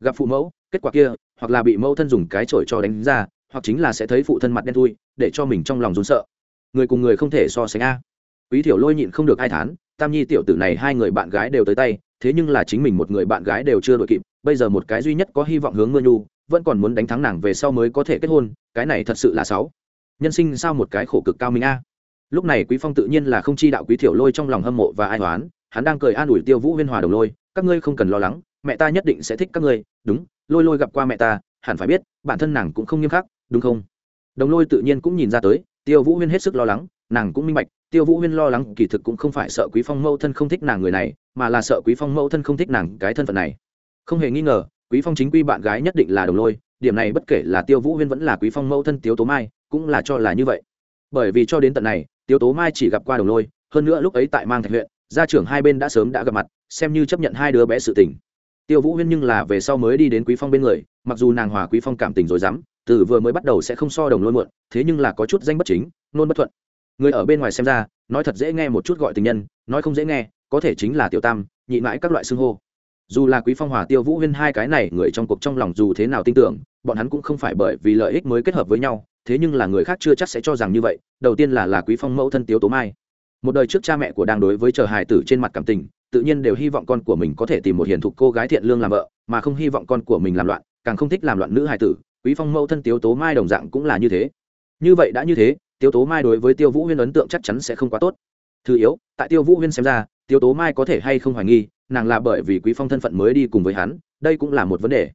gặp phụ mẫu kết quả kia hoặc là bị mẫu thân dùng cái chổi cho đánh ra hoặc chính là sẽ thấy phụ thân mặt đen thui để cho mình trong lòng rốn sợ. Người cùng người không thể so sánh a. Quý thiểu lôi nhịn không được ai thán tam nhi tiểu tử này hai người bạn gái đều tới tay thế nhưng là chính mình một người bạn gái đều chưa đội kịp bây giờ một cái duy nhất có hy vọng hướng mưa nhu vẫn còn muốn đánh thắng nàng về sau mới có thể kết hôn cái này thật sự là sáu nhân sinh sao một cái khổ cực cao minh a. Lúc này quý phong tự nhiên là không chi đạo quý thiểu lôi trong lòng hâm mộ và ai hoán, hắn đang cười an ủi tiêu vũ huyên hòa đồng lôi các ngươi không cần lo lắng mẹ ta nhất định sẽ thích các ngươi, đúng, lôi lôi gặp qua mẹ ta, hẳn phải biết, bản thân nàng cũng không nghiêm khắc, đúng không? Đồng lôi tự nhiên cũng nhìn ra tới, tiêu vũ huyên hết sức lo lắng, nàng cũng minh bạch, tiêu vũ huyên lo lắng kỳ thực cũng không phải sợ quý phong mẫu thân không thích nàng người này, mà là sợ quý phong mẫu thân không thích nàng cái thân phận này. Không hề nghi ngờ, quý phong chính quy bạn gái nhất định là đồng lôi, điểm này bất kể là tiêu vũ huyên vẫn là quý phong mẫu thân tiếu tố mai, cũng là cho là như vậy. Bởi vì cho đến tận này, tiếu tố mai chỉ gặp qua đồng lôi, hơn nữa lúc ấy tại mang thạch huyện, gia trưởng hai bên đã sớm đã gặp mặt, xem như chấp nhận hai đứa bé sự tình tiêu vũ huyên nhưng là về sau mới đi đến quý phong bên người, mặc dù nàng hòa quý phong cảm tình rồi dám, từ vừa mới bắt đầu sẽ không so đồng lôi muộn, thế nhưng là có chút danh bất chính, nôn bất thuận. Người ở bên ngoài xem ra, nói thật dễ nghe một chút gọi tình nhân, nói không dễ nghe, có thể chính là tiểu tam, nhị mãi các loại xưng hô. Dù là quý phong hòa tiêu vũ huyên hai cái này, người trong cuộc trong lòng dù thế nào tin tưởng, bọn hắn cũng không phải bởi vì lợi ích mới kết hợp với nhau, thế nhưng là người khác chưa chắc sẽ cho rằng như vậy, đầu tiên là là quý phong mẫu thân tiếu tố mai. Một đời trước cha mẹ của đang đối với chờ hài tử trên mặt cảm tình tự nhiên đều hy vọng con của mình có thể tìm một hiền thục cô gái thiện lương làm vợ, mà không hy vọng con của mình làm loạn, càng không thích làm loạn nữ hài tử, quý phong mẫu thân tiếu tố mai đồng dạng cũng là như thế. Như vậy đã như thế tiêu tố mai đối với tiêu vũ huyên ấn tượng chắc chắn sẽ không quá tốt. Thứ yếu, tại tiêu vũ huyên xem ra tiêu tố mai có thể hay không hoài nghi, nàng là bởi vì quý phong thân phận mới đi cùng với hắn, đây cũng là một vấn đề.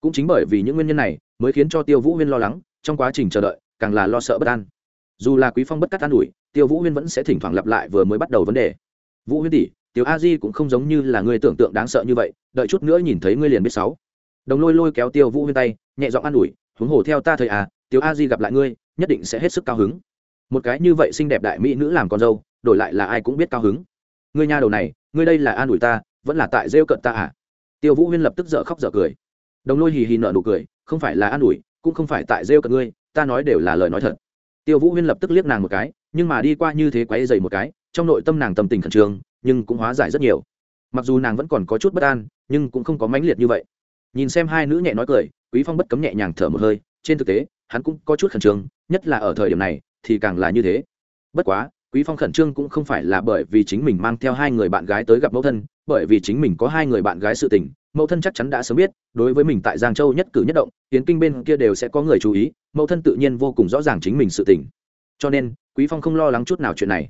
Cũng chính bởi vì những nguyên nhân này, mới khiến cho tiêu vũ huyên lo lắng, trong quá trình chờ đợi, càng là lo sợ bất an. Dù là quý phong bất cắt an ủi, tiêu vũ huyên vẫn sẽ thỉnh thoảng lặp lại vừa mới bắt đầu vấn đề. Vũ huyên tỷ tiêu a di cũng không giống như là người tưởng tượng đáng sợ như vậy, đợi chút nữa nhìn thấy ngươi liền biết sáu. Đồng lôi lôi kéo tiêu vũ huyên tay, nhẹ giọng an ủi, huống hồ theo ta thời à tiêu a di gặp lại ngươi, nhất định sẽ hết sức cao hứng. Một cái như vậy xinh đẹp đại mỹ nữ làm con dâu, đổi lại là ai cũng biết cao hứng. Ngươi nha đầu này, ngươi đây là an ủi ta, vẫn là tại rêu cận ta à? Tiêu vũ huyên lập tức dở khóc dở cười. Đồng lôi hì hì nợ nụ cười, không phải là an ủi, cũng không phải tại rêu cận ngươi, ta nói đều là lời nói thật. Tiêu vũ huyên lập tức liếc nàng một cái, nhưng mà đi qua như thế quáy dày một cái, trong nội tâm nàng tâm tình khẩn trương nhưng cũng hóa giải rất nhiều. Mặc dù nàng vẫn còn có chút bất an, nhưng cũng không có mãnh liệt như vậy. Nhìn xem hai nữ nhẹ nói cười, quý phong bất cấm nhẹ nhàng thở một hơi, trên thực tế, hắn cũng có chút khẩn trương, nhất là ở thời điểm này, thì càng là như thế. Bất quá, quý phong khẩn trương cũng không phải là bởi vì chính mình mang theo hai người bạn gái tới gặp mẫu thân, bởi vì chính mình có hai người bạn gái sự tình, mẫu thân chắc chắn đã sớm biết, đối với mình tại giang châu nhất cử nhất động, tiến kinh bên kia đều sẽ có người chú ý, mẫu thân tự nhiên vô cùng rõ ràng chính mình sự tình. Cho nên, quý phong không lo lắng chút nào chuyện này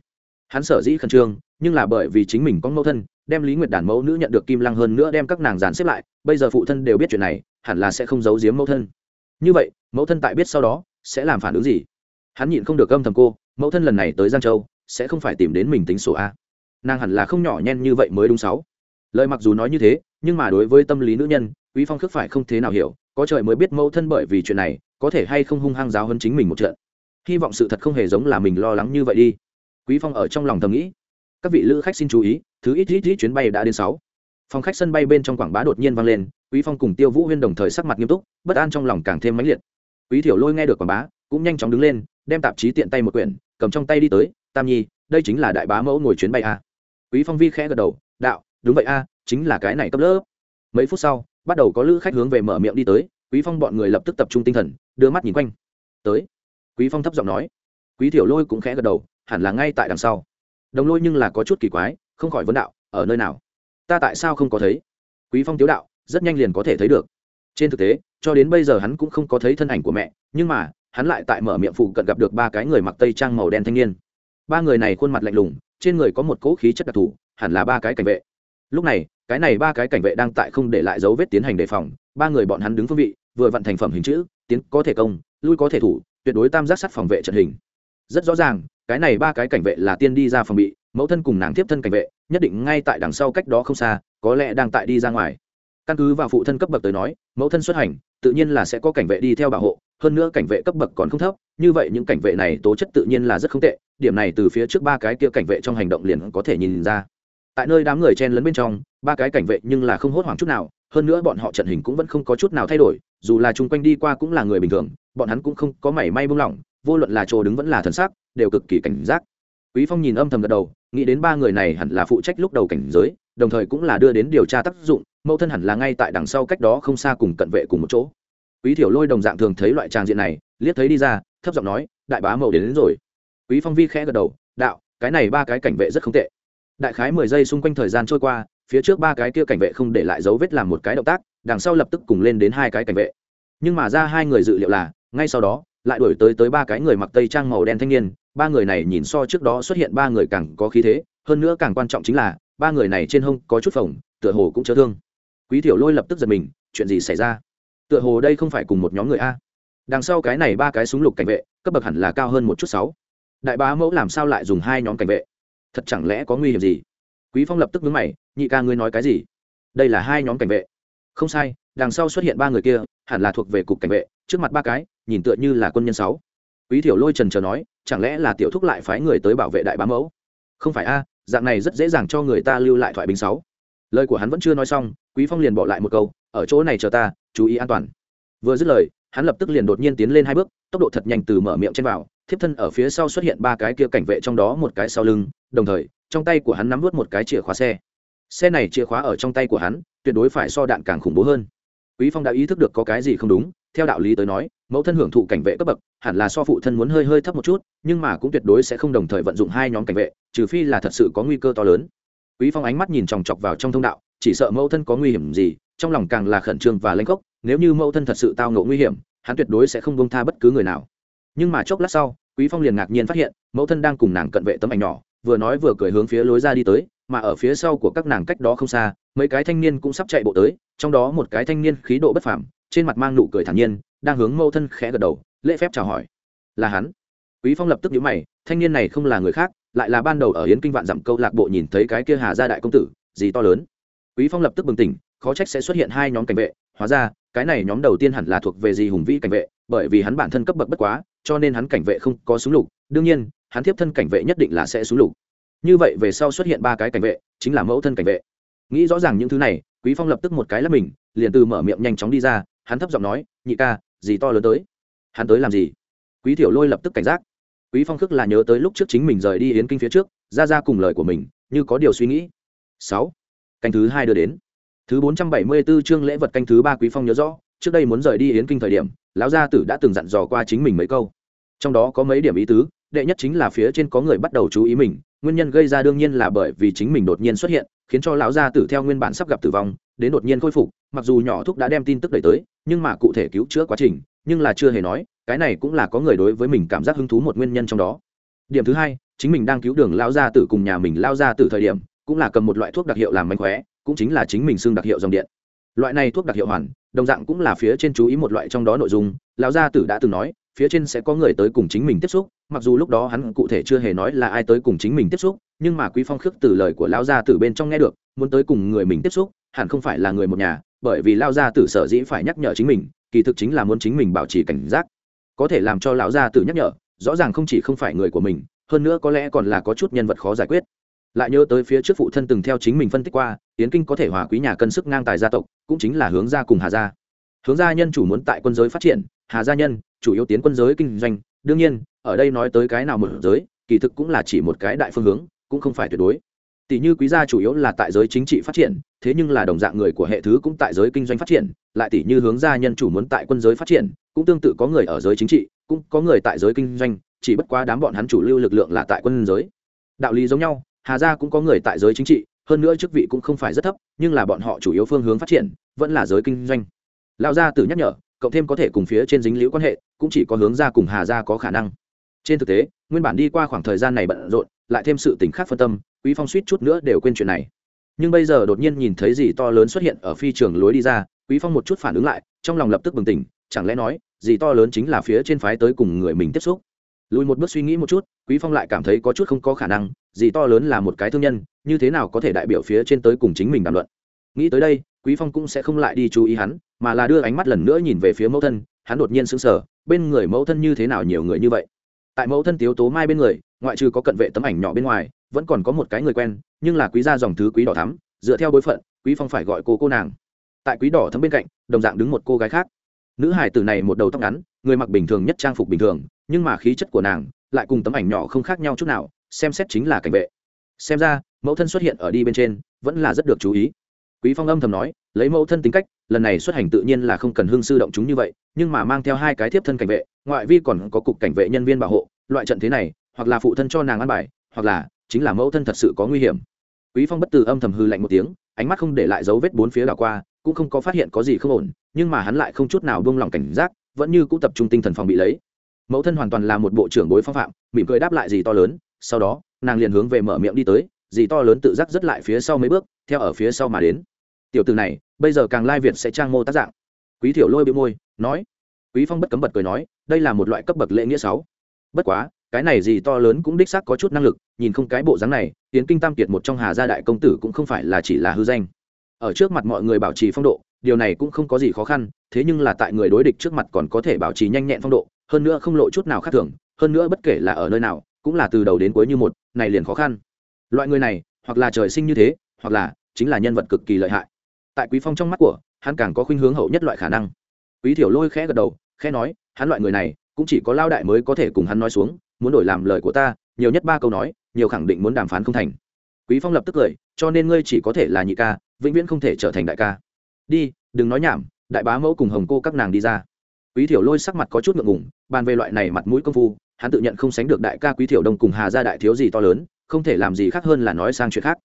hắn sở dĩ khẩn trương, nhưng là bởi vì chính mình có mẫu thân, đem lý nguyệt đàn mẫu nữ nhận được kim lăng hơn nữa đem các nàng dàn xếp lại, bây giờ phụ thân đều biết chuyện này, hẳn là sẽ không giấu giếm mẫu thân. Như vậy, mẫu thân tại biết sau đó, sẽ làm phản ứng gì? Hắn nhịn không được âm thầm cô, mẫu thân lần này tới giang châu, sẽ không phải tìm đến mình tính sổ a. Nàng hẳn là không nhỏ nhen như vậy mới đúng sáu. Lời mặc dù nói như thế, nhưng mà đối với tâm lý nữ nhân, quý phong khước phải không thế nào hiểu, có trời mới biết mẫu thân bởi vì chuyện này, có thể hay không hung hăng giáo hơn chính mình một trận. Hy vọng sự thật không hề giống là mình lo lắng như vậy đi quý phong ở trong lòng thầm nghĩ. Các vị lữ khách xin chú ý, thứ ít ít ít chuyến bay đã đến sáu. Phòng khách sân bay bên trong quảng bá đột nhiên vang lên, quý phong cùng tiêu vũ huyên đồng thời sắc mặt nghiêm túc, bất an trong lòng càng thêm mãnh liệt. Quý thiểu lôi nghe được quảng bá, cũng nhanh chóng đứng lên, đem tạp chí tiện tay một quyển, cầm trong tay đi tới, tam nhi, đây chính là đại bá mẫu ngồi chuyến bay a. Quý phong vi khẽ gật đầu, đạo, đúng vậy a, chính là cái này cấp lớp. Mấy phút sau, bắt đầu có lữ khách hướng về mở miệng đi tới, quý phong bọn người lập tức tập trung tinh thần, đưa mắt nhìn quanh. Tới, quý phong thấp giọng nói. Quý thiểu lôi cũng khẽ gật đầu hẳn là ngay tại đằng sau. Đồng lôi nhưng là có chút kỳ quái, không khỏi vấn đạo, ở nơi nào? Ta tại sao không có thấy? Quý phong tiếu đạo, rất nhanh liền có thể thấy được. Trên thực tế, cho đến bây giờ hắn cũng không có thấy thân ảnh của mẹ, nhưng mà, hắn lại tại mở miệng phụ cận gặp được ba cái người mặc tây trang màu đen thanh niên. Ba người này khuôn mặt lạnh lùng, trên người có một cỗ khí chất đặc thù, hẳn là ba cái cảnh vệ. Lúc này, cái này ba cái cảnh vệ đang tại không để lại dấu vết tiến hành đề phòng, ba người bọn hắn đứng phương vị, vừa vận thành phẩm hình chữ, tiến có thể công, lui có thể thủ, tuyệt đối tam giác sắt phòng vệ trận hình. Rất rõ ràng cái này ba cái cảnh vệ là tiên đi ra phòng bị, mẫu thân cùng nàng tiếp thân cảnh vệ, nhất định ngay tại đằng sau cách đó không xa, có lẽ đang tại đi ra ngoài. Căn cứ vào phụ thân cấp bậc tới nói, mẫu thân xuất hành, tự nhiên là sẽ có cảnh vệ đi theo bảo hộ, hơn nữa cảnh vệ cấp bậc còn không thấp, như vậy những cảnh vệ này tố chất tự nhiên là rất không tệ, điểm này từ phía trước ba cái kia cảnh vệ trong hành động liền có thể nhìn ra. Tại nơi đám người chen lấn bên trong, ba cái cảnh vệ nhưng là không hốt hoảng chút nào, hơn nữa bọn họ trận hình cũng vẫn không có chút nào thay đổi, dù là chung quanh đi qua cũng là người bình thường, bọn hắn cũng không có mảy may buông lỏng, vô luận là chỗ đứng vẫn là thần sắc đều cực kỳ cảnh giác. Quý phong nhìn âm thầm gật đầu nghĩ đến ba người này hẳn là phụ trách lúc đầu cảnh giới đồng thời cũng là đưa đến điều tra tác dụng mẫu thân hẳn là ngay tại đằng sau cách đó không xa cùng cận vệ cùng một chỗ. Quý thiểu lôi đồng dạng thường thấy loại tràng diện này liếc thấy đi ra thấp giọng nói đại bá mẫu đến, đến rồi. Quý phong vi khẽ gật đầu đạo cái này ba cái cảnh vệ rất không tệ. Đại khái mười giây xung quanh thời gian trôi qua phía trước ba cái kia cảnh vệ không để lại dấu vết làm một cái động tác đằng sau lập tức cùng lên đến hai cái cảnh vệ. Nhưng mà ra hai người dự liệu là ngay sau đó lại đuổi tới tới ba cái người mặc tây trang màu đen thanh niên, ba người này nhìn so trước đó xuất hiện ba người càng có khí thế, hơn nữa càng quan trọng chính là, ba người này trên hông có chút phồng, tựa hồ cũng chớ thương. Quý thiểu lôi lập tức giật mình, chuyện gì xảy ra? Tựa hồ đây không phải cùng một nhóm người a. Đằng sau cái này ba cái súng lục cảnh vệ, cấp bậc hẳn là cao hơn một chút sáu. Đại bá mẫu làm sao lại dùng hai nhóm cảnh vệ? Thật chẳng lẽ có nguy hiểm gì? Quý phong lập tức nhướng mày, nhị ca ngươi nói cái gì? Đây là hai nhóm cảnh vệ. Không sai, đằng sau xuất hiện ba người kia hẳn là thuộc về cục cảnh vệ, trước mặt ba cái, nhìn tựa như là quân nhân sáu. Quý thiểu lôi trần chờ nói, chẳng lẽ là tiểu thúc lại phái người tới bảo vệ đại bá mẫu? Không phải a, dạng này rất dễ dàng cho người ta lưu lại thoại bình sáu. Lời của hắn vẫn chưa nói xong, quý phong liền bỏ lại một câu, ở chỗ này chờ ta, chú ý an toàn. Vừa dứt lời, hắn lập tức liền đột nhiên tiến lên hai bước, tốc độ thật nhanh từ mở miệng trên vào, thiếp thân ở phía sau xuất hiện ba cái kia cảnh vệ trong đó một cái sau lưng, đồng thời, trong tay của hắn nắm vớt một cái chìa khóa xe. Xe này chìa khóa ở trong tay của hắn, tuyệt đối phải so đạn càng khủng bố hơn quý phong đã ý thức được có cái gì không đúng, theo đạo lý tới nói, mẫu thân hưởng thụ cảnh vệ cấp bậc, hẳn là so phụ thân muốn hơi hơi thấp một chút, nhưng mà cũng tuyệt đối sẽ không đồng thời vận dụng hai nhóm cảnh vệ, trừ phi là thật sự có nguy cơ to lớn quý phong ánh mắt nhìn chòng chọc vào trong thông đạo, chỉ sợ mẫu thân có nguy hiểm gì, trong lòng càng là khẩn trương và lanh cốc. nếu như mẫu thân thật sự tao ngộ nguy hiểm, hắn tuyệt đối sẽ không bông tha bất cứ người nào nhưng mà chốc lát sau, quý phong liền ngạc nhiên phát hiện, mẫu thân đang cùng nàng cận vệ tấm ảnh nhỏ, vừa nói vừa cười hướng phía lối ra đi tới mà ở phía sau của các nàng cách đó không xa, mấy cái thanh niên cũng sắp chạy bộ tới, trong đó một cái thanh niên khí độ bất phàm, trên mặt mang nụ cười thản nhiên, đang hướng mâu thân khẽ gật đầu, lễ phép chào hỏi. Là hắn. Quý phong lập tức nhíu mày, thanh niên này không là người khác, lại là ban đầu ở yến kinh vạn dặm câu lạc bộ nhìn thấy cái kia hà gia đại công tử, gì to lớn. Quý phong lập tức bừng tỉnh, khó trách sẽ xuất hiện hai nhóm cảnh vệ, hóa ra, cái này nhóm đầu tiên hẳn là thuộc về gì hùng vĩ cảnh vệ, bởi vì hắn bản thân cấp bậc bất quá, cho nên hắn cảnh vệ không có súng lục, đương nhiên, hắn tiếp thân cảnh vệ nhất định là sẽ súng lục như vậy về sau xuất hiện ba cái cảnh vệ, chính là mẫu thân cảnh vệ. Nghĩ rõ ràng những thứ này, quý phong lập tức một cái lắp mình, liền từ mở miệng nhanh chóng đi ra, hắn thấp giọng nói, nhị ca, gì to lớn tới? Hắn tới làm gì? Quý thiểu lôi lập tức cảnh giác. Quý phong khước là nhớ tới lúc trước chính mình rời đi yến kinh phía trước, ra ra cùng lời của mình, như có điều suy nghĩ. Sáu. Canh thứ hai đưa đến. Thứ bốn trăm bảy mươi 474 chương lễ vật canh thứ ba quý phong nhớ rõ, trước đây muốn rời đi yến kinh thời điểm, lão gia tử đã từng dặn dò qua chính mình mấy câu. Trong đó có mấy điểm ý tứ, đệ nhất chính là phía trên có người bắt đầu chú ý mình nguyên nhân gây ra đương nhiên là bởi vì chính mình đột nhiên xuất hiện, khiến cho lão gia tử theo nguyên bản sắp gặp tử vong, đến đột nhiên khôi phục. Mặc dù nhỏ thuốc đã đem tin tức đẩy tới, nhưng mà cụ thể cứu chữa quá trình, nhưng là chưa hề nói, cái này cũng là có người đối với mình cảm giác hứng thú một nguyên nhân trong đó. Điểm thứ hai, chính mình đang cứu đường lao gia tử cùng nhà mình lao ra từ thời điểm, cũng là cầm một loại thuốc đặc hiệu làm mánh khóe, cũng chính là chính mình xưng đặc hiệu dòng điện. Loại này thuốc đặc hiệu hoàn, đồng dạng cũng là phía trên chú ý một loại trong đó nội dung. Lão gia tử đã từng nói, phía trên sẽ có người tới cùng chính mình tiếp xúc mặc dù lúc đó hắn cụ thể chưa hề nói là ai tới cùng chính mình tiếp xúc, nhưng mà quý phong khước từ lời của lão gia tử bên trong nghe được, muốn tới cùng người mình tiếp xúc, hẳn không phải là người một nhà, bởi vì lão gia tử sở dĩ phải nhắc nhở chính mình, kỳ thực chính là muốn chính mình bảo trì cảnh giác. Có thể làm cho lão gia tử nhắc nhở, rõ ràng không chỉ không phải người của mình, hơn nữa có lẽ còn là có chút nhân vật khó giải quyết. Lại nhớ tới phía trước phụ thân từng theo chính mình phân tích qua tiến kinh có thể hòa quý nhà cân sức ngang tài gia tộc, cũng chính là hướng gia cùng hà gia. Hướng gia nhân chủ muốn tại quân giới phát triển, hà gia nhân, chủ yếu tiến quân giới kinh doanh đương nhiên, ở đây nói tới cái nào một giới, kỳ thực cũng là chỉ một cái đại phương hướng, cũng không phải tuyệt đối. Tỷ như quý gia chủ yếu là tại giới chính trị phát triển, thế nhưng là đồng dạng người của hệ thứ cũng tại giới kinh doanh phát triển, lại tỷ như hướng gia nhân chủ muốn tại quân giới phát triển, cũng tương tự có người ở giới chính trị, cũng có người tại giới kinh doanh, chỉ bất quá đám bọn hắn chủ lưu lực lượng là tại quân giới. Đạo lý giống nhau, hà gia cũng có người tại giới chính trị, hơn nữa chức vị cũng không phải rất thấp, nhưng là bọn họ chủ yếu phương hướng phát triển, vẫn là giới kinh doanh. Lão gia tử nhắc nhở, cộng thêm có thể cùng phía trên dính liễu quan hệ cũng chỉ có hướng ra cùng hà gia có khả năng. Trên thực tế, nguyên bản đi qua khoảng thời gian này bận rộn, lại thêm sự tỉnh khác phân tâm, quý phong suýt chút nữa đều quên chuyện này. Nhưng bây giờ đột nhiên nhìn thấy gì to lớn xuất hiện ở phi trường lối đi ra, quý phong một chút phản ứng lại, trong lòng lập tức bừng tỉnh, chẳng lẽ nói, gì to lớn chính là phía trên phái tới cùng người mình tiếp xúc? Lùi một bước suy nghĩ một chút, quý phong lại cảm thấy có chút không có khả năng, gì to lớn là một cái thương nhân, như thế nào có thể đại biểu phía trên tới cùng chính mình đàm luận? Nghĩ tới đây, quý phong cũng sẽ không lại đi chú ý hắn, mà là đưa ánh mắt lần nữa nhìn về phía mẫu thân hắn đột nhiên sững sờ, bên người mẫu thân như thế nào nhiều người như vậy? Tại mẫu thân tiếu tố mai bên người, ngoại trừ có cận vệ tấm ảnh nhỏ bên ngoài, vẫn còn có một cái người quen, nhưng là quý gia dòng thứ quý đỏ thắm, dựa theo bối phận, quý phong phải gọi cô cô nàng. Tại quý đỏ thắm bên cạnh, đồng dạng đứng một cô gái khác. Nữ hải tử này một đầu tóc ngắn, người mặc bình thường nhất trang phục bình thường, nhưng mà khí chất của nàng lại cùng tấm ảnh nhỏ không khác nhau chút nào, xem xét chính là cảnh vệ. Xem ra, mẫu thân xuất hiện ở đi bên trên, vẫn là rất được chú ý. Quý phong âm thầm nói, lấy mẫu thân tính cách lần này xuất hành tự nhiên là không cần hương sư động chúng như vậy, nhưng mà mang theo hai cái tiếp thân cảnh vệ, ngoại vi còn có cục cảnh vệ nhân viên bảo hộ, loại trận thế này, hoặc là phụ thân cho nàng ăn bài, hoặc là chính là mẫu thân thật sự có nguy hiểm. Quý phong bất từ âm thầm hư lạnh một tiếng, ánh mắt không để lại dấu vết bốn phía đảo qua, cũng không có phát hiện có gì không ổn, nhưng mà hắn lại không chút nào buông lòng cảnh giác, vẫn như cũ tập trung tinh thần phòng bị lấy. Mẫu thân hoàn toàn là một bộ trưởng bối phong phạm, mỉm cười đáp lại gì to lớn, sau đó, nàng liền hướng về mở miệng đi tới gì to lớn tự giác rất lại phía sau mấy bước, theo ở phía sau mà đến tiểu từ này, bây giờ càng lai việt sẽ trang mô tác dạng. Quý thiểu lôi bị môi, nói. Quý phong bất cấm bật cười nói, đây là một loại cấp bậc lễ nghĩa sáu. Bất quá, cái này gì to lớn cũng đích xác có chút năng lực, nhìn không cái bộ dáng này tiến kinh tam kiệt một trong hà gia đại công tử cũng không phải là chỉ là hư danh. Ở trước mặt mọi người bảo trì phong độ, điều này cũng không có gì khó khăn, thế nhưng là tại người đối địch trước mặt còn có thể bảo trì nhanh nhẹn phong độ, hơn nữa không lộ chút nào khác thường, hơn nữa bất kể là ở nơi nào, cũng là từ đầu đến cuối như một, này liền khó khăn. Loại người này, hoặc là trời sinh như thế, hoặc là chính là nhân vật cực kỳ lợi hại tại quý phong trong mắt của, hắn càng có khuynh hướng hậu nhất loại khả năng. Quý thiểu lôi khẽ gật đầu, khẽ nói, hắn loại người này, cũng chỉ có lao đại mới có thể cùng hắn nói xuống, muốn đổi làm lời của ta, nhiều nhất ba câu nói, nhiều khẳng định muốn đàm phán không thành. Quý phong lập tức cười, cho nên ngươi chỉ có thể là nhị ca, vĩnh viễn không thể trở thành đại ca. Đi, đừng nói nhảm, đại bá mẫu cùng hồng cô các nàng đi ra. Quý thiểu lôi sắc mặt có chút ngượng ngùng, bàn về loại này mặt mũi công phu, hắn tự nhận không sánh được đại ca quý thiểu đông cùng hà gia đại thiếu gì to lớn, không thể làm gì khác hơn là nói sang chuyện khác.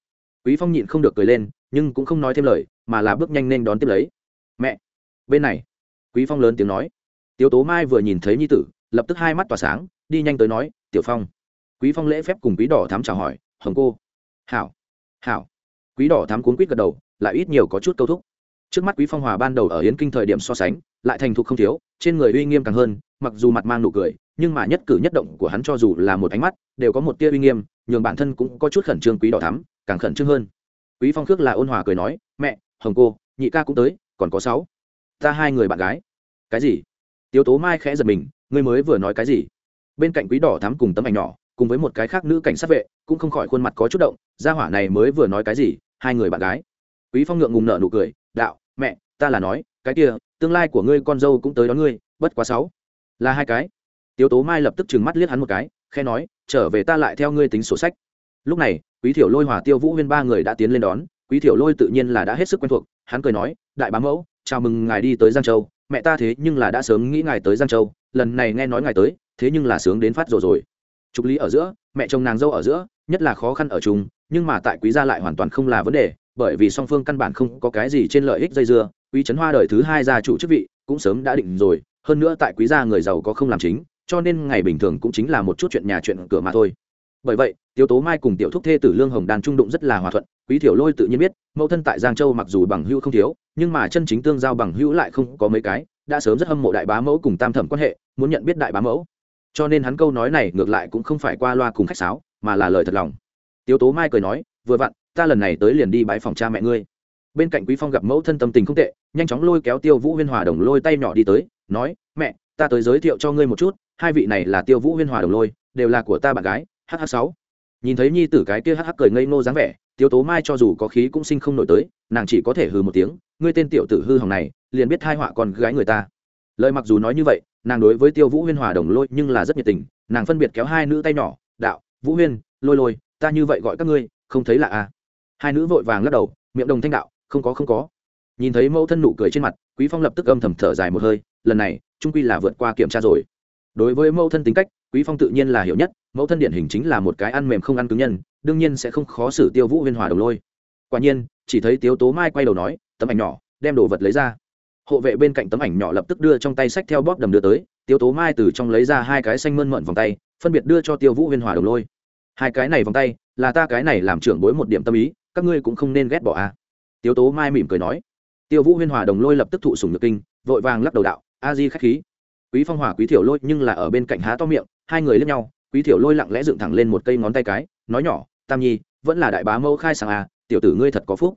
Quý phong nhịn không được cười lên nhưng cũng không nói thêm lời, mà là bước nhanh nên đón tiếp lấy. Mẹ! Bên này, quý phong lớn tiếng nói. Tiếu tố mai vừa nhìn thấy nhi tử, lập tức hai mắt tỏa sáng, đi nhanh tới nói, tiểu phong. Quý phong lễ phép cùng quý đỏ Thám chào hỏi, hồng cô. Hảo hảo. Quý đỏ Thám cuốn quýt gật đầu, lại ít nhiều có chút câu thúc. Trước mắt quý phong hòa ban đầu ở yến kinh thời điểm so sánh, lại thành thục không thiếu, trên người uy nghiêm càng hơn, mặc dù mặt mang nụ cười, nhưng mà nhất cử nhất động của hắn cho dù là một ánh mắt, đều có một tia uy nghiêm, nhường bản thân cũng có chút khẩn trương quý đỏ thắm càng khẩn trương hơn quý phong khước là ôn hòa cười nói, mẹ, hồng cô, nhị ca cũng tới, còn có sáu. Ta hai người bạn gái. Cái gì? Tiếu tố mai khẽ giật mình, ngươi mới vừa nói cái gì? Bên cạnh quý đỏ thắm cùng tấm ảnh nhỏ, cùng với một cái khác nữ cảnh sát vệ, cũng không khỏi khuôn mặt có chút động, gia hỏa này mới vừa nói cái gì, hai người bạn gái. Quý phong ngượng ngùng nở nụ cười, đạo, mẹ, ta là nói, cái kia, tương lai của ngươi con dâu cũng tới đón ngươi, bất quá sáu. Là hai cái. Tiếu tố mai lập tức trừng mắt liếc hắn một cái khe nói, trở về ta lại theo ngươi tính sổ sách lúc này, quý thiểu lôi hòa tiêu vũ huyên ba người đã tiến lên đón, quý thiểu lôi tự nhiên là đã hết sức quen thuộc, hắn cười nói, đại bá mẫu, chào mừng ngài đi tới giang châu. Mẹ ta thế nhưng là đã sớm nghĩ ngài tới giang châu, lần này nghe nói ngài tới, thế nhưng là sướng đến phát rồi rồi. Trục lý ở giữa, mẹ chồng nàng dâu ở giữa, nhất là khó khăn ở chung, nhưng mà tại quý gia lại hoàn toàn không là vấn đề, bởi vì song phương căn bản không có cái gì trên lợi ích dây dưa, quý trấn hoa đời thứ hai gia chủ chức vị cũng sớm đã định rồi, hơn nữa tại quý gia người giàu có không làm chính, cho nên ngày bình thường cũng chính là một chút chuyện nhà chuyện cửa mà thôi. Bởi vậy tiêu tố mai cùng tiểu thúc thê tử lương hồng Đan trung đụng rất là hòa thuận, quý thiểu lôi tự nhiên biết, mẫu thân tại giang châu mặc dù bằng hữu không thiếu, nhưng mà chân chính tương giao bằng hữu lại không có mấy cái, đã sớm rất hâm mộ đại bá mẫu cùng tam thẩm quan hệ, muốn nhận biết đại bá mẫu. Cho nên hắn câu nói này ngược lại cũng không phải qua loa cùng khách sáo, mà là lời thật lòng. Tiêu tố mai cười nói, vừa vặn, ta lần này tới liền đi bãi phòng cha mẹ ngươi. Bên cạnh quý phong gặp mẫu thân tâm tình không tệ, nhanh chóng lôi kéo tiêu vũ huyên hòa đồng lôi tay nhỏ đi tới, nói, mẹ, ta tới giới thiệu cho ngươi một chút, hai vị này là tiêu vũ huyên hòa đồng lôi, đều là của ta bạn gái hh sáu nhìn thấy nhi tử cái kia hh cười ngây ngô dáng vẻ, tiếu tố mai cho dù có khí cũng sinh không nổi tới, nàng chỉ có thể hừ một tiếng, ngươi tên tiểu tử hư hỏng này, liền biết hai họa con gái người ta. Lời mặc dù nói như vậy, nàng đối với tiêu vũ huyên hòa đồng lôi nhưng là rất nhiệt tình, nàng phân biệt kéo hai nữ tay nhỏ, đạo, vũ huyên, lôi lôi, ta như vậy gọi các ngươi, không thấy là à hai nữ vội vàng lắc đầu, miệng đồng thanh đạo, không có không có. Nhìn thấy mẫu thân nụ cười trên mặt, quý phong lập tức âm thầm thở dài một hơi, lần này, trung quy là vượt qua kiểm tra rồi đối với mẫu thân tính cách, quý phong tự nhiên là hiểu nhất, mẫu thân điển hình chính là một cái ăn mềm không ăn cứng nhân, đương nhiên sẽ không khó xử tiêu vũ huyên hòa đồng lôi. Quả nhiên, chỉ thấy tiếu tố mai quay đầu nói, tấm ảnh nhỏ, đem đồ vật lấy ra. Hộ vệ bên cạnh tấm ảnh nhỏ lập tức đưa trong tay sách theo bóp đầm đưa tới tiêu tố mai từ trong lấy ra hai cái xanh mơn mận vòng tay, phân biệt đưa cho tiêu vũ huyên hòa đồng lôi. Hai cái này vòng tay, là ta cái này làm trưởng bối một điểm tâm ý, các ngươi cũng không nên ghét bỏ a. À. tiêu tố mai mỉm cười nói. Tiêu vũ huyên hòa đồng lôi lập tức thụ sùng nhược kinh, vội vàng lắc đầu đạo, a di khách khí quý phong hòa, quý thiểu lôi nhưng là ở bên cạnh há to miệng, hai người lên nhau, quý thiểu lôi lặng lẽ dựng thẳng lên một cây ngón tay cái, nói nhỏ, tam nhi, vẫn là đại bá mẫu khai sàng à tiểu tử ngươi thật có phúc.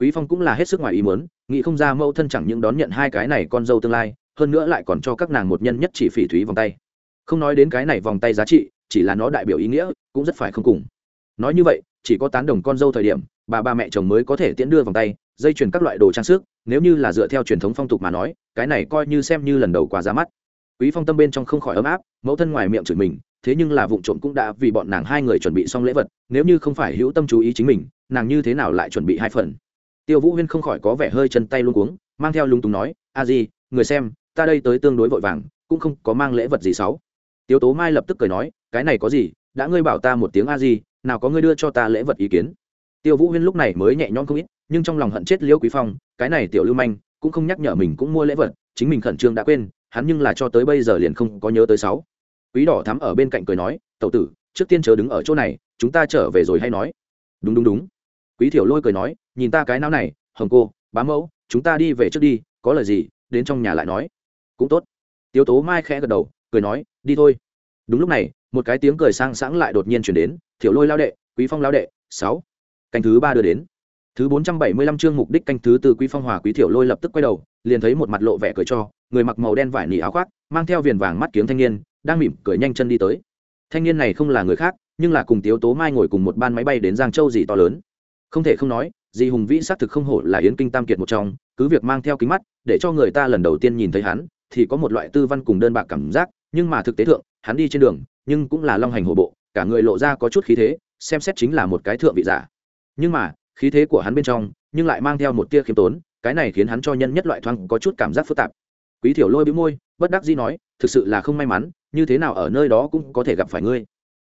Quý phong cũng là hết sức ngoài ý muốn, nghĩ không ra mẫu thân chẳng những đón nhận hai cái này con dâu tương lai, hơn nữa lại còn cho các nàng một nhân nhất chỉ phỉ thúy vòng tay. Không nói đến cái này vòng tay giá trị, chỉ là nó đại biểu ý nghĩa, cũng rất phải không cùng. Nói như vậy, chỉ có tán đồng con dâu thời điểm, bà ba mẹ chồng mới có thể tiễn đưa vòng tay, dây chuyền các loại đồ trang sức, nếu như là dựa theo truyền thống phong tục mà nói, cái này coi như xem như lần đầu quà ra mắt quý phong tâm bên trong không khỏi ấm áp, mẫu thân ngoài miệng chửi mình, thế nhưng là vụ trộm cũng đã vì bọn nàng hai người chuẩn bị xong lễ vật, nếu như không phải hữu tâm chú ý chính mình, nàng như thế nào lại chuẩn bị hai phần? Tiêu vũ huyên không khỏi có vẻ hơi chân tay luôn cuống, mang theo lúng túng nói, a di, người xem, ta đây tới tương đối vội vàng, cũng không có mang lễ vật gì xấu. Tiêu tố mai lập tức cười nói, cái này có gì, đã ngươi bảo ta một tiếng a di, nào có ngươi đưa cho ta lễ vật ý kiến? Tiêu vũ huyên lúc này mới nhẹ nhõm không ít, nhưng trong lòng hận chết liêu quý phong, cái này tiểu lưu manh, cũng không nhắc nhở mình cũng mua lễ vật, chính mình khẩn trương đã quên hắn nhưng là cho tới bây giờ liền không có nhớ tới sáu. Quý đỏ thắm ở bên cạnh cười nói, tẩu tử, trước tiên chờ đứng ở chỗ này, chúng ta trở về rồi hay nói. Đúng đúng đúng. Quý thiểu lôi cười nói, nhìn ta cái não này, hồng cô, bá mẫu, chúng ta đi về trước đi, có lời gì, đến trong nhà lại nói. Cũng tốt. Tiếu tố mai khẽ gật đầu, cười nói, đi thôi. Đúng lúc này, một cái tiếng cười sang sảng lại đột nhiên chuyển đến, thiểu lôi lao đệ, quý phong lao đệ, sáu. Canh thứ ba đưa đến. Thứ bốn trăm bảy mươi lăm chương mục đích canh thứ từ quý phong hòa quý thiểu lôi lập tức quay đầu, liền thấy một mặt lộ vẻ cười cho người mặc màu đen vải nỉ áo khoác, mang theo viền vàng mắt kiếng thanh niên, đang mỉm cười nhanh chân đi tới. Thanh niên này không là người khác, nhưng là cùng tiếu tố mai ngồi cùng một ban máy bay đến giang châu gì to lớn. Không thể không nói, dì hùng vĩ xác thực không hổ là yến kinh tam kiệt một trong, cứ việc mang theo kính mắt, để cho người ta lần đầu tiên nhìn thấy hắn, thì có một loại tư văn cùng đơn bạc cảm giác, nhưng mà thực tế thượng, hắn đi trên đường, nhưng cũng là long hành hổ bộ, cả người lộ ra có chút khí thế, xem xét chính là một cái thượng vị giả. Nhưng mà, khí thế của hắn bên trong, nhưng lại mang theo một tia khiêm tốn, cái này khiến hắn cho nhân nhất loại thoáng có chút cảm giác phức tạp quý thiểu lôi bĩu môi, bất đắc dĩ nói, thực sự là không may mắn, như thế nào ở nơi đó cũng có thể gặp phải ngươi.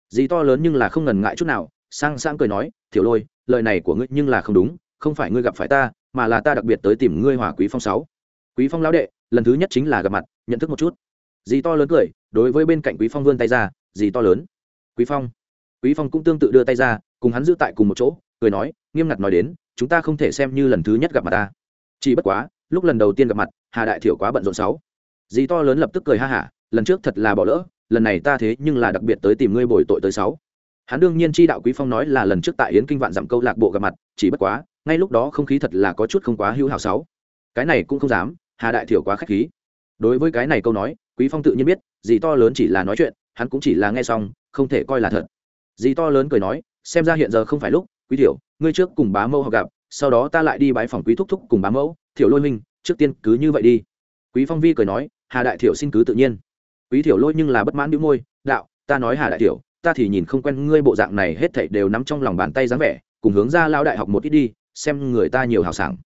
Dì to lớn nhưng là không ngần ngại chút nào, sang sang cười nói, thiểu lôi, lời này của ngươi nhưng là không đúng, không phải ngươi gặp phải ta, mà là ta đặc biệt tới tìm ngươi hỏa quý phong sáu. Quý phong lão đệ, lần thứ nhất chính là gặp mặt, nhận thức một chút. Dì to lớn cười, đối với bên cạnh quý phong vươn tay ra, dì to lớn. Quý phong. Quý phong cũng tương tự đưa tay ra, cùng hắn giữ tại cùng một chỗ, cười nói, nghiêm ngặt nói đến, chúng ta không thể xem như lần thứ nhất gặp mặt ta. Chỉ bất quá lúc lần đầu tiên gặp mặt, hà đại thiểu quá bận rộn sáu. Dì to lớn lập tức cười ha hả, lần trước thật là bỏ lỡ, lần này ta thế nhưng là đặc biệt tới tìm ngươi bồi tội tới sáu. Hắn đương nhiên chi đạo quý phong nói là lần trước tại yến kinh vạn dặm câu lạc bộ gặp mặt, chỉ bất quá, ngay lúc đó không khí thật là có chút không quá hữu hảo sáu. Cái này cũng không dám, hà đại thiểu quá khách khí. Đối với cái này câu nói, quý phong tự nhiên biết, Dì to lớn chỉ là nói chuyện, hắn cũng chỉ là nghe xong, không thể coi là thật. Dì to lớn cười nói, xem ra hiện giờ không phải lúc, quý tiểu, ngươi trước cùng bá mẫu họ gặp, sau đó ta lại đi bái phòng quý thúc thúc cùng bá mẫu thiểu lôi minh trước tiên cứ như vậy đi. Quý phong vi cười nói, hà đại thiểu xin cứ tự nhiên. Quý thiểu lôi nhưng là bất mãn đĩu môi, đạo, ta nói hà đại thiểu, ta thì nhìn không quen ngươi bộ dạng này hết thảy đều nắm trong lòng bàn tay dáng vẻ, cùng hướng ra lao đại học một ít đi, xem người ta nhiều hào sảng.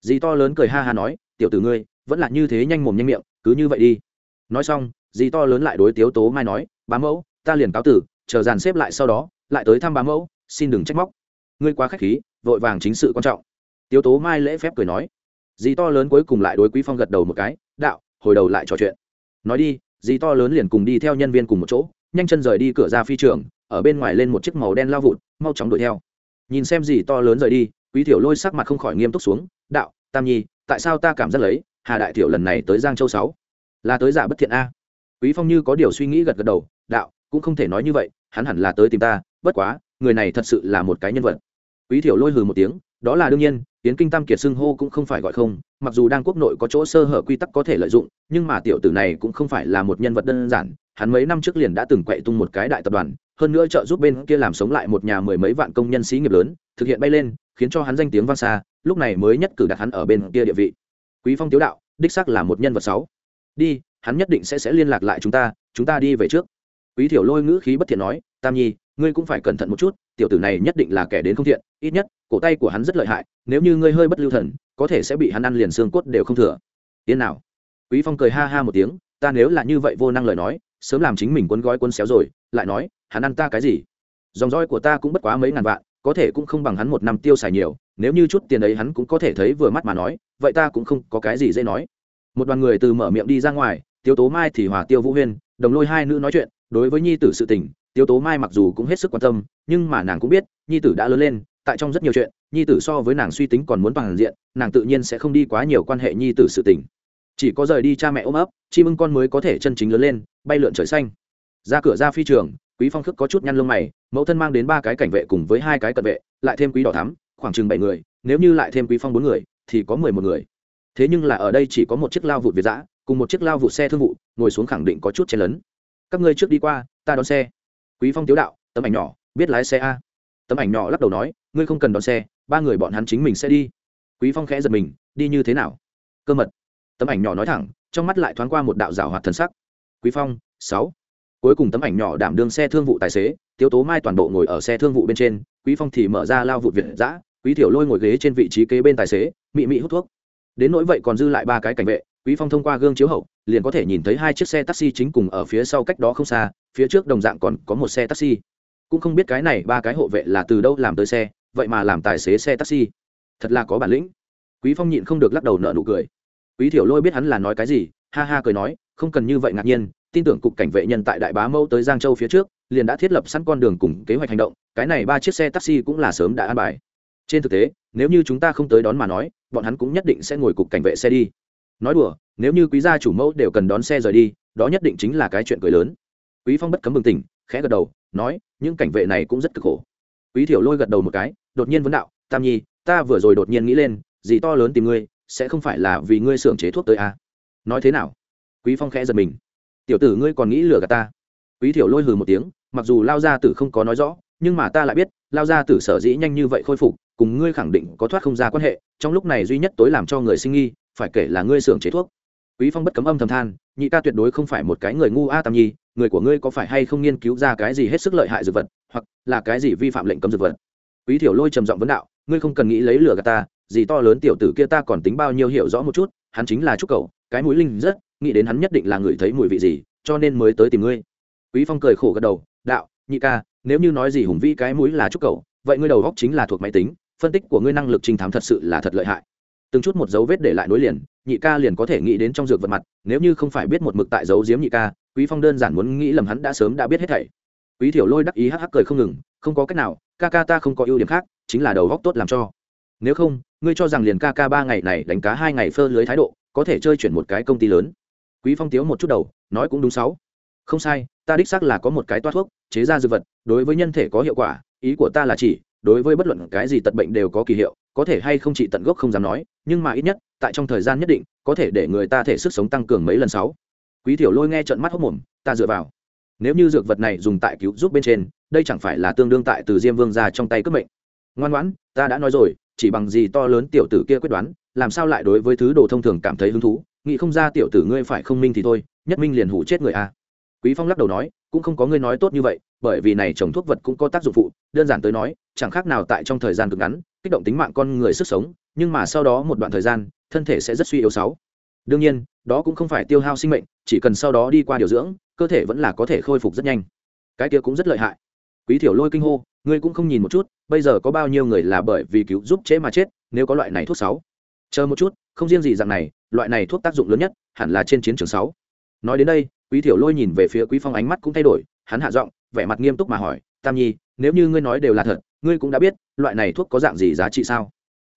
Dì to lớn cười ha ha nói, tiểu tử ngươi, vẫn là như thế nhanh mồm nhanh miệng, cứ như vậy đi. Nói xong, dì to lớn lại đối tiếu tố mai nói, bá mẫu, ta liền cáo tử, chờ dàn xếp lại sau đó, lại tới thăm bá mẫu, xin đừng trách móc. Ngươi quá khách khí, vội vàng chính sự quan trọng. Tiếu tố mai lễ phép cười nói dì to lớn cuối cùng lại đối quý phong gật đầu một cái, đạo, hồi đầu lại trò chuyện. Nói đi. Dì to lớn liền cùng đi theo nhân viên cùng một chỗ, nhanh chân rời đi cửa ra phi trường, ở bên ngoài lên một chiếc màu đen lao vụt, mau chóng đuổi theo. Nhìn xem dì to lớn rời đi, quý tiểu lôi sắc mặt không khỏi nghiêm túc xuống, đạo, tam nhi, tại sao ta cảm giác lấy, hà đại tiểu lần này tới giang châu sáu? Là tới giả bất thiện a? Quý phong như có điều suy nghĩ gật gật đầu, đạo, cũng không thể nói như vậy, hắn hẳn là tới tìm ta, bất quá, người này thật sự là một cái nhân vật. Quý tiểu lôi hừ một tiếng, đó là đương nhiên tiến kinh tam kiệt xưng hô cũng không phải gọi không, mặc dù đang quốc nội có chỗ sơ hở quy tắc có thể lợi dụng, nhưng mà tiểu tử này cũng không phải là một nhân vật đơn giản, hắn mấy năm trước liền đã từng quậy tung một cái đại tập đoàn, hơn nữa trợ giúp bên kia làm sống lại một nhà mười mấy vạn công nhân sĩ nghiệp lớn, thực hiện bay lên, khiến cho hắn danh tiếng vang xa, lúc này mới nhất cử đặt hắn ở bên kia địa vị. Quý phong tiếu đạo, đích xác là một nhân vật sáu. Đi, hắn nhất định sẽ sẽ liên lạc lại chúng ta chúng ta đi về trước. Quý thiểu lôi ngữ khí bất thiện nói, tam nhi, ngươi cũng phải cẩn thận một chút tiểu tử này nhất định là kẻ đến không thiện, ít nhất, cổ tay của hắn rất lợi hại, nếu như ngươi hơi bất lưu thần, có thể sẽ bị hắn ăn liền xương cốt đều không thừa. Yên nào. Quý phong cười ha ha một tiếng, ta nếu là như vậy vô năng lời nói, sớm làm chính mình cuốn gói cuốn xéo rồi, lại nói, hắn ăn ta cái gì? Dòng roi của ta cũng bất quá mấy ngàn vạn, có thể cũng không bằng hắn một năm tiêu xài nhiều, nếu như chút tiền ấy hắn cũng có thể thấy vừa mắt mà nói, vậy ta cũng không có cái gì dễ nói. Một đoàn người từ mở miệng đi ra ngoài tiêu tố mai thì hòa tiêu vũ huyên, đồng lôi hai nữ nói chuyện, đối với nhi tử sự tình tiêu tố mai mặc dù cũng hết sức quan tâm, nhưng mà nàng cũng biết, nhi tử đã lớn lên, tại trong rất nhiều chuyện, nhi tử so với nàng suy tính còn muốn bằng diện, nàng tự nhiên sẽ không đi quá nhiều quan hệ nhi tử sự tình. Chỉ có rời đi cha mẹ ôm ấp chim ưng con mới có thể chân chính lớn lên, bay lượn trời xanh. Ra cửa ra phi trường, quý phong khước có chút nhăn lông mày, mẫu thân mang đến ba cái cảnh vệ cùng với hai cái cận vệ, lại thêm quý đỏ thắm, khoảng chừng bảy người, nếu như lại thêm quý phong bốn người, thì có mười một người. Thế nhưng là ở đây chỉ có một chiếc lao vụt việt giã cùng một chiếc lao vụt xe thương vụ, ngồi xuống khẳng định có chút chen lấn. Các ngươi trước đi qua, ta đón xe quý phong tiếu đạo, tấm ảnh nhỏ, biết lái xe a. Tấm ảnh nhỏ lắc đầu nói, ngươi không cần đón xe, ba người bọn hắn chính mình sẽ đi. Quý phong khẽ giật mình, đi như thế nào? Cơ mật. Tấm ảnh nhỏ nói thẳng, trong mắt lại thoáng qua một đạo rào hoạt thần sắc. Quý phong, sáu. Cuối cùng tấm ảnh nhỏ đảm đương xe thương vụ tài xế, tiếu tố mai toàn bộ ngồi ở xe thương vụ bên trên, quý phong thì mở ra lao vụ việt giã quý thiểu lôi ngồi ghế trên vị trí kế bên tài xế, mị mị hút thuốc. Đến nỗi vậy còn dư lại ba cái cảnh vệ, quý phong thông qua gương chiếu hậu liền có thể nhìn thấy hai chiếc xe taxi chính cùng ở phía sau cách đó không xa, phía trước đồng dạng còn có một xe taxi. Cũng không biết cái này ba cái hộ vệ là từ đâu làm tới xe, vậy mà làm tài xế xe taxi. Thật là có bản lĩnh. Quý phong nhịn không được lắc đầu nở nụ cười. Quý thiểu lôi biết hắn là nói cái gì, ha ha cười nói, không cần như vậy ngạc nhiên, tin tưởng cục cảnh vệ nhân tại đại bá mâu tới giang châu phía trước, liền đã thiết lập sẵn con đường cùng kế hoạch hành động, cái này ba chiếc xe taxi cũng là sớm đã an bài. Trên thực tế, nếu như chúng ta không tới đón mà nói, bọn hắn cũng nhất định sẽ ngồi cục cảnh vệ xe đi nói đùa, nếu như quý gia chủ mẫu đều cần đón xe rời đi, đó nhất định chính là cái chuyện cười lớn. Quý phong bất cấm bừng tỉnh, khẽ gật đầu, nói, những cảnh vệ này cũng rất cực khổ. Quý thiểu lôi gật đầu một cái, đột nhiên vấn đạo, tam nhi, ta vừa rồi đột nhiên nghĩ lên, gì to lớn tìm ngươi, sẽ không phải là vì ngươi xưởng chế thuốc tới à? nói thế nào? Quý phong khẽ giật mình. Tiểu tử ngươi còn nghĩ lừa gạt ta? Quý thiểu lôi hừ một tiếng, mặc dù lao gia tử không có nói rõ, nhưng mà ta lại biết, lao gia tử sở dĩ nhanh như vậy khôi phục, cùng ngươi khẳng định có thoát không ra quan hệ, trong lúc này duy nhất tối làm cho người sinh nghi phải kể là ngươi xưởng chế thuốc. Quý phong bất cấm âm thầm than, nhị ca tuyệt đối không phải một cái người ngu a tam nhi, người của ngươi có phải hay không nghiên cứu ra cái gì hết sức lợi hại dược vật, hoặc là cái gì vi phạm lệnh cấm dược vật? Quý thiểu lôi trầm giọng vấn đạo, ngươi không cần nghĩ lấy lửa gạt ta, gì to lớn tiểu tử kia ta còn tính bao nhiêu hiểu rõ một chút, hắn chính là trúc cầu, cái mũi linh rất, nghĩ đến hắn nhất định là người thấy mùi vị gì, cho nên mới tới tìm ngươi. Quý phong cười khổ gật đầu, đạo, nhị ca, nếu như nói gì hùng vĩ cái mũi là trúc cầu, vậy ngươi đầu góc chính là thuộc máy tính, phân tích của ngươi năng lực trinh thám thật sự là thật lợi hại từng chút một dấu vết để lại nối liền, nhị ca liền có thể nghĩ đến trong dược vật mặt, nếu như không phải biết một mực tại dấu diếm nhị ca, quý phong đơn giản muốn nghĩ lầm hắn đã sớm đã biết hết thảy. Quý thiểu lôi đắc ý hắc hắc cười không ngừng, không có cách nào, ca ca ta không có ưu điểm khác, chính là đầu góc tốt làm cho. Nếu không, ngươi cho rằng liền ca ca ba ngày này đánh cá hai ngày phơ lưới thái độ, có thể chơi chuyển một cái công ty lớn. Quý phong tiếu một chút đầu, nói cũng đúng sáu. Không sai, ta đích xác là có một cái toát thuốc, chế ra dược vật, đối với nhân thể có hiệu quả, ý của ta là chỉ, đối với bất luận cái gì tật bệnh đều có kỳ hiệu có thể hay không trị tận gốc không dám nói, nhưng mà ít nhất, tại trong thời gian nhất định, có thể để người ta thể sức sống tăng cường mấy lần sáu. Quý tiểu lôi nghe trận mắt hốc mồm, ta dựa vào. Nếu như dược vật này dùng tại cứu giúp bên trên, đây chẳng phải là tương đương tại từ diêm vương ra trong tay cướp mệnh. Ngoan ngoãn, ta đã nói rồi, chỉ bằng gì to lớn tiểu tử kia quyết đoán, làm sao lại đối với thứ đồ thông thường cảm thấy hứng thú? Nghĩ không ra tiểu tử ngươi phải không minh thì thôi, nhất minh liền hủ chết người a. Quý phong lắc đầu nói, cũng không có ngươi nói tốt như vậy, bởi vì này trồng thuốc vật cũng có tác dụng phụ, đơn giản tới nói, chẳng khác nào tại trong thời gian cực ngắn kích động tính mạng con người sức sống, nhưng mà sau đó một đoạn thời gian, thân thể sẽ rất suy yếu sáu. Đương nhiên, đó cũng không phải tiêu hao sinh mệnh, chỉ cần sau đó đi qua điều dưỡng, cơ thể vẫn là có thể khôi phục rất nhanh. Cái kia cũng rất lợi hại. Quý thiểu lôi kinh hô, ngươi cũng không nhìn một chút, bây giờ có bao nhiêu người là bởi vì cứu giúp chế mà chết, nếu có loại này thuốc sáu. Chờ một chút, không riêng gì dạng này, loại này thuốc tác dụng lớn nhất, hẳn là trên chiến trường sáu. Nói đến đây, quý thiểu lôi nhìn về phía quý phong ánh mắt cũng thay đổi, hắn hạ giọng, vẻ mặt nghiêm túc mà hỏi, tam nhi nếu như ngươi nói đều là thật, ngươi cũng đã biết, loại này thuốc có dạng gì giá trị sao?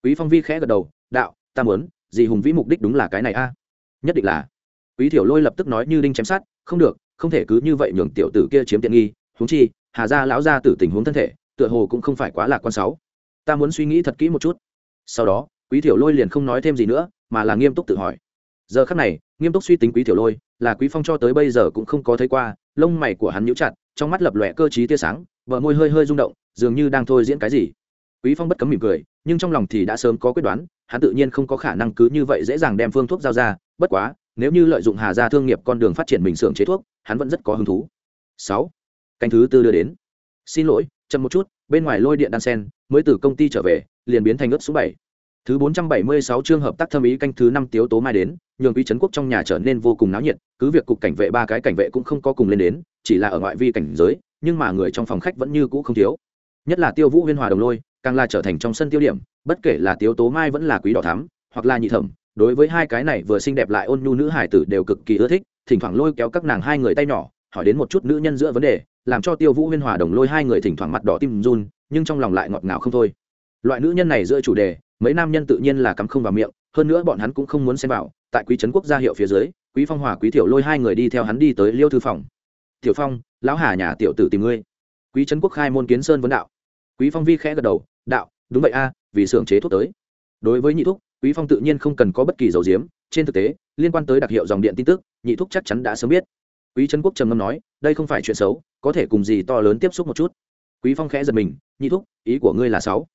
Quý phong vi khẽ gật đầu, đạo, ta muốn, gì hùng vĩ mục đích đúng là cái này a. Nhất định là. Quý thiểu lôi lập tức nói như đinh chém sát không được, không thể cứ như vậy nhường tiểu tử kia chiếm tiện nghi, huống chi, hà gia lão gia tử tình huống thân thể, tựa hồ cũng không phải quá là quan sáu. Ta muốn suy nghĩ thật kỹ một chút. Sau đó, quý thiểu lôi liền không nói thêm gì nữa, mà là nghiêm túc tự hỏi. Giờ khắc này, nghiêm túc suy tính quý thiểu lôi, là quý phong cho tới bây giờ cũng không có thấy qua, lông mày của hắn nhíu chặt, trong mắt lập lòe cơ trí tia sáng vợ môi hơi hơi rung động, dường như đang thôi diễn cái gì. Quý phong bất cấm mỉm cười, nhưng trong lòng thì đã sớm có quyết đoán, hắn tự nhiên không có khả năng cứ như vậy dễ dàng đem phương thuốc giao ra, bất quá, nếu như lợi dụng hà gia thương nghiệp con đường phát triển bình xưởng chế thuốc, hắn vẫn rất có hứng thú. Sáu, canh thứ tư đưa đến. Xin lỗi, chậm một chút, bên ngoài lôi điện đan sen, mới từ công ty trở về, liền biến thành ướt số bảy. Thứ bốn trăm bảy mươi sáu chương hợp tác thâm ý canh thứ năm tiếu tố mai đến, nhường quý trấn quốc trong nhà trở nên vô cùng náo nhiệt, cứ việc cục cảnh vệ ba cái cảnh vệ cũng không có cùng lên đến, chỉ là ở ngoại vi cảnh giới nhưng mà người trong phòng khách vẫn như cũ không thiếu. Nhất là tiêu vũ huyên hòa đồng lôi, càng là trở thành trong sân tiêu điểm, bất kể là tiếu tố mai vẫn là quý đỏ thắm, hoặc là nhị thẩm, đối với hai cái này vừa xinh đẹp lại ôn nhu nữ hải tử đều cực kỳ ưa thích, thỉnh thoảng lôi kéo các nàng hai người tay nhỏ, hỏi đến một chút nữ nhân giữa vấn đề, làm cho tiêu vũ huyên hòa đồng lôi hai người thỉnh thoảng mặt đỏ tim run, nhưng trong lòng lại ngọt ngào không thôi. Loại nữ nhân này giữa chủ đề, mấy nam nhân tự nhiên là cắm không vào miệng, hơn nữa bọn hắn cũng không muốn xem vào, tại quý trấn quốc gia hiệu phía dưới, quý phong hòa, quý tiểu lôi hai người đi theo hắn đi tới liêu thư phòng tiểu phong, lão hà nhà tiểu tử tìm ngươi. Quý trấn quốc khai môn kiến sơn vấn đạo. Quý phong vi khẽ gật đầu, đạo, đúng vậy a, vì xưởng chế thuốc tới. Đối với nhị thuốc quý phong tự nhiên không cần có bất kỳ dầu diếm trên thực tế, liên quan tới đặc hiệu dòng điện tin tức, nhị thuốc chắc chắn đã sớm biết. Quý trấn quốc trầm ngâm nói, đây không phải chuyện xấu, có thể cùng gì to lớn tiếp xúc một chút. Quý phong khẽ giật mình, nhị thuốc ý của ngươi là sáu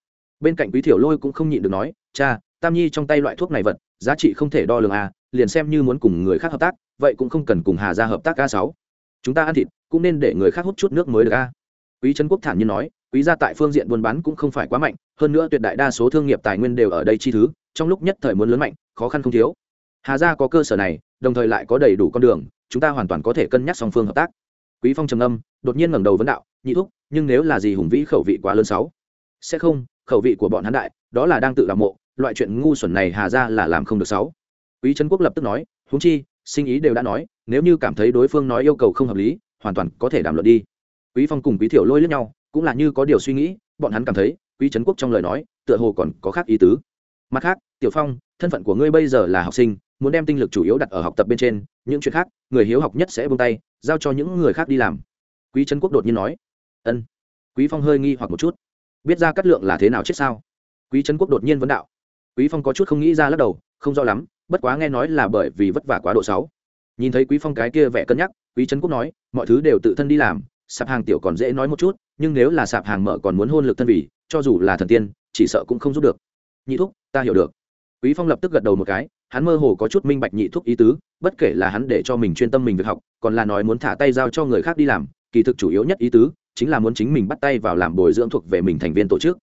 bên cạnh quý thiểu lôi cũng không nhịn được nói, cha, tam nhi trong tay loại thuốc này vật, giá trị không thể đo lường a liền xem như muốn cùng người khác hợp tác, vậy cũng không cần cùng hà ra hợp tác a sáu chúng ta ăn thịt, cũng nên để người khác hút chút nước mới được a. Quý trấn quốc thản nhiên nói, quý gia tại phương diện buôn bán cũng không phải quá mạnh, hơn nữa tuyệt đại đa số thương nghiệp tài nguyên đều ở đây chi thứ, trong lúc nhất thời muốn lớn mạnh, khó khăn không thiếu. Hà gia có cơ sở này, đồng thời lại có đầy đủ con đường, chúng ta hoàn toàn có thể cân nhắc song phương hợp tác. Quý phong trầm âm đột nhiên ngẩng đầu vấn đạo, nhị thúc, nhưng nếu là gì hùng vĩ khẩu vị quá lớn sáu? Sẽ không, khẩu vị của bọn hắn đại, đó là đang tự làm mộ, loại chuyện ngu xuẩn này hà ra là làm không được sáu. Quý trấn quốc lập tức nói, huống chi, sinh ý đều đã nói nếu như cảm thấy đối phương nói yêu cầu không hợp lý, hoàn toàn có thể đàm luận đi. Quý phong cùng quý thiểu lôi lẫn nhau, cũng là như có điều suy nghĩ, bọn hắn cảm thấy, quý trấn quốc trong lời nói, tựa hồ còn có khác ý tứ. Mặt khác, tiểu phong, thân phận của ngươi bây giờ là học sinh, muốn đem tinh lực chủ yếu đặt ở học tập bên trên, những chuyện khác, người hiếu học nhất sẽ buông tay, giao cho những người khác đi làm. Quý trấn quốc đột nhiên nói. Ân. Quý phong hơi nghi hoặc một chút. Biết ra cắt lượng là thế nào chết sao? Quý trấn quốc đột nhiên vấn đạo. Quý phong có chút không nghĩ ra lắc đầu, không rõ lắm, bất quá nghe nói là bởi vì vất vả quá độ sáu nhìn thấy quý phong cái kia vẻ cân nhắc, quý trấn quốc nói, mọi thứ đều tự thân đi làm, sạp hàng tiểu còn dễ nói một chút, nhưng nếu là sạp hàng mở còn muốn hôn lực thân vì, cho dù là thần tiên, chỉ sợ cũng không giúp được. Nhị thúc, ta hiểu được. Quý phong lập tức gật đầu một cái, hắn mơ hồ có chút minh bạch nhị thúc ý tứ, bất kể là hắn để cho mình chuyên tâm mình việc học, còn là nói muốn thả tay giao cho người khác đi làm, kỳ thực chủ yếu nhất ý tứ, chính là muốn chính mình bắt tay vào làm bồi dưỡng thuộc về mình thành viên tổ chức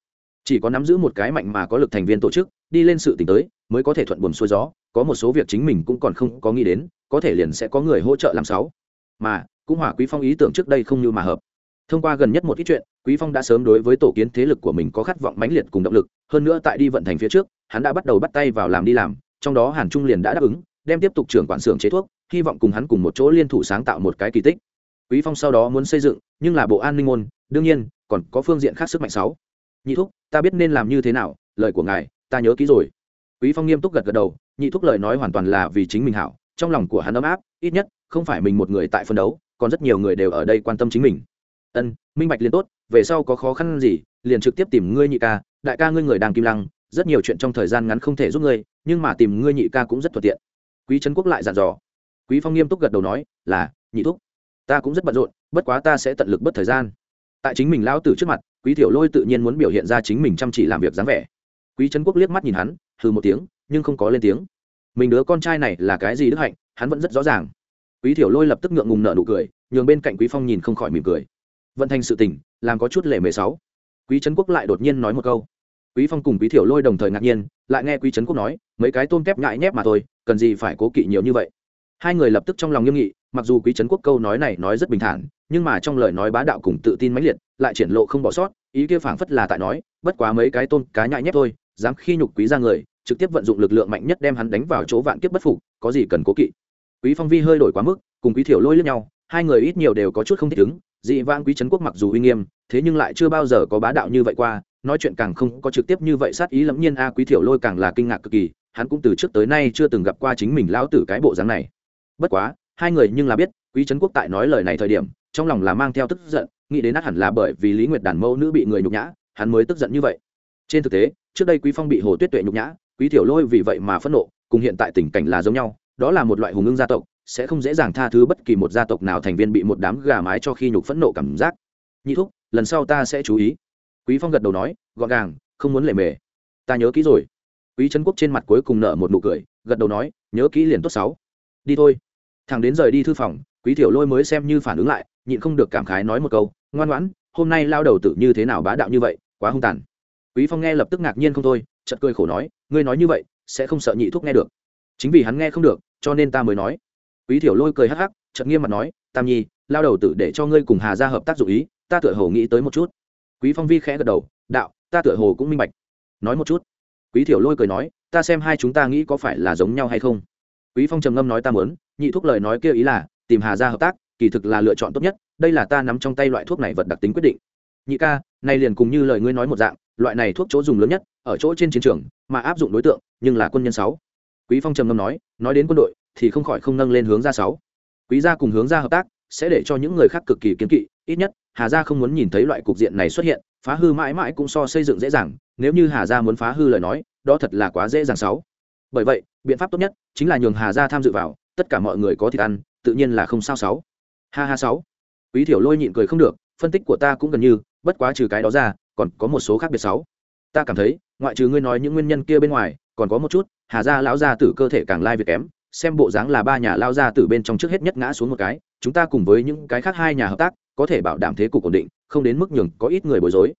chỉ có nắm giữ một cái mạnh mà có lực thành viên tổ chức, đi lên sự t tới, mới có thể thuận buồm xuôi gió, có một số việc chính mình cũng còn không có nghĩ đến, có thể liền sẽ có người hỗ trợ làm sáu. Mà, cũng hỏa quý phong ý tưởng trước đây không như mà hợp. Thông qua gần nhất một ít chuyện, quý phong đã sớm đối với tổ kiến thế lực của mình có khát vọng mãnh liệt cùng động lực, hơn nữa tại đi vận thành phía trước, hắn đã bắt đầu bắt tay vào làm đi làm, trong đó hàn trung liền đã đáp ứng, đem tiếp tục trưởng quản xưởng chế thuốc, hy vọng cùng hắn cùng một chỗ liên thủ sáng tạo một cái kỳ tích. Quý phong sau đó muốn xây dựng, nhưng là bộ an ninh môn, đương nhiên, còn có phương diện khác sức mạnh sáu nhị thúc, ta biết nên làm như thế nào, lời của ngài, ta nhớ kỹ rồi. Quý phong nghiêm túc gật gật đầu, nhị thúc lời nói hoàn toàn là vì chính mình hảo, trong lòng của hắn ấm áp, ít nhất, không phải mình một người tại phân đấu, còn rất nhiều người đều ở đây quan tâm chính mình. Ân, minh bạch liền tốt, về sau có khó khăn gì, liền trực tiếp tìm ngươi nhị ca, đại ca ngươi người đang kim lăng, rất nhiều chuyện trong thời gian ngắn không thể giúp ngươi, nhưng mà tìm ngươi nhị ca cũng rất thuận tiện. Quý trấn quốc lại dặn dò. Quý phong nghiêm túc gật đầu nói, là, nhị thúc, ta cũng rất bận rộn, bất quá ta sẽ tận lực bất thời gian. Tại chính mình lão tử trước mặt quý tiểu lôi tự nhiên muốn biểu hiện ra chính mình chăm chỉ làm việc dáng vẻ. Quý trấn quốc liếc mắt nhìn hắn, hừ một tiếng, nhưng không có lên tiếng. Mình đứa con trai này là cái gì đức hạnh, hắn vẫn rất rõ ràng. Quý tiểu lôi lập tức ngượng ngùng nở nụ cười, nhường bên cạnh quý phong nhìn không khỏi mỉm cười. Vận thành sự tình, làm có chút lệ mười sáu. Quý trấn quốc lại đột nhiên nói một câu. Quý phong cùng quý tiểu lôi đồng thời ngạc nhiên, lại nghe quý trấn quốc nói, mấy cái tôm kép nhại nhép mà thôi, cần gì phải cố kỵ nhiều như vậy? Hai người lập tức trong lòng nghiêm nghị, mặc dù quý trấn quốc câu nói này nói rất bình thản, nhưng mà trong lời nói bá đạo cùng tự tin mãnh liệt, lại triển lộ không bỏ sót, ý kia phảng phất là tại nói, bất quá mấy cái tôn cá nhại nhép thôi, dám khi nhục quý ra người, trực tiếp vận dụng lực lượng mạnh nhất đem hắn đánh vào chỗ vạn kiếp bất phục, có gì cần cố kỵ. Quý phong vi hơi đổi quá mức, cùng quý thiểu lôi lướt nhau, hai người ít nhiều đều có chút không thích ứng, dị vãng quý trấn quốc mặc dù uy nghiêm, thế nhưng lại chưa bao giờ có bá đạo như vậy qua, nói chuyện càng không có trực tiếp như vậy sát ý lẫm nhiên, a, quý thiểu lôi càng là kinh ngạc cực kỳ, hắn cũng từ trước tới nay chưa từng gặp qua chính mình lão tử cái bộ dáng này bất quá, hai người nhưng là biết, quý trấn quốc tại nói lời này thời điểm, trong lòng là mang theo tức giận, nghĩ đến nát hẳn là bởi vì lý nguyệt đàn mẫu nữ bị người nhục nhã, hắn mới tức giận như vậy. Trên thực tế, trước đây quý phong bị hồ tuyết tuệ nhục nhã, quý tiểu lôi vì vậy mà phẫn nộ, cùng hiện tại tình cảnh là giống nhau, đó là một loại hùng ưng gia tộc, sẽ không dễ dàng tha thứ bất kỳ một gia tộc nào thành viên bị một đám gà mái cho khi nhục phẫn nộ cảm giác. Nhị thúc, lần sau ta sẽ chú ý. Quý phong gật đầu nói, gọn gàng, không muốn lề mề. Ta nhớ kỹ rồi. Quý trấn quốc trên mặt cuối cùng nở một nụ cười, gật đầu nói, nhớ kỹ liền tốt sáu đi thôi thằng đến rời đi thư phòng, quý tiểu lôi mới xem như phản ứng lại, nhịn không được cảm khái nói một câu, ngoan ngoãn, hôm nay lao đầu tử như thế nào bá đạo như vậy, quá hung tàn. Quý phong nghe lập tức ngạc nhiên không thôi, chợt cười khổ nói, ngươi nói như vậy, sẽ không sợ nhị thúc nghe được. Chính vì hắn nghe không được, cho nên ta mới nói. Quý tiểu lôi cười hắc hắc, chợt nghiêm mặt nói, tam nhi, lao đầu tử để cho ngươi cùng hà ra hợp tác dụ ý, ta tựa hồ nghĩ tới một chút. Quý phong vi khẽ gật đầu, đạo, ta tựa hồ cũng minh bạch. Nói một chút. Quý tiểu lôi cười nói, ta xem hai chúng ta nghĩ có phải là giống nhau hay không? Quý phong trầm ngâm nói, ta muốn nhị thuốc lời nói kia ý là, tìm hà ra hợp tác, kỳ thực là lựa chọn tốt nhất, đây là ta nắm trong tay loại thuốc này vật đặc tính quyết định. Nhị ca, này liền cùng như lời ngươi nói một dạng, loại này thuốc chỗ dùng lớn nhất, ở chỗ trên chiến trường, mà áp dụng đối tượng, nhưng là quân nhân sáu. Quý phong trầm ngâm nói nói đến quân đội, thì không khỏi không nâng lên hướng ra sáu. Quý gia cùng hướng ra hợp tác, sẽ để cho những người khác cực kỳ kiến kỵ, ít nhất, hà gia không muốn nhìn thấy loại cục diện này xuất hiện, phá hư mãi mãi cũng so xây dựng dễ dàng, nếu như hà gia muốn phá hư lời nói, đó thật là quá dễ dàng sáu. Bởi vậy, biện pháp tốt nhất chính là nhường hà gia tham dự vào tất cả mọi người có thịt ăn, tự nhiên là không sao sáu. Ha ha sáu. Quý thiểu lôi nhịn cười không được, phân tích của ta cũng gần như, bất quá trừ cái đó ra, còn có một số khác biệt sáu. Ta cảm thấy, ngoại trừ ngươi nói những nguyên nhân kia bên ngoài, còn có một chút, hà gia lão gia tử cơ thể càng lai việc kém, xem bộ dáng là ba nhà lao gia tử bên trong trước hết nhất ngã xuống một cái, chúng ta cùng với những cái khác hai nhà hợp tác, có thể bảo đảm thế cục ổn định, không đến mức nhường có ít người bối rối.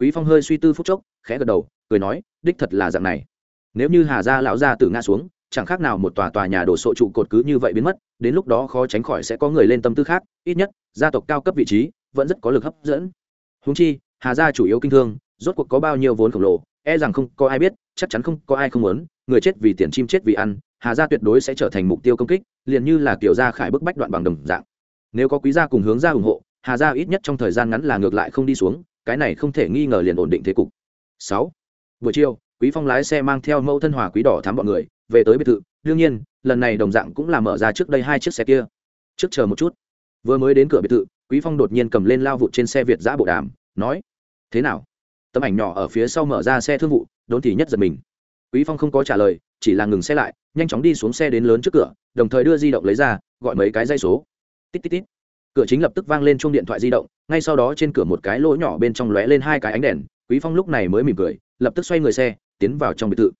Quý phong hơi suy tư phút chốc, khẽ gật đầu, cười nói, đích thật là dạng này. Nếu như hà gia lão gia tử ngã xuống chẳng khác nào một tòa tòa nhà đổ sộ trụ cột cứ như vậy biến mất, đến lúc đó khó tránh khỏi sẽ có người lên tâm tư khác, ít nhất, gia tộc cao cấp vị trí, vẫn rất có lực hấp dẫn. Húng chi, hà gia chủ yếu kinh thương, rốt cuộc có bao nhiêu vốn khổng lồ e rằng không có ai biết, chắc chắn không có ai không muốn, người chết vì tiền chim chết vì ăn, hà gia tuyệt đối sẽ trở thành mục tiêu công kích, liền như là kiểu gia khải bức bách đoạn bằng đồng dạng. Nếu có quý gia cùng hướng gia ủng hộ, hà gia ít nhất trong thời gian ngắn là ngược lại không đi xuống, cái này không thể nghi ngờ liền ổn định thế cục. Sáu, buổi chiều, quý phong lái xe mang theo mẫu thân hòa quý đỏ thám bọn người về tới biệt thự, đương nhiên, lần này đồng dạng cũng là mở ra trước đây hai chiếc xe kia. Trước chờ một chút. Vừa mới đến cửa biệt thự, quý phong đột nhiên cầm lên lao vụ trên xe việt giã bộ đàm, nói, thế nào? Tấm ảnh nhỏ ở phía sau mở ra xe thương vụ, đốn thì nhất giật mình. Quý phong không có trả lời, chỉ là ngừng xe lại, nhanh chóng đi xuống xe đến lớn trước cửa, đồng thời đưa di động lấy ra, gọi mấy cái dây số. Tít tít tít. Cửa chính lập tức vang lên chuông điện thoại di động, ngay sau đó trên cửa một cái lỗ nhỏ bên trong lóe lên hai cái ánh đèn. Quý phong lúc này mới mỉm cười, lập tức xoay người xe, tiến vào trong biệt thự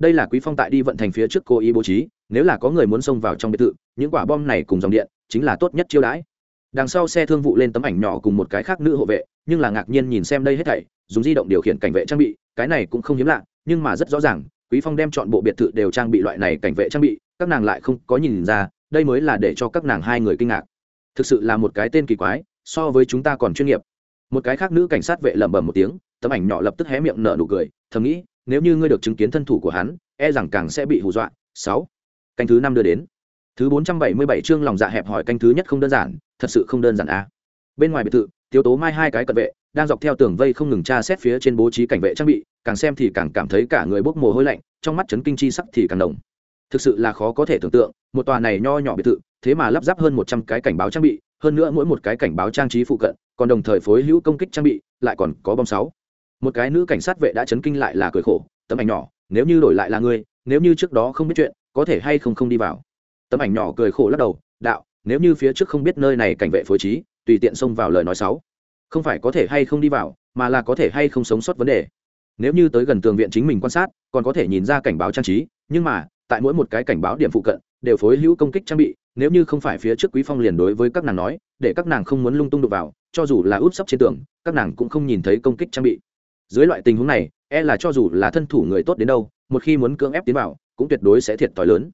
đây là quý phong tại đi vận thành phía trước cố ý bố trí, nếu là có người muốn xông vào trong biệt thự, những quả bom này cùng dòng điện chính là tốt nhất chiêu đãi. Đằng sau xe thương vụ lên tấm ảnh nhỏ cùng một cái khác nữ hộ vệ, nhưng là ngạc nhiên nhìn xem đây hết thảy, dùng di động điều khiển cảnh vệ trang bị, cái này cũng không hiếm lạ, nhưng mà rất rõ ràng, quý phong đem chọn bộ biệt thự đều trang bị loại này cảnh vệ trang bị, các nàng lại không có nhìn ra, đây mới là để cho các nàng hai người kinh ngạc. Thực sự là một cái tên kỳ quái, so với chúng ta còn chuyên nghiệp. Một cái khác nữ cảnh sát vệ lẩm bẩm một tiếng, tấm ảnh nhỏ lập tức hé miệng nở nụ cười, thầm nghĩ nếu như ngươi được chứng kiến thân thủ của hắn e rằng càng sẽ bị hù dọa. Sáu, canh thứ năm đưa đến. Thứ bốn trăm bảy mươi bảy chương lòng dạ hẹp hỏi canh thứ nhất không đơn giản, thật sự không đơn giản a à. bên ngoài biệt thự thiếu tố mai hai cái cận vệ, đang dọc theo tường vây không ngừng tra xét phía trên bố trí cảnh vệ trang bị, càng xem thì càng cảm thấy cả người bốc mồ hôi lạnh, trong mắt chấn kinh chi sắc thì càng đồng thực sự là khó có thể tưởng tượng, một tòa này nho nhỏ biệt thự, thế mà lắp ráp hơn một trăm cái cảnh báo trang bị, hơn nữa mỗi một cái cảnh báo trang trí phụ cận, còn đồng thời phối hữu công kích trang bị, lại còn có bom sáu một cái nữ cảnh sát vệ đã chấn kinh lại là cười khổ, tấm ảnh nhỏ, nếu như đổi lại là ngươi, nếu như trước đó không biết chuyện, có thể hay không không đi vào? Tấm ảnh nhỏ cười khổ lắc đầu, đạo, nếu như phía trước không biết nơi này cảnh vệ phối trí, tùy tiện xông vào lời nói sáu không phải có thể hay không đi vào, mà là có thể hay không sống sót vấn đề. Nếu như tới gần tường viện chính mình quan sát, còn có thể nhìn ra cảnh báo trang trí, nhưng mà, tại mỗi một cái cảnh báo điểm phụ cận, đều phối hữu công kích trang bị, nếu như không phải phía trước quý phong liền đối với các nàng nói, để các nàng không muốn lung tung đụng vào, cho dù là úp sấp trên tường, các nàng cũng không nhìn thấy công kích trang bị dưới loại tình huống này e là cho dù là thân thủ người tốt đến đâu, một khi muốn cưỡng ép tiến vào, cũng tuyệt đối sẽ thiệt thòi lớn.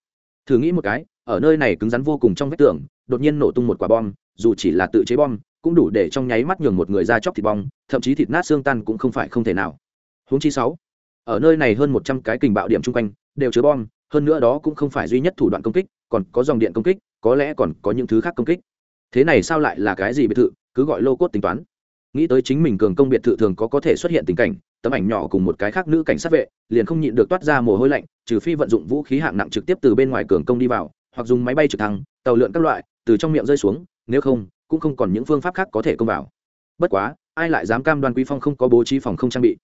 Thử nghĩ một cái, ở nơi này cứng rắn vô cùng trong vách tường, đột nhiên nổ tung một quả bom, dù chỉ là tự chế bom, cũng đủ để trong nháy mắt nhường một người ra chóc thịt bong, thậm chí thịt nát xương tan cũng không phải không thể nào. Huống chi sáu, ở nơi này hơn một trăm cái kình bạo điểm chung quanh, đều chứa bom, hơn nữa đó cũng không phải duy nhất thủ đoạn công kích, còn có dòng điện công kích, có lẽ còn có những thứ khác công kích. Thế này sao lại là cái gì biệt thự, cứ gọi lô cốt tính toán nghĩ tới chính mình cường công biệt thự thường có có thể xuất hiện tình cảnh, tấm ảnh nhỏ cùng một cái khác nữ cảnh sát vệ, liền không nhịn được toát ra mồ hôi lạnh, trừ phi vận dụng vũ khí hạng nặng trực tiếp từ bên ngoài cường công đi vào, hoặc dùng máy bay trực thăng, tàu lượn các loại, từ trong miệng rơi xuống, nếu không, cũng không còn những phương pháp khác có thể công vào. Bất quá, ai lại dám cam đoan quý phong không có bố trí phòng không trang bị?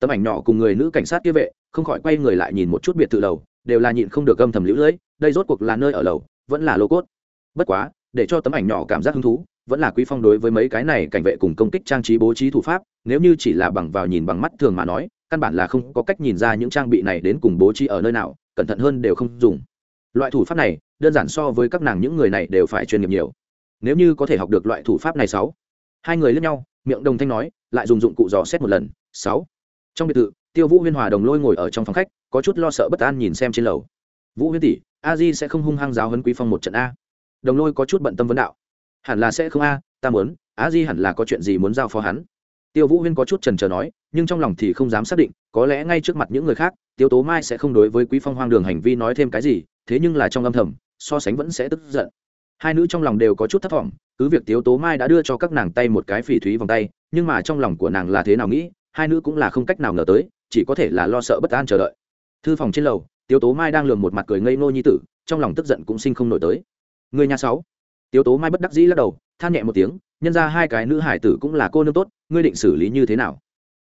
Tấm ảnh nhỏ cùng người nữ cảnh sát kia vệ, không khỏi quay người lại nhìn một chút biệt thự lầu, đều là nhịn không được âm thầm lũ lưỡi đây rốt cuộc là nơi ở lầu, vẫn là lô cốt. Bất quá, để cho tấm ảnh nhỏ cảm giác hứng thú vẫn là quý phong đối với mấy cái này cảnh vệ cùng công kích trang trí bố trí thủ pháp, nếu như chỉ là bằng vào nhìn bằng mắt thường mà nói, căn bản là không có cách nhìn ra những trang bị này đến cùng bố trí ở nơi nào, cẩn thận hơn đều không dùng. Loại thủ pháp này, đơn giản so với các nàng những người này đều phải chuyên nghiệp nhiều. Nếu như có thể học được loại thủ pháp này sáu, hai người lẫn nhau, miệng đồng thanh nói, lại dùng dụng cụ dò xét một lần, sáu. Trong biệt thự, tiêu vũ huyên hòa đồng lôi ngồi ở trong phòng khách, có chút lo sợ bất an nhìn xem trên lầu. Vũ huyên tỷ, a di sẽ không hung hăng giáo hấn quý phong một trận a. Đồng lôi có chút bận tâm vấn đạo hẳn là sẽ không a, ta muốn á di hẳn là có chuyện gì muốn giao phó hắn. Tiêu vũ huyên có chút trần trờ nói, nhưng trong lòng thì không dám xác định, có lẽ ngay trước mặt những người khác, tiêu tố mai sẽ không đối với quý phong hoang đường hành vi nói thêm cái gì, thế nhưng là trong âm thầm, so sánh vẫn sẽ tức giận. Hai nữ trong lòng đều có chút thất vọng, cứ việc Tiêu tố mai đã đưa cho các nàng tay một cái phỉ thúy vòng tay, nhưng mà trong lòng của nàng là thế nào nghĩ, hai nữ cũng là không cách nào ngờ tới, chỉ có thể là lo sợ bất an chờ đợi. Thư phòng trên lầu, Tiêu tố mai đang lường một mặt cười ngây ngô nhi tử, trong lòng tức giận cũng sinh không nổi tới. Người nhà sáu tiếu tố mai bất đắc dĩ lắc đầu, than nhẹ một tiếng, nhân ra hai cái nữ hải tử cũng là cô nương tốt, ngươi định xử lý như thế nào?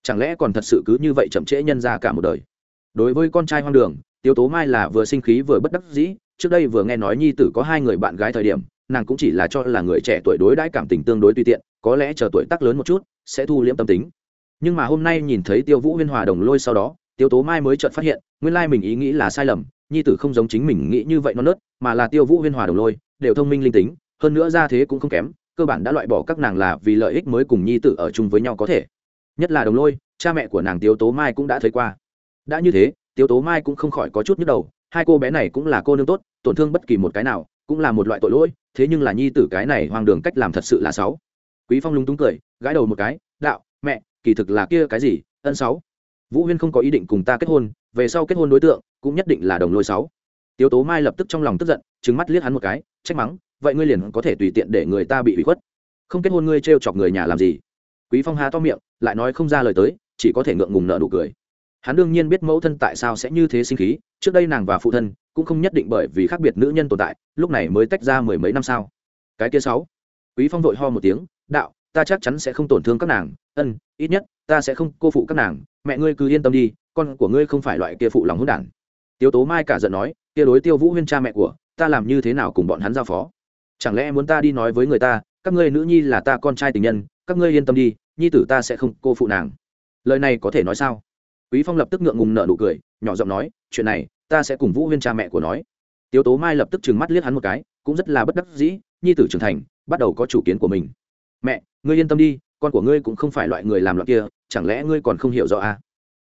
Chẳng lẽ còn thật sự cứ như vậy chậm trễ nhân ra cả một đời? Đối với con trai hoang đường, tiếu tố mai là vừa sinh khí vừa bất đắc dĩ, trước đây vừa nghe nói nhi tử có hai người bạn gái thời điểm, nàng cũng chỉ là cho là người trẻ tuổi đối đãi cảm tình tương đối tùy tiện, có lẽ chờ tuổi tác lớn một chút, sẽ thu liễm tâm tính. Nhưng mà hôm nay nhìn thấy tiêu vũ huyên hòa đồng lôi sau đó tiêu tố mai mới chợt phát hiện, nguyên lai mình ý nghĩ là sai lầm, nhi tử không giống chính mình nghĩ như vậy non nớt, mà là tiêu vũ huyên hòa đồng lôi, đều thông minh linh tính hơn nữa ra thế cũng không kém, cơ bản đã loại bỏ các nàng là vì lợi ích mới cùng nhi tử ở chung với nhau có thể. Nhất là đồng lôi, cha mẹ của nàng tiếu tố mai cũng đã thấy qua. Đã như thế, tiếu tố mai cũng không khỏi có chút nhức đầu, hai cô bé này cũng là cô nương tốt, tổn thương bất kỳ một cái nào, cũng là một loại tội lỗi, thế nhưng là nhi tử cái này hoang đường cách làm thật sự là sáu quý phong lúng túng cười, gãi đầu một cái, đạo, mẹ, kỳ thực là kia cái gì, ân sáu. Vũ huyên không có ý định cùng ta kết hôn, về sau kết hôn đối tượng, cũng nhất định là đồng lôi sáu. Tiếu tố mai lập tức trong lòng tức giận, trừng mắt liếc hắn một cái, trách mắng vậy ngươi liền có thể tùy tiện để người ta bị ủy khuất. Không kết hôn ngươi trêu chọc người nhà làm gì? Quý phong há to miệng, lại nói không ra lời tới, chỉ có thể ngượng ngùng nợ nụ cười. Hắn đương nhiên biết mẫu thân tại sao sẽ như thế sinh khí, trước đây nàng và phụ thân cũng không nhất định bởi vì khác biệt nữ nhân tồn tại, lúc này mới tách ra mười mấy năm sau. Cái kia sáu. Quý phong vội ho một tiếng, đạo, ta chắc chắn sẽ không tổn thương các nàng, ân, ít nhất, ta sẽ không cô phụ các nàng, mẹ ngươi cứ yên tâm đi, con của ngươi không phải loại kia phụ lòng hôn đản. Tiêu tố mai cả giận nói, kia đối tiêu vũ huyên cha mẹ của, ta làm như thế nào cùng bọn hắn giao phó? Chẳng lẽ muốn ta đi nói với người ta, các ngươi nữ nhi là ta con trai tình nhân, các ngươi yên tâm đi, nhi tử ta sẽ không cô phụ nàng. Lời này có thể nói sao? Quý phong lập tức ngượng ngùng nở nụ cười, nhỏ giọng nói, chuyện này, ta sẽ cùng vũ huyên cha mẹ của nói. Tiếu tố mai lập tức trừng mắt liếc hắn một cái, cũng rất là bất đắc dĩ, nhi tử trưởng thành, bắt đầu có chủ kiến của mình. Mẹ, ngươi yên tâm đi, con của ngươi cũng không phải loại người làm loạn kia, chẳng lẽ ngươi còn không hiểu rõ à?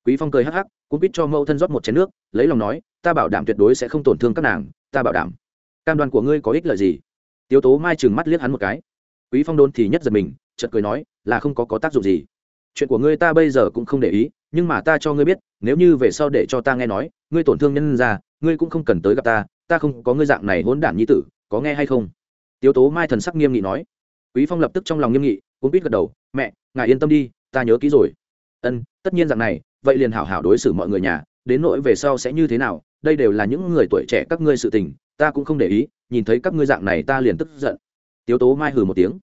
quý phong cười hắc hắc cũng biết cho mẫu thân rót một chén nước, lấy lòng nói, ta bảo đảm tuyệt đối sẽ không tổn thương các nàng, ta bảo đảm. Cam đoan của ngươi có ích lợi gì? Tiếu tố mai trừng mắt liếc hắn một cái. Quý phong đôn thì nhất giật mình, chợt cười nói, là không có có tác dụng gì. Chuyện của ngươi ta bây giờ cũng không để ý, nhưng mà ta cho ngươi biết, nếu như về sau để cho ta nghe nói, ngươi tổn thương nhân ra, ngươi cũng không cần tới gặp ta ta không có ngươi dạng này hỗn đản nhi tử, có nghe hay không? Tiếu tố mai thần sắc nghiêm nghị nói. Quý phong lập tức trong lòng nghiêm nghị cũng biết gật đầu, mẹ, ngài yên tâm đi, ta nhớ kỹ rồi. Ân, tất nhiên dạng này, vậy liền hảo hảo đối xử mọi người nhà, đến nỗi về sau sẽ như thế nào, đây đều là những người tuổi trẻ các ngươi sự tình, ta cũng không để ý nhìn thấy các ngươi dạng này ta liền tức giận. Tiếu tố mai hừ một tiếng.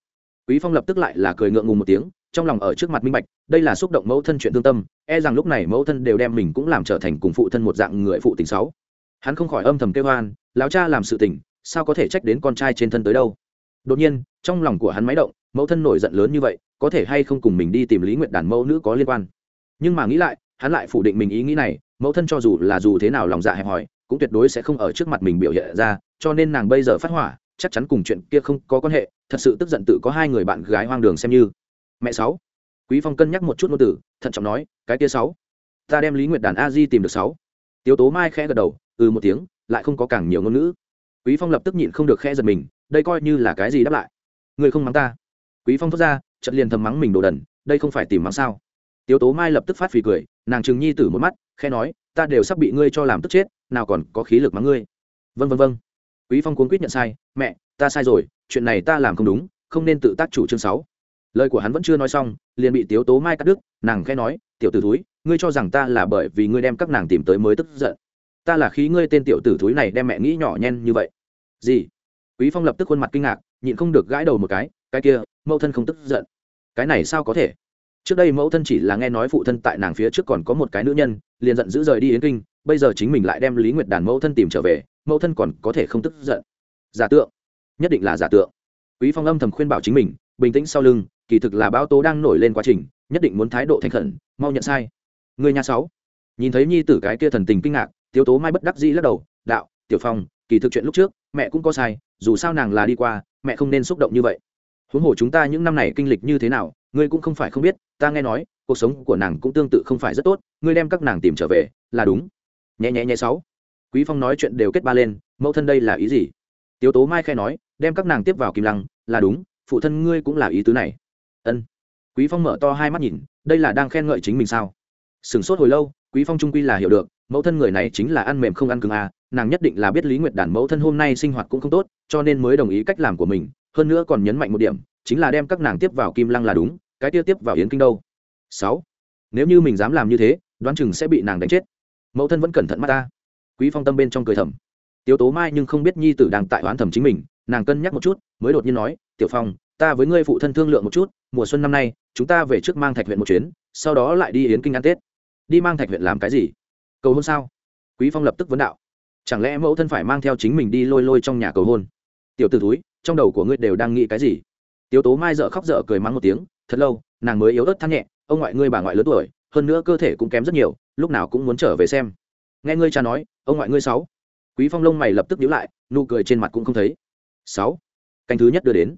Quý phong lập tức lại là cười ngượng ngùng một tiếng, trong lòng ở trước mặt minh bạch, đây là xúc động mẫu thân chuyện thương tâm e rằng lúc này mẫu thân đều đem mình cũng làm trở thành cùng phụ thân một dạng người phụ tình sáu hắn không khỏi âm thầm kêu hoan lão cha làm sự tình, sao có thể trách đến con trai trên thân tới đâu? Đột nhiên, trong lòng của hắn máy động, mẫu thân nổi giận lớn như vậy, có thể hay không cùng mình đi tìm lý nguyện đàn mẫu nữ có liên quan? Nhưng mà nghĩ lại, hắn lại phủ định mình ý nghĩ này, mẫu thân cho dù là dù thế nào lòng dạ hẹp hòi, cũng tuyệt đối sẽ không ở trước mặt mình biểu hiện ra cho nên nàng bây giờ phát hỏa, chắc chắn cùng chuyện kia không có quan hệ, thật sự tức giận tự có hai người bạn gái hoang đường xem như. Mẹ sáu. Quý phong cân nhắc một chút ngôn tử thận trọng nói, cái kia sáu. Ta đem lý nguyệt đàn a di tìm được sáu. Tiếu tố mai khẽ gật đầu ừ một tiếng, lại không có càng nhiều ngôn ngữ. Quý phong lập tức nhịn không được khẽ giật mình, đây coi như là cái gì đáp lại. Người không mắng ta. Quý phong thốt ra, chợt liền thầm mắng mình đồ đần, đây không phải tìm mắng sao. Tiếu tố mai lập tức phát phì cười, nàng trừng nhi tử một mắt, khẽ nói, ta đều sắp bị ngươi cho làm tức chết, nào còn có khí lực mắng ngươi. Vân vân vân quý phong cuốn quýt nhận sai, mẹ, ta sai rồi, chuyện này ta làm không đúng, không nên tự tác chủ chương sáu. Lời của hắn vẫn chưa nói xong, liền bị tiếu tố mai cắt đứt, nàng khẽ nói, tiểu tử thúi, ngươi cho rằng ta là bởi vì ngươi đem các nàng tìm tới mới tức giận. Ta là khí ngươi tên tiểu tử thúi này đem mẹ nghĩ nhỏ nhen như vậy. Gì? Quý phong lập tức khuôn mặt kinh ngạc, nhịn không được gãi đầu một cái cái kia, mẫu thân không tức giận. Cái này sao có thể? Trước đây mẫu thân chỉ là nghe nói phụ thân tại nàng phía trước còn có một cái nữ nhân, liền giận dữ rời đi yến kinh, bây giờ chính mình lại đem lý nguyệt đàn mẫu thân tìm trở về mẫu thân còn có thể không tức giận. Giả tượng. Nhất định là giả tượng. Quý phong âm thầm khuyên bảo chính mình, bình tĩnh sau lưng, kỳ thực là báo tố đang nổi lên quá trình, nhất định muốn thái độ thành khẩn, mau nhận sai. Người nhà sáu. Nhìn thấy nhi tử cái kia thần tình kinh ngạc, tiếu tố mai bất đắc dĩ lắc đầu, đạo, tiểu phong, kỳ thực chuyện lúc trước, mẹ cũng có sai, dù sao nàng là đi qua, mẹ không nên xúc động như vậy. Huống hồ chúng ta những năm này kinh lịch như thế nào, ngươi cũng không phải không biết, ta nghe nói, cuộc sống của nàng cũng tương tự không phải rất tốt, ngươi đem các nàng tìm trở về, là đúng. Nhẹ nhẹ nhẹ sáu quý phong nói chuyện đều kết ba lên, mẫu thân đây là ý gì? Tiếu tố mai khai nói, đem các nàng tiếp vào kim lăng, là đúng, phụ thân ngươi cũng là ý tứ này. Ân. Quý phong mở to hai mắt nhìn, đây là đang khen ngợi chính mình sao? Sửng sốt hồi lâu, quý phong trung quy là hiểu được, mẫu thân người này chính là ăn mềm không ăn cứng à nàng nhất định là biết lý nguyệt đản mẫu thân hôm nay sinh hoạt cũng không tốt, cho nên mới đồng ý cách làm của mình, hơn nữa còn nhấn mạnh một điểm, chính là đem các nàng tiếp vào kim lăng là đúng, cái tiêu tiếp vào yến kinh đâu? Sáu. Nếu như mình dám làm như thế, đoán chừng sẽ bị nàng đánh chết. Mẫu thân vẫn cẩn thận mắt ta quý phong tâm bên trong cười thầm. Tiếu tố mai nhưng không biết nhi tử đang tại oán thầm chính mình, nàng cân nhắc một chút, mới đột nhiên nói, tiểu phong, ta với ngươi phụ thân thương lượng một chút, mùa xuân năm nay, chúng ta về trước mang thạch huyện một chuyến, sau đó lại đi yến kinh ăn tết. Đi mang thạch huyện làm cái gì? Cầu hôn sao? Quý phong lập tức vấn đạo. Chẳng lẽ mẫu thân phải mang theo chính mình đi lôi lôi trong nhà cầu hôn? Tiểu t ử túi trong đầu của ngươi đều đang nghĩ cái gì? Tiếu tố mai dợ khóc dợ cười mắng một tiếng, thật lâu, nàng mới yếu ớt thắt nhẹ, ông ngoại ngươi bà ngoại lớn tuổi, hơn nữa cơ thể cũng kém rất nhiều, lúc nào cũng muốn trở về xem nghe ngươi cha nói, ông ngoại ngươi sáu. Quý phong lông mày lập tức nhíu lại, nụ cười trên mặt cũng không thấy. Sáu. Canh thứ nhất đưa đến.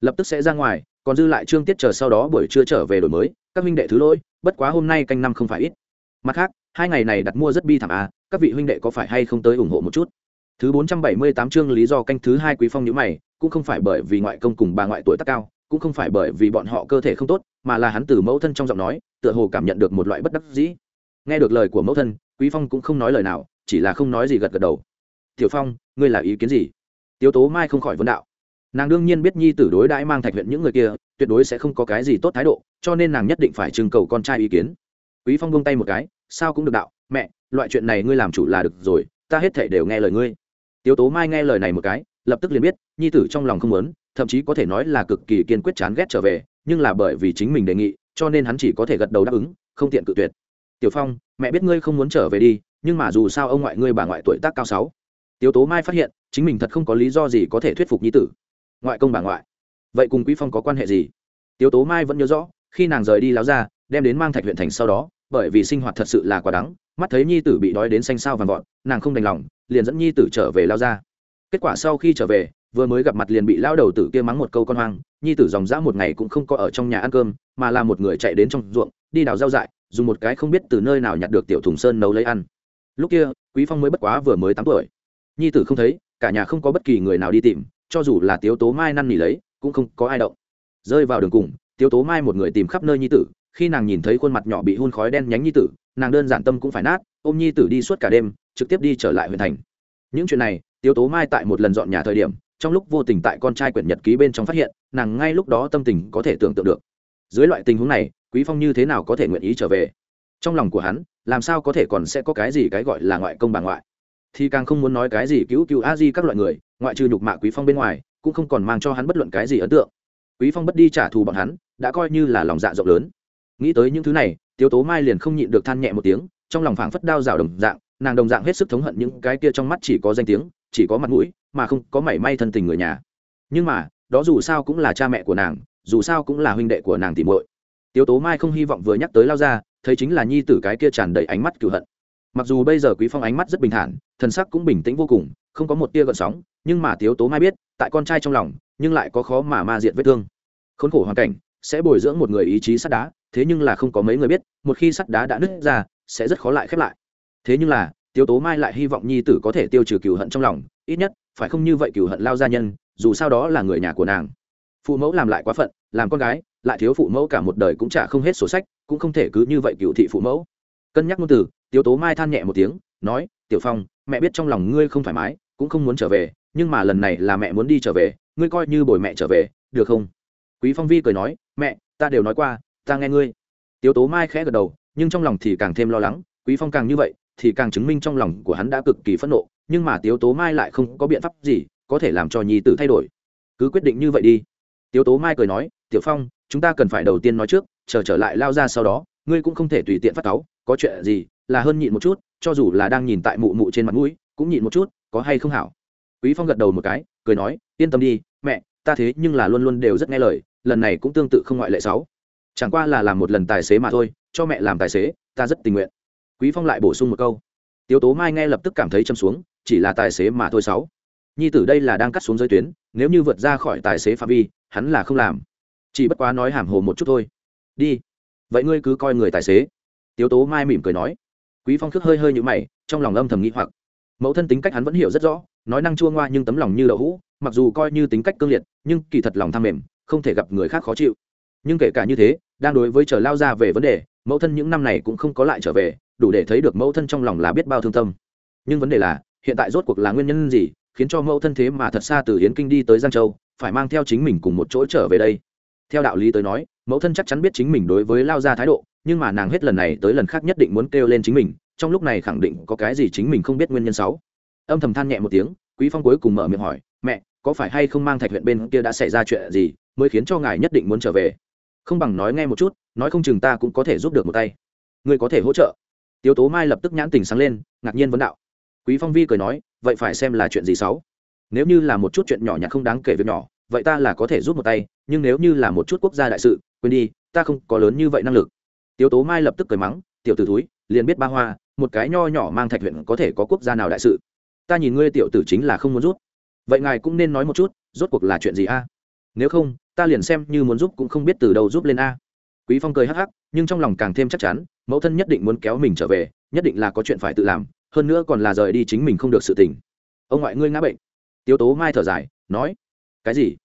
Lập tức sẽ ra ngoài, còn dư lại trương tiết chờ sau đó buổi trưa trở về đổi mới. Các huynh đệ thứ lỗi, bất quá hôm nay canh năm không phải ít. Mặt khác, hai ngày này đặt mua rất bi thảm à các vị huynh đệ có phải hay không tới ủng hộ một chút? Thứ bốn trăm bảy mươi tám chương lý do canh thứ hai quý phong nhíu mày, cũng không phải bởi vì ngoại công cùng bà ngoại tuổi tác cao, cũng không phải bởi vì bọn họ cơ thể không tốt, mà là hắn từ mẫu thân trong giọng nói, tựa hồ cảm nhận được một loại bất đắc dĩ nghe được lời của mẫu thân, quý phong cũng không nói lời nào, chỉ là không nói gì gật gật đầu. Tiểu phong, ngươi là ý kiến gì? Tiếu tố mai không khỏi vấn đạo. Nàng đương nhiên biết nhi tử đối đãi mang thạch huyện những người kia, tuyệt đối sẽ không có cái gì tốt thái độ, cho nên nàng nhất định phải trưng cầu con trai ý kiến. Quý phong buông tay một cái, sao cũng được đạo, mẹ, loại chuyện này ngươi làm chủ là được rồi, ta hết thể đều nghe lời ngươi. Tiếu tố mai nghe lời này một cái, lập tức liền biết, nhi tử trong lòng không muốn, thậm chí có thể nói là cực kỳ kiên quyết chán ghét trở về, nhưng là bởi vì chính mình đề nghị, cho nên hắn chỉ có thể gật đầu đáp ứng, không tiện cự tuyệt tiểu phong, mẹ biết ngươi không muốn trở về đi, nhưng mà dù sao ông ngoại ngươi bà ngoại tuổi tác cao sáu. Tiếu tố mai phát hiện, chính mình thật không có lý do gì có thể thuyết phục nhi tử. Ngoại công bà ngoại, vậy cùng quý phong có quan hệ gì? Tiếu tố mai vẫn nhớ rõ, khi nàng rời đi láo ra, đem đến mang thạch huyện thành sau đó, bởi vì sinh hoạt thật sự là quá đắng, mắt thấy nhi tử bị đói đến xanh sao vàng vọt, nàng không đành lòng, liền dẫn nhi tử trở về lao ra. Kết quả sau khi trở về, vừa mới gặp mặt liền bị lao đầu tử kia mắng một câu con hoang, nhi tử dòng dã một ngày cũng không có ở trong nhà ăn cơm, mà là một người chạy đến trong ruộng, đi đào rau dại dùng một cái không biết từ nơi nào nhặt được tiểu thùng sơn nấu lấy ăn. Lúc kia, quý phong mới bất quá vừa mới tám tuổi. Nhi tử không thấy, cả nhà không có bất kỳ người nào đi tìm, cho dù là tiếu tố mai năn nỉ lấy, cũng không có ai động. Rơi vào đường cùng, tiếu tố mai một người tìm khắp nơi nhi tử, khi nàng nhìn thấy khuôn mặt nhỏ bị hun khói đen nhánh nhi tử, nàng đơn giản tâm cũng phải nát, ôm nhi tử đi suốt cả đêm, trực tiếp đi trở lại huyện thành. Những chuyện này, tiếu tố mai tại một lần dọn nhà thời điểm, trong lúc vô tình tại con trai quyển nhật ký bên trong phát hiện, nàng ngay lúc đó tâm tình có thể tưởng tượng được. Dưới loại tình huống này quý phong như thế nào có thể nguyện ý trở về? Trong lòng của hắn, làm sao có thể còn sẽ có cái gì cái gọi là ngoại công bà ngoại? Thì càng không muốn nói cái gì cứu cứu a di các loại người, ngoại trừ nhục mạ quý phong bên ngoài, cũng không còn mang cho hắn bất luận cái gì ấn tượng. Quý phong bất đi trả thù bọn hắn, đã coi như là lòng dạ rộng lớn. Nghĩ tới những thứ này, tiếu tố mai liền không nhịn được than nhẹ một tiếng, trong lòng phảng phất đao rào đồng dạng, nàng đồng dạng hết sức thống hận những cái kia trong mắt chỉ có danh tiếng, chỉ có mặt mũi, mà không có mảy may thân tình người nhà. Nhưng mà, đó dù sao cũng là cha mẹ của nàng, dù sao cũng là huynh đệ của nàng tìm muội tiếu tố mai không hy vọng vừa nhắc tới lao ra, thấy chính là nhi tử cái kia tràn đầy ánh mắt cựu hận. Mặc dù bây giờ quý phong ánh mắt rất bình thản, thần sắc cũng bình tĩnh vô cùng, không có một tia gợn sóng, nhưng mà tiếu tố mai biết, tại con trai trong lòng, nhưng lại có khó mà ma diện vết thương. Khốn khổ hoàn cảnh, sẽ bồi dưỡng một người ý chí sắt đá, thế nhưng là không có mấy người biết, một khi sắt đá đã nứt ra, sẽ rất khó lại khép lại. Thế nhưng là, tiếu tố mai lại hy vọng nhi tử có thể tiêu trừ cừu hận trong lòng, ít nhất, phải không như vậy cừu hận lao gia nhân, dù sao đó là người nhà của nàng. Phụ mẫu làm lại quá phận, làm con gái lại thiếu phụ mẫu cả một đời cũng trả không hết sổ sách, cũng không thể cứ như vậy cựu thị phụ mẫu. Cân nhắc ngôn từ, tiếu tố mai than nhẹ một tiếng, nói, tiểu phong, mẹ biết trong lòng ngươi không thoải mái, cũng không muốn trở về, nhưng mà lần này là mẹ muốn đi trở về, ngươi coi như bồi mẹ trở về, được không? Quý phong vi cười nói, mẹ, ta đều nói qua, ta nghe ngươi. Tiếu tố mai khẽ gật đầu, nhưng trong lòng thì càng thêm lo lắng, quý phong càng như vậy, thì càng chứng minh trong lòng của hắn đã cực kỳ phẫn nộ, nhưng mà tiếu tố mai lại không có biện pháp gì có thể làm cho nhi tử thay đổi. Cứ quyết định như vậy đi. Tiếu tố mai cười nói tiểu phong, chúng ta cần phải đầu tiên nói trước, chờ trở lại lao ra sau đó, ngươi cũng không thể tùy tiện phát cáu, có chuyện gì, là hơn nhịn một chút, cho dù là đang nhìn tại mụ mụ trên mặt mũi, cũng nhịn một chút, có hay không hảo? Quý phong gật đầu một cái, cười nói, yên tâm đi, mẹ, ta thế nhưng là luôn luôn đều rất nghe lời, lần này cũng tương tự không ngoại lệ sáu. Chẳng qua là làm một lần tài xế mà thôi, cho mẹ làm tài xế, ta rất tình nguyện. Quý phong lại bổ sung một câu. Tiếu tố mai nghe lập tức cảm thấy châm xuống, chỉ là tài xế mà thôi sáu. Nhi tử đây là đang cắt xuống giới tuyến, nếu như vượt ra khỏi tài xế phạm vi, hắn là không làm chỉ bất quá nói hàm hồ một chút thôi. Đi. Vậy ngươi cứ coi người tài xế. Tiếu tố mai mỉm cười nói. Quý phong khước hơi hơi như mày, trong lòng âm thầm nghĩ hoặc. Mẫu thân tính cách hắn vẫn hiểu rất rõ, nói năng chua ngoa nhưng tấm lòng như đậu hũ, mặc dù coi như tính cách cương liệt, nhưng kỳ thật lòng tham mềm, không thể gặp người khác khó chịu. Nhưng kể cả như thế, đang đối với chờ lao ra về vấn đề, mẫu thân những năm này cũng không có lại trở về, đủ để thấy được mẫu thân trong lòng là biết bao thương tâm. Nhưng vấn đề là, hiện tại rốt cuộc là nguyên nhân gì, khiến cho mẫu thân thế mà thật xa từ Hiến kinh đi tới giang châu, phải mang theo chính mình cùng một chỗ trở về đây? Theo đạo lý tới nói, mẫu thân chắc chắn biết chính mình đối với lao ra thái độ, nhưng mà nàng hết lần này tới lần khác nhất định muốn kêu lên chính mình, trong lúc này khẳng định có cái gì chính mình không biết nguyên nhân sáu âm thầm than nhẹ một tiếng, quý phong cuối cùng mở miệng hỏi, mẹ, có phải hay không mang thạch huyện bên kia đã xảy ra chuyện gì, mới khiến cho ngài nhất định muốn trở về? Không bằng nói nghe một chút, nói không chừng ta cũng có thể giúp được một tay. Người có thể hỗ trợ. Tiếu tố mai lập tức nhãn tình sáng lên, ngạc nhiên vấn đạo. Quý phong vi cười nói, vậy phải xem là chuyện gì xấu. Nếu như là một chút chuyện nhỏ nhặt không đáng kể việc nhỏ vậy ta là có thể giúp một tay, nhưng nếu như là một chút quốc gia đại sự, quên đi, ta không có lớn như vậy năng lực. Tiếu tố mai lập tức cười mắng, tiểu tử túi liền biết ba hoa, một cái nho nhỏ mang thạch huyện có thể có quốc gia nào đại sự. Ta nhìn ngươi tiểu tử chính là không muốn rút. Vậy ngài cũng nên nói một chút, rốt cuộc là chuyện gì a? Nếu không, ta liền xem như muốn giúp cũng không biết từ đâu giúp lên a. Quý phong cười hắc hắc, nhưng trong lòng càng thêm chắc chắn, mẫu thân nhất định muốn kéo mình trở về, nhất định là có chuyện phải tự làm, hơn nữa còn là rời đi chính mình không được sự tình. Ông ngoại ngươi ngã bệnh. Tiếu tố mai thở dài, nói, cái gì?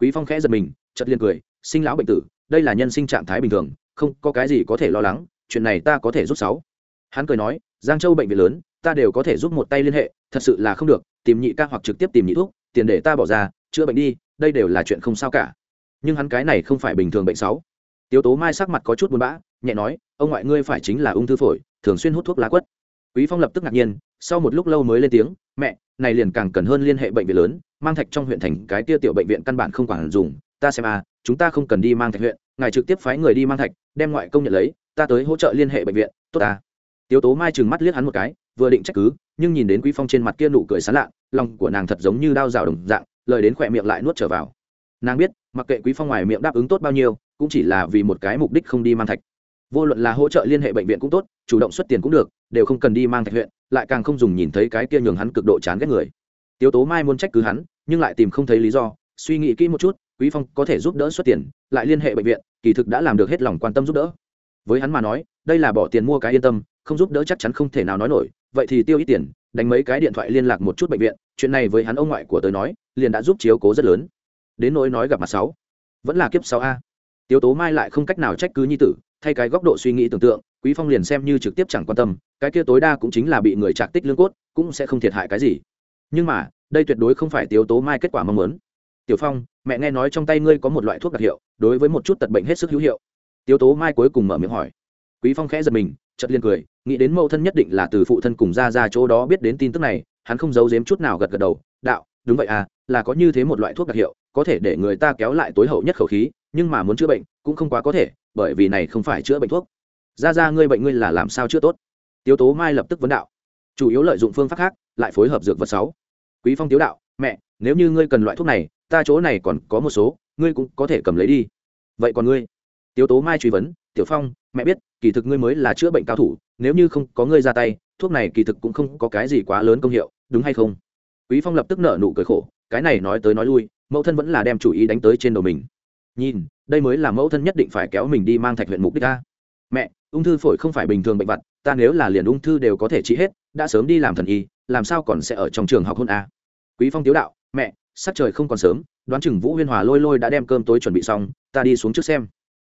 Quý phong khẽ giật mình, chợt liền cười, sinh lão bệnh tử, đây là nhân sinh trạng thái bình thường, không có cái gì có thể lo lắng, chuyện này ta có thể giúp sáu. Hắn cười nói, giang châu bệnh viện lớn, ta đều có thể giúp một tay liên hệ, thật sự là không được, tìm nhị ca hoặc trực tiếp tìm nhị thuốc, tiền để ta bỏ ra, chữa bệnh đi, đây đều là chuyện không sao cả. Nhưng hắn cái này không phải bình thường bệnh sáu. Tiếu tố mai sắc mặt có chút buồn bã, nhẹ nói, ông ngoại ngươi phải chính là ung thư phổi, thường xuyên hút thuốc lá quất. Quý phong lập tức ngạc nhiên, sau một lúc lâu mới lên tiếng, mẹ này liền càng cần hơn liên hệ bệnh viện lớn, mang thạch trong huyện thành cái tia tiểu bệnh viện căn bản không quản dùng, ta xem a chúng ta không cần đi mang thạch huyện, ngài trực tiếp phái người đi mang thạch, đem ngoại công nhận lấy, ta tới hỗ trợ liên hệ bệnh viện, tốt ta tiếu tố mai trừng mắt liếc hắn một cái, vừa định trách cứ, nhưng nhìn đến quý phong trên mặt kia nụ cười sán lạ, lòng của nàng thật giống như đao rào đồng dạng, lời đến khỏe miệng lại nuốt trở vào. Nàng biết, mặc kệ quý phong ngoài miệng đáp ứng tốt bao nhiêu, cũng chỉ là vì một cái mục đích không đi mang thạch vô luận là hỗ trợ liên hệ bệnh viện cũng tốt, chủ động xuất tiền cũng được, đều không cần đi mang thạch huyện, lại càng không dùng nhìn thấy cái kia nhường hắn cực độ chán ghét người. Tiếu tố mai muốn trách cứ hắn, nhưng lại tìm không thấy lý do, suy nghĩ kỹ một chút, quý phong có thể giúp đỡ xuất tiền, lại liên hệ bệnh viện, kỳ thực đã làm được hết lòng quan tâm giúp đỡ. Với hắn mà nói, đây là bỏ tiền mua cái yên tâm, không giúp đỡ chắc chắn không thể nào nói nổi, vậy thì tiêu ít tiền, đánh mấy cái điện thoại liên lạc một chút bệnh viện, chuyện này với hắn ông ngoại của tới nói, liền đã giúp chiếu cố rất lớn. Đến nỗi nói gặp mặt sáu, vẫn là kiếp sáu a. Tiếu tố mai lại không cách nào trách cứ nhi tử thay cái góc độ suy nghĩ tưởng tượng, quý phong liền xem như trực tiếp chẳng quan tâm, cái kia tối đa cũng chính là bị người trạc tích lương cốt, cũng sẽ không thiệt hại cái gì. Nhưng mà, đây tuyệt đối không phải tiếu tố mai kết quả mong muốn. Tiểu phong, mẹ nghe nói trong tay ngươi có một loại thuốc đặc hiệu, đối với một chút tật bệnh hết sức hữu hiệu. Tiếu tố mai cuối cùng mở miệng hỏi. Quý phong khẽ giật mình, chợt liên cười, nghĩ đến mẫu thân nhất định là từ phụ thân cùng ra ra chỗ đó biết đến tin tức này, hắn không giấu giếm chút nào gật gật đầu, đạo, đúng vậy à là có như thế một loại thuốc đặc hiệu, có thể để người ta kéo lại tối hậu nhất khẩu khí, nhưng mà muốn chữa bệnh cũng không quá có thể bởi vì này không phải chữa bệnh thuốc. Ra ra, ngươi bệnh ngươi là làm sao chữa tốt? Tiếu tố mai lập tức vấn đạo. Chủ yếu lợi dụng phương pháp khác, lại phối hợp dược vật sáu. Quý phong tiếu đạo, mẹ, nếu như ngươi cần loại thuốc này, ta chỗ này còn có một số, ngươi cũng có thể cầm lấy đi. Vậy còn ngươi? Tiếu tố mai truy vấn, tiểu phong, mẹ biết, kỳ thực ngươi mới là chữa bệnh cao thủ, nếu như không có ngươi ra tay, thuốc này kỳ thực cũng không có cái gì quá lớn công hiệu, đúng hay không? Quý phong lập tức nở nụ cười khổ, cái này nói tới nói lui, mẫu thân vẫn là đem chủ ý đánh tới trên đầu mình nhìn, đây mới là mẫu thân nhất định phải kéo mình đi mang thạch huyện mục đích ta mẹ, ung thư phổi không phải bình thường bệnh vật, ta nếu là liền ung thư đều có thể trị hết, đã sớm đi làm thần y, làm sao còn sẽ ở trong trường học hôn a? Quý phong tiếu đạo, mẹ sắc trời không còn sớm, đoán chừng vũ huyên hòa lôi lôi đã đem cơm tối chuẩn bị xong, ta đi xuống trước xem.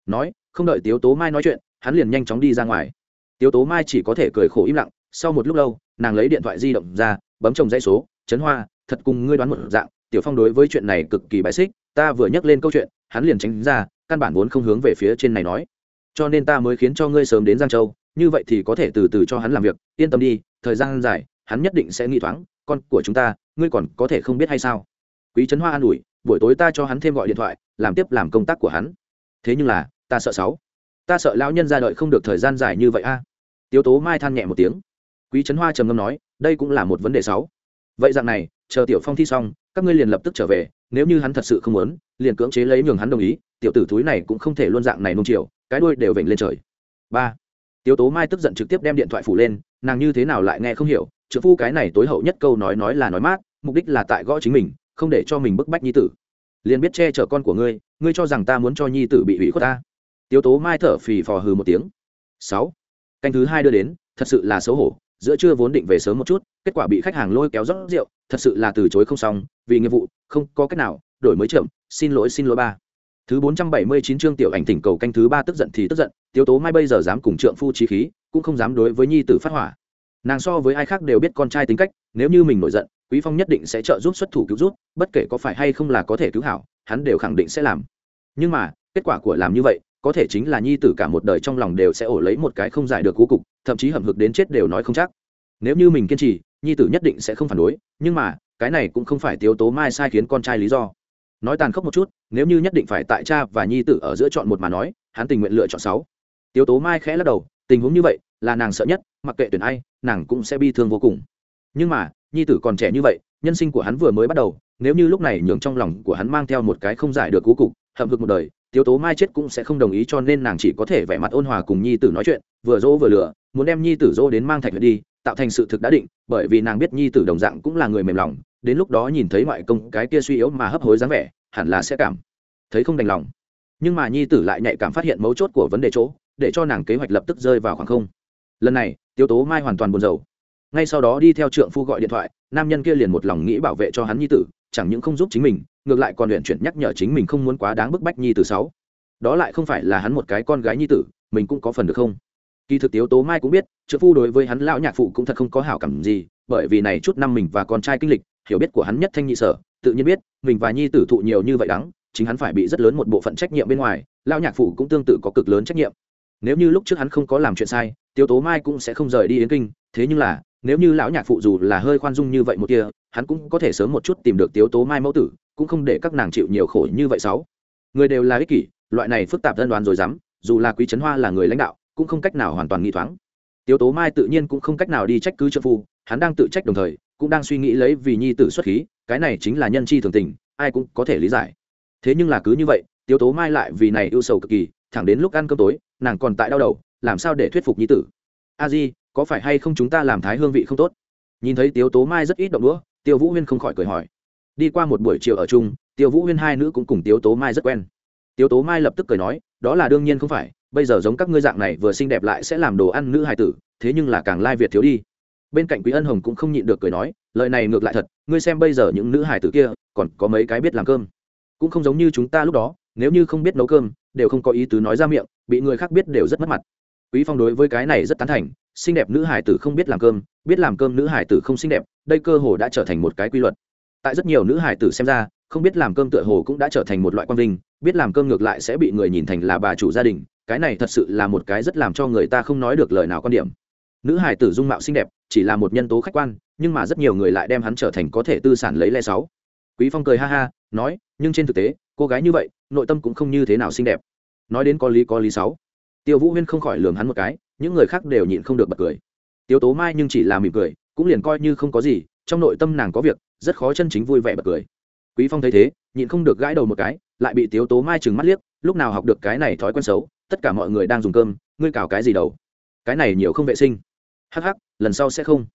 Nói, không đợi tiếu tố mai nói chuyện, hắn liền nhanh chóng đi ra ngoài. Tiếu tố mai chỉ có thể cười khổ im lặng, sau một lúc lâu, nàng lấy điện thoại di động ra, bấm chồng dãy số chấn hoa, thật cùng ngươi đoán một dạng, tiểu phong đối với chuyện này cực kỳ bài xích, ta vừa nhắc lên câu chuyện hắn liền tránh ra, căn bản vốn không hướng về phía trên này nói. Cho nên ta mới khiến cho ngươi sớm đến giang châu, như vậy thì có thể từ từ cho hắn làm việc, yên tâm đi, thời gian dài, hắn nhất định sẽ nghĩ thoáng, con của chúng ta, ngươi còn có thể không biết hay sao? Quý trấn hoa an ủi, buổi tối ta cho hắn thêm gọi điện thoại, làm tiếp làm công tác của hắn. Thế nhưng là, ta sợ sáu. Ta sợ lão nhân ra đợi không được thời gian dài như vậy a. À? tiếu tố mai than nhẹ một tiếng. Quý trấn hoa trầm ngâm nói, đây cũng là một vấn đề sáu. Vậy dạng này, chờ tiểu phong thi xong các ngươi liền lập tức trở về, nếu như hắn thật sự không muốn, liền cưỡng chế lấy nhường hắn đồng ý, tiểu tử thúi này cũng không thể luôn dạng này nung chiều, cái đuôi đều vểnh lên trời. Ba, tiếu tố mai tức giận trực tiếp đem điện thoại phủ lên, nàng như thế nào lại nghe không hiểu trợ phu cái này tối hậu nhất câu nói nói là nói mát, mục đích là tại gõ chính mình, không để cho mình bức bách nhi tử. Liền biết che chở con của ngươi ngươi cho rằng ta muốn cho nhi tử bị hủy khuất ta. Tiếu tố mai thở phì phò hừ một tiếng. Sáu, canh thứ hai đưa đến, thật sự là xấu hổ, giữa trưa vốn định về sớm một chút, kết quả bị khách hàng lôi kéo rót rượu thật sự là từ chối không xong vì nghiệp vụ không có cách nào đổi mới chậm xin lỗi xin lỗi ba. Thứ bốn trăm bảy mươi chín chương tiểu ảnh tỉnh cầu canh thứ ba tức giận thì tức giận tiếu tố mai bây giờ dám cùng trượng phu trí khí cũng không dám đối với nhi tử phát hỏa. Nàng so với ai khác đều biết con trai tính cách nếu như mình nổi giận quý phong nhất định sẽ trợ giúp xuất thủ cứu rút, bất kể có phải hay không là có thể cứu hảo hắn đều khẳng định sẽ làm. Nhưng mà kết quả của làm như vậy có thể chính là nhi tử cả một đời trong lòng đều sẽ ổ lấy một cái không giải được cú cục thậm chí hầm hực đến chết đều nói không chắc. Nếu như mình kiên trì nhi tử nhất định sẽ không phản đối, nhưng mà, cái này cũng không phải tiếu tố mai sai khiến con trai lý do. Nói tàn khốc một chút, nếu như nhất định phải tại cha và nhi tử ở giữa chọn một mà nói, hắn tình nguyện lựa chọn sáu. Tiếu tố mai khẽ lắc đầu, tình huống như vậy, là nàng sợ nhất, mặc kệ tuyển ai, nàng cũng sẽ bi thương vô cùng. Nhưng mà, nhi tử còn trẻ như vậy, nhân sinh của hắn vừa mới bắt đầu, nếu như lúc này nhường trong lòng của hắn mang theo một cái không giải được cú cục, hậm hực một đời, tiếu tố mai chết cũng sẽ không đồng ý cho nên nàng chỉ có thể vẻ mặt ôn hòa cùng nhi tử nói chuyện, vừa dỗ vừa lừa, muốn đem nhi tử dỗ đến mang thạch đi tạo thành sự thực đã định, bởi vì nàng biết nhi tử đồng dạng cũng là người mềm lòng, đến lúc đó nhìn thấy ngoại công cái kia suy yếu mà hấp hối dáng vẻ, hẳn là sẽ cảm thấy không đành lòng. Nhưng mà nhi tử lại nhạy cảm phát hiện mấu chốt của vấn đề chỗ, để cho nàng kế hoạch lập tức rơi vào khoảng không. Lần này, tiêu tố mai hoàn toàn buồn rầu. Ngay sau đó đi theo trượng phu gọi điện thoại, nam nhân kia liền một lòng nghĩ bảo vệ cho hắn nhi tử, chẳng những không giúp chính mình, ngược lại còn luyện chuyển nhắc nhở chính mình không muốn quá đáng bức bách nhi tử sáu. Đó lại không phải là hắn một cái con gái nhi tử, mình cũng có phần được không? Kỳ thực tiếu tố mai cũng biết, trợ phu đối với hắn lão nhạc phụ cũng thật không có hảo cảm gì, bởi vì này chút năm mình và con trai kinh lịch, hiểu biết của hắn nhất thanh nhị sở, tự nhiên biết, mình và nhi tử thụ nhiều như vậy đắng, chính hắn phải bị rất lớn một bộ phận trách nhiệm bên ngoài, lão nhạc phụ cũng tương tự có cực lớn trách nhiệm. Nếu như lúc trước hắn không có làm chuyện sai, tiếu tố mai cũng sẽ không rời đi yến kinh, thế nhưng là, nếu như lão nhạc phụ dù là hơi khoan dung như vậy một kia, hắn cũng có thể sớm một chút tìm được tiếu tố mai mẫu tử, cũng không để các nàng chịu nhiều khổ như vậy sáu người đều là ích kỷ, loại này phức tạp dân đoán rồi dám dù là quý trấn hoa là người lãnh đạo cũng không cách nào hoàn toàn nghi thoáng. Tiếu tố mai tự nhiên cũng không cách nào đi trách cứ trợ phu, hắn đang tự trách đồng thời, cũng đang suy nghĩ lấy vì nhi tử xuất khí, cái này chính là nhân chi thường tình, ai cũng có thể lý giải. Thế nhưng là cứ như vậy, tiếu tố mai lại vì này ưu sầu cực kỳ, thẳng đến lúc ăn cơm tối, nàng còn tại đau đầu, làm sao để thuyết phục nhi tử? A di, có phải hay không chúng ta làm thái hương vị không tốt? Nhìn thấy tiếu tố mai rất ít động đũa, tiêu vũ huyên không khỏi cười hỏi. Đi qua một buổi chiều ở chung, tiêu vũ huyên hai nữ cũng cùng tiếu tố mai rất quen. Tiếu tố mai lập tức cười nói, đó là đương nhiên không phải bây giờ giống các ngươi dạng này vừa xinh đẹp lại sẽ làm đồ ăn nữ hài tử, thế nhưng là càng lai việt thiếu đi. Bên cạnh quý ân hồng cũng không nhịn được cười nói, lời này ngược lại thật, ngươi xem bây giờ những nữ hài tử kia, còn có mấy cái biết làm cơm. Cũng không giống như chúng ta lúc đó, nếu như không biết nấu cơm, đều không có ý tứ nói ra miệng, bị người khác biết đều rất mất mặt. Quý phong đối với cái này rất tán thành, xinh đẹp nữ hải tử không biết làm cơm, biết làm cơm nữ hải tử không xinh đẹp, đây cơ hồ đã trở thành một cái quy luật. Tại rất nhiều nữ hải tử xem ra không biết làm cơm tựa hồ cũng đã trở thành một loại quan vinh, biết làm cơm ngược lại sẽ bị người nhìn thành là bà chủ gia đình, cái này thật sự là một cái rất làm cho người ta không nói được lời nào quan điểm. Nữ hải tử dung mạo xinh đẹp, chỉ là một nhân tố khách quan, nhưng mà rất nhiều người lại đem hắn trở thành có thể tư sản lấy le sáu. Quý phong cười ha ha, nói, nhưng trên thực tế, cô gái như vậy, nội tâm cũng không như thế nào xinh đẹp. Nói đến có lý có lý sáu. Tiêu vũ huyên không khỏi lường hắn một cái, những người khác đều nhịn không được bật cười. Tiêu tố mai nhưng chỉ là mỉm cười, cũng liền coi như không có gì, trong nội tâm nàng có việc, rất khó chân chính vui vẻ bật cười quý phong thấy thế, nhịn không được gãi đầu một cái, lại bị tiếu tố mai chừng mắt liếc, lúc nào học được cái này thói quen xấu, tất cả mọi người đang dùng cơm, ngươi cào cái gì đầu? Cái này nhiều không vệ sinh. Hắc hắc, lần sau sẽ không.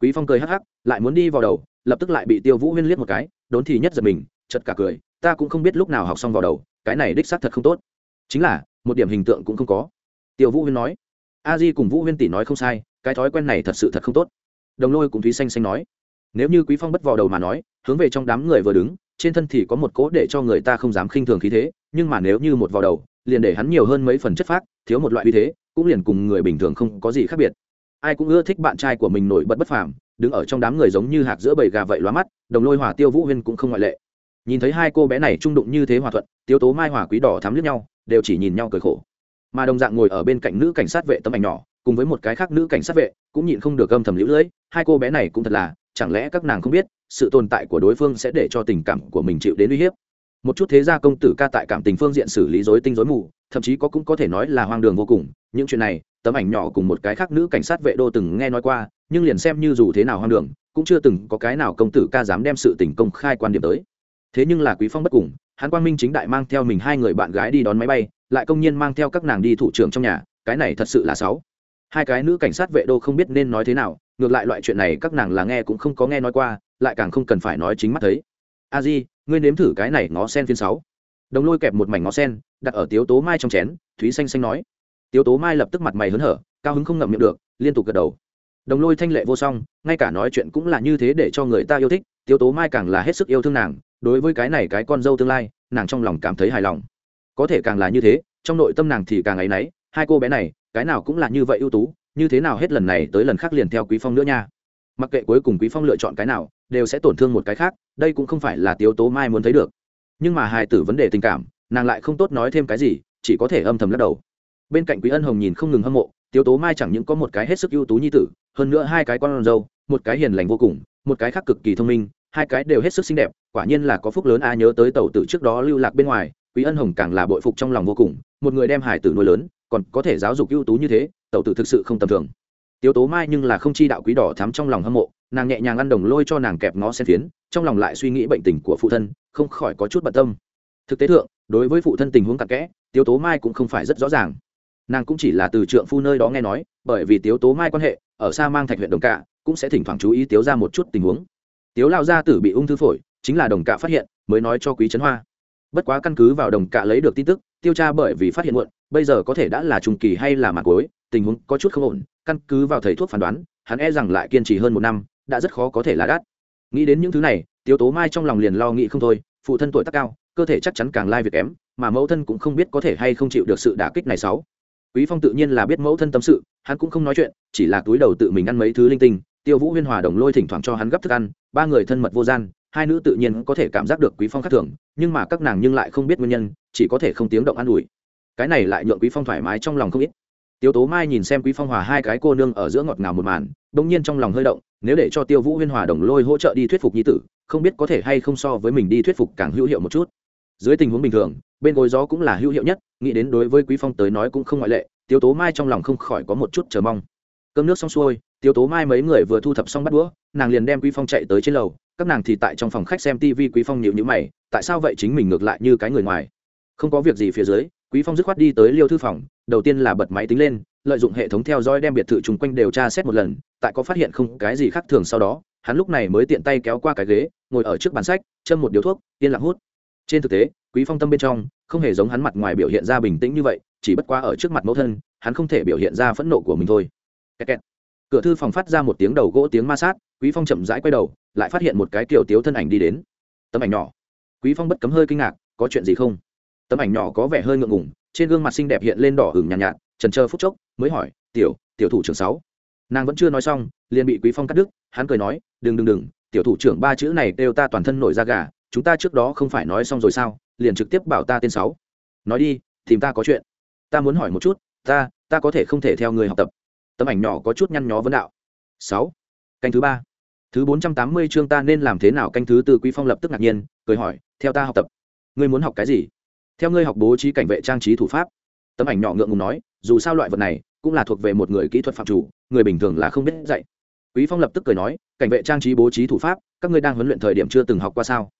Quý phong cười hắc hắc, lại muốn đi vào đầu, lập tức lại bị tiêu vũ huyên liếc một cái, đốn thì nhất giật mình chật cả cười, ta cũng không biết lúc nào học xong vào đầu, cái này đích xác thật không tốt. Chính là, một điểm hình tượng cũng không có. Tiêu vũ huyên nói. A di cùng vũ huyên tỷ nói không sai, cái thói quen này thật sự thật không tốt. Đồng lôi cùng thúy xanh xanh nói. Nếu như quý phong bất vào đầu mà nói, hướng về trong đám người vừa đứng trên thân thì có một cỗ để cho người ta không dám khinh thường khí thế, nhưng mà nếu như một vào đầu, liền để hắn nhiều hơn mấy phần chất phác, thiếu một loại uy thế, cũng liền cùng người bình thường không có gì khác biệt. Ai cũng ưa thích bạn trai của mình nổi bật bất phàm, đứng ở trong đám người giống như hạt giữa bầy gà vậy lóa mắt, đồng lôi hòa tiêu vũ huyên cũng không ngoại lệ. Nhìn thấy hai cô bé này trung đụng như thế hòa thuận tiêu tố mai hòa quý đỏ thắm lướt nhau, đều chỉ nhìn nhau cười khổ. Mà đồng dạng ngồi ở bên cạnh nữ cảnh sát vệ tấm ảnh nhỏ, cùng với một cái khác nữ cảnh sát vệ, cũng nhịn không được âm thầm lũ lưỡi hai cô bé này cũng thật là chẳng lẽ các nàng không biết, sự tồn tại của đối phương sẽ để cho tình cảm của mình chịu đến uy hiếp? Một chút thế gia công tử ca tại cảm tình phương diện xử lý dối tinh dối mù, thậm chí có cũng có thể nói là hoang đường vô cùng. Những chuyện này, tấm ảnh nhỏ cùng một cái khác nữ cảnh sát vệ đô từng nghe nói qua, nhưng liền xem như dù thế nào hoang đường, cũng chưa từng có cái nào công tử ca dám đem sự tình công khai quan điểm tới. Thế nhưng là quý phong bất cùng, hắn quang minh chính đại mang theo mình hai người bạn gái đi đón máy bay, lại công nhiên mang theo các nàng đi thủ trưởng trong nhà, cái này thật sự là sáu. Hai cái nữ cảnh sát vệ đô không biết nên nói thế nào ngược lại loại chuyện này các nàng là nghe cũng không có nghe nói qua, lại càng không cần phải nói chính mắt thấy. A di, ngươi nếm thử cái này ngó sen phiên sáu. Đồng lôi kẹp một mảnh ngó sen, đặt ở tiếu tố mai trong chén, thúy xanh xanh nói. Tiếu tố mai lập tức mặt mày hớn hở, cao hứng không ngậm miệng được, liên tục gật đầu. Đồng lôi thanh lệ vô song, ngay cả nói chuyện cũng là như thế để cho người ta yêu thích, tiếu tố mai càng là hết sức yêu thương nàng, đối với cái này cái con dâu tương lai, nàng trong lòng cảm thấy hài lòng. Có thể càng là như thế, trong nội tâm nàng thì càng áy náy, hai cô bé này, cái nào cũng là như vậy ưu tú như thế nào hết lần này tới lần khác liền theo quý phong nữa nha. Mặc kệ cuối cùng quý phong lựa chọn cái nào, đều sẽ tổn thương một cái khác, đây cũng không phải là tiếu tố mai muốn thấy được. Nhưng mà hài tử vấn đề tình cảm, nàng lại không tốt nói thêm cái gì, chỉ có thể âm thầm lắc đầu. Bên cạnh quý ân hồng nhìn không ngừng hâm mộ, tiếu tố mai chẳng những có một cái hết sức ưu tú như tử, hơn nữa hai cái con râu một cái hiền lành vô cùng, một cái khác cực kỳ thông minh, hai cái đều hết sức xinh đẹp, quả nhiên là có phúc lớn a nhớ tới tàu tử trước đó lưu lạc bên ngoài, quý ân hồng càng là bội phục trong lòng vô cùng, một người đem hải tử nuôi lớn còn có thể giáo dục ưu tú như thế, tẩu tử thực sự không tầm thường. Tiếu tố mai nhưng là không chi đạo quý đỏ thắm trong lòng hâm mộ, nàng nhẹ nhàng ăn đồng lôi cho nàng kẹp ngó sen phiến, trong lòng lại suy nghĩ bệnh tình của phụ thân, không khỏi có chút bận tâm. Thực tế thượng, đối với phụ thân tình huống cặn kẽ, tiếu tố mai cũng không phải rất rõ ràng. Nàng cũng chỉ là từ trượng phu nơi đó nghe nói, bởi vì tiếu tố mai quan hệ, ở xa mang thạch huyện đồng cạ, cũng sẽ thỉnh thoảng chú ý tiếu ra một chút tình huống. Tiếu lao gia tử bị ung thư phổi, chính là đồng cạ phát hiện, mới nói cho quý trấn hoa. Bất quá căn cứ vào đồng cạ lấy được tin tức, tiêu tra bởi vì phát hiện muộn bây giờ có thể đã là trung kỳ hay là mặt cuối, tình huống có chút không ổn, căn cứ vào thầy thuốc phán đoán, hắn e rằng lại kiên trì hơn một năm, đã rất khó có thể là đắt. Nghĩ đến những thứ này tiêu tố mai trong lòng liền lo nghĩ không thôi, phụ thân tuổi tác cao, cơ thể chắc chắn càng lai việc kém, mà mẫu thân cũng không biết có thể hay không chịu được sự đả kích này sáu. Quý phong tự nhiên là biết mẫu thân tâm sự, hắn cũng không nói chuyện, chỉ là túi đầu tự mình ăn mấy thứ linh tinh, tiêu vũ huyên hòa đồng lôi thỉnh thoảng cho hắn gấp thức ăn, ba người thân mật vô gian, hai nữ tự nhiên có thể cảm giác được quý phong khác thường, nhưng mà các nàng nhưng lại không biết nguyên nhân, chỉ có thể không tiếng động ăn ủi cái này lại nhượng quý phong thoải mái trong lòng không ít. Tiêu tố mai nhìn xem quý phong hòa hai cái cô nương ở giữa ngọt ngào một màn đông nhiên trong lòng hơi động, nếu để cho tiêu vũ huyên hòa đồng lôi hỗ trợ đi thuyết phục nhi tử, không biết có thể hay không so với mình đi thuyết phục càng hữu hiệu một chút. Dưới tình huống bình thường, bên gối gió cũng là hữu hiệu nhất, nghĩ đến đối với quý phong tới nói cũng không ngoại lệ tiêu tố mai trong lòng không khỏi có một chút chờ mong. Cơm nước xong xuôi tiêu tố mai mấy người vừa thu thập xong bắt đũa, nàng liền đem quý phong chạy tới trên lầu, các nàng thì tại trong phòng khách xem tv quý phong nhịu nhữ mày, tại sao vậy chính mình ngược lại như cái người ngoài? Không có việc gì phía dưới quý phong dứt khoát đi tới liêu thư phòng, đầu tiên là bật máy tính lên, lợi dụng hệ thống theo dõi đem biệt thự chung quanh đều tra xét một lần, tại có phát hiện không cái gì khác thường sau đó, hắn lúc này mới tiện tay kéo qua cái ghế, ngồi ở trước bàn sách, châm một điếu thuốc, yên lặng hút. Trên thực tế, quý phong tâm bên trong không hề giống hắn mặt ngoài biểu hiện ra bình tĩnh như vậy, chỉ bất quá ở trước mặt mẫu thân, hắn không thể biểu hiện ra phẫn nộ của mình thôi. Kẹt kẹt. cửa thư phòng phát ra một tiếng đầu gỗ tiếng ma sát, quý phong chậm rãi quay đầu, lại phát hiện một cái kiểu tiếu thân ảnh đi đến. Tấm ảnh nhỏ. Quý phong bất cấm hơi kinh ngạc, có chuyện gì không? Tấm ảnh nhỏ có vẻ hơi ngượng ngùng trên gương mặt xinh đẹp hiện lên đỏ hửng nhàn nhạt, nhạt trần chờ phút chốc mới hỏi tiểu tiểu thủ trưởng sáu? Nàng vẫn chưa nói xong liền bị quý phong cắt đứt hắn cười nói đừng đừng đừng tiểu thủ trưởng ba chữ này đều ta toàn thân nổi da gà chúng ta trước đó không phải nói xong rồi sao liền trực tiếp bảo ta tên sáu. Nói đi tìm ta có chuyện. Ta muốn hỏi một chút ta ta có thể không thể theo người học tập. Tấm ảnh nhỏ có chút nhăn nhó vấn đạo. Sáu canh thứ ba. Thứ bốn trăm tám mươi chương ta nên làm thế nào? Canh thứ tư quý phong lập tức ngạc nhiên cười hỏi theo ta học tập. Ngươi muốn học cái gì? Theo ngươi học bố trí cảnh vệ trang trí thủ pháp. Tấm ảnh nhỏ ngượng ngùng nói, dù sao loại vật này cũng là thuộc về một người kỹ thuật phạm chủ, người bình thường là không biết dạy. Quý phong lập tức cười nói, cảnh vệ trang trí bố trí thủ pháp, các ngươi đang huấn luyện thời điểm chưa từng học qua sao?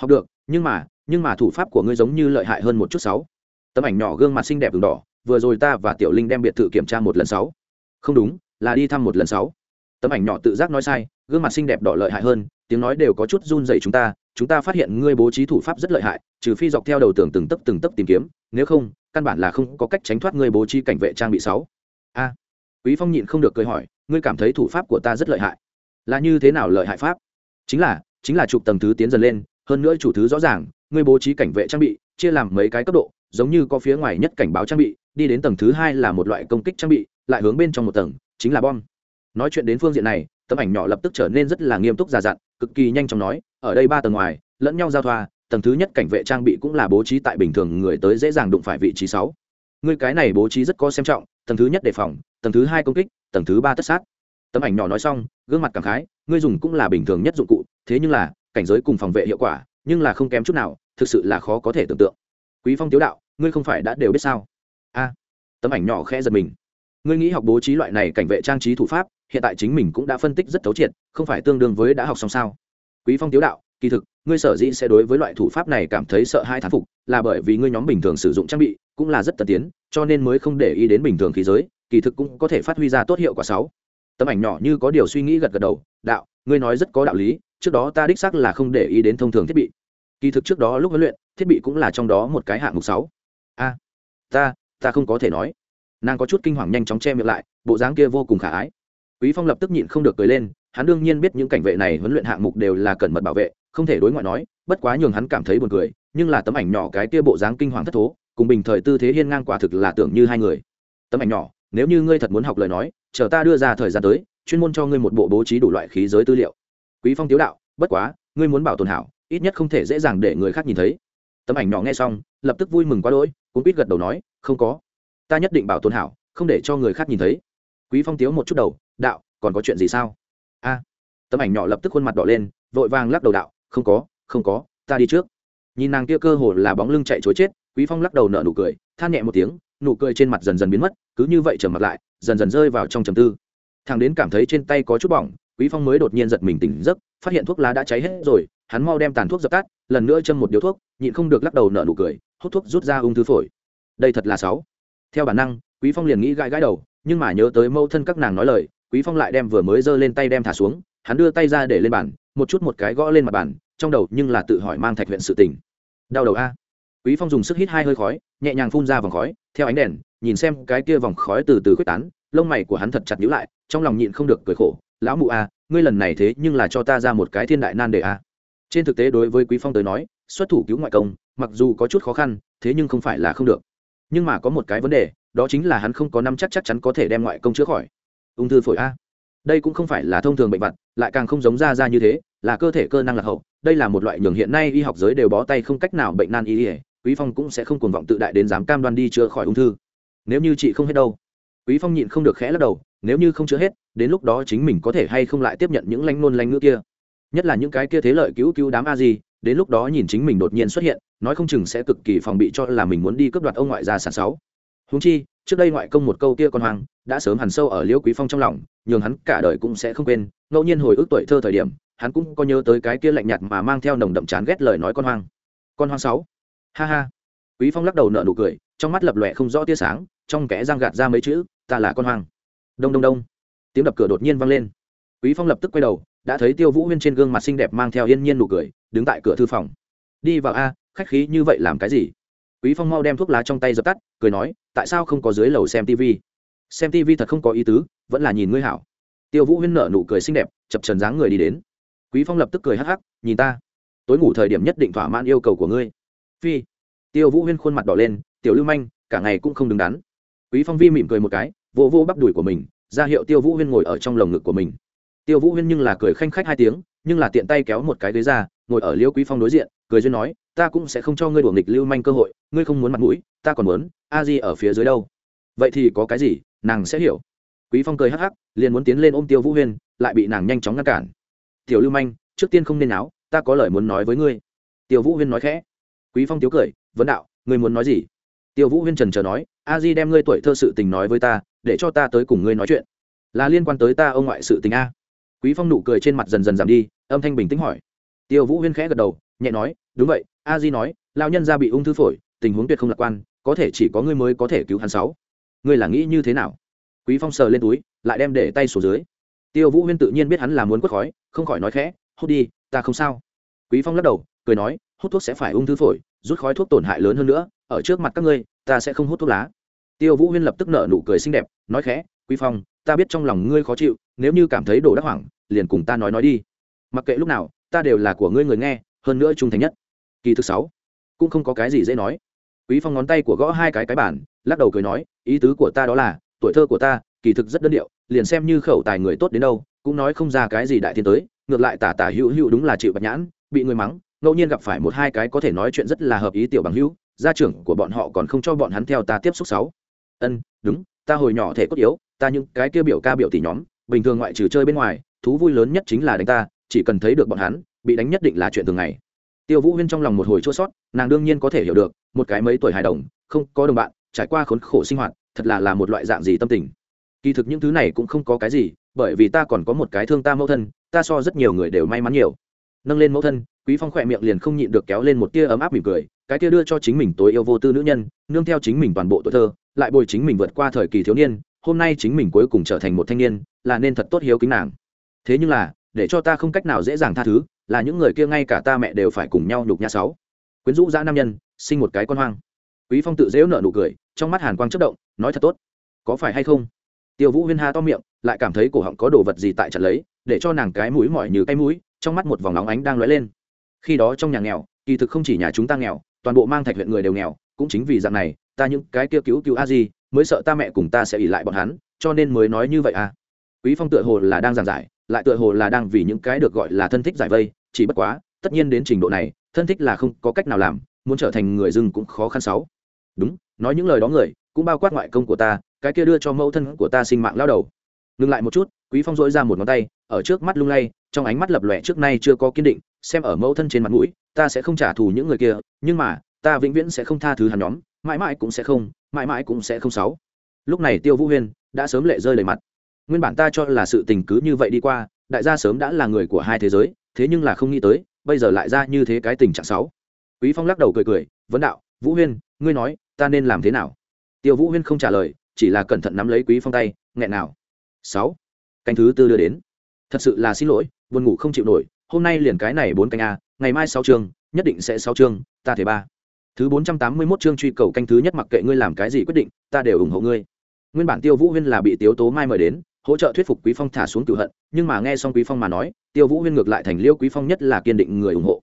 Học được, nhưng mà nhưng mà thủ pháp của ngươi giống như lợi hại hơn một chút sáu. Tấm ảnh nhỏ gương mặt xinh đẹp đường đỏ, vừa rồi ta và tiểu linh đem biệt thự kiểm tra một lần sáu. Không đúng, là đi thăm một lần sáu. Tấm ảnh nhỏ tự giác nói sai, gương mặt xinh đẹp đỏ lợi hại hơn, tiếng nói đều có chút run dậy chúng ta chúng ta phát hiện ngươi bố trí thủ pháp rất lợi hại, trừ phi dọc theo đầu tường từng tấc từng tấc tìm kiếm, nếu không, căn bản là không có cách tránh thoát ngươi bố trí cảnh vệ trang bị sáu. A. Quý phong nhịn không được cười hỏi, ngươi cảm thấy thủ pháp của ta rất lợi hại? Là như thế nào lợi hại pháp? Chính là chính là chụp tầng thứ tiến dần lên, hơn nữa chủ thứ rõ ràng, ngươi bố trí cảnh vệ trang bị, chia làm mấy cái cấp độ, giống như có phía ngoài nhất cảnh báo trang bị, đi đến tầng thứ hai là một loại công kích trang bị, lại hướng bên trong một tầng, chính là bom. Nói chuyện đến phương diện này tấm ảnh nhỏ lập tức trở nên rất là nghiêm túc già dặn, cực kỳ nhanh chóng nói, ở đây ba tầng ngoài, lẫn nhau giao thoa, tầng thứ nhất cảnh vệ trang bị cũng là bố trí tại bình thường người tới dễ dàng đụng phải vị trí sáu. Ngươi cái này bố trí rất có xem trọng, tầng thứ nhất đề phòng, tầng thứ hai công kích, tầng thứ ba tất sát. Tấm ảnh nhỏ nói xong, gương mặt cảm khái, ngươi dùng cũng là bình thường nhất dụng cụ, thế nhưng là, cảnh giới cùng phòng vệ hiệu quả, nhưng là không kém chút nào, thực sự là khó có thể tưởng tượng. Quý phong tiếu đạo, ngươi không phải đã đều biết sao? A. Tấm ảnh nhỏ khẽ giật mình. Ngươi nghĩ học bố trí loại này cảnh vệ trang trí thủ pháp hiện tại chính mình cũng đã phân tích rất thấu triệt, không phải tương đương với đã học xong sao? Quý phong tiếu đạo, kỳ thực, ngươi sở dĩ sẽ đối với loại thủ pháp này cảm thấy sợ hai thán phục, là bởi vì ngươi nhóm bình thường sử dụng trang bị cũng là rất tân tiến, cho nên mới không để ý đến bình thường khí giới, kỳ thực cũng có thể phát huy ra tốt hiệu quả sáu tấm ảnh nhỏ như có điều suy nghĩ gật gật đầu, đạo, ngươi nói rất có đạo lý, trước đó ta đích xác là không để ý đến thông thường thiết bị. Kỳ thực trước đó lúc huấn luyện, thiết bị cũng là trong đó một cái hạng mục sáu a, ta ta không có thể nói. Nàng có chút kinh hoàng nhanh chóng che miệng lại, bộ dáng kia vô cùng khả ái quý phong lập tức nhịn không được cười lên, hắn đương nhiên biết những cảnh vệ này huấn luyện hạng mục đều là cẩn mật bảo vệ, không thể đối ngoại nói, bất quá nhường hắn cảm thấy buồn cười, nhưng là tấm ảnh nhỏ cái kia bộ dáng kinh hoàng thất thố, cùng bình thời tư thế hiên ngang quả thực là tưởng như hai người. Tấm ảnh nhỏ, nếu như ngươi thật muốn học lời nói, chờ ta đưa ra thời gian tới, chuyên môn cho ngươi một bộ bố trí đủ loại khí giới tư liệu. Quý phong tiếu đạo, bất quá, ngươi muốn bảo tồn hảo, ít nhất không thể dễ dàng để người khác nhìn thấy. Tấm ảnh nhỏ nghe xong, lập tức vui mừng quá đỗi, cũng biết gật đầu nói, không có. Ta nhất định bảo tồn hảo, không để cho người khác nhìn thấy. Quý phong tiếu một chút đầu đạo, còn có chuyện gì sao? A. Tấm ảnh nhỏ lập tức khuôn mặt đỏ lên, vội vàng lắc đầu đạo, không có không có, ta đi trước. Nhìn nàng kia cơ hồ là bóng lưng chạy chối chết, quý phong lắc đầu nở nụ cười, than nhẹ một tiếng, nụ cười trên mặt dần dần biến mất, cứ như vậy trở mặt lại, dần dần rơi vào trong trầm tư. Thằng đến cảm thấy trên tay có chút bỏng, quý phong mới đột nhiên giật mình tỉnh giấc, phát hiện thuốc lá đã cháy hết rồi, hắn mau đem tàn thuốc dập tắt, lần nữa châm một điếu thuốc, nhịn không được lắc đầu nở nụ cười, hút thuốc rút ra ung thư phổi. Đây thật là sáu theo bản năng, quý phong liền nghĩ gãi gãi đầu, nhưng mà nhớ tới mâu thân các nàng nói lời quý phong lại đem vừa mới giơ lên tay đem thả xuống, hắn đưa tay ra để lên bàn, một chút một cái gõ lên mặt bàn, trong đầu nhưng là tự hỏi mang thạch huyện sự tình. Đau đầu a. Quý phong dùng sức hít hai hơi khói, nhẹ nhàng phun ra vòng khói, theo ánh đèn, nhìn xem cái kia vòng khói từ từ khuếch tán, lông mày của hắn thật chặt nhíu lại, trong lòng nhịn không được cười khổ, lão mụ a, ngươi lần này thế nhưng là cho ta ra một cái thiên đại nan đề a. Trên thực tế đối với quý phong tới nói, xuất thủ cứu ngoại công, mặc dù có chút khó khăn, thế nhưng không phải là không được. Nhưng mà có một cái vấn đề, đó chính là hắn không có năm chắc chắc chắn có thể đem ngoại công chữa khỏi ung thư phổi a. Đây cũng không phải là thông thường bệnh vặt, lại càng không giống da da như thế, là cơ thể cơ năng lạc hậu. Đây là một loại nhường hiện nay y học giới đều bó tay không cách nào bệnh nan y ỉa quý phong cũng sẽ không cuồng vọng tự đại đến dám cam đoan đi chữa khỏi ung thư. Nếu như chị không hết đâu. Quý phong nhịn không được khẽ lắc đầu, nếu như không chữa hết, đến lúc đó chính mình có thể hay không lại tiếp nhận những lanh nôn lanh ngữ kia. Nhất là những cái kia thế lợi cứu cứu đám a gì đến lúc đó nhìn chính mình đột nhiên xuất hiện, nói không chừng sẽ cực kỳ phòng bị cho là mình muốn đi cướp đoạt ông ngoại gia sản sáu húng chi trước đây ngoại công một câu kia con hoang, đã sớm hẳn sâu ở liễu quý phong trong lòng, nhường hắn cả đời cũng sẽ không quên. Ngẫu nhiên hồi ức tuổi thơ thời điểm, hắn cũng có nhớ tới cái kia lạnh nhạt mà mang theo nồng đậm chán ghét lời nói con hoang. Con hoang sáu. Ha ha. Quý phong lắc đầu nở nụ cười, trong mắt lập lòe không rõ tia sáng, trong kẽ răng gạt ra mấy chữ, ta là con hoang. Đông đông đông. Tiếng đập cửa đột nhiên vang lên. Quý phong lập tức quay đầu, đã thấy tiêu vũ huyên trên gương mặt xinh đẹp mang theo yên nhiên nụ cười, đứng tại cửa thư phòng. Đi vào a, khách khí như vậy làm cái gì? Quý phong mau đem thuốc lá trong tay dập tắt, cười nói, tại sao không có dưới lầu xem tv xem tv thật không có ý tứ, vẫn là nhìn ngươi hảo. Tiêu vũ huyên nở nụ cười xinh đẹp, chập trần dáng người đi đến. Quý phong lập tức cười hắc hắc, nhìn ta, tối ngủ thời điểm nhất định thỏa mãn yêu cầu của ngươi. Phi, tiêu vũ huyên khuôn mặt đỏ lên, tiểu lưu manh, cả ngày cũng không đứng đắn. Quý phong vi mỉm cười một cái vô vô bắp đùi của mình, ra hiệu tiêu vũ huyên ngồi ở trong lồng ngực của mình. Tiêu vũ huyên nhưng là cười khanh khách hai tiếng, nhưng là tiện tay kéo một cái ghế ra ngồi ở liêu quý phong đối diện, cười duyên nói, ta cũng sẽ không cho ngươi đuổi nghịch lưu manh cơ hội, ngươi không muốn mặt mũi, ta còn muốn, a di ở phía dưới đâu? Vậy thì có cái gì, nàng sẽ hiểu. Quý phong cười hắc hắc, liền muốn tiến lên ôm tiêu vũ huyên, lại bị nàng nhanh chóng ngăn cản. Tiểu lưu manh, trước tiên không nên áo ta có lời muốn nói với ngươi. Tiêu vũ huyên nói khẽ. Quý phong tiếu cười, vấn đạo, ngươi muốn nói gì? Tiêu vũ huyên trần chờ nói, a di đem ngươi tuổi thơ sự tình nói với ta, để cho ta tới cùng ngươi nói chuyện. Là liên quan tới ta ông ngoại sự tình a. Quý phong nụ cười trên mặt dần dần giảm đi, âm thanh bình tĩnh hỏi tiêu vũ huyên khẽ gật đầu, nhẹ nói, đúng vậy, a di nói lao nhân ra bị ung thư phổi, tình huống tuyệt không lạc quan, có thể chỉ có ngươi mới có thể cứu hắn sáu. Ngươi là nghĩ như thế nào? Quý phong sờ lên túi, lại đem để tay xuống dưới. Tiêu vũ huyên tự nhiên biết hắn là muốn quất khói, không khỏi nói khẽ, hút đi, ta không sao. Quý phong lắc đầu, cười nói, hút thuốc sẽ phải ung thư phổi, rút khói thuốc tổn hại lớn hơn nữa, ở trước mặt các ngươi, ta sẽ không hút thuốc lá. Tiêu vũ huyên lập tức nở nụ cười xinh đẹp, nói khẽ, quý phong, ta biết trong lòng ngươi khó chịu, nếu như cảm thấy đồ đắc hoảng, liền cùng ta nói nói đi. Mặc kệ lúc nào ta đều là của ngươi người nghe, hơn nữa trung thành nhất. Kỳ thứ sáu, cũng không có cái gì dễ nói. Quý phong ngón tay của gõ hai cái cái bản lắc đầu cười nói, ý tứ của ta đó là, tuổi thơ của ta, kỳ thực rất đơn điệu, liền xem như khẩu tài người tốt đến đâu, cũng nói không ra cái gì đại thiên tới, ngược lại tả tả hữu hữu đúng là chịu bạch nhãn, bị người mắng, ngẫu nhiên gặp phải một hai cái có thể nói chuyện rất là hợp ý tiểu bằng hữu, gia trưởng của bọn họ còn không cho bọn hắn theo ta tiếp xúc sáu. Ân, đúng, ta hồi nhỏ thể cốt yếu, ta những cái kia biểu ca biểu tỷ nhóm, bình thường ngoại trừ chơi bên ngoài, thú vui lớn nhất chính là đánh ta chỉ cần thấy được bọn hắn, bị đánh nhất định là chuyện thường ngày. Tiêu vũ huyên trong lòng một hồi chua sót, nàng đương nhiên có thể hiểu được, một cái mấy tuổi hài đồng, không có đồng bạn, trải qua khốn khổ sinh hoạt, thật là là một loại dạng gì tâm tình. Kỳ thực những thứ này cũng không có cái gì, bởi vì ta còn có một cái thương ta mẫu thân, ta so rất nhiều người đều may mắn nhiều. Nâng lên mẫu thân, quý phong khỏe miệng liền không nhịn được kéo lên một tia ấm áp mỉm cười, cái tia đưa cho chính mình tối yêu vô tư nữ nhân, nương theo chính mình toàn bộ tuổi thơ, lại bồi chính mình vượt qua thời kỳ thiếu niên, hôm nay chính mình cuối cùng trở thành một thanh niên, là nên thật tốt hiếu kính nàng. Thế nhưng là để cho ta không cách nào dễ dàng tha thứ, là những người kia ngay cả ta mẹ đều phải cùng nhau nhục nhã sáu. Quyến rũ dã nam nhân, sinh một cái con hoang. Quý phong tự dễu nợ nụ cười, trong mắt hàn quang chất động, nói thật tốt. Có phải hay không? Tiêu vũ huyên ha to miệng, lại cảm thấy cổ họng có đồ vật gì tại chặt lấy, để cho nàng cái mũi mỏi như cái mũi, trong mắt một vòng nóng ánh đang lóe lên. Khi đó trong nhà nghèo, kỳ thực không chỉ nhà chúng ta nghèo, toàn bộ mang thạch huyện người đều nghèo, cũng chính vì dạng này, ta những cái kia cứu cứu a di, mới sợ ta mẹ cùng ta sẽ ỉ lại bọn hắn, cho nên mới nói như vậy à quý phong tựa hồ là đang giảng giải, lại tựa hồ là đang vì những cái được gọi là thân thích giải vây, chỉ bất quá, tất nhiên đến trình độ này, thân thích là không có cách nào làm, muốn trở thành người dưng cũng khó khăn sáu. Đúng, nói những lời đó người, cũng bao quát ngoại công của ta, cái kia đưa cho mẫu thân của ta sinh mạng lao đầu. Ngừng lại một chút, quý phong dỗi ra một ngón tay, ở trước mắt lung lay, trong ánh mắt lập lòe trước nay chưa có kiên định, xem ở mẫu thân trên mặt mũi, ta sẽ không trả thù những người kia, nhưng mà, ta vĩnh viễn sẽ không tha thứ hắn nhóm, mãi mãi cũng sẽ không, mãi mãi cũng sẽ không sáu. Lúc này tiêu vũ huyên đã sớm lệ rơi đầy mặt nguyên bản ta cho là sự tình cứ như vậy đi qua, đại gia sớm đã là người của hai thế giới, thế nhưng là không nghĩ tới, bây giờ lại ra như thế cái tình trạng sáu quý phong lắc đầu cười cười, vấn đạo, vũ huyên, ngươi nói, ta nên làm thế nào? Tiêu vũ huyên không trả lời, chỉ là cẩn thận nắm lấy quý phong tay, nghẹn nào. Sáu, canh thứ tư đưa đến. Thật sự là xin lỗi, buồn ngủ không chịu nổi, hôm nay liền cái này bốn canh a, ngày mai sáu chương, nhất định sẽ sáu chương, ta thể ba. Thứ bốn trăm tám mươi 481 chương truy cầu canh thứ nhất mặc kệ ngươi làm cái gì quyết định, ta đều ủng hộ ngươi. Nguyên bản tiêu vũ huyên là bị tiếu tố mai mời đến hỗ trợ thuyết phục quý phong thả xuống cửu hận, nhưng mà nghe xong quý phong mà nói, tiêu vũ huyên ngược lại thành liêu quý phong nhất là kiên định người ủng hộ.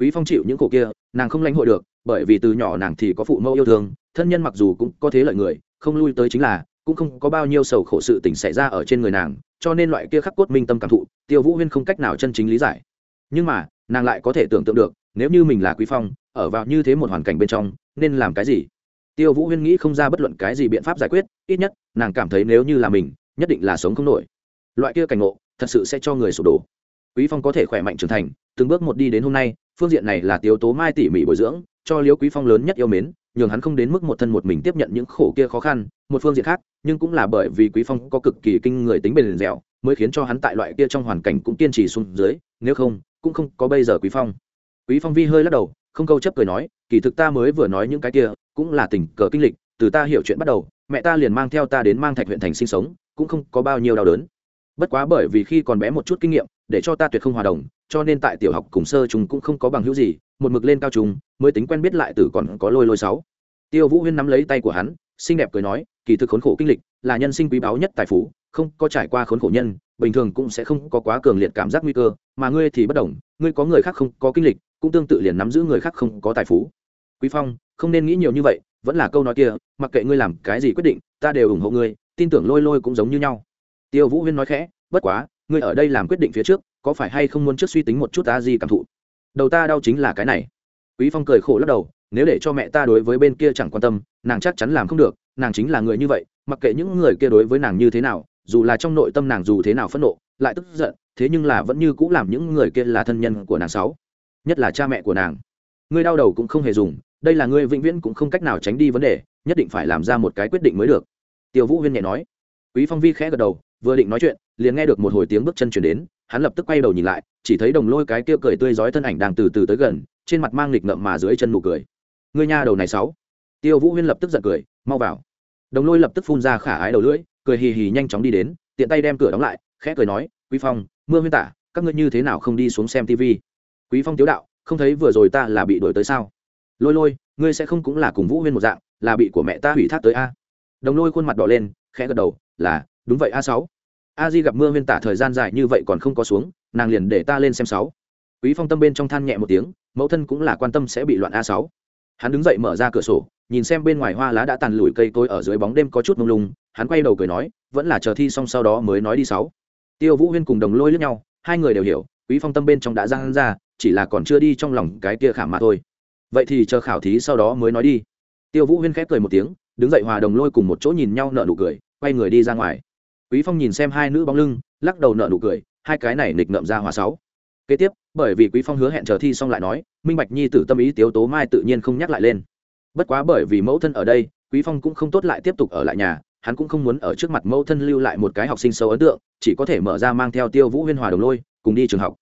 Quý phong chịu những khổ kia, nàng không lãnh hội được, bởi vì từ nhỏ nàng thì có phụ mẫu yêu thương, thân nhân mặc dù cũng có thế lợi người, không lui tới chính là, cũng không có bao nhiêu sầu khổ sự tình xảy ra ở trên người nàng, cho nên loại kia khắc cốt minh tâm cảm thụ, tiêu vũ huyên không cách nào chân chính lý giải. Nhưng mà, nàng lại có thể tưởng tượng được, nếu như mình là quý phong, ở vào như thế một hoàn cảnh bên trong, nên làm cái gì? Tiêu vũ huyên nghĩ không ra bất luận cái gì biện pháp giải quyết, ít nhất, nàng cảm thấy nếu như là mình nhất định là sống không nổi. Loại kia cảnh ngộ, thật sự sẽ cho người sụp đổ. Quý phong có thể khỏe mạnh trưởng thành, từng bước một đi đến hôm nay, phương diện này là tiêu tố mai tỉ mỉ bồi dưỡng, cho liễu quý phong lớn nhất yêu mến, nhường hắn không đến mức một thân một mình tiếp nhận những khổ kia khó khăn, một phương diện khác, nhưng cũng là bởi vì quý phong có cực kỳ kinh người tính bền dẻo, mới khiến cho hắn tại loại kia trong hoàn cảnh cũng kiên trì xuống dưới, nếu không, cũng không có bây giờ quý phong. Quý phong vi hơi lắc đầu, không câu chấp cười nói, kỳ thực ta mới vừa nói những cái kia, cũng là tình cờ kinh lịch, từ ta hiểu chuyện bắt đầu, mẹ ta liền mang theo ta đến mang thạch huyện thành sinh sống cũng không có bao nhiêu đau đớn. Bất quá bởi vì khi còn bé một chút kinh nghiệm, để cho ta tuyệt không hòa đồng, cho nên tại tiểu học cùng sơ chúng cũng không có bằng hữu gì, một mực lên cao chúng mới tính quen biết lại từ còn có lôi lôi sáu. Tiêu vũ huyên nắm lấy tay của hắn, xinh đẹp cười nói, kỳ thực khốn khổ kinh lịch, là nhân sinh quý báu nhất tài phú, không có trải qua khốn khổ nhân, bình thường cũng sẽ không có quá cường liệt cảm giác nguy cơ, mà ngươi thì bất đồng, ngươi có người khác không có kinh lịch, cũng tương tự liền nắm giữ người khác không có tài phú. Quý phong, không nên nghĩ nhiều như vậy, vẫn là câu nói kia, mặc kệ ngươi làm cái gì quyết định, ta đều ủng hộ ngươi tin tưởng lôi lôi cũng giống như nhau. Tiêu vũ huyên nói khẽ, bất quá, ngươi ở đây làm quyết định phía trước, có phải hay không muốn trước suy tính một chút ta gì cảm thụ? Đầu ta đau chính là cái này. Quý phong cười khổ lắc đầu, nếu để cho mẹ ta đối với bên kia chẳng quan tâm, nàng chắc chắn làm không được, nàng chính là người như vậy, mặc kệ những người kia đối với nàng như thế nào, dù là trong nội tâm nàng dù thế nào phẫn nộ, lại tức giận, thế nhưng là vẫn như cũ làm những người kia là thân nhân của nàng sáu, nhất là cha mẹ của nàng. Ngươi đau đầu cũng không hề dùng, đây là ngươi vĩnh viễn cũng không cách nào tránh đi vấn đề, nhất định phải làm ra một cái quyết định mới được tiêu vũ huyên nhẹ nói. Quý phong vi khẽ gật đầu, vừa định nói chuyện, liền nghe được một hồi tiếng bước chân chuyển đến, hắn lập tức quay đầu nhìn lại, chỉ thấy đồng lôi cái kia cười tươi rói thân ảnh đang từ từ tới gần, trên mặt mang lịch ngợm mà dưới chân nụ cười. Ngươi nha đầu này sáu. Tiêu vũ huyên lập tức giận cười, mau vào. Đồng lôi lập tức phun ra khả ái đầu lưỡi, cười hì hì nhanh chóng đi đến, tiện tay đem cửa đóng lại, khẽ cười nói, quý phong, mưa huyên tả, các ngươi như thế nào không đi xuống xem tv quý phong tiếu đạo, không thấy vừa rồi ta là bị đuổi tới sao? Lôi lôi, ngươi sẽ không cũng là cùng vũ huyên một dạng, là bị của mẹ ta hủy thác tới a? Đồng lôi khuôn mặt đỏ lên, khẽ gật đầu, là, đúng vậy, a sáu. A di gặp mưa huyên tả thời gian dài như vậy còn không có xuống, nàng liền để ta lên xem sáu. Quý phong tâm bên trong than nhẹ một tiếng, mẫu thân cũng là quan tâm sẽ bị loạn a sáu. Hắn đứng dậy mở ra cửa sổ, nhìn xem bên ngoài hoa lá đã tàn lủi cây cối ở dưới bóng đêm có chút mông lung, hắn quay đầu cười nói, vẫn là chờ thi xong sau đó mới nói đi sáu. Tiêu vũ huyên cùng đồng lôi lướt nhau, hai người đều hiểu, quý phong tâm bên trong đã ra hắn ra, chỉ là còn chưa đi trong lòng cái kia khảm mà thôi. Vậy thì chờ khảo thí sau đó mới nói đi. Tiêu vũ huyên khép cười một tiếng đứng dậy hòa đồng lôi cùng một chỗ nhìn nhau nợ nụ cười, quay người đi ra ngoài. Quý phong nhìn xem hai nữ bóng lưng, lắc đầu nợ nụ cười, hai cái này nịch ngậm ra hòa sáu. Kế tiếp, bởi vì quý phong hứa hẹn chờ thi xong lại nói, minh bạch nhi tử tâm ý tiếu tố mai tự nhiên không nhắc lại lên. Bất quá bởi vì mẫu thân ở đây, quý phong cũng không tốt lại tiếp tục ở lại nhà, hắn cũng không muốn ở trước mặt mẫu thân lưu lại một cái học sinh sâu ấn tượng, chỉ có thể mở ra mang theo tiêu vũ huyên hòa đồng lôi, cùng đi trường học.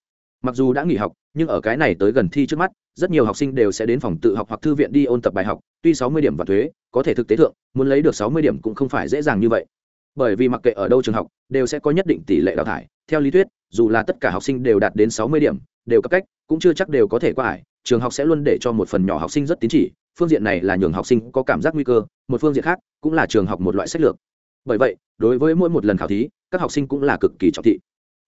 Mặc dù đã nghỉ học, nhưng ở cái này tới gần thi trước mắt, rất nhiều học sinh đều sẽ đến phòng tự học hoặc thư viện đi ôn tập bài học, tuy sáu mươi điểm và thuế có thể thực tế thượng, muốn lấy được sáu mươi điểm cũng không phải dễ dàng như vậy. Bởi vì mặc kệ ở đâu trường học, đều sẽ có nhất định tỷ lệ đào thải. Theo lý thuyết, dù là tất cả học sinh đều đạt đến sáu mươi điểm, đều cấp cách, cũng chưa chắc đều có thể qua ải. Trường học sẽ luôn để cho một phần nhỏ học sinh rất tín chỉ. Phương diện này là nhường học sinh có cảm giác nguy cơ, một phương diện khác cũng là trường học một loại sách lược. Bởi vậy, đối với mỗi một lần khảo thí, các học sinh cũng là cực kỳ trọng thị.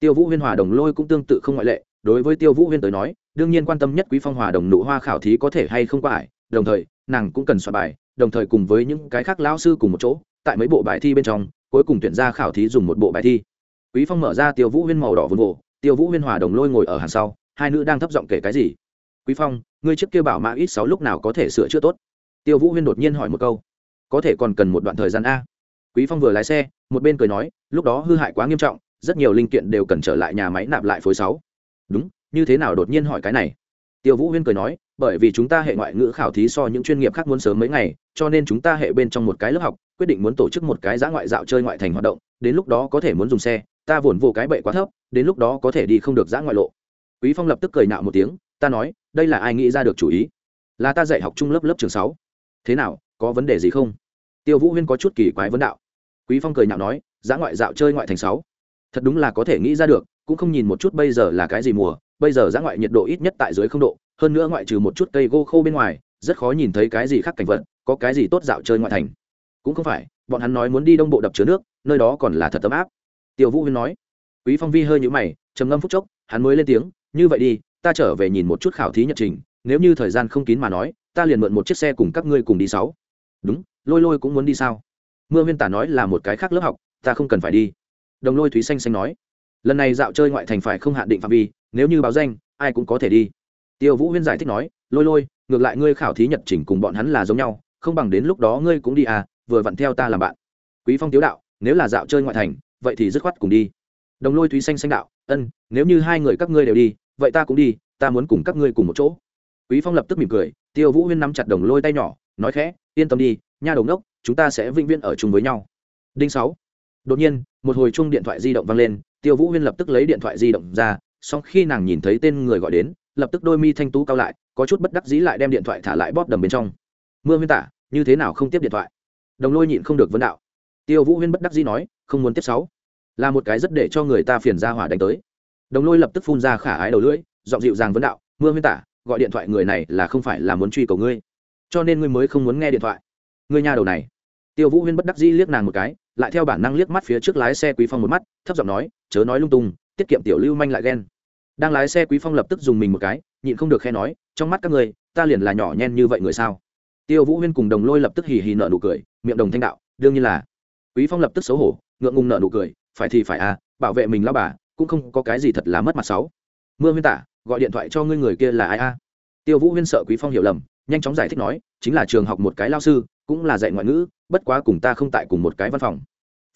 Tiêu vũ huyên hòa đồng lôi cũng tương tự không ngoại lệ. Đối với tiêu vũ huyên tới nói, đương nhiên quan tâm nhất quý phong hòa đồng nụ hoa khảo thí có thể hay không qua ải. Đồng thời, nàng cũng cần soạn bài đồng thời cùng với những cái khác lão sư cùng một chỗ, tại mấy bộ bài thi bên trong, cuối cùng tuyển ra khảo thí dùng một bộ bài thi. Quý phong mở ra tiêu vũ huyên màu đỏ vườn vồ tiêu vũ huyên hòa đồng lôi ngồi ở hàng sau, hai nữ đang thấp giọng kể cái gì. Quý phong, ngươi trước kia bảo mã ít sáu lúc nào có thể sửa chữa tốt? Tiêu vũ huyên đột nhiên hỏi một câu. Có thể còn cần một đoạn thời gian a? Quý phong vừa lái xe, một bên cười nói, lúc đó hư hại quá nghiêm trọng, rất nhiều linh kiện đều cần trở lại nhà máy nạp lại phối sáu. Đúng, như thế nào đột nhiên hỏi cái này? Tiêu vũ huyên cười nói, bởi vì chúng ta hệ ngoại ngữ khảo thí so những chuyên nghiệp khác muốn sớm mấy ngày, cho nên chúng ta hệ bên trong một cái lớp học, quyết định muốn tổ chức một cái giã ngoại dạo chơi ngoại thành hoạt động, đến lúc đó có thể muốn dùng xe, ta vồn vô cái bậy quá thấp, đến lúc đó có thể đi không được giã ngoại lộ. Quý phong lập tức cười nạo một tiếng, ta nói, đây là ai nghĩ ra được chủ ý? Là ta dạy học trung lớp lớp trường sáu. Thế nào, có vấn đề gì không? Tiêu vũ huyên có chút kỳ quái vấn đạo. Quý phong cười nhạo nói, giã ngoại dạo chơi ngoại thành sáu. Thật đúng là có thể nghĩ ra được, cũng không nhìn một chút bây giờ là cái gì mùa bây giờ giá ngoại nhiệt độ ít nhất tại dưới không độ, hơn nữa ngoại trừ một chút cây gô khô bên ngoài, rất khó nhìn thấy cái gì khác cảnh vật, có cái gì tốt dạo chơi ngoại thành. Cũng không phải, bọn hắn nói muốn đi đông bộ đập chứa nước, nơi đó còn là thật ấm áp. Tiêu vũ huyên nói. Quý phong vi hơi nhũ mày, trầm ngâm phút chốc, hắn mới lên tiếng, như vậy đi, ta trở về nhìn một chút khảo thí nhật trình, nếu như thời gian không kín mà nói, ta liền mượn một chiếc xe cùng các ngươi cùng đi sáu. Đúng, lôi lôi cũng muốn đi sao? Mưa huyên tả nói là một cái khác lớp học, ta không cần phải đi. Đồng lôi thúy xanh xanh nói lần này dạo chơi ngoại thành phải không hạn định phạm vi, nếu như báo danh, ai cũng có thể đi. Tiêu vũ huyên giải thích nói, lôi lôi, ngược lại ngươi khảo thí nhật trình cùng bọn hắn là giống nhau, không bằng đến lúc đó ngươi cũng đi à vừa vặn theo ta làm bạn. Quý phong tiếu đạo, nếu là dạo chơi ngoại thành, vậy thì dứt khoát cùng đi. Đồng lôi thúy xanh xanh đạo, ân, nếu như hai người các ngươi đều đi, vậy ta cũng đi, ta muốn cùng các ngươi cùng một chỗ. Quý phong lập tức mỉm cười, tiêu vũ huyên nắm chặt đồng lôi tay nhỏ, nói khẽ, yên tâm đi, nha đồng đốc chúng ta sẽ vĩnh viễn ở chung với nhau. Đinh sáu. Đột nhiên, một hồi chung điện thoại di động vang lên tiêu vũ huyên lập tức lấy điện thoại di động ra sau khi nàng nhìn thấy tên người gọi đến, lập tức đôi mi thanh tú cao lại, có chút bất đắc dĩ lại đem điện thoại thả lại bóp đầm bên trong. Mưa huyên tả, như thế nào không tiếp điện thoại? Đồng lôi nhịn không được vấn đạo. Tiêu vũ huyên bất đắc dĩ nói, không muốn tiếp sáu. Là một cái rất để cho người ta phiền ra hỏa đánh tới. Đồng lôi lập tức phun ra khả ái đầu lưỡi, giọng dịu dàng vấn đạo, mưa huyên tả, gọi điện thoại người này là không phải là muốn truy cầu ngươi. Cho nên ngươi mới không muốn nghe điện thoại. Ngươi nhà đầu này. Tiêu vũ huyên bất đắc dĩ liếc nàng một cái, lại theo bản năng liếc mắt phía trước lái xe quý phong một mắt, thấp giọng nói chớ nói lung tung, tiết kiệm tiểu lưu manh lại ghen. Đang lái xe quý phong lập tức dùng mình một cái, nhịn không được khe nói, trong mắt các người, ta liền là nhỏ nhen như vậy người sao? Tiêu vũ huyên cùng đồng lôi lập tức hì hì nợ nụ cười, miệng đồng thanh đạo, đương nhiên là. Quý phong lập tức xấu hổ, ngượng ngùng nợ nụ cười, phải thì phải à bảo vệ mình lao bà, cũng không có cái gì thật là mất mặt xấu. Mưa huyên tả gọi điện thoại cho ngươi người kia là ai a? Tiêu vũ huyên sợ quý phong hiểu lầm, nhanh chóng giải thích nói, chính là trường học một cái lao sư, cũng là dạy ngoại ngữ, bất quá cùng ta không tại cùng một cái văn phòng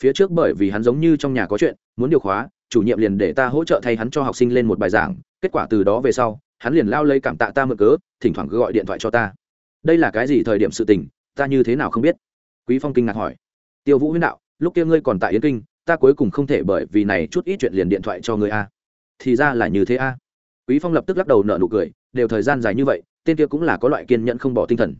phía trước bởi vì hắn giống như trong nhà có chuyện, muốn điều khóa, chủ nhiệm liền để ta hỗ trợ thay hắn cho học sinh lên một bài giảng, kết quả từ đó về sau, hắn liền lao lấy cảm tạ ta mượn cớ, thỉnh thoảng cứ gọi điện thoại cho ta. Đây là cái gì thời điểm sự tình, ta như thế nào không biết? Quý phong kinh ngạc hỏi. Tiêu vũ huyên đạo, lúc kia ngươi còn tại yến kinh, ta cuối cùng không thể bởi vì này chút ít chuyện liền điện thoại cho ngươi a. Thì ra là như thế a. Quý phong lập tức lắc đầu nở nụ cười, đều thời gian dài như vậy, tên kia cũng là có loại kiên nhẫn không bỏ tinh thần.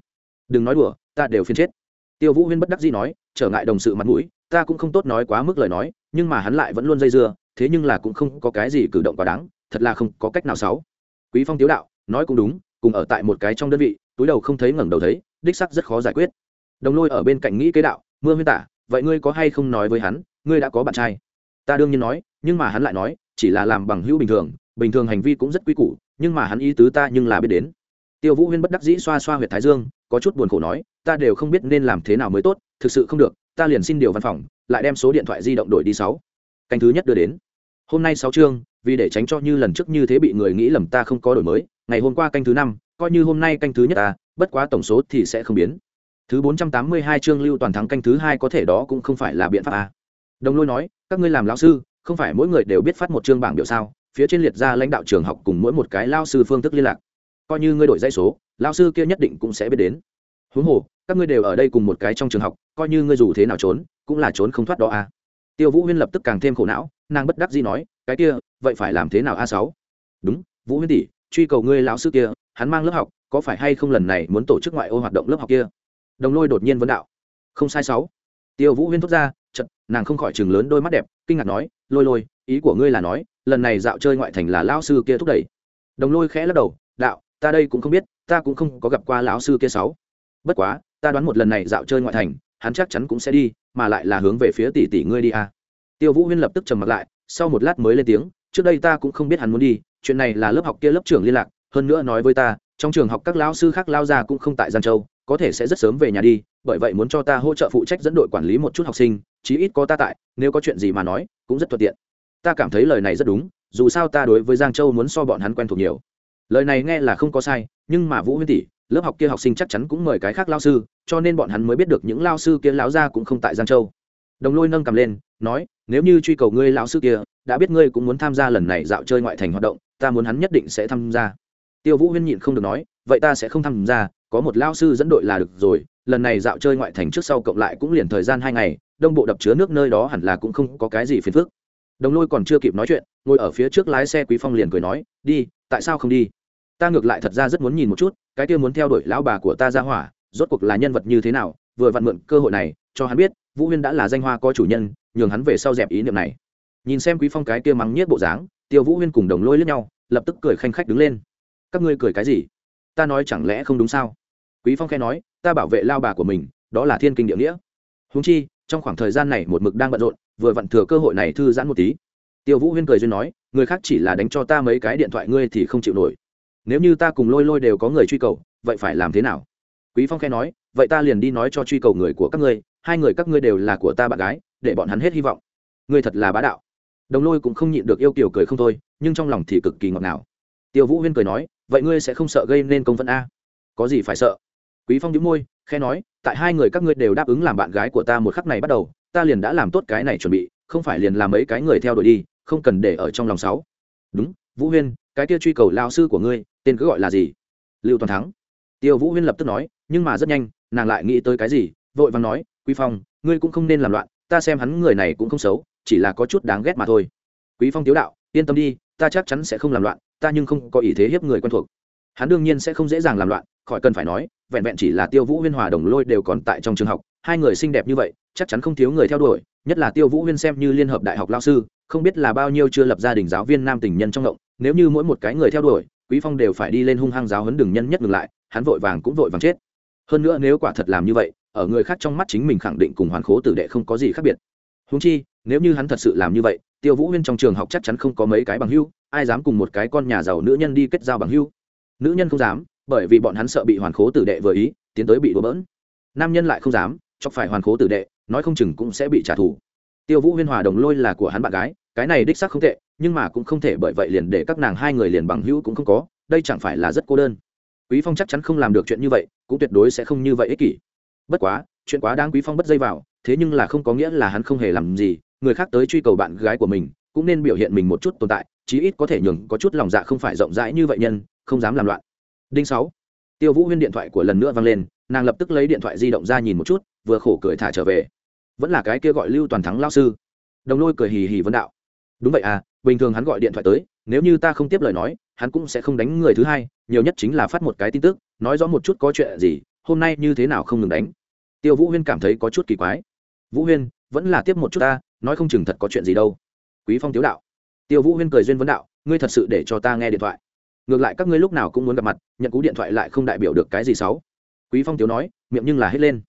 Đừng nói đùa, ta đều phiên chết. Tiêu vũ huyên bất đắc dĩ nói, trở ngại đồng sự mặt mũi ta cũng không tốt nói quá mức lời nói, nhưng mà hắn lại vẫn luôn dây dưa, thế nhưng là cũng không có cái gì cử động quá đáng, thật là không có cách nào xấu. Quý phong tiếu đạo, nói cũng đúng, cùng ở tại một cái trong đơn vị, túi đầu không thấy ngẩng đầu thấy, đích sắc rất khó giải quyết. Đồng lôi ở bên cạnh nghĩ kế đạo, mưa huyên tả, vậy ngươi có hay không nói với hắn, ngươi đã có bạn trai? Ta đương nhiên nói, nhưng mà hắn lại nói, chỉ là làm bằng hữu bình thường bình thường hành vi cũng rất quý củ, nhưng mà hắn ý tứ ta nhưng là biết đến. Tiêu vũ huyên bất đắc dĩ xoa xoa huyệt thái dương, có chút buồn khổ nói, ta đều không biết nên làm thế nào mới tốt, thực sự không được ta liền xin điều văn phòng, lại đem số điện thoại di động đổi đi sáu. Canh thứ nhất đưa đến. Hôm nay sáu chương, vì để tránh cho như lần trước như thế bị người nghĩ lầm ta không có đổi mới, ngày hôm qua canh thứ năm, coi như hôm nay canh thứ nhất ta, bất quá tổng số thì sẽ không biến. Thứ bốn trăm tám mươi hai chương lưu toàn thắng canh thứ hai có thể đó cũng không phải là biện pháp a. Đồng lôi nói, các ngươi làm lão sư, không phải mỗi người đều biết phát một chương bảng biểu sao, phía trên liệt ra lãnh đạo trường học cùng mỗi một cái lao sư phương thức liên lạc. Coi như ngươi đổi dây số lao sư kia nhất định cũng sẽ biết đến huống hồ, các ngươi đều ở đây cùng một cái trong trường học, coi như ngươi dù thế nào trốn, cũng là trốn không thoát đó a tiêu vũ huyên lập tức càng thêm khổ não, nàng bất đắc dĩ nói, cái kia, vậy phải làm thế nào a sáu? Đúng, vũ huyên tỷ, truy cầu ngươi lão sư kia, hắn mang lớp học, có phải hay không lần này muốn tổ chức ngoại ô hoạt động lớp học kia? Đồng lôi đột nhiên vấn đạo. Không sai sáu. Tiêu vũ huyên thốt ra chật nàng không khỏi chừng lớn đôi mắt đẹp, kinh ngạc nói, lôi lôi, ý của ngươi là nói, lần này dạo chơi ngoại thành là lão sư kia thúc đẩy. Đồng lôi khẽ lắc đầu, đạo, ta đây cũng không biết, ta cũng không có gặp qua lão sư kia sáu bất quá, ta đoán một lần này dạo chơi ngoại thành, hắn chắc chắn cũng sẽ đi, mà lại là hướng về phía tỷ tỷ ngươi đi à? tiêu vũ huyên lập tức trầm mặt lại, sau một lát mới lên tiếng, trước đây ta cũng không biết hắn muốn đi, chuyện này là lớp học kia lớp trưởng liên lạc, hơn nữa nói với ta, trong trường học các lão sư khác lao ra cũng không tại giang châu, có thể sẽ rất sớm về nhà đi, bởi vậy muốn cho ta hỗ trợ phụ trách dẫn đội quản lý một chút học sinh, chí ít có ta tại, nếu có chuyện gì mà nói, cũng rất thuận tiện ta cảm thấy lời này rất đúng, dù sao ta đối với giang châu muốn so bọn hắn quen thuộc nhiều lời này nghe là không có sai, nhưng mà vũ huyên tỷ lớp học kia học sinh chắc chắn cũng mời cái khác lao sư, cho nên bọn hắn mới biết được những lao sư kia lão ra cũng không tại giang châu. Đồng lôi nâng cầm lên, nói, nếu như truy cầu ngươi lão sư kia, đã biết ngươi cũng muốn tham gia lần này dạo chơi ngoại thành hoạt động, ta muốn hắn nhất định sẽ tham gia. Tiêu vũ huyên nhịn không được nói, vậy ta sẽ không tham gia, có một lao sư dẫn đội là được rồi, lần này dạo chơi ngoại thành trước sau cộng lại cũng liền thời gian hai ngày, đông bộ đập chứa nước nơi đó hẳn là cũng không có cái gì phiền phức. Đồng lôi còn chưa kịp nói chuyện, ngồi ở phía trước lái xe quý phong liền cười nói, đi, tại sao không đi? Ta ngược lại thật ra rất muốn nhìn một chút, cái kia muốn theo đuổi lão bà của ta ra hỏa, rốt cuộc là nhân vật như thế nào, vừa vặn mượn cơ hội này, cho hắn biết, vũ huyên đã là danh hoa có chủ nhân, nhường hắn về sau dẹp ý niệm này. Nhìn xem quý phong cái kia mắng nhiếc bộ dáng, tiêu vũ huyên cùng đồng lôi lướt nhau, lập tức cười khanh khách đứng lên. Các ngươi cười cái gì? Ta nói chẳng lẽ không đúng sao? Quý phong khẽ nói, ta bảo vệ lao bà của mình, đó là thiên kinh địa nghĩa. Húng chi, trong khoảng thời gian này một mực đang bận rộn, vừa vặn thừa cơ hội này thư giãn một tí. Tiêu vũ huyên cười duyên nói, người khác chỉ là đánh cho ta mấy cái điện thoại ngươi thì không chịu nổi nếu như ta cùng lôi lôi đều có người truy cầu, vậy phải làm thế nào? Quý phong khẽ nói, vậy ta liền đi nói cho truy cầu người của các ngươi, hai người các ngươi đều là của ta bạn gái, để bọn hắn hết hy vọng. Ngươi thật là bá đạo. Đồng lôi cũng không nhịn được yêu kiểu cười không thôi, nhưng trong lòng thì cực kỳ ngọt ngào. Tiêu vũ huyên cười nói, vậy ngươi sẽ không sợ gây nên công phận a? Có gì phải sợ? Quý phong nhíu môi, khẽ nói, tại hai người các ngươi đều đáp ứng làm bạn gái của ta một khắc này bắt đầu, ta liền đã làm tốt cái này chuẩn bị, không phải liền làm mấy cái người theo đuổi đi, không cần để ở trong lòng sáu. Đúng, vũ huyên, cái kia truy cầu lao sư của ngươi tên cứ gọi là gì? Lưu toàn thắng. Tiêu vũ huyên lập tức nói, nhưng mà rất nhanh, nàng lại nghĩ tới cái gì, vội vàng nói, quý phong, ngươi cũng không nên làm loạn, ta xem hắn người này cũng không xấu, chỉ là có chút đáng ghét mà thôi. Quý phong tiếu đạo, yên tâm đi, ta chắc chắn sẽ không làm loạn, ta nhưng không có ý thế hiếp người quen thuộc. Hắn đương nhiên sẽ không dễ dàng làm loạn, khỏi cần phải nói, vẹn vẹn chỉ là tiêu vũ huyên hòa đồng lôi đều còn tại trong trường học, hai người xinh đẹp như vậy, chắc chắn không thiếu người theo đuổi, nhất là tiêu vũ huyên xem như liên hợp đại học lao sư, không biết là bao nhiêu chưa lập gia đình giáo viên nam tình nhân trong ngộng nếu như mỗi một cái người theo đuổi quý phong đều phải đi lên hung hăng giáo huấn đường nhân nhất ngừng lại, hắn vội vàng cũng vội vàng chết. Hơn nữa nếu quả thật làm như vậy, ở người khác trong mắt chính mình khẳng định cùng hoàn khố tử đệ không có gì khác biệt. Húng chi, nếu như hắn thật sự làm như vậy, tiêu vũ huyên trong trường học chắc chắn không có mấy cái bằng hưu, ai dám cùng một cái con nhà giàu nữ nhân đi kết giao bằng hưu? Nữ nhân không dám, bởi vì bọn hắn sợ bị hoàn khố tử đệ vừa ý, tiến tới bị đổ bỡn. Nam nhân lại không dám, chọc phải hoàn khố tử đệ, nói không chừng cũng sẽ bị trả thù. Tiêu vũ huyên hòa đồng lôi là của hắn bạn gái cái này đích xác không tệ, nhưng mà cũng không thể bởi vậy liền để các nàng hai người liền bằng hữu cũng không có, đây chẳng phải là rất cô đơn. Quý phong chắc chắn không làm được chuyện như vậy, cũng tuyệt đối sẽ không như vậy ích kỷ. Bất quá, chuyện quá đáng quý phong bất dây vào, thế nhưng là không có nghĩa là hắn không hề làm gì, người khác tới truy cầu bạn gái của mình, cũng nên biểu hiện mình một chút tồn tại, chí ít có thể nhường có chút lòng dạ không phải rộng rãi như vậy nhân, không dám làm loạn. Đinh sáu, tiêu vũ huyên điện thoại của lần nữa vang lên, nàng lập tức lấy điện thoại di động ra nhìn một chút, vừa khổ cười thả trở về. Vẫn là cái kia gọi lưu toàn thắng lao sư. Đồng lôi cười hì hì vấn đạo đúng vậy à bình thường hắn gọi điện thoại tới, nếu như ta không tiếp lời nói, hắn cũng sẽ không đánh người thứ hai, nhiều nhất chính là phát một cái tin tức, nói rõ một chút có chuyện gì, hôm nay như thế nào không ngừng đánh. Tiêu vũ huyên cảm thấy có chút kỳ quái. Vũ huyên, vẫn là tiếp một chút ta, nói không chừng thật có chuyện gì đâu. Quý phong tiếu đạo. Tiêu vũ huyên cười duyên vấn đạo, ngươi thật sự để cho ta nghe điện thoại. Ngược lại các ngươi lúc nào cũng muốn gặp mặt, nhận cú điện thoại lại không đại biểu được cái gì xấu. Quý phong tiếu nói, miệng nhưng là hết lên.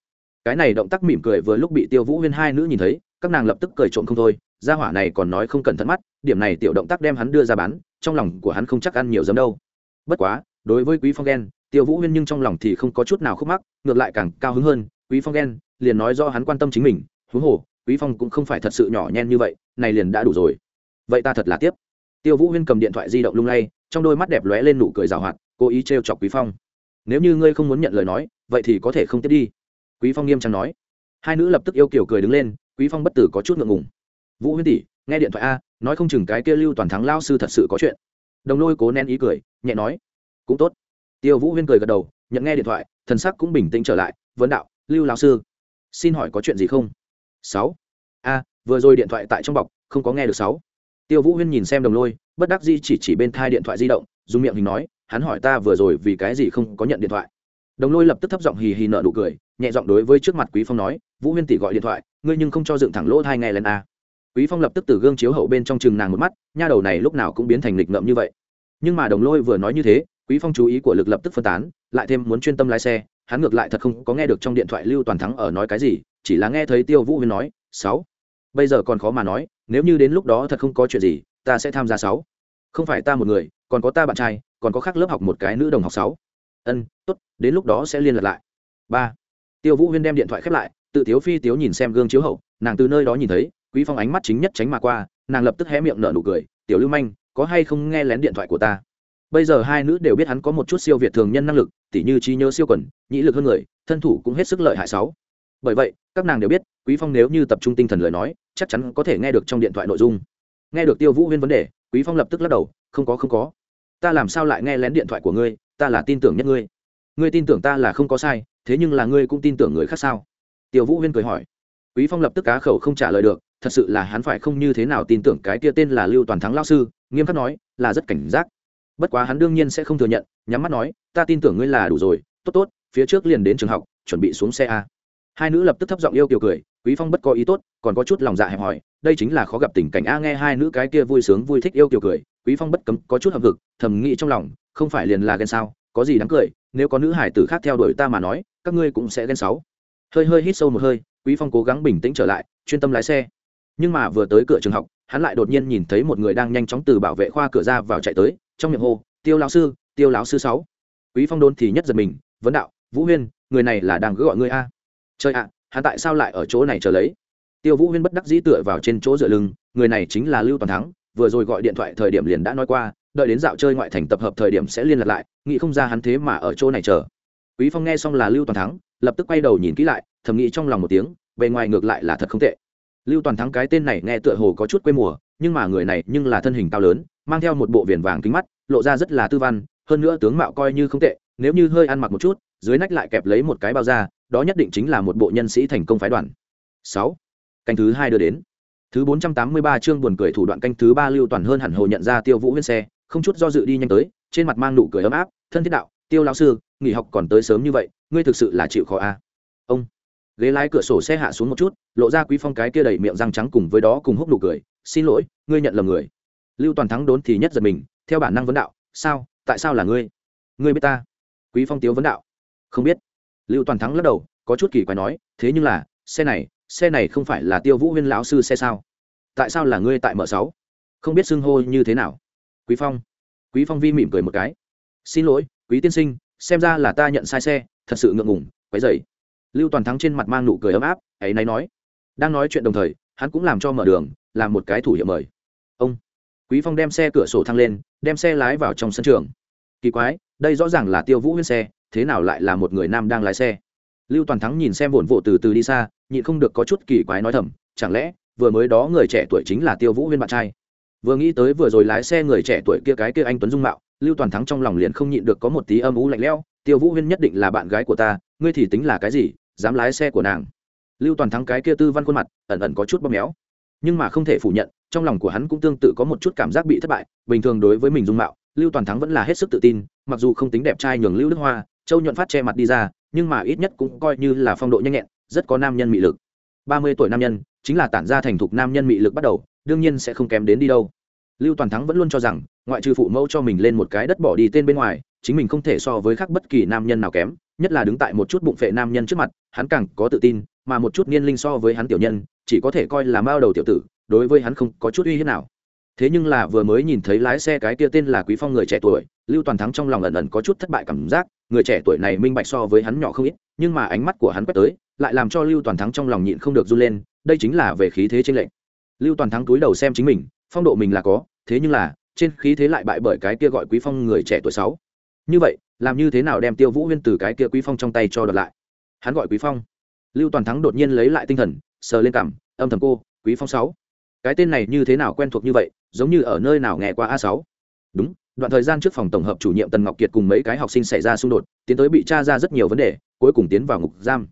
Cái này động tác mỉm cười vừa lúc bị tiêu vũ huyên hai nữ nhìn thấy, các nàng lập tức cười trộm không thôi gia hỏa này còn nói không cẩn thận mắt, điểm này tiểu động tác đem hắn đưa ra bán, trong lòng của hắn không chắc ăn nhiều giấm đâu. Bất quá, đối với quý phong ghen tiêu vũ huyên nhưng trong lòng thì không có chút nào khúc mắc, ngược lại càng cao hứng hơn. Quý phong ghen liền nói do hắn quan tâm chính mình, huống hồ, quý phong cũng không phải thật sự nhỏ nhen như vậy, này liền đã đủ rồi. Vậy ta thật là tiếp. Tiêu vũ huyên cầm điện thoại di động lung lay, trong đôi mắt đẹp lóe lên nụ cười rào hoạt, cố ý trêu chọc quý phong. Nếu như ngươi không muốn nhận lời nói, vậy thì có thể không tiếp đi. Quý phong nghiêm trang nói. Hai nữ lập tức yêu kiểu cười đứng lên, quý phong bất tử có chút ngượng ngùng vũ huyên tỷ, nghe điện thoại a, nói không chừng cái kia lưu toàn thắng lao sư thật sự có chuyện. Đồng lôi cố nén ý cười, nhẹ nói, cũng tốt. Tiêu vũ huyên cười gật đầu, nhận nghe điện thoại, thần sắc cũng bình tĩnh trở lại, vấn đạo, lưu lao sư, xin hỏi có chuyện gì không? Sáu. A, vừa rồi điện thoại tại trong bọc, không có nghe được sáu. Tiêu vũ huyên nhìn xem đồng lôi, bất đắc di chỉ chỉ bên thai điện thoại di động, dùng miệng hình nói, hắn hỏi ta vừa rồi vì cái gì không có nhận điện thoại. Đồng lôi lập tức thấp giọng hì hì nợ nụ cười, nhẹ giọng đối với trước mặt quý phong nói, vũ huyên tỷ gọi điện thoại, ngươi nhưng không cho dựng thẳng lỗ thai nghe lên a quý phong lập tức từ gương chiếu hậu bên trong chừng nàng một mắt, nha đầu này lúc nào cũng biến thành lịch ngợm như vậy. Nhưng mà đồng lôi vừa nói như thế, quý phong chú ý của lực lập tức phân tán, lại thêm muốn chuyên tâm lái xe, hắn ngược lại thật không có nghe được trong điện thoại lưu toàn thắng ở nói cái gì, chỉ là nghe thấy tiêu vũ huyên nói, sáu, bây giờ còn khó mà nói, nếu như đến lúc đó thật không có chuyện gì, ta sẽ tham gia sáu. Không phải ta một người, còn có ta bạn trai, còn có khác lớp học một cái nữ đồng học sáu. Ân, tốt, đến lúc đó sẽ liên lạc lại. Ba, tiêu vũ huyên đem điện thoại khép lại, tự tiếu phi tiếu nhìn xem gương chiếu hậu, nàng từ nơi đó nhìn thấy quý phong ánh mắt chính nhất tránh mà qua, nàng lập tức hé miệng nở nụ cười, tiểu lưu manh, có hay không nghe lén điện thoại của ta? Bây giờ hai nữ đều biết hắn có một chút siêu việt thường nhân năng lực, tỉ như trí nhớ siêu quẩn nhĩ lực hơn người, thân thủ cũng hết sức lợi hại sáu. Bởi vậy, các nàng đều biết, quý phong nếu như tập trung tinh thần lời nói, chắc chắn có thể nghe được trong điện thoại nội dung. Nghe được tiêu vũ huyên vấn đề, quý phong lập tức lắc đầu, không có không có. Ta làm sao lại nghe lén điện thoại của ngươi? Ta là tin tưởng nhất ngươi. Ngươi tin tưởng ta là không có sai, thế nhưng là ngươi cũng tin tưởng người khác sao? Tiêu vũ huyên cười hỏi. Quý phong lập tức cá khẩu không trả lời được thật sự là hắn phải không như thế nào tin tưởng cái kia tên là lưu toàn thắng lao sư, nghiêm khắc nói, là rất cảnh giác. Bất quá hắn đương nhiên sẽ không thừa nhận, nhắm mắt nói, ta tin tưởng ngươi là đủ rồi, tốt tốt, phía trước liền đến trường học, chuẩn bị xuống xe a. Hai nữ lập tức thấp giọng yêu kiều cười, quý phong bất có ý tốt, còn có chút lòng dạ hẹp hòi, đây chính là khó gặp tình cảnh a, nghe hai nữ cái kia vui sướng vui thích yêu kiều cười, quý phong bất cấm, có chút hậm hực, thầm nghĩ trong lòng, không phải liền là ghen sao, có gì đáng cười, nếu có nữ hải tử khác theo đuổi ta mà nói, các ngươi cũng sẽ ghen sáu. Hơi hơi hít sâu một hơi, quý phong cố gắng bình tĩnh trở lại, chuyên tâm lái xe nhưng mà vừa tới cửa trường học, hắn lại đột nhiên nhìn thấy một người đang nhanh chóng từ bảo vệ khoa cửa ra vào chạy tới, trong miệng hô, tiêu lão sư, tiêu lão sư sáu. Quý phong đôn thì nhất giật mình, vấn đạo, vũ huyên, người này là đang gọi ngươi a? Trời ạ, hắn tại sao lại ở chỗ này chờ lấy? Tiêu vũ huyên bất đắc dĩ tựa vào trên chỗ dựa lưng, người này chính là lưu toàn thắng, vừa rồi gọi điện thoại thời điểm liền đã nói qua, đợi đến dạo chơi ngoại thành tập hợp thời điểm sẽ liên lạc lại, nghĩ không ra hắn thế mà ở chỗ này chờ. Quý phong nghe xong là lưu toàn thắng, lập tức quay đầu nhìn kỹ lại, thầm nghĩ trong lòng một tiếng, bề ngoài ngược lại là thật không tệ lưu toàn thắng cái tên này nghe tựa hồ có chút quê mùa, nhưng mà người này nhưng là thân hình cao lớn, mang theo một bộ viền vàng kính mắt, lộ ra rất là tư văn, hơn nữa tướng mạo coi như không tệ, nếu như hơi ăn mặc một chút, dưới nách lại kẹp lấy một cái bao da, đó nhất định chính là một bộ nhân sĩ thành công phái đoàn sáu, canh thứ hai đưa đến thứ bốn trăm tám mươi ba chương buồn cười thủ đoạn canh thứ ba lưu toàn hơn hẳn hồ nhận ra tiêu vũ huyên xe, không chút do dự đi nhanh tới, trên mặt mang nụ cười ấm áp, thân thiết đạo, tiêu lão sư, nghỉ học còn tới sớm như vậy, ngươi thực sự là chịu khó a à? Ghế lái cửa sổ xe hạ xuống một chút, lộ ra quý phong cái kia đầy miệng răng trắng cùng với đó cùng húc nụ cười, xin lỗi, ngươi nhận lầm người. Lưu toàn thắng đốn thì nhất giật mình, theo bản năng vấn đạo, sao? Tại sao là ngươi? Ngươi biết ta? Quý phong tiếu vấn đạo, không biết. Lưu toàn thắng lắc đầu, có chút kỳ quái nói, thế nhưng là, xe này xe này không phải là tiêu vũ huyên lão sư xe sao? Tại sao là ngươi tại mở sáu? Không biết xưng hô như thế nào. Quý phong quý phong vi mỉm cười một cái, xin lỗi, quý tiên sinh, xem ra là ta nhận sai xe, thật sự ngượng ngùng, quấy dậy lưu toàn thắng trên mặt mang nụ cười ấm áp, ấy nay nói. Đang nói chuyện đồng thời, hắn cũng làm cho mở đường, làm một cái thủ hiệu mời. Ông quý phong đem xe cửa sổ thăng lên, đem xe lái vào trong sân trường. Kỳ quái, đây rõ ràng là tiêu vũ huyên xe, thế nào lại là một người nam đang lái xe? Lưu toàn thắng nhìn xem vồn vộ từ từ đi xa, nhịn không được có chút kỳ quái nói thầm, chẳng lẽ vừa mới đó người trẻ tuổi chính là tiêu vũ huyên bạn trai? Vừa nghĩ tới vừa rồi lái xe người trẻ tuổi kia cái kia anh tuấn dung mạo, lưu toàn thắng trong lòng liền không nhịn được có một tí âm ú lạnh lẽo, tiêu vũ huyên nhất định là bạn gái của ta, ngươi thì tính là cái gì? Dám lái xe của nàng. Lưu toàn thắng cái kia tư văn khuôn mặt, ẩn ẩn có chút bóp méo. Nhưng mà không thể phủ nhận, trong lòng của hắn cũng tương tự có một chút cảm giác bị thất bại. Bình thường đối với mình dung mạo, lưu toàn thắng vẫn là hết sức tự tin, mặc dù không tính đẹp trai nhường lưu đức hoa, châu nhuận phát che mặt đi ra, nhưng mà ít nhất cũng coi như là phong độ nhanh nhẹn, rất có nam nhân mị lực. Ba mươi tuổi nam nhân, chính là tản ra thành thục nam nhân mị lực bắt đầu, đương nhiên sẽ không kém đến đi đâu. Lưu toàn thắng vẫn luôn cho rằng, ngoại trừ phụ mẫu cho mình lên một cái đất bỏ đi tên bên ngoài chính mình không thể so với khác bất kỳ nam nhân nào kém, nhất là đứng tại một chút bụng phệ nam nhân trước mặt, hắn càng có tự tin, mà một chút niên linh so với hắn tiểu nhân, chỉ có thể coi là mao đầu tiểu tử, đối với hắn không có chút uy hiếp nào. Thế nhưng là vừa mới nhìn thấy lái xe cái kia tên là quý phong người trẻ tuổi, lưu toàn thắng trong lòng ẩn ẩn có chút thất bại cảm giác, người trẻ tuổi này minh bạch so với hắn nhỏ không ít, nhưng mà ánh mắt của hắn quét tới, lại làm cho lưu toàn thắng trong lòng nhịn không được run lên, đây chính là về khí thế trên lệnh lưu toàn thắng túi đầu xem chính mình, phong độ mình là có, thế nhưng là, trên khí thế lại bại bởi cái kia gọi quý phong người trẻ tuổi sáu như vậy, làm như thế nào đem tiêu vũ huyên từ cái kia quý phong trong tay cho đợt lại? Hắn gọi quý phong. Lưu toàn thắng đột nhiên lấy lại tinh thần, sờ lên cằm, âm thầm cô, quý phong sáu. Cái tên này như thế nào quen thuộc như vậy, giống như ở nơi nào nghe qua a sáu. Đúng, đoạn thời gian trước phòng tổng hợp chủ nhiệm tần ngọc kiệt cùng mấy cái học sinh xảy ra xung đột, tiến tới bị tra ra rất nhiều vấn đề, cuối cùng tiến vào ngục giam.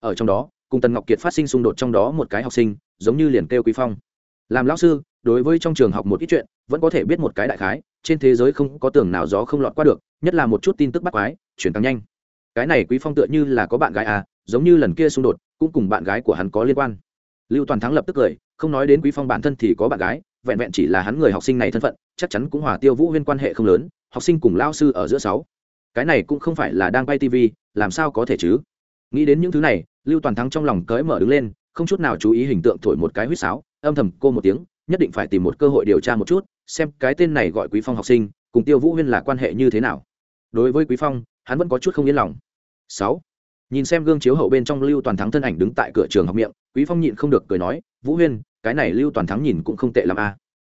Ở trong đó, cùng tần ngọc kiệt phát sinh xung đột trong đó một cái học sinh, giống như liền kêu quý phong. Làm lão sư, đối với trong trường học một ít chuyện, vẫn có thể biết một cái đại khái trên thế giới không có tường nào gió không lọt qua được, nhất là một chút tin tức bắt quái, chuyển càng nhanh. Cái này quý phong tựa như là có bạn gái à giống như lần kia xung đột, cũng cùng bạn gái của hắn có liên quan. Lưu toàn thắng lập tức cười, không nói đến quý phong bản thân thì có bạn gái, vẹn vẹn chỉ là hắn người học sinh này thân phận, chắc chắn cũng hòa tiêu vũ huyên quan hệ không lớn, học sinh cùng lao sư ở giữa sáu. Cái này cũng không phải là đang bay tv làm sao có thể chứ? Nghĩ đến những thứ này, lưu toàn thắng trong lòng cởi mở đứng lên, không chút nào chú ý hình tượng thổi một cái huýt sáo, âm thầm cô một tiếng nhất định phải tìm một cơ hội điều tra một chút, xem cái tên này gọi quý phong học sinh, cùng tiêu vũ huyên là quan hệ như thế nào. Đối với quý phong, hắn vẫn có chút không yên lòng. Sáu, nhìn xem gương chiếu hậu bên trong lưu toàn thắng thân ảnh đứng tại cửa trường học miệng, quý phong nhịn không được cười nói, vũ huyên, cái này lưu toàn thắng nhìn cũng không tệ làm a.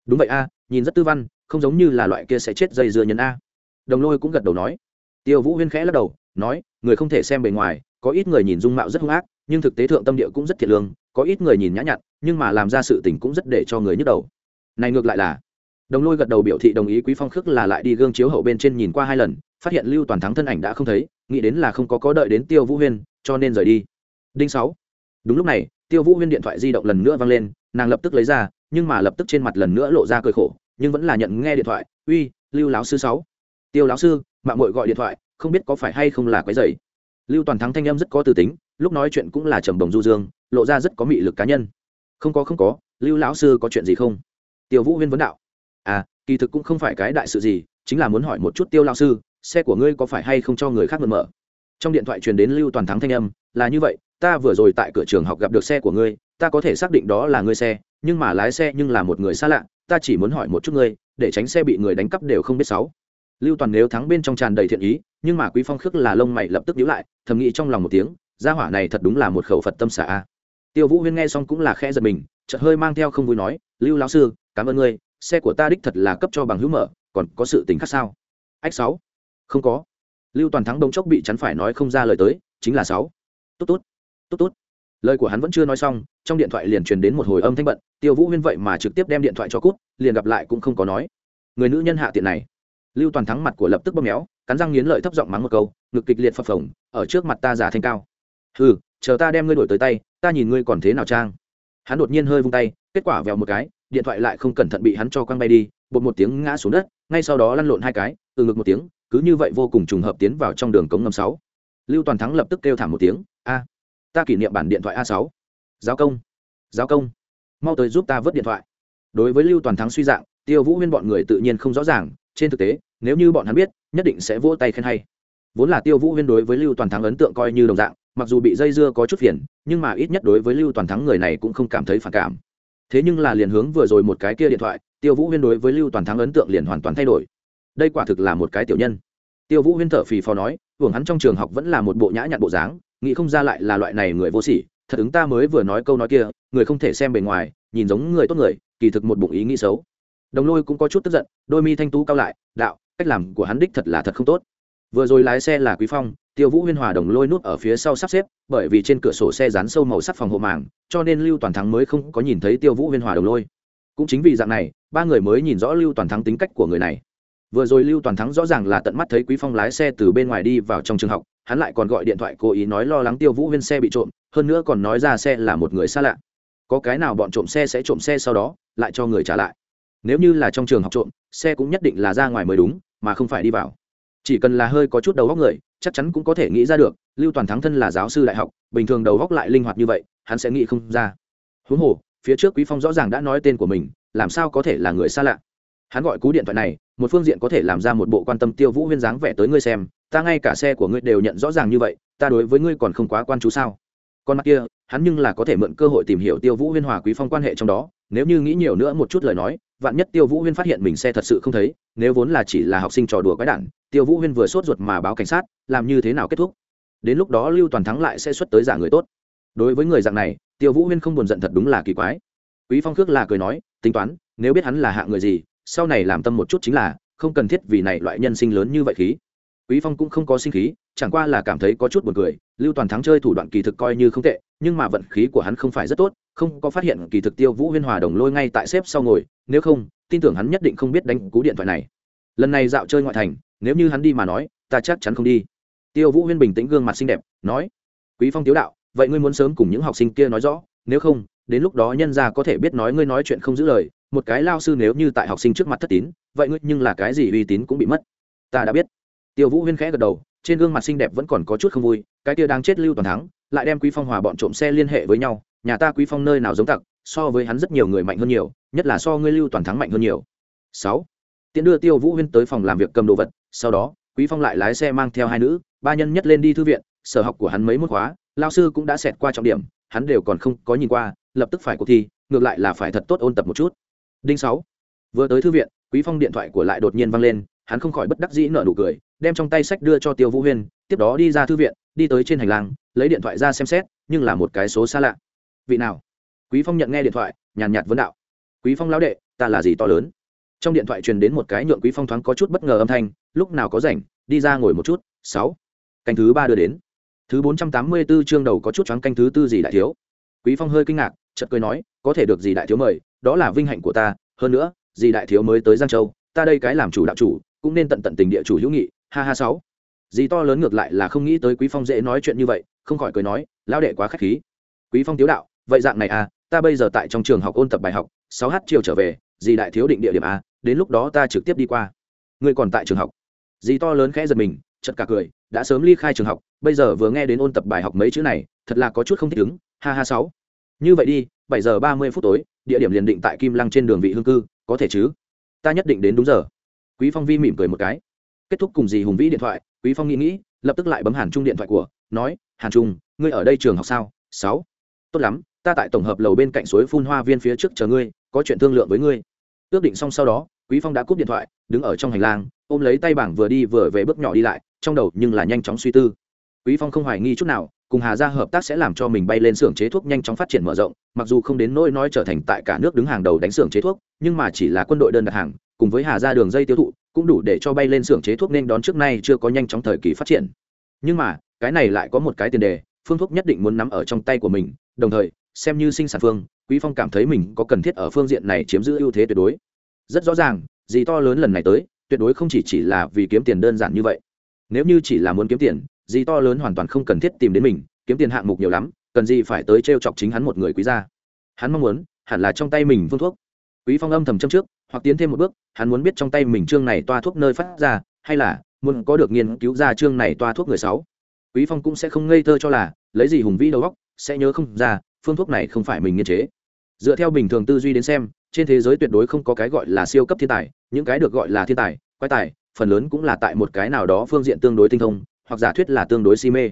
Đúng vậy a, nhìn rất tư văn, không giống như là loại kia sẽ chết dây dưa nhân a. Đồng lôi cũng gật đầu nói. Tiêu vũ huyên khẽ lắc đầu, nói, người không thể xem bề ngoài, có ít người nhìn dung mạo rất hung ác nhưng thực tế thượng tâm địa cũng rất thiệt lương, có ít người nhìn nhã nhặn, nhưng mà làm ra sự tình cũng rất để cho người nhức đầu. Này ngược lại là, đồng lôi gật đầu biểu thị đồng ý quý phong khước là lại đi gương chiếu hậu bên trên nhìn qua hai lần, phát hiện lưu toàn thắng thân ảnh đã không thấy, nghĩ đến là không có có đợi đến tiêu vũ huyên, cho nên rời đi. Đinh sáu. Đúng lúc này, tiêu vũ huyên điện thoại di động lần nữa vang lên, nàng lập tức lấy ra, nhưng mà lập tức trên mặt lần nữa lộ ra cười khổ, nhưng vẫn là nhận nghe điện thoại, uy, lưu lão sư sáu. Tiêu lão sư, mạng mội gọi điện thoại, không biết có phải hay không là quấy dày lưu toàn thắng thanh âm rất có từ tính lúc nói chuyện cũng là trầm đồng du dương, lộ ra rất có mị lực cá nhân. Không có không có, lưu lão sư có chuyện gì không? Tiêu vũ huyên vấn đạo. À kỳ thực cũng không phải cái đại sự gì, chính là muốn hỏi một chút tiêu lão sư, xe của ngươi có phải hay không cho người khác mượn mở? Trong điện thoại truyền đến lưu toàn thắng thanh âm, là như vậy, ta vừa rồi tại cửa trường học gặp được xe của ngươi, ta có thể xác định đó là ngươi xe, nhưng mà lái xe nhưng là một người xa lạ, ta chỉ muốn hỏi một chút ngươi, để tránh xe bị người đánh cắp đều không biết sáu lưu toàn nếu thắng bên trong tràn đầy thiện ý, nhưng mà quý phong khước là lông mày lập tức nhíu lại, thầm nghĩ trong lòng một tiếng gia hỏa này thật đúng là một khẩu phật tâm xả a. Tiêu vũ huyên nghe xong cũng là khẽ giật mình, chợt hơi mang theo không vui nói, lưu lão sư, cảm ơn ngươi, xe của ta đích thật là cấp cho bằng hữu mở, còn có sự tình khác sao? Ách sáu. Không có. Lưu toàn thắng đông chốc bị chắn phải nói không ra lời tới, chính là sáu. Tốt tốt tốt tốt. Lời của hắn vẫn chưa nói xong, trong điện thoại liền truyền đến một hồi âm thanh bận, tiêu vũ huyên vậy mà trực tiếp đem điện thoại cho cút, liền gặp lại cũng không có nói. Người nữ nhân hạ tiện này. Lưu toàn thắng mặt của lập tức bóp méo, cắn răng nghiến lợi thấp giọng mắng một câu, ngực kịch liệt phập phồng, ở trước mặt ta giả thanh cao hừ, chờ ta đem ngươi đổi tới tay, ta nhìn ngươi còn thế nào trang. Hắn đột nhiên hơi vung tay, kết quả vèo một cái, điện thoại lại không cẩn thận bị hắn cho quăng bay đi, bột một tiếng ngã xuống đất, ngay sau đó lăn lộn hai cái, từ ngực một tiếng, cứ như vậy vô cùng trùng hợp tiến vào trong đường cống ngầm sáu. Lưu toàn thắng lập tức kêu thảm một tiếng, a, ta kỷ niệm bản điện thoại a sáu. Giáo công giáo công, mau tới giúp ta vớt điện thoại. Đối với lưu toàn thắng suy dạng, tiêu vũ huyên bọn người tự nhiên không rõ ràng, trên thực tế, nếu như bọn hắn biết, nhất định sẽ vỗ tay khen hay. Vốn là tiêu vũ huyên đối với lưu toàn thắng ấn tượng coi như đồng dạng mặc dù bị dây dưa có chút phiền, nhưng mà ít nhất đối với lưu toàn thắng người này cũng không cảm thấy phản cảm. Thế nhưng là liền hướng vừa rồi một cái kia điện thoại, tiêu vũ huyên đối với lưu toàn thắng ấn tượng liền hoàn toàn thay đổi. Đây quả thực là một cái tiểu nhân. Tiêu vũ huyên thở phì phò nói, hưởng hắn trong trường học vẫn là một bộ nhã nhặn bộ dáng, nghĩ không ra lại là loại này người vô sỉ. Thật ứng ta mới vừa nói câu nói kia, người không thể xem bề ngoài, nhìn giống người tốt người, kỳ thực một bụng ý nghĩ xấu. Đồng lôi cũng có chút tức giận, đôi mi thanh tú cao lại, đạo, cách làm của hắn đích thật là thật không tốt. Vừa rồi lái xe là quý phong tiêu vũ huyên hòa đồng lôi nút ở phía sau sắp xếp, bởi vì trên cửa sổ xe dán sâu màu sắc phòng hộ màng, cho nên lưu toàn thắng mới không có nhìn thấy tiêu vũ huyên hòa đồng lôi. Cũng chính vì dạng này, ba người mới nhìn rõ lưu toàn thắng tính cách của người này. Vừa rồi lưu toàn thắng rõ ràng là tận mắt thấy quý phong lái xe từ bên ngoài đi vào trong trường học, hắn lại còn gọi điện thoại cố ý nói lo lắng tiêu vũ huyên xe bị trộm, hơn nữa còn nói ra xe là một người xa lạ. Có cái nào bọn trộm xe sẽ trộm xe sau đó, lại cho người trả lại. Nếu như là trong trường học trộm, xe cũng nhất định là ra ngoài mới đúng, mà không phải đi vào. Chỉ cần là hơi có chút đầu góc người chắc chắn cũng có thể nghĩ ra được, lưu toàn thắng thân là giáo sư đại học, bình thường đầu góc lại linh hoạt như vậy, hắn sẽ nghĩ không ra. Huống hồ, phía trước quý phong rõ ràng đã nói tên của mình, làm sao có thể là người xa lạ? Hắn gọi cú điện thoại này, một phương diện có thể làm ra một bộ quan tâm tiêu vũ huyên dáng vẻ tới ngươi xem, ta ngay cả xe của ngươi đều nhận rõ ràng như vậy, ta đối với ngươi còn không quá quan chú sao? Con mắt kia, hắn nhưng là có thể mượn cơ hội tìm hiểu tiêu vũ huyên hòa quý phong quan hệ trong đó, nếu như nghĩ nhiều nữa một chút lời nói vạn nhất tiêu vũ huyên phát hiện mình xe thật sự không thấy, nếu vốn là chỉ là học sinh trò đùa quái đản, tiêu vũ huyên vừa sốt ruột mà báo cảnh sát, làm như thế nào kết thúc? Đến lúc đó lưu toàn thắng lại sẽ xuất tới giả người tốt. Đối với người dạng này, tiêu vũ huyên không buồn giận thật đúng là kỳ quái. Quý phong khước là cười nói, tính toán, nếu biết hắn là hạ người gì, sau này làm tâm một chút chính là không cần thiết vì này loại nhân sinh lớn như vậy khí. Quý phong cũng không có sinh khí, chẳng qua là cảm thấy có chút buồn cười. Lưu toàn thắng chơi thủ đoạn kỳ thực coi như không tệ, nhưng mà vận khí của hắn không phải rất tốt không có phát hiện kỳ thực tiêu vũ huyên hòa đồng lôi ngay tại xếp sau ngồi, nếu không, tin tưởng hắn nhất định không biết đánh cú điện thoại này. Lần này dạo chơi ngoại thành, nếu như hắn đi mà nói, ta chắc chắn không đi. Tiêu vũ huyên bình tĩnh gương mặt xinh đẹp, nói, quý phong tiếu đạo, vậy ngươi muốn sớm cùng những học sinh kia nói rõ, nếu không, đến lúc đó nhân gia có thể biết nói ngươi nói chuyện không giữ lời, một cái lao sư nếu như tại học sinh trước mặt thất tín, vậy ngươi nhưng là cái gì uy tín cũng bị mất. Ta đã biết. Tiêu vũ huyên khẽ gật đầu, trên gương mặt xinh đẹp vẫn còn có chút không vui, cái kia đang chết lưu toàn thắng, lại đem quý phong hòa bọn trộm xe liên hệ với nhau nhà ta quý phong nơi nào giống tặc, so với hắn rất nhiều người mạnh hơn nhiều, nhất là so ngươi lưu toàn thắng mạnh hơn nhiều. Sáu. Tiễn đưa tiêu vũ huyên tới phòng làm việc cầm đồ vật, sau đó, quý phong lại lái xe mang theo hai nữ, ba nhân nhất lên đi thư viện, sở học của hắn mấy môn khóa, lao sư cũng đã xẹt qua trọng điểm, hắn đều còn không có nhìn qua, lập tức phải cuộc thi, ngược lại là phải thật tốt ôn tập một chút. Đinh sáu. Vừa tới thư viện, quý phong điện thoại của lại đột nhiên vang lên, hắn không khỏi bất đắc dĩ nở nụ cười, đem trong tay sách đưa cho tiêu vũ huyên, tiếp đó đi ra thư viện, đi tới trên hành lang, lấy điện thoại ra xem xét, nhưng là một cái số xa lạ vị nào? Quý phong nhận nghe điện thoại, nhàn nhạt vấn đạo. Quý phong lão đệ, ta là gì to lớn? Trong điện thoại truyền đến một cái nhượng quý phong thoáng có chút bất ngờ âm thanh, lúc nào có rảnh, đi ra ngồi một chút, sáu. Canh thứ ba đưa đến. Thứ bốn trăm tám mươi 484 chương đầu có chút choáng canh thứ tư gì đại thiếu. Quý phong hơi kinh ngạc, chợt cười nói, có thể được gì đại thiếu mời, đó là vinh hạnh của ta, hơn nữa, gì đại thiếu mới tới giang châu, ta đây cái làm chủ đạo chủ, cũng nên tận tận tình địa chủ hữu nghị, ha ha sáu. Dì to lớn ngược lại là không nghĩ tới quý phong dễ nói chuyện như vậy, không khỏi cười nói, lão đệ quá khách khí. Quý phong tiếu đạo vậy dạng này à ta bây giờ tại trong trường học ôn tập bài học, sáu h chiều trở về, dì đại thiếu định địa điểm à đến lúc đó ta trực tiếp đi qua. Ngươi còn tại trường học? Dì to lớn khẽ giật mình chật cả cười, đã sớm ly khai trường học, bây giờ vừa nghe đến ôn tập bài học mấy chữ này, thật là có chút không thích ứng, ha ha sáu. Như vậy đi, bảy giờ ba mươi phút tối, địa điểm liền định tại kim lăng trên đường vị hương cư, có thể chứ? Ta nhất định đến đúng giờ. Quý phong vi mỉm cười một cái. Kết thúc cùng dì hùng vĩ điện thoại, quý phong nghĩ nghĩ, lập tức lại bấm hàn trung điện thoại của, nói, hàn trung, ngươi ở đây trường học sao? Sáu. Tốt lắm ta tại tổng hợp lầu bên cạnh suối phun hoa viên phía trước chờ ngươi, có chuyện thương lượng với ngươi. Ước định xong sau đó, quý phong đã cúp điện thoại, đứng ở trong hành lang, ôm lấy tay bảng vừa đi vừa về bước nhỏ đi lại, trong đầu nhưng là nhanh chóng suy tư. Quý phong không hoài nghi chút nào, cùng hà gia hợp tác sẽ làm cho mình bay lên xưởng chế thuốc nhanh chóng phát triển mở rộng, mặc dù không đến nỗi nói trở thành tại cả nước đứng hàng đầu đánh xưởng chế thuốc, nhưng mà chỉ là quân đội đơn đặt hàng, cùng với hà gia đường dây tiêu thụ, cũng đủ để cho bay lên xưởng chế thuốc nên đón trước nay chưa có nhanh chóng thời kỳ phát triển. Nhưng mà, cái này lại có một cái tiền đề, phương thuốc nhất định muốn nắm ở trong tay của mình, đồng thời xem như sinh sản phương, quý phong cảm thấy mình có cần thiết ở phương diện này chiếm giữ ưu thế tuyệt đối. Rất rõ ràng, gì to lớn lần này tới, tuyệt đối không chỉ chỉ là vì kiếm tiền đơn giản như vậy. Nếu như chỉ là muốn kiếm tiền, gì to lớn hoàn toàn không cần thiết tìm đến mình, kiếm tiền hạng mục nhiều lắm, cần gì phải tới trêu chọc chính hắn một người quý gia. Hắn mong muốn, hẳn là trong tay mình phương thuốc. Quý phong âm thầm châm trước, hoặc tiến thêm một bước, hắn muốn biết trong tay mình chương này toa thuốc nơi phát ra, hay là muốn có được nghiên cứu ra chương này toa thuốc người sáu. Quý phong cũng sẽ không ngây thơ cho là, lấy gì hùng vĩ đầu óc, sẽ nhớ không ra phương thuốc này không phải mình nghiên chế. Dựa theo bình thường tư duy đến xem, trên thế giới tuyệt đối không có cái gọi là siêu cấp thiên tài, những cái được gọi là thiên tài, quái tài, phần lớn cũng là tại một cái nào đó phương diện tương đối tinh thông, hoặc giả thuyết là tương đối si mê.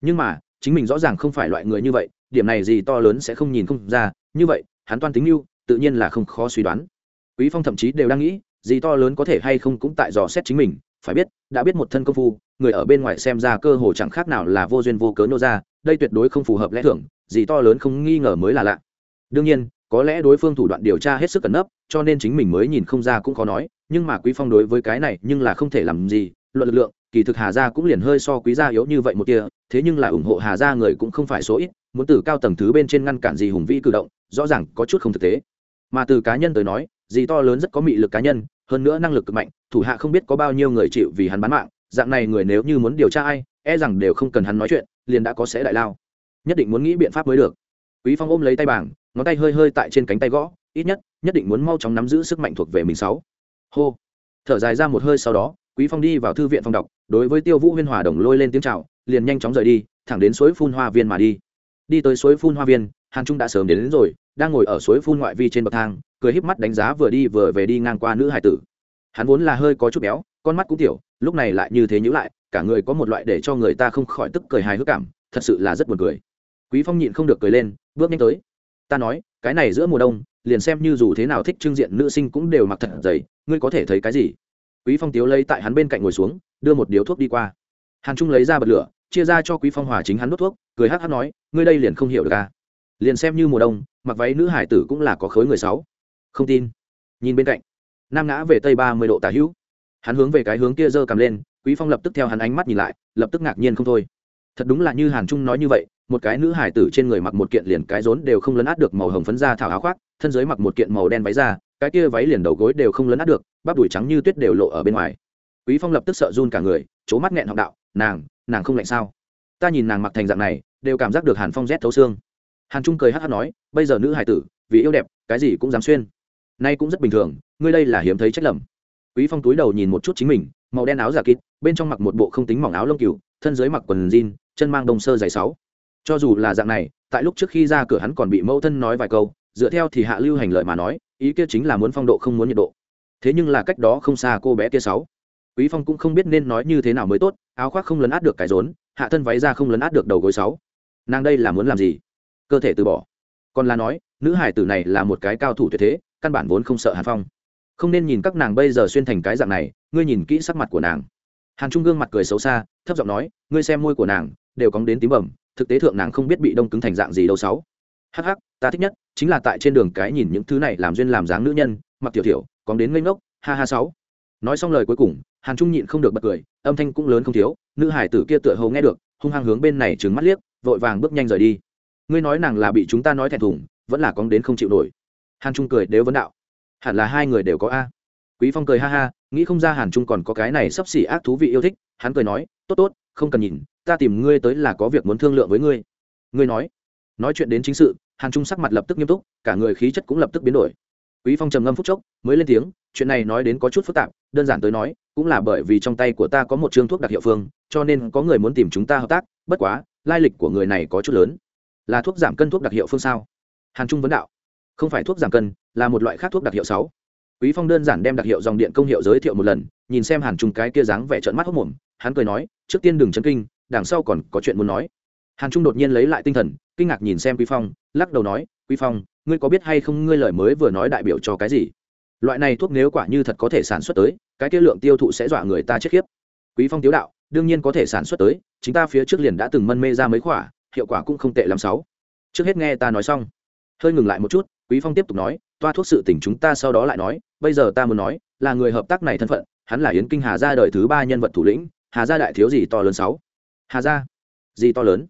Nhưng mà, chính mình rõ ràng không phải loại người như vậy, điểm này gì to lớn sẽ không nhìn không ra, như vậy, hắn toan tính mưu tự nhiên là không khó suy đoán. Quý phong thậm chí đều đang nghĩ, gì to lớn có thể hay không cũng tại dò xét chính mình phải biết, đã biết một thân công phu, người ở bên ngoài xem ra cơ hồ chẳng khác nào là vô duyên vô cớ nô ra, đây tuyệt đối không phù hợp lẽ thường, gì to lớn không nghi ngờ mới là lạ. Đương nhiên, có lẽ đối phương thủ đoạn điều tra hết sức cẩn nấp, cho nên chính mình mới nhìn không ra cũng khó nói, nhưng mà quý phong đối với cái này nhưng là không thể làm gì, luận lực lượng, kỳ thực hà gia cũng liền hơi so quý gia yếu như vậy một kia, thế nhưng là ủng hộ hà gia người cũng không phải số ít, muốn từ cao tầng thứ bên trên ngăn cản gì hùng vĩ cử động, rõ ràng có chút không thực tế. Mà từ cá nhân tới nói, gì to lớn rất có mị lực cá nhân hơn nữa năng lực cực mạnh, thủ hạ không biết có bao nhiêu người chịu vì hắn bán mạng, dạng này người nếu như muốn điều tra ai e rằng đều không cần hắn nói chuyện, liền đã có sẽ đại lao. Nhất định muốn nghĩ biện pháp mới được. Quý phong ôm lấy tay bảng, ngón tay hơi hơi tại trên cánh tay gõ, ít nhất nhất định muốn mau chóng nắm giữ sức mạnh thuộc về mình sáu. Hô. Thở dài ra một hơi sau đó, quý phong đi vào thư viện phòng đọc, đối với tiêu vũ huyên hòa đồng lôi lên tiếng chào, liền nhanh chóng rời đi, thẳng đến suối phun hoa viên mà đi. Đi tới suối phun hoa viên hàn trung đã sớm đến, đến rồi đang ngồi ở suối phun ngoại vi trên bậc thang cười híp mắt đánh giá vừa đi vừa về đi ngang qua nữ hải tử. Hắn vốn là hơi có chút béo con mắt cũng tiểu lúc này lại như thế nhữ lại cả người có một loại để cho người ta không khỏi tức cười hài hước cảm thật sự là rất buồn cười. Quý phong nhịn không được cười lên bước nhanh tới. Ta nói cái này giữa mùa đông liền xem như dù thế nào thích trưng diện nữ sinh cũng đều mặc thật dày ngươi có thể thấy cái gì? Quý phong tiếu lấy tại hắn bên cạnh ngồi xuống đưa một điếu thuốc đi qua. Hàn trung lấy ra bật lửa chia ra cho quý phong hòa chính hắn đốt thuốc cười hắc hắc nói ngươi đây liền không hiểu được à? Liền xem như mùa đông, mặc váy nữ hải tử cũng là có khối người sáu. Không tin. Nhìn bên cạnh. Nam ngã về tây ba mươi độ tả hữu. Hắn hướng về cái hướng kia giơ cầm lên, quý phong lập tức theo hắn ánh mắt nhìn lại, lập tức ngạc nhiên không thôi. Thật đúng là như hàn trung nói như vậy, một cái nữ hải tử trên người mặc một kiện liền cái rốn đều không lấn át được màu hồng phấn da thảo áo khoác, thân dưới mặc một kiện màu đen váy da, cái kia váy liền đầu gối đều không lấn át được, bắp đùi trắng như tuyết đều lộ ở bên ngoài. Quý phong lập tức sợ run cả người, chố mắt nghẹn học đạo, nàng nàng không lạnh sao? Ta nhìn nàng mặc thành dạng này, đều cảm giác được hàn phong rét thấu xương hàn trung cười hát hát nói bây giờ nữ hải tử vì yêu đẹp cái gì cũng dám xuyên. Nay cũng rất bình thường ngươi đây là hiếm thấy trách lầm. Quý phong túi đầu nhìn một chút chính mình màu đen áo giả kín, bên trong mặc một bộ không tính mỏng áo lông cừu thân dưới mặc quần jean chân mang đồng sơ giày sáu. Cho dù là dạng này tại lúc trước khi ra cửa hắn còn bị mẫu thân nói vài câu dựa theo thì hạ lưu hành lợi mà nói ý kia chính là muốn phong độ không muốn nhiệt độ. Thế nhưng là cách đó không xa cô bé kia sáu. Quý phong cũng không biết nên nói như thế nào mới tốt áo khoác không lấn át được cái rốn hạ thân váy ra không lấn át được đầu gối sáu. Nàng đây là muốn làm gì? Cơ thể từ bỏ. Còn là nói, nữ hải tử này là một cái cao thủ tuyệt thế, căn bản vốn không sợ hàn phong. Không nên nhìn các nàng bây giờ xuyên thành cái dạng này, ngươi nhìn kỹ sắc mặt của nàng. Hàn trung gương mặt cười xấu xa, thấp giọng nói, ngươi xem môi của nàng, đều cóng đến tím bẩm, thực tế thượng nàng không biết bị đông cứng thành dạng gì đâu sáu. Hắc hắc, ta thích nhất, chính là tại trên đường cái nhìn những thứ này làm duyên làm dáng nữ nhân, mặc tiểu tiểu cóng đến ngây ngốc, ha ha sáu. Nói xong lời cuối cùng, hàn trung nhịn không được bật cười, âm thanh cũng lớn không thiếu, nữ hải tử kia tựa hầu nghe được, hung hăng hướng bên này trừng mắt liếc, vội vàng bước nhanh rời đi ngươi nói nàng là bị chúng ta nói thẹn thùng, vẫn là cóng đến không chịu nổi. Hàn trung cười đều vấn đạo. Hẳn là hai người đều có a. Quý phong cười ha ha, nghĩ không ra hàn trung còn có cái này sắp xỉ ác thú vị yêu thích, hắn cười nói, tốt tốt, không cần nhìn, ta tìm ngươi tới là có việc muốn thương lượng với ngươi. Ngươi nói. Nói chuyện đến chính sự, hàn trung sắc mặt lập tức nghiêm túc, cả người khí chất cũng lập tức biến đổi. Quý phong trầm ngâm phút chốc, mới lên tiếng, chuyện này nói đến có chút phức tạp, đơn giản tới nói, cũng là bởi vì trong tay của ta có một chương thuốc đặc hiệu phương, cho nên có người muốn tìm chúng ta hợp tác, bất quá, lai lịch của người này có chút lớn là thuốc giảm cân thuốc đặc hiệu phương sao? Hàn trung vấn đạo. Không phải thuốc giảm cân, là một loại khác thuốc đặc hiệu sáu. Quý phong đơn giản đem đặc hiệu dòng điện công hiệu giới thiệu một lần, nhìn xem hàn trung cái kia dáng vẻ trợn mắt hốc mồm, hắn cười nói, trước tiên đừng chấn kinh, đằng sau còn có chuyện muốn nói. Hàn trung đột nhiên lấy lại tinh thần, kinh ngạc nhìn xem quý phong, lắc đầu nói, quý phong, ngươi có biết hay không ngươi lời mới vừa nói đại biểu cho cái gì? Loại này thuốc nếu quả như thật có thể sản xuất tới, cái kia lượng tiêu thụ sẽ dọa người ta chết khiếp. Quý phong tiếu đạo, đương nhiên có thể sản xuất tới, chúng ta phía trước liền đã từng mân mê ra mấy khỏa hiệu quả cũng không tệ lắm sáu. Trước hết nghe ta nói xong. Hơi ngừng lại một chút, quý phong tiếp tục nói, toa thuốc sự tình chúng ta sau đó lại nói, bây giờ ta muốn nói, là người hợp tác này thân phận, hắn là yến kinh hà gia đời thứ ba nhân vật thủ lĩnh, hà gia đại thiếu gì to lớn sáu? Hà gia? Gì to lớn?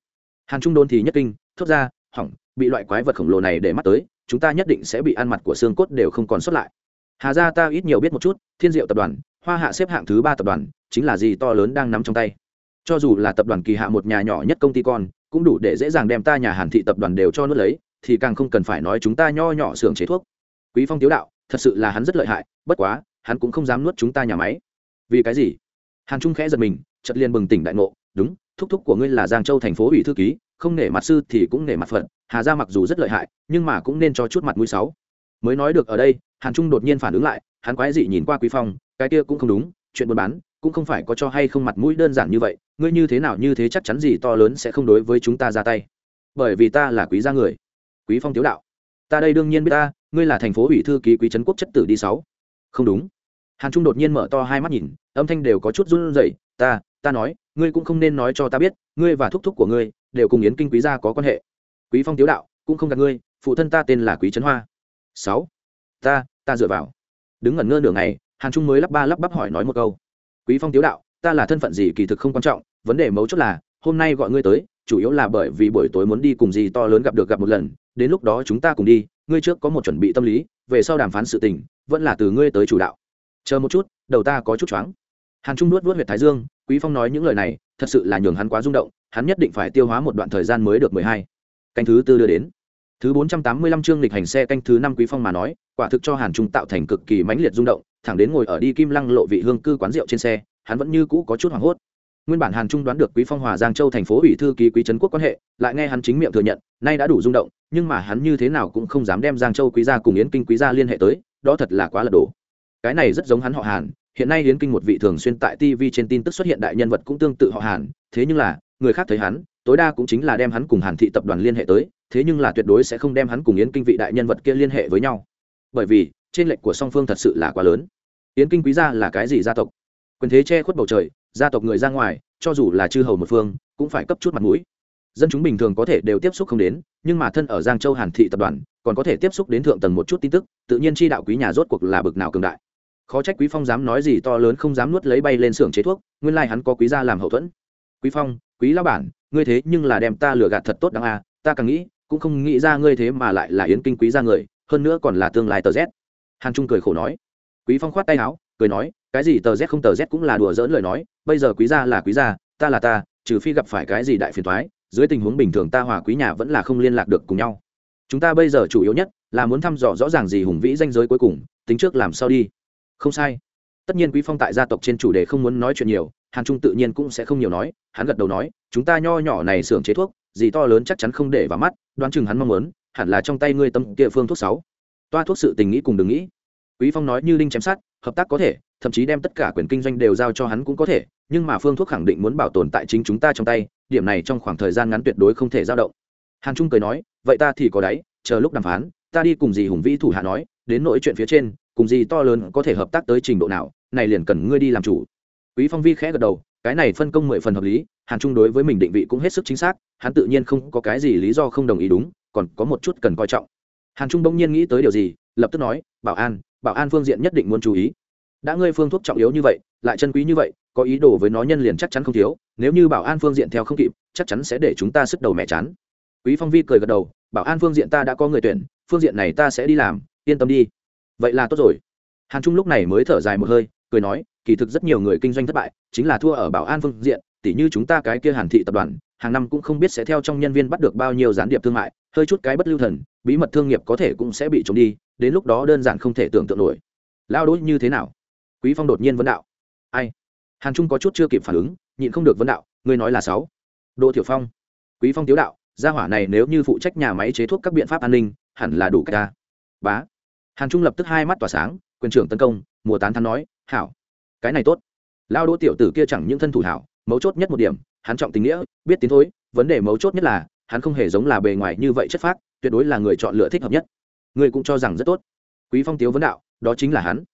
Hàn trung đôn thì nhất kinh, thốt ra, hỏng, bị loại quái vật khổng lồ này để mắt tới, chúng ta nhất định sẽ bị ăn mặt của xương cốt đều không còn xuất lại. Hà gia ta ít nhiều biết một chút, thiên diệu tập đoàn, hoa hạ xếp hạng thứ ba tập đoàn, chính là gì to lớn đang nắm trong tay. Cho dù là tập đoàn kỳ hạ một nhà nhỏ nhất công ty con cũng đủ để dễ dàng đem ta nhà hàn thị tập đoàn đều cho nuốt lấy, thì càng không cần phải nói chúng ta nho nhỏ xưởng chế thuốc. Quý phong tiếu đạo, thật sự là hắn rất lợi hại, bất quá, hắn cũng không dám nuốt chúng ta nhà máy. Vì cái gì? Hàn trung khẽ giật mình, chợt liền bừng tỉnh đại ngộ, đúng, thúc thúc của ngươi là giang châu thành phố ủy thư ký, không nể mặt sư thì cũng nể mặt phận hà gia mặc dù rất lợi hại, nhưng mà cũng nên cho chút mặt mũi sáu. Mới nói được ở đây, hàn trung đột nhiên phản ứng lại, hắn quái dị nhìn qua quý phong, cái kia cũng không đúng, chuyện buôn bán, cũng không phải có cho hay không mặt mũi đơn giản như vậy ngươi như thế nào như thế chắc chắn gì to lớn sẽ không đối với chúng ta ra tay. Bởi vì ta là quý gia người. Quý phong tiếu đạo. Ta đây đương nhiên biết ta, ngươi là thành phố ủy thư ký quý trấn quốc chất tử đi sáu. Không đúng. Hàn trung đột nhiên mở to hai mắt nhìn, âm thanh đều có chút run rẩy. Ta ta nói, ngươi cũng không nên nói cho ta biết, ngươi và thúc thúc của ngươi đều cùng yến kinh quý gia có quan hệ. Quý phong tiếu đạo, cũng không gạt ngươi, phụ thân ta tên là quý trấn hoa. Sáu. Ta ta dựa vào. Đứng ngẩn ngơ nửa ngày, hàn trung mới lắp ba lắp bắp hỏi nói một câu. Quý phong tiếu đạo ta là thân phận gì kỳ thực không quan trọng, vấn đề mấu chốt là, hôm nay gọi ngươi tới, chủ yếu là bởi vì buổi tối muốn đi cùng gì to lớn gặp được gặp một lần, đến lúc đó chúng ta cùng đi, ngươi trước có một chuẩn bị tâm lý, về sau đàm phán sự tình, vẫn là từ ngươi tới chủ đạo. Chờ một chút, đầu ta có chút choáng. Hàn trung nuốt nuốt huyệt thái dương, quý phong nói những lời này, thật sự là nhường hắn quá rung động, hắn nhất định phải tiêu hóa một đoạn thời gian mới được mười hai. Canh thứ tư đưa đến. Thứ bốn trăm tám mươi lăm chương lịch hành xe canh thứ năm quý phong mà nói, quả thực cho hàn trung tạo thành cực kỳ mãnh liệt rung động, thẳng đến ngồi ở đi kim lăng lộ vị hương cư quán rượu trên xe hắn vẫn như cũ có chút hoảng hốt. Nguyên bản hàn trung đoán được quý phong hòa giang châu thành phố ủy thư ký quý trấn quốc quan hệ, lại nghe hắn chính miệng thừa nhận, nay đã đủ rung động, nhưng mà hắn như thế nào cũng không dám đem giang châu quý gia cùng yến kinh quý gia liên hệ tới, đó thật là quá lật đổ. Cái này rất giống hắn họ hàn, hiện nay yến kinh một vị thường xuyên tại tv trên tin tức xuất hiện đại nhân vật cũng tương tự họ hàn, thế nhưng là, người khác thấy hắn, tối đa cũng chính là đem hắn cùng hàn thị tập đoàn liên hệ tới, thế nhưng là tuyệt đối sẽ không đem hắn cùng yến kinh vị đại nhân vật kia liên hệ với nhau. Bởi vì, trên lệnh của song phương thật sự là quá lớn. Yến kinh quý gia là cái gì gia tộc? Quyền thế che khuất bầu trời, gia tộc người ra ngoài, cho dù là chư hầu một phương, cũng phải cấp chút mặt mũi. Dân chúng bình thường có thể đều tiếp xúc không đến, nhưng mà thân ở giang châu hàn thị tập đoàn, còn có thể tiếp xúc đến thượng tầng một chút tin tức, tự nhiên chi đạo quý nhà rốt cuộc là bực nào cường đại. Khó trách quý phong dám nói gì to lớn không dám nuốt lấy bay lên xưởng chế thuốc, nguyên lai hắn có quý gia làm hậu thuẫn. Quý phong, quý lão bản, ngươi thế nhưng là đem ta lừa gạt thật tốt đáng a, ta càng nghĩ, cũng không nghĩ ra ngươi thế mà lại là yến kinh quý gia người, hơn nữa còn là tương lai tờ z. Hàn trung cười khổ nói. Quý phong khoát tay áo, cười nói cái gì tờ z không tờ z cũng là đùa dỡn lời nói, bây giờ quý gia là quý gia, ta là ta, trừ phi gặp phải cái gì đại phiền thoái dưới tình huống bình thường ta hòa quý nhà vẫn là không liên lạc được cùng nhau. Chúng ta bây giờ chủ yếu nhất là muốn thăm dò rõ ràng gì hùng vĩ danh giới cuối cùng, tính trước làm sao đi. Không sai. Tất nhiên quý phong tại gia tộc trên chủ đề không muốn nói chuyện nhiều, hàn trung tự nhiên cũng sẽ không nhiều nói, hắn gật đầu nói, chúng ta nho nhỏ này xưởng chế thuốc, gì to lớn chắc chắn không để vào mắt, đoán chừng hắn mong muốn, hẳn là trong tay ngươi tâm địa phương thuốc sáu. Toa thuốc sự tình nghĩ cùng đừng nghĩ. Quý phong nói như linh chém sát hợp tác có thể thậm chí đem tất cả quyền kinh doanh đều giao cho hắn cũng có thể, nhưng mà phương thuốc khẳng định muốn bảo tồn tại chính chúng ta trong tay, điểm này trong khoảng thời gian ngắn tuyệt đối không thể dao động. Hàn trung cười nói, vậy ta thì có đáy, chờ lúc đàm phán, ta đi cùng dì hùng vĩ thủ hạ nói, đến nỗi chuyện phía trên, cùng dì to lớn có thể hợp tác tới trình độ nào, này liền cần ngươi đi làm chủ. Quý phong vi khẽ gật đầu, cái này phân công mười phần hợp lý, hàn trung đối với mình định vị cũng hết sức chính xác, hắn tự nhiên không có cái gì lý do không đồng ý đúng, còn có một chút cần coi trọng. Hàn trung bỗng nhiên nghĩ tới điều gì, lập tức nói, bảo an bảo an phương diện nhất định muốn chú ý đã ngươi phương thuốc trọng yếu như vậy, lại chân quý như vậy, có ý đồ với nó nhân liền chắc chắn không thiếu, nếu như bảo an phương diện theo không kịp, chắc chắn sẽ để chúng ta sức đầu mẹ chán. Quý phong vi cười gật đầu, bảo an phương diện ta đã có người tuyển, phương diện này ta sẽ đi làm, yên tâm đi. Vậy là tốt rồi. Hàn trung lúc này mới thở dài một hơi, cười nói, kỳ thực rất nhiều người kinh doanh thất bại, chính là thua ở bảo an phương diện, tỉ như chúng ta cái kia hàn thị tập đoàn, hàng năm cũng không biết sẽ theo trong nhân viên bắt được bao nhiêu gián điệp thương mại, hơi chút cái bất lưu thần, bí mật thương nghiệp có thể cũng sẽ bị trộm đi, đến lúc đó đơn giản không thể tưởng tượng nổi. Lao đối như thế nào? Quý phong đột nhiên vấn đạo. Ai? Hàn trung có chút chưa kịp phản ứng, nhịn không được vấn đạo, ngươi nói là sáu. Đỗ Tiểu phong. Quý phong tiếu đạo, gia hỏa này nếu như phụ trách nhà máy chế thuốc các biện pháp an ninh, hẳn là đủ cách ta. Bá. Hàn trung lập tức hai mắt tỏa sáng, quyền trưởng tấn công, mùa tán thắn nói, hảo. Cái này tốt. Lao đỗ tiểu tử kia chẳng những thân thủ hảo, mấu chốt nhất một điểm, hắn trọng tình nghĩa, biết tiến thối, vấn đề mấu chốt nhất là, hắn không hề giống là bề ngoài như vậy chất phác, tuyệt đối là người chọn lựa thích hợp nhất. Người cũng cho rằng rất tốt. Quý phong tiếu vấn đạo, đó chính là hắn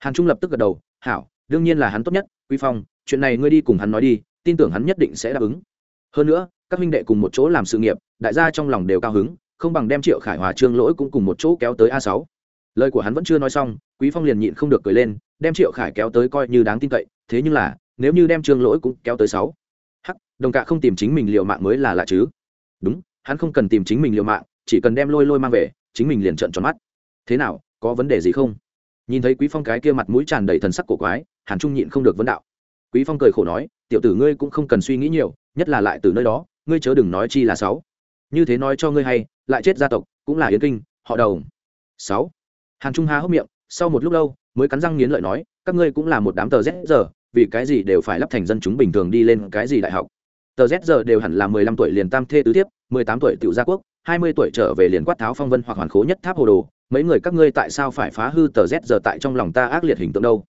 hàn trung lập tức gật đầu, hảo, đương nhiên là hắn tốt nhất, quý phong, chuyện này ngươi đi cùng hắn nói đi, tin tưởng hắn nhất định sẽ đáp ứng. Hơn nữa, các huynh đệ cùng một chỗ làm sự nghiệp, đại gia trong lòng đều cao hứng, không bằng đem triệu khải hòa trương lỗi cũng cùng một chỗ kéo tới a sáu. Lời của hắn vẫn chưa nói xong, quý phong liền nhịn không được cười lên, đem triệu khải kéo tới coi như đáng tin cậy, thế nhưng là, nếu như đem trương lỗi cũng kéo tới sáu. Hắc, đồng cạ không tìm chính mình liệu mạng mới là lạ chứ. Đúng, hắn không cần tìm chính mình liệu mạng, chỉ cần đem lôi lôi mang về, chính mình liền trợn tròn mắt. Thế nào, có vấn đề gì không? Nhìn thấy quý phong cái kia mặt mũi tràn đầy thần sắc cổ quái, hàn trung nhịn không được vấn đạo. Quý phong cười khổ nói, tiểu tử ngươi cũng không cần suy nghĩ nhiều, nhất là lại từ nơi đó, ngươi chớ đừng nói chi là sáu. Như thế nói cho ngươi hay, lại chết gia tộc, cũng là yến kinh, họ đầu sáu. Hàn trung há hốc miệng, sau một lúc lâu, mới cắn răng nghiến lợi nói, các ngươi cũng là một đám tờ z giờ, vì cái gì đều phải lắp thành dân chúng bình thường đi lên cái gì đại học? Tờ z giờ đều hẳn là mười lăm tuổi liền tam thê tứ tiếp mười tám tuổi tiểu gia quốc, hai mươi tuổi trở về liền quát tháo phong vân hoặc hoàn khố nhất tháp hồ đồ, mấy người các ngươi tại sao phải phá hư tờ z giờ tại trong lòng ta ác liệt hình tượng đâu?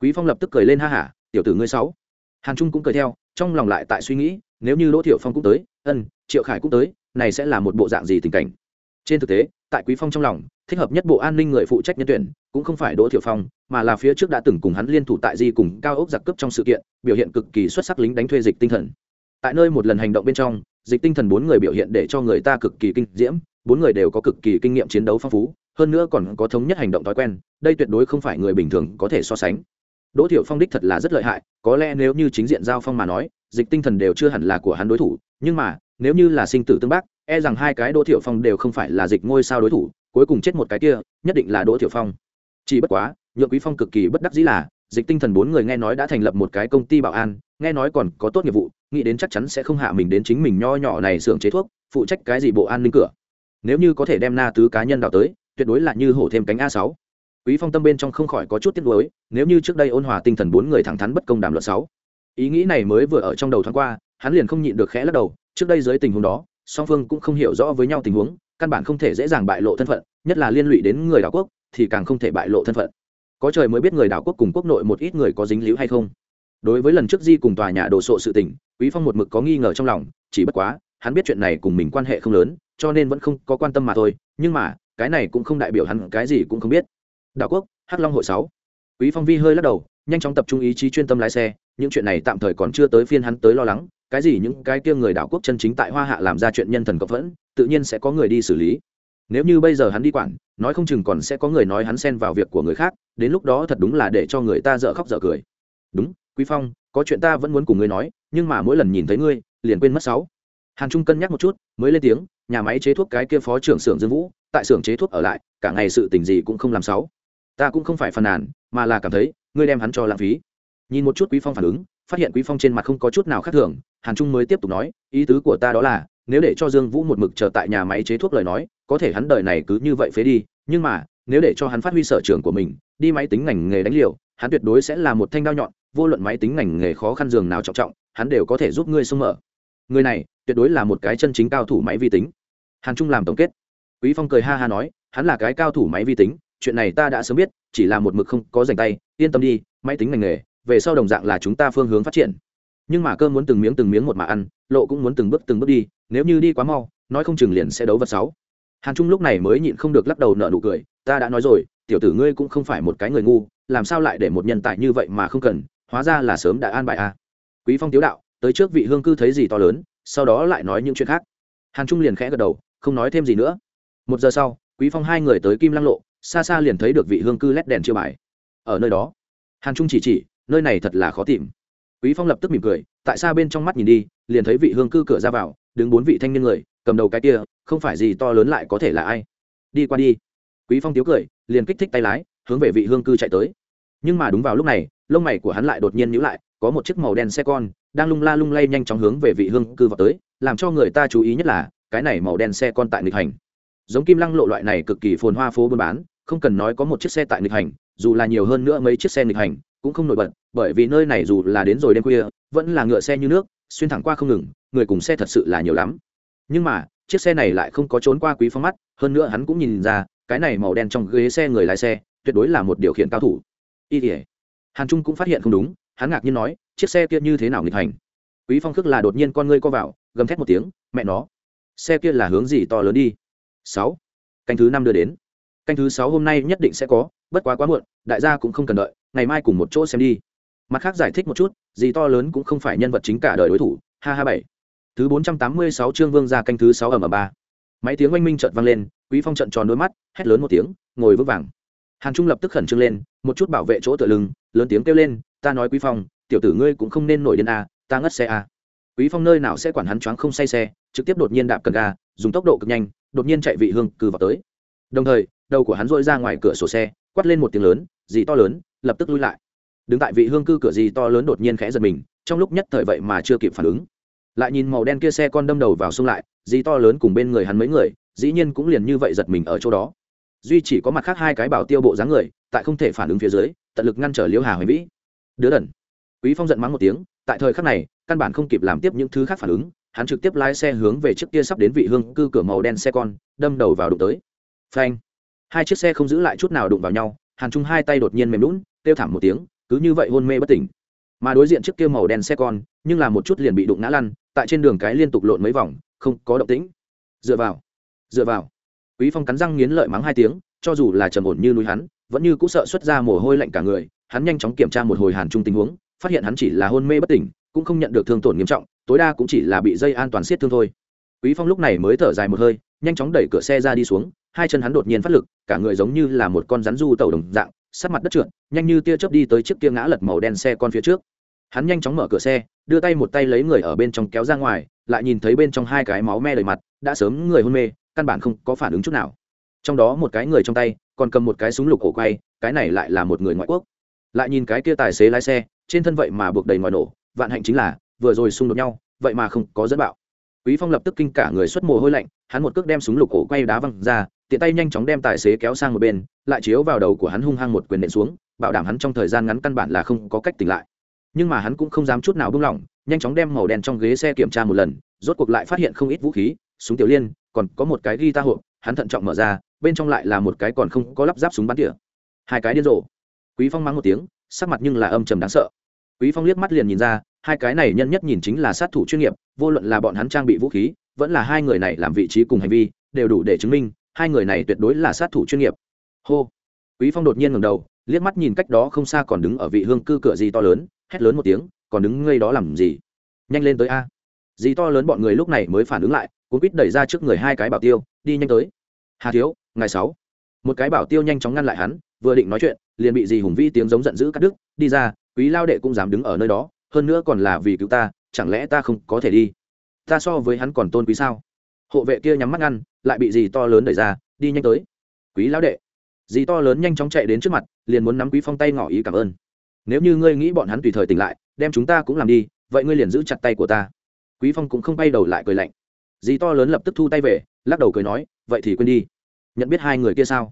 Quý phong lập tức cười lên ha hả, tiểu tử ngươi sáu. Hàn trung cũng cười theo, trong lòng lại tại suy nghĩ, nếu như đỗ thiệu phong cũng tới, ân, triệu khải cũng tới, này sẽ là một bộ dạng gì tình cảnh? Trên thực tế, tại quý phong trong lòng, thích hợp nhất bộ an ninh người phụ trách nhân tuyển, cũng không phải đỗ thiệu phong, mà là phía trước đã từng cùng hắn liên thủ tại di cùng cao ốc giặc cướp trong sự kiện, biểu hiện cực kỳ xuất sắc lính đánh thuê dịch tinh thần. Tại nơi một lần hành động bên trong dịch tinh thần bốn người biểu hiện để cho người ta cực kỳ kinh diễm, bốn người đều có cực kỳ kinh nghiệm chiến đấu phong phú, hơn nữa còn có thống nhất hành động thói quen, đây tuyệt đối không phải người bình thường có thể so sánh. Đỗ thiệu phong đích thật là rất lợi hại, có lẽ nếu như chính diện giao phong mà nói, dịch tinh thần đều chưa hẳn là của hắn đối thủ, nhưng mà, nếu như là sinh tử tương bác e rằng hai cái đỗ thiệu phong đều không phải là dịch ngôi sao đối thủ, cuối cùng chết một cái kia, nhất định là đỗ thiệu phong. Chỉ bất quá nhượng quý phong cực kỳ bất đắc dĩ là dịch tinh thần bốn người nghe nói đã thành lập một cái công ty bảo an, nghe nói còn có tốt nghiệp vụ, nghĩ đến chắc chắn sẽ không hạ mình đến chính mình nho nhỏ này xưởng chế thuốc, phụ trách cái gì bộ an ninh cửa. Nếu như có thể đem na tứ cá nhân đào tới, tuyệt đối là như hổ thêm cánh a sáu. Quý phong tâm bên trong không khỏi có chút tiếc nuối, nếu như trước đây ôn hòa tinh thần bốn người thẳng thắn bất công đàm luận sáu. Ý nghĩ này mới vừa ở trong đầu thoáng qua, hắn liền không nhịn được khẽ lắc đầu, trước đây dưới tình huống đó, song phương cũng không hiểu rõ với nhau tình huống, căn bản không thể dễ dàng bại lộ thân phận, nhất là liên lụy đến người đảo quốc, thì càng không thể bại lộ thân phận có trời mới biết người đảo quốc cùng quốc nội một ít người có dính líu hay không. Đối với lần trước di cùng tòa nhà đồ sộ sự tình, quý phong một mực có nghi ngờ trong lòng, chỉ bất quá, hắn biết chuyện này cùng mình quan hệ không lớn, cho nên vẫn không có quan tâm mà thôi, nhưng mà, cái này cũng không đại biểu hắn cái gì cũng không biết. Đảo quốc, hắc long hội sáu. Quý phong vi hơi lắc đầu, nhanh chóng tập trung ý chí chuyên tâm lái xe, những chuyện này tạm thời còn chưa tới phiên hắn tới lo lắng, cái gì những cái kia người đảo quốc chân chính tại hoa hạ làm ra chuyện nhân thần cộng vẫn, tự nhiên sẽ có người đi xử lý. Nếu như bây giờ hắn đi quản, nói không chừng còn sẽ có người nói hắn xen vào việc của người khác đến lúc đó thật đúng là để cho người ta dở khóc dở cười. Đúng, quý phong, có chuyện ta vẫn muốn cùng ngươi nói, nhưng mà mỗi lần nhìn thấy ngươi, liền quên mất sáu. Hàn trung cân nhắc một chút, mới lên tiếng, nhà máy chế thuốc cái kia phó trưởng xưởng dương vũ, tại xưởng chế thuốc ở lại, cả ngày sự tình gì cũng không làm sáu. Ta cũng không phải phàn nàn, mà là cảm thấy, ngươi đem hắn cho lãng phí. Nhìn một chút quý phong phản ứng, phát hiện quý phong trên mặt không có chút nào khác thường, hàn trung mới tiếp tục nói, ý tứ của ta đó là, nếu để cho dương vũ một mực chờ tại nhà máy chế thuốc lời nói, có thể hắn đời này cứ như vậy phế đi, nhưng mà, nếu để cho hắn phát huy sở trường của mình đi máy tính ngành nghề đánh liều, hắn tuyệt đối sẽ là một thanh đao nhọn, vô luận máy tính ngành nghề khó khăn giường nào trọng trọng, hắn đều có thể giúp ngươi xung mở. Người này, tuyệt đối là một cái chân chính cao thủ máy vi tính. Hàn trung làm tổng kết. Quý phong cười ha ha nói, hắn là cái cao thủ máy vi tính, chuyện này ta đã sớm biết, chỉ là một mực không có dành tay, yên tâm đi, máy tính ngành nghề, về sau đồng dạng là chúng ta phương hướng phát triển. Nhưng mà cơm muốn từng miếng từng miếng một mà ăn, lộ cũng muốn từng bước từng bước đi, nếu như đi quá mau, nói không chừng liền sẽ đấu vật sáu. Hàn trung lúc này mới nhịn không được lắc đầu nợ nụ cười ta đã nói rồi, tiểu tử ngươi cũng không phải một cái người ngu, làm sao lại để một nhân tài như vậy mà không cần, hóa ra là sớm đã an bài a à. quý phong tiếu đạo, tới trước vị hương cư thấy gì to lớn, sau đó lại nói những chuyện khác. Hàn trung liền khẽ gật đầu, không nói thêm gì nữa. Một giờ sau, quý phong hai người tới kim lăng lộ, xa xa liền thấy được vị hương cư lét đèn chiêu bài. Ở nơi đó, hàn trung chỉ chỉ, nơi này thật là khó tìm. Quý phong lập tức mỉm cười, tại sao bên trong mắt nhìn đi, liền thấy vị hương cư cửa ra vào, đứng bốn vị thanh niên người, cầm đầu cái kia, không phải gì to lớn lại có thể là ai. Đi qua đi quý phong tiếu cười, liền kích thích tay lái, hướng về vị hương cư chạy tới. Nhưng mà đúng vào lúc này, lông mày của hắn lại đột nhiên nhíu lại, có một chiếc màu đen xe con, đang lung la lung lay nhanh chóng hướng về vị hương cư vào tới, làm cho người ta chú ý nhất là, cái này màu đen xe con tại nghịch hành. Giống kim lăng lộ loại này cực kỳ phồn hoa phố buôn bán, không cần nói có một chiếc xe tại nghịch hành, dù là nhiều hơn nữa mấy chiếc xe nghịch hành, cũng không nổi bật, bởi vì nơi này dù là đến rồi đêm khuya, vẫn là ngựa xe như nước, xuyên thẳng qua không ngừng, người cùng xe thật sự là nhiều lắm. Nhưng mà, chiếc xe này lại không có trốn qua quý phong mắt, hơn nữa hắn cũng nhìn ra cái này màu đen trong ghế xe người lái xe, tuyệt đối là một điều khiển cao thủ. Y thể hàn trung cũng phát hiện không đúng, hắn ngạc nhiên nói, chiếc xe kia như thế nào nghịch hành? Quý phong khước là đột nhiên con ngươi co vào, gầm thét một tiếng, mẹ nó, xe kia là hướng gì to lớn đi? Sáu. Canh thứ năm đưa đến. Canh thứ sáu hôm nay nhất định sẽ có, bất quá quá muộn, đại gia cũng không cần đợi, ngày mai cùng một chỗ xem đi. Mặt khác giải thích một chút, gì to lớn cũng không phải nhân vật chính cả đời đối thủ, ha ha bảy. Thứ bốn trăm tám mươi sáu chương vương ra canh thứ sáu ở m ba. Máy tiếng oanh minh chợt vang lên quý phong trận tròn đôi mắt hét lớn một tiếng ngồi vững vàng. Hàn trung lập tức khẩn trương lên một chút bảo vệ chỗ tựa lưng lớn tiếng kêu lên ta nói quý phong tiểu tử ngươi cũng không nên nổi điên a à, ta ngất xe a. À. quý phong nơi nào sẽ quản hắn choáng không say xe trực tiếp đột nhiên đạp cần ga dùng tốc độ cực nhanh đột nhiên chạy vị hương cư vào tới. Đồng thời đầu của hắn dội ra ngoài cửa sổ xe quát lên một tiếng lớn gì to lớn lập tức lui lại. Đứng tại vị hương cư cửa gì to lớn đột nhiên khẽ giật mình trong lúc nhất thời vậy mà chưa kịp phản ứng. Lại nhìn màu đen kia xe con đâm đầu vào xung lại gì to lớn cùng bên người hắn mấy người dĩ nhiên cũng liền như vậy giật mình ở chỗ đó. Duy chỉ có mặt khác hai cái bảo tiêu bộ dáng người, tại không thể phản ứng phía dưới, tận lực ngăn trở liễu hà hoài vĩ. Đứa đần. Quý phong giận mắng một tiếng, tại thời khắc này, căn bản không kịp làm tiếp những thứ khác phản ứng, hắn trực tiếp lái xe hướng về trước kia sắp đến vị hương cư cửa màu đen xe con, đâm đầu vào đụng tới. Phanh. Hai chiếc xe không giữ lại chút nào đụng vào nhau, hàn trung hai tay đột nhiên mềm lún kêu thảm một tiếng, cứ như vậy hôn mê bất tỉnh. Mà đối diện trước kia màu đen xe con, nhưng là một chút liền bị đụng ngã lăn, tại trên đường cái liên tục lộn mấy vòng, không có động tĩnh. Dựa vào dựa vào. Quý phong cắn răng nghiến lợi mắng hai tiếng, cho dù là trầm ổn như núi hắn, vẫn như cũng sợ xuất ra mồ hôi lạnh cả người, hắn nhanh chóng kiểm tra một hồi hàn trung tình huống, phát hiện hắn chỉ là hôn mê bất tỉnh, cũng không nhận được thương tổn nghiêm trọng, tối đa cũng chỉ là bị dây an toàn siết thương thôi. Quý phong lúc này mới thở dài một hơi, nhanh chóng đẩy cửa xe ra đi xuống, hai chân hắn đột nhiên phát lực, cả người giống như là một con rắn du tẩu đồng dạng sát mặt đất trượt, nhanh như tia chớp đi tới chiếc kia ngã lật màu đen xe con phía trước. Hắn nhanh chóng mở cửa xe, đưa tay một tay lấy người ở bên trong kéo ra ngoài, lại nhìn thấy bên trong hai cái máu me đầy mặt, đã sớm người hôn mê căn bản không có phản ứng chút nào. Trong đó một cái người trong tay, còn cầm một cái súng lục cổ quay, cái này lại là một người ngoại quốc. Lại nhìn cái kia tài xế lái xe, trên thân vậy mà buộc đầy ngoài nổ, vạn hạnh chính là, vừa rồi xung đột nhau, vậy mà không có dẫn bạo. Quý phong lập tức kinh cả người xuất mồ hôi lạnh, hắn một cước đem súng lục cổ quay đá văng ra, tiện tay nhanh chóng đem tài xế kéo sang một bên, lại chiếu vào đầu của hắn hung hăng một quyền nện xuống, bảo đảm hắn trong thời gian ngắn căn bản là không có cách tỉnh lại. Nhưng mà hắn cũng không dám chút nào buông lỏng, nhanh chóng đem màu đen trong ghế xe kiểm tra một lần, rốt cuộc lại phát hiện không ít vũ khí, súng tiểu liên còn có một cái guitar hộp, hắn thận trọng mở ra, bên trong lại là một cái còn không có lắp ráp súng bắn tỉa. Hai cái điên rồ. Quý phong mắng một tiếng, sắc mặt nhưng là âm trầm đáng sợ. Quý phong liếc mắt liền nhìn ra, hai cái này nhân nhất nhìn chính là sát thủ chuyên nghiệp, vô luận là bọn hắn trang bị vũ khí, vẫn là hai người này làm vị trí cùng hành vi, đều đủ để chứng minh, hai người này tuyệt đối là sát thủ chuyên nghiệp. Hô. Quý phong đột nhiên ngẩng đầu, liếc mắt nhìn cách đó không xa còn đứng ở vị hương cư cửa gì to lớn, hét lớn một tiếng, còn đứng ngây đó làm gì? Nhanh lên tới a. Dì to lớn bọn người lúc này mới phản ứng lại, cuốn quýt đẩy ra trước người hai cái bảo tiêu, đi nhanh tới. Hà thiếu ngày sáu. Một cái bảo tiêu nhanh chóng ngăn lại hắn, vừa định nói chuyện, liền bị dì hùng vi tiếng giống giận dữ cắt đứt, đi ra, quý lao đệ cũng dám đứng ở nơi đó, hơn nữa còn là vì cứu ta, chẳng lẽ ta không có thể đi? Ta so với hắn còn tôn quý sao? Hộ vệ kia nhắm mắt ngăn, lại bị dì to lớn đẩy ra, đi nhanh tới. Quý lão đệ. Dì to lớn nhanh chóng chạy đến trước mặt, liền muốn nắm quý phong tay ngỏ ý cảm ơn. Nếu như ngươi nghĩ bọn hắn tùy thời tỉnh lại, đem chúng ta cũng làm đi, vậy ngươi liền giữ chặt tay của ta quý phong cũng không bay đầu lại cười lạnh. Dì to lớn lập tức thu tay về, lắc đầu cười nói, vậy thì quên đi. Nhận biết hai người kia sao?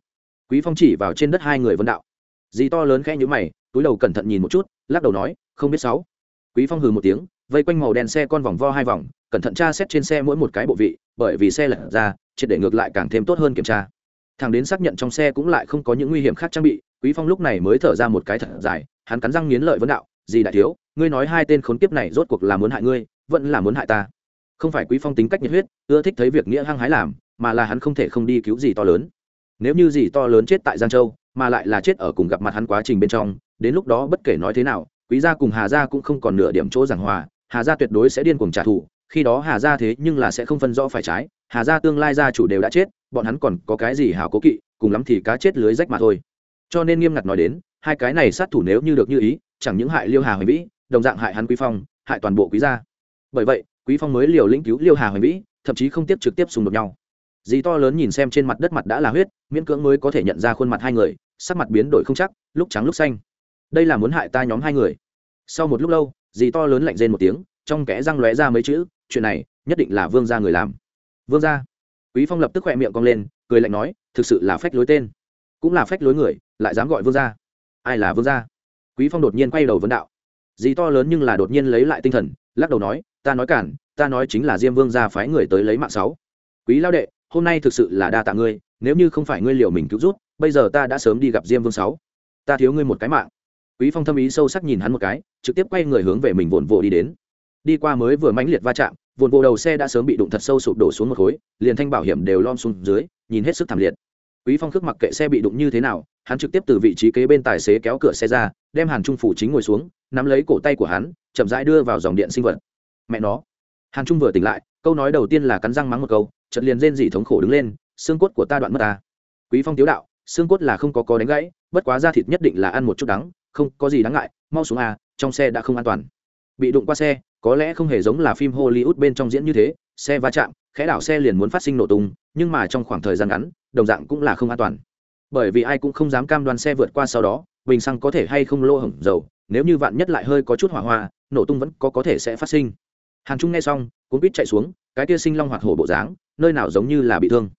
Quý phong chỉ vào trên đất hai người vân đạo. Dì to lớn khẽ nhíu mày, túi đầu cẩn thận nhìn một chút, lắc đầu nói, không biết sáu. Quý phong hừ một tiếng, vây quanh màu đen xe con vòng vo hai vòng, cẩn thận tra xét trên xe mỗi một cái bộ vị, bởi vì xe lật ra, triệt để ngược lại càng thêm tốt hơn kiểm tra. Thằng đến xác nhận trong xe cũng lại không có những nguy hiểm khác trang bị, quý phong lúc này mới thở ra một cái thật dài, hắn cắn răng nghiến lợi vấn đạo gì đại thiếu, ngươi nói hai tên khốn kiếp này rốt cuộc là muốn hại ngươi vẫn là muốn hại ta. Không phải quý phong tính cách nhiệt huyết, ưa thích thấy việc nghĩa hăng hái làm, mà là hắn không thể không đi cứu gì to lớn. Nếu như gì to lớn chết tại giang châu, mà lại là chết ở cùng gặp mặt hắn quá trình bên trong, đến lúc đó bất kể nói thế nào, quý gia cùng hà gia cũng không còn nửa điểm chỗ giảng hòa, hà gia tuyệt đối sẽ điên cuồng trả thù, khi đó hà gia thế nhưng là sẽ không phân rõ phải trái, hà gia tương lai gia chủ đều đã chết, bọn hắn còn có cái gì hào cố kỵ, cùng lắm thì cá chết lưới rách mà thôi. Cho nên nghiêm ngặt nói đến, hai cái này sát thủ nếu như được như ý, chẳng những hại liêu hà hoành vĩ, đồng dạng hại hắn quý phong, hại toàn bộ quý gia bởi vậy, quý phong mới liều lĩnh cứu liêu hà hoành vĩ, thậm chí không tiếp trực tiếp xung đột nhau. Dì to lớn nhìn xem trên mặt đất mặt đã là huyết, miễn cưỡng mới có thể nhận ra khuôn mặt hai người, sắc mặt biến đổi không chắc, lúc trắng lúc xanh. Đây là muốn hại ta nhóm hai người. Sau một lúc lâu, dì to lớn lạnh rên một tiếng, trong kẽ răng lóe ra mấy chữ, chuyện này, nhất định là vương gia người làm. Vương gia? Quý phong lập tức khỏe miệng cong lên, cười lạnh nói, thực sự là phách lối tên. Cũng là phách lối người, lại dám gọi vương gia? Ai là vương gia? Quý phong đột nhiên quay đầu vấn đạo. Dì to lớn nhưng là đột nhiên lấy lại tinh thần lắc đầu nói, ta nói cản, ta nói chính là diêm vương gia phái người tới lấy mạng sáu. Quý lao đệ, hôm nay thực sự là đa tạ ngươi, nếu như không phải ngươi liều mình cứu rút bây giờ ta đã sớm đi gặp diêm vương sáu. Ta thiếu ngươi một cái mạng. Quý phong thâm ý sâu sắc nhìn hắn một cái, trực tiếp quay người hướng về mình vồn vộ đi đến. Đi qua mới vừa mãnh liệt va chạm vồn vộ đầu xe đã sớm bị đụng thật sâu sụp đổ xuống một khối, liền thanh bảo hiểm đều lom xuống dưới, nhìn hết sức thảm liệt. Quý phong khước mặc kệ xe bị đụng như thế nào hắn trực tiếp từ vị trí kế bên tài xế kéo cửa xe ra, đem hàn trung phủ chính ngồi xuống, nắm lấy cổ tay của hắn, chậm rãi đưa vào dòng điện sinh vật. Mẹ nó! Hàn trung vừa tỉnh lại, câu nói đầu tiên là cắn răng mắng một câu, chợt liền rên dỉ thống khổ đứng lên, xương cốt của ta đoạn mất ta. Quý phong tiếu đạo, xương cốt là không có có đánh gãy, bất quá da thịt nhất định là ăn một chút đắng, không có gì đáng ngại, mau xuống à trong xe đã không an toàn. Bị đụng qua xe, có lẽ không hề giống là phim hollywood bên trong diễn như thế, xe va chạm, khẽ đảo xe liền muốn phát sinh nổ tung, nhưng mà trong khoảng thời gian ngắn, đồng dạng cũng là không an toàn bởi vì ai cũng không dám cam đoan xe vượt qua sau đó, bình xăng có thể hay không lô hổng dầu, nếu như vạn nhất lại hơi có chút hỏa hoa, nổ tung vẫn có có thể sẽ phát sinh. Hàn trung nghe xong cũng biết chạy xuống, cái kia sinh long hoạt hổ bộ dáng, nơi nào giống như là bị thương.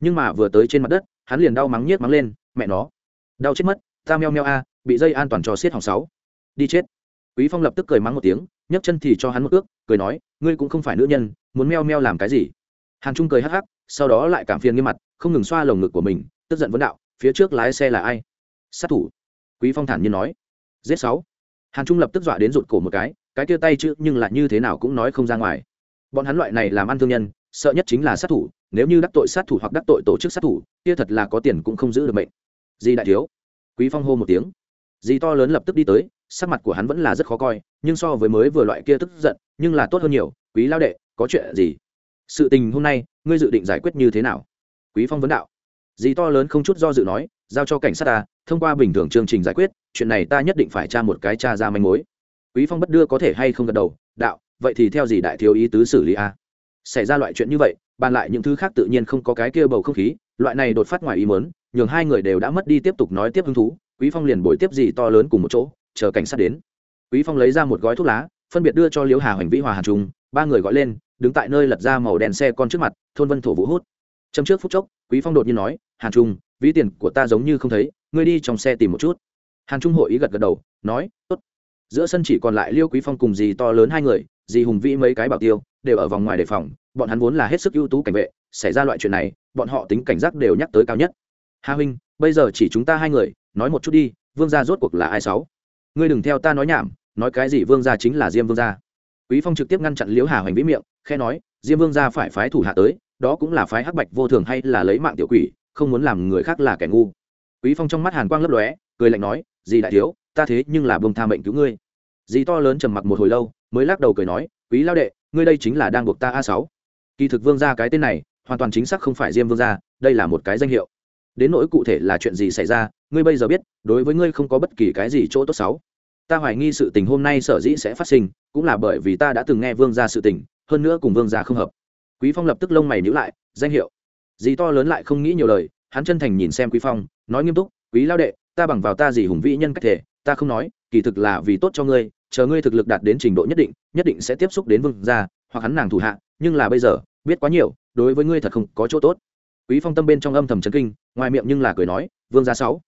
Nhưng mà vừa tới trên mặt đất, hắn liền đau mắng nhiếc mắng lên, mẹ nó, đau chết mất, ta meo meo a, bị dây an toàn cho xiết hỏng sáu. Đi chết. Quý phong lập tức cười mắng một tiếng, nhấc chân thì cho hắn một ước, cười nói, ngươi cũng không phải nữ nhân, muốn meo meo làm cái gì? Hàn trung cười hắc hắc, sau đó lại cảm phiền nghiêm mặt, không ngừng xoa lồng ngực của mình, tức giận vấn đạo phía trước lái xe là ai? Sát thủ. Quý phong thản nhiên nói. Giết sáu. Hàn trung lập tức dọa đến rụt cổ một cái cái kia tay chứ, nhưng lại như thế nào cũng nói không ra ngoài. Bọn hắn loại này làm ăn thương nhân, sợ nhất chính là sát thủ, nếu như đắc tội sát thủ hoặc đắc tội tổ chức sát thủ, kia thật là có tiền cũng không giữ được mệnh. Di đại thiếu. Quý phong hô một tiếng. Di to lớn lập tức đi tới, sắc mặt của hắn vẫn là rất khó coi, nhưng so với mới vừa loại kia tức giận, nhưng là tốt hơn nhiều. Quý lao đệ, có chuyện gì? Sự tình hôm nay, ngươi dự định giải quyết như thế nào? Quý phong vấn đạo dì to lớn không chút do dự nói, giao cho cảnh sát ta, thông qua bình thường chương trình giải quyết, chuyện này ta nhất định phải tra một cái tra ra manh mối. Quý phong bất đưa có thể hay không gật đầu, đạo, vậy thì theo gì đại thiếu ý tứ xử lý a? Xảy ra loại chuyện như vậy, bàn lại những thứ khác tự nhiên không có cái kia bầu không khí, loại này đột phát ngoài ý mớn nhường hai người đều đã mất đi tiếp tục nói tiếp hứng thú, quý phong liền bồi tiếp gì to lớn cùng một chỗ, chờ cảnh sát đến. Quý phong lấy ra một gói thuốc lá, phân biệt đưa cho liễu hà hoành vĩ hòa hàn trung, ba người gọi lên, đứng tại nơi lật ra màu đèn xe con trước mặt, thôn vân thổ vũ hút. Trong trước phút chốc quý phong đột nhiên nói, hàn trung, ví tiền của ta giống như không thấy, ngươi đi trong xe tìm một chút. Hàn trung hội ý gật gật đầu, nói, tốt. Giữa sân chỉ còn lại liêu quý phong cùng dì to lớn hai người, dì hùng vĩ mấy cái bảo tiêu, đều ở vòng ngoài đề phòng, bọn hắn vốn là hết sức ưu tú cảnh vệ, xảy ra loại chuyện này, bọn họ tính cảnh giác đều nhắc tới cao nhất. Hà huynh, bây giờ chỉ chúng ta hai người, nói một chút đi, vương gia rốt cuộc là ai sáu? Ngươi đừng theo ta nói nhảm, nói cái gì vương gia chính là diêm vương gia. Quý phong trực tiếp ngăn chặn liễu hà hoành vĩ miệng khe nói, diêm vương gia phải phái thủ hạ tới đó cũng là phái hắc bạch vô thường hay là lấy mạng tiểu quỷ, không muốn làm người khác là kẻ ngu. Quý phong trong mắt hàn quang lấp lóe, cười lạnh nói gì đại thiếu, ta thế nhưng là bông tha mệnh cứu ngươi. Dì to lớn trầm mặc một hồi lâu, mới lắc đầu cười nói, quý lao đệ, ngươi đây chính là đang buộc ta a sáu. Kỳ thực vương gia cái tên này, hoàn toàn chính xác không phải diêm vương gia, đây là một cái danh hiệu. Đến nỗi cụ thể là chuyện gì xảy ra, ngươi bây giờ biết, đối với ngươi không có bất kỳ cái gì chỗ tốt xấu. Ta hoài nghi sự tình hôm nay sở dĩ sẽ phát sinh, cũng là bởi vì ta đã từng nghe vương gia sự tình, hơn nữa cùng vương gia không hợp quý phong lập tức lông mày nhíu lại, danh hiệu. Gì to lớn lại không nghĩ nhiều lời, hắn chân thành nhìn xem quý phong, nói nghiêm túc, quý lao đệ, ta bằng vào ta gì hùng vĩ nhân cách thể, ta không nói, kỳ thực là vì tốt cho ngươi, chờ ngươi thực lực đạt đến trình độ nhất định nhất định sẽ tiếp xúc đến vương gia, hoặc hắn nàng thủ hạ, nhưng là bây giờ, biết quá nhiều, đối với ngươi thật không có chỗ tốt. Quý phong tâm bên trong âm thầm chấn kinh, ngoài miệng nhưng là cười nói, vương gia sáu,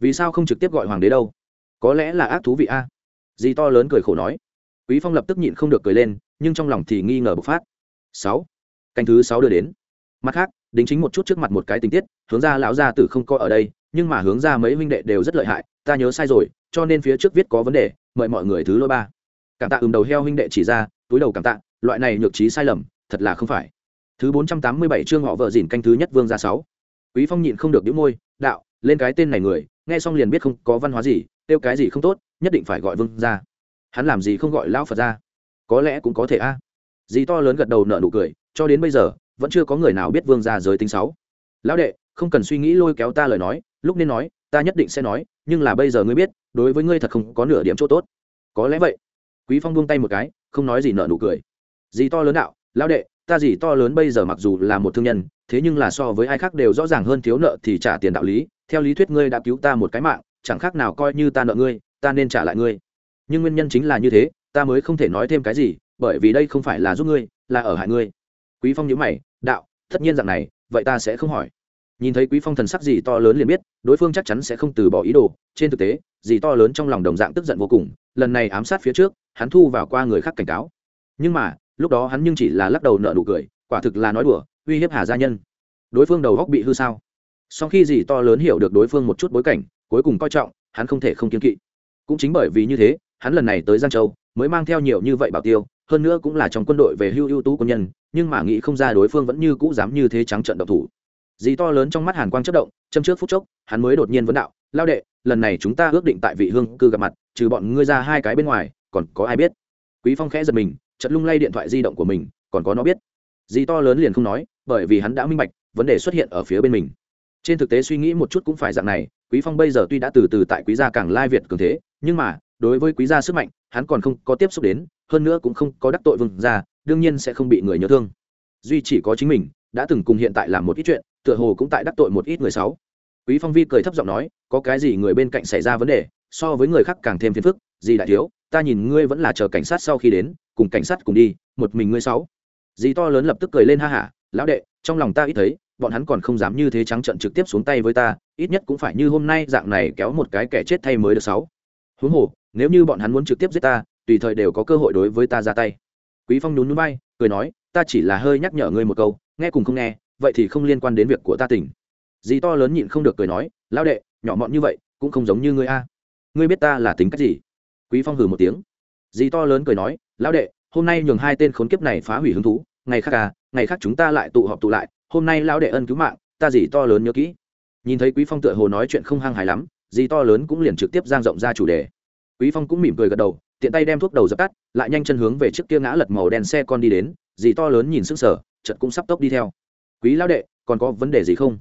vì sao không trực tiếp gọi hoàng đế đâu? Có lẽ là ác thú vị a. Dì to lớn cười khổ nói. Quý phong lập tức nhịn không được cười lên, nhưng trong lòng thì nghi ngờ bộc phát. Sáu canh thứ sáu đưa đến. Mặt khác, đính chính một chút trước mặt một cái tình tiết, hướng ra lão gia tử không có ở đây, nhưng mà hướng ra mấy huynh đệ đều rất lợi hại, ta nhớ sai rồi, cho nên phía trước viết có vấn đề, mời mọi người thứ lỗi ba. Cảm tạ ừm đầu heo huynh đệ chỉ ra, túi đầu cảm tạ, loại này nhược trí sai lầm, thật là không phải. Thứ bốn trăm tám mươi bảy chương họ vợ dìn canh thứ nhất vương gia sáu. Quý phong nhịn không được đĩu môi, đạo, lên cái tên này người, nghe xong liền biết không có văn hóa gì, tiêu cái gì không tốt, nhất định phải gọi vương gia. Hắn làm gì không gọi lão phật ra? Có lẽ cũng có thể a. Dì to lớn gật đầu nợ nụ cười cho đến bây giờ, vẫn chưa có người nào biết vương gia giới tính sáu. Lão đệ, không cần suy nghĩ lôi kéo ta lời nói, lúc nên nói, ta nhất định sẽ nói, nhưng là bây giờ ngươi biết, đối với ngươi thật không có nửa điểm chỗ tốt. Có lẽ vậy. Quý phong buông tay một cái, không nói gì nợ nụ cười. Gì to lớn đạo, lão đệ, ta gì to lớn bây giờ mặc dù là một thương nhân, thế nhưng là so với ai khác đều rõ ràng hơn thiếu nợ thì trả tiền đạo lý, theo lý thuyết ngươi đã cứu ta một cái mạng, chẳng khác nào coi như ta nợ ngươi, ta nên trả lại ngươi. Nhưng nguyên nhân chính là như thế, ta mới không thể nói thêm cái gì, bởi vì đây không phải là giúp ngươi, là ở hại ngươi quý phong nhíu mày, đạo, tất nhiên dạng này, vậy ta sẽ không hỏi. Nhìn thấy quý phong thần sắc gì to lớn liền biết, đối phương chắc chắn sẽ không từ bỏ ý đồ. Trên thực tế, gì to lớn trong lòng đồng dạng tức giận vô cùng, lần này ám sát phía trước, hắn thu vào qua người khác cảnh cáo. Nhưng mà, lúc đó hắn nhưng chỉ là lắc đầu nợ nụ cười, quả thực là nói đùa, uy hiếp hà gia nhân. Đối phương đầu góc bị hư sao? Sau khi gì to lớn hiểu được đối phương một chút bối cảnh, cuối cùng coi trọng, hắn không thể không kiên kỵ. Cũng chính bởi vì như thế, hắn lần này tới giang châu, mới mang theo nhiều như vậy bảo tiêu hơn nữa cũng là trong quân đội về hưu ưu tú quân nhân, nhưng mà nghĩ không ra đối phương vẫn như cũ dám như thế trắng trận độc thủ. Dì to lớn trong mắt hàn quang chất động, châm trước phút chốc, hắn mới đột nhiên vấn đạo, lao đệ, lần này chúng ta ước định tại vị hương cư gặp mặt, trừ bọn ngươi ra hai cái bên ngoài, còn có ai biết? Quý phong khẽ giật mình chật lung lay điện thoại di động của mình, còn có nó biết. Dì to lớn liền không nói, bởi vì hắn đã minh bạch, vấn đề xuất hiện ở phía bên mình. Trên thực tế suy nghĩ một chút cũng phải dạng này, quý phong bây giờ tuy đã từ từ tại quý gia càng lai việt cường thế, nhưng mà, đối với quý gia sức mạnh, hắn còn không có tiếp xúc đến hơn nữa cũng không có đắc tội vương gia, đương nhiên sẽ không bị người nhớ thương. Duy chỉ có chính mình, đã từng cùng hiện tại làm một ít chuyện, tựa hồ cũng tại đắc tội một ít người sáu quý phong vi cười thấp giọng nói, có cái gì người bên cạnh xảy ra vấn đề, so với người khác càng thêm phiền phức, gì đại thiếu, ta nhìn ngươi vẫn là chờ cảnh sát sau khi đến, cùng cảnh sát cùng đi, một mình ngươi sáu dì to lớn lập tức cười lên ha hả, lão đệ, trong lòng ta ít thấy, bọn hắn còn không dám như thế trắng trận trực tiếp xuống tay với ta, ít nhất cũng phải như hôm nay dạng này kéo một cái kẻ chết thay mới được sáu huống hồ, nếu như bọn hắn muốn trực tiếp giết ta tùy thời đều có cơ hội đối với ta ra tay. Quý phong nhún núi bay cười nói, ta chỉ là hơi nhắc nhở ngươi một câu, nghe cùng không nghe, vậy thì không liên quan đến việc của ta tỉnh. Dì to lớn nhịn không được cười nói, lão đệ, nhỏ mọn như vậy, cũng không giống như ngươi a. Ngươi biết ta là tính cách gì? Quý phong hừ một tiếng. Dì to lớn cười nói, lão đệ, hôm nay nhường hai tên khốn kiếp này phá hủy hứng thú, ngày khác à ngày khác chúng ta lại tụ họp tụ lại, hôm nay lão đệ ân cứu mạng, ta dì to lớn nhớ kỹ. Nhìn thấy quý phong tựa hồ nói chuyện không hăng hài lắm, dì to lớn cũng liền trực tiếp giang rộng ra chủ đề. Quý phong cũng mỉm cười gật đầu tiện tay đem thuốc đầu dập tắt, lại nhanh chân hướng về trước kia ngã lật màu đen xe con đi đến, dì to lớn nhìn sức sở chật cũng sắp tốc đi theo. Quý lão đệ, còn có vấn đề gì không?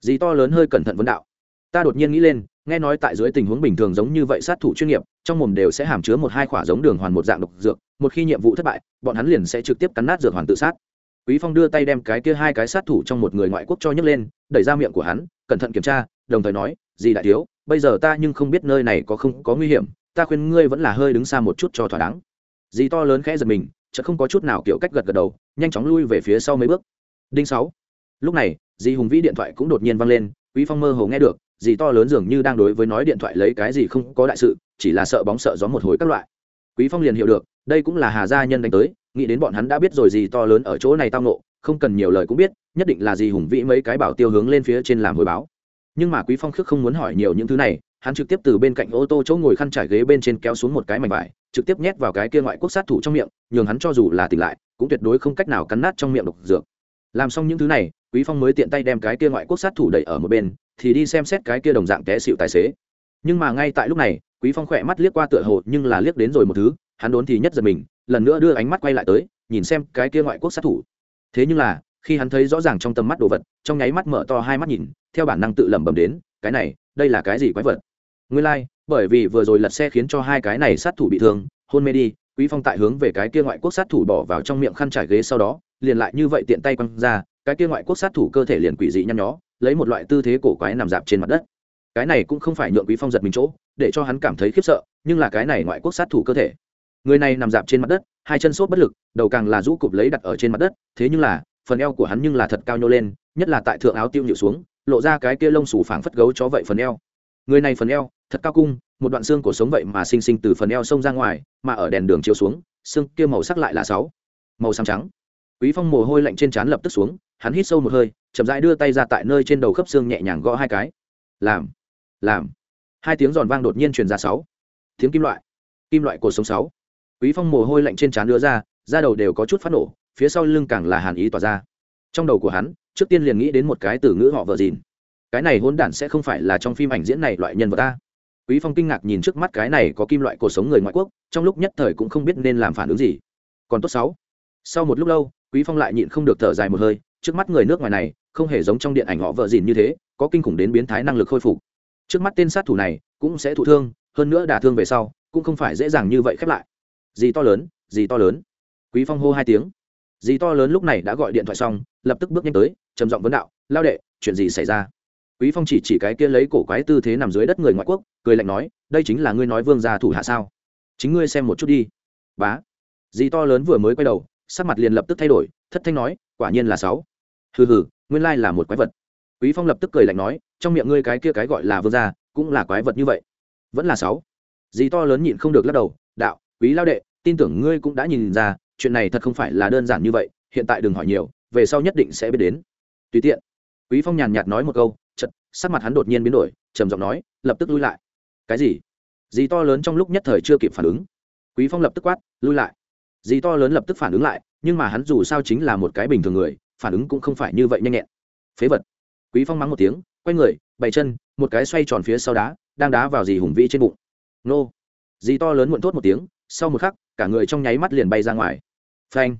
Dì to lớn hơi cẩn thận vấn đạo. Ta đột nhiên nghĩ lên, nghe nói tại dưới tình huống bình thường giống như vậy sát thủ chuyên nghiệp, trong mồm đều sẽ hàm chứa một hai khỏa giống đường hoàn một dạng độc dược, một khi nhiệm vụ thất bại, bọn hắn liền sẽ trực tiếp cắn nát dược hoàn tự sát. Quý phong đưa tay đem cái kia hai cái sát thủ trong một người ngoại quốc cho nhấc lên, đẩy ra miệng của hắn, cẩn thận kiểm tra, đồng thời nói gì đại thiếu, bây giờ ta nhưng không biết nơi này có không có nguy hiểm ta khuyên ngươi vẫn là hơi đứng xa một chút cho thỏa đáng. Dì to lớn khẽ giật mình, chợt không có chút nào kiểu cách gật gật đầu, nhanh chóng lui về phía sau mấy bước. Đinh sáu. Lúc này, dì hùng vĩ điện thoại cũng đột nhiên vang lên, quý phong mơ hồ nghe được, dì to lớn dường như đang đối với nói điện thoại lấy cái gì không có đại sự, chỉ là sợ bóng sợ gió một hồi các loại. Quý phong liền hiểu được, đây cũng là hà gia nhân đánh tới, nghĩ đến bọn hắn đã biết rồi Dì to lớn ở chỗ này tao nộ không cần nhiều lời cũng biết, nhất định là Dì hùng vĩ mấy cái bảo tiêu hướng lên phía trên làm hồi báo. Nhưng mà quý phong khước không muốn hỏi nhiều những thứ này hắn trực tiếp từ bên cạnh ô tô chỗ ngồi khăn trải ghế bên trên kéo xuống một cái mảnh vải, trực tiếp nhét vào cái kia ngoại quốc sát thủ trong miệng, nhường hắn cho dù là tỉnh lại, cũng tuyệt đối không cách nào cắn nát trong miệng độc dược. Làm xong những thứ này, quý phong mới tiện tay đem cái kia ngoại quốc sát thủ đẩy ở một bên, thì đi xem xét cái kia đồng dạng té xịu tài xế. Nhưng mà ngay tại lúc này, quý phong khỏe mắt liếc qua tựa hồ nhưng là liếc đến rồi một thứ, hắn đốn thì nhất giật mình, lần nữa đưa ánh mắt quay lại tới, nhìn xem cái kia ngoại quốc sát thủ. Thế nhưng là, khi hắn thấy rõ ràng trong tầm mắt đồ vật, trong nháy mắt mở to hai mắt nhìn, theo bản năng tự lẩm bẩm đến, cái này, đây là cái gì quái vật? Nguyên lai like, bởi vì vừa rồi lật xe khiến cho hai cái này sát thủ bị thương hôn mê đi quý phong tại hướng về cái kia ngoại quốc sát thủ bỏ vào trong miệng khăn trải ghế sau đó liền lại như vậy tiện tay quăng ra cái kia ngoại quốc sát thủ cơ thể liền quỷ dị nhăn nhó lấy một loại tư thế cổ quái nằm dạp trên mặt đất. Cái này cũng không phải nhượng quý phong giật mình chỗ để cho hắn cảm thấy khiếp sợ nhưng là cái này ngoại quốc sát thủ cơ thể. Người này nằm dạp trên mặt đất hai chân sốt bất lực đầu càng là rũ cụp lấy đặt ở trên mặt đất thế nhưng là phần eo của hắn nhưng là thật cao nhô lên nhất là tại thượng áo tiêu nhịu xuống lộ ra cái kia lông xù phảng phất gấu chó vậy phần eo. Người này phần eo thật cao cung, một đoạn xương cổ sống vậy mà sinh sinh từ phần eo xông ra ngoài, mà ở đèn đường chiếu xuống, xương kia màu sắc lại là sáu. Màu xám trắng. Quý phong mồ hôi lạnh trên trán lập tức xuống, hắn hít sâu một hơi, chậm rãi đưa tay ra tại nơi trên đầu khớp xương nhẹ nhàng gõ hai cái. Làm. Làm. Hai tiếng giòn vang đột nhiên truyền ra sáu. Tiếng kim loại. Kim loại cột sống sáu. Quý phong mồ hôi lạnh trên trán đưa ra, da đầu đều có chút phát nổ, phía sau lưng càng là hàn ý tỏa ra. Trong đầu của hắn, trước tiên liền nghĩ đến một cái từ ngữ họ vợ dìn. Cái này hôn đản sẽ không phải là trong phim ảnh diễn này loại nhân vật ta quý phong kinh ngạc nhìn trước mắt cái này có kim loại cổ sống người ngoại quốc, trong lúc nhất thời cũng không biết nên làm phản ứng gì. Còn tốt sáu. Sau một lúc lâu, quý phong lại nhịn không được thở dài một hơi, trước mắt người nước ngoài này, không hề giống trong điện ảnh họ vợ dìn như thế, có kinh khủng đến biến thái năng lực khôi phục. Trước mắt tên sát thủ này cũng sẽ thụ thương, hơn nữa đả thương về sau, cũng không phải dễ dàng như vậy khép lại. Gì to lớn, gì to lớn. Quý phong hô hai tiếng. Dì to lớn lúc này đã gọi điện thoại xong, lập tức bước nhanh tới, trầm giọng vấn đạo, lao đệ, chuyện gì xảy ra? Quý phong chỉ chỉ cái kia lấy cổ quái tư thế nằm dưới đất người ngoại quốc, cười lạnh nói, đây chính là ngươi nói vương gia thủ hạ sao? Chính ngươi xem một chút đi. Bá. Dì to lớn vừa mới quay đầu, sắc mặt liền lập tức thay đổi, thất thanh nói, quả nhiên là sáu. Hừ hừ, nguyên lai là một quái vật. Quý phong lập tức cười lạnh nói, trong miệng ngươi cái kia cái gọi là vương gia, cũng là quái vật như vậy. Vẫn là sáu. Dì to lớn nhịn không được lắc đầu, đạo, quý lao đệ, tin tưởng ngươi cũng đã nhìn ra, chuyện này thật không phải là đơn giản như vậy, hiện tại đừng hỏi nhiều, về sau nhất định sẽ biết đến. Tùy tiện. Quý phong nhàn nhạt nói một câu sắc mặt hắn đột nhiên biến đổi, trầm giọng nói, lập tức lui lại. Cái gì? Dì to lớn trong lúc nhất thời chưa kịp phản ứng. Quý phong lập tức quát, lui lại. Dì to lớn lập tức phản ứng lại, nhưng mà hắn dù sao chính là một cái bình thường người, phản ứng cũng không phải như vậy nhanh nhẹn. Phế vật. Quý phong mắng một tiếng, quay người, bày chân, một cái xoay tròn phía sau đá, đang đá vào dì hùng vĩ trên bụng. Nô. Dì to lớn muộn thốt một tiếng, sau một khắc, cả người trong nháy mắt liền bay ra ngoài. Phanh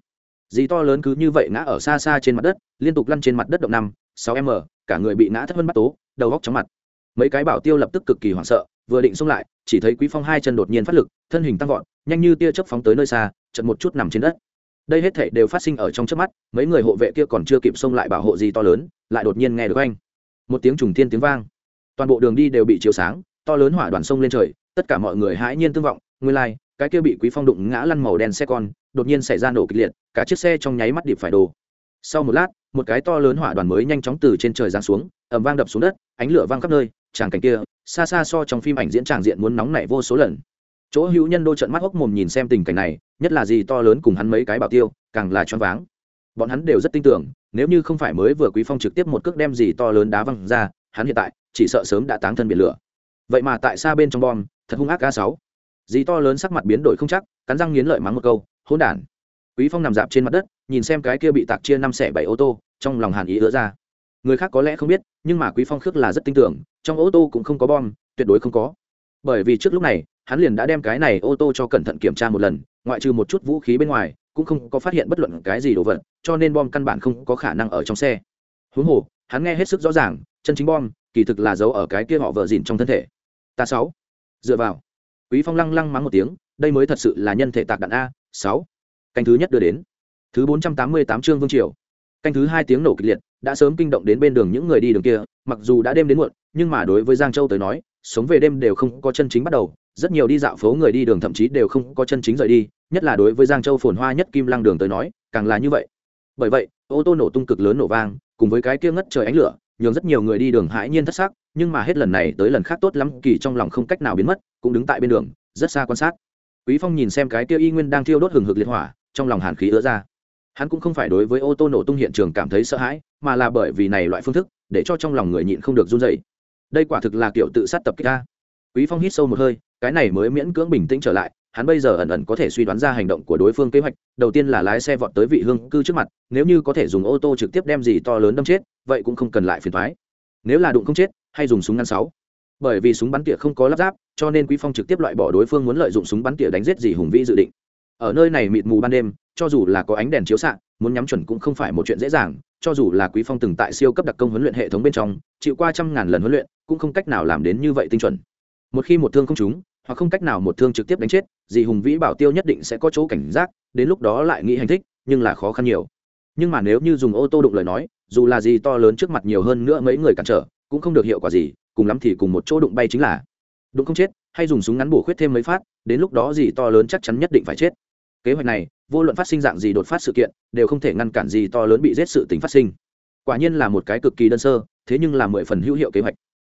dì to lớn cứ như vậy ngã ở xa xa trên mặt đất liên tục lăn trên mặt đất động năm sáu m cả người bị ngã thất vân bắt tố đầu góc chóng mặt. Mấy cái bảo tiêu lập tức cực kỳ hoảng sợ vừa định xông lại chỉ thấy quý phong hai chân đột nhiên phát lực thân hình tăng vọt nhanh như tia chớp phóng tới nơi xa chật một chút nằm trên đất. Đây hết thảy đều phát sinh ở trong chớp mắt mấy người hộ vệ kia còn chưa kịp xông lại bảo hộ gì to lớn lại đột nhiên nghe được anh một tiếng trùng thiên tiếng vang. Toàn bộ đường đi đều bị chiếu sáng to lớn hỏa đoàn sông lên trời tất cả mọi người hãi nhiên tương vọng nguyên lai like, cái kia bị quý phong đụng ngã lăn màu đen xe con, đột nhiên xảy ra nổ kịch liệt, cả chiếc xe trong nháy mắt điệp phải đồ sau một lát, một cái to lớn hỏa đoàn mới nhanh chóng từ trên trời giáng xuống, ầm vang đập xuống đất, ánh lửa vang khắp nơi, tràng cảnh kia, xa xa so trong phim ảnh diễn tràng diện muốn nóng nảy vô số lần. Chỗ hữu nhân đô trận mắt hốc mồm nhìn xem tình cảnh này, nhất là gì to lớn cùng hắn mấy cái bảo tiêu, càng là choáng váng. Bọn hắn đều rất tin tưởng, nếu như không phải mới vừa quý phong trực tiếp một cước đem gì to lớn đá văng ra, hắn hiện tại chỉ sợ sớm đã táng thân biển lửa. Vậy mà tại xa bên trong bom, thật hung ác a sáu dì to lớn sắc mặt biến đổi không chắc, cắn răng nghiến lợi mắng một câu, hỗn đản. Quý phong nằm dạp trên mặt đất, nhìn xem cái kia bị tạc chia năm xẻ bảy ô tô, trong lòng hàn ý ứa ra. Người khác có lẽ không biết, nhưng mà quý phong khước là rất tin tưởng, trong ô tô cũng không có bom, tuyệt đối không có. Bởi vì trước lúc này, hắn liền đã đem cái này ô tô cho cẩn thận kiểm tra một lần, ngoại trừ một chút vũ khí bên ngoài, cũng không có phát hiện bất luận cái gì đồ vật, cho nên bom căn bản không có khả năng ở trong xe. Huống hồ, hắn nghe hết sức rõ ràng, chân chính bom, kỳ thực là giấu ở cái kia họ vợ dìn trong thân thể. Ta sáu. Dựa vào quý phong lăng lăng mắng một tiếng, đây mới thật sự là nhân thể tạc đạn a, sáu. Canh thứ nhất đưa đến. Thứ bốn trăm tám mươi tám chương vương triều. Canh thứ hai tiếng nổ kịch liệt, đã sớm kinh động đến bên đường những người đi đường kia, mặc dù đã đêm đến muộn, nhưng mà đối với giang châu tới nói, sống về đêm đều không có chân chính bắt đầu, rất nhiều đi dạo phố người đi đường thậm chí đều không có chân chính rời đi, nhất là đối với giang châu phồn hoa nhất kim lăng đường tới nói, càng là như vậy. Bởi vậy, ô tô nổ tung cực lớn nổ vang, cùng với cái kia ngất trời ánh lửa, nhường rất nhiều người đi đường hãi nhiên thất sắc nhưng mà hết lần này tới lần khác tốt lắm, kỳ trong lòng không cách nào biến mất, cũng đứng tại bên đường, rất xa quan sát. Quý phong nhìn xem cái tiêu y nguyên đang thiêu đốt hừng hực liệt hỏa, trong lòng hàn khí ứa ra. Hắn cũng không phải đối với ô tô nổ tung hiện trường cảm thấy sợ hãi, mà là bởi vì này loại phương thức, để cho trong lòng người nhịn không được run dậy đây quả thực là kiểu tự sát tập kích ta quý phong hít sâu một hơi, cái này mới miễn cưỡng bình tĩnh trở lại, hắn bây giờ ẩn ẩn có thể suy đoán ra hành động của đối phương kế hoạch, đầu tiên là lái xe vọt tới vị hương cư trước mặt, nếu như có thể dùng ô tô trực tiếp đem gì to lớn đâm chết, vậy cũng không cần lại phiền thoái nếu là đụng không chết hay dùng súng ngắn sáu. Bởi vì súng bắn tỉa không có lắp ráp, cho nên quý phong trực tiếp loại bỏ đối phương muốn lợi dụng súng bắn tỉa đánh giết gì hùng vĩ dự định. Ở nơi này mịt mù ban đêm, cho dù là có ánh đèn chiếu xạ, muốn nhắm chuẩn cũng không phải một chuyện dễ dàng, cho dù là quý phong từng tại siêu cấp đặc công huấn luyện hệ thống bên trong, chịu qua trăm ngàn lần huấn luyện, cũng không cách nào làm đến như vậy tinh chuẩn. Một khi một thương không trúng, hoặc không cách nào một thương trực tiếp đánh chết dì hùng vĩ bảo tiêu nhất định sẽ có chỗ cảnh giác, đến lúc đó lại nghĩ hành thích, nhưng là khó khăn nhiều. Nhưng mà nếu như dùng ô tô đụng lời nói, dù là gì to lớn trước mặt nhiều hơn nữa mấy người cản trở cũng không được hiệu quả gì, cùng lắm thì cùng một chỗ đụng bay chính là, đụng không chết, hay dùng súng ngắn bổ khuyết thêm mấy phát, đến lúc đó gì to lớn chắc chắn nhất định phải chết. Kế hoạch này, vô luận phát sinh dạng gì đột phát sự kiện, đều không thể ngăn cản gì to lớn bị giết sự tính phát sinh. Quả nhiên là một cái cực kỳ đơn sơ, thế nhưng là mười phần hữu hiệu kế hoạch.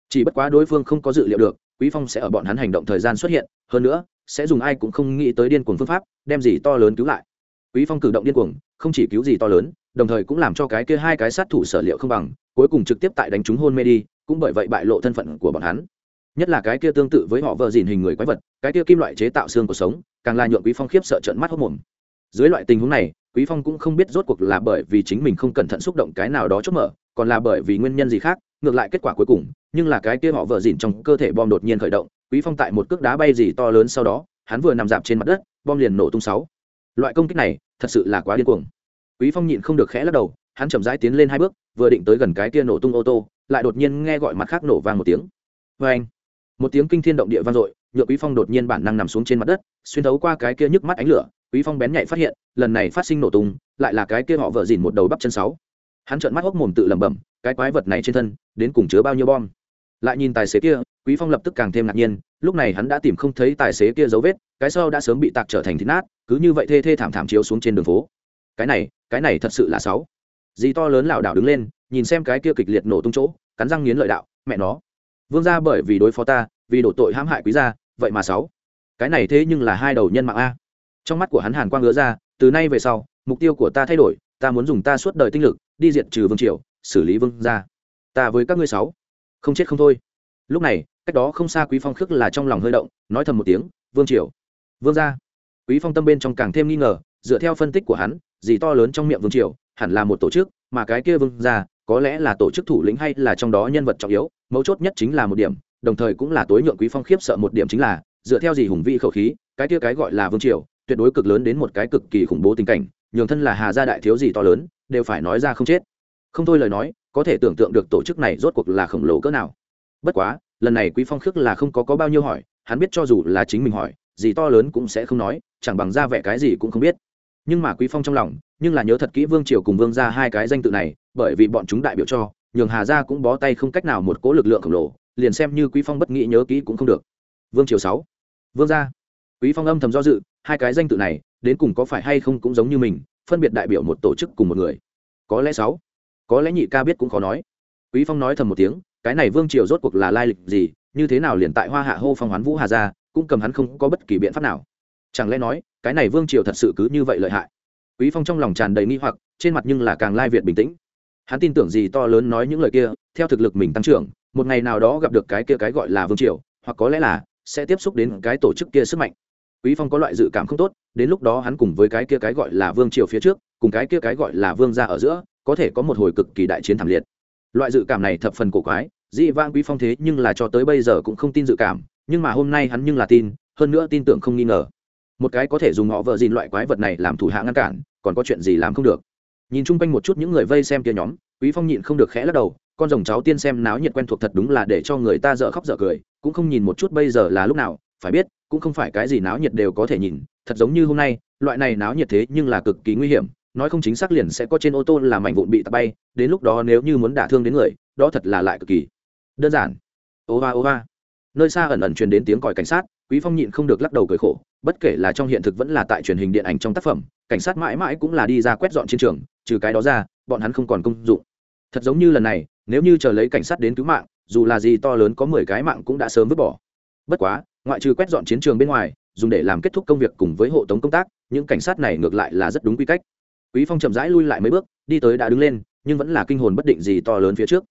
Chỉ bất quá đối phương không có dự liệu được, quý phong sẽ ở bọn hắn hành động thời gian xuất hiện, hơn nữa, sẽ dùng ai cũng không nghĩ tới điên cuồng phương pháp, đem gì to lớn cứu lại quý phong cử động điên cuồng, không chỉ cứu gì to lớn, đồng thời cũng làm cho cái kia hai cái sát thủ sở liệu không bằng, cuối cùng trực tiếp tại đánh chúng hôn mê đi, cũng bởi vậy bại lộ thân phận của bọn hắn. Nhất là cái kia tương tự với họ vợ dìn hình người quái vật, cái kia kim loại chế tạo xương cuộc sống, càng là nhượng quý phong khiếp sợ trợn mắt hốc mồm. Dưới loại tình huống này, quý phong cũng không biết rốt cuộc là bởi vì chính mình không cẩn thận xúc động cái nào đó chốt mở, còn là bởi vì nguyên nhân gì khác, ngược lại kết quả cuối cùng, nhưng là cái kia họ vợ dìn trong cơ thể bom đột nhiên khởi động, quý phong tại một cước đá bay gì to lớn sau đó, hắn vừa nằm dạp trên mặt đất, bom liền nổ tung sáu loại công kích này thật sự là quá điên cuồng. Quý phong nhịn không được khẽ lắc đầu, hắn chậm rãi tiến lên hai bước, vừa định tới gần cái kia nổ tung ô tô, lại đột nhiên nghe gọi mặt khác nổ vang một tiếng. Vê anh một tiếng kinh thiên động địa vang dội nhựa quý phong đột nhiên bản năng nằm xuống trên mặt đất, xuyên thấu qua cái kia nhức mắt ánh lửa, quý phong bén nhạy phát hiện, lần này phát sinh nổ tung, lại là cái kia họ vợ dìn một đầu bắp chân sáu. Hắn trợn mắt hốc mồm tự lẩm bẩm, cái quái vật này trên thân, đến cùng chứa bao nhiêu bom? Lại nhìn tài xế kia, quý phong lập tức càng thêm ngạc nhiên lúc này hắn đã tìm không thấy tài xế kia dấu vết, cái sau đã sớm bị tạc trở thành thịt nát, cứ như vậy thê thê thảm thảm chiếu xuống trên đường phố. Cái này cái này thật sự là sáu dì to lớn lảo đảo đứng lên, nhìn xem cái kia kịch liệt nổ tung chỗ, cắn răng nghiến lợi đạo, mẹ nó. Vương gia bởi vì đối phó ta, vì đổ tội hãm hại quý gia, vậy mà sáu cái này thế nhưng là hai đầu nhân mạng a. Trong mắt của hắn hàn quang ngứa ra, từ nay về sau, mục tiêu của ta thay đổi, ta muốn dùng ta suốt đời tinh lực, đi diệt trừ vương triều, xử lý vương gia. Ta với các ngươi sáu không chết không thôi lúc này, cách đó không xa quý phong khước là trong lòng hơi động, nói thầm một tiếng, vương triều, vương gia quý phong tâm bên trong càng thêm nghi ngờ, dựa theo phân tích của hắn, gì to lớn trong miệng vương triều, hẳn là một tổ chức, mà cái kia vương gia có lẽ là tổ chức thủ lĩnh hay là trong đó nhân vật trọng yếu, mấu chốt nhất chính là một điểm, đồng thời cũng là tối nhượng quý phong khiếp sợ một điểm chính là, dựa theo gì hùng vĩ khẩu khí, cái kia cái gọi là vương triều, tuyệt đối cực lớn đến một cái cực kỳ khủng bố tình cảnh, nhường thân là hà gia đại thiếu gì to lớn, đều phải nói ra không chết. Không thôi lời nói, có thể tưởng tượng được tổ chức này rốt cuộc là khổng lồ cỡ nào bất quá, lần này quý phong khước là không có có bao nhiêu hỏi, hắn biết cho dù là chính mình hỏi, gì to lớn cũng sẽ không nói, chẳng bằng ra vẻ cái gì cũng không biết. Nhưng mà quý phong trong lòng, nhưng là nhớ thật kỹ vương triều cùng vương gia hai cái danh tự này, bởi vì bọn chúng đại biểu cho, nhường hà gia cũng bó tay không cách nào một cố lực lượng khổng lồ, liền xem như quý phong bất nghĩ nhớ kỹ cũng không được. Vương triều sáu, vương gia. Quý phong âm thầm do dự, hai cái danh tự này, đến cùng có phải hay không cũng giống như mình, phân biệt đại biểu một tổ chức cùng một người. Có lẽ sáu, có lẽ nhị ca biết cũng khó nói. Quý phong nói thầm một tiếng cái này vương triều rốt cuộc là lai lịch gì như thế nào liền tại hoa hạ hô phong hoán vũ hà ra, cũng cầm hắn không có bất kỳ biện pháp nào. Chẳng lẽ nói cái này vương triều thật sự cứ như vậy lợi hại? Quý phong trong lòng tràn đầy nghi hoặc trên mặt nhưng là càng lai việt bình tĩnh. Hắn tin tưởng gì to lớn nói những lời kia theo thực lực mình tăng trưởng một ngày nào đó gặp được cái kia cái gọi là vương triều hoặc có lẽ là sẽ tiếp xúc đến cái tổ chức kia sức mạnh. Quý phong có loại dự cảm không tốt đến lúc đó hắn cùng với cái kia cái gọi là vương triều phía trước cùng cái kia cái gọi là vương gia ở giữa có thể có một hồi cực kỳ đại chiến thảm liệt. Loại dự cảm này thập phần cổ quái dị vang quý phong thế nhưng là cho tới bây giờ cũng không tin dự cảm, nhưng mà hôm nay hắn nhưng là tin, hơn nữa tin tưởng không nghi ngờ. Một cái có thể dùng họ vợ dìn loại quái vật này làm thủ hạ ngăn cản, còn có chuyện gì làm không được. Nhìn chung quanh một chút những người vây xem kia nhóm, quý phong nhịn không được khẽ lắc đầu, con rồng cháu tiên xem náo nhiệt quen thuộc thật đúng là để cho người ta dở khóc dở cười, cũng không nhìn một chút bây giờ là lúc nào, phải biết, cũng không phải cái gì náo nhiệt đều có thể nhìn, thật giống như hôm nay, loại này náo nhiệt thế nhưng là cực kỳ nguy hiểm, nói không chính xác liền sẽ có trên ô tô làm mảnh vụn bị tạt bay, đến lúc đó nếu như muốn đả thương đến người, đó thật là lại cực kỳ đơn giản. Ô va ô va. Nơi xa ẩn ẩn truyền đến tiếng còi cảnh sát, quý phong nhịn không được lắc đầu cười khổ, bất kể là trong hiện thực vẫn là tại truyền hình điện ảnh trong tác phẩm, cảnh sát mãi mãi cũng là đi ra quét dọn chiến trường, trừ cái đó ra, bọn hắn không còn công dụng. Thật giống như lần này, nếu như chờ lấy cảnh sát đến cứu mạng, dù là gì to lớn có mười cái mạng cũng đã sớm vứt bỏ. Bất quá, ngoại trừ quét dọn chiến trường bên ngoài, dùng để làm kết thúc công việc cùng với hộ tống công tác, những cảnh sát này ngược lại là rất đúng quy cách. Quý phong chậm rãi lui lại mấy bước, đi tới đã đứng lên, nhưng vẫn là kinh hồn bất định gì to lớn phía trước.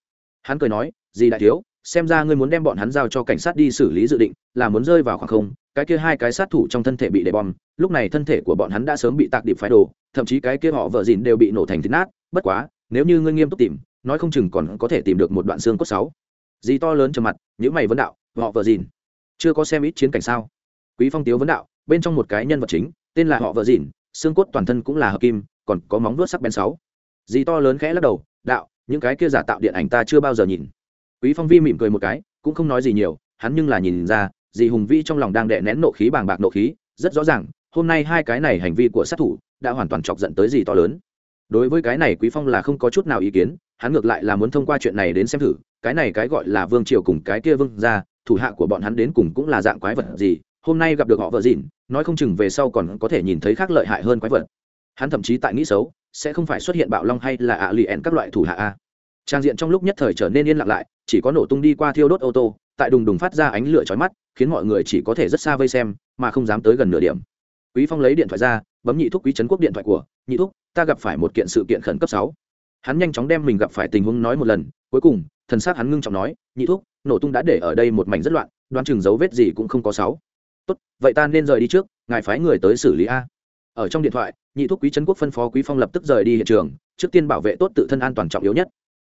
Hắn cười nói gì đại thiếu, xem ra ngươi muốn đem bọn hắn giao cho cảnh sát đi xử lý dự định, là muốn rơi vào khoảng không, cái kia hai cái sát thủ trong thân thể bị đè bom, lúc này thân thể của bọn hắn đã sớm bị tạc điệp phái đồ, thậm chí cái kia họ vợ dìn đều bị nổ thành thịt nát, bất quá, nếu như ngươi nghiêm túc tìm, nói không chừng còn có thể tìm được một đoạn xương cốt sáu. Gì to lớn trầm mặt những mày vấn đạo, họ vợ dìn, chưa có xem ít chiến cảnh sao? Quý phong tiếu vấn đạo, bên trong một cái nhân vật chính, tên là họ vợ dìn, xương cốt toàn thân cũng là hợp kim, còn có móng vuốt sắc bén sáu. Gì to lớn khẽ lắc đầu, đạo, những cái kia giả tạo điện ảnh ta chưa bao giờ nhìn quý phong vi mỉm cười một cái, cũng không nói gì nhiều, hắn nhưng là nhìn ra, dì hùng vi trong lòng đang đè nén nộ khí bàng bạc nộ khí, rất rõ ràng, hôm nay hai cái này hành vi của sát thủ đã hoàn toàn chọc giận tới gì to lớn. Đối với cái này quý phong là không có chút nào ý kiến, hắn ngược lại là muốn thông qua chuyện này đến xem thử, cái này cái gọi là vương triều cùng cái kia vương ra thủ hạ của bọn hắn đến cùng cũng là dạng quái vật gì, hôm nay gặp được họ vợ dịn, nói không chừng về sau còn có thể nhìn thấy khác lợi hại hơn quái vật. Hắn thậm chí tại nghĩ xấu, sẽ không phải xuất hiện bạo long hay là ạ lì ẻn các loại thủ hạ a. Trang diện trong lúc nhất thời trở nên yên lặng lại chỉ có nổ tung đi qua thiêu đốt ô tô, tại đùng đùng phát ra ánh lửa chói mắt, khiến mọi người chỉ có thể rất xa vây xem, mà không dám tới gần nửa điểm. Quý phong lấy điện thoại ra, bấm nhị thúc quý trấn quốc điện thoại của, nhị thúc, ta gặp phải một kiện sự kiện khẩn cấp sáu. Hắn nhanh chóng đem mình gặp phải tình huống nói một lần, cuối cùng, thần xác hắn ngưng trọng nói, nhị thúc, nổ tung đã để ở đây một mảnh rất loạn, đoán chừng dấu vết gì cũng không có sáu. Tốt, vậy ta nên rời đi trước, ngài phái người tới xử lý a. Ở trong điện thoại, nhị thúc quý trấn quốc phân phó quý phong lập tức rời đi hiện trường, trước tiên bảo vệ tốt tự thân an toàn trọng yếu nhất.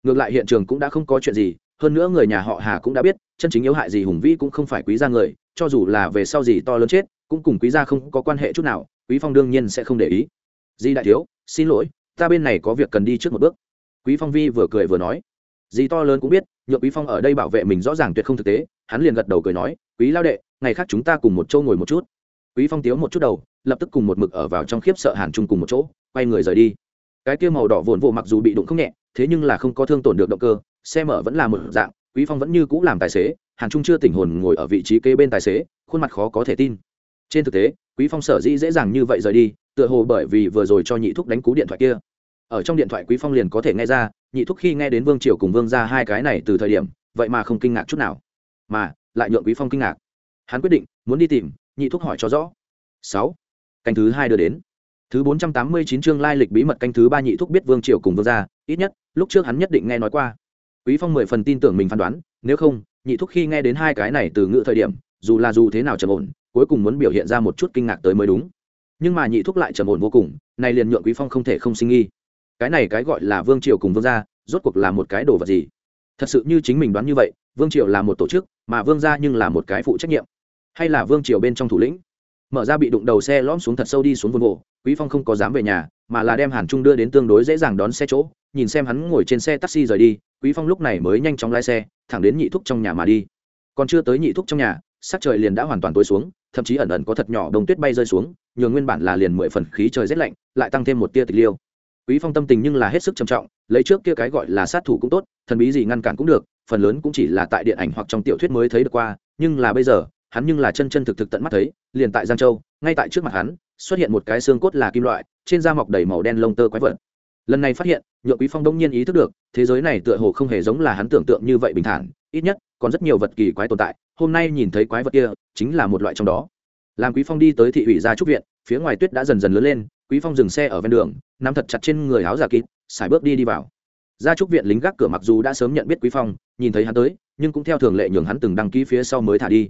Ngược lại hiện trường cũng đã không có chuyện gì hơn nữa người nhà họ hà cũng đã biết, chân chính yếu hại gì hùng vĩ cũng không phải quý gia người, cho dù là về sau gì to lớn chết, cũng cùng quý gia không có quan hệ chút nào, quý phong đương nhiên sẽ không để ý. Di đại thiếu, xin lỗi, ta bên này có việc cần đi trước một bước. Quý phong vi vừa cười vừa nói. Di to lớn cũng biết, nhượng quý phong ở đây bảo vệ mình rõ ràng tuyệt không thực tế, hắn liền gật đầu cười nói, quý lao đệ, ngày khác chúng ta cùng một chỗ ngồi một chút. Quý phong tiếu một chút đầu, lập tức cùng một mực ở vào trong khiếp sợ hàn chung cùng một chỗ, quay người rời đi. Cái kia màu đỏ vồn vụ mặc dù bị đụng không nhẹ, thế nhưng là không có thương tổn được động cơ xe mở vẫn là một dạng, quý phong vẫn như cũ làm tài xế, hàn trung chưa tỉnh hồn ngồi ở vị trí kế bên tài xế, khuôn mặt khó có thể tin. Trên thực tế, quý phong sở dĩ dễ dàng như vậy rời đi, tựa hồ bởi vì vừa rồi cho nhị thúc đánh cú điện thoại kia. Ở trong điện thoại quý phong liền có thể nghe ra, nhị thúc khi nghe đến vương triều cùng vương ra hai cái này từ thời điểm, vậy mà không kinh ngạc chút nào. Mà, lại nhượng quý phong kinh ngạc. Hắn quyết định, muốn đi tìm, nhị thúc hỏi cho rõ. Sáu. Canh thứ hai đưa đến. Thứ bốn trăm tám mươi chín chương lai lịch bí mật canh thứ ba nhị thúc biết vương triều cùng vương gia, ít nhất, lúc trước hắn nhất định nghe nói qua quý phong mười phần tin tưởng mình phán đoán, nếu không, nhị thúc khi nghe đến hai cái này từ ngữ thời điểm, dù là dù thế nào trầm ổn, cuối cùng muốn biểu hiện ra một chút kinh ngạc tới mới đúng. Nhưng mà nhị thúc lại trầm ổn vô cùng này liền nhượng quý phong không thể không sinh nghi. Cái này cái gọi là vương triều cùng vương gia, rốt cuộc là một cái đồ vật gì? Thật sự như chính mình đoán như vậy, vương triều là một tổ chức, mà vương gia nhưng là một cái phụ trách nhiệm. Hay là vương triều bên trong thủ lĩnh? Mở ra bị đụng đầu xe lõm xuống thật sâu đi xuống vườn bộ quý phong không có dám về nhà, mà là đem hàn trung đưa đến tương đối dễ dàng đón xe chỗ, nhìn xem hắn ngồi trên xe taxi rời đi, quý phong lúc này mới nhanh chóng lái xe, thẳng đến nhị thúc trong nhà mà đi. Còn chưa tới nhị thúc trong nhà, sắc trời liền đã hoàn toàn tối xuống, thậm chí ẩn ẩn có thật nhỏ đồng tuyết bay rơi xuống, nhường nguyên bản là liền mười phần khí trời rét lạnh, lại tăng thêm một tia tịch liêu. Quý phong tâm tình nhưng là hết sức trầm trọng, lấy trước kia cái gọi là sát thủ cũng tốt, thần bí gì ngăn cản cũng được, phần lớn cũng chỉ là tại điện ảnh hoặc trong tiểu thuyết mới thấy được qua, nhưng là bây giờ hắn nhưng là chân chân thực thực tận mắt thấy, liền tại giang châu, ngay tại trước mặt hắn, xuất hiện một cái xương cốt là kim loại, trên da mọc đầy màu đen lông tơ quái vật. Lần này phát hiện, nhượng quý phong đông nhiên ý thức được, thế giới này tựa hồ không hề giống là hắn tưởng tượng như vậy bình thản, ít nhất, còn rất nhiều vật kỳ quái tồn tại, hôm nay nhìn thấy quái vật kia, chính là một loại trong đó. Làm quý phong đi tới thị ủy gia trúc viện, phía ngoài tuyết đã dần dần lớn lên, quý phong dừng xe ở ven đường, nắm thật chặt trên người áo giả kín xài bước đi đi vào. Gia trúc viện lính gác cửa mặc dù đã sớm nhận biết quý phong, nhìn thấy hắn tới, nhưng cũng theo thường lệ nhường hắn từng đăng ký phía sau mới thả đi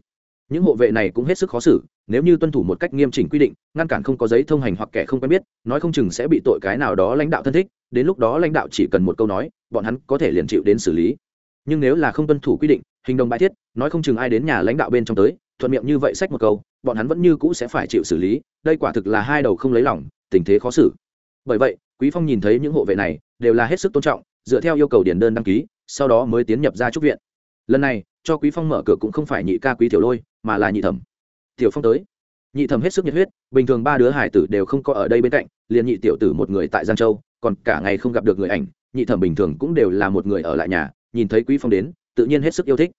những hộ vệ này cũng hết sức khó xử, nếu như tuân thủ một cách nghiêm chỉnh quy định, ngăn cản không có giấy thông hành hoặc kẻ không quen biết, nói không chừng sẽ bị tội cái nào đó lãnh đạo thân thích, đến lúc đó lãnh đạo chỉ cần một câu nói, bọn hắn có thể liền chịu đến xử lý. Nhưng nếu là không tuân thủ quy định, hình đồng bãi thiết, nói không chừng ai đến nhà lãnh đạo bên trong tới, thuận miệng như vậy sách một câu, bọn hắn vẫn như cũ sẽ phải chịu xử lý, đây quả thực là hai đầu không lấy lòng, tình thế khó xử. Bởi vậy, quý phong nhìn thấy những hộ vệ này, đều là hết sức tôn trọng, dựa theo yêu cầu điền đơn đăng ký, sau đó mới tiến nhập ra trúc viện. Lần này, cho quý phong mở cửa cũng không phải nhị ca quý tiểu lôi mà là nhị thẩm. Tiểu phong tới. Nhị thẩm hết sức nhiệt huyết, bình thường ba đứa hải tử đều không có ở đây bên cạnh, liền nhị tiểu tử một người tại giang châu, còn cả ngày không gặp được người ảnh, nhị thẩm bình thường cũng đều là một người ở lại nhà, nhìn thấy quý phong đến, tự nhiên hết sức yêu thích.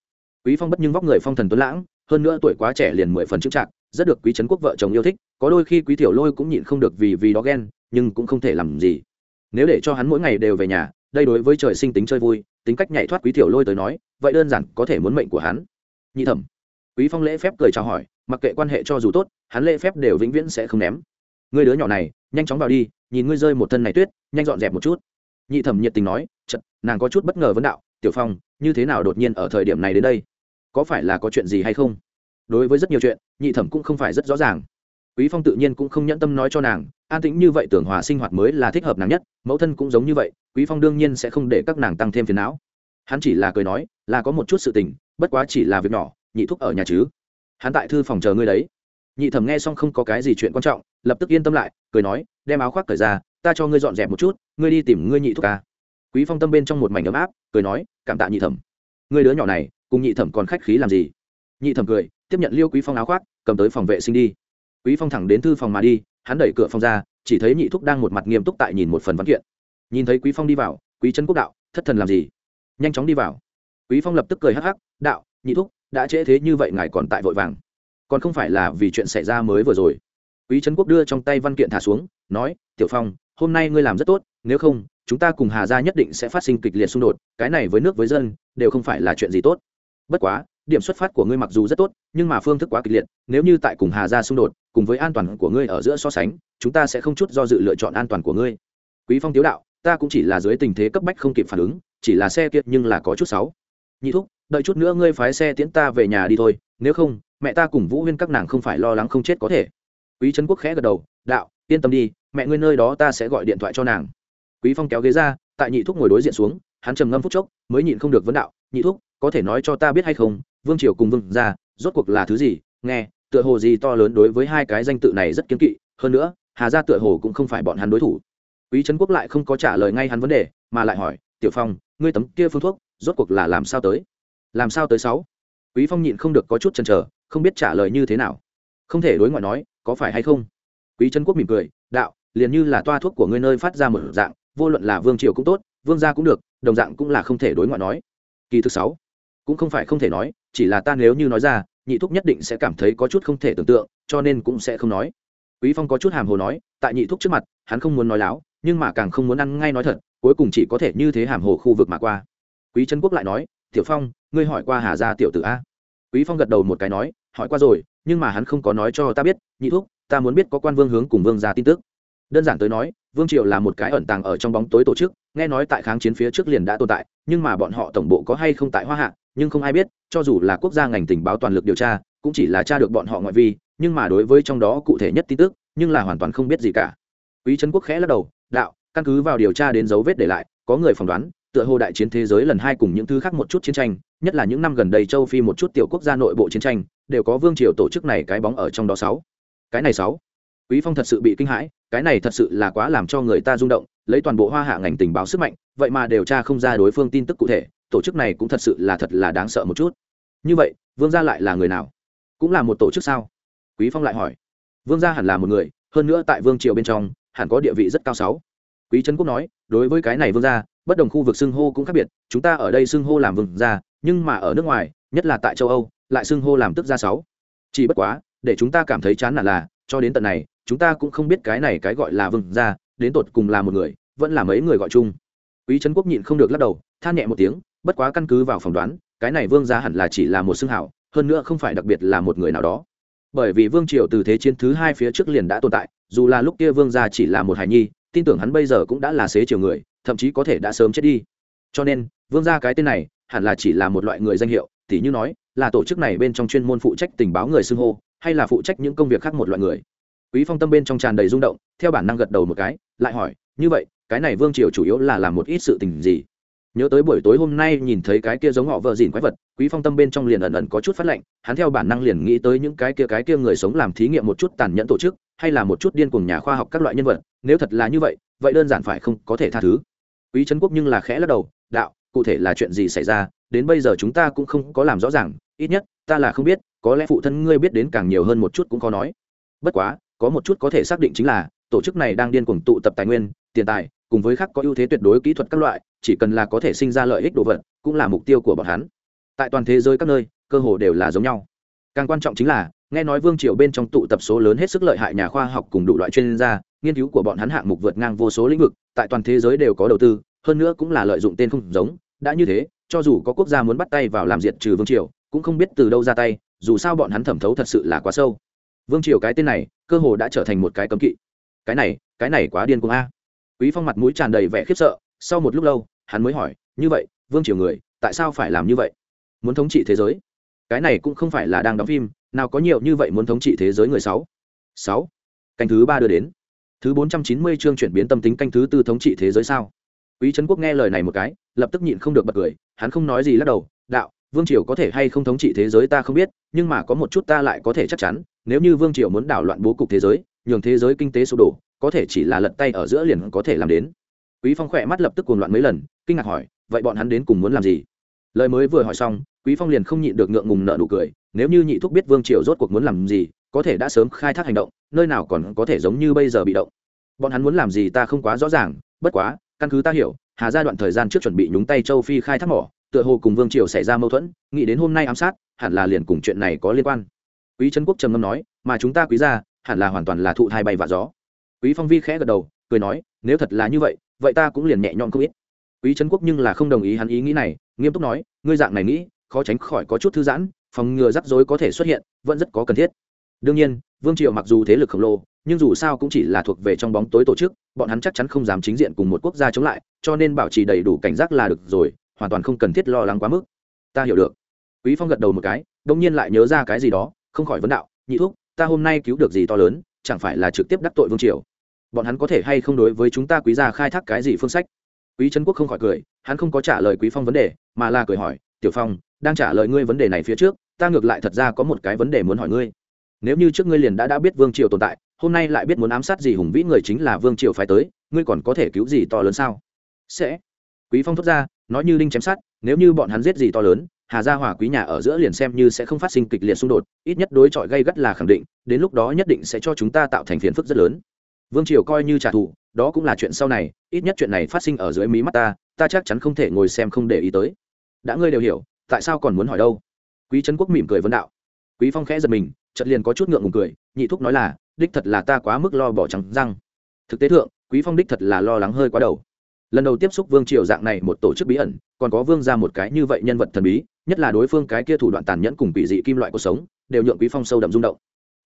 Quý phong bất nhưng vóc người phong thần tuấn lãng, hơn nữa tuổi quá trẻ liền mười phần chững trạng rất được quý trấn quốc vợ chồng yêu thích, có đôi khi quý tiểu lôi cũng nhịn không được vì vì đó ghen, nhưng cũng không thể làm gì. Nếu để cho hắn mỗi ngày đều về nhà, đây đối với trời sinh tính chơi vui, tính cách nhảy thoát quý tiểu lôi tới nói, vậy đơn giản có thể muốn mệnh của hắn. Nhị thẩm quý phong lễ phép cười chào hỏi, mặc kệ quan hệ cho dù tốt, hắn lễ phép đều vĩnh viễn sẽ không ném. Ngươi đứa nhỏ này, nhanh chóng vào đi, nhìn ngươi rơi một thân này tuyết, nhanh dọn dẹp một chút. Nhị thẩm nhiệt tình nói chật nàng có chút bất ngờ vấn đạo, tiểu phong, như thế nào đột nhiên ở thời điểm này đến đây? Có phải là có chuyện gì hay không? Đối với rất nhiều chuyện, nhị thẩm cũng không phải rất rõ ràng. Quý phong tự nhiên cũng không nhẫn tâm nói cho nàng, an tĩnh như vậy tưởng hòa sinh hoạt mới là thích hợp nàng nhất, mẫu thân cũng giống như vậy, quý phong đương nhiên sẽ không để các nàng tăng thêm phiền não. Hắn chỉ là cười nói, là có một chút sự tình, bất quá chỉ là việc nhỏ nhị thúc ở nhà chứ? Hắn tại thư phòng chờ ngươi đấy. Nhị thẩm nghe xong không có cái gì chuyện quan trọng, lập tức yên tâm lại, cười nói, đem áo khoác cởi ra, ta cho ngươi dọn dẹp một chút, ngươi đi tìm ngươi nhị thúc ca quý phong tâm bên trong một mảnh ấm áp, cười nói, cảm tạ nhị thẩm. Ngươi đứa nhỏ này, cùng nhị thẩm còn khách khí làm gì? Nhị thẩm cười, tiếp nhận liêu quý phong áo khoác, cầm tới phòng vệ sinh đi. Quý phong thẳng đến thư phòng mà đi, hắn đẩy cửa phòng ra, chỉ thấy nhị thúc đang một mặt nghiêm túc tại nhìn một phần văn kiện. Nhìn thấy quý phong đi vào, quý trấn quốc đạo, thất thần làm gì? Nhanh chóng đi vào. Quý phong lập tức cười hắc hắc, đạo, nhị thúc đã trễ thế như vậy ngài còn tại vội vàng. Còn không phải là vì chuyện xảy ra mới vừa rồi. Quý trấn quốc đưa trong tay văn kiện thả xuống, nói, tiểu phong, hôm nay ngươi làm rất tốt, nếu không, chúng ta cùng hà gia nhất định sẽ phát sinh kịch liệt xung đột, cái này với nước với dân, đều không phải là chuyện gì tốt. Bất quá, điểm xuất phát của ngươi mặc dù rất tốt, nhưng mà phương thức quá kịch liệt, nếu như tại cùng hà gia xung đột, cùng với an toàn của ngươi ở giữa so sánh, chúng ta sẽ không chút do dự lựa chọn an toàn của ngươi. Quý phong tiếu đạo, ta cũng chỉ là dưới tình thế cấp bách không kịp phản ứng, chỉ là xe kiệt nhưng là có chút sáu nhị thúc đợi chút nữa ngươi phái xe tiễn ta về nhà đi thôi, nếu không, mẹ ta cùng vũ huyên các nàng không phải lo lắng không chết có thể. Quý trấn quốc khẽ gật đầu, đạo, yên tâm đi, mẹ ngươi nơi đó ta sẽ gọi điện thoại cho nàng. Quý phong kéo ghế ra, tại nhị thúc ngồi đối diện xuống, hắn trầm ngâm phút chốc, mới nhịn không được vấn đạo, nhị thúc, có thể nói cho ta biết hay không, vương triều cùng vương gia, rốt cuộc là thứ gì? Nghe, tựa hồ gì to lớn đối với hai cái danh tự này rất kiếm kỵ, hơn nữa, hà gia tựa hồ cũng không phải bọn hắn đối thủ. Quý trấn quốc lại không có trả lời ngay hắn vấn đề, mà lại hỏi, tiểu phong, ngươi tấm kia phương thuốc, rốt cuộc là làm sao tới? Làm sao tới sáu? Quý phong nhịn không được có chút chần chờ, không biết trả lời như thế nào. Không thể đối ngoại nói, có phải hay không? Quý trấn quốc mỉm cười, đạo, liền như là toa thuốc của ngươi nơi phát ra một dạng, vô luận là vương triều cũng tốt, vương gia cũng được, đồng dạng cũng là không thể đối ngoại nói. Kỳ thứ sáu, cũng không phải không thể nói, chỉ là ta nếu như nói ra, nhị thúc nhất định sẽ cảm thấy có chút không thể tưởng tượng, cho nên cũng sẽ không nói. Quý phong có chút hàm hồ nói, tại nhị thúc trước mặt, hắn không muốn nói láo, nhưng mà càng không muốn ăn ngay nói thật, cuối cùng chỉ có thể như thế hàm hồ khu vực mà qua. Quý trấn quốc lại nói tiểu phong, ngươi hỏi qua hà gia tiểu tử a? Quý phong gật đầu một cái nói, hỏi qua rồi, nhưng mà hắn không có nói cho ta biết, nhị thúc, ta muốn biết có quan vương hướng cùng vương gia tin tức. Đơn giản tới nói, vương triều là một cái ẩn tàng ở trong bóng tối tổ chức, nghe nói tại kháng chiến phía trước liền đã tồn tại, nhưng mà bọn họ tổng bộ có hay không tại hoa hạ, nhưng không ai biết, cho dù là quốc gia ngành tình báo toàn lực điều tra, cũng chỉ là tra được bọn họ ngoại vi, nhưng mà đối với trong đó cụ thể nhất tin tức, nhưng là hoàn toàn không biết gì cả. Quý trấn quốc khẽ lắc đầu, đạo, căn cứ vào điều tra đến dấu vết để lại, có người phỏng đoán tựa hồ đại chiến thế giới lần hai cùng những thứ khác một chút chiến tranh, nhất là những năm gần đây châu phi một chút tiểu quốc gia nội bộ chiến tranh, đều có vương triều tổ chức này cái bóng ở trong đó sáu. Cái này sáu. Quý phong thật sự bị kinh hãi, cái này thật sự là quá làm cho người ta rung động, lấy toàn bộ hoa hạ ngành tình báo sức mạnh, vậy mà điều tra không ra đối phương tin tức cụ thể, tổ chức này cũng thật sự là thật là đáng sợ một chút. Như vậy, vương gia lại là người nào? Cũng là một tổ chức sao? Quý phong lại hỏi. Vương gia hẳn là một người, hơn nữa tại vương triều bên trong, hẳn có địa vị rất cao sáu. Quý trấn quốc nói, đối với cái này vương gia bất đồng khu vực xưng hô cũng khác biệt, chúng ta ở đây xưng hô làm vương gia, nhưng mà ở nước ngoài, nhất là tại châu âu, lại xưng hô làm tức gia sáu. Chỉ bất quá, để chúng ta cảm thấy chán nản là, cho đến tận này, chúng ta cũng không biết cái này cái gọi là vương gia, đến tột cùng là một người, vẫn là mấy người gọi chung. Quý trấn quốc nhịn không được lắc đầu, than nhẹ một tiếng, bất quá căn cứ vào phỏng đoán, cái này vương gia hẳn là chỉ là một xưng hảo, hơn nữa không phải đặc biệt là một người nào đó. Bởi vì vương triều từ thế chiến thứ hai phía trước liền đã tồn tại, dù là lúc kia vương gia chỉ là một hài nhi, tin tưởng hắn bây giờ cũng đã là xế chiều người thậm chí có thể đã sớm chết đi. Cho nên, vương gia cái tên này, hẳn là chỉ là một loại người danh hiệu, tỉ như nói, là tổ chức này bên trong chuyên môn phụ trách tình báo người xưng hô, hay là phụ trách những công việc khác một loại người. Quý phong tâm bên trong tràn đầy rung động, theo bản năng gật đầu một cái, lại hỏi, như vậy, cái này vương triều chủ yếu là làm một ít sự tình gì? Nhớ tới buổi tối hôm nay nhìn thấy cái kia giống họ vợ dìn quái vật, quý phong tâm bên trong liền ẩn ẩn có chút phát lệnh, hắn theo bản năng liền nghĩ tới những cái kia cái kia người sống làm thí nghiệm một chút tàn nhẫn tổ chức, hay là một chút điên cuồng nhà khoa học các loại nhân vật, nếu thật là như vậy vậy đơn giản phải không có thể tha thứ quý trấn quốc nhưng là khẽ lắc đầu, đạo, cụ thể là chuyện gì xảy ra? Đến bây giờ chúng ta cũng không có làm rõ ràng, ít nhất, ta là không biết, có lẽ phụ thân ngươi biết đến càng nhiều hơn một chút cũng có nói. Bất quá, có một chút có thể xác định chính là, tổ chức này đang điên cuồng tụ tập tài nguyên, tiền tài, cùng với khác có ưu thế tuyệt đối kỹ thuật các loại, chỉ cần là có thể sinh ra lợi ích đồ vật, cũng là mục tiêu của bọn hắn. Tại toàn thế giới các nơi, cơ hồ đều là giống nhau. Càng quan trọng chính là, nghe nói vương triều bên trong tụ tập số lớn hết sức lợi hại nhà khoa học cùng đủ loại chuyên gia, nghiên cứu của bọn hắn hạng mục vượt ngang vô số lĩnh vực tại toàn thế giới đều có đầu tư, hơn nữa cũng là lợi dụng tên không giống, đã như thế, cho dù có quốc gia muốn bắt tay vào làm diệt trừ vương triều, cũng không biết từ đâu ra tay, dù sao bọn hắn thẩm thấu thật sự là quá sâu. Vương triều cái tên này, cơ hồ đã trở thành một cái cấm kỵ. Cái này cái này quá điên cuồng a. Quý phong mặt mũi tràn đầy vẻ khiếp sợ, sau một lúc lâu, hắn mới hỏi, như vậy, vương triều người, tại sao phải làm như vậy? Muốn thống trị thế giới? Cái này cũng không phải là đang đóng phim, nào có nhiều như vậy muốn thống trị thế giới người sáu. Sáu. Canh thứ ba đưa đến thứ bốn trăm chín mươi chương chuyển biến tâm tính canh thứ tư thống trị thế giới sao? Quý trấn quốc nghe lời này một cái, lập tức nhịn không được bật cười, hắn không nói gì lắc đầu, đạo, vương triều có thể hay không thống trị thế giới ta không biết, nhưng mà có một chút ta lại có thể chắc chắn, nếu như vương triều muốn đảo loạn bố cục thế giới, nhường thế giới kinh tế sụp đổ, có thể chỉ là lật tay ở giữa liền có thể làm đến. Quý phong khỏe mắt lập tức cuồng loạn mấy lần, kinh ngạc hỏi, vậy bọn hắn đến cùng muốn làm gì? Lời mới vừa hỏi xong, quý phong liền không nhịn được ngượng ngùng nợ nụ cười, nếu như nhị thúc biết vương triều rốt cuộc muốn làm gì có thể đã sớm khai thác hành động, nơi nào còn có thể giống như bây giờ bị động. Bọn hắn muốn làm gì ta không quá rõ ràng, bất quá, căn cứ ta hiểu, hà gia đoạn thời gian trước chuẩn bị nhúng tay châu phi khai thác mỏ, tựa hồ cùng vương triều xảy ra mâu thuẫn, nghĩ đến hôm nay ám sát, hẳn là liền cùng chuyện này có liên quan. Quý trấn quốc trầm ngâm nói, mà chúng ta quý gia, hẳn là hoàn toàn là thụ thai bay và gió. Quý phong vi khẽ gật đầu, cười nói, nếu thật là như vậy vậy ta cũng liền nhẹ nhõm không ít. Quý trấn quốc nhưng là không đồng ý hắn ý nghĩ này, nghiêm túc nói, ngươi dạng này nghĩ, khó tránh khỏi có chút thư giãn, phòng ngừa rắc rối có thể xuất hiện, vẫn rất có cần thiết đương nhiên, vương triều mặc dù thế lực khổng lồ, nhưng dù sao cũng chỉ là thuộc về trong bóng tối tổ chức, bọn hắn chắc chắn không dám chính diện cùng một quốc gia chống lại, cho nên bảo trì đầy đủ cảnh giác là được rồi, hoàn toàn không cần thiết lo lắng quá mức. Ta hiểu được. Quý phong gật đầu một cái đông nhiên lại nhớ ra cái gì đó, không khỏi vấn đạo, nhị thúc, ta hôm nay cứu được gì to lớn, chẳng phải là trực tiếp đắc tội vương triều? Bọn hắn có thể hay không đối với chúng ta quý gia khai thác cái gì phương sách? Quý trấn quốc không khỏi cười, hắn không có trả lời quý phong vấn đề, mà là cười hỏi, tiểu phong, đang trả lời ngươi vấn đề này phía trước, ta ngược lại thật ra có một cái vấn đề muốn hỏi ngươi nếu như trước ngươi liền đã đã biết vương triều tồn tại, hôm nay lại biết muốn ám sát gì hùng vĩ người chính là vương triều phải tới, ngươi còn có thể cứu gì to lớn sao? Sẽ. Quý phong thốt ra, nói như đinh chém sát nếu như bọn hắn giết gì to lớn, hà gia hỏa quý nhà ở giữa liền xem như sẽ không phát sinh kịch liệt xung đột, ít nhất đối chọi gây gắt là khẳng định, đến lúc đó nhất định sẽ cho chúng ta tạo thành phiền phức rất lớn. Vương triều coi như trả thù, đó cũng là chuyện sau này, ít nhất chuyện này phát sinh ở dưới mí mắt ta ta chắc chắn không thể ngồi xem không để ý tới. Đã ngươi đều hiểu, tại sao còn muốn hỏi đâu? Quý trấn quốc mỉm cười vấn đạo quý phong khẽ giật mình, chợt liền có chút ngượng ngùng cười, nhị thúc nói là, đích thật là ta quá mức lo bỏ trắng răng. Thực tế thượng, quý phong đích thật là lo lắng hơi quá đầu. Lần đầu tiếp xúc vương triều dạng này một tổ chức bí ẩn, còn có vương ra một cái như vậy nhân vật thần bí, nhất là đối phương cái kia thủ đoạn tàn nhẫn cùng quỷ dị kim loại cuộc sống, đều nhượng quý phong sâu đậm rung động.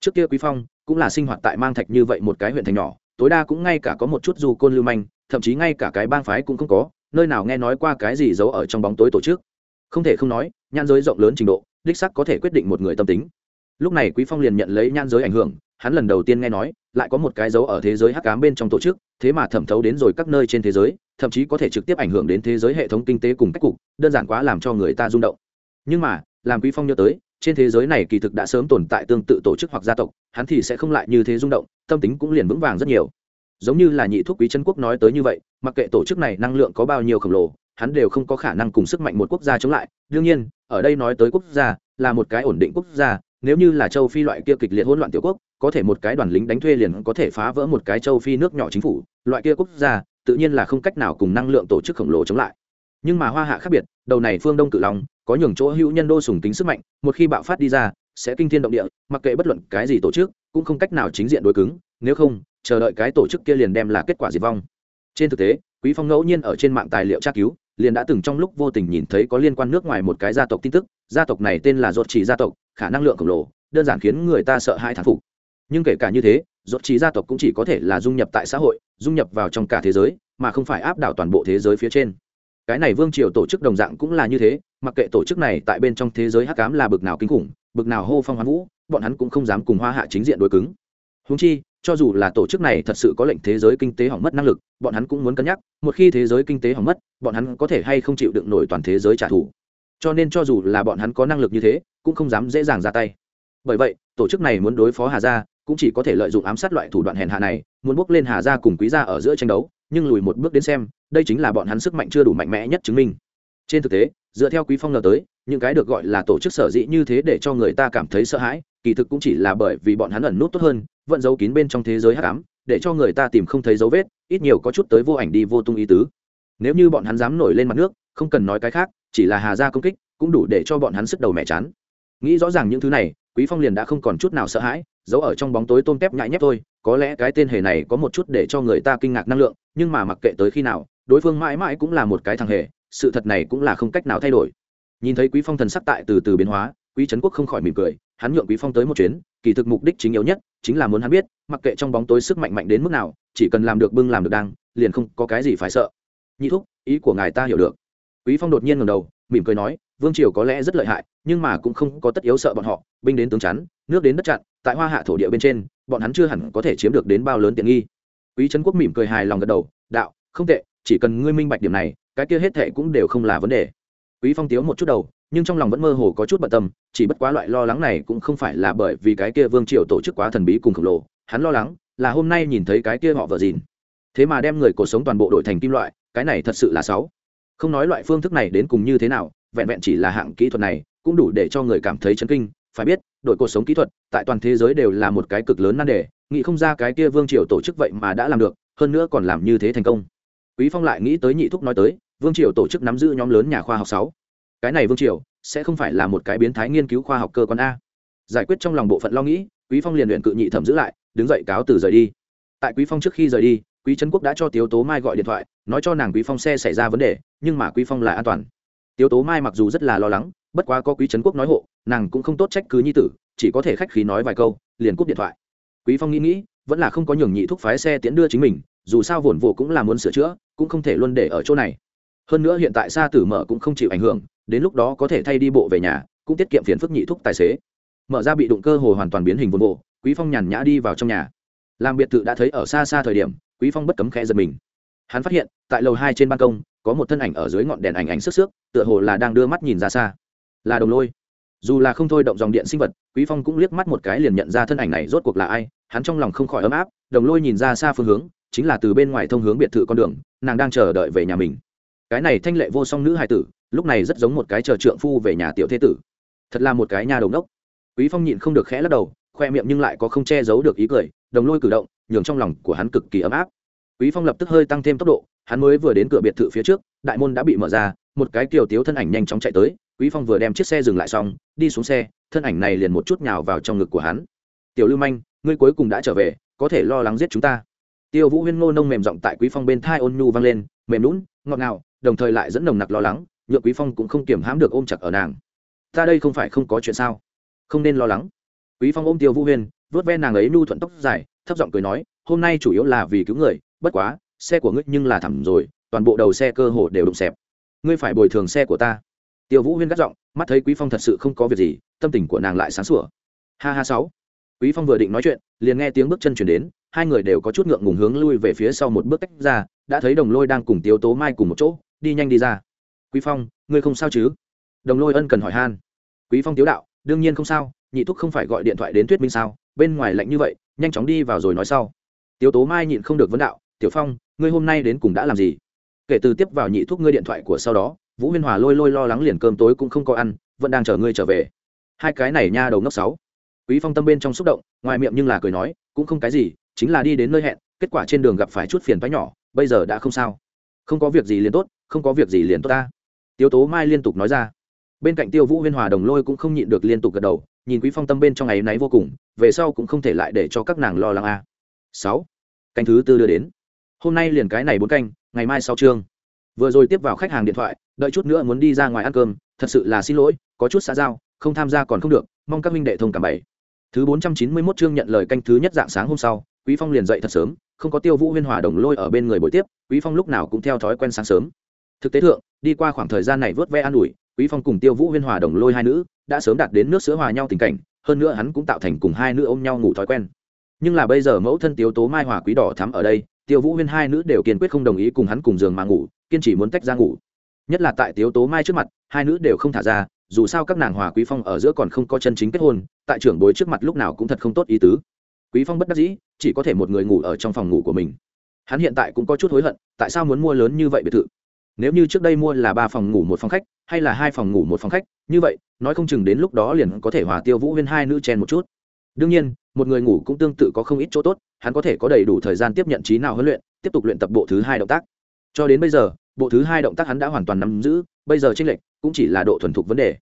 Trước kia quý phong cũng là sinh hoạt tại mang thạch như vậy một cái huyện thành nhỏ, tối đa cũng ngay cả có một chút du côn lưu manh, thậm chí ngay cả cái bang phái cũng không có, nơi nào nghe nói qua cái gì giấu ở trong bóng tối tổ chức. Không thể không nói nhan giới rộng lớn trình độ đích sắc có thể quyết định một người tâm tính. Lúc này quý phong liền nhận lấy nhan giới ảnh hưởng, hắn lần đầu tiên nghe nói, lại có một cái dấu ở thế giới hắc ám bên trong tổ chức, thế mà thẩm thấu đến rồi các nơi trên thế giới, thậm chí có thể trực tiếp ảnh hưởng đến thế giới hệ thống kinh tế cùng cách cục, đơn giản quá làm cho người ta rung động. Nhưng mà, làm quý phong nhớ tới, trên thế giới này kỳ thực đã sớm tồn tại tương tự tổ chức hoặc gia tộc, hắn thì sẽ không lại như thế rung động, tâm tính cũng liền vững vàng rất nhiều. Giống như là nhị thuốc quý chân quốc nói tới như vậy, mặc kệ tổ chức này năng lượng có bao nhiêu khổng lồ hắn đều không có khả năng cùng sức mạnh một quốc gia chống lại. Đương nhiên, ở đây nói tới quốc gia là một cái ổn định quốc gia, nếu như là châu phi loại kia kịch liệt hỗn loạn tiểu quốc, có thể một cái đoàn lính đánh thuê liền có thể phá vỡ một cái châu phi nước nhỏ chính phủ. Loại kia quốc gia, tự nhiên là không cách nào cùng năng lượng tổ chức khổng lồ chống lại. Nhưng mà hoa hạ khác biệt, đầu này phương đông cự long, có nhường chỗ hữu nhân đô sùng tính sức mạnh, một khi bạo phát đi ra, sẽ kinh thiên động địa, mặc kệ bất luận cái gì tổ chức, cũng không cách nào chính diện đối cứng, nếu không, chờ đợi cái tổ chức kia liền đem là kết quả diệt vong. Trên thực tế, quý phong ngẫu nhiên ở trên mạng tài liệu tra cứu liền đã từng trong lúc vô tình nhìn thấy có liên quan nước ngoài một cái gia tộc tin tức, gia tộc này tên là ruột chỉ gia tộc, khả năng lượng khổng lồ, đơn giản khiến người ta sợ hãi thán phục. Nhưng kể cả như thế, ruột chỉ gia tộc cũng chỉ có thể là dung nhập tại xã hội, dung nhập vào trong cả thế giới, mà không phải áp đảo toàn bộ thế giới phía trên. Cái này vương triều tổ chức đồng dạng cũng là như thế, mặc kệ tổ chức này tại bên trong thế giới hắc cám là bực nào kinh khủng, bực nào hô phong hoán vũ, bọn hắn cũng không dám cùng hoa hạ chính diện đối cứng. Húng chi cho dù là tổ chức này thật sự có lệnh thế giới kinh tế hỏng mất năng lực, bọn hắn cũng muốn cân nhắc, một khi thế giới kinh tế hỏng mất, bọn hắn có thể hay không chịu đựng nổi toàn thế giới trả thù. Cho nên cho dù là bọn hắn có năng lực như thế, cũng không dám dễ dàng ra tay. Bởi vậy, tổ chức này muốn đối phó hà gia, cũng chỉ có thể lợi dụng ám sát loại thủ đoạn hèn hạ này, muốn bước lên hà gia cùng quý gia ở giữa tranh đấu, nhưng lùi một bước đến xem, đây chính là bọn hắn sức mạnh chưa đủ mạnh mẽ nhất chứng minh. Trên thực tế, dựa theo quý phong ngờ tới, những cái được gọi là tổ chức sở dĩ như thế để cho người ta cảm thấy sợ hãi, kỳ thực cũng chỉ là bởi vì bọn hắn ẩn nút tốt hơn vận giấu kín bên trong thế giới hắc ám, để cho người ta tìm không thấy dấu vết, ít nhiều có chút tới vô ảnh đi vô tung ý tứ. Nếu như bọn hắn dám nổi lên mặt nước, không cần nói cái khác, chỉ là hà gia công kích, cũng đủ để cho bọn hắn sức đầu mẹ chán. Nghĩ rõ ràng những thứ này, quý phong liền đã không còn chút nào sợ hãi, giấu ở trong bóng tối tôm tép nhại nhép thôi, có lẽ cái tên hề này có một chút để cho người ta kinh ngạc năng lượng, nhưng mà mặc kệ tới khi nào, đối phương mãi mãi cũng là một cái thằng hề, sự thật này cũng là không cách nào thay đổi. Nhìn thấy quý phong thần sắc tại từ từ biến hóa quý trấn quốc không khỏi mỉm cười, hắn nhượng quý phong tới một chuyến, kỳ thực mục đích chính yếu nhất chính là muốn hắn biết, mặc kệ trong bóng tối sức mạnh mạnh đến mức nào, chỉ cần làm được bưng làm được đang liền không có cái gì phải sợ. Nhị thúc, ý của ngài ta hiểu được. Quý phong đột nhiên ngẩng đầu, mỉm cười nói, vương triều có lẽ rất lợi hại, nhưng mà cũng không có tất yếu sợ bọn họ, binh đến tướng chắn, nước đến đất chặn, tại hoa hạ thổ địa bên trên, bọn hắn chưa hẳn có thể chiếm được đến bao lớn tiện nghi. Quý trấn quốc mỉm cười hài lòng gật đầu, đạo, không tệ, chỉ cần ngươi minh bạch điểm này, cái kia hết thệ cũng đều không là vấn đề. Quý phong tiếu một chút đầu nhưng trong lòng vẫn mơ hồ có chút bận tâm, chỉ bất quá loại lo lắng này cũng không phải là bởi vì cái kia vương triều tổ chức quá thần bí cùng khổng lồ, hắn lo lắng là hôm nay nhìn thấy cái kia họ vợ dìn. Thế mà đem người cuộc sống toàn bộ đổi thành kim loại, cái này thật sự là xấu. Không nói loại phương thức này đến cùng như thế nào, vẹn vẹn chỉ là hạng kỹ thuật này, cũng đủ để cho người cảm thấy chấn kinh, phải biết, đội cuộc sống kỹ thuật tại toàn thế giới đều là một cái cực lớn nan đề, nghĩ không ra cái kia vương triều tổ chức vậy mà đã làm được, hơn nữa còn làm như thế thành công. Quý phong lại nghĩ tới nhị thúc nói tới, vương triều tổ chức nắm giữ nhóm lớn nhà khoa học sáu cái này vương triều sẽ không phải là một cái biến thái nghiên cứu khoa học cơ quan a. Giải quyết trong lòng bộ phận lo nghĩ, quý phong liền luyện cự nhị thẩm giữ lại, đứng dậy cáo từ rời đi. Tại quý phong trước khi rời đi, quý trấn quốc đã cho tiếu tố mai gọi điện thoại, nói cho nàng quý phong xe xảy ra vấn đề, nhưng mà quý phong là an toàn. Tiếu tố mai mặc dù rất là lo lắng, bất quá có quý trấn quốc nói hộ, nàng cũng không tốt trách cứ nhi tử, chỉ có thể khách khí nói vài câu, liền cúp điện thoại. Quý phong nghĩ nghĩ, vẫn là không có nhường nhị thúc phái xe tiễn đưa chính mình, dù sao vồn vồ cũng là muốn sửa chữa, cũng không thể luôn để ở chỗ này. Hơn nữa hiện tại xa tử mở cũng không chịu ảnh hưởng đến lúc đó có thể thay đi bộ về nhà, cũng tiết kiệm phiền phức nhị thúc tài xế. Mở ra bị đụng cơ hồ hoàn toàn biến hình vồn bộ, quý phong nhàn nhã đi vào trong nhà. Làm biệt thự đã thấy ở xa xa thời điểm, quý phong bất cấm khẽ giật mình. Hắn phát hiện, tại lầu hai trên ban công, có một thân ảnh ở dưới ngọn đèn ảnh ảnh sức sức tựa hồ là đang đưa mắt nhìn ra xa. Là đồng lôi. Dù là không thôi động dòng điện sinh vật, quý phong cũng liếc mắt một cái liền nhận ra thân ảnh này rốt cuộc là ai, hắn trong lòng không khỏi ấm áp, đồng lôi nhìn ra xa phương hướng, chính là từ bên ngoài thông hướng biệt thự con đường, nàng đang chờ đợi về nhà mình cái này thanh lệ vô song nữ hài tử, lúc này rất giống một cái chờ trượng phu về nhà tiểu thế tử. Thật là một cái nhà đồng đốc quý phong nhịn không được khẽ lắc đầu, khoe miệng nhưng lại có không che giấu được ý cười, đồng lôi cử động, nhường trong lòng của hắn cực kỳ ấm áp. Quý phong lập tức hơi tăng thêm tốc độ, hắn mới vừa đến cửa biệt thự phía trước, đại môn đã bị mở ra, một cái kiều tiếu thân ảnh nhanh chóng chạy tới, quý phong vừa đem chiếc xe dừng lại xong, đi xuống xe, thân ảnh này liền một chút nhào vào trong ngực của hắn. Tiểu lưu manh, ngươi cuối cùng đã trở về, có thể lo lắng giết chúng ta. Tiêu vũ huyên ngô nông mềm giọng tại quý phong bên thai ôn nhu vang lên, mềm lún ngọt ngào đồng thời lại dẫn nồng nặc lo lắng nhựa quý phong cũng không kiềm hãm được ôm chặt ở nàng. Ta đây không phải không có chuyện sao? Không nên lo lắng. Quý phong ôm tiêu vũ huyên vớt ve nàng ấy nhu thuận tóc dài, thấp giọng cười nói, hôm nay chủ yếu là vì cứu người, bất quá, xe của ngươi nhưng là thẳm rồi, toàn bộ đầu xe cơ hồ đều đụng xẹp. Ngươi phải bồi thường xe của ta. Tiêu vũ huyên gắt giọng, mắt thấy quý phong thật sự không có việc gì, tâm tình của nàng lại sáng sủa. Ha ha sáu. Quý phong vừa định nói chuyện, liền nghe tiếng bước chân chuyển đến, hai người đều có chút ngượng ngùng hướng lui về phía sau một bước tách ra, đã thấy đồng lôi đang cùng tiếu tố mai cùng một chỗ đi nhanh đi ra. Quý phong, ngươi không sao chứ? Đồng lôi ân cần hỏi han. Quý phong tiếu đạo, đương nhiên không sao, nhị thúc không phải gọi điện thoại đến thuyết minh sao? Bên ngoài lạnh như vậy, nhanh chóng đi vào rồi nói sau. Tiếu tố mai nhịn không được vấn đạo, tiểu phong, ngươi hôm nay đến cùng đã làm gì? Kể từ tiếp vào nhị thúc ngươi điện thoại của sau đó, vũ huyên hòa lôi lôi lo lắng liền cơm tối cũng không có ăn, vẫn đang chờ ngươi trở về. Hai cái này nha đầu ngốc sáu. Quý phong tâm bên trong xúc động, ngoài miệng nhưng là cười nói, cũng không cái gì, chính là đi đến nơi hẹn, kết quả trên đường gặp phải chút phiền phái nhỏ, bây giờ đã không sao không có việc gì liền tốt, không có việc gì liền tốt ta. Tiêu tố mai liên tục nói ra. Bên cạnh tiêu vũ huyên hòa đồng lôi cũng không nhịn được liên tục gật đầu, nhìn quý phong tâm bên trong ngày náy vô cùng, về sau cũng không thể lại để cho các nàng lo lắng a. Sáu, canh thứ tư đưa đến. Hôm nay liền cái này bốn canh, ngày mai sau chương vừa rồi tiếp vào khách hàng điện thoại, đợi chút nữa muốn đi ra ngoài ăn cơm, thật sự là xin lỗi, có chút xã giao, không tham gia còn không được, mong các minh đệ thông cảm bảy. Thứ bốn trăm chín mươi 491 chương nhận lời canh thứ nhất dạng sáng hôm sau, quý phong liền dậy thật sớm không có tiêu vũ huyên hòa đồng lôi ở bên người buổi tiếp, quý phong lúc nào cũng theo thói quen sáng sớm. Thực tế thượng, đi qua khoảng thời gian này vớt ve an ủi, quý phong cùng tiêu vũ huyên hòa đồng lôi hai nữ đã sớm đạt đến nước sữa hòa nhau tình cảnh, hơn nữa hắn cũng tạo thành cùng hai nữ ôm nhau ngủ thói quen. Nhưng là bây giờ mẫu thân tiêu tố mai hòa quý đỏ thắm ở đây, tiêu vũ huyên hai nữ đều kiên quyết không đồng ý cùng hắn cùng giường mà ngủ, kiên chỉ muốn tách ra ngủ. Nhất là tại tiêu tố mai trước mặt, hai nữ đều không thả ra, dù sao các nàng hòa quý phong ở giữa còn không có chân chính kết hôn, tại trưởng bối trước mặt lúc nào cũng thật không tốt ý tứ quý phong bất đắc dĩ, chỉ có thể một người ngủ ở trong phòng ngủ của mình. Hắn hiện tại cũng có chút hối hận, tại sao muốn mua lớn như vậy biệt thự? Nếu như trước đây mua là ba phòng ngủ một phòng khách, hay là hai phòng ngủ một phòng khách, như vậy, nói không chừng đến lúc đó liền có thể hòa tiêu vũ huyên hai nữ chen một chút. Đương nhiên, một người ngủ cũng tương tự có không ít chỗ tốt, hắn có thể có đầy đủ thời gian tiếp nhận trí nào huấn luyện, tiếp tục luyện tập bộ thứ hai động tác. Cho đến bây giờ, bộ thứ hai động tác hắn đã hoàn toàn nắm giữ, bây giờ tranh lệch cũng chỉ là độ thuần thục vấn đề.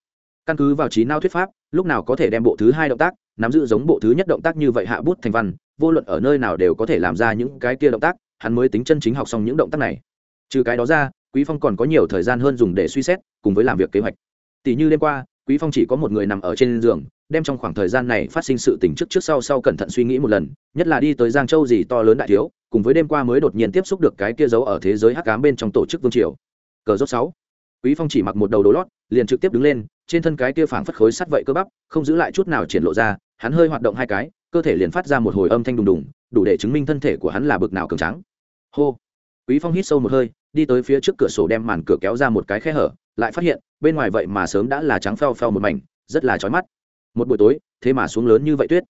Căn cứ vào trí não thuyết pháp, lúc nào có thể đem bộ thứ hai động tác nắm giữ giống bộ thứ nhất động tác như vậy hạ bút thành văn, vô luận ở nơi nào đều có thể làm ra những cái kia động tác, hắn mới tính chân chính học xong những động tác này. Trừ cái đó ra, quý phong còn có nhiều thời gian hơn dùng để suy xét, cùng với làm việc kế hoạch. Tỷ như đêm qua, quý phong chỉ có một người nằm ở trên giường, đem trong khoảng thời gian này phát sinh sự tình trước trước sau sau cẩn thận suy nghĩ một lần, nhất là đi tới giang châu gì to lớn đại thiếu, cùng với đêm qua mới đột nhiên tiếp xúc được cái kia giấu ở thế giới hắc ám bên trong tổ chức vương triều. Cờ rốt sáu, quý phong chỉ mặc một đầu đồ lót, liền trực tiếp đứng lên trên thân cái kia phảng phất khối sắt vậy cơ bắp, không giữ lại chút nào triển lộ ra, hắn hơi hoạt động hai cái, cơ thể liền phát ra một hồi âm thanh đùng đùng, đủ để chứng minh thân thể của hắn là bực nào cường tráng. Hô! Quý phong hít sâu một hơi, đi tới phía trước cửa sổ đem màn cửa kéo ra một cái khe hở, lại phát hiện, bên ngoài vậy mà sớm đã là trắng phèo phèo một mảnh, rất là chói mắt. Một buổi tối, thế mà xuống lớn như vậy tuyết.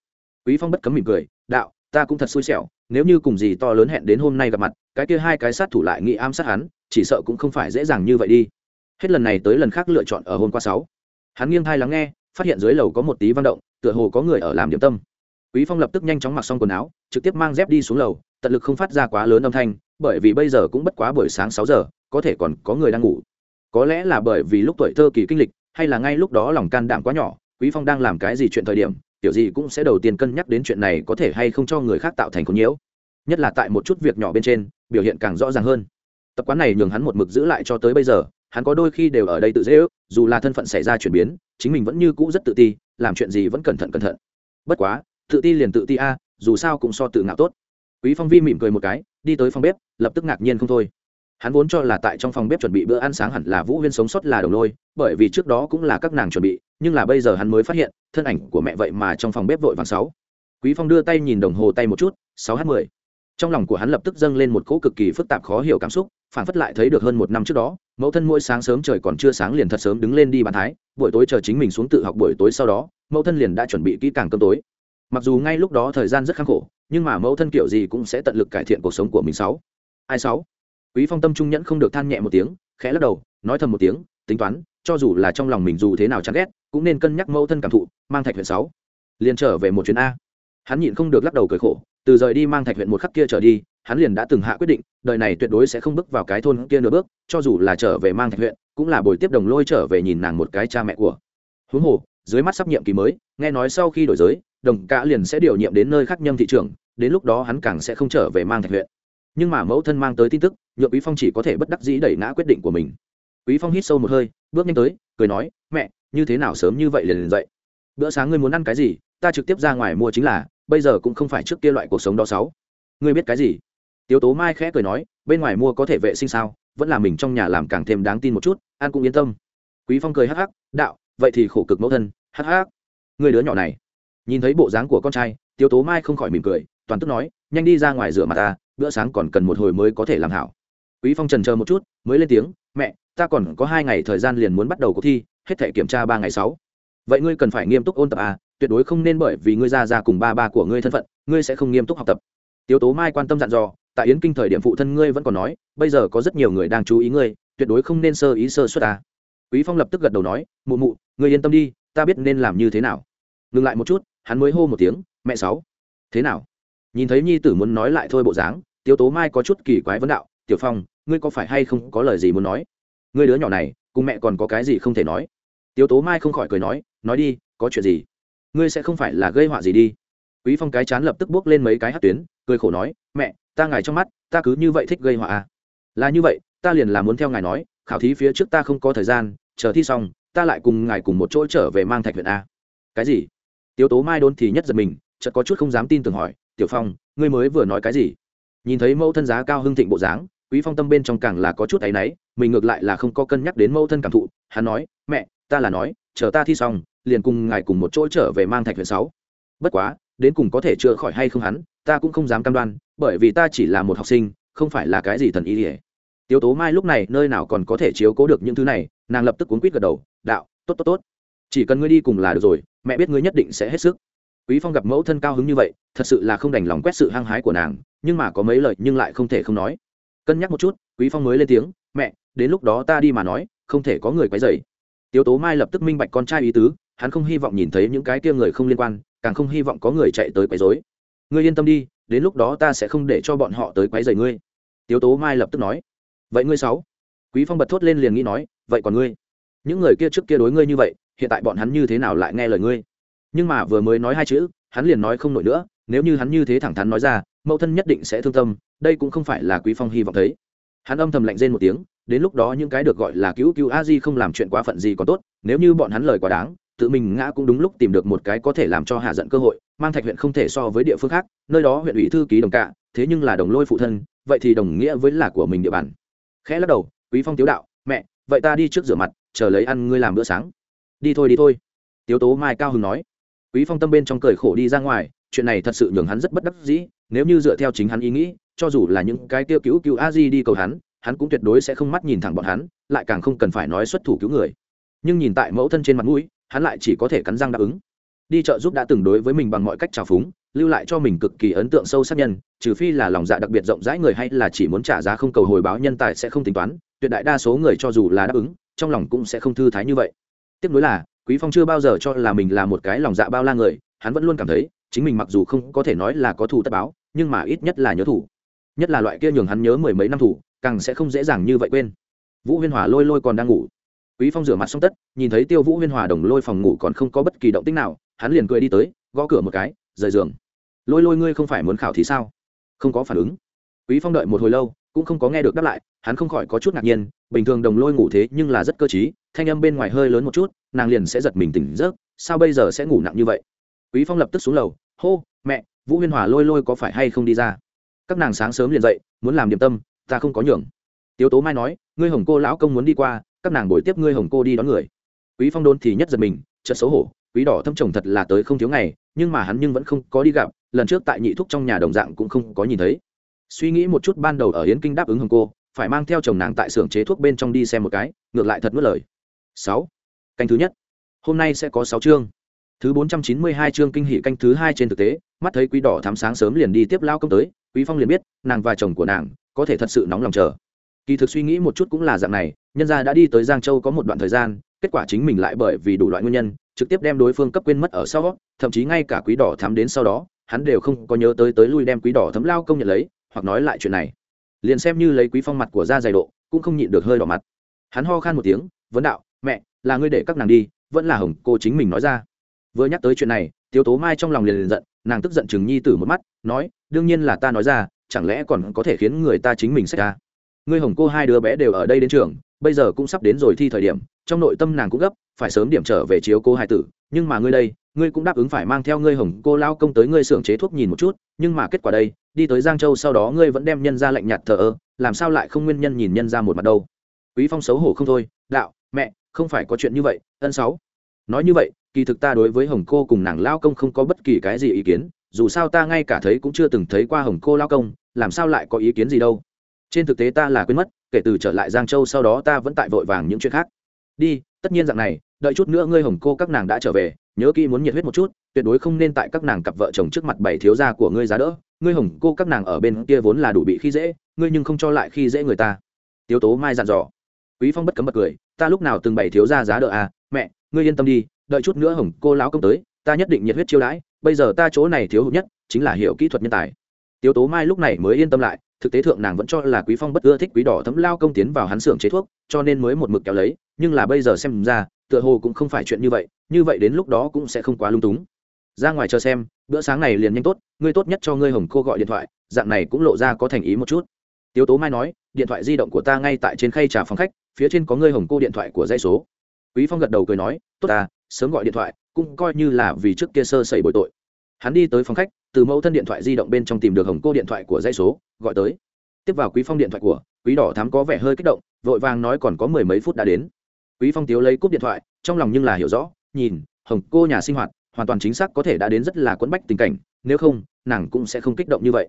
Quý phong bất cấm mỉm cười, đạo, ta cũng thật xui xẻo, nếu như cùng gì to lớn hẹn đến hôm nay gặp mặt, cái kia hai cái sát thủ lại nghĩ ám sát hắn, chỉ sợ cũng không phải dễ dàng như vậy đi. Hết lần này tới lần khác lựa chọn ở hôm qua sáu hắn nghiêng thai lắng nghe, phát hiện dưới lầu có một tí văn động, tựa hồ có người ở làm điểm tâm. Quý phong lập tức nhanh chóng mặc xong quần áo, trực tiếp mang dép đi xuống lầu, tận lực không phát ra quá lớn âm thanh, bởi vì bây giờ cũng bất quá buổi sáng sáu giờ, có thể còn có người đang ngủ. Có lẽ là bởi vì lúc tuổi thơ kỳ kinh lịch, hay là ngay lúc đó lòng can đảm quá nhỏ, quý phong đang làm cái gì chuyện thời điểm tiểu gì cũng sẽ đầu tiên cân nhắc đến chuyện này có thể hay không cho người khác tạo thành khốn nhiễu. Nhất là tại một chút việc nhỏ bên trên, biểu hiện càng rõ ràng hơn. Tập quán này nhường hắn một mực giữ lại cho tới bây giờ hắn có đôi khi đều ở đây tự dễ ước, dù là thân phận xảy ra chuyển biến, chính mình vẫn như cũ rất tự ti, làm chuyện gì vẫn cẩn thận cẩn thận. Bất quá, tự ti liền tự ti a, dù sao cũng so tự ngạo tốt. Quý phong vi mỉm cười một cái, đi tới phòng bếp, lập tức ngạc nhiên không thôi. Hắn vốn cho là tại trong phòng bếp chuẩn bị bữa ăn sáng hẳn là vũ huyên sống sót là đồng lôi, bởi vì trước đó cũng là các nàng chuẩn bị, nhưng là bây giờ hắn mới phát hiện, thân ảnh của mẹ vậy mà trong phòng bếp vội vàng sáu. Quý phong đưa tay nhìn đồng hồ tay một chút, sáu h mười trong lòng của hắn lập tức dâng lên một cỗ cực kỳ phức tạp khó hiểu cảm xúc, phản phất lại thấy được hơn một năm trước đó, mẫu thân mỗi sáng sớm trời còn chưa sáng liền thật sớm đứng lên đi bàn thái, buổi tối chờ chính mình xuống tự học buổi tối sau đó, mẫu thân liền đã chuẩn bị kỹ càng cơm tối. Mặc dù ngay lúc đó thời gian rất khắc khổ, nhưng mà mẫu thân kiểu gì cũng sẽ tận lực cải thiện cuộc sống của mình sáu. Ai sáu? Quý phong tâm trung nhẫn không được than nhẹ một tiếng, khẽ lắc đầu, nói thầm một tiếng, tính toán, cho dù là trong lòng mình dù thế nào chán ghét, cũng nên cân nhắc mẫu thân cảm thụ, mang thạch huyện sáu. Liền trở về một chuyến a. Hắn nhịn không được lắc đầu cười khổ từ rời đi mang thạch huyện một khắc kia trở đi, hắn liền đã từng hạ quyết định, đời này tuyệt đối sẽ không bước vào cái thôn kia nửa bước, cho dù là trở về mang thạch huyện, cũng là buổi tiếp đồng lôi trở về nhìn nàng một cái cha mẹ của. Huống hồ, dưới mắt sắp nhiệm kỳ mới, nghe nói sau khi đổi giới, đồng cả liền sẽ điều nhiệm đến nơi khác nhâm thị trường đến lúc đó hắn càng sẽ không trở về mang thạch huyện. Nhưng mà mẫu thân mang tới tin tức nhựa quý phong chỉ có thể bất đắc dĩ đẩy ngã quyết định của mình. Quý phong hít sâu một hơi, bước nhanh tới, cười nói, mẹ, như thế nào sớm như vậy liền liền dậy? Bữa sáng ngươi muốn ăn cái gì, ta trực tiếp ra ngoài mua chính là bây giờ cũng không phải trước kia loại cuộc sống đó sáu. Ngươi biết cái gì? Tiếu tố mai khẽ cười nói, bên ngoài mua có thể vệ sinh sao? Vẫn là mình trong nhà làm càng thêm đáng tin một chút an cũng yên tâm. Quý phong cười hắc hắc, đạo, vậy thì khổ cực mẫu thân, hắc hắc. Người đứa nhỏ này. Nhìn thấy bộ dáng của con trai, tiếu tố mai không khỏi mỉm cười, toàn tức nói, nhanh đi ra ngoài rửa mặt ta, bữa sáng còn cần một hồi mới có thể làm hảo. Quý phong trần chờ một chút, mới lên tiếng, mẹ, ta còn có hai ngày thời gian liền muốn bắt đầu cuộc thi, hết thể kiểm tra ba ngày sáu vậy ngươi cần phải nghiêm túc ôn tập à tuyệt đối không nên bởi vì ngươi ra ra cùng ba ba của ngươi thân phận, ngươi sẽ không nghiêm túc học tập. Tiếu tố mai quan tâm dặn dò, tại yến kinh thời điểm phụ thân ngươi vẫn còn nói, bây giờ có rất nhiều người đang chú ý ngươi, tuyệt đối không nên sơ ý sơ suất à. quý phong lập tức gật đầu nói, mụ mụ, ngươi yên tâm đi, ta biết nên làm như thế nào. Ngừng lại một chút, hắn mới hô một tiếng, mẹ sáu, thế nào? Nhìn thấy nhi tử muốn nói lại thôi bộ dáng, tiếu tố mai có chút kỳ quái vấn đạo, tiểu phong, ngươi có phải hay không có lời gì muốn nói? Ngươi đứa nhỏ này, cùng mẹ còn có cái gì không thể nói? Tiếu tố mai không khỏi cười nói nói đi, có chuyện gì? Ngươi sẽ không phải là gây họa gì đi. Quý phong cái chán lập tức bước lên mấy cái hát tuyến, cười khổ nói, mẹ, ta ngài trong mắt, ta cứ như vậy thích gây họa à? Là như vậy, ta liền là muốn theo ngài nói, khảo thí phía trước ta không có thời gian, chờ thi xong, ta lại cùng ngài cùng một chỗ trở về mang thạch huyện a. Cái gì? Tiếu tố mai đốn thì nhất giật mình, chợt có chút không dám tin tưởng hỏi, tiểu phong, ngươi mới vừa nói cái gì? Nhìn thấy mẫu thân giá cao hưng thịnh bộ dáng, quý phong tâm bên trong càng là có chút áy náy, mình ngược lại là không có cân nhắc đến mẫu thân cảm thụ, hắn nói, mẹ ta là nói, chờ ta thi xong, liền cùng ngài cùng một chỗ trở về mang thạch huyện sáu. Bất quá, đến cùng có thể chữa khỏi hay không hắn, ta cũng không dám cam đoan, bởi vì ta chỉ là một học sinh, không phải là cái gì thần y ỉa tiếu tố mai lúc này nơi nào còn có thể chiếu cố được những thứ này, nàng lập tức cuốn quýt gật đầu, đạo, tốt tốt tốt. Chỉ cần ngươi đi cùng là được rồi, mẹ biết ngươi nhất định sẽ hết sức. Quý phong gặp mẫu thân cao hứng như vậy, thật sự là không đành lòng quét sự hăng hái của nàng, nhưng mà có mấy lời nhưng lại không thể không nói. Cân nhắc một chút, quý phong mới lên tiếng, mẹ, đến lúc đó ta đi mà nói, không thể có người quấy rầy tiếu tố mai lập tức minh bạch con trai ý tứ, hắn không hy vọng nhìn thấy những cái kia người không liên quan, càng không hy vọng có người chạy tới quấy rối. Ngươi yên tâm đi, đến lúc đó ta sẽ không để cho bọn họ tới quấy rầy ngươi. Tiếu tố mai lập tức nói. Vậy ngươi sáu? Quý phong bật thốt lên liền nghĩ nói, vậy còn ngươi? Những người kia trước kia đối ngươi như vậy, hiện tại bọn hắn như thế nào lại nghe lời ngươi? Nhưng mà vừa mới nói hai chữ, hắn liền nói không nổi nữa, nếu như hắn như thế thẳng thắn nói ra, mẫu thân nhất định sẽ thương tâm, đây cũng không phải là quý phong hy vọng thấy hắn âm thầm lạnh rên một tiếng, đến lúc đó những cái được gọi là cứu cứu a di không làm chuyện quá phận gì còn tốt, nếu như bọn hắn lời quá đáng, tự mình ngã cũng đúng lúc tìm được một cái có thể làm cho hạ giận cơ hội, mang thạch huyện không thể so với địa phương khác, nơi đó huyện ủy thư ký đồng cạ, thế nhưng là đồng lôi phụ thân, vậy thì đồng nghĩa với là của mình địa bàn. Khẽ lắc đầu, quý phong tiếu đạo, mẹ, vậy ta đi trước rửa mặt, chờ lấy ăn ngươi làm bữa sáng. Đi thôi đi thôi. Tiếu tố mai cao hưng nói. Quý phong tâm bên trong cười khổ đi ra ngoài, chuyện này thật sự nhường hắn rất bất đắc dĩ, nếu như dựa theo chính hắn ý nghĩ cho dù là những cái tiêu cứu cứu a di đi cầu hắn hắn cũng tuyệt đối sẽ không mắt nhìn thẳng bọn hắn, lại càng không cần phải nói xuất thủ cứu người. Nhưng nhìn tại mẫu thân trên mặt mũi, hắn lại chỉ có thể cắn răng đáp ứng. Đi chợ giúp đã từng đối với mình bằng mọi cách trào phúng, lưu lại cho mình cực kỳ ấn tượng sâu sắc nhân, trừ phi là lòng dạ đặc biệt rộng rãi người hay là chỉ muốn trả giá không cầu hồi báo nhân tài sẽ không tính toán, tuyệt đại đa số người cho dù là đáp ứng, trong lòng cũng sẽ không thư thái như vậy. Tiếp nối là, quý phong chưa bao giờ cho là mình là một cái lòng dạ bao la người, hắn vẫn luôn cảm thấy, chính mình mặc dù không có thể nói là có thù tất báo, nhưng mà ít nhất là nhớ thủ nhất là loại kia nhường hắn nhớ mười mấy năm thủ, càng sẽ không dễ dàng như vậy quên. Vũ huyên hòa lôi lôi còn đang ngủ. Quý phong rửa mặt xong tất, nhìn thấy tiêu vũ huyên hòa đồng lôi phòng ngủ còn không có bất kỳ động tích nào, hắn liền cười đi tới, gõ cửa một cái, rời giường. Lôi lôi ngươi không phải muốn khảo thì sao? Không có phản ứng. Quý phong đợi một hồi lâu, cũng không có nghe được đáp lại, hắn không khỏi có chút ngạc nhiên, bình thường đồng lôi ngủ thế nhưng là rất cơ trí, thanh âm bên ngoài hơi lớn một chút, nàng liền sẽ giật mình tỉnh giấc, sao bây giờ sẽ ngủ nặng như vậy? Quý phong lập tức xuống lầu, hô, mẹ, vũ huyên hòa lôi lôi có phải hay không đi ra? Các nàng sáng sớm liền dậy, muốn làm điểm tâm, ta không có nhường. Tiếu tố mai nói, ngươi hồng cô lão công muốn đi qua, các nàng buổi tiếp ngươi hồng cô đi đón người. Quý phong đôn thì nhất giật mình, chợt xấu hổ, quý đỏ thâm chồng thật là tới không thiếu ngày, nhưng mà hắn nhưng vẫn không có đi gặp, lần trước tại nhị thúc trong nhà đồng dạng cũng không có nhìn thấy. Suy nghĩ một chút ban đầu ở yến kinh đáp ứng hồng cô, phải mang theo chồng nàng tại xưởng chế thuốc bên trong đi xem một cái, ngược lại thật mất lời. Sáu. Canh thứ nhất. Hôm nay sẽ có sáu chương. Thứ bốn trăm chín mươi hai chương kinh hỷ canh thứ hai trên thực tế, mắt thấy quý đỏ thám sáng sớm liền đi tiếp lao công tới quý phong liền biết, nàng và chồng của nàng có thể thật sự nóng lòng chờ. Kỳ thực suy nghĩ một chút cũng là dạng này, nhân gia đã đi tới giang châu có một đoạn thời gian, kết quả chính mình lại bởi vì đủ loại nguyên nhân, trực tiếp đem đối phương cấp quên mất ở sau, thậm chí ngay cả quý đỏ thám đến sau đó, hắn đều không có nhớ tới tới lui đem quý đỏ thấm lao công nhận lấy, hoặc nói lại chuyện này. Liền xem như lấy quý phong mặt của da dày độ, cũng không nhịn được hơi đỏ mặt. Hắn ho khan một tiếng, vấn đạo, mẹ, là ngươi để các nàng đi, vẫn là hồng cô chính mình nói ra. Vừa nhắc tới chuyện này, tiếu tố mai trong lòng liền liền giận, nàng tức giận chừng nhi tử một mắt, nói đương nhiên là ta nói ra, chẳng lẽ còn có thể khiến người ta chính mình xảy ra? Ngươi hồng cô hai đứa bé đều ở đây đến trường, bây giờ cũng sắp đến rồi thi thời điểm, trong nội tâm nàng cũng gấp, phải sớm điểm trở về chiếu cô hai tử. Nhưng mà ngươi đây, ngươi cũng đáp ứng phải mang theo ngươi hồng cô lao công tới ngươi xưởng chế thuốc nhìn một chút, nhưng mà kết quả đây, đi tới giang châu sau đó ngươi vẫn đem nhân ra lạnh nhạt thờ ơ, làm sao lại không nguyên nhân nhìn nhân ra một mặt đâu? Quý phong xấu hổ không thôi, đạo, mẹ, không phải có chuyện như vậy, ân sáu. Nói như vậy, kỳ thực ta đối với hồng cô cùng nàng lao công không có bất kỳ cái gì ý kiến dù sao ta ngay cả thấy cũng chưa từng thấy qua hồng cô lao công, làm sao lại có ý kiến gì đâu. Trên thực tế ta là quên mất, kể từ trở lại giang châu sau đó ta vẫn tại vội vàng những chuyện khác. Đi, tất nhiên dạng này, đợi chút nữa ngươi hồng cô các nàng đã trở về, nhớ kỹ muốn nhiệt huyết một chút, tuyệt đối không nên tại các nàng cặp vợ chồng trước mặt bảy thiếu gia của ngươi giá đỡ. Ngươi hồng cô các nàng ở bên kia vốn là đủ bị khi dễ, ngươi nhưng không cho lại khi dễ người ta. Tiếu tố mai dặn dò. Quý phong bất cấm bật cười, ta lúc nào từng bảy thiếu gia giá đỡ à? Mẹ, ngươi yên tâm đi, đợi chút nữa hồng cô lão công tới, ta nhất định nhiệt huyết chiêu đãi bây giờ ta chỗ này thiếu hụt nhất chính là hiểu kỹ thuật nhân tài. Tiếu tố mai lúc này mới yên tâm lại, thực tế thượng nàng vẫn cho là quý phong bất ưa thích quý đỏ thấm lao công tiến vào hắn xưởng chế thuốc, cho nên mới một mực kéo lấy, nhưng là bây giờ xem ra, tựa hồ cũng không phải chuyện như vậy như vậy đến lúc đó cũng sẽ không quá lung túng. Ra ngoài chờ xem, bữa sáng này liền nhanh tốt, ngươi tốt nhất cho ngươi hồng cô gọi điện thoại, dạng này cũng lộ ra có thành ý một chút. Tiếu tố mai nói, điện thoại di động của ta ngay tại trên khay trà phòng khách, phía trên có ngươi hồng cô điện thoại của dây số. Quý phong gật đầu cười nói, tốt ta sớm gọi điện thoại, cũng coi như là vì trước kia sơ sẩy bội tội hắn đi tới phòng khách, từ mẫu thân điện thoại di động bên trong tìm được hồng cô điện thoại của dây số, gọi tới. Tiếp vào quý phong điện thoại của, quý đỏ thám có vẻ hơi kích động, vội vàng nói còn có mười mấy phút đã đến. Quý phong tiếu lấy cúp điện thoại, trong lòng nhưng là hiểu rõ, nhìn, hồng cô nhà sinh hoạt, hoàn toàn chính xác có thể đã đến rất là quẫn bách tình cảnh, nếu không, nàng cũng sẽ không kích động như vậy.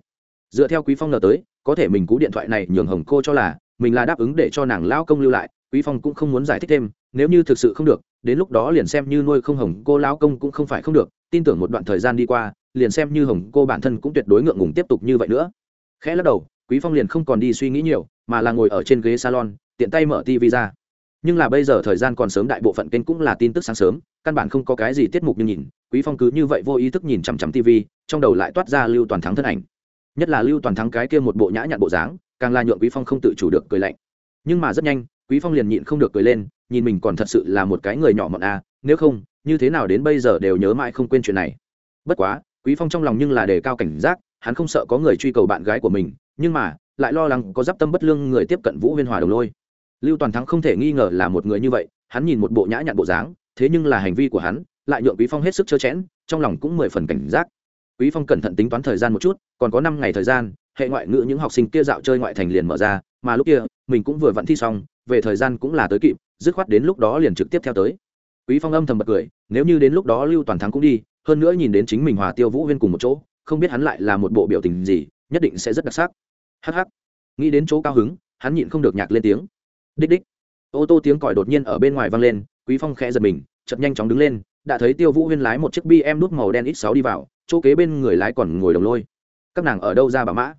Dựa theo quý phong ngờ tới, có thể mình cú điện thoại này nhường hồng cô cho là mình là đáp ứng để cho nàng lao công lưu lại quý phong cũng không muốn giải thích thêm, nếu như thực sự không được, đến lúc đó liền xem như nuôi không hồng cô lão công cũng không phải không được, tin tưởng một đoạn thời gian đi qua, liền xem như hồng cô bản thân cũng tuyệt đối ngượng ngùng tiếp tục như vậy nữa. Khẽ lắc đầu, quý phong liền không còn đi suy nghĩ nhiều, mà là ngồi ở trên ghế salon, tiện tay mở tv ra. Nhưng là bây giờ thời gian còn sớm đại bộ phận kênh cũng là tin tức sáng sớm, căn bản không có cái gì tiết mục như nhìn, quý phong cứ như vậy vô ý thức nhìn chằm chằm tv trong đầu lại toát ra lưu toàn thắng thân ảnh. Nhất là lưu toàn thắng cái kia một bộ nhã nhặn bộ dáng, càng là nhượng quý phong không tự chủ được cười lạnh. Nhưng mà rất nhanh quý phong liền nhịn không được cười lên nhìn mình còn thật sự là một cái người nhỏ mọn a à, nếu không như thế nào đến bây giờ đều nhớ mãi không quên chuyện này. Bất quá quý phong trong lòng nhưng là đề cao cảnh giác hắn không sợ có người truy cầu bạn gái của mình nhưng mà lại lo lắng có giáp tâm bất lương người tiếp cận vũ huyên hòa đồng lôi. Lưu toàn thắng không thể nghi ngờ là một người như vậy hắn nhìn một bộ nhã nhặn bộ dáng thế nhưng là hành vi của hắn lại nhượng quý phong hết sức trơ chẽn trong lòng cũng mười phần cảnh giác. Quý phong cẩn thận tính toán thời gian một chút còn có năm ngày thời gian hệ ngoại ngữ những học sinh kia dạo chơi ngoại thành liền mở ra mà lúc kia mình cũng vừa vặn thi xong về thời gian cũng là tới kịp, dứt khoát đến lúc đó liền trực tiếp theo tới. Quý phong âm thầm bật cười, nếu như đến lúc đó lưu toàn thắng cũng đi, hơn nữa nhìn đến chính mình hòa tiêu vũ huyên cùng một chỗ, không biết hắn lại là một bộ biểu tình gì, nhất định sẽ rất đặc sắc. Hắc hắc. Nghĩ đến chỗ cao hứng, hắn nhịn không được nhạc lên tiếng. Đích đích. Ô tô tiếng còi đột nhiên ở bên ngoài vang lên, quý phong khẽ giật mình, chợt nhanh chóng đứng lên, đã thấy tiêu vũ huyên lái một chiếc bm nút màu đen ít sáu đi vào, chỗ kế bên người lái còn ngồi đồng lôi. Các nàng ở đâu ra bà mã?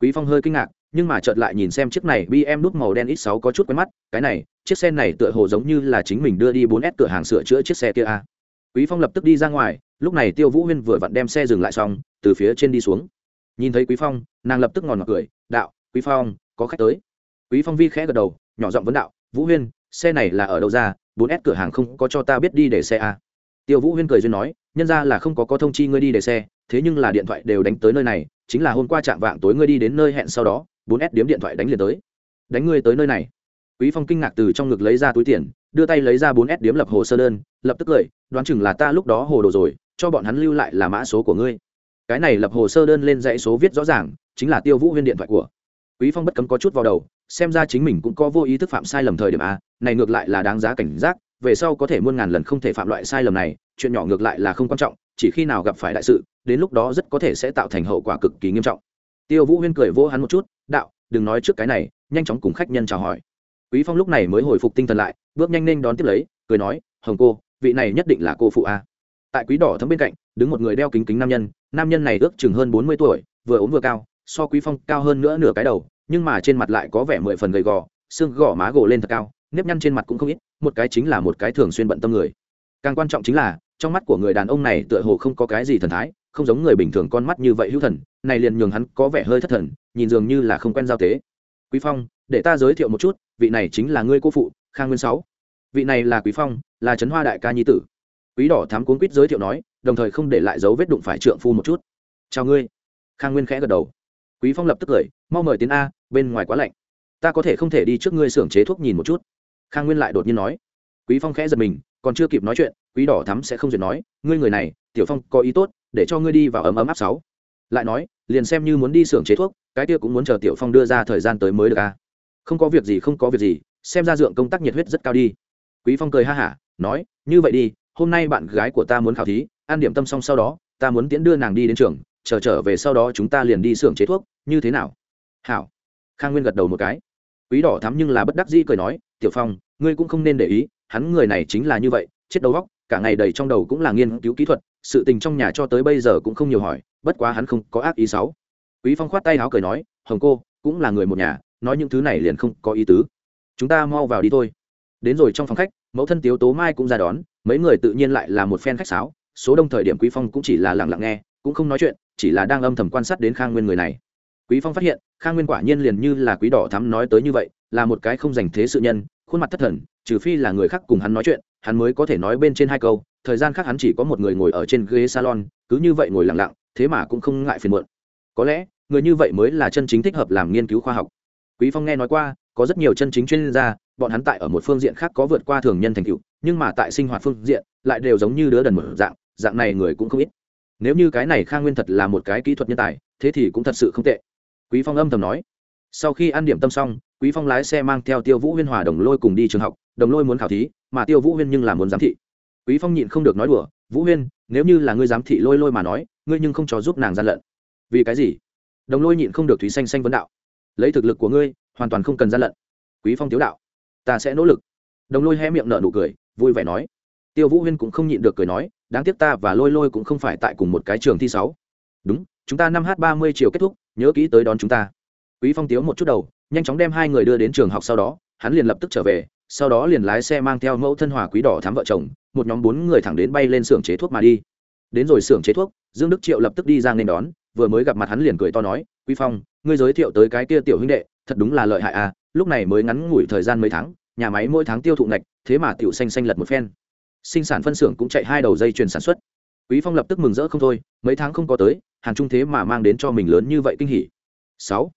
Quý phong hơi kinh ngạc nhưng mà chợt lại nhìn xem chiếc này bm nút màu đen ít sáu có chút quen mắt, cái này, chiếc xe này tựa hồ giống như là chính mình đưa đi 4S cửa hàng sửa chữa chiếc xe kia a quý phong lập tức đi ra ngoài, lúc này tiêu vũ huyên vừa vặn đem xe dừng lại xong, từ phía trên đi xuống. Nhìn thấy quý phong, nàng lập tức ngòn ngọt cười, đạo, quý phong, có khách tới. Quý phong vi khẽ gật đầu, nhỏ giọng vấn đạo, vũ huyên, xe này là ở đâu ra? 4S cửa hàng không có cho ta biết đi để xe a tiêu vũ huyên cười duyên nói, nhân ra là không có có thông chi ngươi đi để xe, thế nhưng là điện thoại đều đánh tới nơi này, chính là hôm qua chạm vạng tối ngươi đi đến nơi hẹn sau đó 4S điếm điện thoại đánh liền tới. Đánh ngươi tới nơi này. Quý phong kinh ngạc từ trong ngực lấy ra túi tiền, đưa tay lấy ra 4S điếm lập hồ sơ đơn, lập tức cười, đoán chừng là ta lúc đó hồ đồ rồi, cho bọn hắn lưu lại là mã số của ngươi. Cái này lập hồ sơ đơn lên dãy số viết rõ ràng, chính là tiêu vũ huyên điện thoại của. Quý phong bất cấm có chút vào đầu, xem ra chính mình cũng có vô ý thức phạm sai lầm thời điểm a, này ngược lại là đáng giá cảnh giác, về sau có thể muôn ngàn lần không thể phạm loại sai lầm này, chuyện nhỏ ngược lại là không quan trọng, chỉ khi nào gặp phải đại sự, đến lúc đó rất có thể sẽ tạo thành hậu quả cực kỳ nghiêm trọng tiêu vũ huyên cười vỗ hắn một chút, đạo, đừng nói trước cái này, nhanh chóng cùng khách nhân chào hỏi. Quý phong lúc này mới hồi phục tinh thần lại, bước nhanh lên đón tiếp lấy, cười nói, hồng cô, vị này nhất định là cô phụ a. Tại quý đỏ thấm bên cạnh, đứng một người đeo kính kính nam nhân nam nhân này ước chừng hơn bốn mươi tuổi, vừa ốm vừa cao, so quý phong cao hơn nữa nửa cái đầu, nhưng mà trên mặt lại có vẻ mười phần gầy gò, xương gò má gồ lên thật cao, nếp nhăn trên mặt cũng không ít, một cái chính là một cái thường xuyên bận tâm người. Càng quan trọng chính là, trong mắt của người đàn ông này tựa hồ không có cái gì thần thái không giống người bình thường con mắt như vậy hữu thần, này liền nhường hắn có vẻ hơi thất thần, nhìn dường như là không quen giao tế. Quý phong, để ta giới thiệu một chút, vị này chính là ngươi cô phụ, khang nguyên sáu. Vị này là quý phong, là trấn hoa đại ca nhi tử. Quý đỏ thám cuốn quýt giới thiệu nói, đồng thời không để lại dấu vết đụng phải trượng phu một chút. Chào ngươi. Khang nguyên khẽ gật đầu. Quý phong lập tức cười, mau mời tiến a, bên ngoài quá lạnh. Ta có thể không thể đi trước ngươi xưởng chế thuốc nhìn một chút. Khang nguyên lại đột nhiên nói. Quý phong khẽ giật mình, còn chưa kịp nói chuyện, quý đỏ thắm sẽ không duyệt nói, ngươi người này, tiểu phong có ý tốt để cho ngươi đi vào ấm ấm áp sáu. Lại nói, liền xem như muốn đi xưởng chế thuốc, cái kia cũng muốn chờ tiểu phong đưa ra thời gian tới mới được a không có việc gì, không có việc gì, xem ra dượng công tác nhiệt huyết rất cao đi. Quý phong cười ha hả, nói, như vậy đi, hôm nay bạn gái của ta muốn khảo thí, ăn điểm tâm xong sau đó, ta muốn tiễn đưa nàng đi đến trường, chờ trở về sau đó chúng ta liền đi xưởng chế thuốc, như thế nào? Hảo. Khang nguyên gật đầu một cái. Quý đỏ thắm nhưng là bất đắc dĩ cười nói, tiểu phong, ngươi cũng không nên để ý, hắn người này chính là như vậy, chết đầu góc cả ngày đầy trong đầu cũng là nghiên cứu kỹ thuật sự tình trong nhà cho tới bây giờ cũng không nhiều hỏi, bất quá hắn không có ác ý sáu. Quý phong khoát tay áo cười nói, hồng cô, cũng là người một nhà, nói những thứ này liền không có ý tứ. Chúng ta mau vào đi thôi. Đến rồi trong phòng khách, mẫu thân tiếu tố mai cũng ra đón, mấy người tự nhiên lại là một phen khách sáo, số đông thời điểm quý phong cũng chỉ là lặng lặng nghe, cũng không nói chuyện, chỉ là đang âm thầm quan sát đến khang nguyên người này. Quý phong phát hiện, khang nguyên quả nhiên liền như là quý đỏ thắm nói tới như vậy, là một cái không dành thế sự nhân, khuôn mặt thất thần, trừ phi là người khác cùng hắn nói chuyện hắn mới có thể nói bên trên hai câu, thời gian khác hắn chỉ có một người ngồi ở trên ghế salon, cứ như vậy ngồi lặng lặng, thế mà cũng không ngại phiền muộn. Có lẽ, người như vậy mới là chân chính thích hợp làm nghiên cứu khoa học. Quý phong nghe nói qua, có rất nhiều chân chính chuyên gia, bọn hắn tại ở một phương diện khác có vượt qua thường nhân thành tựu, nhưng mà tại sinh hoạt phương diện, lại đều giống như đứa đần một dạng dạng này người cũng không ít. Nếu như cái này khang nguyên thật là một cái kỹ thuật nhân tài, thế thì cũng thật sự không tệ. Quý phong âm thầm nói. Sau khi ăn điểm tâm xong quý phong lái xe mang theo tiêu vũ huyên hòa đồng lôi cùng đi trường học, đồng lôi muốn khảo thí, mà tiêu vũ huyên nhưng là muốn giám thị. Quý phong nhịn không được nói đùa, vũ huyên, nếu như là ngươi giám thị lôi lôi mà nói, ngươi nhưng không cho giúp nàng gian lận. Vì cái gì? Đồng lôi nhịn không được thúy xanh xanh vấn đạo. Lấy thực lực của ngươi, hoàn toàn không cần gian lận. Quý phong tiếu đạo. Ta sẽ nỗ lực. Đồng lôi hé miệng nở nụ cười, vui vẻ nói. Tiêu vũ huyên cũng không nhịn được cười nói, đáng tiếc ta và lôi lôi cũng không phải tại cùng một cái trường thi sáu. Đúng, chúng ta năm h ba mươi chiều kết thúc, nhớ kỹ tới đón chúng ta. Quý phong tiếu một chút đầu nhanh chóng đem hai người đưa đến trường học sau đó, hắn liền lập tức trở về, sau đó liền lái xe mang theo mẫu thân hòa quý đỏ thám vợ chồng, một nhóm bốn người thẳng đến bay lên xưởng chế thuốc mà đi. Đến rồi xưởng chế thuốc, dương đức triệu lập tức đi ra nên đón, vừa mới gặp mặt hắn liền cười to nói, quý phong, ngươi giới thiệu tới cái kia tiểu huynh đệ, thật đúng là lợi hại à lúc này mới ngắn ngủi thời gian mấy tháng, nhà máy mỗi tháng tiêu thụ ngạch, thế mà tiểu xanh xanh lật một phen. Sinh sản phân xưởng cũng chạy hai đầu dây chuyền sản xuất. Quý phong lập tức mừng rỡ không thôi, mấy tháng không có tới hàng trung thế mà mang đến cho mình lớn như vậy kinh hỉ. Sáu,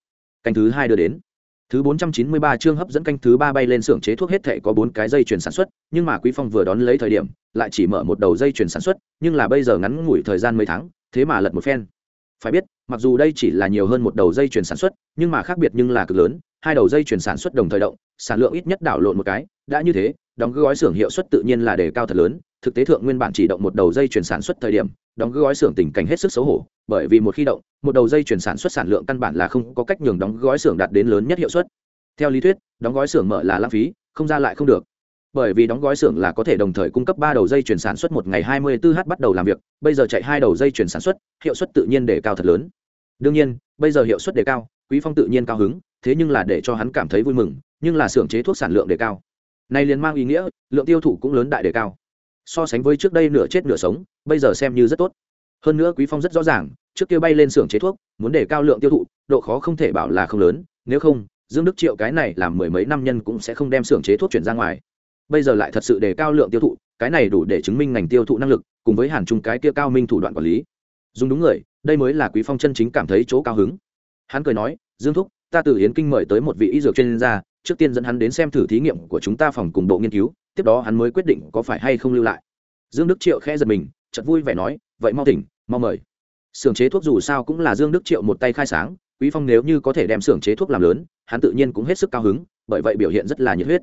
canh thứ hai đưa đến thứ bốn trăm chín mươi ba chương hấp dẫn canh thứ ba bay lên xưởng chế thuốc hết thảy có bốn cái dây chuyển sản xuất, nhưng mà quý phong vừa đón lấy thời điểm, lại chỉ mở một đầu dây chuyển sản xuất, nhưng là bây giờ ngắn ngủi thời gian mấy tháng, thế mà lật một phen. Phải biết, mặc dù đây chỉ là nhiều hơn một đầu dây chuyển sản xuất, nhưng mà khác biệt nhưng là cực lớn, hai đầu dây chuyển sản xuất đồng thời động, sản lượng ít nhất đảo lộn một cái, đã như thế đóng gói xưởng hiệu suất tự nhiên là đề cao thật lớn, thực tế thượng nguyên bản chỉ động một đầu dây chuyển sản xuất thời điểm, đóng gói xưởng tình cảnh hết sức xấu hổ, bởi vì một khi động, một đầu dây chuyển sản xuất sản lượng căn bản là không có cách nhường đóng gói xưởng đạt đến lớn nhất hiệu suất. Theo lý thuyết, đóng gói xưởng mở là lãng phí, không ra lại không được. Bởi vì đóng gói xưởng là có thể đồng thời cung cấp ba đầu dây chuyển sản xuất một ngày hai mươi 24h bắt đầu làm việc, bây giờ chạy hai đầu dây chuyển sản xuất, hiệu suất tự nhiên đề cao thật lớn. Đương nhiên, bây giờ hiệu suất đề cao, quý phong tự nhiên cao hứng, thế nhưng là để cho hắn cảm thấy vui mừng, nhưng là xưởng chế thuốc sản lượng đề cao này liền mang ý nghĩa, lượng tiêu thụ cũng lớn đại đề cao. So sánh với trước đây nửa chết nửa sống, bây giờ xem như rất tốt. Hơn nữa quý phong rất rõ ràng, trước kia bay lên xưởng chế thuốc, muốn để cao lượng tiêu thụ, độ khó không thể bảo là không lớn, nếu không, dương đức triệu cái này làm mười mấy năm nhân cũng sẽ không đem xưởng chế thuốc chuyển ra ngoài. Bây giờ lại thật sự đề cao lượng tiêu thụ, cái này đủ để chứng minh ngành tiêu thụ năng lực, cùng với hàn trung cái kia cao minh thủ đoạn quản lý. Dùng đúng người, đây mới là quý phong chân chính cảm thấy chỗ cao hứng. Hắn cười nói, dương thúc, ta từ yến kinh mời tới một vị y dược chuyên gia trước tiên dẫn hắn đến xem thử thí nghiệm của chúng ta phòng cùng bộ nghiên cứu, tiếp đó hắn mới quyết định có phải hay không lưu lại. Dương đức triệu khẽ giật mình, chợt vui vẻ nói, vậy mau tỉnh, mau mời. Xưởng chế thuốc dù sao cũng là dương đức triệu một tay khai sáng, quý phong nếu như có thể đem xưởng chế thuốc làm lớn, hắn tự nhiên cũng hết sức cao hứng, bởi vậy biểu hiện rất là nhiệt huyết.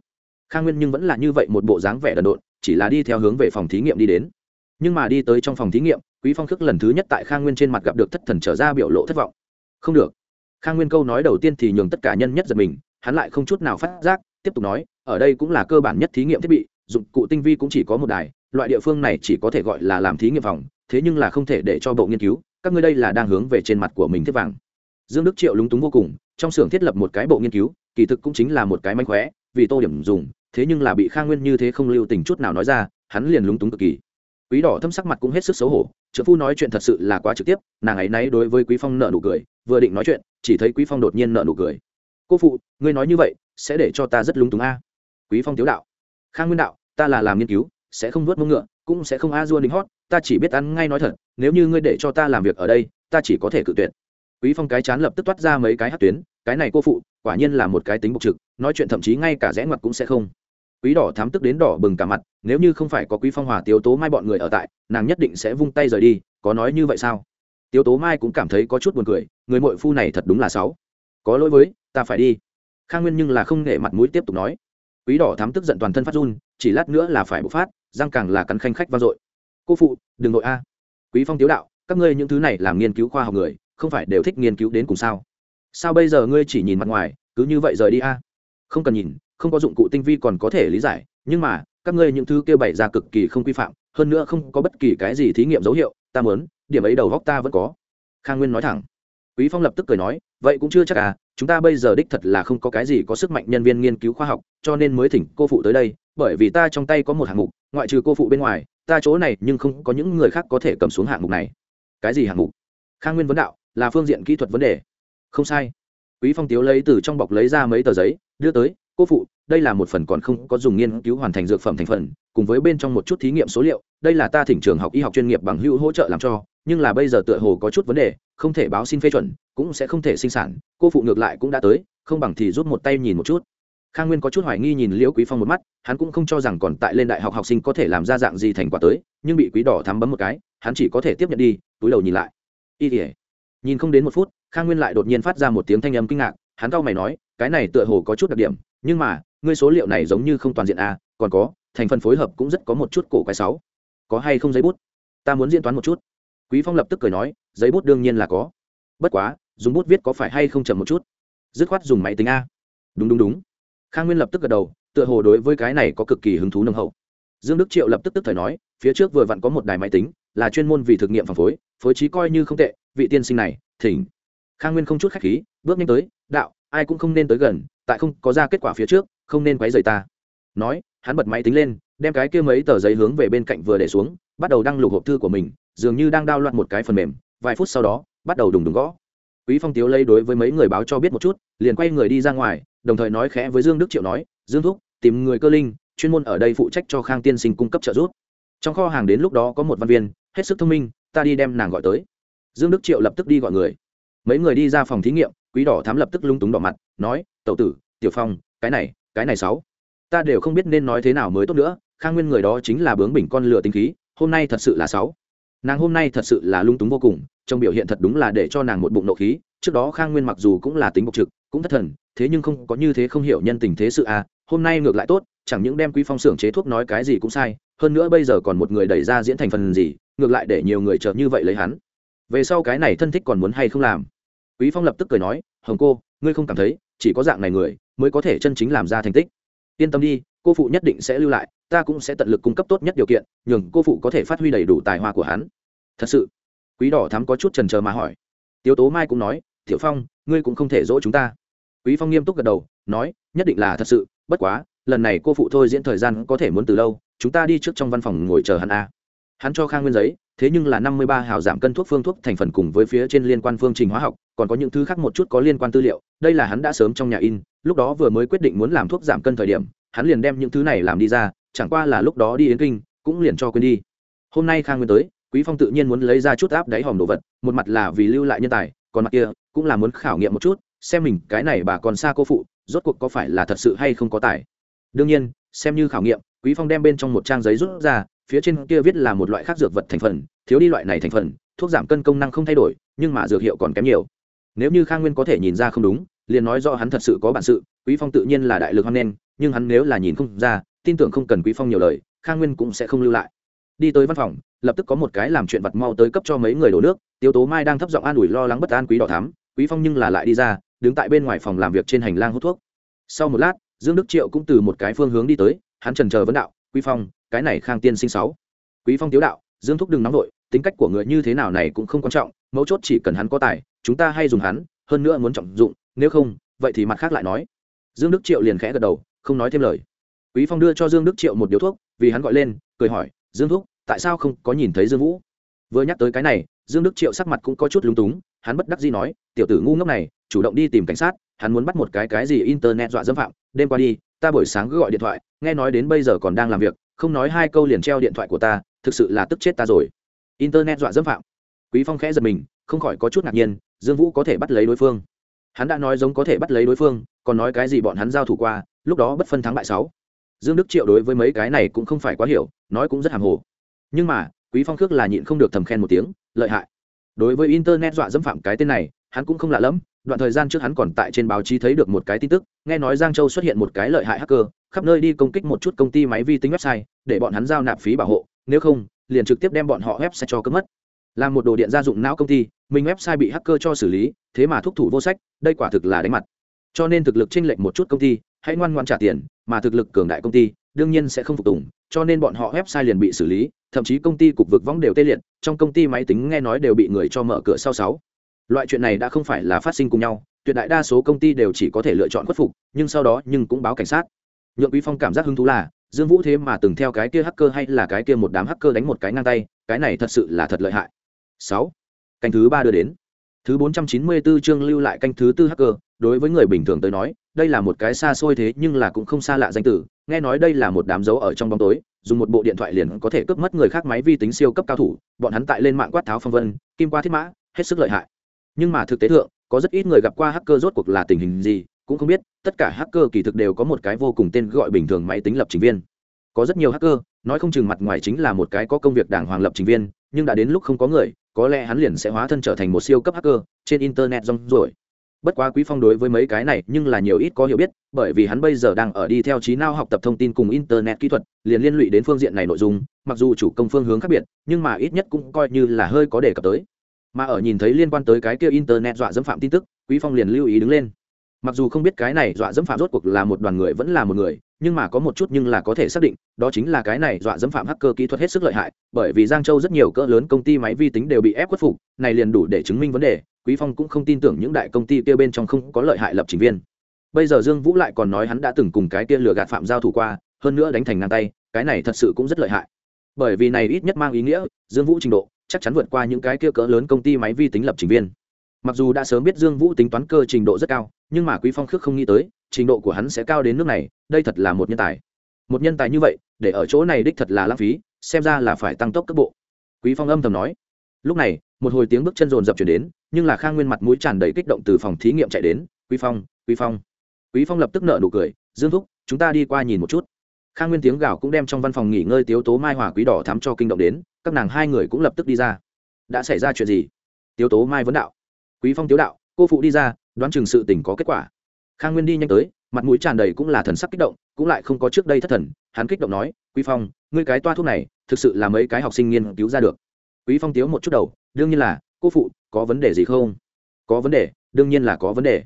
Khang nguyên nhưng vẫn là như vậy một bộ dáng vẻ đần độn, chỉ là đi theo hướng về phòng thí nghiệm đi đến. Nhưng mà đi tới trong phòng thí nghiệm, quý phong khước lần thứ nhất tại khang nguyên trên mặt gặp được thất thần trở ra biểu lộ thất vọng. Không được. Khang nguyên câu nói đầu tiên thì nhường tất cả nhân nhất giật mình hắn lại không chút nào phát giác, tiếp tục nói, ở đây cũng là cơ bản nhất thí nghiệm thiết bị, dụng cụ tinh vi cũng chỉ có một đài, loại địa phương này chỉ có thể gọi là làm thí nghiệm phòng thế nhưng là không thể để cho bộ nghiên cứu, các ngươi đây là đang hướng về trên mặt của mình thiết vàng. Dương đức triệu lúng túng vô cùng, trong xưởng thiết lập một cái bộ nghiên cứu, kỳ thực cũng chính là một cái manh khóe, vì tô điểm dùng, thế nhưng là bị khang nguyên như thế không lưu tình chút nào nói ra, hắn liền lúng túng cực kỳ. Quý đỏ thâm sắc mặt cũng hết sức xấu hổ, trợ phu nói chuyện thật sự là quá trực tiếp, nàng ấy nãy đối với quý phong nợ nụ cười, vừa định nói chuyện, chỉ thấy quý phong đột nhiên nợ nụ cười cô phụ, ngươi nói như vậy sẽ để cho ta rất lúng túng a. Quý phong tiếu đạo. Khang nguyên đạo, ta là làm nghiên cứu, sẽ không vớt mông ngựa, cũng sẽ không a dua đính hót, ta chỉ biết ăn ngay nói thật, nếu như ngươi để cho ta làm việc ở đây, ta chỉ có thể cự tuyệt. Quý phong cái chán lập tức toát ra mấy cái hát tuyến, cái này cô phụ, quả nhiên là một cái tính bộc trực, nói chuyện thậm chí ngay cả rẽ ngoặt cũng sẽ không. Quý đỏ thám tức đến đỏ bừng cả mặt, nếu như không phải có quý phong hòa tiếu tố mai bọn người ở tại, nàng nhất định sẽ vung tay rời đi, có nói như vậy sao? Tiếu tố mai cũng cảm thấy có chút buồn cười, người mội phu này thật đúng là sáu có lỗi với ta phải đi. Khang nguyên nhưng là không nể mặt mũi tiếp tục nói. Quý đỏ thám tức giận toàn thân phát run, chỉ lát nữa là phải bộc phát, răng càng là cắn khanh khách vang dội. Cô phụ, đừng nội a. Quý phong tiếu đạo, các ngươi những thứ này làm nghiên cứu khoa học người, không phải đều thích nghiên cứu đến cùng sao? Sao bây giờ ngươi chỉ nhìn mặt ngoài, cứ như vậy rời đi a? Không cần nhìn, không có dụng cụ tinh vi còn có thể lý giải, nhưng mà, các ngươi những thứ kêu bày ra cực kỳ không quy phạm, hơn nữa không có bất kỳ cái gì thí nghiệm dấu hiệu, ta muốn, điểm ấy đầu góc ta vẫn có. Khang nguyên nói thẳng quý phong lập tức cười nói, vậy cũng chưa chắc à chúng ta bây giờ đích thật là không có cái gì có sức mạnh nhân viên nghiên cứu khoa học, cho nên mới thỉnh cô phụ tới đây, bởi vì ta trong tay có một hạng mục, ngoại trừ cô phụ bên ngoài, ta chỗ này nhưng không có những người khác có thể cầm xuống hạng mục này. Cái gì hạng mục? Khang nguyên vấn đạo, là phương diện kỹ thuật vấn đề. Không sai. Quý phong tiếu lấy từ trong bọc lấy ra mấy tờ giấy, đưa tới, cô phụ, đây là một phần còn không có dùng nghiên cứu hoàn thành dược phẩm thành phần, cùng với bên trong một chút thí nghiệm số liệu, đây là ta thỉnh trường học y học chuyên nghiệp bằng hữu hỗ trợ làm cho, nhưng là bây giờ tựa hồ có chút vấn đề không thể báo xin phê chuẩn cũng sẽ không thể sinh sản cô phụ ngược lại cũng đã tới không bằng thì rút một tay nhìn một chút. Khang nguyên có chút hoài nghi nhìn liễu quý phong một mắt hắn cũng không cho rằng còn tại lên đại học học sinh có thể làm ra dạng gì thành quả tới nhưng bị quý đỏ thắm bấm một cái hắn chỉ có thể tiếp nhận đi túi đầu nhìn lại. Y tỉa nhìn không đến một phút khang nguyên lại đột nhiên phát ra một tiếng thanh âm kinh ngạc hắn cau mày nói cái này tựa hồ có chút đặc điểm nhưng mà ngươi số liệu này giống như không toàn diện a à, còn có thành phần phối hợp cũng rất có một chút cổ quái sáu có hay không giấy bút? Ta muốn diễn toán một chút quý phong lập tức cười nói, giấy bút đương nhiên là có. Bất quá, dùng bút viết có phải hay không chậm một chút? Dứt khoát dùng máy tính a. Đúng đúng đúng. Khang nguyên lập tức gật đầu, tựa hồ đối với cái này có cực kỳ hứng thú nồng hậu. Dương đức triệu lập tức tức thời nói, phía trước vừa vặn có một đài máy tính, là chuyên môn vì thực nghiệm phản phối phối trí coi như không tệ, vị tiên sinh này, thỉnh. Khang nguyên không chút khách khí, bước nhanh tới, đạo, ai cũng không nên tới gần, tại không có ra kết quả phía trước, không nên quấy rầy ta. Nói, hắn bật máy tính lên, đem cái kia mấy tờ giấy hướng về bên cạnh vừa để xuống, bắt đầu đăng lục hộp thư của mình dường như đang đao loạn một cái phần mềm, vài phút sau đó, bắt đầu đùng đùng gõ. Quý phong tiếu lấy đối với mấy người báo cho biết một chút, liền quay người đi ra ngoài, đồng thời nói khẽ với dương đức triệu nói, dương thúc, tìm người cơ linh, chuyên môn ở đây phụ trách cho khang tiên sinh cung cấp trợ giúp. Trong kho hàng đến lúc đó có một văn viên, hết sức thông minh, ta đi đem nàng gọi tới. Dương đức triệu lập tức đi gọi người. Mấy người đi ra phòng thí nghiệm, quý đỏ thám lập tức lung túng đỏ mặt, nói, tẩu tử, tiểu phong, cái này cái này sáu, ta đều không biết nên nói thế nào mới tốt nữa, khang nguyên người đó chính là bướng bỉnh con lửa tinh khí, hôm nay thật sự là sáu nàng hôm nay thật sự là lung túng vô cùng, trong biểu hiện thật đúng là để cho nàng một bụng nộ khí, trước đó khang nguyên mặc dù cũng là tính bộc trực, cũng thất thần, thế nhưng không có như thế không hiểu nhân tình thế sự à hôm nay ngược lại tốt, chẳng những đem quý phong xưởng chế thuốc nói cái gì cũng sai, hơn nữa bây giờ còn một người đẩy ra diễn thành phần gì, ngược lại để nhiều người chợt như vậy lấy hắn. Về sau cái này thân thích còn muốn hay không làm? Quý phong lập tức cười nói, hồng cô, ngươi không cảm thấy, chỉ có dạng này người, mới có thể chân chính làm ra thành tích. Yên tâm đi, cô phụ nhất định sẽ lưu lại ta cũng sẽ tận lực cung cấp tốt nhất điều kiện, nhường cô phụ có thể phát huy đầy đủ tài hoa của hắn. Thật sự, quý đỏ thắm có chút trần trờ mà hỏi. Tiếu tố mai cũng nói, tiểu phong, ngươi cũng không thể dỗ chúng ta. Quý phong nghiêm túc gật đầu, nói, nhất định là thật sự, bất quá, lần này cô phụ thôi diễn thời gian có thể muốn từ lâu, chúng ta đi trước trong văn phòng ngồi chờ hắn a. Hắn cho khang nguyên giấy, thế nhưng là năm mươi ba hào giảm cân thuốc phương thuốc thành phần cùng với phía trên liên quan phương trình hóa học, còn có những thứ khác một chút có liên quan tư liệu, đây là hắn đã sớm trong nhà in, lúc đó vừa mới quyết định muốn làm thuốc giảm cân thời điểm, hắn liền đem những thứ này làm đi ra chẳng qua là lúc đó đi yến kinh, cũng liền cho quên đi. Hôm nay khang nguyên tới, quý phong tự nhiên muốn lấy ra chút áp đáy hòm đồ vật, một mặt là vì lưu lại nhân tài, còn mặt kia, cũng là muốn khảo nghiệm một chút, xem mình cái này bà còn xa cô phụ, rốt cuộc có phải là thật sự hay không có tài. Đương nhiên, xem như khảo nghiệm, quý phong đem bên trong một trang giấy rút ra, phía trên kia viết là một loại khác dược vật thành phần, thiếu đi loại này thành phần, thuốc giảm cân công năng không thay đổi, nhưng mà dược hiệu còn kém nhiều. Nếu như khang nguyên có thể nhìn ra không đúng, liền nói do hắn thật sự có bản sự, quý phong tự nhiên là đại lực hoan nên nhưng hắn nếu là nhìn không ra tin tưởng không cần quý phong nhiều lời khang nguyên cũng sẽ không lưu lại. Đi tới văn phòng, lập tức có một cái làm chuyện vật mau tới cấp cho mấy người đổ nước tiêu tố mai đang thấp giọng an ủi lo lắng bất an quý đỏ thắm, quý phong nhưng là lại đi ra, đứng tại bên ngoài phòng làm việc trên hành lang hút thuốc. Sau một lát, dương đức triệu cũng từ một cái phương hướng đi tới, hắn trần chờ vấn đạo, quý phong, cái này khang tiên sinh sáu. Quý phong tiếu đạo, dương thúc đừng nóng vội, tính cách của người như thế nào này cũng không quan trọng, mấu chốt chỉ cần hắn có tài, chúng ta hay dùng hắn, hơn nữa muốn trọng dụng, nếu không, vậy thì mặt khác lại nói. Dương đức triệu liền khẽ gật đầu, không nói thêm lời quý phong đưa cho dương đức triệu một điếu thuốc, vì hắn gọi lên, cười hỏi, dương thúc, tại sao không có nhìn thấy dương vũ? Vừa nhắc tới cái này, dương đức triệu sắc mặt cũng có chút lúng túng, hắn bất đắc dĩ nói, tiểu tử ngu ngốc này, chủ động đi tìm cảnh sát, hắn muốn bắt một cái cái gì internet dọa dâm phạm, đêm qua đi, ta buổi sáng cứ gọi điện thoại, nghe nói đến bây giờ còn đang làm việc, không nói hai câu liền treo điện thoại của ta, thực sự là tức chết ta rồi. Internet dọa dâm phạm. Quý phong khẽ giật mình, không khỏi có chút ngạc nhiên, dương vũ có thể bắt lấy đối phương. Hắn đã nói giống có thể bắt lấy đối phương, còn nói cái gì bọn hắn giao thủ qua, lúc đó bất phân thắng bại sáu dương đức triệu đối với mấy cái này cũng không phải quá hiểu, nói cũng rất hàm hồ. Nhưng mà, quý phong khước là nhịn không được thầm khen một tiếng, lợi hại. Đối với internet dọa dẫm phạm cái tên này, hắn cũng không lạ lẫm, đoạn thời gian trước hắn còn tại trên báo chí thấy được một cái tin tức, nghe nói giang châu xuất hiện một cái lợi hại hacker, khắp nơi đi công kích một chút công ty máy vi tính website, để bọn hắn giao nạp phí bảo hộ, nếu không, liền trực tiếp đem bọn họ website cho cướp mất. Là một đồ điện gia dụng não công ty, mình website bị hacker cho xử lý, thế mà thúc thủ vô sách, đây quả thực là đánh mặt. Cho nên thực lực chênh lệch một chút công ty hãy ngoan ngoan trả tiền, mà thực lực cường đại công ty đương nhiên sẽ không phục tùng, cho nên bọn họ website liền bị xử lý, thậm chí công ty cục vực võng đều tê liệt, trong công ty máy tính nghe nói đều bị người cho mở cửa sau sáu. Loại chuyện này đã không phải là phát sinh cùng nhau, tuyệt đại đa số công ty đều chỉ có thể lựa chọn khuất phục, nhưng sau đó nhưng cũng báo cảnh sát. Nhượng quý phong cảm giác hứng thú là, dương vũ thế mà từng theo cái kia hacker hay là cái kia một đám hacker đánh một cái ngang tay, cái này thật sự là thật lợi hại. Sáu. Canh thứ ba đưa đến. Thứ bốn trăm chín mươi 494 chương lưu lại canh thứ tư hacker, đối với người bình thường tới nói đây là một cái xa xôi thế nhưng là cũng không xa lạ danh tử, nghe nói đây là một đám dấu ở trong bóng tối, dùng một bộ điện thoại liền có thể cướp mất người khác máy vi tính siêu cấp cao thủ, bọn hắn tại lên mạng quát tháo phong vân, kim qua thiết mã, hết sức lợi hại. Nhưng mà thực tế thượng, có rất ít người gặp qua hacker rốt cuộc là tình hình gì, cũng không biết, tất cả hacker kỳ thực đều có một cái vô cùng tên gọi bình thường máy tính lập trình viên. Có rất nhiều hacker, nói không chừng mặt ngoài chính là một cái có công việc đảng hoàng lập trình viên, nhưng đã đến lúc không có người, có lẽ hắn liền sẽ hóa thân trở thành một siêu cấp hacker, trên internet rong rồi bất quá quý phong đối với mấy cái này nhưng là nhiều ít có hiểu biết, bởi vì hắn bây giờ đang ở đi theo trí não học tập thông tin cùng internet kỹ thuật, liền liên lụy đến phương diện này nội dung, mặc dù chủ công phương hướng khác biệt, nhưng mà ít nhất cũng coi như là hơi có đề cập tới. Mà ở nhìn thấy liên quan tới cái kia internet dọa dẫm phạm tin tức, quý phong liền lưu ý đứng lên. Mặc dù không biết cái này dọa dẫm phạm rốt cuộc là một đoàn người vẫn là một người, nhưng mà có một chút nhưng là có thể xác định, đó chính là cái này dọa dẫm phạm hacker kỹ thuật hết sức lợi hại, bởi vì giang châu rất nhiều cỡ lớn công ty máy vi tính đều bị ép khuất phục, này liền đủ để chứng minh vấn đề quý phong cũng không tin tưởng những đại công ty kia bên trong không có lợi hại lập trình viên. Bây giờ dương vũ lại còn nói hắn đã từng cùng cái kia lừa gạt phạm giao thủ qua, hơn nữa đánh thành ngang tay, cái này thật sự cũng rất lợi hại. Bởi vì này ít nhất mang ý nghĩa, dương vũ trình độ chắc chắn vượt qua những cái kia cỡ lớn công ty máy vi tính lập trình viên. Mặc dù đã sớm biết dương vũ tính toán cơ trình độ rất cao, nhưng mà quý phong khước không nghĩ tới, trình độ của hắn sẽ cao đến nước này, đây thật là một nhân tài. Một nhân tài như vậy, để ở chỗ này đích thật là lãng phí, xem ra là phải tăng tốc cấp bộ. Quý phong âm thầm nói. Lúc này một hồi tiếng bước chân rồn rập chuyển đến, nhưng là khang nguyên mặt mũi tràn đầy kích động từ phòng thí nghiệm chạy đến, quý phong quý phong. Quý phong lập tức nợ nụ cười, dương thúc, chúng ta đi qua nhìn một chút. Khang nguyên tiếng gào cũng đem trong văn phòng nghỉ ngơi tiếu tố mai hòa quý đỏ thắm cho kinh động đến, các nàng hai người cũng lập tức đi ra. Đã xảy ra chuyện gì? Tiếu tố mai vấn đạo. Quý phong tiếu đạo, cô phụ đi ra, đoán chừng sự tình có kết quả. Khang nguyên đi nhanh tới, mặt mũi tràn đầy cũng là thần sắc kích động, cũng lại không có trước đây thất thần, hắn kích động nói, quý phong, ngươi cái toa thuốc này, thực sự là mấy cái học sinh nghiên cứu ra được. Quý phong tiếu một chút đầu đương nhiên là, cô phụ, có vấn đề gì không? Có vấn đề, đương nhiên là có vấn đề.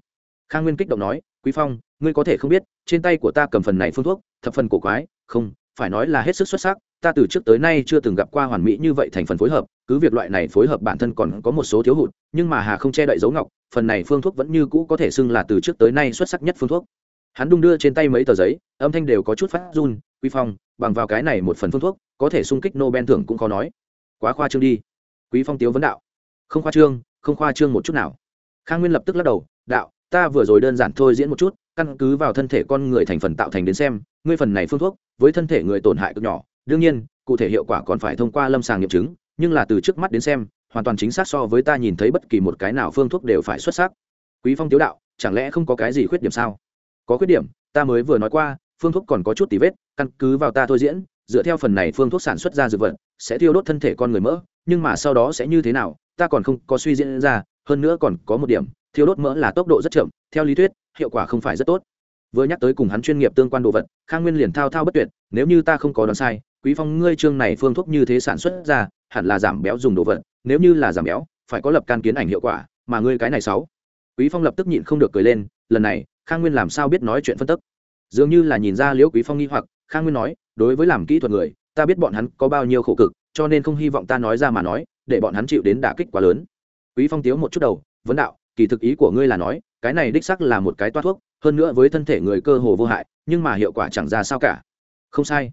Khang nguyên kích động nói, quý phong, ngươi có thể không biết, trên tay của ta cầm phần này phương thuốc, thập phần cổ quái, không, phải nói là hết sức xuất sắc, ta từ trước tới nay chưa từng gặp qua hoàn mỹ như vậy thành phần phối hợp, cứ việc loại này phối hợp bản thân còn có một số thiếu hụt, nhưng mà hà không che đậy dấu ngọc, phần này phương thuốc vẫn như cũ có thể xưng là từ trước tới nay xuất sắc nhất phương thuốc. Hắn đung đưa trên tay mấy tờ giấy, âm thanh đều có chút phát run quy phong, bằng vào cái này một phần phương thuốc, có thể sung kích nobel thưởng cũng khó nói. Quá khoa trương đi quý phong tiếu vấn đạo. Không khoa trương, không khoa trương một chút nào. Khang nguyên lập tức lắc đầu, đạo, ta vừa rồi đơn giản thôi diễn một chút, căn cứ vào thân thể con người thành phần tạo thành đến xem, ngươi phần này phương thuốc, với thân thể người tổn hại cực nhỏ, đương nhiên, cụ thể hiệu quả còn phải thông qua lâm sàng nghiệm chứng, nhưng là từ trước mắt đến xem, hoàn toàn chính xác so với ta nhìn thấy bất kỳ một cái nào phương thuốc đều phải xuất sắc. Quý phong tiếu đạo, chẳng lẽ không có cái gì khuyết điểm sao? Có khuyết điểm, ta mới vừa nói qua, phương thuốc còn có chút tì vết, căn cứ vào ta thôi diễn, dựa theo phần này phương thuốc sản xuất ra dược vật, sẽ tiêu đốt thân thể con người mỡ nhưng mà sau đó sẽ như thế nào, ta còn không có suy diễn ra, hơn nữa còn có một điểm thiếu đốt mỡ là tốc độ rất chậm, theo lý thuyết, hiệu quả không phải rất tốt. Vừa nhắc tới cùng hắn chuyên nghiệp tương quan đồ vật, khang nguyên liền thao thao bất tuyệt, nếu như ta không có đoán sai, quý phong ngươi chương này phương thuốc như thế sản xuất ra, hẳn là giảm béo dùng đồ vật, nếu như là giảm béo, phải có lập can kiến ảnh hiệu quả, mà ngươi cái này sáu. Quý phong lập tức nhịn không được cười lên, lần này, khang nguyên làm sao biết nói chuyện phân tức? Dường như là nhìn ra liễu quý phong nghi hoặc, khang nguyên nói, đối với làm kỹ thuật người, ta biết bọn hắn có bao nhiêu khổ cực cho nên không hy vọng ta nói ra mà nói, để bọn hắn chịu đến đả kích quá lớn. Quý phong tiếu một chút đầu, vấn đạo, kỳ thực ý của ngươi là nói, cái này đích xác là một cái toát thuốc, hơn nữa với thân thể người cơ hồ vô hại, nhưng mà hiệu quả chẳng ra sao cả. Không sai.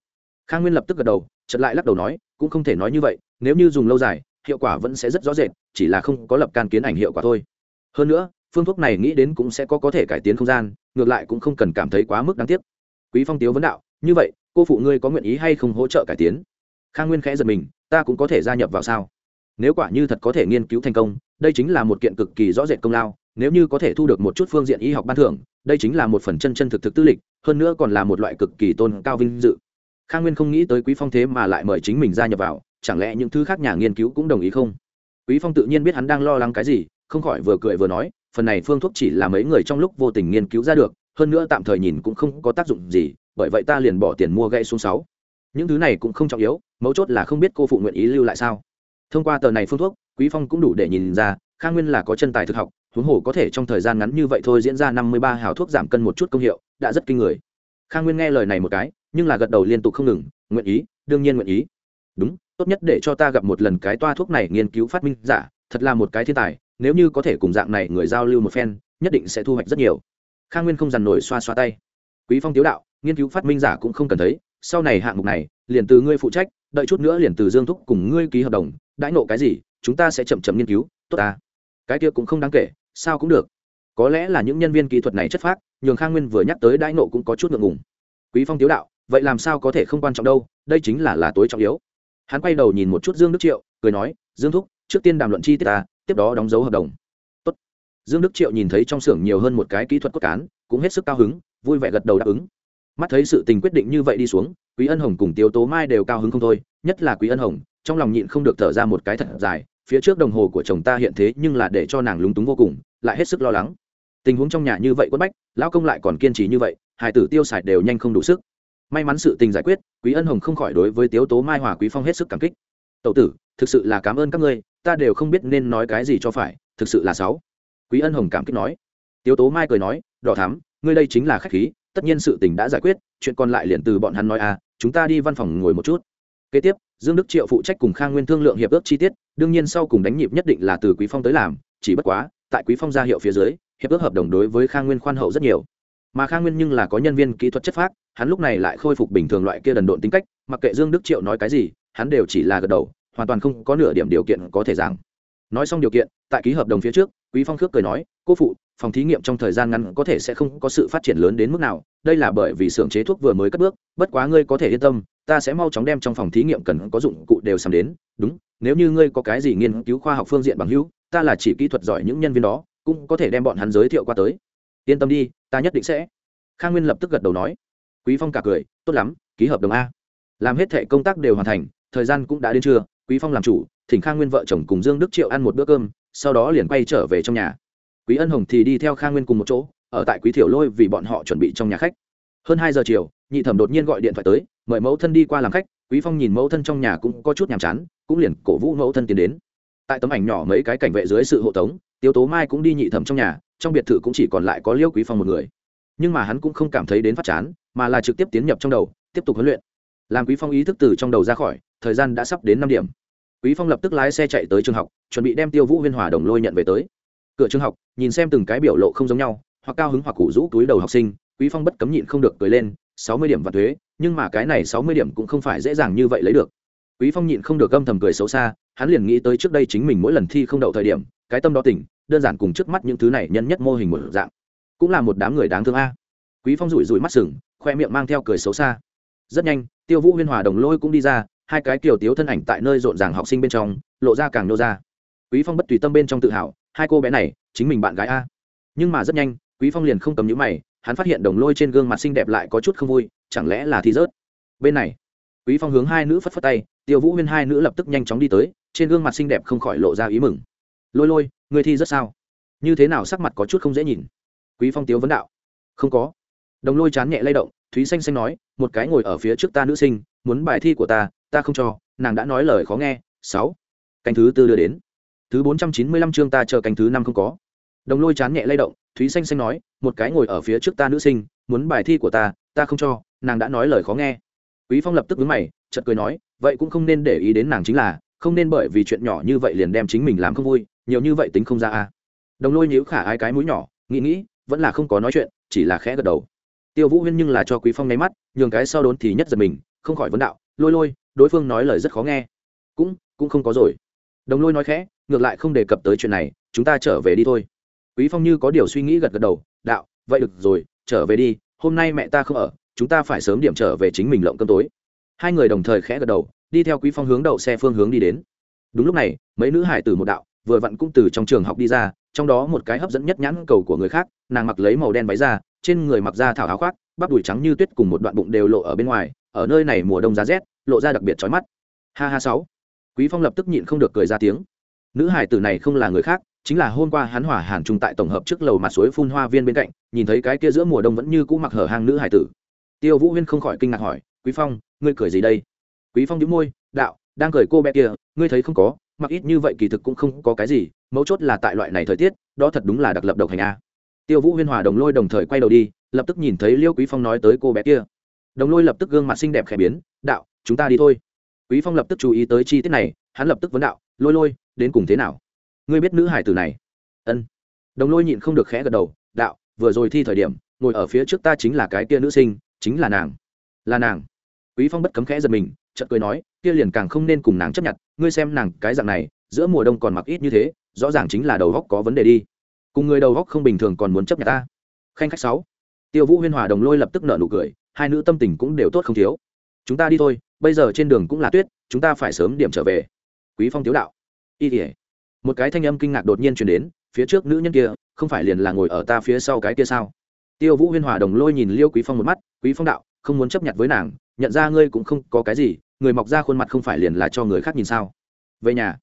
Khang nguyên lập tức gật đầu chật lại lắc đầu nói, cũng không thể nói như vậy, nếu như dùng lâu dài, hiệu quả vẫn sẽ rất rõ rệt, chỉ là không có lập can kiến ảnh hiệu quả thôi. Hơn nữa, phương thuốc này nghĩ đến cũng sẽ có có thể cải tiến không gian, ngược lại cũng không cần cảm thấy quá mức đáng tiếc. Quý phong tiếu vấn đạo, như vậy, cô phụ ngươi có nguyện ý hay không hỗ trợ cải tiến? Khang nguyên khẽ giật mình, ta cũng có thể gia nhập vào sao? Nếu quả như thật có thể nghiên cứu thành công, đây chính là một kiện cực kỳ rõ rệt công lao, nếu như có thể thu được một chút phương diện y học ban thưởng, đây chính là một phần chân chân thực thực tư lịch, hơn nữa còn là một loại cực kỳ tôn cao vinh dự. Khang nguyên không nghĩ tới quý phong thế mà lại mời chính mình gia nhập vào, chẳng lẽ những thứ khác nhà nghiên cứu cũng đồng ý không? Quý phong tự nhiên biết hắn đang lo lắng cái gì, không khỏi vừa cười vừa nói, phần này phương thuốc chỉ là mấy người trong lúc vô tình nghiên cứu ra được, hơn nữa tạm thời nhìn cũng không có tác dụng gì, bởi vậy ta liền bỏ tiền mua gãy xuống sáu. Những thứ này cũng không trọng yếu mấu chốt là không biết cô phụ nguyện ý lưu lại sao. Thông qua tờ này phương thuốc, quý phong cũng đủ để nhìn ra, khang nguyên là có chân tài thực học, huống hồ có thể trong thời gian ngắn như vậy thôi diễn ra năm mươi ba hào thuốc giảm cân một chút công hiệu, đã rất kinh người. Khang nguyên nghe lời này một cái, nhưng là gật đầu liên tục không ngừng, nguyện ý, đương nhiên nguyện ý. Đúng, tốt nhất để cho ta gặp một lần cái toa thuốc này nghiên cứu phát minh giả, thật là một cái thiên tài, nếu như có thể cùng dạng này người giao lưu một phen, nhất định sẽ thu hoạch rất nhiều. Khang nguyên không dằn nổi xoa xoa tay. Quý phong tiếu đạo, nghiên cứu phát minh giả cũng không cần thấy, sau này hạng mục này, liền từ ngươi phụ trách đợi chút nữa liền từ dương thúc cùng ngươi ký hợp đồng, đãi nộ cái gì, chúng ta sẽ chậm chậm nghiên cứu, tốt ta. Cái kia cũng không đáng kể, sao cũng được. Có lẽ là những nhân viên kỹ thuật này chất phác, nhường khang nguyên vừa nhắc tới đãi nộ cũng có chút ngượng ngùng. Quý phong tiếu đạo, vậy làm sao có thể không quan trọng đâu, đây chính là là tối trọng yếu. Hắn quay đầu nhìn một chút dương đức triệu, cười nói, dương thúc, trước tiên đàm luận chi tiết ta, tiếp đó đóng dấu hợp đồng. Tốt. dương đức triệu nhìn thấy trong xưởng nhiều hơn một cái kỹ thuật cốt cán, cũng hết sức cao hứng, vui vẻ gật đầu đáp ứng mắt thấy sự tình quyết định như vậy đi xuống, quý ân hồng cùng tiếu tố mai đều cao hứng không thôi, nhất là quý ân hồng, trong lòng nhịn không được thở ra một cái thật dài, phía trước đồng hồ của chồng ta hiện thế nhưng là để cho nàng lúng túng vô cùng, lại hết sức lo lắng. Tình huống trong nhà như vậy quất bách, lão công lại còn kiên trì như vậy hải tử tiêu xài đều nhanh không đủ sức. May mắn sự tình giải quyết, quý ân hồng không khỏi đối với tiếu tố mai hòa quý phong hết sức cảm kích. Tậu tử, thực sự là cảm ơn các ngươi, ta đều không biết nên nói cái gì cho phải, thực sự là sáu quý ân hồng cảm kích nói. Tiếu tố mai cười nói, đỏ thắm, ngươi đây chính là khách khí tất nhiên sự tình đã giải quyết, chuyện còn lại liền từ bọn hắn nói à chúng ta đi văn phòng ngồi một chút. Kế tiếp, dương đức triệu phụ trách cùng khang nguyên thương lượng hiệp ước chi tiết, đương nhiên sau cùng đánh nhịp nhất định là từ quý phong tới làm, chỉ bất quá, tại quý phong ra hiệu phía dưới, hiệp ước hợp đồng đối với khang nguyên khoan hậu rất nhiều. Mà khang nguyên nhưng là có nhân viên kỹ thuật chất phác, hắn lúc này lại khôi phục bình thường loại kia đần độn tính cách, mặc kệ dương đức triệu nói cái gì, hắn đều chỉ là gật đầu, hoàn toàn không có nửa điểm điều kiện có thể giảng. Nói xong điều kiện, tại ký hợp đồng phía trước, quý phong khước cười nói, cô phụ phòng thí nghiệm trong thời gian ngắn có thể sẽ không có sự phát triển lớn đến mức nào. Đây là bởi vì xưởng chế thuốc vừa mới cất bước, bất quá ngươi có thể yên tâm, ta sẽ mau chóng đem trong phòng thí nghiệm cần có dụng cụ đều sắm đến. Đúng, nếu như ngươi có cái gì nghiên cứu khoa học phương diện bằng hữu, ta là chỉ kỹ thuật giỏi những nhân viên đó, cũng có thể đem bọn hắn giới thiệu qua tới. Yên tâm đi, ta nhất định sẽ. Khang nguyên lập tức gật đầu nói. Quý phong cả cười, tốt lắm, ký hợp đồng a. Làm hết thệ công tác đều hoàn thành, thời gian cũng đã đến trưa, quý phong làm chủ, thỉnh khang nguyên vợ chồng cùng dương đức triệu ăn một bữa cơm, sau đó liền quay trở về trong nhà quý ân hồng thì đi theo khang nguyên cùng một chỗ, ở tại quý thiểu lôi vì bọn họ chuẩn bị trong nhà khách. Hơn hai giờ chiều, nhị thẩm đột nhiên gọi điện thoại tới, mời mẫu thân đi qua làm khách, quý phong nhìn mẫu thân trong nhà cũng có chút nhàm chán, cũng liền cổ vũ mẫu thân tiến đến. Tại tấm ảnh nhỏ mấy cái cảnh vệ dưới sự hộ tống tiêu tố mai cũng đi nhị thẩm trong nhà, trong biệt thự cũng chỉ còn lại có liêu quý phong một người. Nhưng mà hắn cũng không cảm thấy đến phát chán, mà là trực tiếp tiến nhập trong đầu, tiếp tục huấn luyện. Làm quý phong ý thức từ trong đầu ra khỏi, thời gian đã sắp đến năm điểm. Quý phong lập tức lái xe chạy tới trường học, chuẩn bị đem tiêu vũ huyên hòa đồng lôi nhận về tới cửa trường học, nhìn xem từng cái biểu lộ không giống nhau, hoặc cao hứng hoặc củ rũ túi đầu học sinh, quý phong bất cấm nhịn không được cười lên, sáu mươi điểm và thuế, nhưng mà cái này sáu mươi điểm cũng không phải dễ dàng như vậy lấy được. Quý phong nhịn không được gâm thầm cười xấu xa, hắn liền nghĩ tới trước đây chính mình mỗi lần thi không đậu thời điểm, cái tâm đó tỉnh, đơn giản cùng trước mắt những thứ này nhân nhất mô hình một dạng. Cũng là một đám người đáng thương a. Quý phong rủi rủi mắt sừng, khoe miệng mang theo cười xấu xa. Rất nhanh, tiêu vũ huyên hòa đồng lôi cũng đi ra, hai cái kiểu tiếu thân ảnh tại nơi rộn ràng học sinh bên trong, lộ ra càng nô ra. Quý phong bất tùy tâm bên trong tự hào hai cô bé này, chính mình bạn gái a. Nhưng mà rất nhanh, quý phong liền không cầm nhíu mày, hắn phát hiện đồng lôi trên gương mặt xinh đẹp lại có chút không vui, chẳng lẽ là thi rớt? Bên này, quý phong hướng hai nữ phất phất tay, tiêu vũ huyên hai nữ lập tức nhanh chóng đi tới, trên gương mặt xinh đẹp không khỏi lộ ra ý mừng. Lôi lôi, người thi rất sao? Như thế nào sắc mặt có chút không dễ nhìn? Quý phong tiếu vấn đạo. Không có. Đồng lôi chán nhẹ lay động, thúy xanh xanh nói, một cái ngồi ở phía trước ta nữ sinh, muốn bài thi của ta ta không cho, nàng đã nói lời khó nghe, sáu. Canh thứ tư đưa đến thứ bốn trăm chín mươi lăm chương ta chờ canh thứ năm không có. Đồng lôi chán nhẹ lay động, thúy xanh xanh nói, một cái ngồi ở phía trước ta nữ sinh, muốn bài thi của ta ta không cho, nàng đã nói lời khó nghe. Quý phong lập tức vướng mày, chợt cười nói, vậy cũng không nên để ý đến nàng chính là, không nên bởi vì chuyện nhỏ như vậy liền đem chính mình làm không vui, nhiều như vậy tính không ra a. Đồng lôi nhíu khả ai cái mũi nhỏ, nghĩ nghĩ, vẫn là không có nói chuyện, chỉ là khẽ gật đầu. Tiêu vũ huyên nhưng là cho quý phong nháy mắt, nhường cái sau đốn thì nhất giật mình, không khỏi vấn đạo, lôi lôi, đối phương nói lời rất khó nghe. Cũng cũng không có rồi. Đồng lôi nói khẽ ngược lại không đề cập tới chuyện này, chúng ta trở về đi thôi. Quý phong như có điều suy nghĩ gật gật đầu, đạo, vậy được rồi, trở về đi, hôm nay mẹ ta không ở, chúng ta phải sớm điểm trở về chính mình lộng cơm tối. Hai người đồng thời khẽ gật đầu, đi theo quý phong hướng đậu xe phương hướng đi đến. Đúng lúc này, mấy nữ hải tử một đạo, vừa vặn cũng từ trong trường học đi ra, trong đó một cái hấp dẫn nhất nhãn cầu của người khác, nàng mặc lấy màu đen váy ra trên người mặc da thảo áo khoác, bắp đùi trắng như tuyết cùng một đoạn bụng đều lộ ở bên ngoài, ở nơi này mùa đông giá rét, lộ ra đặc biệt chói mắt. Ha ha sáu. Quý phong lập tức nhịn không được cười ra tiếng nữ hải tử này không là người khác, chính là hôm qua hắn hỏa hàn trung tại tổng hợp trước lầu mặt suối phun hoa viên bên cạnh, nhìn thấy cái kia giữa mùa đông vẫn như cũ mặc hở hang nữ hải tử. Tiêu vũ huyên không khỏi kinh ngạc hỏi, quý phong, ngươi cười gì đây? Quý phong nhíu môi, đạo, đang cười cô bé kia, ngươi thấy không có, mặc ít như vậy kỳ thực cũng không có cái gì, mấu chốt là tại loại này thời tiết, đó thật đúng là đặc lập độc hành a. Tiêu vũ huyên hòa đồng lôi đồng thời quay đầu đi, lập tức nhìn thấy liêu quý phong nói tới cô bé kia. Đồng lôi lập tức gương mặt xinh đẹp khẽ biến, đạo, chúng ta đi thôi. Quý phong lập tức chú ý tới chi tiết này, hắn lập tức vấn đạo, lôi lôi đến cùng thế nào? Ngươi biết nữ hải tử này? Ân. Đồng lôi nhịn không được khẽ gật đầu, đạo, vừa rồi thi thời điểm, ngồi ở phía trước ta chính là cái kia nữ sinh, chính là nàng. Là nàng. Quý phong bất cấm khẽ giật mình, chợt cười nói, kia liền càng không nên cùng nàng chấp nhận, ngươi xem nàng cái dạng này, giữa mùa đông còn mặc ít như thế, rõ ràng chính là đầu góc có vấn đề đi. Cùng người đầu góc không bình thường còn muốn chấp nhận ta. Khanh khách sáu. Tiêu vũ huyên hòa đồng lôi lập tức nở nụ cười, hai nữ tâm tình cũng đều tốt không thiếu. Chúng ta đi thôi, bây giờ trên đường cũng là tuyết, chúng ta phải sớm điểm trở về. Quý phong thiếu đạo y ỉa. Một cái thanh âm kinh ngạc đột nhiên truyền đến, phía trước nữ nhân kia, không phải liền là ngồi ở ta phía sau cái kia sao? Tiêu vũ huyên hòa đồng lôi nhìn liêu quý phong một mắt, quý phong đạo, không muốn chấp nhận với nàng, nhận ra ngươi cũng không có cái gì, người mọc ra khuôn mặt không phải liền là cho người khác nhìn sao? Về nhà.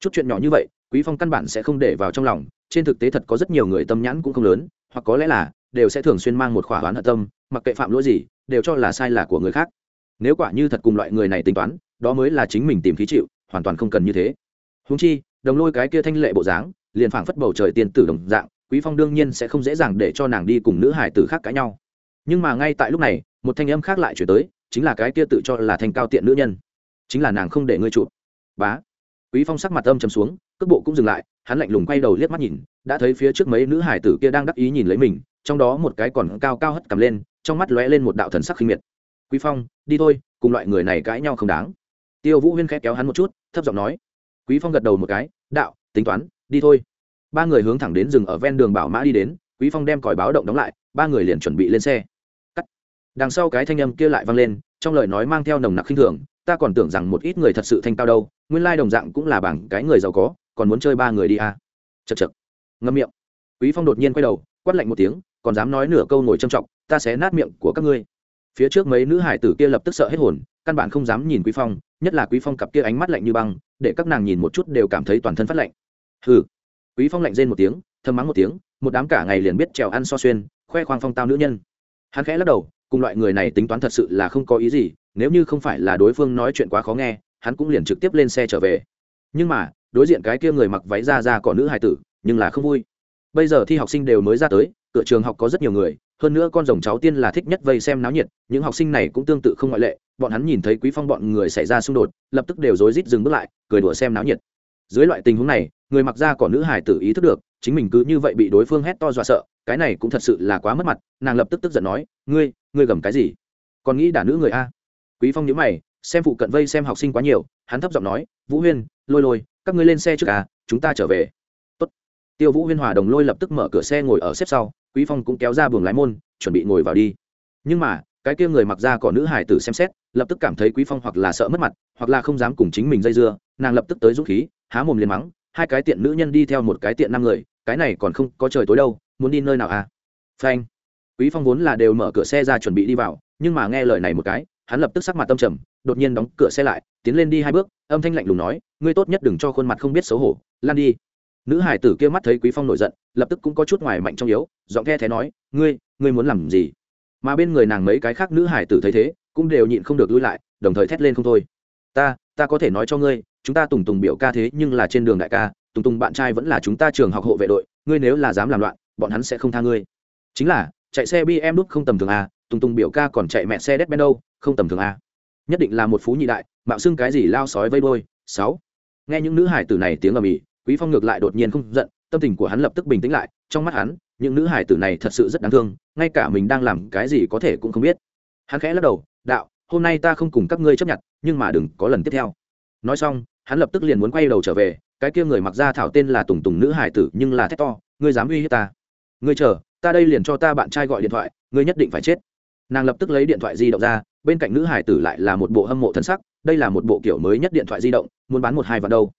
Chút chuyện nhỏ như vậy, quý phong căn bản sẽ không để vào trong lòng, trên thực tế thật có rất nhiều người tâm nhãn cũng không lớn, hoặc có lẽ là, đều sẽ thường xuyên mang một khỏa oán hận tâm, mặc kệ phạm lỗi gì, đều cho là sai là của người khác. Nếu quả như thật cùng loại người này tính toán, đó mới là chính mình tìm khí chịu, hoàn toàn không cần như thế húng chi, đồng lôi cái kia thanh lệ bộ dáng, liền phảng phất bầu trời tiên tử đồng dạng, quý phong đương nhiên sẽ không dễ dàng để cho nàng đi cùng nữ hải tử khác cãi nhau. Nhưng mà ngay tại lúc này, một thanh âm khác lại chuyển tới, chính là cái kia tự cho là thanh cao tiện nữ nhân. Chính là nàng không để ngươi chụp. Bá. Quý phong sắc mặt âm trầm xuống, cước bộ cũng dừng lại, hắn lạnh lùng quay đầu liếc mắt nhìn, đã thấy phía trước mấy nữ hải tử kia đang đắc ý nhìn lấy mình, trong đó một cái còn cao cao hất cầm lên, trong mắt lóe lên một đạo thần sắc khinh miệt. Quý phong, đi thôi, cùng loại người này cãi nhau không đáng. Tiêu vũ huyên khẽ kéo hắn một chút, thấp giọng nói quý phong gật đầu một cái, đạo, tính toán, đi thôi. Ba người hướng thẳng đến rừng ở ven đường bảo mã đi đến, quý phong đem còi báo động đóng lại, ba người liền chuẩn bị lên xe. Cắt. Đằng sau cái thanh âm kia lại vang lên, trong lời nói mang theo nồng nặc khinh thường, ta còn tưởng rằng một ít người thật sự thanh cao đâu, nguyên lai đồng dạng cũng là bảng cái người giàu có, còn muốn chơi ba người đi à. chật chật ngâm miệng. Quý phong đột nhiên quay đầu, quát lạnh một tiếng, còn dám nói nửa câu ngồi trầm trọng, ta sẽ nát miệng của các ngươi. Phía trước mấy nữ hải tử kia lập tức sợ hết hồn, căn bản không dám nhìn quý phong nhất là quý phong cặp kia ánh mắt lạnh như băng, để các nàng nhìn một chút đều cảm thấy toàn thân phát lạnh. Hừ. Quý phong lạnh rên một tiếng, thầm mắng một tiếng, một đám cả ngày liền biết trèo ăn so xuyên, khoe khoang phong tao nữ nhân. Hắn khẽ lắc đầu, cùng loại người này tính toán thật sự là không có ý gì, nếu như không phải là đối phương nói chuyện quá khó nghe, hắn cũng liền trực tiếp lên xe trở về. Nhưng mà, đối diện cái kia người mặc váy ra ra cỏ nữ hài tử, nhưng là không vui. Bây giờ thi học sinh đều mới ra tới, cửa trường học có rất nhiều người hơn nữa con rồng cháu tiên là thích nhất vây xem náo nhiệt, những học sinh này cũng tương tự không ngoại lệ, bọn hắn nhìn thấy quý phong bọn người xảy ra xung đột, lập tức đều rối rít dừng bước lại, cười đùa xem náo nhiệt. Dưới loại tình huống này, người mặc ra còn nữ hải tử ý thức được, chính mình cứ như vậy bị đối phương hét to dọa sợ, cái này cũng thật sự là quá mất mặt, nàng lập tức tức giận nói, ngươi ngươi gầm cái gì? Còn nghĩ đả nữ người a? Quý phong nhíu mày, xem phụ cận vây xem học sinh quá nhiều, hắn thấp giọng nói, vũ huyên, lôi lôi, các ngươi lên xe trước à chúng ta trở về. Tốt. tiêu vũ huyên hòa đồng lôi lập tức mở cửa xe ngồi ở xếp sau quý phong cũng kéo ra buồng lái môn, chuẩn bị ngồi vào đi. Nhưng mà, cái kia người mặc ra cỏ nữ hải tử xem xét, lập tức cảm thấy quý phong hoặc là sợ mất mặt, hoặc là không dám cùng chính mình dây dưa, nàng lập tức tới dũng khí, há mồm liền mắng, hai cái tiện nữ nhân đi theo một cái tiện năm người, cái này còn không có trời tối đâu, muốn đi nơi nào à? Phanh. Quý phong vốn là đều mở cửa xe ra chuẩn bị đi vào, nhưng mà nghe lời này một cái, hắn lập tức sắc mặt tâm trầm, đột nhiên đóng cửa xe lại, tiến lên đi hai bước, âm thanh lạnh lùng nói, ngươi tốt nhất đừng cho khuôn mặt không biết xấu hổ, lan đi nữ hải tử kia mắt thấy quý phong nổi giận, lập tức cũng có chút ngoài mạnh trong yếu, giọng the thế nói, ngươi ngươi muốn làm gì? Mà bên người nàng mấy cái khác nữ hải tử thấy thế, cũng đều nhịn không được lui lại, đồng thời thét lên không thôi. Ta ta có thể nói cho ngươi, chúng ta tùng tùng biểu ca thế nhưng là trên đường đại ca, tùng tùng bạn trai vẫn là chúng ta trường học hộ vệ đội, ngươi nếu là dám làm loạn, bọn hắn sẽ không tha ngươi. Chính là, chạy xe bm đúc không tầm thường a tùng tùng biểu ca còn chạy mẹ xe đét ben đâu, không tầm thường a nhất định là một phú nhị đại, mạo xưng cái gì lao sói vây đôi sáu. Nghe những nữ hải tử này tiếng ầm ĩ quý phong ngược lại đột nhiên không giận, tâm tình của hắn lập tức bình tĩnh lại, trong mắt hắn, những nữ hải tử này thật sự rất đáng thương, ngay cả mình đang làm cái gì có thể cũng không biết. Hắn khẽ lắc đầu, đạo, hôm nay ta không cùng các ngươi chấp nhận, nhưng mà đừng có lần tiếp theo. Nói xong, hắn lập tức liền muốn quay đầu trở về, cái kia người mặc ra thảo tên là tùng tùng nữ hải tử nhưng là thét to, ngươi dám uy hiếp ta? Ngươi chờ, ta đây liền cho ta bạn trai gọi điện thoại, ngươi nhất định phải chết. Nàng lập tức lấy điện thoại di động ra, bên cạnh nữ hải tử lại là một bộ hâm mộ thân sắc, đây là một bộ kiểu mới nhất điện thoại di động, muốn bán một hai vạn đâu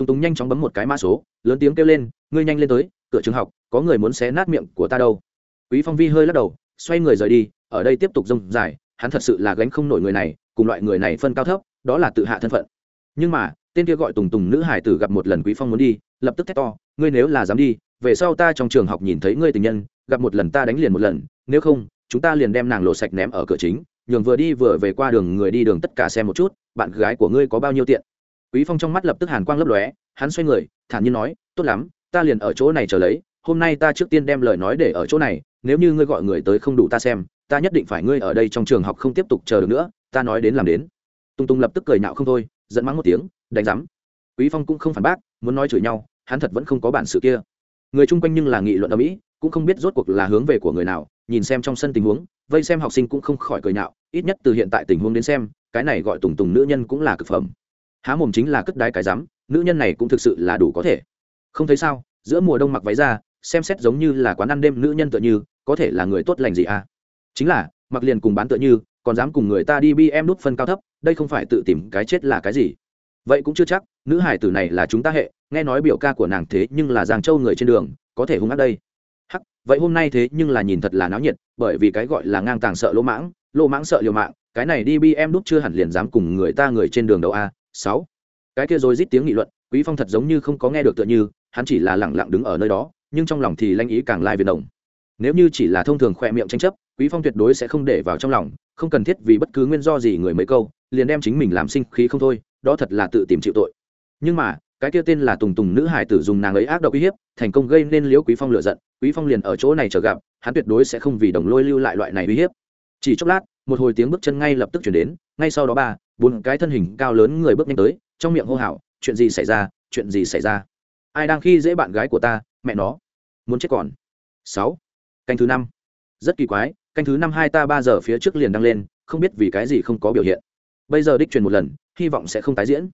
tùng tùng nhanh chóng bấm một cái mã số, lớn tiếng kêu lên, ngươi nhanh lên tới, cửa trường học, có người muốn xé nát miệng của ta đâu. Quý phong vi hơi lắc đầu, xoay người rời đi, ở đây tiếp tục rông dài, hắn thật sự là gánh không nổi người này, cùng loại người này phân cao thấp, đó là tự hạ thân phận. Nhưng mà, tên kia gọi tùng tùng nữ hải tử gặp một lần quý phong muốn đi, lập tức thét to, ngươi nếu là dám đi, về sau ta trong trường học nhìn thấy ngươi tình nhân, gặp một lần ta đánh liền một lần, nếu không, chúng ta liền đem nàng lộ sạch ném ở cửa chính, nhường vừa đi vừa về qua đường, người đi đường tất cả xem một chút, bạn gái của ngươi có bao nhiêu tiện quý phong trong mắt lập tức hàn quang lấp lóe, hắn xoay người, thản nhiên nói, tốt lắm, ta liền ở chỗ này chờ lấy, hôm nay ta trước tiên đem lời nói để ở chỗ này, nếu như ngươi gọi người tới không đủ ta xem, ta nhất định phải ngươi ở đây trong trường học không tiếp tục chờ được nữa, ta nói đến làm đến. Tung tung lập tức cười nhạo không thôi dẫn mắng một tiếng, đánh rắm quý phong cũng không phản bác, muốn nói chửi nhau, hắn thật vẫn không có bản sự kia. Người chung quanh nhưng là nghị luận ở mỹ, cũng không biết rốt cuộc là hướng về của người nào, nhìn xem trong sân tình huống, vây xem học sinh cũng không khỏi cười nhạo, ít nhất từ hiện tại tình huống đến xem, cái này gọi tùng tùng nữ nhân cũng là cực phẩm há mồm chính là cất đái cái rắm, nữ nhân này cũng thực sự là đủ có thể. Không thấy sao, giữa mùa đông mặc váy ra, xem xét giống như là quán ăn đêm nữ nhân tựa như, có thể là người tốt lành gì à? Chính là, mặc liền cùng bán tựa như, còn dám cùng người ta đi bi em nút phân cao thấp, đây không phải tự tìm cái chết là cái gì? Vậy cũng chưa chắc, nữ hải tử này là chúng ta hệ, nghe nói biểu ca của nàng thế nhưng là giang châu người trên đường, có thể hung ác đây. Hắc, vậy hôm nay thế nhưng là nhìn thật là náo nhiệt, bởi vì cái gọi là ngang tàng sợ lỗ mãng lỗ mãng sợ liều mạng, cái này đi bi em nút chưa hẳn liền dám cùng người ta người trên đường đầu a à? Sáu. Cái kia rồi rít tiếng nghị luận, quý phong thật giống như không có nghe được tựa như, hắn chỉ là lẳng lặng đứng ở nơi đó, nhưng trong lòng thì lanh ý càng lai việt động nếu như chỉ là thông thường khoe miệng tranh chấp, quý phong tuyệt đối sẽ không để vào trong lòng, không cần thiết vì bất cứ nguyên do gì người mấy câu, liền đem chính mình làm sinh khí không thôi, đó thật là tự tìm chịu tội. Nhưng mà, cái kia tên là tùng tùng nữ hải tử dùng nàng ấy ác độc uy hiếp, thành công gây nên liễu quý phong lựa giận, quý phong liền ở chỗ này chờ gặp, hắn tuyệt đối sẽ không vì đồng lôi lưu lại loại này uy hiếp. Chỉ chốc lát, một hồi tiếng bước chân ngay lập tức chuyển đến, ngay sau đó ba bốn cái thân hình cao lớn người bước nhanh tới, trong miệng hô hào, chuyện gì xảy ra? Chuyện gì xảy ra? Ai đang khi dễ bạn gái của ta? Mẹ nó! Muốn chết còn! Sáu. Canh thứ năm. Rất kỳ quái, canh thứ năm hai ta ba giờ phía trước liền đăng lên, không biết vì cái gì không có biểu hiện. Bây giờ đích truyền một lần, hy vọng sẽ không tái diễn.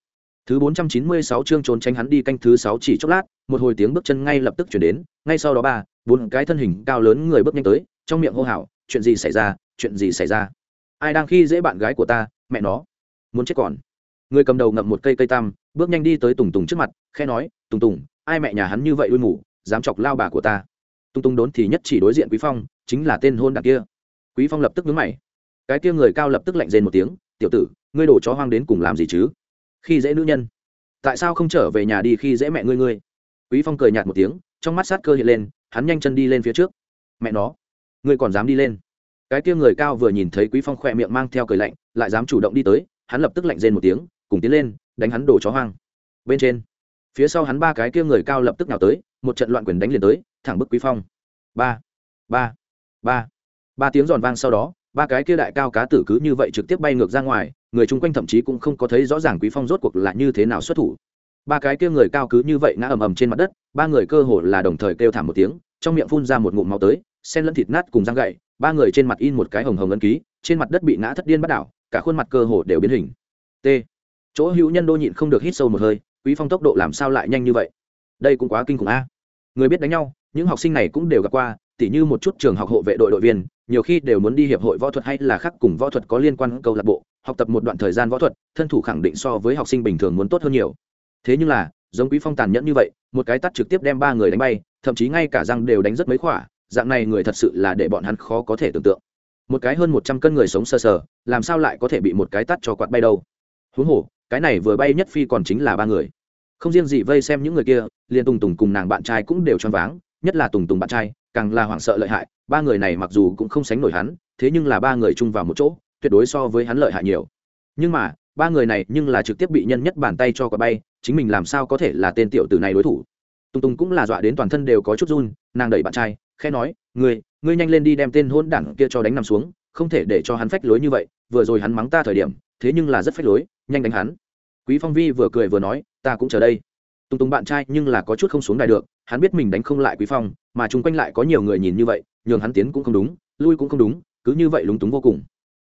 Thứ bốn trăm chín mươi sáu chương trốn tránh hắn đi canh thứ sáu chỉ chốc lát, một hồi tiếng bước chân ngay lập tức chuyển đến, ngay sau đó ba, bốn cái thân hình cao lớn người bước nhanh tới, trong miệng hô hào, chuyện gì xảy ra? Chuyện gì xảy ra? Ai đang khi dễ bạn gái của ta? Mẹ nó! Muốn chết còn. Người cầm đầu ngậm một cây cây tam bước nhanh đi tới tùng tùng trước mặt khe nói, tùng tùng, ai mẹ nhà hắn như vậy đuôi mù, dám chọc lao bà của ta? Tùng tùng đốn thì nhất chỉ đối diện quý phong, chính là tên hôn đặc kia. Quý phong lập tức vướng mày. Cái kia người cao lập tức lạnh rên một tiếng, tiểu tử, ngươi đổ chó hoang đến cùng làm gì chứ? Khi dễ nữ nhân, tại sao không trở về nhà đi khi dễ mẹ ngươi ngươi? Quý phong cười nhạt một tiếng, trong mắt sát cơ hiện lên, hắn nhanh chân đi lên phía trước. Mẹ nó, ngươi còn dám đi lên? Cái kia người cao vừa nhìn thấy quý phong khỏe miệng mang theo cười lạnh, lại dám chủ động đi tới hắn lập tức lạnh rên một tiếng, cùng tiến lên, đánh hắn đổ chó hoang. Bên trên, phía sau hắn ba cái kia người cao lập tức nào tới, một trận loạn quyền đánh liền tới, thẳng bức quý phong. Ba ba ba ba tiếng giòn vang sau đó, ba cái kia đại cao cá tử cứ như vậy trực tiếp bay ngược ra ngoài, người chung quanh thậm chí cũng không có thấy rõ ràng quý phong rốt cuộc là như thế nào xuất thủ. Ba cái kia người cao cứ như vậy ngã ầm ầm trên mặt đất, ba người cơ hồ là đồng thời kêu thảm một tiếng, trong miệng phun ra một ngụm máu tới sen lẫn thịt nát cùng răng gậy, ba người trên mặt in một cái hồng hồng ấn ký, trên mặt đất bị ngã thất điên bắt đảo cả khuôn mặt cơ hồ đều biến hình. T. Chỗ hữu nhân đô nhịn không được hít sâu một hơi, quý phong tốc độ làm sao lại nhanh như vậy? Đây cũng quá kinh khủng a. Người biết đánh nhau, những học sinh này cũng đều gặp qua, tỉ như một chút trường học hộ vệ đội đội viên, nhiều khi đều muốn đi hiệp hội võ thuật hay là khác cùng võ thuật có liên quan câu lạc bộ, học tập một đoạn thời gian võ thuật, thân thủ khẳng định so với học sinh bình thường muốn tốt hơn nhiều. Thế nhưng là, giống quý phong tàn nhẫn như vậy, một cái tắt trực tiếp đem ba người đánh bay, thậm chí ngay cả răng đều đánh rất mấy khỏa, dạng này người thật sự là để bọn hắn khó có thể tưởng tượng một cái hơn một trăm cân người sống sờ sờ, làm sao lại có thể bị một cái tắt cho quạt bay đâu? Huống hồ, cái này vừa bay nhất phi còn chính là ba người. Không riêng gì vây xem những người kia, liền tùng tùng cùng nàng bạn trai cũng đều choáng váng, nhất là tùng tùng bạn trai, càng là hoảng sợ lợi hại, ba người này mặc dù cũng không sánh nổi hắn, thế nhưng là ba người chung vào một chỗ, tuyệt đối so với hắn lợi hại nhiều. Nhưng mà, ba người này nhưng là trực tiếp bị nhân nhất bàn tay cho quả bay, chính mình làm sao có thể là tên tiểu tử này đối thủ? Tùng tùng cũng là dọa đến toàn thân đều có chút run, nàng đẩy bạn trai khe nói người ngươi nhanh lên đi đem tên hôn đảng kia cho đánh nằm xuống, không thể để cho hắn phách lối như vậy, vừa rồi hắn mắng ta thời điểm, thế nhưng là rất phách lối, nhanh đánh hắn. Quý phong vi vừa cười vừa nói, ta cũng chờ đây. Tùng tùng bạn trai nhưng là có chút không xuống đài được, hắn biết mình đánh không lại quý phong, mà chung quanh lại có nhiều người nhìn như vậy, nhường hắn tiến cũng không đúng, lui cũng không đúng, cứ như vậy lúng túng vô cùng.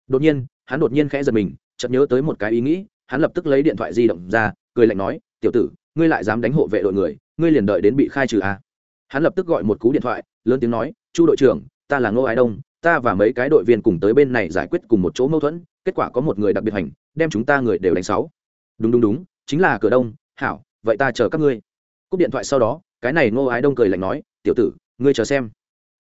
Đột nhiên, hắn đột nhiên khẽ giật mình, chợt nhớ tới một cái ý nghĩ, hắn lập tức lấy điện thoại di động ra, cười lạnh nói, tiểu tử, ngươi lại dám đánh hộ vệ đội người, ngươi liền đợi đến bị khai trừ à. hắn lập tức gọi một cú điện thoại lớn tiếng nói, chu đội trưởng, ta là ngô ái đông, ta và mấy cái đội viên cùng tới bên này giải quyết cùng một chỗ mâu thuẫn, kết quả có một người đặc biệt hành, đem chúng ta người đều đánh sáu. Đúng đúng đúng, chính là cửa đông, hảo, vậy ta chờ các ngươi. Cúp điện thoại sau đó, cái này ngô ái đông cười lạnh nói, tiểu tử, ngươi chờ xem.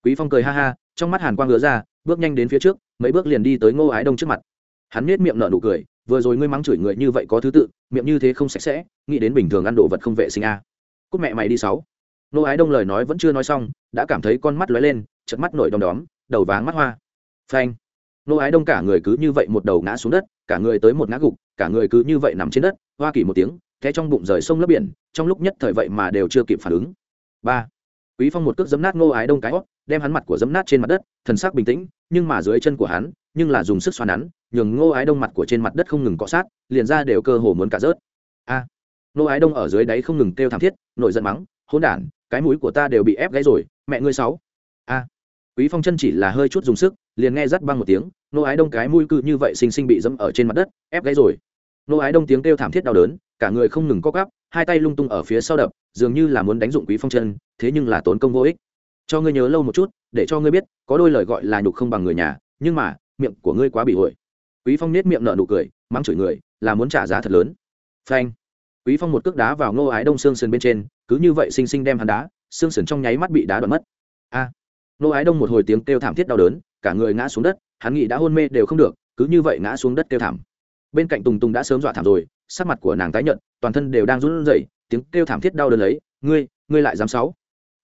Quý phong cười ha ha, trong mắt hàn quang ngứa ra, bước nhanh đến phía trước, mấy bước liền đi tới ngô ái đông trước mặt. Hắn nết miệng nở nụ cười, vừa rồi ngươi mắng chửi người như vậy có thứ tự, miệng như thế không sạch sẽ, nghĩ đến bình thường ăn đồ vật không vệ sinh a. À. cúc mẹ mày đi sáu. Nô ái đông lời nói vẫn chưa nói xong đã cảm thấy con mắt lóe lên chật mắt nổi đom đóm đầu váng mắt hoa. Phanh. Nô ái đông cả người cứ như vậy một đầu ngã xuống đất cả người tới một ngã gục cả người cứ như vậy nằm trên đất hoa kỳ một tiếng thế trong bụng rời sông lấp biển trong lúc nhất thời vậy mà đều chưa kịp phản ứng. Ba. Quý phong một cước giấm nát nô ái đông cái hót đem hắn mặt của giấm nát trên mặt đất thần sắc bình tĩnh nhưng mà dưới chân của hắn nhưng là dùng sức xoa nắn nhường ngô ái đông mặt của trên mặt đất không ngừng cọ sát liền ra đều cơ hồ muốn cả rớt. A. À, nô ái đông ở dưới đáy không ngừng kêu thảm thiết nổi giận mắng hỗn đản cái mũi của ta đều bị ép gãy rồi, mẹ ngươi sáu. A. Quý phong chân chỉ là hơi chút dùng sức, liền nghe rắt băng một tiếng, nô ái đông cái mũi cự như vậy xinh xinh bị dẫm ở trên mặt đất, ép gãy rồi. Nô ái đông tiếng kêu thảm thiết đau đớn, cả người không ngừng co cắp hai tay lung tung ở phía sau đập, dường như là muốn đánh dụng quý phong chân, thế nhưng là tốn công vô ích. Cho ngươi nhớ lâu một chút, để cho ngươi biết, có đôi lời gọi là nhục không bằng người nhà, nhưng mà, miệng của ngươi quá bị hội quý phong nết miệng nở nụ cười, mắng chửi người, là muốn trả giá thật lớn. Phanh quý phong một cước đá vào ngô ái đông xương sườn bên trên cứ như vậy xinh xinh đem hắn đá xương sườn trong nháy mắt bị đá đoạn mất. A! À, ngô ái đông một hồi tiếng kêu thảm thiết đau đớn cả người ngã xuống đất hắn nghĩ đã hôn mê đều không được cứ như vậy ngã xuống đất kêu thảm. Bên cạnh tùng tùng đã sớm dọa thảm rồi sắc mặt của nàng tái nhợt toàn thân đều đang run rẩy tiếng kêu thảm thiết đau đớn lấy ngươi ngươi lại dám sáu?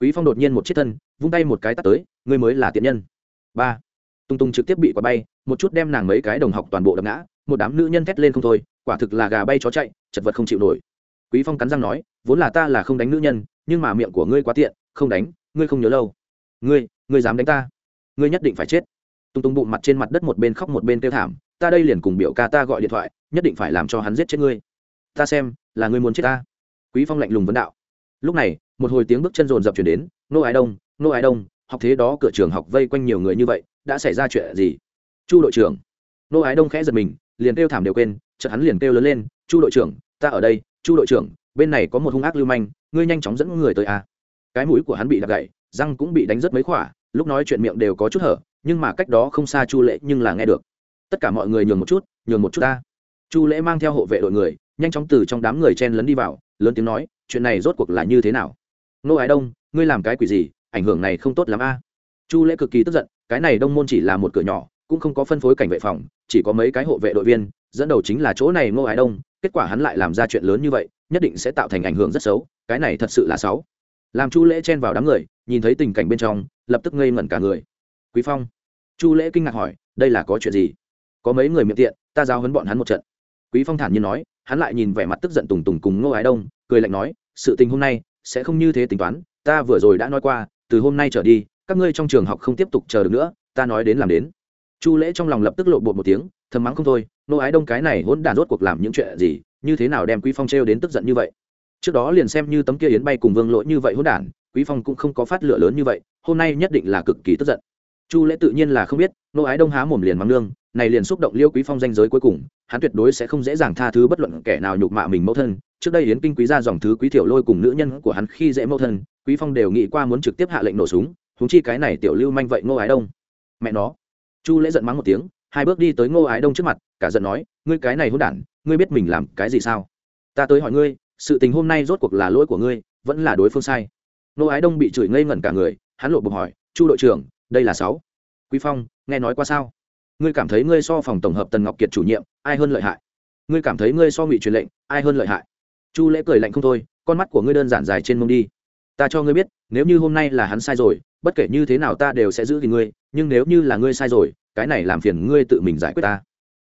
Quý phong đột nhiên một chiếc thân vung tay một cái tắt tới ngươi mới là tiện nhân. Ba! Tung tung trực tiếp bị quả bay một chút đem nàng mấy cái đồng học toàn bộ đập ngã một đám nữ nhân thét lên không thôi quả thực là gà bay chó chạy chật vật không chịu nổi quý phong cắn răng nói, vốn là ta là không đánh nữ nhân, nhưng mà miệng của ngươi quá tiện, không đánh, ngươi không nhớ lâu. Ngươi ngươi dám đánh ta? Ngươi nhất định phải chết. Tung tung bụng mặt trên mặt đất một bên khóc một bên kêu thảm, ta đây liền cùng biểu ca ta gọi điện thoại, nhất định phải làm cho hắn giết chết ngươi. Ta xem, là ngươi muốn chết ta. Quý phong lạnh lùng vấn đạo. Lúc này, một hồi tiếng bước chân rồn rập chuyển đến, nô ái đông, nô ái đông, học thế đó cửa trường học vây quanh nhiều người như vậy, đã xảy ra chuyện gì? Chu đội trưởng. Nô ái đông khẽ giật mình, liền kêu thảm đều quên, chợt hắn liền kêu lớn lên, chu đội trưởng, ta ở đây chu đội trưởng, bên này có một hung ác lưu manh, ngươi nhanh chóng dẫn người tới a. Cái mũi của hắn bị đập gậy, răng cũng bị đánh rất mấy khỏa, lúc nói chuyện miệng đều có chút hở, nhưng mà cách đó không xa chu lễ nhưng là nghe được. Tất cả mọi người nhường một chút, nhường một chút ta. Chu lễ mang theo hộ vệ đội người, nhanh chóng từ trong đám người chen lấn đi vào, lớn tiếng nói, chuyện này rốt cuộc là như thế nào? Nô ái đông, ngươi làm cái quỷ gì, ảnh hưởng này không tốt lắm a. Chu lễ cực kỳ tức giận, cái này đông môn chỉ là một cửa nhỏ, cũng không có phân phối cảnh vệ phòng, chỉ có mấy cái hộ vệ đội viên dẫn đầu chính là chỗ này ngô ái đông, kết quả hắn lại làm ra chuyện lớn như vậy, nhất định sẽ tạo thành ảnh hưởng rất xấu, cái này thật sự là xấu. Làm chu lễ chen vào đám người, nhìn thấy tình cảnh bên trong, lập tức ngây ngẩn cả người. Quý phong. Chu lễ kinh ngạc hỏi, đây là có chuyện gì? Có mấy người miệng tiện, ta giao hấn bọn hắn một trận. Quý phong thản nhiên nói, hắn lại nhìn vẻ mặt tức giận tùng tùng cùng ngô ái đông, cười lạnh nói, sự tình hôm nay sẽ không như thế tính toán, ta vừa rồi đã nói qua, từ hôm nay trở đi, các ngươi trong trường học không tiếp tục chờ được nữa, ta nói đến làm đến. Chu lễ trong lòng lập tức lộ bột một tiếng, thầm mắng không thôi nô ái đông cái này hỗn đản rốt cuộc làm những chuyện gì, như thế nào đem quý phong trêu đến tức giận như vậy? Trước đó liền xem như tấm kia yến bay cùng vương lỗi như vậy hỗn đản, quý phong cũng không có phát lửa lớn như vậy, hôm nay nhất định là cực kỳ tức giận. Chu lễ tự nhiên là không biết, nô ái đông há mồm liền mắng nương, này liền xúc động liêu quý phong danh giới cuối cùng, hắn tuyệt đối sẽ không dễ dàng tha thứ bất luận kẻ nào nhục mạ mình mẫu thân. Trước đây yến kinh quý ra dòng thứ quý tiểu lôi cùng nữ nhân của hắn khi dễ mẫu thân, quý phong đều nghĩ qua muốn trực tiếp hạ lệnh nổ súng húng chi cái này tiểu lưu manh vậy Nô ái đông. Mẹ nó. Chu lễ giận mắng một tiếng hai bước đi tới ngô ái đông trước mặt, cả giận nói, ngươi cái này hôn đản, ngươi biết mình làm cái gì sao? Ta tới hỏi ngươi, sự tình hôm nay rốt cuộc là lỗi của ngươi, vẫn là đối phương sai. Ngô ái đông bị chửi ngây ngẩn cả người, hắn lộ bục hỏi, chu đội trưởng, đây là sáu. Quý phong, nghe nói qua sao? Ngươi cảm thấy ngươi so phòng tổng hợp tần ngọc kiệt chủ nhiệm, ai hơn lợi hại? Ngươi cảm thấy ngươi so ngụy truyền lệnh, ai hơn lợi hại? Chu lễ cười lạnh không thôi, con mắt của ngươi đơn giản dài trên mông đi. Ta cho ngươi biết, nếu như hôm nay là hắn sai rồi, bất kể như thế nào ta đều sẽ giữ thì ngươi, nhưng nếu như là ngươi sai rồi cái này làm phiền ngươi tự mình giải quyết ta.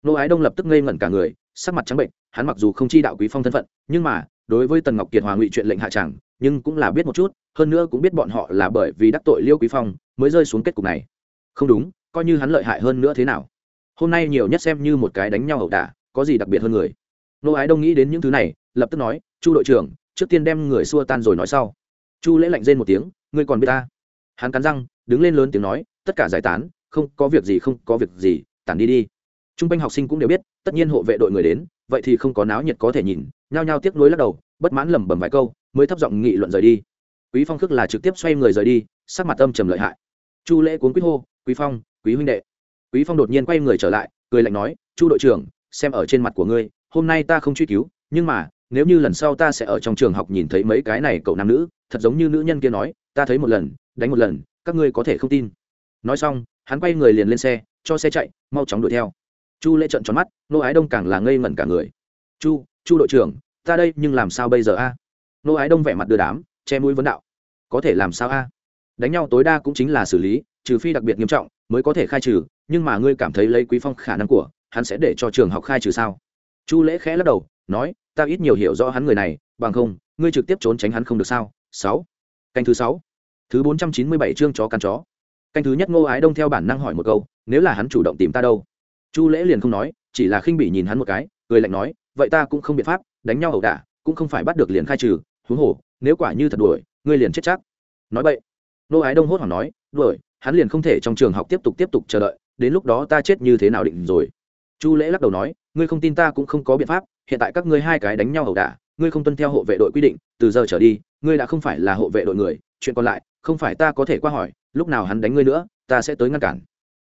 Nô ái đông lập tức ngây ngẩn cả người, sắc mặt trắng bệnh, hắn mặc dù không chi đạo quý phong thân phận, nhưng mà, đối với tần ngọc kiệt hòa ngụy chuyện lệnh hạ tràng nhưng cũng là biết một chút, hơn nữa cũng biết bọn họ là bởi vì đắc tội liêu quý phong mới rơi xuống kết cục này. Không đúng, coi như hắn lợi hại hơn nữa thế nào. Hôm nay nhiều nhất xem như một cái đánh nhau ẩu đả, có gì đặc biệt hơn người. Nô ái đông nghĩ đến những thứ này, lập tức nói, chu đội trưởng, trước tiên đem người xua tan rồi nói sau. Chu lễ lạnh rên một tiếng, ngươi còn biết ta? Hắn cắn răng, đứng lên lớn tiếng nói, tất cả giải tán không có việc gì, không có việc gì, tản đi đi. T r u n g quanh học sinh cũng đều biết, tất nhiên hộ vệ đội người đến, vậy thì không có náo nhiệt có thể nhìn, nhao nhao tiếc nuối lắc đầu, bất mãn lẩm bẩm vài câu, mới thấp giọng nghị luận rời đi. Quý phong khước là trực tiếp xoay người rời đi, sắc mặt âm trầm lợi hại. Chu lễ cuốn quýt hô, quý phong, quý huynh đệ. Quý phong đột nhiên quay người trở lại, cười lạnh nói, chu đội trưởng, xem ở trên mặt của ngươi, hôm nay ta không truy cứu, nhưng mà, nếu như lần sau ta sẽ ở trong trường học nhìn thấy mấy cái này cậu nam nữ, thật giống như nữ nhân kia nói, ta thấy một lần, đánh một lần, các ngươi có thể không tin. Nói xong hắn quay người liền lên xe, cho xe chạy, mau chóng đuổi theo. Chu lễ trận tròn mắt, nô ái đông càng là ngây ngẩn cả người. Chu chu đội trưởng, ta đây nhưng làm sao bây giờ a? Nô ái đông vẻ mặt đưa đám, che mũi vấn đạo. Có thể làm sao a? Đánh nhau tối đa cũng chính là xử lý, trừ phi đặc biệt nghiêm trọng mới có thể khai trừ, nhưng mà ngươi cảm thấy lấy quý phong khả năng của, hắn sẽ để cho trường học khai trừ sao? Chu lễ khẽ lắc đầu, nói, ta ít nhiều hiểu rõ hắn người này, bằng không, ngươi trực tiếp trốn tránh hắn không được sao? Sáu. Canh thứ sáu. Thứ bốn trăm chín mươi bảy chương chó căn chó canh thứ nhất ngô ái đông theo bản năng hỏi một câu, nếu là hắn chủ động tìm ta đâu? Chu lễ liền không nói, chỉ là khinh bị nhìn hắn một cái, cười lạnh nói, vậy ta cũng không biện pháp, đánh nhau ẩu đả, cũng không phải bắt được liền khai trừ, huống hồ, nếu quả như thật đuổi, ngươi liền chết chắc. Nói vậy, Ngô ái đông hốt hoảng nói, đuổi, hắn liền không thể trong trường học tiếp tục tiếp tục chờ đợi, đến lúc đó ta chết như thế nào định rồi? Chu lễ lắc đầu nói, ngươi không tin ta cũng không có biện pháp, hiện tại các ngươi hai cái đánh nhau ẩu đả, ngươi không tuân theo hộ vệ đội quy định, từ giờ trở đi, ngươi đã không phải là hộ vệ đội người, chuyện còn lại không phải ta có thể qua hỏi, lúc nào hắn đánh ngươi nữa, ta sẽ tới ngăn cản.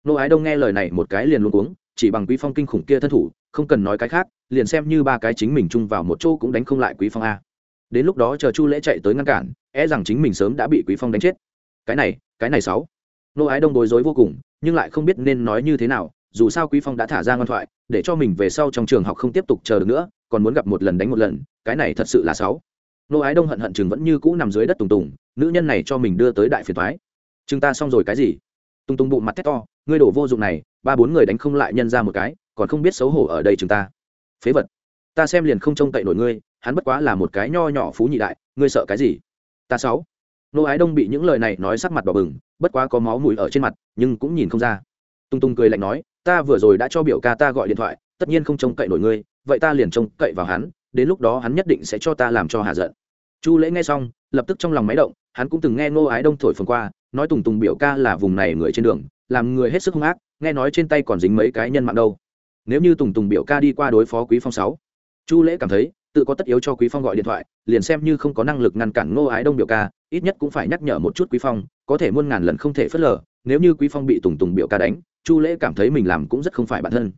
Nô ái đông nghe lời này một cái liền luôn cuống, chỉ bằng quý phong kinh khủng kia thân thủ, không cần nói cái khác, liền xem như ba cái chính mình chung vào một chỗ cũng đánh không lại quý phong a. Đến lúc đó chờ chu lễ chạy tới ngăn cản e rằng chính mình sớm đã bị quý phong đánh chết. Cái này cái này sáu. Nô ái đông bối rối vô cùng, nhưng lại không biết nên nói như thế nào, dù sao quý phong đã thả ra ngoan thoại, để cho mình về sau trong trường học không tiếp tục chờ được nữa, còn muốn gặp một lần đánh một lần, cái này thật sự là sáu nô ái đông hận hận chừng vẫn như cũ nằm dưới đất tùng tùng, nữ nhân này cho mình đưa tới đại phiền thoái. Chừng ta xong rồi cái gì? Tùng tùng bụng mặt thét to, ngươi đổ vô dụng này, ba bốn người đánh không lại nhân ra một cái, còn không biết xấu hổ ở đây chừng ta. Phế vật. Ta xem liền không trông cậy nổi ngươi, hắn bất quá là một cái nho nhỏ phú nhị đại, ngươi sợ cái gì? Ta sáu. Nô ái đông bị những lời này nói sắc mặt đỏ bừng, bất quá có máu mùi ở trên mặt, nhưng cũng nhìn không ra. Tung tung cười lạnh nói, ta vừa rồi đã cho biểu ca ta gọi điện thoại, tất nhiên không trông cậy nổi ngươi, vậy ta liền trông cậy vào hắn đến lúc đó hắn nhất định sẽ cho ta làm cho hạ giận. Chu lễ nghe xong, lập tức trong lòng máy động, hắn cũng từng nghe ngô ái đông thổi phần qua, nói tùng tùng biểu ca là vùng này người trên đường, làm người hết sức hung ác, nghe nói trên tay còn dính mấy cái nhân mạng đâu. Nếu như tùng tùng biểu ca đi qua đối phó quý phong sáu, chu lễ cảm thấy, tự có tất yếu cho quý phong gọi điện thoại, liền xem như không có năng lực ngăn cản ngô ái đông biểu ca, ít nhất cũng phải nhắc nhở một chút quý phong, có thể muôn ngàn lần không thể phớt lờ, nếu như quý phong bị tùng tùng biểu ca đánh, chu lễ cảm thấy mình làm cũng rất không phải bản thân.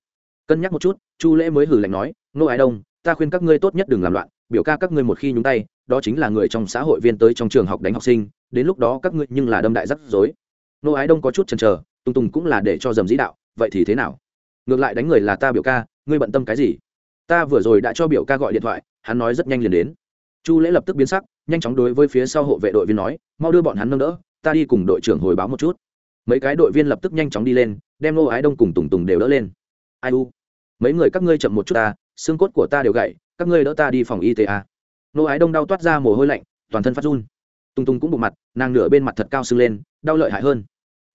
Cân nhắc một chút, chu lễ mới hử lạnh nói, ngô ái đông ta khuyên các ngươi tốt nhất đừng làm loạn, biểu ca các ngươi một khi nhúng tay, đó chính là người trong xã hội viên tới trong trường học đánh học sinh, đến lúc đó các ngươi nhưng là đâm đại rắc rối. Nô ái đông có chút chần chờ, tùng tùng cũng là để cho dầm dĩ đạo, vậy thì thế nào? Ngược lại đánh người là ta biểu ca, ngươi bận tâm cái gì? Ta vừa rồi đã cho biểu ca gọi điện thoại, hắn nói rất nhanh liền đến. Chu lễ lập tức biến sắc, nhanh chóng đối với phía sau hộ vệ đội viên nói, mau đưa bọn hắn nâng đỡ, ta đi cùng đội trưởng hồi báo một chút. Mấy cái đội viên lập tức nhanh chóng đi lên, đem nô ái đông cùng tùng tùng đều đỡ lên. Ai u, mấy người các ngươi chậm một chút ta xương cốt của ta đều gãy, các ngươi đỡ ta đi phòng y tế a nô ái đông đau toát ra mồ hôi lạnh, toàn thân phát run. Tung tung cũng bụng mặt, nàng nửa bên mặt thật cao sưng lên, đau lợi hại hơn.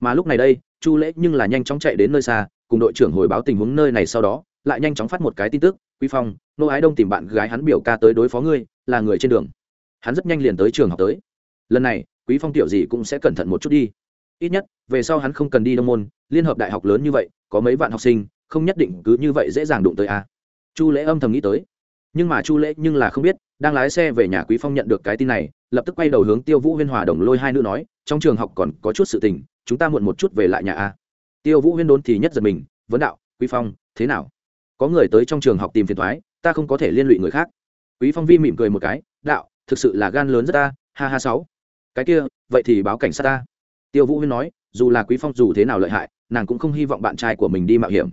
Mà lúc này đây, chu lễ nhưng là nhanh chóng chạy đến nơi xa, cùng đội trưởng hồi báo tình huống nơi này sau đó, lại nhanh chóng phát một cái tin tức, quý phong, nô ái đông tìm bạn gái hắn biểu ca tới đối phó ngươi, là người trên đường. Hắn rất nhanh liền tới trường học tới. Lần này, quý phong tiểu gì cũng sẽ cẩn thận một chút đi. Ít nhất, về sau hắn không cần đi đông môn, liên hợp đại học lớn như vậy, có mấy vạn học sinh, không nhất định cứ như vậy dễ dàng đụng tới a chu lễ âm thầm nghĩ tới. Nhưng mà chu lễ nhưng là không biết, đang lái xe về nhà quý phong nhận được cái tin này, lập tức quay đầu hướng tiêu vũ huyên hòa đồng lôi hai nữ nói, trong trường học còn có chút sự tình, chúng ta muộn một chút về lại nhà a. Tiêu vũ huyên đốn thì nhất giật mình, vấn đạo, quý phong, thế nào? Có người tới trong trường học tìm phiền thoái ta không có thể liên lụy người khác. Quý phong vi mỉm cười một cái, đạo, thực sự là gan lớn rất ta, ha ha sáu. Cái kia, vậy thì báo cảnh sát ta. Tiêu vũ huyên nói, dù là quý phong dù thế nào lợi hại, nàng cũng không hy vọng bạn trai của mình đi mạo hiểm.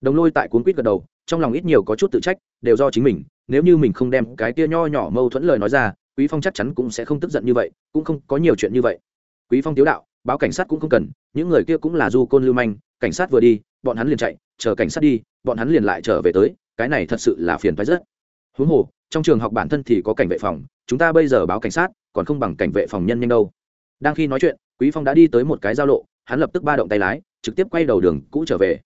Đồng lôi tại cuốn quýt gật đầu trong lòng ít nhiều có chút tự trách, đều do chính mình, nếu như mình không đem cái tia nho nhỏ mâu thuẫn lời nói ra, quý phong chắc chắn cũng sẽ không tức giận như vậy, cũng không có nhiều chuyện như vậy. Quý phong tiếu đạo, báo cảnh sát cũng không cần, những người kia cũng là du côn lưu manh, cảnh sát vừa đi, bọn hắn liền chạy, chờ cảnh sát đi, bọn hắn liền lại trở về tới, cái này thật sự là phiền phái rất. Huống hồ, trong trường học bản thân thì có cảnh vệ phòng, chúng ta bây giờ báo cảnh sát, còn không bằng cảnh vệ phòng nhân nhanh đâu. Đang khi nói chuyện, quý phong đã đi tới một cái giao lộ, hắn lập tức ba động tay lái, trực tiếp quay đầu đường cũ trở về.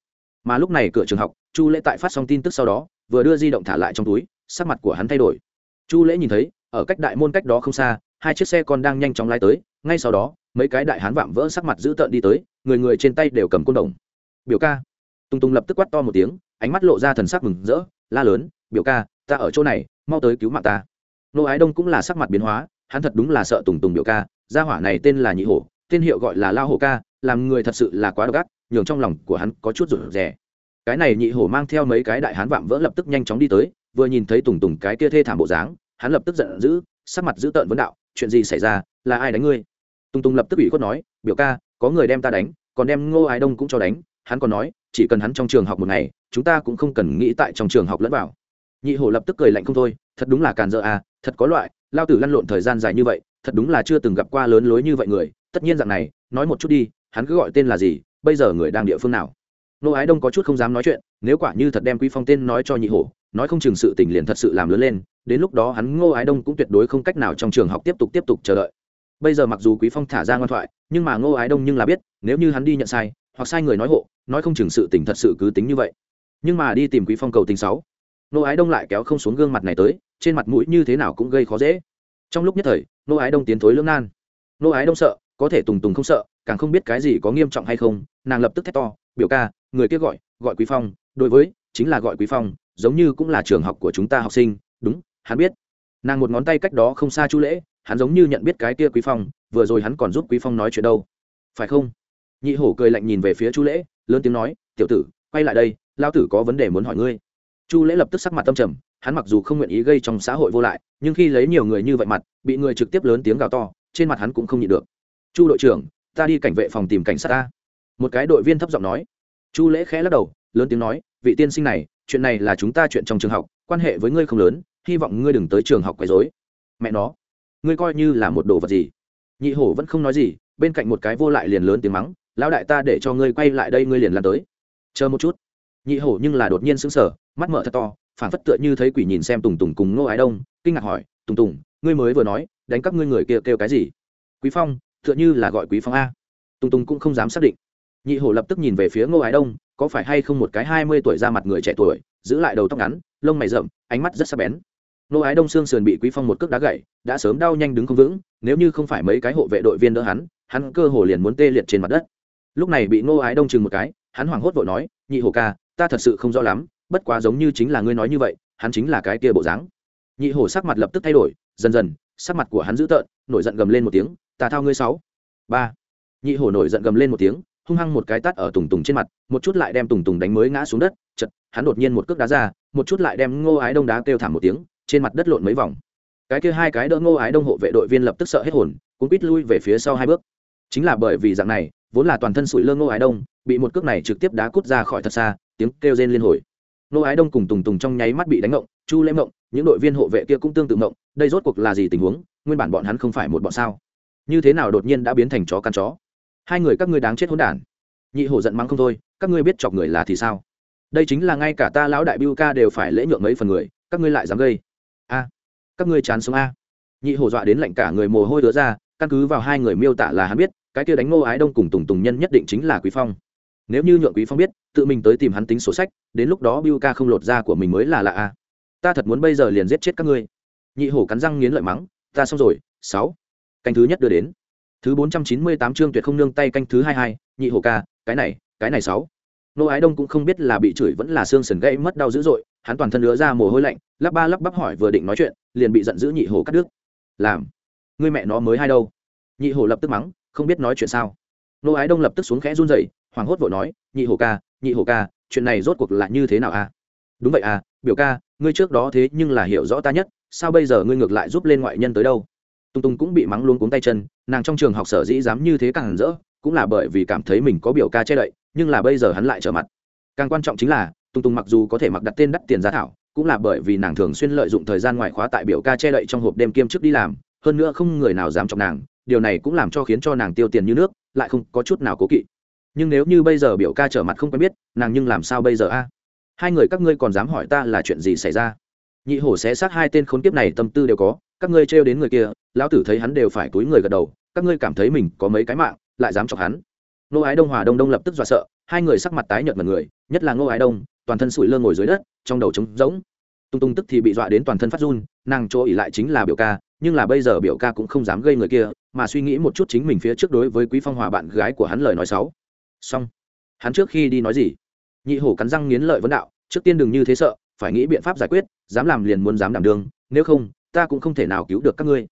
Mà lúc này cửa trường học chu lễ tại phát xong tin tức sau đó, vừa đưa di động thả lại trong túi, sắc mặt của hắn thay đổi. Chu lễ nhìn thấy, ở cách đại môn cách đó không xa, hai chiếc xe còn đang nhanh chóng lái tới, ngay sau đó, mấy cái đại hán vạm vỡ sắc mặt dữ tợn đi tới, người người trên tay đều cầm côn đồng. Biểu ca. Tùng tùng lập tức quát to một tiếng, ánh mắt lộ ra thần sắc mừng rỡ, la lớn, biểu ca, ta ở chỗ này, mau tới cứu mạng ta. Nô ái đông cũng là sắc mặt biến hóa, hắn thật đúng là sợ tùng tùng biểu ca, gia hỏa này tên là nhị hổ, tên hiệu gọi là lao hổ ca, làm người thật sự là quá độc ác, nhường trong lòng của hắn có chút rủ rè cái này nhị hổ mang theo mấy cái đại hán vạm vỡ lập tức nhanh chóng đi tới, vừa nhìn thấy tùng tùng cái kia thê thảm bộ dáng, hắn lập tức giận dữ, sắc mặt dữ tợn vấn đạo, chuyện gì xảy ra? Là ai đánh ngươi? Tùng tùng lập tức ủy khuất nói, biểu ca, có người đem ta đánh, còn đem ngô ái đông cũng cho đánh. Hắn còn nói, chỉ cần hắn trong trường học một ngày, chúng ta cũng không cần nghĩ tại trong trường học lẫn vào. Nhị hổ lập tức cười lạnh không thôi, thật đúng là càn dơ à thật có loại, lao tử lăn lộn thời gian dài như vậy, thật đúng là chưa từng gặp qua lớn lối như vậy người, tất nhiên dạng này, nói một chút đi, hắn cứ gọi tên là gì, bây giờ người đang địa phương nào? Nô ái đông có chút không dám nói chuyện, nếu quả như thật đem quý phong tên nói cho nhị hổ, nói không chừng sự tình liền thật sự làm lớn lên, đến lúc đó hắn ngô ái đông cũng tuyệt đối không cách nào trong trường học tiếp tục tiếp tục chờ đợi. Bây giờ mặc dù quý phong thả ra ngoan thoại, nhưng mà ngô ái đông nhưng là biết, nếu như hắn đi nhận sai, hoặc sai người nói hộ, nói không chừng sự tình thật sự cứ tính như vậy. Nhưng mà đi tìm quý phong cầu tình sáu. Ngô ái đông lại kéo không xuống gương mặt này tới, trên mặt mũi như thế nào cũng gây khó dễ. Trong lúc nhất thời, ngô ái đông tiến thối lưỡng nan. Ngô ái đông sợ, có thể tùng tùng không sợ, càng không biết cái gì có nghiêm trọng hay không, nàng lập tức thét to, biểu ca người kia gọi gọi quý phong, đối với, chính là gọi quý phong, giống như cũng là trường học của chúng ta học sinh, đúng, hắn biết. Nàng một ngón tay cách đó không xa chu lễ, hắn giống như nhận biết cái kia quý phong, vừa rồi hắn còn giúp quý phong nói chuyện đâu. Phải không? Nhị hổ cười lạnh nhìn về phía chu lễ, lớn tiếng nói, tiểu tử, quay lại đây lao tử có vấn đề muốn hỏi ngươi. Chu lễ lập tức sắc mặt tâm trầm, hắn mặc dù không nguyện ý gây trong xã hội vô lại, nhưng khi lấy nhiều người như vậy mặt, bị người trực tiếp lớn tiếng gào to, trên mặt hắn cũng không nhịn được. Chu đội trưởng, ta đi cảnh vệ phòng tìm cảnh sát ta. Một cái đội viên thấp giọng nói chu lễ khẽ lắc đầu, lớn tiếng nói, vị tiên sinh này, chuyện này là chúng ta chuyện trong trường học, quan hệ với ngươi không lớn, hy vọng ngươi đừng tới trường học quấy dối mẹ nó, ngươi coi như là một đồ vật gì? Nhị hổ vẫn không nói gì, bên cạnh một cái vô lại liền lớn tiếng mắng, lão đại ta để cho ngươi quay lại đây ngươi liền lan tới. Chờ một chút. Nhị hổ nhưng là đột nhiên sững sờ, mắt mở thật to, phản phất tựa như thấy quỷ nhìn xem tùng tùng cùng ngô ái đông, kinh ngạc hỏi, tùng tùng, ngươi mới vừa nói, đánh các ngươi người kia kêu cái gì? Quý phong, tựa như là gọi quý phong a. Tùng tùng cũng không dám xác định nhị hổ lập tức nhìn về phía ngô ái đông, có phải hay không một cái hai mươi tuổi ra mặt người trẻ tuổi, giữ lại đầu tóc ngắn, lông mày rậm, ánh mắt rất sắc bén. Ngô ái đông xương sườn bị quý phong một cước đá gậy đã sớm đau nhanh đứng không vững, nếu như không phải mấy cái hộ vệ đội viên đỡ hắn hắn cơ hồ liền muốn tê liệt trên mặt đất. Lúc này bị ngô ái đông chừng một cái, hắn hoảng hốt vội nói, nhị hổ ca, ta thật sự không rõ lắm, bất quá giống như chính là ngươi nói như vậy, hắn chính là cái kia bộ dáng. Nhị hổ sắc mặt lập tức thay đổi, dần dần, sắc mặt của hắn dữ tợn, nổi giận gầm lên một tiếng, ta thao ngươi sáu. Ba. Nhị hổ nổi giận gầm lên một tiếng hung hăng một cái tát ở tùng tùng trên mặt, một chút lại đem tùng tùng đánh mới ngã xuống đất chật hắn đột nhiên một cước đá ra, một chút lại đem ngô ái đông đá kêu thảm một tiếng, trên mặt đất lộn mấy vòng. Cái kia hai cái đỡ ngô ái đông hộ vệ đội viên lập tức sợ hết hồn cũng quýt lui về phía sau hai bước. Chính là bởi vì dạng này, vốn là toàn thân sụi lơ ngô ái đông, bị một cước này trực tiếp đá cút ra khỏi thật xa, tiếng kêu rên liên hồi. Ngô ái đông cùng tùng tùng trong nháy mắt bị đánh ngộng, chu lễ ngộng, những đội viên hộ vệ kia cũng tương tự ngộng, đây rốt cuộc là gì tình huống, nguyên bản bọn hắn không phải một bọn sao? Như thế nào đột nhiên đã biến thành chó căn chó? Hai người các ngươi đáng chết hỗn đản. Nhị hổ giận mắng không thôi, các ngươi biết chọc người là thì sao? Đây chính là ngay cả ta lão đại biu ca đều phải lễ nhượng mấy phần người, các ngươi lại dám gây. A, các ngươi chán sống a. Nhị hổ dọa đến lạnh cả người mồ hôi đứa ra, căn cứ vào hai người miêu tả là hắn biết, cái kia đánh ngô ái đông cùng tùng tùng nhân nhất định chính là quý phong. Nếu như nhượng quý phong biết, tự mình tới tìm hắn tính sổ sách, đến lúc đó biu ca không lột ra của mình mới là lạ a. Ta thật muốn bây giờ liền giết chết các ngươi. Nhị hổ cắn răng nghiến lợi mắng, ta xong rồi, sáu. Canh thứ nhất đưa đến thứ bốn trăm chín mươi tám chương tuyệt không nương tay canh thứ hai hai, nhị hổ ca, cái này cái này sáu. Nô ái đông cũng không biết là bị chửi vẫn là xương sần gãy mất đau dữ dội, hắn toàn thân nữa ra mồ hôi lạnh, lắp ba lắp bắp hỏi vừa định nói chuyện, liền bị giận dữ nhị hổ cắt đứt. Làm người mẹ nó mới hai đâu? Nhị hổ lập tức mắng, không biết nói chuyện sao? Nô ái đông lập tức xuống khẽ run rẩy, hoảng hốt vội nói, nhị hổ ca, nhị hổ ca, chuyện này rốt cuộc là như thế nào a đúng vậy à biểu ca, ngươi trước đó thế nhưng là hiểu rõ ta nhất, sao bây giờ ngươi ngược lại giúp lên ngoại nhân tới đâu? Tung tung cũng bị mắng luôn cuống tay chân, nàng trong trường học sở dĩ dám như thế càng rỡ, cũng là bởi vì cảm thấy mình có biểu ca che đậy, nhưng là bây giờ hắn lại trở mặt. Càng quan trọng chính là, tung tung mặc dù có thể mặc đặt tên đắt tiền giá thảo, cũng là bởi vì nàng thường xuyên lợi dụng thời gian ngoại khóa tại biểu ca che đậy trong hộp đêm kiêm trước đi làm, hơn nữa không người nào dám chọc nàng, điều này cũng làm cho khiến cho nàng tiêu tiền như nước, lại không có chút nào cố kỵ. Nhưng nếu như bây giờ biểu ca trở mặt không quen biết, nàng nhưng làm sao bây giờ a? Hai người các ngươi còn dám hỏi ta là chuyện gì xảy ra? Nhị hổ xé xác hai tên khốn kiếp này tâm tư đều có, các ngươi trêu đến người kia lão tử thấy hắn đều phải túi người gật đầu, các ngươi cảm thấy mình có mấy cái mạng, lại dám chọc hắn. Nô ái đông, hòa đông đông lập tức dọa sợ, hai người sắc mặt tái nhợt mật người, nhất là ngô ái đông, toàn thân sủi lơ ngồi dưới đất, trong đầu trống rỗng. Tung tung tức thì bị dọa đến toàn thân phát run, nàng chỗ ỉ lại chính là biểu ca, nhưng là bây giờ biểu ca cũng không dám gây người kia, mà suy nghĩ một chút chính mình phía trước đối với quý phong hòa bạn gái của hắn lời nói xấu. Xong. Hắn trước khi đi nói gì? Nhị hổ cắn răng nghiến lợi vấn đạo, trước tiên đừng như thế sợ, phải nghĩ biện pháp giải quyết, dám làm liền muốn dám đảm đương, nếu không, ta cũng không thể nào cứu được các ngươi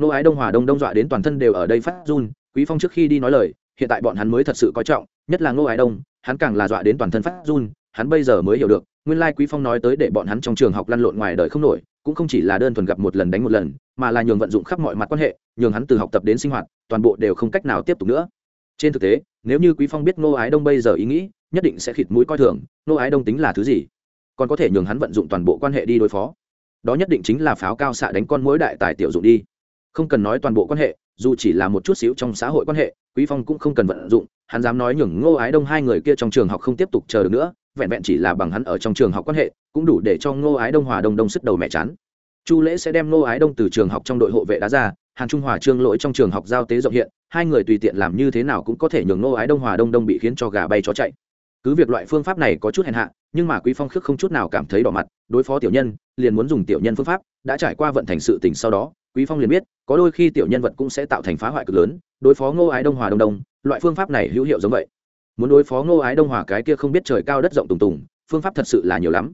nô ái đông hòa đông đông dọa đến toàn thân đều ở đây phát run, quý phong trước khi đi nói lời, hiện tại bọn hắn mới thật sự coi trọng, nhất là Nô ái đông, hắn càng là dọa đến toàn thân phát run, hắn bây giờ mới hiểu được, nguyên lai quý phong nói tới để bọn hắn trong trường học lăn lộn ngoài đời không nổi, cũng không chỉ là đơn thuần gặp một lần đánh một lần, mà là nhường vận dụng khắp mọi mặt quan hệ, nhường hắn từ học tập đến sinh hoạt, toàn bộ đều không cách nào tiếp tục nữa. Trên thực tế, nếu như quý phong biết Nô ái đông bây giờ ý nghĩ, nhất định sẽ khịt mũi coi thường, Nô ái đông tính là thứ gì? Còn có thể nhường hắn vận dụng toàn bộ quan hệ đi đối phó. Đó nhất định chính là pháo cao xạ đánh con mối đại tài tiểu dụng đi không cần nói toàn bộ quan hệ, dù chỉ là một chút xíu trong xã hội quan hệ, quý phong cũng không cần vận dụng, hắn dám nói nhường ngô ái đông hai người kia trong trường học không tiếp tục chờ được nữa, vẹn vẹn chỉ là bằng hắn ở trong trường học quan hệ, cũng đủ để cho ngô ái đông hòa đông đông sức đầu mẹ chán. Chu lễ sẽ đem ngô ái đông từ trường học trong đội hộ vệ đá ra, hàn trung hòa trương lỗi trong trường học giao tế rộng hiện, hai người tùy tiện làm như thế nào cũng có thể nhường ngô ái đông hòa đông đông bị khiến cho gà bay chó chạy. Cứ việc loại phương pháp này có chút hèn hạ, nhưng mà quý phong khước không chút nào cảm thấy đỏ mặt, đối phó tiểu nhân, liền muốn dùng tiểu nhân phương pháp, đã trải qua vận thành sự tình sau đó quý phong liền biết, có đôi khi tiểu nhân vật cũng sẽ tạo thành phá hoại cực lớn, đối phó ngô ái đông hòa đông đông, loại phương pháp này hữu hiệu giống vậy. Muốn đối phó ngô ái đông hòa cái kia không biết trời cao đất rộng tùng tùng, phương pháp thật sự là nhiều lắm.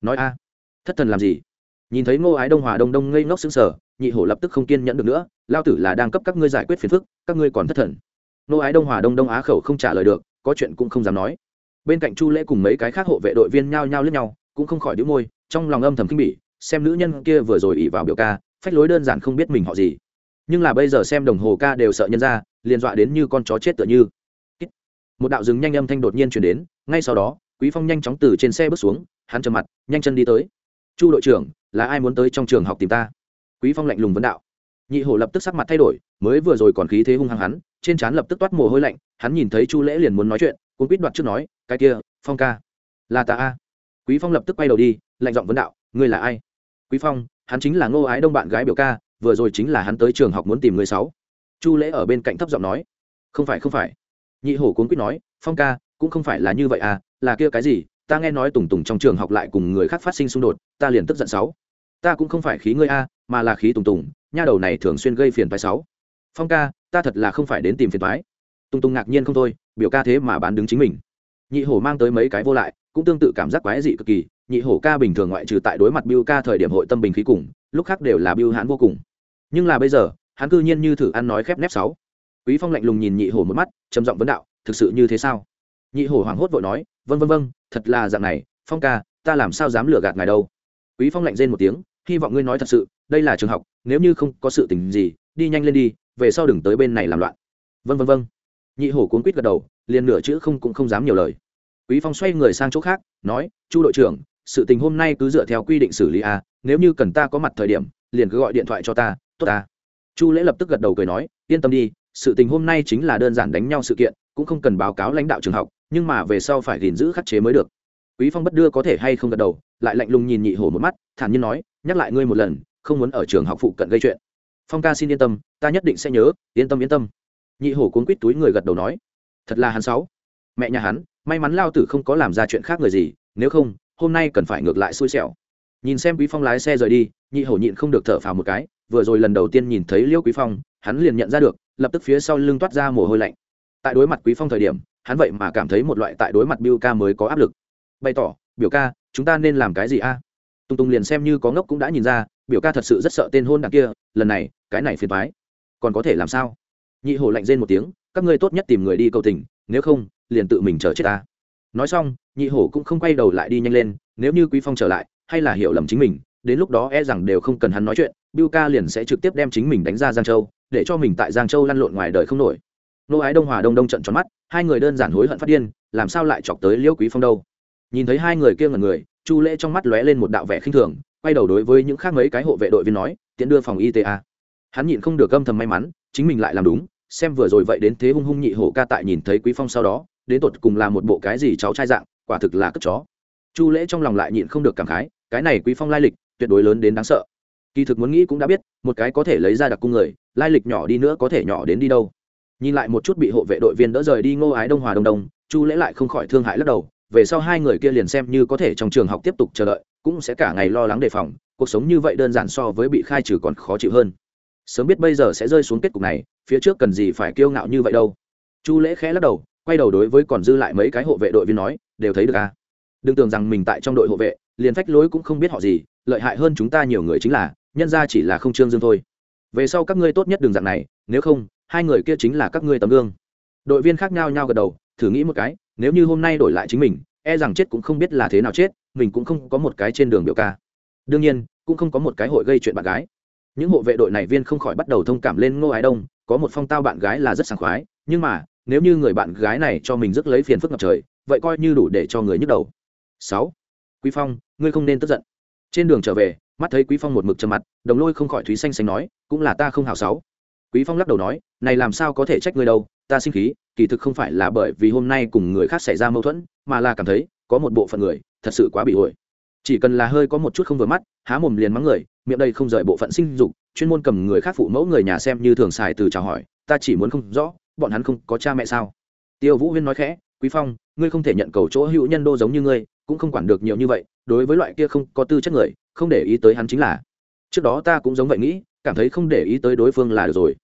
Nói a, thất thần làm gì? Nhìn thấy ngô ái đông hòa đông đông ngây ngốc xứng sở nhị hổ lập tức không kiên nhẫn được nữa, lao tử là đang cấp các ngươi giải quyết phiền phức, các ngươi còn thất thần. Ngô ái đông hòa đông đông á khẩu không trả lời được, có chuyện cũng không dám nói. Bên cạnh chu lễ cùng mấy cái khác hộ vệ đội viên nhao nhao lướt nhau, cũng không khỏi đĩu môi, trong lòng âm thầm kinh bỉ, xem nữ nhân kia vừa rồi ỉ vào biểu ca phách lối đơn giản không biết mình họ gì. Nhưng là bây giờ xem đồng hồ ca đều sợ nhân ra, liền dọa đến như con chó chết tựa như. Một đạo rừng nhanh âm thanh đột nhiên chuyển đến, ngay sau đó, quý phong nhanh chóng từ trên xe bước xuống, hắn trầm mặt, nhanh chân đi tới. Chu đội trưởng, là ai muốn tới trong trường học tìm ta? Quý phong lạnh lùng vấn đạo. Nhị hổ lập tức sắc mặt thay đổi, mới vừa rồi còn khí thế hung hăng hắn, trên trán lập tức toát mồ hôi lạnh, hắn nhìn thấy chu lễ liền muốn nói chuyện cũng quýt đoạt trước nói, cái kia, phong ca. Là ta a. Quý phong lập tức quay đầu đi, lạnh giọng vấn đạo, ngươi là ai? Quý phong hắn chính là ngô ái đông bạn gái biểu ca, vừa rồi chính là hắn tới trường học muốn tìm người sáu. Chu lễ ở bên cạnh thấp giọng nói. Không phải không phải. Nhị hổ cuốn quýt nói, phong ca, cũng không phải là như vậy à là kia cái gì, ta nghe nói tùng tùng trong trường học lại cùng người khác phát sinh xung đột, ta liền tức giận sáu. Ta cũng không phải khí ngươi a, mà là khí tùng tùng, nha đầu này thường xuyên gây phiền phái sáu. Phong ca, ta thật là không phải đến tìm phiền phái tùng tùng ngạc nhiên không thôi, biểu ca thế mà bán đứng chính mình. Nhị hổ mang tới mấy cái vô lại, cũng tương tự cảm giác quái dị cực kỳ nhị hổ ca bình thường ngoại trừ tại đối mặt biêu ca thời điểm hội tâm bình khí cùng, lúc khác đều là biêu hãn vô cùng. Nhưng là bây giờ, hắn cư nhiên như thử ăn nói khép nép sáu. Quý phong lạnh lùng nhìn nhị hổ một mắt, trầm giọng vấn đạo, thực sự như thế sao? Nhị hổ hoảng hốt vội nói vân vân vân thật là dạng này, phong ca, ta làm sao dám lừa gạt ngài đâu? Quý phong lạnh rên một tiếng, hy vọng ngươi nói thật sự, đây là trường học, nếu như không có sự tình gì, đi nhanh lên đi, về sau đừng tới bên này làm loạn. Vân vân vân nhị hổ cuốn quýt gật đầu, liền nửa chữ không cũng không dám nhiều lời. Quý phong xoay người sang chỗ khác, nói, chu đội trưởng sự tình hôm nay cứ dựa theo quy định xử lý a nếu như cần ta có mặt thời điểm, liền cứ gọi điện thoại cho ta, tốt ta chu lễ lập tức gật đầu cười nói, yên tâm đi, sự tình hôm nay chính là đơn giản đánh nhau sự kiện, cũng không cần báo cáo lãnh đạo trường học, nhưng mà về sau phải gìn giữ khắc chế mới được. Quý phong bất đưa có thể hay không gật đầu, lại lạnh lùng nhìn nhị hổ một mắt, thản nhiên nói, nhắc lại ngươi một lần, không muốn ở trường học phụ cận gây chuyện. Phong ca xin yên tâm, ta nhất định sẽ nhớ, yên tâm yên tâm. Nhị hổ cuốn quýt túi người gật đầu nói, thật là hắn sáu. Mẹ nhà hắn, may mắn lao tử không có làm ra chuyện khác người gì, nếu không hôm nay cần phải ngược lại xui xẻo. Nhìn xem quý phong lái xe rời đi, nhị hổ nhịn không được thở phào một cái, vừa rồi lần đầu tiên nhìn thấy liêu quý phong, hắn liền nhận ra được, lập tức phía sau lưng toát ra mồ hôi lạnh. Tại đối mặt quý phong thời điểm, hắn vậy mà cảm thấy một loại tại đối mặt biêu ca mới có áp lực. Bày tỏ, biểu ca, chúng ta nên làm cái gì a? À? tùng tùng liền xem như có ngốc cũng đã nhìn ra, biểu ca thật sự rất sợ tên hôn đằng kia, lần này, cái này phiền thoái còn có thể làm sao? Nhị hổ lạnh rên một tiếng, các ngươi tốt nhất tìm người đi cầu tình, nếu không, liền tự mình chờ chết ta nói xong, nhị hổ cũng không quay đầu lại đi nhanh lên, nếu như quý phong trở lại, hay là hiểu lầm chính mình, đến lúc đó e rằng đều không cần hắn nói chuyện biu ca liền sẽ trực tiếp đem chính mình đánh ra giang châu, để cho mình tại giang châu lăn lộn ngoài đời không nổi. Nô ái đông hòa đông đông trận tròn mắt, hai người đơn giản hối hận phát điên, làm sao lại chọc tới liễu quý phong đâu? Nhìn thấy hai người kia ngẩn người, chu lễ trong mắt lóe lên một đạo vẻ khinh thường, quay đầu đối với những khác mấy cái hộ vệ đội viên nói tiện đưa phòng y hắn nhịn không được âm thầm may mắn, chính mình lại làm đúng, xem vừa rồi vậy đến thế hung hung nhị hổ ca tại nhìn thấy quý phong sau đó đến tột cùng là một bộ cái gì cháu trai dạng, quả thực là cất chó. Chu lễ trong lòng lại nhịn không được cảm khái, cái này quý phong lai lịch, tuyệt đối lớn đến đáng sợ. Kỳ thực muốn nghĩ cũng đã biết, một cái có thể lấy ra đặc cung người, lai lịch nhỏ đi nữa có thể nhỏ đến đi đâu. Nhìn lại một chút bị hộ vệ đội viên đỡ rời đi ngô ái đông hòa đông đông, chu lễ lại không khỏi thương hại lắc đầu, về sau hai người kia liền xem như có thể trong trường học tiếp tục chờ đợi, cũng sẽ cả ngày lo lắng đề phòng, cuộc sống như vậy đơn giản so với bị khai trừ còn khó chịu hơn. Sớm biết bây giờ sẽ rơi xuống kết cục này, phía trước cần gì phải kiêu ngạo như vậy đâu. Chu lễ khẽ lắc đầu quay đầu đối với còn dư lại mấy cái hộ vệ đội viên nói, đều thấy được à? Đừng tưởng rằng mình tại trong đội hộ vệ, liền phách lối cũng không biết họ gì, lợi hại hơn chúng ta nhiều người chính là, nhân ra chỉ là không trương dương thôi. Về sau các ngươi tốt nhất đường dạng này, nếu không, hai người kia chính là các ngươi tấm gương. Đội viên khác nhau nhau gật đầu, thử nghĩ một cái, nếu như hôm nay đổi lại chính mình e rằng chết cũng không biết là thế nào chết, mình cũng không có một cái trên đường biểu ca. Đương nhiên, cũng không có một cái hội gây chuyện bạn gái. Những hộ vệ đội này viên không khỏi bắt đầu thông cảm lên ngô ái đông, có một phong tao bạn gái là rất sảng khoái, nhưng mà nếu như người bạn gái này cho mình rước lấy phiền phức ngập trời, vậy coi như đủ để cho người nhức đầu. Sáu, quý phong, ngươi không nên tức giận. Trên đường trở về, mắt thấy quý phong một mực trầm mặt, đồng lôi không khỏi thúy xanh xanh nói, cũng là ta không hào sáu. Quý phong lắc đầu nói, này làm sao có thể trách ngươi đâu, ta sinh khí, kỳ thực không phải là bởi vì hôm nay cùng người khác xảy ra mâu thuẫn, mà là cảm thấy, có một bộ phận người, thật sự quá bị ổi. Chỉ cần là hơi có một chút không vừa mắt, há mồm liền mắng người, miệng đây không rời bộ phận sinh dục, chuyên môn cầm người khác phụ mẫu người nhà xem như thường xài từ chào hỏi, ta chỉ muốn không rõ bọn hắn không có cha mẹ sao? Tiêu vũ huyên nói khẽ, quý phong, ngươi không thể nhận cầu chỗ hữu nhân đô giống như ngươi, cũng không quản được nhiều như vậy, đối với loại kia không có tư chất người, không để ý tới hắn chính là trước đó ta cũng giống vậy nghĩ, cảm thấy không để ý tới đối phương là được rồi.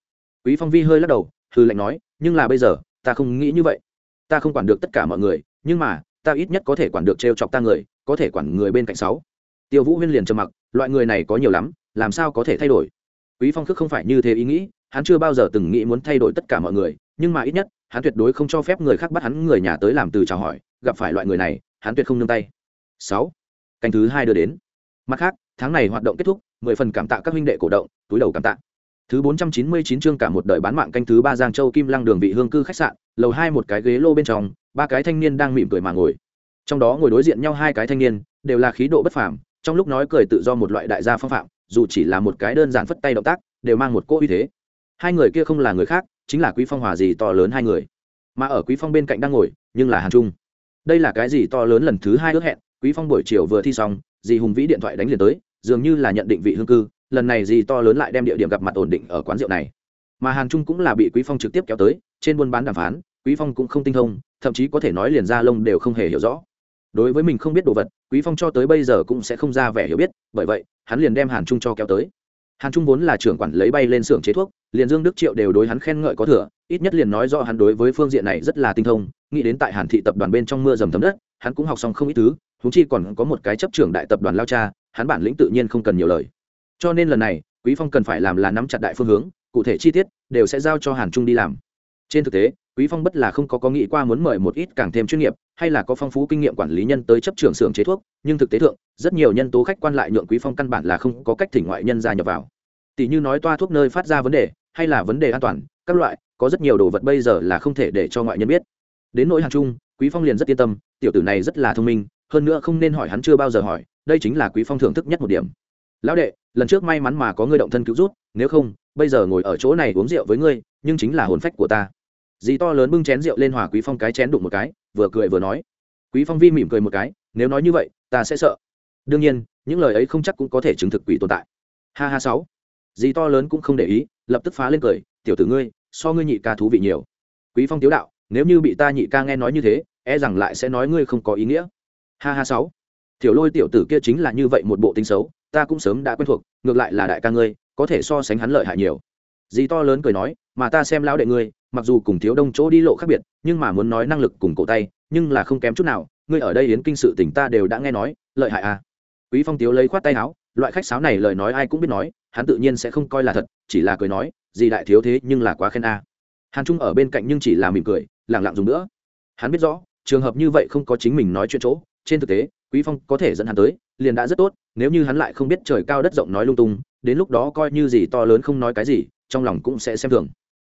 Quý phong vi hơi lắc đầu hư lệnh nói, nhưng là bây giờ, ta không nghĩ như vậy. Ta không quản được tất cả mọi người, nhưng mà, ta ít nhất có thể quản được trêu chọc ta người, có thể quản người bên cạnh sáu. Tiêu vũ huyên liền trầm mặc, loại người này có nhiều lắm, làm sao có thể thay đổi? Quý phong khước không phải như thế ý nghĩ hắn chưa bao giờ từng nghĩ muốn thay đổi tất cả mọi người, nhưng mà ít nhất, hắn tuyệt đối không cho phép người khác bắt hắn người nhà tới làm từ chào hỏi, gặp phải loại người này, hắn tuyệt không nương tay. Sáu, canh thứ hai đưa đến. Mặt khác, tháng này hoạt động kết thúc, mười phần cảm tạ các huynh đệ cổ động, túi đầu cảm tạ. Thứ bốn trăm chín mươi chín chương cả một đời bán mạng canh thứ ba giang châu kim lăng đường vị hương cư khách sạn, lầu hai một cái ghế lô bên trong, ba cái thanh niên đang mỉm cười mà ngồi. Trong đó ngồi đối diện nhau hai cái thanh niên, đều là khí độ bất phàm, trong lúc nói cười tự do một loại đại gia phong phạm, dù chỉ là một cái đơn giản phất tay động tác, đều mang một cỗ uy thế hai người kia không là người khác, chính là quý phong hòa gì to lớn hai người. Mà ở quý phong bên cạnh đang ngồi, nhưng là hàn trung. Đây là cái gì to lớn lần thứ hai ước hẹn, quý phong buổi chiều vừa thi xong, dì hùng vĩ điện thoại đánh liền tới, dường như là nhận định vị hương cư, lần này dì to lớn lại đem địa điểm gặp mặt ổn định ở quán rượu này. Mà hàn trung cũng là bị quý phong trực tiếp kéo tới, trên buôn bán đàm phán, quý phong cũng không tinh thông, thậm chí có thể nói liền ra lông đều không hề hiểu rõ. Đối với mình không biết đồ vật, quý phong cho tới bây giờ cũng sẽ không ra vẻ hiểu biết, bởi vậy, hắn liền đem hàn trung cho kéo tới. Hàn trung vốn là trưởng quản lấy bay lên xưởng chế thuốc liền dương đức triệu đều đối hắn khen ngợi có thừa, ít nhất liền nói rõ hắn đối với phương diện này rất là tinh thông, nghĩ đến tại hàn thị tập đoàn bên trong mưa dầm thấm đất, hắn cũng học xong không ít thứ húng chi còn có một cái chấp trưởng đại tập đoàn lao cha, hắn bản lĩnh tự nhiên không cần nhiều lời. Cho nên lần này, quý phong cần phải làm là nắm chặt đại phương hướng, cụ thể chi tiết đều sẽ giao cho hàn trung đi làm. Trên thực tế, quý phong bất là không có có nghĩ qua muốn mời một ít càng thêm chuyên nghiệp, hay là có phong phú kinh nghiệm quản lý nhân tới chấp trưởng xưởng chế thuốc, nhưng thực tế thượng, rất nhiều nhân tố khách quan lại nhượng quý phong căn bản là không có cách thỉnh ngoại nhân gia nhập vào. Tỷ như nói toa thuốc nơi phát ra vấn đề hay là vấn đề an toàn, các loại, có rất nhiều đồ vật bây giờ là không thể để cho ngoại nhân biết. Đến nỗi hàng chung quý phong liền rất yên tâm, tiểu tử này rất là thông minh, hơn nữa không nên hỏi hắn chưa bao giờ hỏi, đây chính là quý phong thưởng thức nhất một điểm. Lão đệ, lần trước may mắn mà có ngươi động thân cứu rút, nếu không, bây giờ ngồi ở chỗ này uống rượu với ngươi, nhưng chính là hồn phách của ta. Dì to lớn bưng chén rượu lên hòa quý phong cái chén đụng một cái, vừa cười vừa nói. Quý phong vi mỉm cười một cái, nếu nói như vậy, ta sẽ sợ. Đương nhiên, những lời ấy không chắc cũng có thể chứng thực quỷ tồn tại. Ha ha sáu. Dì to lớn cũng không để ý lập tức phá lên cười, tiểu tử ngươi, so ngươi nhị ca thú vị nhiều. Quý phong tiếu đạo, nếu như bị ta nhị ca nghe nói như thế e rằng lại sẽ nói ngươi không có ý nghĩa. Ha ha sáu. Tiểu lôi tiểu tử kia chính là như vậy một bộ tính xấu, ta cũng sớm đã quen thuộc, ngược lại là đại ca ngươi, có thể so sánh hắn lợi hại nhiều. Dì to lớn cười nói, mà ta xem lão đệ ngươi, mặc dù cùng thiếu đông chỗ đi lộ khác biệt, nhưng mà muốn nói năng lực cùng cổ tay, nhưng là không kém chút nào, ngươi ở đây yến kinh sự tỉnh ta đều đã nghe nói, lợi hại à. Quý phong tiếu lấy khoát tay áo loại khách sáo này lời nói ai cũng biết nói, hắn tự nhiên sẽ không coi là thật, chỉ là cười nói gì đại thiếu thế nhưng là quá khen a. À. hàn trung ở bên cạnh nhưng chỉ là mỉm cười lẳng lặng dùng nữa. Hắn biết rõ, trường hợp như vậy không có chính mình nói chuyện chỗ, trên thực tế, quý phong có thể dẫn hắn tới, liền đã rất tốt, nếu như hắn lại không biết trời cao đất rộng nói lung tung, đến lúc đó coi như gì to lớn không nói cái gì, trong lòng cũng sẽ xem thường.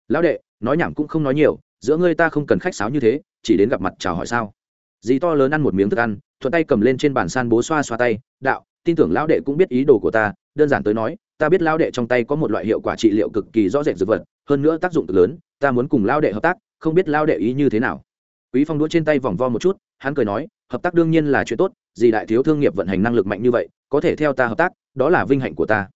Lão đệ, nói nhảm cũng không nói nhiều, giữa ngươi ta không cần khách sáo như thế, chỉ đến gặp mặt chào hỏi sao. Dì to lớn ăn một miếng thức ăn, thuận tay cầm lên trên bàn san bố xoa xoa tay, đạo tin tưởng lão đệ cũng biết ý đồ của ta, đơn giản tới nói, ta biết lão đệ trong tay có một loại hiệu quả trị liệu cực kỳ rõ rệt dược vật, hơn nữa tác dụng cực lớn, ta muốn cùng lão đệ hợp tác, không biết lão đệ ý như thế nào. Quý phong đũa trên tay vòng vo một chút, hắn cười nói, hợp tác đương nhiên là chuyện tốt, gì đại thiếu thương nghiệp vận hành năng lực mạnh như vậy, có thể theo ta hợp tác, đó là vinh hạnh của ta.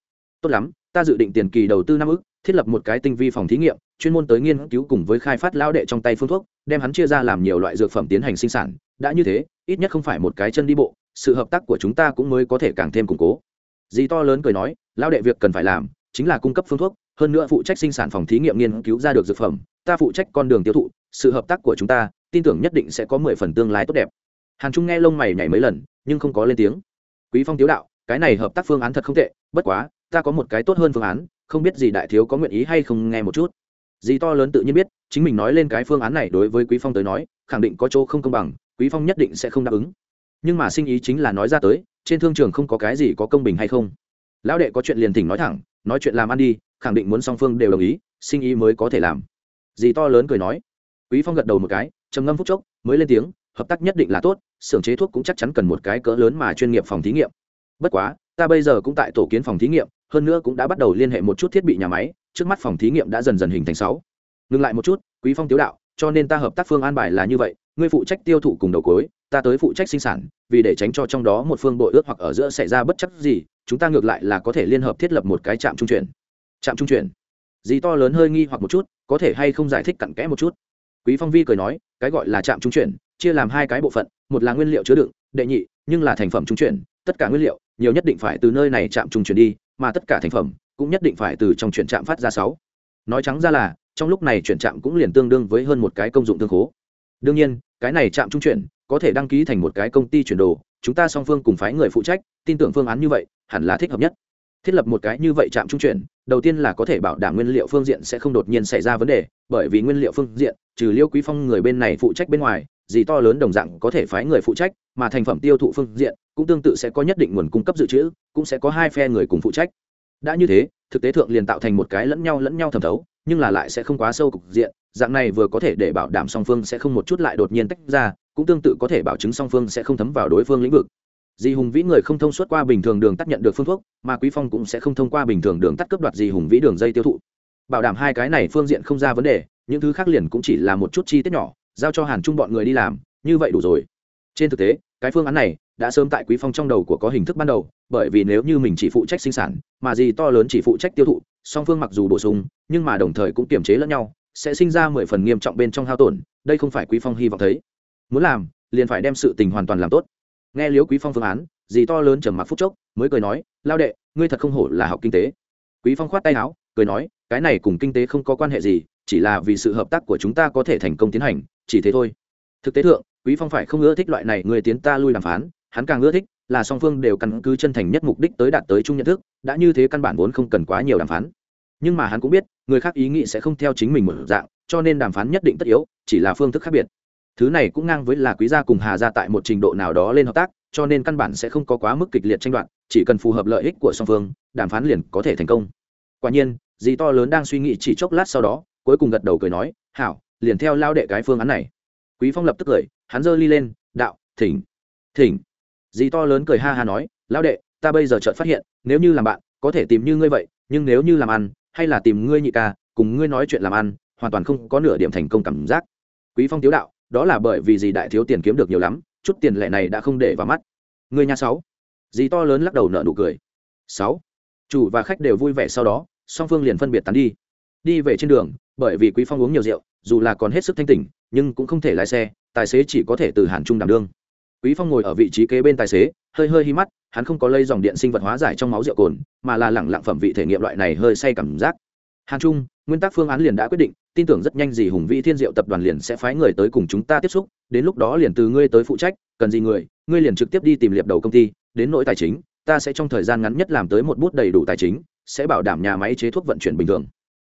Tốt lắm, ta dự định tiền kỳ đầu tư năm ức, thiết lập một cái tinh vi phòng thí nghiệm, chuyên môn tới nghiên cứu cùng với khai phát lão đệ trong tay phương thuốc, đem hắn chia ra làm nhiều loại dược phẩm tiến hành sinh sản, đã như thế, ít nhất không phải một cái chân đi bộ sự hợp tác của chúng ta cũng mới có thể càng thêm củng cố. Dì to lớn cười nói lao đệ việc cần phải làm chính là cung cấp phương thuốc, hơn nữa phụ trách sinh sản phòng thí nghiệm nghiên cứu ra được dược phẩm. Ta phụ trách con đường tiêu thụ, sự hợp tác của chúng ta, tin tưởng nhất định sẽ có mười phần tương lai tốt đẹp. Hàn trung nghe lông mày nhảy mấy lần, nhưng không có lên tiếng. Quý phong tiếu đạo, cái này hợp tác phương án thật không tệ, bất quá, ta có một cái tốt hơn phương án, không biết gì đại thiếu có nguyện ý hay không nghe một chút. Dì to lớn tự nhiên biết, chính mình nói lên cái phương án này đối với quý phong tới nói, khẳng định có chỗ không công bằng, quý phong nhất định sẽ không đáp ứng nhưng mà sinh ý chính là nói ra tới, trên thương trường không có cái gì có công bình hay không. Lão đệ có chuyện liền thỉnh nói thẳng, nói chuyện làm ăn đi, khẳng định muốn song phương đều đồng ý, sinh ý mới có thể làm. Dì to lớn cười nói. Quý phong gật đầu một cái, trầm ngâm phút chốc, mới lên tiếng, hợp tác nhất định là tốt, xưởng chế thuốc cũng chắc chắn cần một cái cỡ lớn mà chuyên nghiệp phòng thí nghiệm. Bất quá, ta bây giờ cũng tại tổ kiến phòng thí nghiệm, hơn nữa cũng đã bắt đầu liên hệ một chút thiết bị nhà máy, trước mắt phòng thí nghiệm đã dần dần hình thành sáu. Ngừng lại một chút, quý phong tiếu đạo, cho nên ta hợp tác phương an bài là như vậy, ngươi phụ trách tiêu thụ cùng đầu cối ta tới phụ trách sinh sản, vì để tránh cho trong đó một phương bội ước hoặc ở giữa xảy ra bất chấp gì, chúng ta ngược lại là có thể liên hợp thiết lập một cái trạm trung chuyển. Trạm trung chuyển? Gì to lớn hơi nghi hoặc một chút, có thể hay không giải thích cặn kẽ một chút? Quý phong vi cười nói, cái gọi là trạm trung chuyển, chia làm hai cái bộ phận, một là nguyên liệu chứa đựng, đệ nhị, nhưng là thành phẩm trung chuyển. Tất cả nguyên liệu, nhiều nhất định phải từ nơi này trạm trung chuyển đi, mà tất cả thành phẩm cũng nhất định phải từ trong chuyển trạm phát ra sáu. Nói trắng ra là, trong lúc này chuyển trạm cũng liền tương đương với hơn một cái công dụng tương khố. Đương nhiên, cái này trạm trung chuyển có thể đăng ký thành một cái công ty chuyển đồ, chúng ta song phương cùng phái người phụ trách, tin tưởng phương án như vậy, hẳn là thích hợp nhất. Thiết lập một cái như vậy trạm trung chuyển, đầu tiên là có thể bảo đảm nguyên liệu phương diện sẽ không đột nhiên xảy ra vấn đề, bởi vì nguyên liệu phương diện, trừ liêu quý phong người bên này phụ trách bên ngoài, gì to lớn đồng dạng có thể phái người phụ trách, mà thành phẩm tiêu thụ phương diện, cũng tương tự sẽ có nhất định nguồn cung cấp dự trữ, cũng sẽ có hai phe người cùng phụ trách. Đã như thế, thực tế thượng liền tạo thành một cái lẫn nhau lẫn nhau thẩm thấu, nhưng là lại sẽ không quá sâu cục diện, dạng này vừa có thể để bảo đảm song phương sẽ không một chút lại đột nhiên tách ra cũng tương tự có thể bảo chứng song phương sẽ không thấm vào đối phương lĩnh vực Di Hùng Vĩ người không thông suốt qua bình thường đường tắt nhận được phương thuốc, mà Quý Phong cũng sẽ không thông qua bình thường đường tắt cướp đoạt Di Hùng Vĩ đường dây tiêu thụ. Bảo đảm hai cái này phương diện không ra vấn đề, những thứ khác liền cũng chỉ là một chút chi tiết nhỏ, giao cho Hàn Trung bọn người đi làm, như vậy đủ rồi. Trên thực tế, cái phương án này đã sớm tại Quý Phong trong đầu của có hình thức ban đầu, bởi vì nếu như mình chỉ phụ trách sinh sản, mà gì to lớn chỉ phụ trách tiêu thụ, song phương mặc dù bổ sung, nhưng mà đồng thời cũng kiềm chế lẫn nhau, sẽ sinh ra mười phần nghiêm trọng bên trong hao tổn, đây không phải Quý Phong hy vọng thấy. Muốn làm, liền phải đem sự tình hoàn toàn làm tốt. Nghe liếu quý phong phương án gì to lớn trầm mặc phút chốc mới cười nói lao đệ ngươi thật không hổ là học kinh tế. Quý phong khoát tay áo cười nói cái này cùng kinh tế không có quan hệ gì chỉ là vì sự hợp tác của chúng ta có thể thành công tiến hành chỉ thế thôi. Thực tế thượng quý phong phải không ưa thích loại này người tiến ta lui đàm phán hắn càng ưa thích là song phương đều căn cứ chân thành nhất mục đích tới đạt tới chung nhận thức đã như thế căn bản vốn không cần quá nhiều đàm phán. Nhưng mà hắn cũng biết người khác ý nghĩ sẽ không theo chính mình một dạng cho nên đàm phán nhất định tất yếu chỉ là phương thức khác biệt thứ này cũng ngang với là quý gia cùng hà gia tại một trình độ nào đó lên hợp tác, cho nên căn bản sẽ không có quá mức kịch liệt tranh đoạt, chỉ cần phù hợp lợi ích của song phương, đàm phán liền có thể thành công. Quả nhiên, dì to lớn đang suy nghĩ chỉ chốc lát sau đó, cuối cùng gật đầu cười nói, hảo, liền theo lao đệ cái phương án này. Quý phong lập tức cười, hắn giơ ly lên, đạo, thỉnh thỉnh. Dì to lớn cười ha ha nói lao đệ, ta bây giờ chợt phát hiện, nếu như làm bạn, có thể tìm như ngươi vậy, nhưng nếu như làm ăn, hay là tìm ngươi nhị ca, cùng ngươi nói chuyện làm ăn, hoàn toàn không có nửa điểm thành công cảm giác. Quý phong tiếu đạo đó là bởi vì gì đại thiếu tiền kiếm được nhiều lắm, chút tiền lệ này đã không để vào mắt. Người nhà sáu. Dì to lớn lắc đầu nợ nụ cười. Sáu. Chủ và khách đều vui vẻ sau đó, song phương liền phân biệt tán đi. Đi về trên đường, bởi vì quý phong uống nhiều rượu, dù là còn hết sức thanh tỉnh, nhưng cũng không thể lái xe, tài xế chỉ có thể từ hàn trung đảm đương. Quý phong ngồi ở vị trí kế bên tài xế, hơi hơi hi mắt, hắn không có lây dòng điện sinh vật hóa giải trong máu rượu cồn, mà là lẳng lặng phẩm vị thể nghiệm loại này hơi say cảm giác hàn trung, nguyên tắc phương án liền đã quyết định, tin tưởng rất nhanh gì hùng vĩ thiên diệu tập đoàn liền sẽ phái người tới cùng chúng ta tiếp xúc, đến lúc đó liền từ ngươi tới phụ trách, cần gì người, ngươi liền trực tiếp đi tìm liệp đầu công ty, đến nỗi tài chính, ta sẽ trong thời gian ngắn nhất làm tới một bút đầy đủ tài chính, sẽ bảo đảm nhà máy chế thuốc vận chuyển bình thường.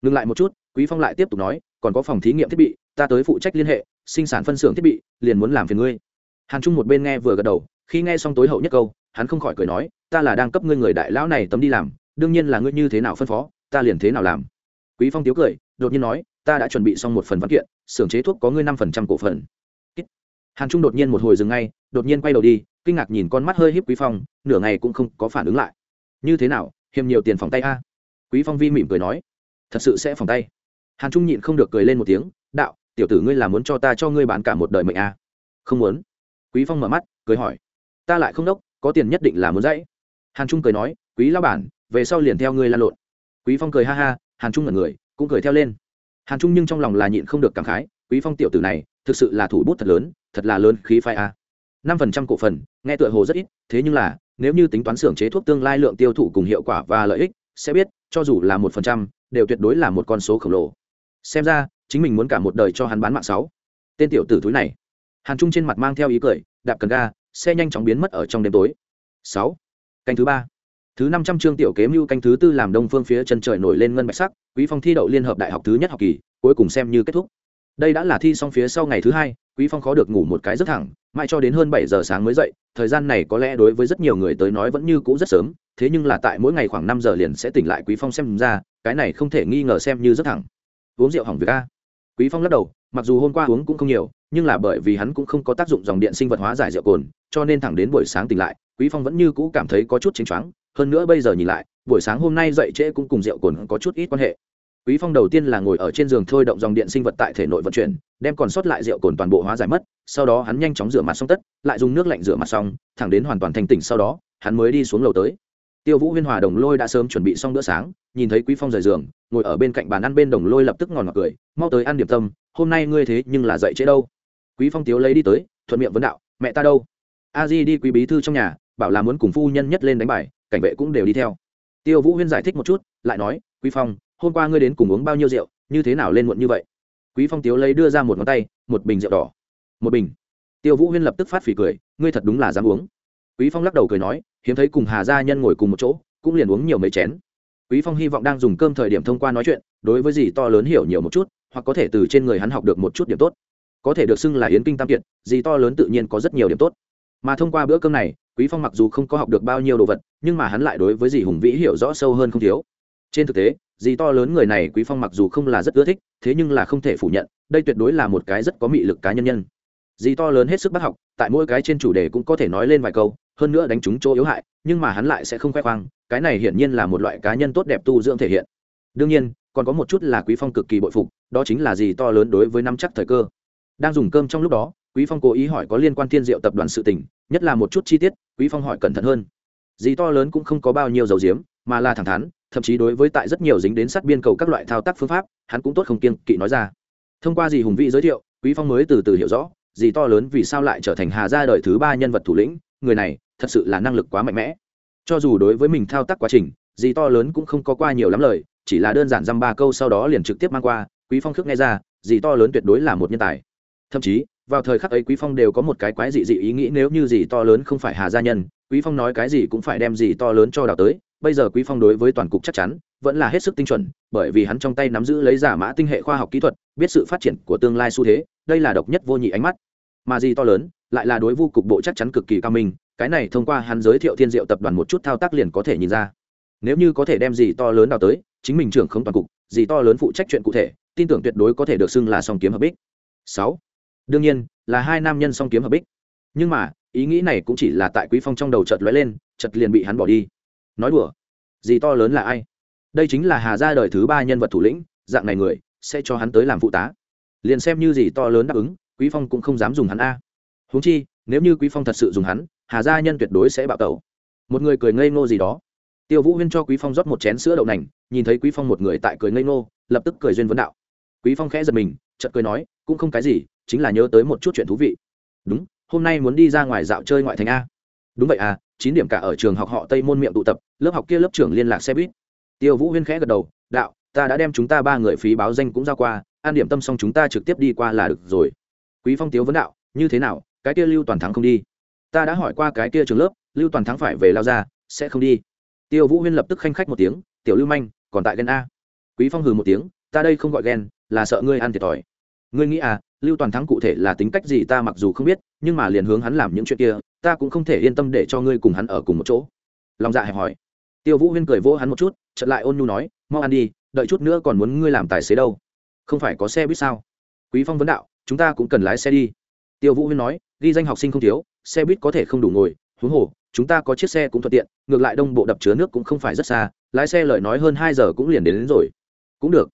Ngừng lại một chút, quý phong lại tiếp tục nói, còn có phòng thí nghiệm thiết bị, ta tới phụ trách liên hệ, sinh sản phân xưởng thiết bị, liền muốn làm phiền ngươi. Hàn trung một bên nghe vừa gật đầu, khi nghe xong tối hậu nhất câu, hắn không khỏi cười nói, ta là đang cấp ngươi người đại lão này tấm đi làm, đương nhiên là ngươi như thế nào phân phó, ta liền thế nào làm quý phong tiếu cười, đột nhiên nói, ta đã chuẩn bị xong một phần văn kiện, xưởng chế thuốc có ngươi năm phần trăm cổ phần. Hàn trung đột nhiên một hồi dừng ngay, đột nhiên quay đầu đi, kinh ngạc nhìn con mắt hơi hiếp quý phong, nửa ngày cũng không có phản ứng lại. Như thế nào hiềm nhiều tiền phòng tay a? Quý phong vi mỉm cười nói, thật sự sẽ phòng tay. Hàn trung nhịn không được cười lên một tiếng, đạo, tiểu tử ngươi là muốn cho ta cho ngươi bán cả một đời mệnh a? Không muốn. Quý phong mở mắt, cười hỏi, ta lại không đốc, có tiền nhất định là muốn dãy. Hàn trung cười nói, quý lao bản, về sau liền theo ngươi lan lộn. Quý phong cười ha ha hàn trung là người, cũng cười theo lên. Hàn trung nhưng trong lòng là nhịn không được cảm khái, quý phong tiểu tử này, thực sự là thủ bút thật lớn, thật là lớn khí phái a. Năm phần trăm cổ phần, nghe tựa hồ rất ít, thế nhưng là, nếu như tính toán xưởng chế thuốc tương lai lượng tiêu thụ cùng hiệu quả và lợi ích, sẽ biết, cho dù là một phần trăm, đều tuyệt đối là một con số khổng lồ. Xem ra, chính mình muốn cả một đời cho hắn bán mạng sáu. Tên tiểu tử thúi này. Hàn trung trên mặt mang theo ý cười, đạp cần ga, xe nhanh chóng biến mất ở trong đêm tối. Sáu. Canh thứ ba thứ năm trăm chương tiểu kế mưu canh thứ tư làm đông phương phía chân trời nổi lên ngân bạch sắc, quý phong thi đậu liên hợp đại học thứ nhất học kỳ, cuối cùng xem như kết thúc. Đây đã là thi xong phía sau ngày thứ hai, quý phong khó được ngủ một cái rất thẳng, mãi cho đến hơn bảy giờ sáng mới dậy, thời gian này có lẽ đối với rất nhiều người tới nói vẫn như cũ rất sớm, thế nhưng là tại mỗi ngày khoảng năm giờ liền sẽ tỉnh lại quý phong xem ra, cái này không thể nghi ngờ xem như rất thẳng. Uống rượu hỏng việc a. Quý phong lắc đầu, mặc dù hôm qua uống cũng không nhiều, nhưng là bởi vì hắn cũng không có tác dụng dòng điện sinh vật hóa giải rượu cồn, cho nên thẳng đến buổi sáng tỉnh lại, quý phong vẫn như cũ cảm thấy có chút chính choáng hơn nữa bây giờ nhìn lại, buổi sáng hôm nay dậy trễ cũng cùng rượu cồn có chút ít quan hệ. Quý phong đầu tiên là ngồi ở trên giường thôi động dòng điện sinh vật tại thể nội vận chuyển, đem còn sót lại rượu cồn toàn bộ hóa giải mất, sau đó hắn nhanh chóng rửa mặt xong tất, lại dùng nước lạnh rửa mặt xong, thẳng đến hoàn toàn thành tỉnh sau đó, hắn mới đi xuống lầu tới. Tiêu vũ huyên hòa đồng lôi đã sớm chuẩn bị xong bữa sáng, nhìn thấy quý phong rời giường, ngồi ở bên cạnh bàn ăn bên đồng lôi lập tức ngòn ngọt cười, mau tới ăn điểm tâm, hôm nay ngươi thế nhưng là dậy trễ đâu. Quý phong tiếu lấy đi tới, thuận miệng vấn đạo, mẹ ta đâu? A di đi quý bí thư trong nhà, bảo là muốn cùng phu nhân nhất lên đánh bài cảnh vệ cũng đều đi theo. Tiêu vũ huyên giải thích một chút, lại nói, quý phong, hôm qua ngươi đến cùng uống bao nhiêu rượu, như thế nào lên muộn như vậy? Quý phong tiếu lấy đưa ra một ngón tay, một bình rượu đỏ. Một bình? Tiêu vũ huyên lập tức phát phỉ cười, ngươi thật đúng là dám uống. Quý phong lắc đầu cười nói, hiếm thấy cùng hà gia nhân ngồi cùng một chỗ, cũng liền uống nhiều mấy chén. Quý phong hy vọng đang dùng cơm thời điểm thông qua nói chuyện, đối với gì to lớn hiểu nhiều một chút, hoặc có thể từ trên người hắn học được một chút điểm tốt. Có thể được xưng là yến kinh tam kiệt, gì to lớn tự nhiên có rất nhiều điểm tốt. Mà thông qua bữa cơm này quý phong mặc dù không có học được bao nhiêu đồ vật, nhưng mà hắn lại đối với dì hùng vĩ hiểu rõ sâu hơn không thiếu. Trên thực tế, dì to lớn người này quý phong mặc dù không là rất ưa thích, thế nhưng là không thể phủ nhận, đây tuyệt đối là một cái rất có mị lực cá nhân nhân. Dì to lớn hết sức bắt học, tại mỗi cái trên chủ đề cũng có thể nói lên vài câu, hơn nữa đánh trúng chỗ yếu hại, nhưng mà hắn lại sẽ không khoe khoang, cái này hiển nhiên là một loại cá nhân tốt đẹp tu dưỡng thể hiện. Đương nhiên, còn có một chút là quý phong cực kỳ bội phục, đó chính là gì to lớn đối với năm chắc thời cơ. Đang dùng cơm trong lúc đó, quý phong cố ý hỏi có liên quan thiên diệu tập đoàn sự tình, nhất là một chút chi tiết quý phong hỏi cẩn thận hơn. Gì to lớn cũng không có bao nhiêu dầu diếm, mà là thẳng thắn, thậm chí đối với tại rất nhiều dính đến sát biên cầu các loại thao tác phương pháp, hắn cũng tốt không kiên kỵ nói ra. Thông qua dì hùng vị giới thiệu, quý phong mới từ từ hiểu rõ, dì to lớn vì sao lại trở thành hà gia đời thứ ba nhân vật thủ lĩnh, người này thật sự là năng lực quá mạnh mẽ. Cho dù đối với mình thao tác quá trình, dì to lớn cũng không có qua nhiều lắm lời, chỉ là đơn giản dăm ba câu sau đó liền trực tiếp mang qua, quý phong khước nghe ra, dì to lớn tuyệt đối là một nhân tài. Thậm chí vào thời khắc ấy quý phong đều có một cái quái dị dị ý nghĩ, nếu như gì to lớn không phải hà gia nhân, quý phong nói cái gì cũng phải đem gì to lớn cho đào tới. Bây giờ quý phong đối với toàn cục chắc chắn, vẫn là hết sức tinh chuẩn, bởi vì hắn trong tay nắm giữ lấy giả mã tinh hệ khoa học kỹ thuật, biết sự phát triển của tương lai xu thế, đây là độc nhất vô nhị ánh mắt. Mà gì to lớn, lại là đối vu cục bộ chắc chắn cực kỳ cao minh, cái này thông qua hắn giới thiệu thiên diệu tập đoàn một chút thao tác liền có thể nhìn ra. Nếu như có thể đem gì to lớn đào tới, chính mình trưởng không toàn cục, gì to lớn phụ trách chuyện cụ thể, tin tưởng tuyệt đối có thể được xưng là song kiếm hợp bích. Sáu đương nhiên, là hai nam nhân song kiếm hợp bích. Nhưng mà, ý nghĩ này cũng chỉ là tại quý phong trong đầu chợt lóe lên, chợt liền bị hắn bỏ đi. Nói đùa, gì to lớn là ai? Đây chính là hà gia đời thứ ba nhân vật thủ lĩnh, dạng này người, sẽ cho hắn tới làm phụ tá. Liền xem như gì to lớn đáp ứng, quý phong cũng không dám dùng hắn a. Huống chi, nếu như quý phong thật sự dùng hắn, hà gia nhân tuyệt đối sẽ bạo tẩu. Một người cười ngây ngô gì đó. Tiêu vũ huyên cho quý phong rót một chén sữa đậu nành, nhìn thấy quý phong một người tại cười ngây ngô, lập tức cười duyên vấn đạo. Quý phong khẽ giật mình, chợt cười nói, cũng không cái gì chính là nhớ tới một chút chuyện thú vị. Đúng, hôm nay muốn đi ra ngoài dạo chơi ngoại thành a. Đúng vậy à chín điểm cả ở trường học họ tây môn miệng tụ tập, lớp học kia lớp trưởng liên lạc xe buýt. Tiêu vũ huyên khẽ gật đầu, đạo, ta đã đem chúng ta ba người phí báo danh cũng ra qua, an điểm tâm xong chúng ta trực tiếp đi qua là được rồi. Quý phong tiếu vấn đạo, như thế nào, cái kia lưu toàn thắng không đi? Ta đã hỏi qua cái kia trường lớp, lưu toàn thắng phải về lao ra, sẽ không đi. Tiêu vũ huyên lập tức khanh khách một tiếng, tiểu lưu manh, còn tại ghen a. Quý phong hừ một tiếng, ta đây không gọi ghen, là sợ ngươi ăn thiệt thòi ngươi nghĩ à lưu toàn thắng cụ thể là tính cách gì ta mặc dù không biết nhưng mà liền hướng hắn làm những chuyện kia ta cũng không thể yên tâm để cho ngươi cùng hắn ở cùng một chỗ. Lòng dạ hẹp hỏi. Tiêu vũ huyên cười vỗ hắn một chút chợt lại ôn nhu nói mau ăn đi đợi chút nữa còn muốn ngươi làm tài xế đâu. Không phải có xe buýt sao? Quý phong vấn đạo chúng ta cũng cần lái xe đi. Tiêu vũ huyên nói ghi danh học sinh không thiếu xe buýt có thể không đủ ngồi huống hồ chúng ta có chiếc xe cũng thuận tiện ngược lại đông bộ đập chứa nước cũng không phải rất xa lái xe lợi nói hơn hai giờ cũng liền đến, đến rồi. Cũng được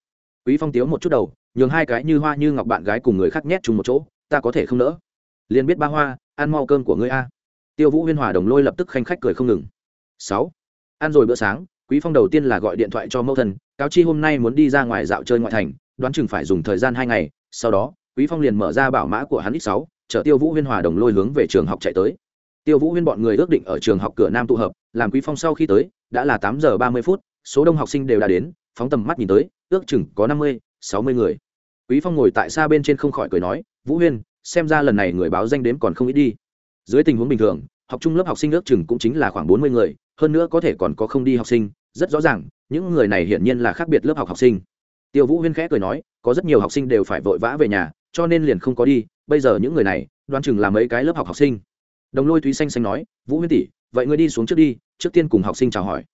quý phong tiếu một chút đầu, nhường hai cái như hoa như ngọc bạn gái cùng người khác nhét chung một chỗ, ta có thể không nỡ. Liền biết ba hoa, ăn mau cơm của ngươi a. Tiêu vũ huyên hòa đồng lôi lập tức khanh khách cười không ngừng. Sáu. Ăn rồi bữa sáng, quý phong đầu tiên là gọi điện thoại cho mẫu thân, cáo chi hôm nay muốn đi ra ngoài dạo chơi ngoại thành, đoán chừng phải dùng thời gian hai ngày, sau đó, quý phong liền mở ra bảo mã của hắn ít sáu, chở tiêu vũ huyên hòa đồng lôi hướng về trường học chạy tới. Tiêu vũ huyên bọn người ước định ở trường học cửa nam tụ hợp, làm quý phong sau khi tới, đã là tám giờ ba mươi phút, số đông học sinh đều đã đến phóng tầm mắt nhìn tới, ước chừng có năm mươi, sáu mươi người. Quý phong ngồi tại xa bên trên không khỏi cười nói, vũ huyên, xem ra lần này người báo danh đếm còn không ít đi. Dưới tình huống bình thường, học chung lớp học sinh ước chừng cũng chính là khoảng bốn mươi người, hơn nữa có thể còn có không đi học sinh, rất rõ ràng, những người này hiển nhiên là khác biệt lớp học học sinh. Tiêu vũ huyên khẽ cười nói, có rất nhiều học sinh đều phải vội vã về nhà, cho nên liền không có đi, bây giờ những người này, đoán chừng là mấy cái lớp học học sinh. Đồng lôi thúy xanh xanh nói, vũ huyên tỷ, vậy ngươi đi xuống trước đi, trước tiên cùng học sinh chào hỏi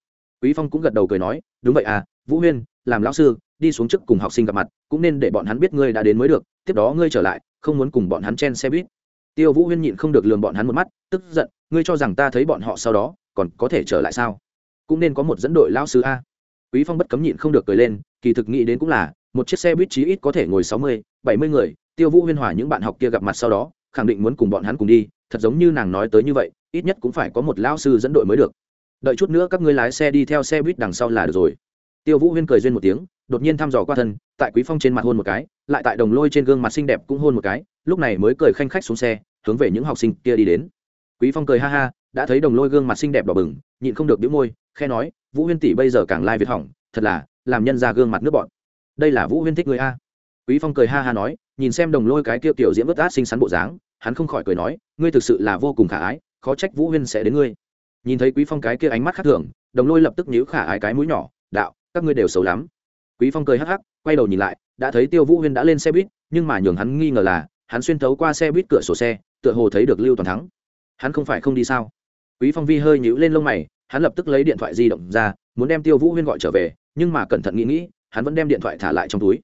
quý phong cũng gật đầu cười nói đúng vậy à vũ huyên làm lão sư đi xuống trước cùng học sinh gặp mặt cũng nên để bọn hắn biết ngươi đã đến mới được tiếp đó ngươi trở lại không muốn cùng bọn hắn chen xe buýt. Tiêu vũ huyên nhịn không được lường bọn hắn một mắt tức giận ngươi cho rằng ta thấy bọn họ sau đó còn có thể trở lại sao? Cũng nên có một dẫn đội lão sư a. Quý phong bất cấm nhịn không được cười lên kỳ thực nghĩ đến cũng là một chiếc xe buýt chí ít có thể ngồi sáu mươi, bảy mươi người tiêu vũ huyên hòa những bạn học kia gặp mặt sau đó khẳng định muốn cùng bọn hắn cùng đi thật giống như nàng nói tới như vậy ít nhất cũng phải có một lão sư dẫn đội mới được đợi chút nữa các ngươi lái xe đi theo xe buýt đằng sau là được rồi. Tiêu vũ huyên cười duyên một tiếng, đột nhiên thăm dò qua thân, tại quý phong trên mặt hôn một cái, lại tại đồng lôi trên gương mặt xinh đẹp cũng hôn một cái, lúc này mới cười khanh khách xuống xe, hướng về những học sinh kia đi đến. Quý phong cười ha ha, đã thấy đồng lôi gương mặt xinh đẹp đỏ bừng, nhịn không được bĩu môi, khe nói, vũ huyên tỷ bây giờ càng lai việt hỏng, thật là, làm nhân ra gương mặt nước bọn đây là vũ huyên thích người a. Quý phong cười ha ha nói, nhìn xem đồng lôi cái kia tiểu diễm vớt át xinh xắn bộ dáng, hắn không khỏi cười nói, ngươi thực sự là vô cùng khả ái, khó trách vũ huyên sẽ đến ngươi nhìn thấy quý phong cái kia ánh mắt khác thường, đồng lôi lập tức nhíu khả ái cái mũi nhỏ, đạo, các ngươi đều xấu lắm. Quý phong cười hắc hắc, quay đầu nhìn lại, đã thấy tiêu vũ huyên đã lên xe buýt, nhưng mà nhường hắn nghi ngờ là, hắn xuyên thấu qua xe buýt cửa sổ xe, tựa hồ thấy được lưu toàn thắng. Hắn không phải không đi sao? Quý phong vi hơi nhíu lên lông mày, hắn lập tức lấy điện thoại di động ra, muốn đem tiêu vũ huyên gọi trở về, nhưng mà cẩn thận nghĩ nghĩ, hắn vẫn đem điện thoại thả lại trong túi.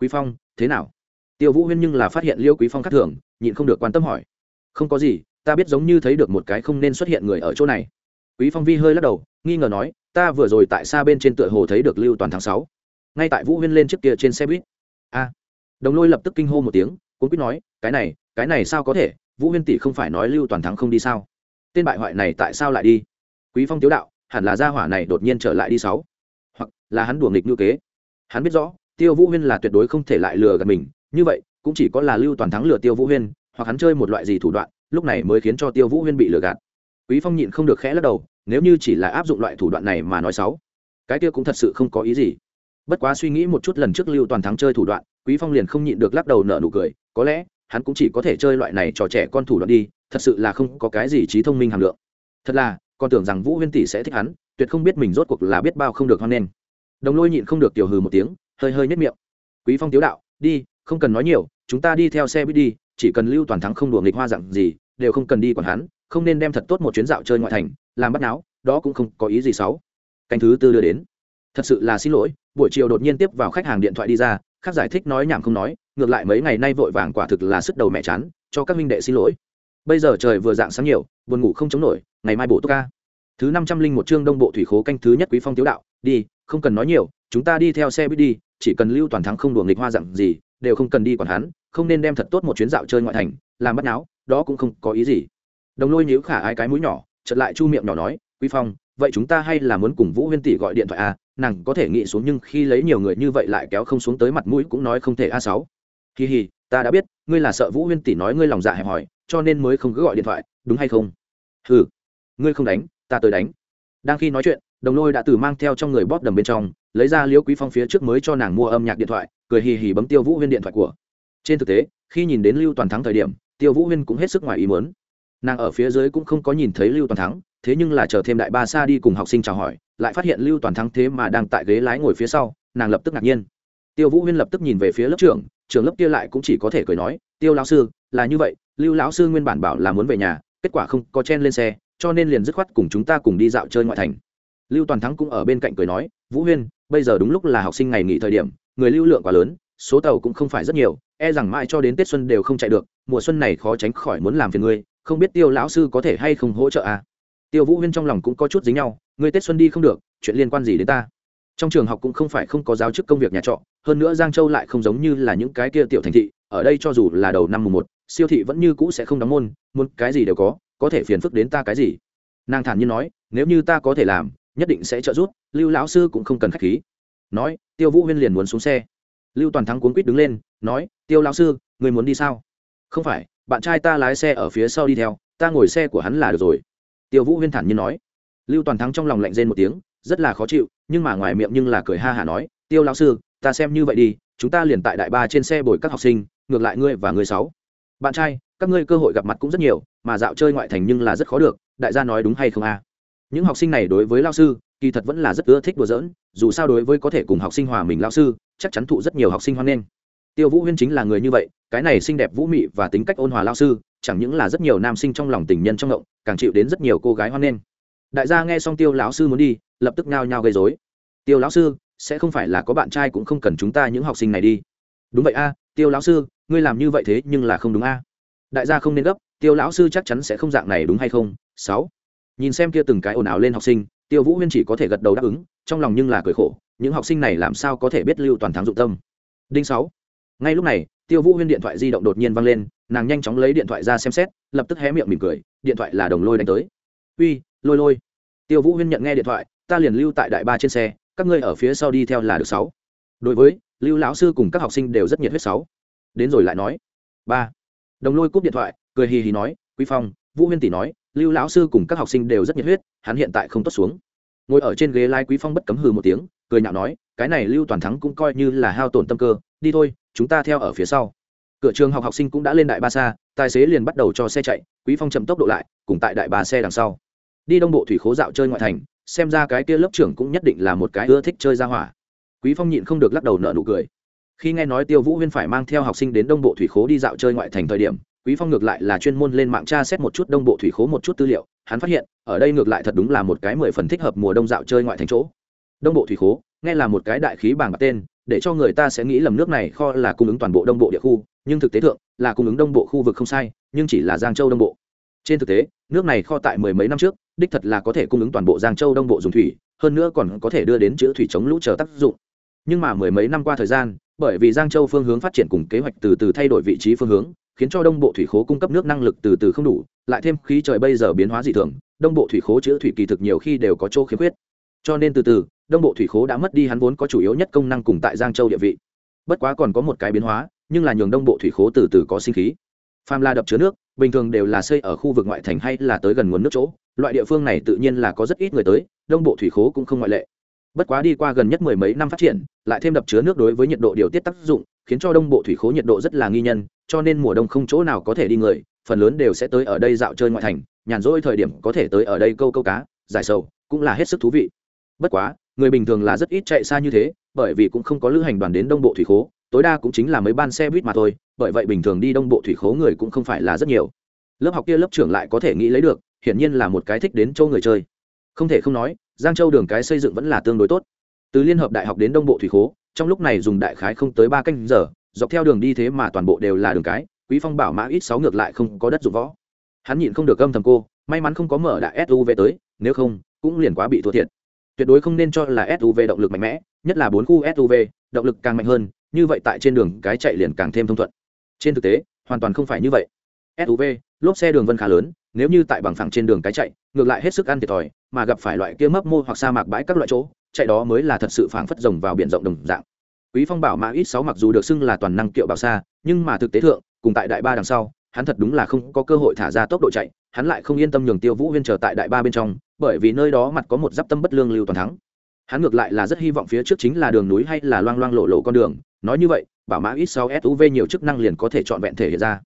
Quý phong, thế nào? Tiêu vũ huyên nhưng là phát hiện liêu quý phong khác thường, nhịn không được quan tâm hỏi. Không có gì ta biết giống như thấy được một cái không nên xuất hiện người ở chỗ này. Quý phong vi hơi lắc đầu, nghi ngờ nói, ta vừa rồi tại xa bên trên tựa hồ thấy được lưu toàn tháng sáu. Ngay tại vũ huyên lên trước kia trên xe buýt. A. Đồng lôi lập tức kinh hô một tiếng cũng quyết nói, cái này cái này sao có thể? Vũ huyên tỷ không phải nói lưu toàn thắng không đi sao? Tên bại hoại này tại sao lại đi? Quý phong tiếu đạo, hẳn là gia hỏa này đột nhiên trở lại đi sáu. Hoặc là hắn đùa nghịch như kế. Hắn biết rõ, tiêu vũ huyên là tuyệt đối không thể lại lừa gạt mình, như vậy, cũng chỉ có là lưu toàn thắng lừa tiêu vũ huyên, hoặc hắn chơi một loại gì thủ đoạn lúc này mới khiến cho tiêu vũ huyên bị lừa gạt. Quý phong nhịn không được khẽ lắc đầu, nếu như chỉ là áp dụng loại thủ đoạn này mà nói xấu, cái kia cũng thật sự không có ý gì. Bất quá suy nghĩ một chút lần trước lưu toàn thắng chơi thủ đoạn, quý phong liền không nhịn được lắc đầu nở nụ cười, có lẽ, hắn cũng chỉ có thể chơi loại này trò trẻ con thủ đoạn đi, thật sự là không có cái gì trí thông minh hàm lượng. Thật là con tưởng rằng vũ huyên tỷ sẽ thích hắn, tuyệt không biết mình rốt cuộc là biết bao không được hoan nghênh. Đồng lôi nhịn không được tiểu hừ một tiếng, hơi hơi nhất miệng. Quý phong tiếu đạo, đi, không cần nói nhiều, chúng ta đi theo xe buýt đi, chỉ cần lưu toàn thắng không đùa nghịch hoa dặn gì đều không cần đi còn hắn, không nên đem thật tốt một chuyến dạo chơi ngoại thành, làm bắt náo, đó cũng không có ý gì xấu. Canh thứ tư đưa đến. Thật sự là xin lỗi, buổi chiều đột nhiên tiếp vào khách hàng điện thoại đi ra, khác giải thích nói nhảm không nói, ngược lại mấy ngày nay vội vàng quả thực là sức đầu mẹ chán, cho các minh đệ xin lỗi. Bây giờ trời vừa dạng sáng nhiều, buồn ngủ không chống nổi, ngày mai bổ túc ca. Thứ năm trăm linh một chương đông bộ thủy khố canh thứ nhất quý phong tiếu đạo, đi, không cần nói nhiều, chúng ta đi theo xe buýt đi, chỉ cần lưu toàn thắng không đùa nghịch hoa dặn gì, đều không cần đi còn hắn, không nên đem thật tốt một chuyến dạo chơi ngoại thành, làm bắt náo đó cũng không có ý gì. Đồng lôi nhíu khả ai cái mũi nhỏ, chợt lại chu miệng nhỏ nói, quý phong, vậy chúng ta hay là muốn cùng vũ huyên tỷ gọi điện thoại à? Nàng có thể nghĩ xuống nhưng khi lấy nhiều người như vậy lại kéo không xuống tới mặt mũi cũng nói không thể a sáu. Kỳ hì ta đã biết, ngươi là sợ vũ huyên tỷ nói ngươi lòng dạ hẹp hòi, cho nên mới không cứ gọi điện thoại, đúng hay không? Ừ ngươi không đánh, ta tới đánh. Đang khi nói chuyện, đồng lôi đã từ mang theo trong người bóp đầm bên trong, lấy ra liễu quý phong phía trước mới cho nàng mua âm nhạc điện thoại, cười hì hì bấm tiêu vũ huyên điện thoại của. Trên thực tế, khi nhìn đến lưu toàn thắng thời điểm tiêu vũ huyên cũng hết sức ngoài ý muốn. Nàng ở phía dưới cũng không có nhìn thấy lưu toàn thắng, thế nhưng là chờ thêm đại ba xa đi cùng học sinh chào hỏi, lại phát hiện lưu toàn thắng thế mà đang tại ghế lái ngồi phía sau, nàng lập tức ngạc nhiên. Tiêu vũ huyên lập tức nhìn về phía lớp trưởng trường lớp kia lại cũng chỉ có thể cười nói, tiêu lão sư, là như vậy, lưu lão sư nguyên bản bảo là muốn về nhà, kết quả không có chen lên xe, cho nên liền dứt khoát cùng chúng ta cùng đi dạo chơi ngoại thành. Lưu toàn thắng cũng ở bên cạnh cười nói, vũ huyên, bây giờ đúng lúc là học sinh ngày nghỉ thời điểm, người lưu lượng quá lớn, số tàu cũng không phải rất nhiều e rằng mãi cho đến tết xuân đều không chạy được, mùa xuân này khó tránh khỏi muốn làm phiền ngươi, không biết tiêu lão sư có thể hay không hỗ trợ à? Tiêu vũ huyên trong lòng cũng có chút dính nhau, ngươi tết xuân đi không được, chuyện liên quan gì đến ta? Trong trường học cũng không phải không có giáo chức công việc nhà trọ, hơn nữa giang châu lại không giống như là những cái kia tiểu thành thị, ở đây cho dù là đầu năm mùng một, siêu thị vẫn như cũ sẽ không đóng môn, muốn cái gì đều có có thể phiền phức đến ta cái gì? Nàng thản nhiên nói, nếu như ta có thể làm, nhất định sẽ trợ giúp, lưu lão sư cũng không cần khách khí. Nói, tiêu vũ huyên liền muốn xuống xe lưu toàn thắng cuốn quýt đứng lên, nói, tiêu lão sư, người muốn đi sao? Không phải, bạn trai ta lái xe ở phía sau đi theo, ta ngồi xe của hắn là được rồi. Tiêu vũ huyên thản nhiên nói. Lưu toàn thắng trong lòng lạnh rên một tiếng, rất là khó chịu, nhưng mà ngoài miệng nhưng là cười ha hả nói, tiêu lão sư, ta xem như vậy đi, chúng ta liền tại đại ba trên xe bồi các học sinh, ngược lại ngươi và ngươi sáu. Bạn trai, các ngươi cơ hội gặp mặt cũng rất nhiều, mà dạo chơi ngoại thành nhưng là rất khó được, đại gia nói đúng hay không a? Những học sinh này đối với lao sư, kỳ thật vẫn là rất ưa thích đùa giỡn, dù sao đối với có thể cùng học sinh hòa mình lao sư, chắc chắn thụ rất nhiều học sinh hoan nghênh. Tiêu vũ huyên chính là người như vậy, cái này xinh đẹp vũ mị và tính cách ôn hòa lao sư, chẳng những là rất nhiều nam sinh trong lòng tình nhân trong ngộng, càng chịu đến rất nhiều cô gái hoan nghênh. Đại gia nghe xong tiêu lão sư muốn đi, lập tức nhao nhao gây dối tiêu lão sư, sẽ không phải là có bạn trai cũng không cần chúng ta những học sinh này đi. Đúng vậy a, tiêu lão sư, ngươi làm như vậy thế nhưng là không đúng a. Đại gia không nên gấp, tiêu lão sư chắc chắn sẽ không dạng này đúng hay không? Sáu nhìn xem kia từng cái ồn ào lên học sinh, tiêu vũ huyên chỉ có thể gật đầu đáp ứng, trong lòng nhưng là cười khổ, những học sinh này làm sao có thể biết lưu toàn thắng dụng tâm. Đinh sáu. Ngay lúc này, tiêu vũ huyên điện thoại di động đột nhiên văng lên, nàng nhanh chóng lấy điện thoại ra xem xét, lập tức hé miệng mỉm cười, điện thoại là đồng lôi đánh tới. Uy, lôi lôi. Tiêu vũ huyên nhận nghe điện thoại, ta liền lưu tại đại ba trên xe, các ngươi ở phía sau đi theo là được sáu. Đối với, lưu lão sư cùng các học sinh đều rất nhiệt huyết sáu. Đến rồi lại nói. Ba. Đồng lôi cúp điện thoại, cười hì hì nói, quý phong, vũ huyên tỷ nói lưu lão sư cùng các học sinh đều rất nhiệt huyết, hắn hiện tại không tốt xuống. Ngồi ở trên ghế lái quý phong bất cấm hừ một tiếng, cười nhạo nói, cái này lưu toàn thắng cũng coi như là hao tổn tâm cơ, đi thôi, chúng ta theo ở phía sau. Cửa trường học học sinh cũng đã lên đại ba xa, tài xế liền bắt đầu cho xe chạy, quý phong chậm tốc độ lại, cùng tại đại ba xe đằng sau. Đi đông bộ thủy khố dạo chơi ngoại thành, xem ra cái kia lớp trưởng cũng nhất định là một cái ưa thích chơi ra hỏa. Quý phong nhịn không được lắc đầu nở nụ cười. Khi nghe nói tiêu vũ huyên phải mang theo học sinh đến đông bộ thủy khố đi dạo chơi ngoại thành thời điểm quý phong ngược lại là chuyên môn lên mạng tra xét một chút đông bộ thủy khố một chút tư liệu, hắn phát hiện, ở đây ngược lại thật đúng là một cái mười phần thích hợp mùa đông dạo chơi ngoại thành chỗ. Đông bộ thủy khố, nghe là một cái đại khí bảng bạc tên, để cho người ta sẽ nghĩ lầm nước này kho là cung ứng toàn bộ đông bộ địa khu, nhưng thực tế thượng, là cung ứng đông bộ khu vực không sai, nhưng chỉ là giang châu đông bộ. Trên thực tế, nước này kho tại mười mấy năm trước, đích thật là có thể cung ứng toàn bộ giang châu đông bộ dùng thủy, hơn nữa còn có thể đưa đến chữa thủy chống lũ chờ tác dụng. Nhưng mà mười mấy năm qua thời gian, bởi vì giang châu phương hướng phát triển cùng kế hoạch từ từ thay đổi vị trí phương hướng khiến cho đông bộ thủy khố cung cấp nước năng lực từ từ không đủ, lại thêm khí trời bây giờ biến hóa dị thường, đông bộ thủy khố chữa thủy kỳ thực nhiều khi đều có chỗ khiếm khuyết. Cho nên từ từ, đông bộ thủy khố đã mất đi hắn vốn có chủ yếu nhất công năng cùng tại giang châu địa vị. Bất quá còn có một cái biến hóa, nhưng là nhường đông bộ thủy khố từ từ có sinh khí. Phàm la đập chứa nước, bình thường đều là xây ở khu vực ngoại thành hay là tới gần nguồn nước chỗ, loại địa phương này tự nhiên là có rất ít người tới, đông bộ thủy khố cũng không ngoại lệ. Bất quá đi qua gần nhất mười mấy năm phát triển, lại thêm đập chứa nước đối với nhiệt độ điều tiết tác dụng khiến cho đông bộ thủy khố nhiệt độ rất là nghi nhân, cho nên mùa đông không chỗ nào có thể đi người, phần lớn đều sẽ tới ở đây dạo chơi ngoại thành, nhàn rỗi thời điểm có thể tới ở đây câu câu cá, giải sầu, cũng là hết sức thú vị. Bất quá, người bình thường là rất ít chạy xa như thế, bởi vì cũng không có lữ hành đoàn đến đông bộ thủy khố, tối đa cũng chính là mấy ban xe buýt mà thôi, bởi vậy bình thường đi đông bộ thủy khố người cũng không phải là rất nhiều. Lớp học kia lớp trưởng lại có thể nghĩ lấy được, hiển nhiên là một cái thích đến châu người chơi. Không thể không nói, giang châu đường cái xây dựng vẫn là tương đối tốt. Từ liên hợp đại học đến đông bộ thủy khố trong lúc này dùng đại khái không tới ba canh giờ, dọc theo đường đi thế mà toàn bộ đều là đường cái, quý phong bảo mã ít sáu ngược lại không có đất dụng võ. Hắn nhịn không được âm thầm cô, may mắn không có mở đại suv tới, nếu không, cũng liền quá bị thua thiệt. Tuyệt đối không nên cho là suv động lực mạnh mẽ, nhất là bốn khu suv động lực càng mạnh hơn, như vậy tại trên đường cái chạy liền càng thêm thông thuận. Trên thực tế, hoàn toàn không phải như vậy. Suv lốp xe đường vân khá lớn, nếu như tại bằng phẳng trên đường cái chạy, ngược lại hết sức ăn thiệt thòi, mà gặp phải loại kia mấp mô hoặc sa mạc bãi các loại chỗ chạy đó mới là thật sự phảng phất rồng vào biển rộng đồng dạng. Quý phong bảo mã ít sáu mặc dù được xưng là toàn năng kiệu bảo xa, nhưng mà thực tế thượng, cùng tại đại ba đằng sau, hắn thật đúng là không có cơ hội thả ra tốc độ chạy, hắn lại không yên tâm nhường tiêu vũ huyên chờ tại đại ba bên trong, bởi vì nơi đó mặt có một giáp tâm bất lương lưu toàn thắng. Hắn ngược lại là rất hy vọng phía trước chính là đường núi hay là loang loang lộ lộ con đường, nói như vậy, bảo mã ít sáu suv nhiều chức năng liền có thể chọn vẹn thể hiện ra.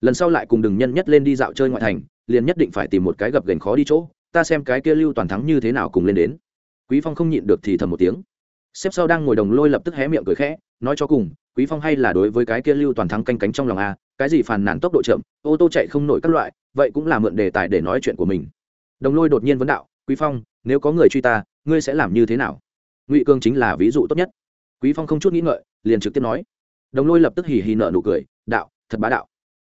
Lần sau lại cùng đừng nhân nhất lên đi dạo chơi ngoại thành, liền nhất định phải tìm một cái gập gành khó đi chỗ, ta xem cái kia lưu toàn thắng như thế nào cùng lên đến quý phong không nhịn được thì thầm một tiếng. Xếp sau đang ngồi đồng lôi lập tức hé miệng cười khẽ, nói cho cùng, quý phong hay là đối với cái kia lưu toàn thắng canh cánh trong lòng a, cái gì phàn nàn tốc độ chậm, ô tô chạy không nổi các loại, vậy cũng là mượn đề tài để nói chuyện của mình. Đồng lôi đột nhiên vấn đạo, quý phong, nếu có người truy ta, ngươi sẽ làm như thế nào? Ngụy cương chính là ví dụ tốt nhất. Quý phong không chút nghĩ ngợi, liền trực tiếp nói. Đồng lôi lập tức hì hì nợ nụ cười, đạo, thật bá đạo.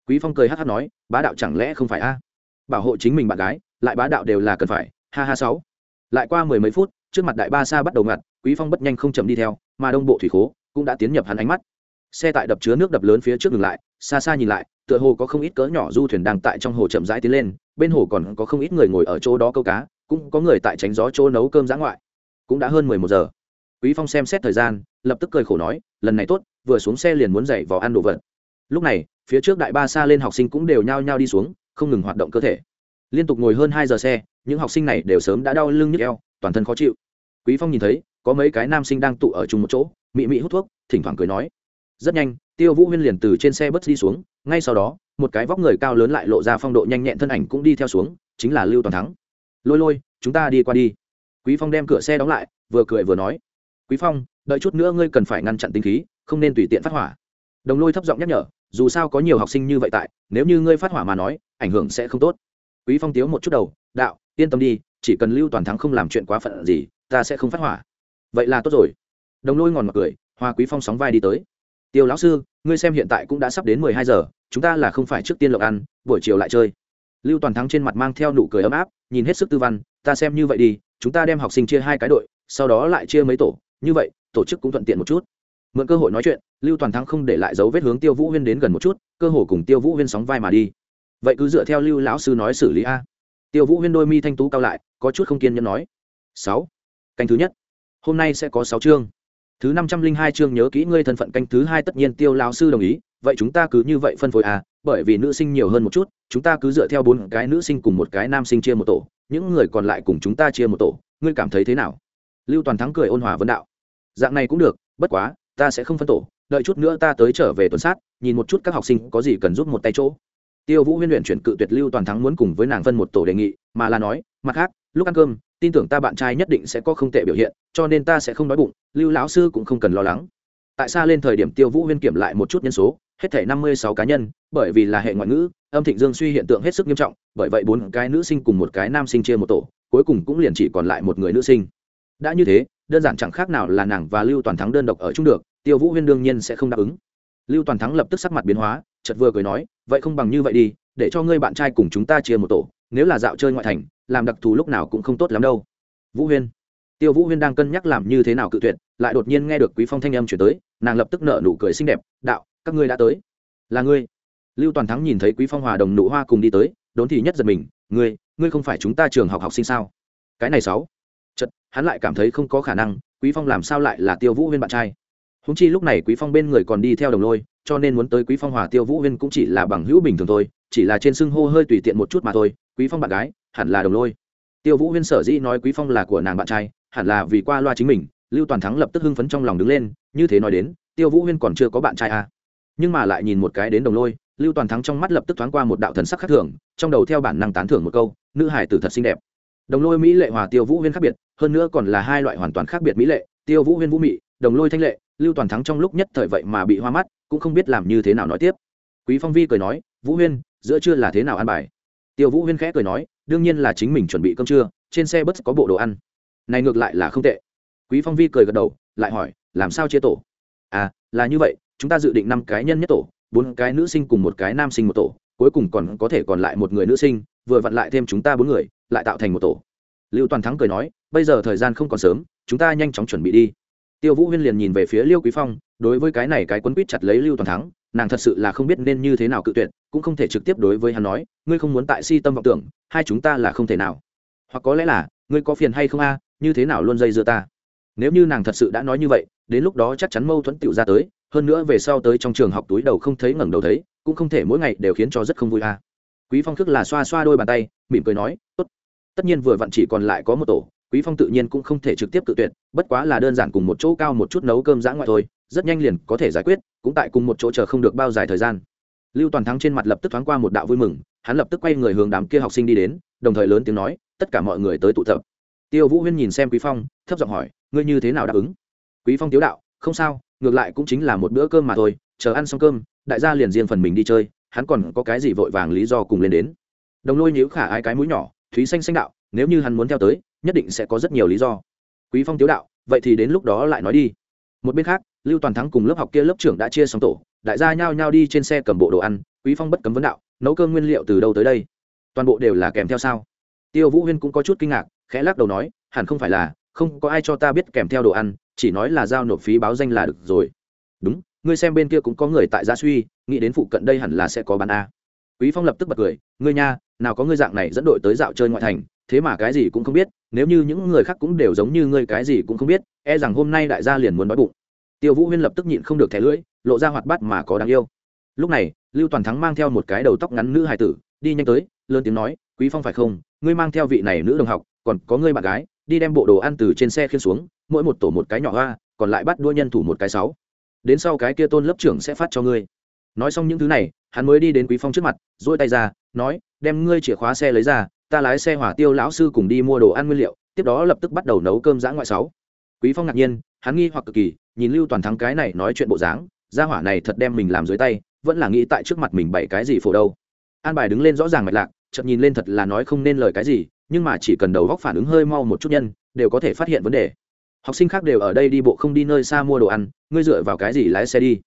Quý phong cười hát hát nói, bá đạo chẳng lẽ không phải a? Bảo hộ chính mình bạn gái, lại bá đạo đều là cần phải, ha ha sáu. Lại qua mười mấy phút trước mặt đại ba sa bắt đầu ngặt, quý phong bất nhanh không chậm đi theo, mà đông bộ thủy khố cũng đã tiến nhập hắn ánh mắt. Xe tại đập chứa nước đập lớn phía trước ngừng lại, xa xa nhìn lại, tựa hồ có không ít cỡ nhỏ du thuyền đang tại trong hồ chậm rãi tiến lên, bên hồ còn có không ít người ngồi ở chỗ đó câu cá, cũng có người tại tránh gió chỗ nấu cơm giã ngoại. Cũng đã hơn mười một giờ. Quý phong xem xét thời gian, lập tức cười khổ nói, lần này tốt, vừa xuống xe liền muốn dậy vào ăn đồ vật. Lúc này, phía trước đại ba xa lên học sinh cũng đều nhao nhao đi xuống, không ngừng hoạt động cơ thể liên tục ngồi hơn hai giờ xe, những học sinh này đều sớm đã đau lưng nhức eo, toàn thân khó chịu. Quý phong nhìn thấy, có mấy cái nam sinh đang tụ ở chung một chỗ, mị mị hút thuốc, thỉnh thoảng cười nói. Rất nhanh, tiêu vũ huyên liền từ trên xe bus đi xuống, ngay sau đó, một cái vóc người cao lớn lại lộ ra phong độ nhanh nhẹn thân ảnh cũng đi theo xuống, chính là lưu toàn thắng. Lôi lôi, chúng ta đi qua đi. Quý phong đem cửa xe đóng lại, vừa cười vừa nói. Quý phong, đợi chút nữa ngươi cần phải ngăn chặn tinh khí, không nên tùy tiện phát hỏa. Đồng lôi thấp giọng nhắc nhở, dù sao có nhiều học sinh như vậy tại, nếu như ngươi phát hỏa mà nói, ảnh hưởng sẽ không tốt quý phong tiếu một chút đầu, đạo, yên tâm đi, chỉ cần lưu toàn thắng không làm chuyện quá phận gì, ta sẽ không phát hỏa. Vậy là tốt rồi. Đồng lôi ngòn mặt cười, hoa quý phong sóng vai đi tới. Tiêu lão sư, ngươi xem hiện tại cũng đã sắp đến mười hai giờ, chúng ta là không phải trước tiên lộc ăn, buổi chiều lại chơi. Lưu toàn thắng trên mặt mang theo nụ cười ấm áp, nhìn hết sức tư văn, ta xem như vậy đi, chúng ta đem học sinh chia hai cái đội, sau đó lại chia mấy tổ, như vậy, tổ chức cũng thuận tiện một chút. Mượn cơ hội nói chuyện, lưu toàn thắng không để lại dấu vết hướng tiêu vũ huyên đến gần một chút, cơ hồ cùng tiêu vũ huyên sóng vai mà đi vậy cứ dựa theo lưu lão sư nói xử lý a. Tiêu vũ huyên đôi mi thanh tú cao lại, có chút không kiên nhẫn nói. Sáu. Canh thứ nhất. Hôm nay sẽ có sáu chương. Thứ năm trăm linh hai chương nhớ kỹ ngươi thân phận canh thứ hai tất nhiên tiêu lão sư đồng ý, vậy chúng ta cứ như vậy phân phối a, bởi vì nữ sinh nhiều hơn một chút, chúng ta cứ dựa theo bốn cái nữ sinh cùng một cái nam sinh chia một tổ, những người còn lại cùng chúng ta chia một tổ, ngươi cảm thấy thế nào? Lưu toàn thắng cười ôn hòa vấn đạo. Dạng này cũng được, bất quá, ta sẽ không phân tổ, đợi chút nữa ta tới trở về tuần sát, nhìn một chút các học sinh có gì cần giúp một tay chỗ tiêu vũ huyên luyện chuyển cự tuyệt lưu toàn thắng muốn cùng với nàng phân một tổ đề nghị, mà là nói, mặt khác, lúc ăn cơm, tin tưởng ta bạn trai nhất định sẽ có không tệ biểu hiện, cho nên ta sẽ không đói bụng, lưu lão sư cũng không cần lo lắng. Tại sao lên thời điểm tiêu vũ huyên kiểm lại một chút nhân số, hết thể năm mươi sáu cá nhân, bởi vì là hệ ngoại ngữ, âm thịnh dương suy hiện tượng hết sức nghiêm trọng, bởi vậy bốn cái nữ sinh cùng một cái nam sinh chia một tổ, cuối cùng cũng liền chỉ còn lại một người nữ sinh. Đã như thế, đơn giản chẳng khác nào là nàng và lưu toàn thắng đơn độc ở chung được, tiêu vũ huyên đương nhiên sẽ không đáp ứng. Lưu toàn thắng lập tức sắc mặt biến hóa chật vừa cười nói, vậy không bằng như vậy đi, để cho ngươi bạn trai cùng chúng ta chia một tổ, nếu là dạo chơi ngoại thành, làm đặc thù lúc nào cũng không tốt lắm đâu. Vũ huyên. Tiêu vũ huyên đang cân nhắc làm như thế nào cự tuyệt, lại đột nhiên nghe được quý phong thanh âm chuyển tới, nàng lập tức nở nụ cười xinh đẹp, đạo, các ngươi đã tới. Là ngươi. Lưu toàn thắng nhìn thấy quý phong hòa đồng nụ hoa cùng đi tới, đốn thì nhất giật mình, ngươi ngươi không phải chúng ta trường học học sinh sao? Cái này sáu. Chật hắn lại cảm thấy không có khả năng, quý phong làm sao lại là tiêu vũ huyên bạn trai? Húng chi lúc này quý phong bên người còn đi theo đồng lôi, cho nên muốn tới quý phong hòa tiêu vũ huyên cũng chỉ là bằng hữu bình thường thôi, chỉ là trên xưng hô hơi tùy tiện một chút mà thôi, quý phong bạn gái, hẳn là đồng lôi tiêu vũ huyên sở dĩ nói quý phong là của nàng bạn trai, hẳn là vì qua loa chính mình, lưu toàn thắng lập tức hưng phấn trong lòng đứng lên, như thế nói đến, tiêu vũ huyên còn chưa có bạn trai à. nhưng mà lại nhìn một cái đến đồng lôi, lưu toàn thắng trong mắt lập tức thoáng qua một đạo thần sắc khác thường, trong đầu theo bản năng tán thưởng một câu, nữ hải tử thật xinh đẹp đồng lôi mỹ lệ hòa tiêu vũ huyên khác biệt, hơn nữa còn là hai loại hoàn toàn khác biệt mỹ lệ, tiêu vũ huyên vũ mị, đồng lôi thanh lệ lưu toàn thắng trong lúc nhất thời vậy mà bị hoa mắt, cũng không biết làm như thế nào nói tiếp. Quý phong vi cười nói, vũ huyên, giữa trưa là thế nào ăn bài? Tiêu vũ huyên khẽ cười nói, đương nhiên là chính mình chuẩn bị cơm trưa, trên xe bất có bộ đồ ăn. Này ngược lại là không tệ. Quý phong vi cười gật đầu, lại hỏi, làm sao chia tổ? À là như vậy, chúng ta dự định năm cái nhân nhất tổ, bốn cái nữ sinh cùng một cái nam sinh một tổ, cuối cùng còn có thể còn lại một người nữ sinh, vừa vặn lại thêm chúng ta bốn người, lại tạo thành một tổ. Lưu toàn thắng cười nói, bây giờ thời gian không còn sớm, chúng ta nhanh chóng chuẩn bị đi tiêu vũ huyên liền nhìn về phía liêu quý phong, đối với cái này cái quấn quýt chặt lấy lưu toàn thắng, nàng thật sự là không biết nên như thế nào cự tuyệt, cũng không thể trực tiếp đối với hắn nói, ngươi không muốn tại si tâm vọng tưởng, hai chúng ta là không thể nào. Hoặc có lẽ là, ngươi có phiền hay không a, như thế nào luôn dây dưa ta? Nếu như nàng thật sự đã nói như vậy, đến lúc đó chắc chắn mâu thuẫn tựu ra tới, hơn nữa về sau tới trong trường học túi đầu không thấy ngẩng đầu thấy, cũng không thể mỗi ngày đều khiến cho rất không vui a. Quý phong thức là xoa xoa đôi bàn tay, mỉm cười nói, tốt, tất nhiên vừa vặn chỉ còn lại có một tổ quý phong tự nhiên cũng không thể trực tiếp tự tuyệt, bất quá là đơn giản cùng một chỗ cao một chút nấu cơm dã ngoại thôi, rất nhanh liền có thể giải quyết, cũng tại cùng một chỗ chờ không được bao dài thời gian. Lưu toàn thắng trên mặt lập tức thoáng qua một đạo vui mừng, hắn lập tức quay người hướng đám kia học sinh đi đến, đồng thời lớn tiếng nói, tất cả mọi người tới tụ tập. Tiêu vũ huyên nhìn xem quý phong, thấp giọng hỏi, ngươi như thế nào đáp ứng? Quý phong tiếu đạo, không sao, ngược lại cũng chính là một bữa cơm mà thôi, chờ ăn xong cơm, đại gia liền riêng phần mình đi chơi, hắn còn có cái gì vội vàng lý do cùng lên đến. Đồng lôi nhíu khả ai cái mũi nhỏ, thúy xanh xanh đạo nếu như hắn muốn theo tới, nhất định sẽ có rất nhiều lý do. Quý phong tiếu đạo, vậy thì đến lúc đó lại nói đi. Một bên khác, lưu toàn thắng cùng lớp học kia lớp trưởng đã chia xong tổ, đại gia nhao nhao đi trên xe cầm bộ đồ ăn, quý phong bất cấm vấn đạo, nấu cơm nguyên liệu từ đâu tới đây? Toàn bộ đều là kèm theo sao? Tiêu vũ huyên cũng có chút kinh ngạc, khẽ lắc đầu nói, hẳn không phải là, không có ai cho ta biết kèm theo đồ ăn, chỉ nói là giao nộp phí báo danh là được rồi. Đúng, ngươi xem bên kia cũng có người tại gia suy, nghĩ đến phụ cận đây hẳn là sẽ có bán a. Quý phong lập tức bật cười, ngươi nha, nào có ngươi dạng này dẫn đội tới dạo chơi ngoại thành thế mà cái gì cũng không biết, nếu như những người khác cũng đều giống như ngươi cái gì cũng không biết e rằng hôm nay đại gia liền muốn đói bụng. Tiêu vũ huyên lập tức nhịn không được thẻ lưỡi, lộ ra hoạt bát mà có đáng yêu. Lúc này, lưu toàn thắng mang theo một cái đầu tóc ngắn nữ hài tử, đi nhanh tới, lớn tiếng nói, quý phong phải không? Ngươi mang theo vị này nữ đồng học, còn có ngươi bạn gái, đi đem bộ đồ ăn từ trên xe khiên xuống, mỗi một tổ một cái nhỏ hoa, còn lại bắt đua nhân thủ một cái sáu. Đến sau cái kia tôn lớp trưởng sẽ phát cho ngươi. Nói xong những thứ này, hắn mới đi đến quý phong trước mặt, duỗi tay ra, nói, đem ngươi chìa khóa xe lấy ra ta lái xe hỏa tiêu lão sư cùng đi mua đồ ăn nguyên liệu, tiếp đó lập tức bắt đầu nấu cơm giã ngoại sáu. Quý phong ngạc nhiên, hắn nghi hoặc cực kỳ, nhìn lưu toàn thắng cái này nói chuyện bộ dáng, gia hỏa này thật đem mình làm dưới tay, vẫn là nghĩ tại trước mặt mình bày cái gì phổ đâu. An bài đứng lên rõ ràng mạch lạc, chợt nhìn lên thật là nói không nên lời cái gì, nhưng mà chỉ cần đầu góc phản ứng hơi mau một chút nhân, đều có thể phát hiện vấn đề. Học sinh khác đều ở đây đi bộ không đi nơi xa mua đồ ăn, ngươi dựa vào cái gì lái xe đi?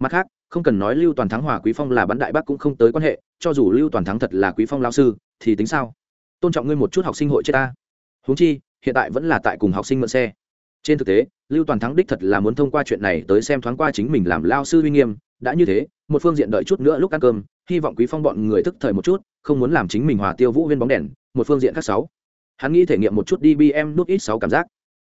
Mặt khác, không cần nói lưu toàn thắng hòa quý phong là bắn đại bác cũng không tới quan hệ, cho dù lưu toàn thắng thật là quý phong lao sư, thì tính sao? Tôn trọng ngươi một chút học sinh hội chết ta. Huống chi, hiện tại vẫn là tại cùng học sinh mượn xe. Trên thực tế, lưu toàn thắng đích thật là muốn thông qua chuyện này tới xem thoáng qua chính mình làm lao sư uy nghiêm. Đã như thế, một phương diện đợi chút nữa lúc ăn cơm, hy vọng quý phong bọn người thức thời một chút, không muốn làm chính mình hòa tiêu vũ viên bóng đèn, một phương diện khác sáu. Hắn nghĩ thể nghiệm một chút đi bm nút ít sáu cảm giác.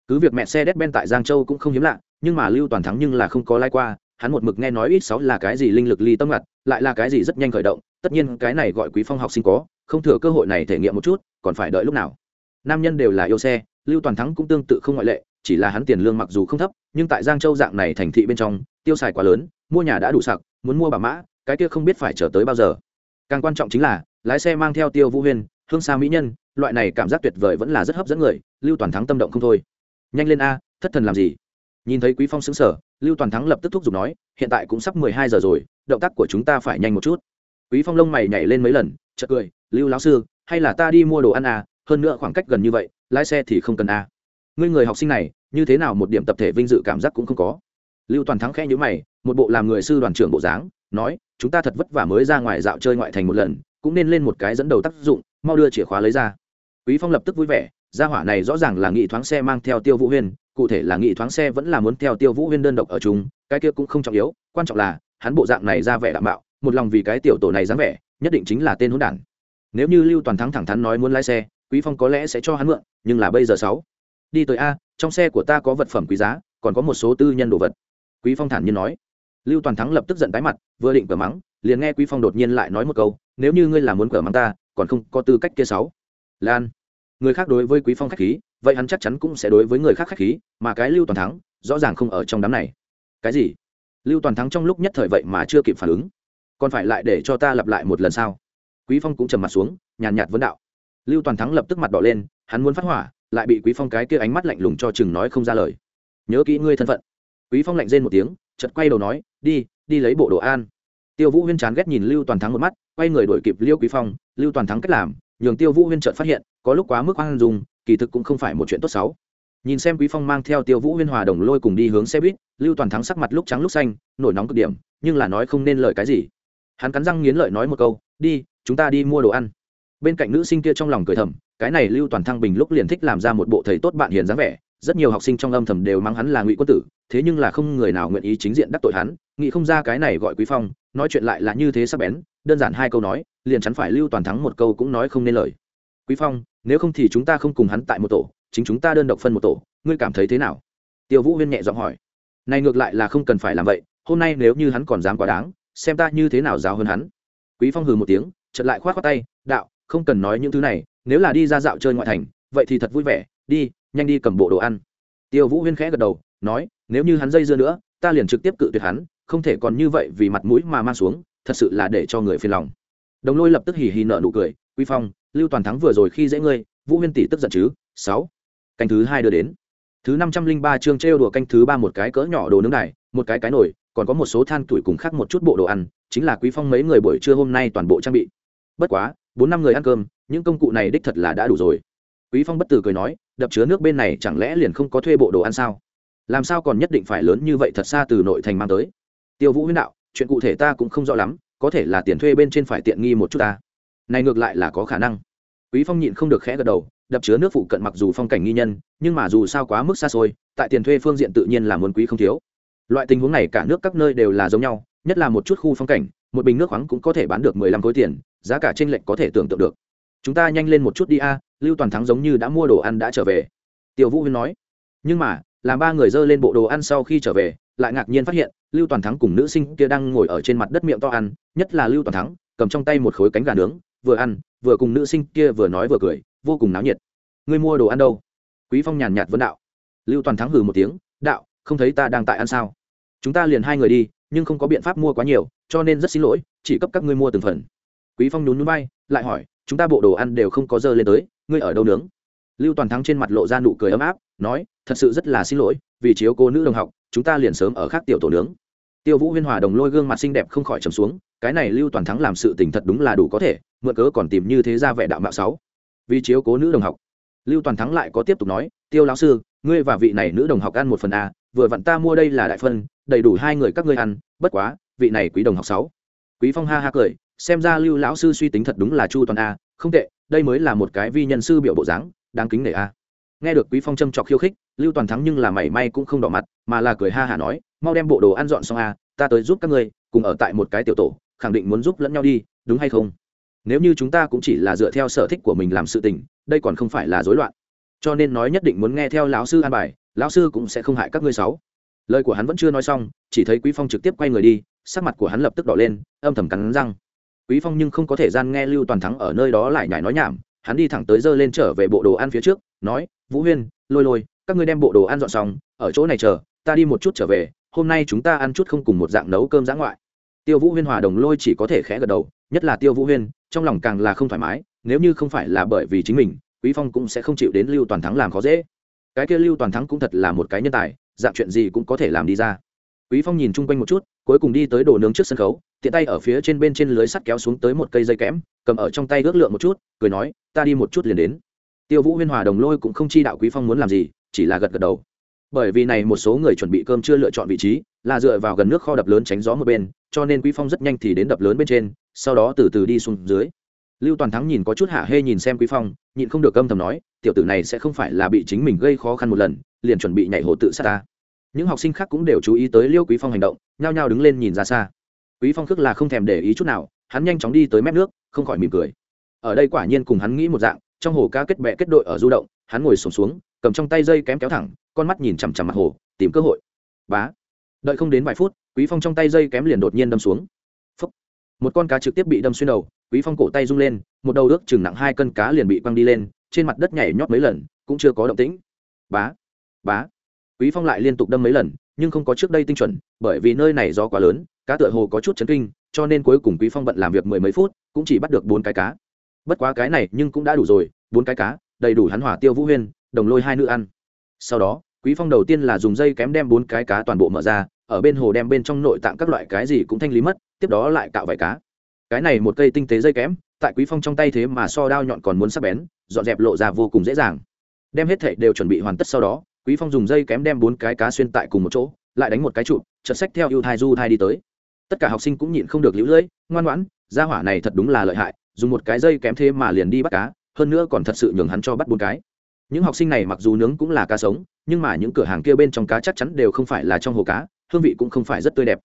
Cứ việc mẹ xe đét ben tại giang châu cũng không hiếm lạ, nhưng mà lưu toàn thắng nhưng là không có lai qua, hắn một mực nghe nói ít sáu là cái gì linh lực ly tâm ngặt, lại là cái gì rất nhanh khởi động, tất nhiên cái này gọi quý phong học sinh có không thừa cơ hội này thể nghiệm một chút, còn phải đợi lúc nào? Nam nhân đều là yêu xe, lưu toàn thắng cũng tương tự không ngoại lệ, chỉ là hắn tiền lương mặc dù không thấp, nhưng tại giang châu dạng này thành thị bên trong, tiêu xài quá lớn, mua nhà đã đủ sặc, muốn mua bà mã, cái kia không biết phải chờ tới bao giờ. Càng quan trọng chính là, lái xe mang theo tiêu vũ huyên, hương xa mỹ nhân, loại này cảm giác tuyệt vời vẫn là rất hấp dẫn người, lưu toàn thắng tâm động không thôi. Nhanh lên a, thất thần làm gì? Nhìn thấy quý phong xứng sở lưu toàn thắng lập tức thúc giục nói, hiện tại cũng sắp mười hai giờ rồi, động tác của chúng ta phải nhanh một chút. Quý phong lông mày nhảy lên mấy lần, chợt cười lưu lão sư hay là ta đi mua đồ ăn à? Hơn nữa khoảng cách gần như vậy lái xe thì không cần à? Ngươi người học sinh này như thế nào một điểm tập thể vinh dự cảm giác cũng không có. Lưu toàn thắng khẽ nhíu mày một bộ làm người sư đoàn trưởng bộ dáng nói chúng ta thật vất vả mới ra ngoài dạo chơi ngoại thành một lần cũng nên lên một cái dẫn đầu tác dụng mau đưa chìa khóa lấy ra. Quý phong lập tức vui vẻ gia hỏa này rõ ràng là nghị thoáng xe mang theo tiêu vũ huyên cụ thể là nghị thoáng xe vẫn là muốn theo tiêu vũ huyên đơn độc ở chúng, cái kia cũng không trọng yếu quan trọng là hắn bộ dạng này ra vẻ đảm bạo một lòng vì cái tiểu tổ này dáng vẻ nhất định chính là tên hỗn đản nếu như lưu toàn thắng thẳng thắn nói muốn lái xe, quý phong có lẽ sẽ cho hắn mượn, nhưng là bây giờ sáu. Đi tới a, trong xe của ta có vật phẩm quý giá, còn có một số tư nhân đồ vật. Quý phong thản nhiên nói. Lưu toàn thắng lập tức giận tái mặt, vừa định cửa mắng, liền nghe quý phong đột nhiên lại nói một câu, nếu như ngươi là muốn cửa mắng ta, còn không có tư cách kia sáu. Lan. Người khác đối với quý phong khách khí, vậy hắn chắc chắn cũng sẽ đối với người khác khách khí, mà cái lưu toàn thắng, rõ ràng không ở trong đám này. Cái gì? Lưu toàn thắng trong lúc nhất thời vậy mà chưa kịp phản ứng. Còn phải lại để cho ta lặp lại một lần sao? Quý phong cũng trầm mặt xuống, nhàn nhạt vấn đạo. Lưu toàn thắng lập tức mặt đỏ lên, hắn muốn phát hỏa, lại bị quý phong cái kia ánh mắt lạnh lùng cho chừng nói không ra lời. Nhớ kỹ ngươi thân phận. Quý phong lạnh rên một tiếng, chợt quay đầu nói, đi đi lấy bộ đồ an. Tiêu vũ huyên chán ghét nhìn lưu toàn thắng một mắt, quay người đuổi kịp liêu quý phong, lưu toàn thắng cách làm, nhường tiêu vũ huyên chợt phát hiện, có lúc quá mức hoang dùng kỳ thực cũng không phải một chuyện tốt xấu. Nhìn xem quý phong mang theo tiêu vũ huyên hòa đồng lôi cùng đi hướng xe buýt, lưu toàn thắng sắc mặt lúc trắng lúc xanh, nổi nóng cực điểm, nhưng là nói không nên lời cái gì. Hắn cắn răng nghiến lợi nói một câu, đi chúng ta đi mua đồ ăn. Bên cạnh nữ sinh kia trong lòng cười thầm, cái này lưu toàn thăng bình lúc liền thích làm ra một bộ thầy tốt bạn hiền dáng vẻ, rất nhiều học sinh trong âm thầm đều mang hắn là ngụy quân tử, thế nhưng là không người nào nguyện ý chính diện đắc tội hắn, nghĩ không ra cái này gọi quý phong, nói chuyện lại là như thế sắp bén, đơn giản hai câu nói, liền chắn phải lưu toàn thắng một câu cũng nói không nên lời. Quý phong, nếu không thì chúng ta không cùng hắn tại một tổ, chính chúng ta đơn độc phân một tổ, ngươi cảm thấy thế nào? Tiêu vũ huyên nhẹ giọng hỏi. Này ngược lại là không cần phải làm vậy, hôm nay nếu như hắn còn dám quá đáng, xem ta như thế nào giáo hơn hắn. Quý phong hừ một tiếng chợt lại khoát khoát tay, đạo, không cần nói những thứ này, nếu là đi ra dạo chơi ngoại thành, vậy thì thật vui vẻ, đi, nhanh đi cầm bộ đồ ăn. Tiêu vũ huyên khẽ gật đầu, nói, nếu như hắn dây dưa nữa, ta liền trực tiếp cự tuyệt hắn, không thể còn như vậy vì mặt mũi mà mang xuống, thật sự là để cho người phiền lòng. Đồng lôi lập tức hì hì nợ nụ cười quý phong, lưu toàn thắng vừa rồi khi dễ ngươi, vũ huyên tỷ tức giận chứ? Sáu, canh thứ hai đưa đến. Thứ năm trăm linh ba chương trêu đùa canh thứ ba một cái cỡ nhỏ đồ nướng này một cái cái nồi, còn có một số than tuổi cùng khác một chút bộ đồ ăn, chính là quý phong mấy người buổi trưa hôm nay toàn bộ trang bị bất quá, bốn năm người ăn cơm, những công cụ này đích thật là đã đủ rồi. Quý phong bất tử cười nói, đập chứa nước bên này chẳng lẽ liền không có thuê bộ đồ ăn sao? Làm sao còn nhất định phải lớn như vậy thật xa từ nội thành mang tới? Tiêu vũ huyên đạo, chuyện cụ thể ta cũng không rõ lắm, có thể là tiền thuê bên trên phải tiện nghi một chút ta. Này ngược lại là có khả năng. Quý phong nhịn không được khẽ gật đầu, đập chứa nước phụ cận mặc dù phong cảnh nghi nhân, nhưng mà dù sao quá mức xa xôi, tại tiền thuê phương diện tự nhiên là muốn quý không thiếu. Loại tình huống này cả nước các nơi đều là giống nhau, nhất là một chút khu phong cảnh, một bình nước khoáng cũng có thể bán được mười lăm khối tiền giá cả trên lệnh có thể tưởng tượng được. Chúng ta nhanh lên một chút đi a, lưu toàn thắng giống như đã mua đồ ăn đã trở về. Tiểu vũ huyên nói. Nhưng mà, làm ba người dơ lên bộ đồ ăn sau khi trở về, lại ngạc nhiên phát hiện, lưu toàn thắng cùng nữ sinh kia đang ngồi ở trên mặt đất miệng to ăn, nhất là lưu toàn thắng, cầm trong tay một khối cánh gà nướng, vừa ăn, vừa cùng nữ sinh kia vừa nói vừa cười, vô cùng náo nhiệt. Ngươi mua đồ ăn đâu? Quý phong nhàn nhạt vấn đạo. Lưu toàn thắng hừ một tiếng, đạo, không thấy ta đang tại ăn sao? Chúng ta liền hai người đi, nhưng không có biện pháp mua quá nhiều, cho nên rất xin lỗi, chỉ cấp các ngươi mua từng phần quý phong nhún nhún bay lại hỏi, chúng ta bộ đồ ăn đều không có dơ lên tới, ngươi ở đâu nướng? Lưu toàn thắng trên mặt lộ ra nụ cười ấm áp, nói, thật sự rất là xin lỗi, vì chiếu cô nữ đồng học, chúng ta liền sớm ở khác tiểu tổ nướng. Tiêu vũ huyên hòa đồng lôi gương mặt xinh đẹp không khỏi trầm xuống, cái này lưu toàn thắng làm sự tình thật đúng là đủ có thể, mượn cớ còn tìm như thế ra vẻ đạo mạo sáu vì chiếu cố nữ đồng học. Lưu toàn thắng lại có tiếp tục nói, tiêu lão sư, ngươi và vị này nữ đồng học ăn một phần a vừa vặn ta mua đây là đại phân, đầy đủ hai người các ngươi ăn, bất quá, vị này quý đồng học sáu quý phong ha ha cười xem ra lưu lão sư suy tính thật đúng là chu toàn a, không tệ, đây mới là một cái vi nhân sư biểu bộ dáng, đáng kính nể a. Nghe được quý phong châm chọc khiêu khích, lưu toàn thắng nhưng là mảy may cũng không đỏ mặt, mà là cười ha hả nói, mau đem bộ đồ ăn dọn xong a, ta tới giúp các ngươi, cùng ở tại một cái tiểu tổ, khẳng định muốn giúp lẫn nhau đi, đúng hay không? Nếu như chúng ta cũng chỉ là dựa theo sở thích của mình làm sự tình, đây còn không phải là rối loạn. Cho nên nói nhất định muốn nghe theo lão sư an bài, lão sư cũng sẽ không hại các ngươi sáu. Lời của hắn vẫn chưa nói xong, chỉ thấy quý phong trực tiếp quay người đi, sắc mặt của hắn lập tức đỏ lên, âm thầm cắn răng quý phong nhưng không có thể gian nghe lưu toàn thắng ở nơi đó lại nhảy nói nhảm, hắn đi thẳng tới dơ lên trở về bộ đồ ăn phía trước, nói, vũ huyên, lôi lôi, các ngươi đem bộ đồ ăn dọn xong, ở chỗ này chờ, ta đi một chút trở về, hôm nay chúng ta ăn chút không cùng một dạng nấu cơm giã ngoại. Tiêu vũ huyên hòa đồng lôi chỉ có thể khẽ gật đầu, nhất là tiêu vũ huyên, trong lòng càng là không thoải mái, nếu như không phải là bởi vì chính mình, quý phong cũng sẽ không chịu đến lưu toàn thắng làm khó dễ. Cái kia lưu toàn thắng cũng thật là một cái nhân tài, dạng chuyện gì cũng có thể làm đi ra. Quý phong nhìn chung quanh một chút cuối cùng đi tới đồ nướng trước sân khấu, tiện tay ở phía trên bên trên lưới sắt kéo xuống tới một cây dây kẽm, cầm ở trong tay ước lượng một chút, cười nói, ta đi một chút liền đến. Tiêu vũ huyên hòa đồng lôi cũng không chi đạo quý phong muốn làm gì, chỉ là gật gật đầu. Bởi vì này một số người chuẩn bị cơm chưa lựa chọn vị trí, là dựa vào gần nước kho đập lớn tránh gió một bên, cho nên quý phong rất nhanh thì đến đập lớn bên trên, sau đó từ từ đi xuống dưới. Lưu toàn thắng nhìn có chút hạ hê nhìn xem quý phong, nhịn không được âm thầm nói, tiểu tử này sẽ không phải là bị chính mình gây khó khăn một lần, liền chuẩn bị nhảy hồ tự sát ta những học sinh khác cũng đều chú ý tới liêu quý phong hành động nhao nhao đứng lên nhìn ra xa. Quý phong khước là không thèm để ý chút nào hắn nhanh chóng đi tới mép nước không khỏi mỉm cười. Ở đây quả nhiên cùng hắn nghĩ một dạng trong hồ cá kết bè kết đội ở du động hắn ngồi sổm xuống, xuống cầm trong tay dây kém kéo thẳng con mắt nhìn chằm chằm mặt hồ tìm cơ hội. Bá! Đợi không đến vài phút quý phong trong tay dây kém liền đột nhiên đâm xuống. Phúc. một con cá trực tiếp bị đâm xuyên đầu quý phong cổ tay rung lên một đầu ước chừng nặng hai cân cá liền bị quăng đi lên trên mặt đất nhảy nhót mấy lần cũng chưa có động tĩnh. Bá! Bá! Quý phong lại liên tục đâm mấy lần, nhưng không có trước đây tinh chuẩn, bởi vì nơi này gió quá lớn, cá tựa hồ có chút chấn kinh, cho nên cuối cùng quý phong bận làm việc mười mấy phút, cũng chỉ bắt được bốn cái cá. Bất quá cái này nhưng cũng đã đủ rồi, bốn cái cá, đầy đủ hắn hỏa tiêu vũ huyên, đồng lôi hai nữ ăn. Sau đó, quý phong đầu tiên là dùng dây kém đem bốn cái cá toàn bộ mở ra, ở bên hồ đem bên trong nội tạng các loại cái gì cũng thanh lý mất, tiếp đó lại cạo vài cá. Cái này một cây tinh tế dây kém, tại quý phong trong tay thế mà so đao nhọn còn muốn sắc bén, dọn dẹp lộ ra vô cùng dễ dàng. Đem hết thảy đều chuẩn bị hoàn tất sau đó quý phong dùng dây kém đem bốn cái cá xuyên tại cùng một chỗ, lại đánh một cái trụ, chợt sách theo ưu thai du thai đi tới. Tất cả học sinh cũng nhịn không được lũ lưỡi, ngoan ngoãn, gia hỏa này thật đúng là lợi hại, dùng một cái dây kém thế mà liền đi bắt cá, hơn nữa còn thật sự nhường hắn cho bắt bốn cái. Những học sinh này mặc dù nướng cũng là cá sống, nhưng mà những cửa hàng kia bên trong cá chắc chắn đều không phải là trong hồ cá, hương vị cũng không phải rất tươi đẹp.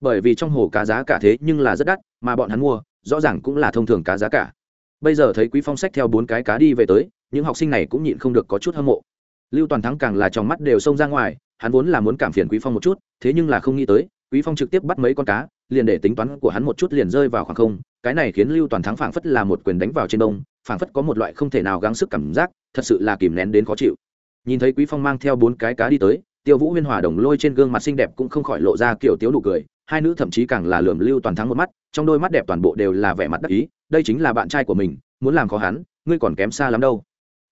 Bởi vì trong hồ cá giá cả thế nhưng là rất đắt, mà bọn hắn mua, rõ ràng cũng là thông thường cá giá cả. Bây giờ thấy quý phong sách theo bốn cái cá đi về tới, những học sinh này cũng nhịn không được có chút hâm mộ lưu toàn thắng càng là trong mắt đều xông ra ngoài, hắn vốn là muốn cảm phiền quý phong một chút, thế nhưng là không nghĩ tới, quý phong trực tiếp bắt mấy con cá, liền để tính toán của hắn một chút liền rơi vào khoảng không. Cái này khiến lưu toàn thắng phảng phất là một quyền đánh vào trên đông phảng phất có một loại không thể nào gắng sức cảm giác, thật sự là kìm nén đến khó chịu. Nhìn thấy quý phong mang theo bốn cái cá đi tới, tiêu vũ huyên hòa đồng lôi trên gương mặt xinh đẹp cũng không khỏi lộ ra kiểu tiếu đủ cười, hai nữ thậm chí càng là lườm lưu toàn thắng một mắt, trong đôi mắt đẹp toàn bộ đều là vẻ mặt đắc ý, đây chính là bạn trai của mình, muốn làm khó hắn, ngươi còn kém xa lắm đâu.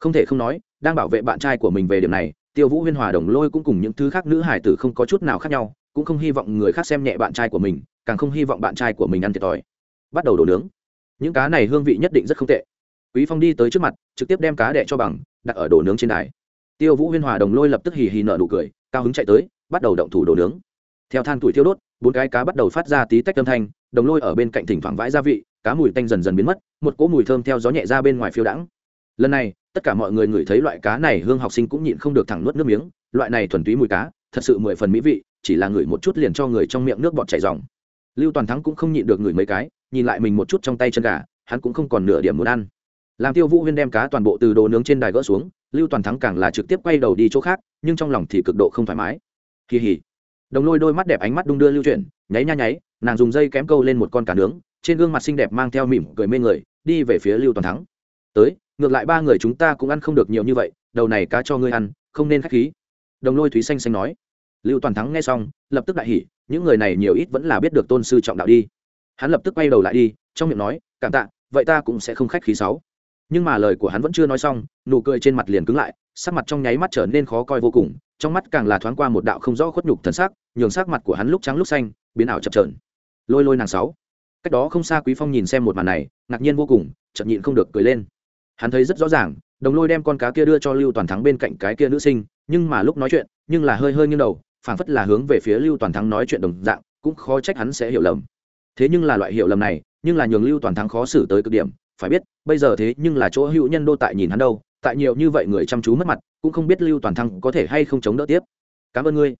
Không thể không nói đang bảo vệ bạn trai của mình về điểm này, tiêu vũ huyên hòa đồng lôi cũng cùng những thứ khác nữ hải tử không có chút nào khác nhau, cũng không hy vọng người khác xem nhẹ bạn trai của mình, càng không hy vọng bạn trai của mình ăn thiệt thòi. Bắt đầu đổ nướng. Những cá này hương vị nhất định rất không tệ. Quý phong đi tới trước mặt, trực tiếp đem cá đẻ cho bằng, đặt ở đổ nướng trên đài. Tiêu vũ huyên hòa đồng lôi lập tức hì hì nở nụ cười, cao hứng chạy tới, bắt đầu động thủ đổ nướng. Theo than tuổi thiêu đốt, bốn cái cá bắt đầu phát ra tí tách âm thanh, đồng lôi ở bên cạnh thỉnh thoảng vãi gia vị, cá mùi tanh dần dần biến mất, một cỗ mùi thơm theo gió nhẹ ra bên ngoài phiêu đãng. Lần này tất cả mọi người ngửi thấy loại cá này, hương học sinh cũng nhịn không được thẳng nuốt nước miếng. Loại này thuần túy mùi cá, thật sự mười phần mỹ vị, chỉ là ngửi một chút liền cho người trong miệng nước bọt chảy dòng lưu toàn thắng cũng không nhịn được ngửi mấy cái, nhìn lại mình một chút trong tay chân gà, hắn cũng không còn nửa điểm muốn ăn. Làm tiêu vũ huyên đem cá toàn bộ từ đồ nướng trên đài gỡ xuống, lưu toàn thắng càng là trực tiếp quay đầu đi chỗ khác, nhưng trong lòng thì cực độ không thoải mái. Kỳ hỉ. Đồng lôi đôi mắt đẹp ánh mắt đung đưa lưu chuyển, nháy nha nháy, nàng dùng dây kém câu lên một con cá nướng, trên gương mặt xinh đẹp mang theo mỉm cười mê người, đi về phía lưu toàn thắng. Tới ngược lại ba người chúng ta cũng ăn không được nhiều như vậy, đầu này cá cho ngươi ăn, không nên k h á c h khí. Đồng lôi thúy xanh xanh nói. Lưu toàn thắng nghe xong, lập tức đại hỉ, những người này nhiều ít vẫn là biết được tôn sư trọng đạo đi. Hắn lập tức quay đầu lại đi, trong miệng nói, cảm tạ, vậy ta cũng sẽ không khách khí sáu. Nhưng mà lời của hắn vẫn chưa nói xong, nụ cười trên mặt liền cứng lại, sắc mặt trong nháy mắt trở nên khó coi vô cùng, trong mắt càng là thoáng qua một đạo không rõ khuất nhục thần sắc, nhường sắc mặt của hắn lúc trắng lúc xanh, biến ảo chập trờn lôi lôi nàng sáu. Cách đó không xa quý phong nhìn xem một màn này, ngạc nhiên vô cùng chậm nhịn không được cười lên hắn thấy rất rõ ràng, đồng lôi đem con cá kia đưa cho lưu toàn thắng bên cạnh cái kia nữ sinh, nhưng mà lúc nói chuyện, nhưng là hơi hơi nghiêng đầu, phảng phất là hướng về phía lưu toàn thắng nói chuyện đồng dạng, cũng khó trách hắn sẽ hiểu lầm. Thế nhưng là loại hiểu lầm này, nhưng là nhường lưu toàn thắng khó xử tới cực điểm, phải biết, bây giờ thế nhưng là chỗ hữu nhân đô tại nhìn hắn đâu, tại nhiều như vậy người chăm chú mất mặt, cũng không biết lưu toàn thắng có thể hay không chống đỡ tiếp. Cảm ơn ngươi.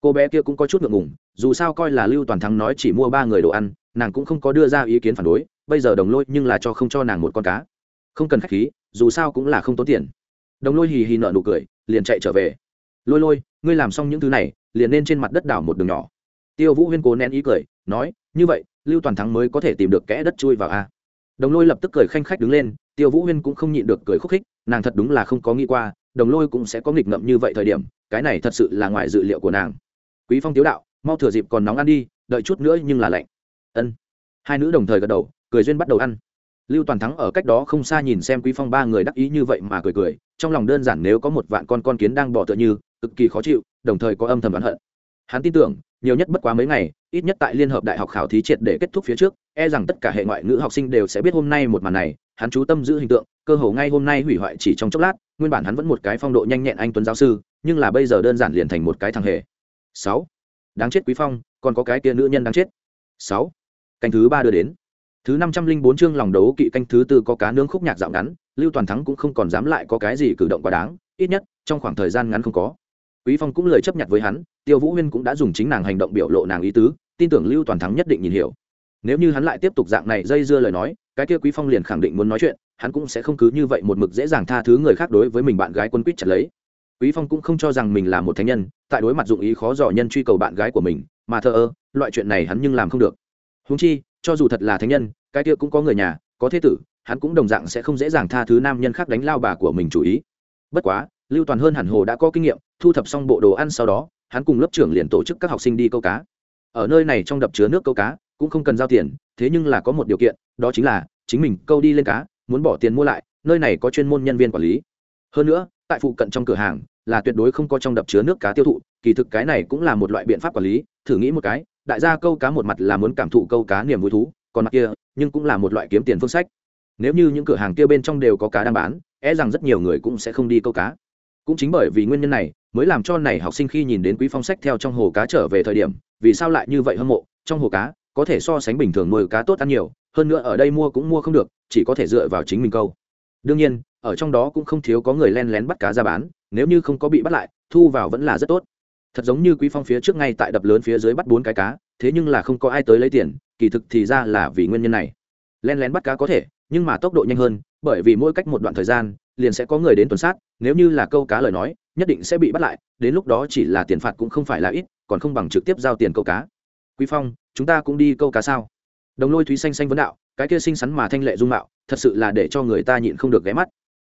Cô bé kia cũng có chút ngượng ngùng, dù sao coi là lưu toàn thắng nói chỉ mua ba người đồ ăn, nàng cũng không có đưa ra ý kiến phản đối, bây giờ đồng lôi nhưng là cho không cho nàng một con cá không cần khách khí, dù sao cũng là không tốn tiền. Đồng lôi hì hì nợ nụ cười, liền chạy trở về. Lôi lôi, ngươi làm xong những thứ này, liền nên trên mặt đất đảo một đường nhỏ. Tiêu vũ huyên cố nén ý cười, nói, như vậy, lưu toàn thắng mới có thể tìm được kẽ đất chui vào a. Đồng lôi lập tức cười khanh khách đứng lên, tiêu vũ huyên cũng không nhịn được cười khúc khích, nàng thật đúng là không có nghĩ qua, đồng lôi cũng sẽ có nghịch ngậm như vậy thời điểm, cái này thật sự là ngoài dự liệu của nàng. Quý phong tiếu đạo, mau thừa dịp còn nóng ăn đi, đợi chút nữa nhưng là lạnh. Ân. Hai nữ đồng thời gật đầu, cười duyên bắt đầu ăn lưu toàn thắng ở cách đó không xa nhìn xem quý phong ba người đắc ý như vậy mà cười cười, trong lòng đơn giản nếu có một vạn con con kiến đang bỏ tựa như, cực kỳ khó chịu, đồng thời có âm thầm oán hận. Hắn tin tưởng, nhiều nhất bất quá mấy ngày, ít nhất tại liên hợp đại học khảo thí triệt để kết thúc phía trước e rằng tất cả hệ ngoại ngữ học sinh đều sẽ biết hôm nay một màn này, hắn chú tâm giữ hình tượng, cơ hồ ngay hôm nay hủy hoại chỉ trong chốc lát, nguyên bản hắn vẫn một cái phong độ nhanh nhẹn anh tuấn giáo sư, nhưng là bây giờ đơn giản liền thành một cái thằng hề. Sáu. Đáng chết quý phong, còn có cái kia nữ nhân đáng chết. Sáu. Canh thứ ba đưa đến thứ năm trăm linh bốn chương lòng đấu kỵ canh thứ tư có cá nướng khúc nhạc dạo ngắn, lưu toàn thắng cũng không còn dám lại có cái gì cử động quá đáng, ít nhất, trong khoảng thời gian ngắn không có. Quý phong cũng lời chấp nhận với hắn, tiêu vũ huyên cũng đã dùng chính nàng hành động biểu lộ nàng ý tứ, tin tưởng lưu toàn thắng nhất định nhìn hiểu. Nếu như hắn lại tiếp tục dạng này dây dưa lời nói, cái kia quý phong liền khẳng định muốn nói chuyện, hắn cũng sẽ không cứ như vậy một mực dễ dàng tha thứ người khác đối với mình bạn gái quân quýt chặt lấy. Quý phong cũng không cho rằng mình là một thánh nhân, tại đối mặt dụng ý khó dò nhân truy cầu bạn gái của mình, mà thờ ơ, loại chuyện này hắn nhưng làm không được huống chi, cho dù thật là thánh nhân, cái kia cũng có người nhà, có thế tử, hắn cũng đồng dạng sẽ không dễ dàng tha thứ nam nhân khác đánh lao bà của mình chủ ý. Bất quá, lưu toàn hơn hẳn hồ đã có kinh nghiệm, thu thập xong bộ đồ ăn sau đó, hắn cùng lớp trưởng liền tổ chức các học sinh đi câu cá. Ở nơi này trong đập chứa nước câu cá, cũng không cần giao tiền, thế nhưng là có một điều kiện, đó chính là, chính mình câu đi lên cá, muốn bỏ tiền mua lại, nơi này có chuyên môn nhân viên quản lý. Hơn nữa, tại phụ cận trong cửa hàng, là tuyệt đối không có trong đập chứa nước cá tiêu thụ, kỳ thực cái này cũng là một loại biện pháp quản lý, thử nghĩ một cái đại gia câu cá một mặt là muốn cảm thụ câu cá niềm vui thú, còn mặt kia, nhưng cũng là một loại kiếm tiền phương sách. Nếu như những cửa hàng kia bên trong đều có cá đang bán e rằng rất nhiều người cũng sẽ không đi câu cá. Cũng chính bởi vì nguyên nhân này, mới làm cho này học sinh khi nhìn đến quý phong sách theo trong hồ cá trở về thời điểm, vì sao lại như vậy hâm mộ, trong hồ cá, có thể so sánh bình thường nuôi cá tốt ăn nhiều, hơn nữa ở đây mua cũng mua không được, chỉ có thể dựa vào chính mình câu. Đương nhiên, ở trong đó cũng không thiếu có người len lén bắt cá ra bán, nếu như không có bị bắt lại, thu vào vẫn là rất tốt thật giống như quý phong phía trước ngay tại đập lớn phía dưới bắt bốn cái cá, thế nhưng là không có ai tới lấy tiền, kỳ thực thì ra là vì nguyên nhân này. Len lén bắt cá có thể, nhưng mà tốc độ nhanh hơn, bởi vì mỗi cách một đoạn thời gian, liền sẽ có người đến tuần sát, nếu như là câu cá lời nói, nhất định sẽ bị bắt lại, đến lúc đó chỉ là tiền phạt cũng không phải là ít, còn không bằng trực tiếp giao tiền câu cá. Quý phong, chúng ta cũng đi câu cá sao? Đồng lôi thúy xanh xanh vấn đạo, cái kia xinh xắn mà thanh lệ dung mạo, thật sự là để cho người ta nhịn không được ghé mắt.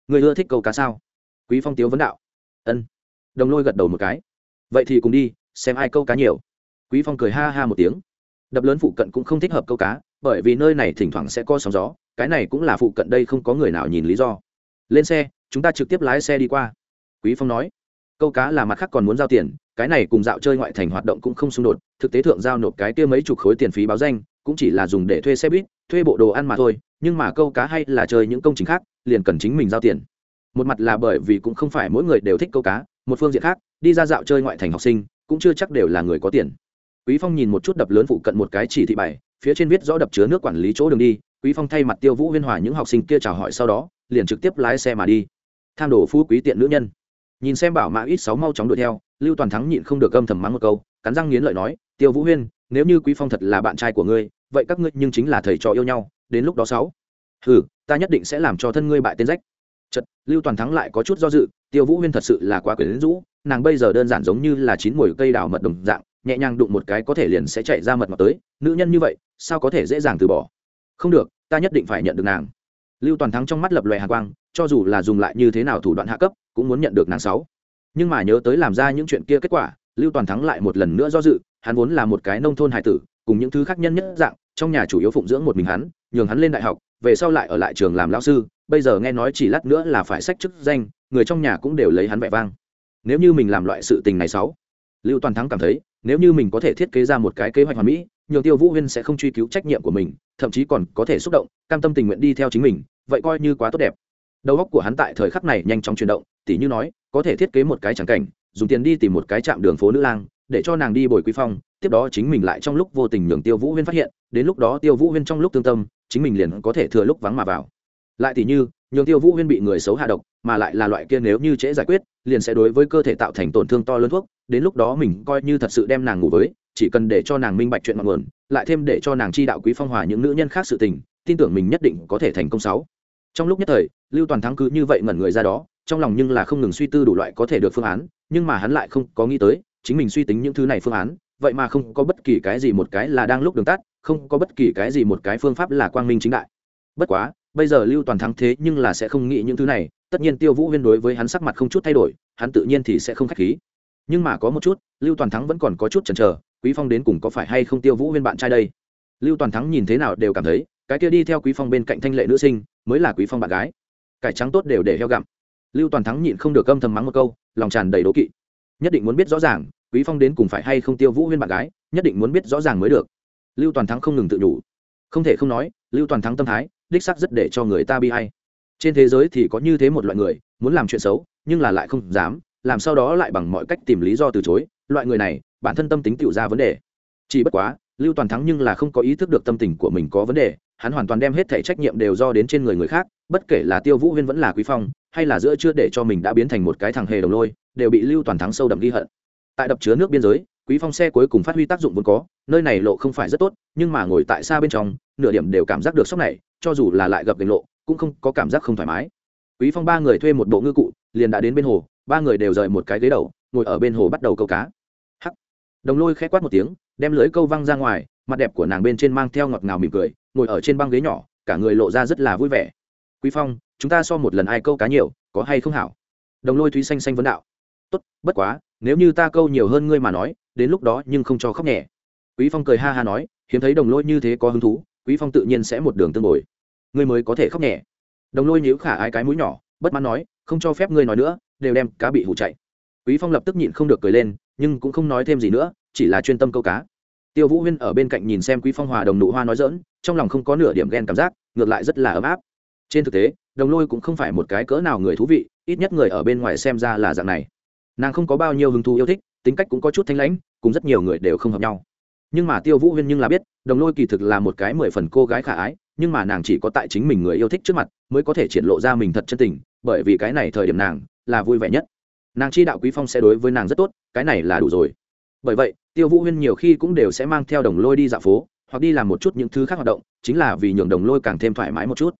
Người ưa thích câu cá sao? Quý phong tiếu vấn đạo. Ân. Đồng lôi gật đầu một cái vậy thì cùng đi, xem ai câu cá nhiều. Quý phong cười ha ha một tiếng. Đập lớn phụ cận cũng không thích hợp câu cá, bởi vì nơi này thỉnh thoảng sẽ có sóng gió, cái này cũng là phụ cận đây không có người nào nhìn lý do. Lên xe, chúng ta trực tiếp lái xe đi qua. Quý phong nói. Câu cá là mặt khác còn muốn giao tiền, cái này cùng dạo chơi ngoại thành hoạt động cũng không xung đột, thực tế thượng giao nộp cái kia mấy chục khối tiền phí báo danh, cũng chỉ là dùng để thuê xe buýt, thuê bộ đồ ăn mà thôi, nhưng mà câu cá hay là chơi những công trình khác, liền cần chính mình giao tiền. Một mặt là bởi vì cũng không phải mỗi người đều thích câu cá một phương diện khác đi ra dạo chơi ngoại thành học sinh cũng chưa chắc đều là người có tiền. Quý phong nhìn một chút đập lớn phụ cận một cái chỉ thị bài, phía trên viết rõ đập chứa nước quản lý chỗ đường đi. Quý phong thay mặt tiêu vũ huyên hòa những học sinh kia chào hỏi sau đó liền trực tiếp lái xe mà đi. Tham đồ phú quý tiện nữ nhân. Nhìn xem bảo mã ít sáu mau chóng đuổi theo lưu toàn thắng nhịn không được âm thầm mắng một câu cắn răng nghiến lợi nói tiêu vũ huyên nếu như quý phong thật là bạn trai của ngươi vậy các ngươi nhưng chính là thầy trò yêu nhau đến lúc đó sáu. Hừ ta nhất định sẽ làm cho thân ngươi bại tên rách. Chật lưu toàn thắng lại có chút do dự tiêu vũ huyên thật sự là quá quyến rũ, nàng bây giờ đơn giản giống như là chín mồi cây đào mật đồng dạng, nhẹ nhàng đụng một cái có thể liền sẽ chạy ra mật mật tới, nữ nhân như vậy, sao có thể dễ dàng từ bỏ? Không được, ta nhất định phải nhận được nàng. Lưu toàn thắng trong mắt lập lòe hạ quang, cho dù là dùng lại như thế nào thủ đoạn hạ cấp, cũng muốn nhận được nàng sáu. Nhưng mà nhớ tới làm ra những chuyện kia kết quả, lưu toàn thắng lại một lần nữa do dự, hắn vốn là một cái nông thôn hải tử, cùng những thứ khác nhân nhất dạng, trong nhà chủ yếu phụng dưỡng một mình hắn, nhường hắn lên đại học, về sau lại ở lại trường làm lão sư, bây giờ nghe nói chỉ lát nữa là phải sách chức danh người trong nhà cũng đều lấy hắn vẻ vang. Nếu như mình làm loại sự tình này sáu, lưu toàn thắng cảm thấy, nếu như mình có thể thiết kế ra một cái kế hoạch hoàn mỹ, nhường tiêu vũ huyên sẽ không truy cứu trách nhiệm của mình, thậm chí còn có thể xúc động, cam tâm tình nguyện đi theo chính mình, vậy coi như quá tốt đẹp. Đầu óc của hắn tại thời khắc này nhanh chóng chuyển động, tỉ như nói, có thể thiết kế một cái trắng cảnh, dùng tiền đi tìm một cái trạm đường phố nữ lang, để cho nàng đi bồi quý phong, tiếp đó chính mình lại trong lúc vô tình nhường tiêu vũ huyên phát hiện, đến lúc đó tiêu vũ huyên trong lúc tương tâm, chính mình liền có thể thừa lúc vắng mà vào. Lại tỉ như, nhường tiêu vũ huyên bị người xấu hạ độc mà lại là loại kia nếu như trễ giải quyết, liền sẽ đối với cơ thể tạo thành tổn thương to lớn thuốc, đến lúc đó mình coi như thật sự đem nàng ngủ với, chỉ cần để cho nàng minh bạch chuyện ngọn nguồn, lại thêm để cho nàng chi đạo quý phong hòa những nữ nhân khác sự tình, tin tưởng mình nhất định có thể thành công sáu. Trong lúc nhất thời, lưu toàn thắng cứ như vậy ngẩn người ra đó, trong lòng nhưng là không ngừng suy tư đủ loại có thể được phương án, nhưng mà hắn lại không có nghĩ tới, chính mình suy tính những thứ này phương án, vậy mà không có bất kỳ cái gì một cái là đang lúc đường tắt, không có bất kỳ cái gì một cái phương pháp là quang minh chính đại. Bất quá bây giờ lưu toàn thắng thế nhưng là sẽ không nghĩ những thứ này, tất nhiên tiêu vũ huyên đối với hắn sắc mặt không chút thay đổi, hắn tự nhiên thì sẽ không k h á c h khí. Nhưng mà có một chút, lưu toàn thắng vẫn còn có chút chần chờ, quý phong đến cùng có phải hay không tiêu vũ huyên bạn trai đây? Lưu toàn thắng nhìn thế nào đều cảm thấy, cái kia đi theo quý phong bên cạnh thanh lệ nữ sinh, mới là quý phong bạn gái. Cải trắng tốt đều để heo gặm. Lưu toàn thắng nhịn không được âm thầm mắng một câu, lòng tràn đầy đố kỵ. Nhất định muốn biết rõ ràng, quý phong đến cùng phải hay không tiêu vũ huyên bạn gái, nhất định muốn biết rõ ràng mới được. Lưu toàn thắng không ngừng tự đủ không thể không nói, lưu toàn thắng tâm thái đích sắc rất để cho người ta bi hay trên thế giới thì có như thế một loại người, muốn làm chuyện xấu, nhưng là lại không dám, làm sau đó lại bằng mọi cách tìm lý do từ chối. Loại người này, bản thân tâm tính tự ra vấn đề. Chỉ bất quá, lưu toàn thắng nhưng là không có ý thức được tâm tình của mình có vấn đề, hắn hoàn toàn đem hết thể trách nhiệm đều do đến trên người người khác, bất kể là tiêu vũ huyên vẫn là quý phong, hay là giữa chưa để cho mình đã biến thành một cái thằng hề đồng lôi, đều bị lưu toàn thắng sâu đậm ghi hận. Tại đập chứa nước biên giới quý phong xe cuối cùng phát huy tác dụng vốn có, nơi này lộ không phải rất tốt, nhưng mà ngồi tại xa bên trong, nửa điểm đều cảm giác được sốc này, cho dù là lại gặp gành lộ, cũng không có cảm giác không thoải mái. Quý phong ba người thuê một bộ ngư cụ, liền đã đến bên hồ, ba người đều rời một cái ghế đầu, ngồi ở bên hồ bắt đầu câu cá. Hắc. Đồng lôi khẽ quát một tiếng, đem lưới câu văng ra ngoài, mặt đẹp của nàng bên trên mang theo ngọt ngào mỉm cười, ngồi ở trên băng ghế nhỏ, cả người lộ ra rất là vui vẻ. Quý phong, chúng ta so một lần ai câu cá nhiều, có hay không hảo? Đồng lôi thúy xanh xanh vấn đạo. Tốt, bất quá, nếu như ta câu nhiều hơn ngươi mà nói đến lúc đó nhưng không cho khóc nhẹ. Quý phong cười ha ha nói, hiếm thấy đồng lôi như thế có hứng thú, quý phong tự nhiên sẽ một đường tương bồi. Ngươi mới có thể khóc nhẹ. Đồng lôi nhíu khả ái cái mũi nhỏ, bất mãn nói, không cho phép ngươi nói nữa, đều đem cá bị hủ chạy. Quý phong lập tức nhịn không được cười lên, nhưng cũng không nói thêm gì nữa, chỉ là chuyên tâm câu cá. Tiêu vũ huyên ở bên cạnh nhìn xem quý phong hòa đồng nụ hoa nói dỡn trong lòng không có nửa điểm ghen cảm giác, ngược lại rất là ấm áp. Trên thực tế, đồng lôi cũng không phải một cái cỡ nào người thú vị, ít nhất người ở bên ngoài xem ra là dạng này. Nàng không có bao nhiêu hứng thú yêu thích tính cách cũng có chút thanh lãnh, cùng rất nhiều người đều không hợp nhau. Nhưng mà tiêu vũ huyên nhưng là biết, đồng lôi kỳ thực là một cái mười phần cô gái khả ái, nhưng mà nàng chỉ có tại chính mình người yêu thích trước mặt mới có thể triển lộ ra mình thật chân tình, bởi vì cái này thời điểm nàng là vui vẻ nhất. Nàng chi đạo quý phong sẽ đối với nàng rất tốt, cái này là đủ rồi. Bởi vậy, tiêu vũ huyên nhiều khi cũng đều sẽ mang theo đồng lôi đi dạo phố, hoặc đi làm một chút những thứ khác hoạt động, chính là vì nhường đồng lôi càng thêm thoải mái một chút.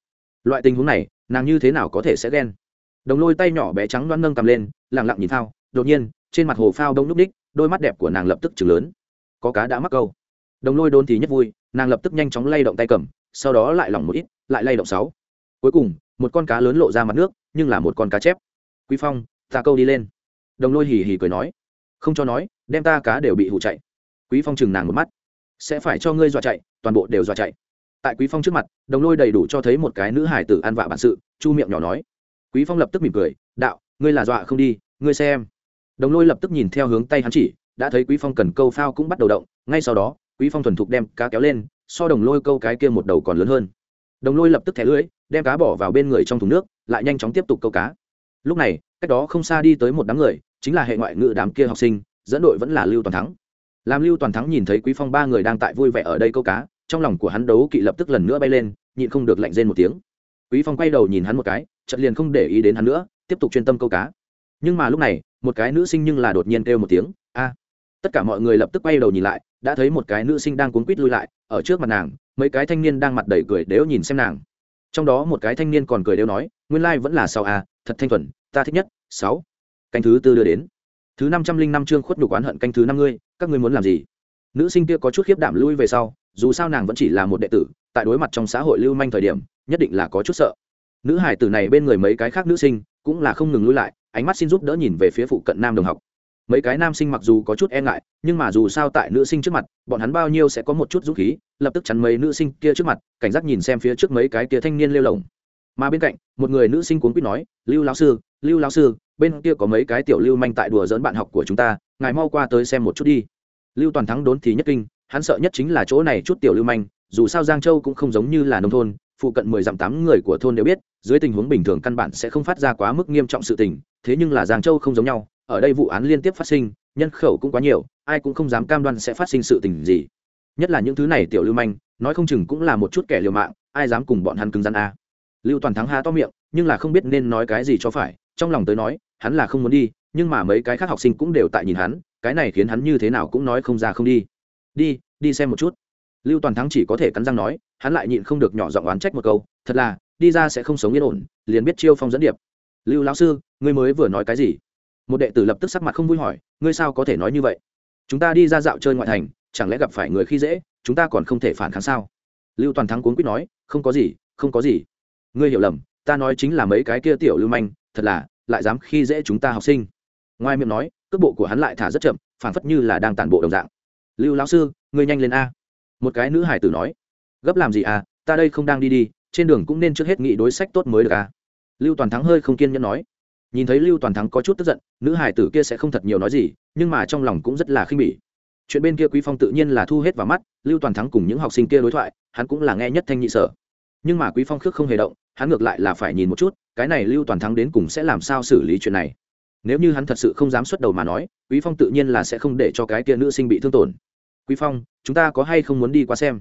Loại tình huống này, nàng như thế nào có thể sẽ ghen? Đồng lôi tay nhỏ bé trắng loan nâng cầm lên lẳng lặng nhìn thao, đột nhiên trên mặt hồ phao đông lúc ních đôi mắt đẹp của nàng lập tức chừng lớn. Có cá đã mắc câu. Đồng lôi đôn thì nhất vui, nàng lập tức nhanh chóng lay động tay cầm, sau đó lại lỏng một ít, lại lay động sáu. Cuối cùng, một con cá lớn lộ ra mặt nước, nhưng là một con cá chép. Quý phong, ta câu đi lên. Đồng lôi hì hì cười nói. Không cho nói, đem ta cá đều bị hụ chạy. Quý phong chừng nàng một mắt. Sẽ phải cho ngươi dọa chạy, toàn bộ đều dọa chạy. Tại quý phong trước mặt, đồng lôi đầy đủ cho thấy một cái nữ hải tử ăn vạ bản sự, chu miệng nhỏ nói. Quý phong lập tức mỉm cười, đạo, ngươi là dọa không đi, ngươi xem đồng lôi lập tức nhìn theo hướng tay hắn chỉ, đã thấy quý phong cần câu phao cũng bắt đầu động, ngay sau đó, quý phong thuần thục đem cá kéo lên, so đồng lôi câu cái kia một đầu còn lớn hơn. Đồng lôi lập tức thẻ lưới đem cá bỏ vào bên người trong thùng nước, lại nhanh chóng tiếp tục câu cá. Lúc này, cách đó không xa đi tới một đám người, chính là hệ ngoại ngữ đám kia học sinh, dẫn đội vẫn là lưu toàn thắng. Làm lưu toàn thắng nhìn thấy quý phong ba người đang tại vui vẻ ở đây câu cá, trong lòng của hắn đấu kỵ lập tức lần nữa bay lên, nhịn không được lạnh rên một tiếng. Quý phong quay đầu nhìn hắn một cái, chợt liền không để ý đến hắn nữa, tiếp tục chuyên tâm câu cá nhưng mà lúc này, một cái nữ sinh nhưng là đột nhiên kêu một tiếng, a! Tất cả mọi người lập tức quay đầu nhìn lại, đã thấy một cái nữ sinh đang cuốn quít lui lại, ở trước mặt nàng, mấy cái thanh niên đang mặt đầy cười đếu nhìn xem nàng. Trong đó một cái thanh niên còn cười đếu nói, nguyên lai vẫn là sao a, thật thanh thuần, ta thích nhất, sáu. Canh thứ tư đưa đến. Thứ năm trăm linh năm chương khuất nhục oán hận canh thứ năm ngươi, các ngươi muốn làm gì? Nữ sinh kia có chút khiếp đảm lui về sau, dù sao nàng vẫn chỉ là một đệ tử, tại đối mặt trong xã hội lưu manh thời điểm, nhất định là có chút sợ. Nữ hải tử này bên người mấy cái khác nữ sinh, cũng là không ngừng lui lại ánh mắt xin giúp đỡ nhìn về phía phụ cận nam đồng học. Mấy cái nam sinh mặc dù có chút e ngại, nhưng mà dù sao tại nữ sinh trước mặt, bọn hắn bao nhiêu sẽ có một chút dũng khí, lập tức chắn mấy nữ sinh kia trước mặt, cảnh giác nhìn xem phía trước mấy cái kia thanh niên lêu lồng. Mà bên cạnh, một người nữ sinh cuốn quýt nói, lưu lão sư, lưu lão sư, bên kia có mấy cái tiểu lưu manh tại đùa dỡn bạn học của chúng ta, ngài mau qua tới xem một chút đi. Lưu toàn thắng đốn thì nhất kinh, hắn sợ nhất chính là chỗ này chút tiểu lưu manh, dù sao giang châu cũng không giống như là nông thôn phụ cận mười dặm tám người của thôn đều biết, dưới tình huống bình thường căn bản sẽ không phát ra quá mức nghiêm trọng sự tình, thế nhưng là giang châu không giống nhau, ở đây vụ án liên tiếp phát sinh, nhân khẩu cũng quá nhiều, ai cũng không dám cam đoan sẽ phát sinh sự tình gì. Nhất là những thứ này tiểu lưu manh, nói không chừng cũng là một chút kẻ liều mạng, ai dám cùng bọn hắn cứng rắn a? Lưu toàn thắng há to miệng, nhưng là không biết nên nói cái gì cho phải, trong lòng tới nói, hắn là không muốn đi, nhưng mà mấy cái khác học sinh cũng đều tại nhìn hắn, cái này khiến hắn như thế nào cũng nói không ra không đi. Đi đi xem một chút. Lưu toàn thắng chỉ có thể cắn răng nói hắn lại nhịn không được nhỏ giọng oán trách một câu, thật là, đi ra sẽ không sống yên ổn, liền biết chiêu phong dẫn điệp. Lưu lão sư, ngươi mới vừa nói cái gì? Một đệ tử lập tức sắc mặt không vui hỏi, ngươi sao có thể nói như vậy? Chúng ta đi ra dạo chơi ngoại thành, chẳng lẽ gặp phải người khi dễ, chúng ta còn không thể phản kháng sao? Lưu toàn thắng cuốn quýt nói, không có gì, không có gì. Ngươi hiểu lầm, ta nói chính là mấy cái kia tiểu lưu manh, thật là, lại dám khi dễ chúng ta học sinh. Ngoài miệng nói, cước bộ của hắn lại thả rất chậm phản phất như là đang tản bộ đồng dạng. Lưu lão sư, ngươi nhanh lên a. Một cái nữ hải tử nói gấp làm gì à ta đây không đang đi đi, trên đường cũng nên trước hết nghị đối sách tốt mới được à. Lưu toàn thắng hơi không kiên nhẫn nói. Nhìn thấy lưu toàn thắng có chút tức giận, nữ hải tử kia sẽ không thật nhiều nói gì, nhưng mà trong lòng cũng rất là khinh bỉ. Chuyện bên kia quý phong tự nhiên là thu hết vào mắt, lưu toàn thắng cùng những học sinh kia đối thoại, hắn cũng là nghe nhất thanh nhị sở. Nhưng mà quý phong khước không hề động, hắn ngược lại là phải nhìn một chút, cái này lưu toàn thắng đến cùng sẽ làm sao xử lý chuyện này. Nếu như hắn thật sự không dám xuất đầu mà nói, quý phong tự nhiên là sẽ không để cho cái kia nữ sinh bị thương tổn. Quý phong, chúng ta có hay không muốn đi qua xem?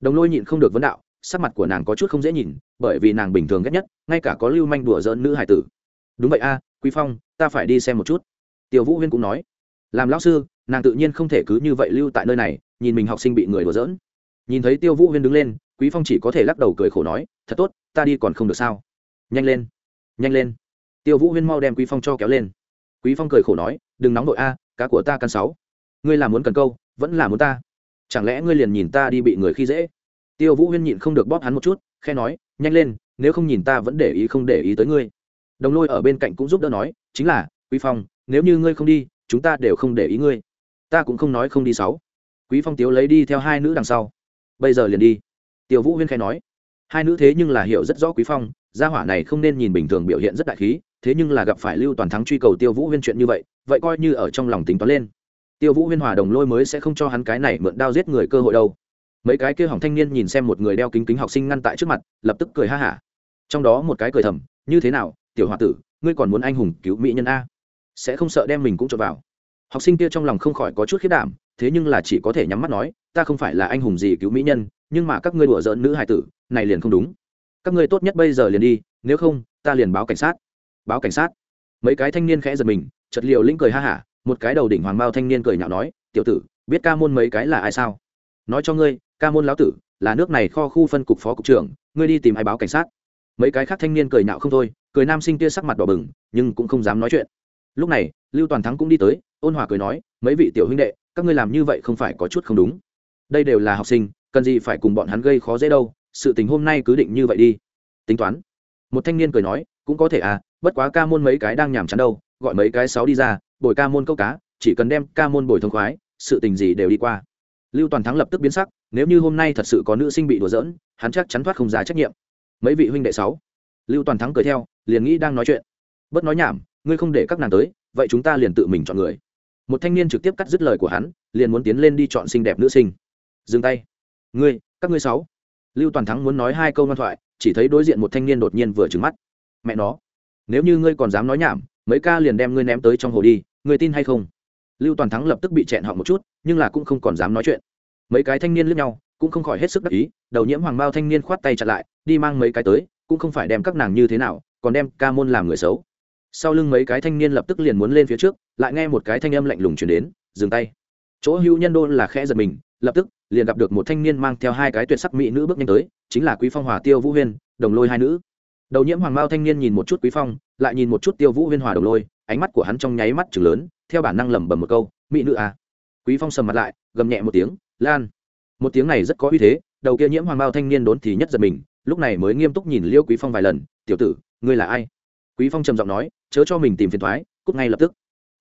Đồng lôi nhịn không được vấn đạo, sắc mặt của nàng có chút không dễ nhìn, bởi vì nàng bình thường ghét nhất, ngay cả có lưu manh đùa giỡn nữ hải tử. Đúng vậy a, quý phong, ta phải đi xem một chút. Tiểu vũ huyên cũng nói. Làm lão sư, nàng tự nhiên không thể cứ như vậy lưu tại nơi này, nhìn mình học sinh bị người đùa giỡn. Nhìn thấy tiêu vũ huyên đứng lên, quý phong chỉ có thể lắc đầu cười khổ nói, thật tốt, ta đi còn không được sao? Nhanh lên nhanh lên. Tiêu vũ huyên mau đem quý phong cho kéo lên. Quý phong cười khổ nói, đừng nóng đội a, cá của ta căn sáu. Ngươi là muốn cần câu, vẫn là muốn ta? Chẳng lẽ ngươi liền nhìn ta đi bị người khi dễ? Tiêu vũ huyên nhịn không được bóp hắn một chút khe nói, nhanh lên, nếu không nhìn ta vẫn để ý không để ý tới ngươi. Đồng lôi ở bên cạnh cũng giúp đỡ nói, chính là, quý phong, nếu như ngươi không đi, chúng ta đều không để ý ngươi. Ta cũng không nói không đi sáu. Quý phong tiếu lấy đi theo hai nữ đằng sau. Bây giờ liền đi. Tiêu vũ huyên khai nói, hai nữ thế nhưng là hiểu rất rõ quý phong, gia hỏa này không nên nhìn bình thường biểu hiện rất đại khí, thế nhưng là gặp phải lưu toàn thắng truy cầu tiêu vũ huyên chuyện như vậy vậy coi như ở trong lòng tính toán lên tiêu vũ huyên hòa đồng lôi mới sẽ không cho hắn cái này mượn đao giết người cơ hội đâu. Mấy cái kia hỏng thanh niên nhìn xem một người đeo kính kính học sinh ngăn tại trước mặt, lập tức cười ha hả. Trong đó một cái cười thầm, như thế nào, tiểu h o a tử, ngươi còn muốn anh hùng cứu mỹ nhân a? Sẽ không sợ đem mình cũng cho vào. Học sinh kia trong lòng không khỏi có chút khiết đảm, thế nhưng là chỉ có thể nhắm mắt nói, ta không phải là anh hùng gì cứu mỹ nhân, nhưng mà các ngươi đùa giỡn nữ hài tử, này liền không đúng. Các ngươi tốt nhất bây giờ liền đi, nếu không, ta liền báo cảnh sát. Báo cảnh sát. Mấy cái thanh niên khẽ giật mình chật liều lĩnh cười ha hả một cái đầu đỉnh hoàng bao thanh niên cười nhạo nói, tiểu tử, biết ca môn mấy cái là ai sao? Nói cho ngươi, ca môn lão tử là nước này kho khu phân cục phó cục trưởng, ngươi đi tìm ai báo cảnh sát. Mấy cái khác thanh niên cười nhạo không thôi, cười nam sinh kia sắc mặt đỏ bừng, nhưng cũng không dám nói chuyện. Lúc này, lưu toàn thắng cũng đi tới, ôn hòa cười nói, mấy vị tiểu huynh đệ, các ngươi làm như vậy không phải có chút không đúng. Đây đều là học sinh, cần gì phải cùng bọn hắn gây khó dễ đâu, sự tình hôm nay cứ định như vậy đi. Tính toán. Một thanh niên cười nói, cũng có thể à bất quá ca môn mấy cái đang nhàm chán đâu gọi mấy cái sáu đi ra, bồi ca môn câu cá, chỉ cần đem ca môn bồi thông khoái, sự tình gì đều đi qua. Lưu toàn thắng lập tức biến sắc, nếu như hôm nay thật sự có nữ sinh bị đùa giỡn, hắn chắc chắn thoát không ra trách nhiệm. Mấy vị huynh đệ sáu. Lưu toàn thắng cười theo, liền nghĩ đang nói chuyện. Bất nói nhảm, ngươi không để các nàng tới, vậy chúng ta liền tự mình chọn người. Một thanh niên trực tiếp cắt dứt lời của hắn, liền muốn tiến lên đi chọn xinh đẹp nữ sinh. Dừng tay. Ngươi, các ngươi sáu. Lưu toàn thắng muốn nói hai câu ngoan thoại, chỉ thấy đối diện một thanh niên đột nhiên vừa trừng mắt. Mẹ nó. Nếu như ngươi còn dám nói nhảm mấy ca liền đem ngươi ném tới trong hồ đi, ngươi tin hay không? Lưu toàn thắng lập tức bị chẹn họ một chút, nhưng là cũng không còn dám nói chuyện. Mấy cái thanh niên lướt nhau, cũng không khỏi hết sức đắc ý, đầu nhiễm hoàng bao thanh niên khoát tay chặn lại, đi mang mấy cái tới, cũng không phải đem các nàng như thế nào, còn đem ca môn làm người xấu. Sau lưng mấy cái thanh niên lập tức liền muốn lên phía trước, lại nghe một cái thanh âm lạnh lùng chuyển đến, dừng tay. Chỗ hữu nhân đô là khẽ giật mình, lập tức liền gặp được một thanh niên mang theo hai cái tuyệt sắc mỹ nữ bước nhanh tới, chính là quý phong hòa tiêu vũ huyên, đồng lôi hai nữ đầu nhiễm hoàng bao thanh niên nhìn một chút quý phong, lại nhìn một chút tiêu vũ huyên hòa đồng lôi, ánh mắt của hắn trong nháy mắt chừng lớn, theo bản năng lẩm bẩm một câu, mỹ nữ à? Quý phong sầm mặt lại, gầm nhẹ một tiếng, lan. Một tiếng này rất có uy thế, đầu kia nhiễm hoàng bao thanh niên đốn thì nhất giật mình, lúc này mới nghiêm túc nhìn liêu quý phong vài lần, tiểu tử, ngươi là ai? Quý phong trầm giọng nói, chớ cho mình tìm phiền thoái, cút ngay lập tức.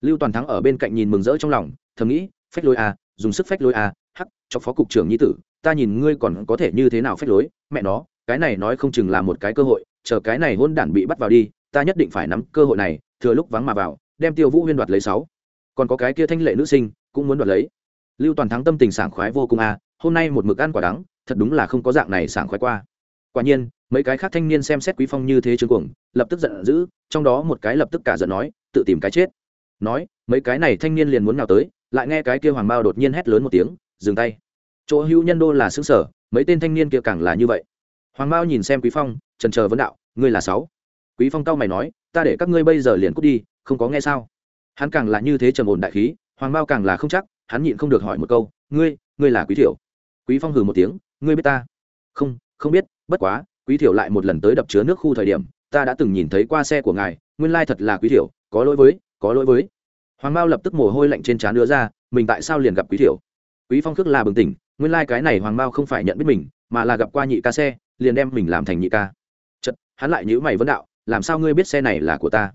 Lưu toàn thắng ở bên cạnh nhìn mừng rỡ trong lòng, thầm nghĩ, phách lối à dùng sức phách lối à hắc, cho phó cục trưởng nhi tử, ta nhìn ngươi còn có thể như thế nào phách lối, mẹ nó, cái này nói không chừng là một cái cơ hội chờ cái này hôn đản bị bắt vào đi, ta nhất định phải nắm cơ hội này, thừa lúc vắng mà vào, đem tiêu vũ huyên đoạt lấy sáu. Còn có cái kia thanh lệ nữ sinh, cũng muốn đoạt lấy. Lưu toàn thắng tâm tình sảng khoái vô cùng à hôm nay một mực ăn quả đắng, thật đúng là không có dạng này sảng khoái qua. Quả nhiên, mấy cái khác thanh niên xem xét quý phong như thế trương cuồng, lập tức giận dữ, trong đó một cái lập tức cả giận nói, tự tìm cái chết. Nói, mấy cái này thanh niên liền muốn nào tới, lại nghe cái kia hoàng bao đột nhiên hét lớn một tiếng, dừng tay. Chỗ hữu nhân đô là xứng sở, mấy tên thanh niên kia càng là như vậy hoàng mao nhìn xem quý phong, trần chờ vấn đạo, ngươi là sáu? Quý phong cao mày nói, ta để các ngươi bây giờ liền cút đi, không có nghe sao? Hắn càng là như thế trầm ổn đại khí, hoàng mao càng là không chắc, hắn nhịn không được hỏi một câu, ngươi ngươi là quý thiểu? Quý phong hừ một tiếng, ngươi biết ta? Không không biết, bất quá, quý thiểu lại một lần tới đập chứa nước khu thời điểm, ta đã từng nhìn thấy qua xe của ngài, nguyên lai thật là quý thiểu, có lỗi với, có lỗi với. Hoàng mao lập tức mồ hôi lạnh trên trán đưa ra, mình tại sao liền gặp quý thiểu? Quý phong khước là bừng tỉnh, nguyên lai cái này hoàng mao không phải nhận biết mình, mà là gặp qua nhị ca xe liền đem mình làm thành nhị ca. Chật hắn lại nhữ mày vấn đạo, làm sao ngươi biết xe này là của ta?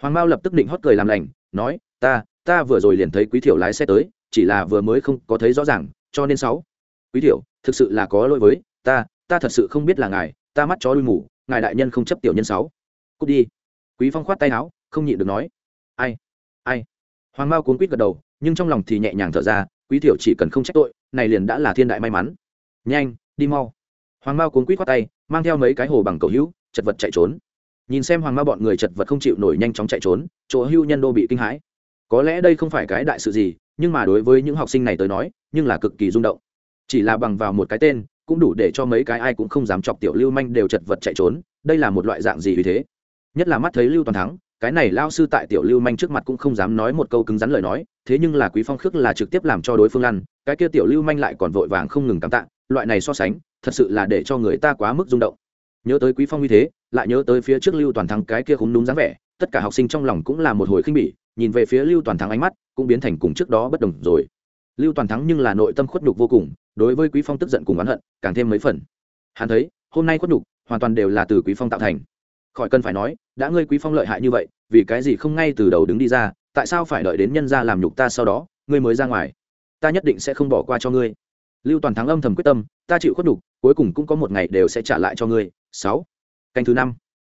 Hoàng mao lập tức định hót cười làm lành, nói, ta ta vừa rồi liền thấy quý thiểu lái xe tới, chỉ là vừa mới không có thấy rõ ràng, cho nên sáu. Quý thiểu, thực sự là có lỗi với ta ta thật sự không biết là ngài, ta mắt chó đuôi mù, ngài đại nhân không chấp tiểu nhân sáu. Cút đi. Quý phong khoát tay áo, không nhịn được nói, ai ai? Hoàng mao cuốn quýt gật đầu, nhưng trong lòng thì nhẹ nhàng thở ra, quý thiểu chỉ cần không trách tội, này liền đã là thiên đại may mắn. Nhanh, đi mau hoàng mao cuốn quýt khoát tay, mang theo mấy cái hồ bằng cầu hữu, chật vật chạy trốn. Nhìn xem hoàng mao bọn người chật vật không chịu nổi nhanh chóng chạy trốn, chỗ hưu nhân đô bị kinh hãi. Có lẽ đây không phải cái đại sự gì, nhưng mà đối với những học sinh này tới nói, nhưng là cực kỳ rung động. Chỉ là bằng vào một cái tên, cũng đủ để cho mấy cái ai cũng không dám chọc tiểu lưu manh đều chật vật chạy trốn, đây là một loại dạng gì vì thế? Nhất là mắt thấy lưu toàn thắng, cái này lao sư tại tiểu lưu manh trước mặt cũng không dám nói một câu cứng rắn lời nói thế nhưng là quý phong khước là trực tiếp làm cho đối phương lăn, cái kia tiểu lưu manh lại còn vội vàng không ngừng cảm tạ, loại này so sánh, thật sự là để cho người ta quá mức rung động. Nhớ tới quý phong như thế, lại nhớ tới phía trước lưu toàn thắng cái kia khúng đúng dáng vẻ, tất cả học sinh trong lòng cũng là một hồi khinh bỉ, nhìn về phía lưu toàn thắng ánh mắt cũng biến thành cùng trước đó bất đồng rồi. Lưu toàn thắng nhưng là nội tâm khuất nhục vô cùng, đối với quý phong tức giận cùng oán hận càng thêm mấy phần. Hắn thấy, hôm nay khuất nhục, hoàn toàn đều là từ quý phong tạo thành. Khỏi cần phải nói, đã ngươi quý phong lợi hại như vậy, vì cái gì không ngay từ đầu đứng đi ra tại sao phải đợi đến nhân gia làm nhục ta sau đó, ngươi mới ra ngoài? Ta nhất định sẽ không bỏ qua cho ngươi. Lưu toàn thắng âm thầm quyết tâm, ta chịu khuất nhục, cuối cùng cũng có một ngày đều sẽ trả lại cho ngươi. Sáu. Canh thứ năm.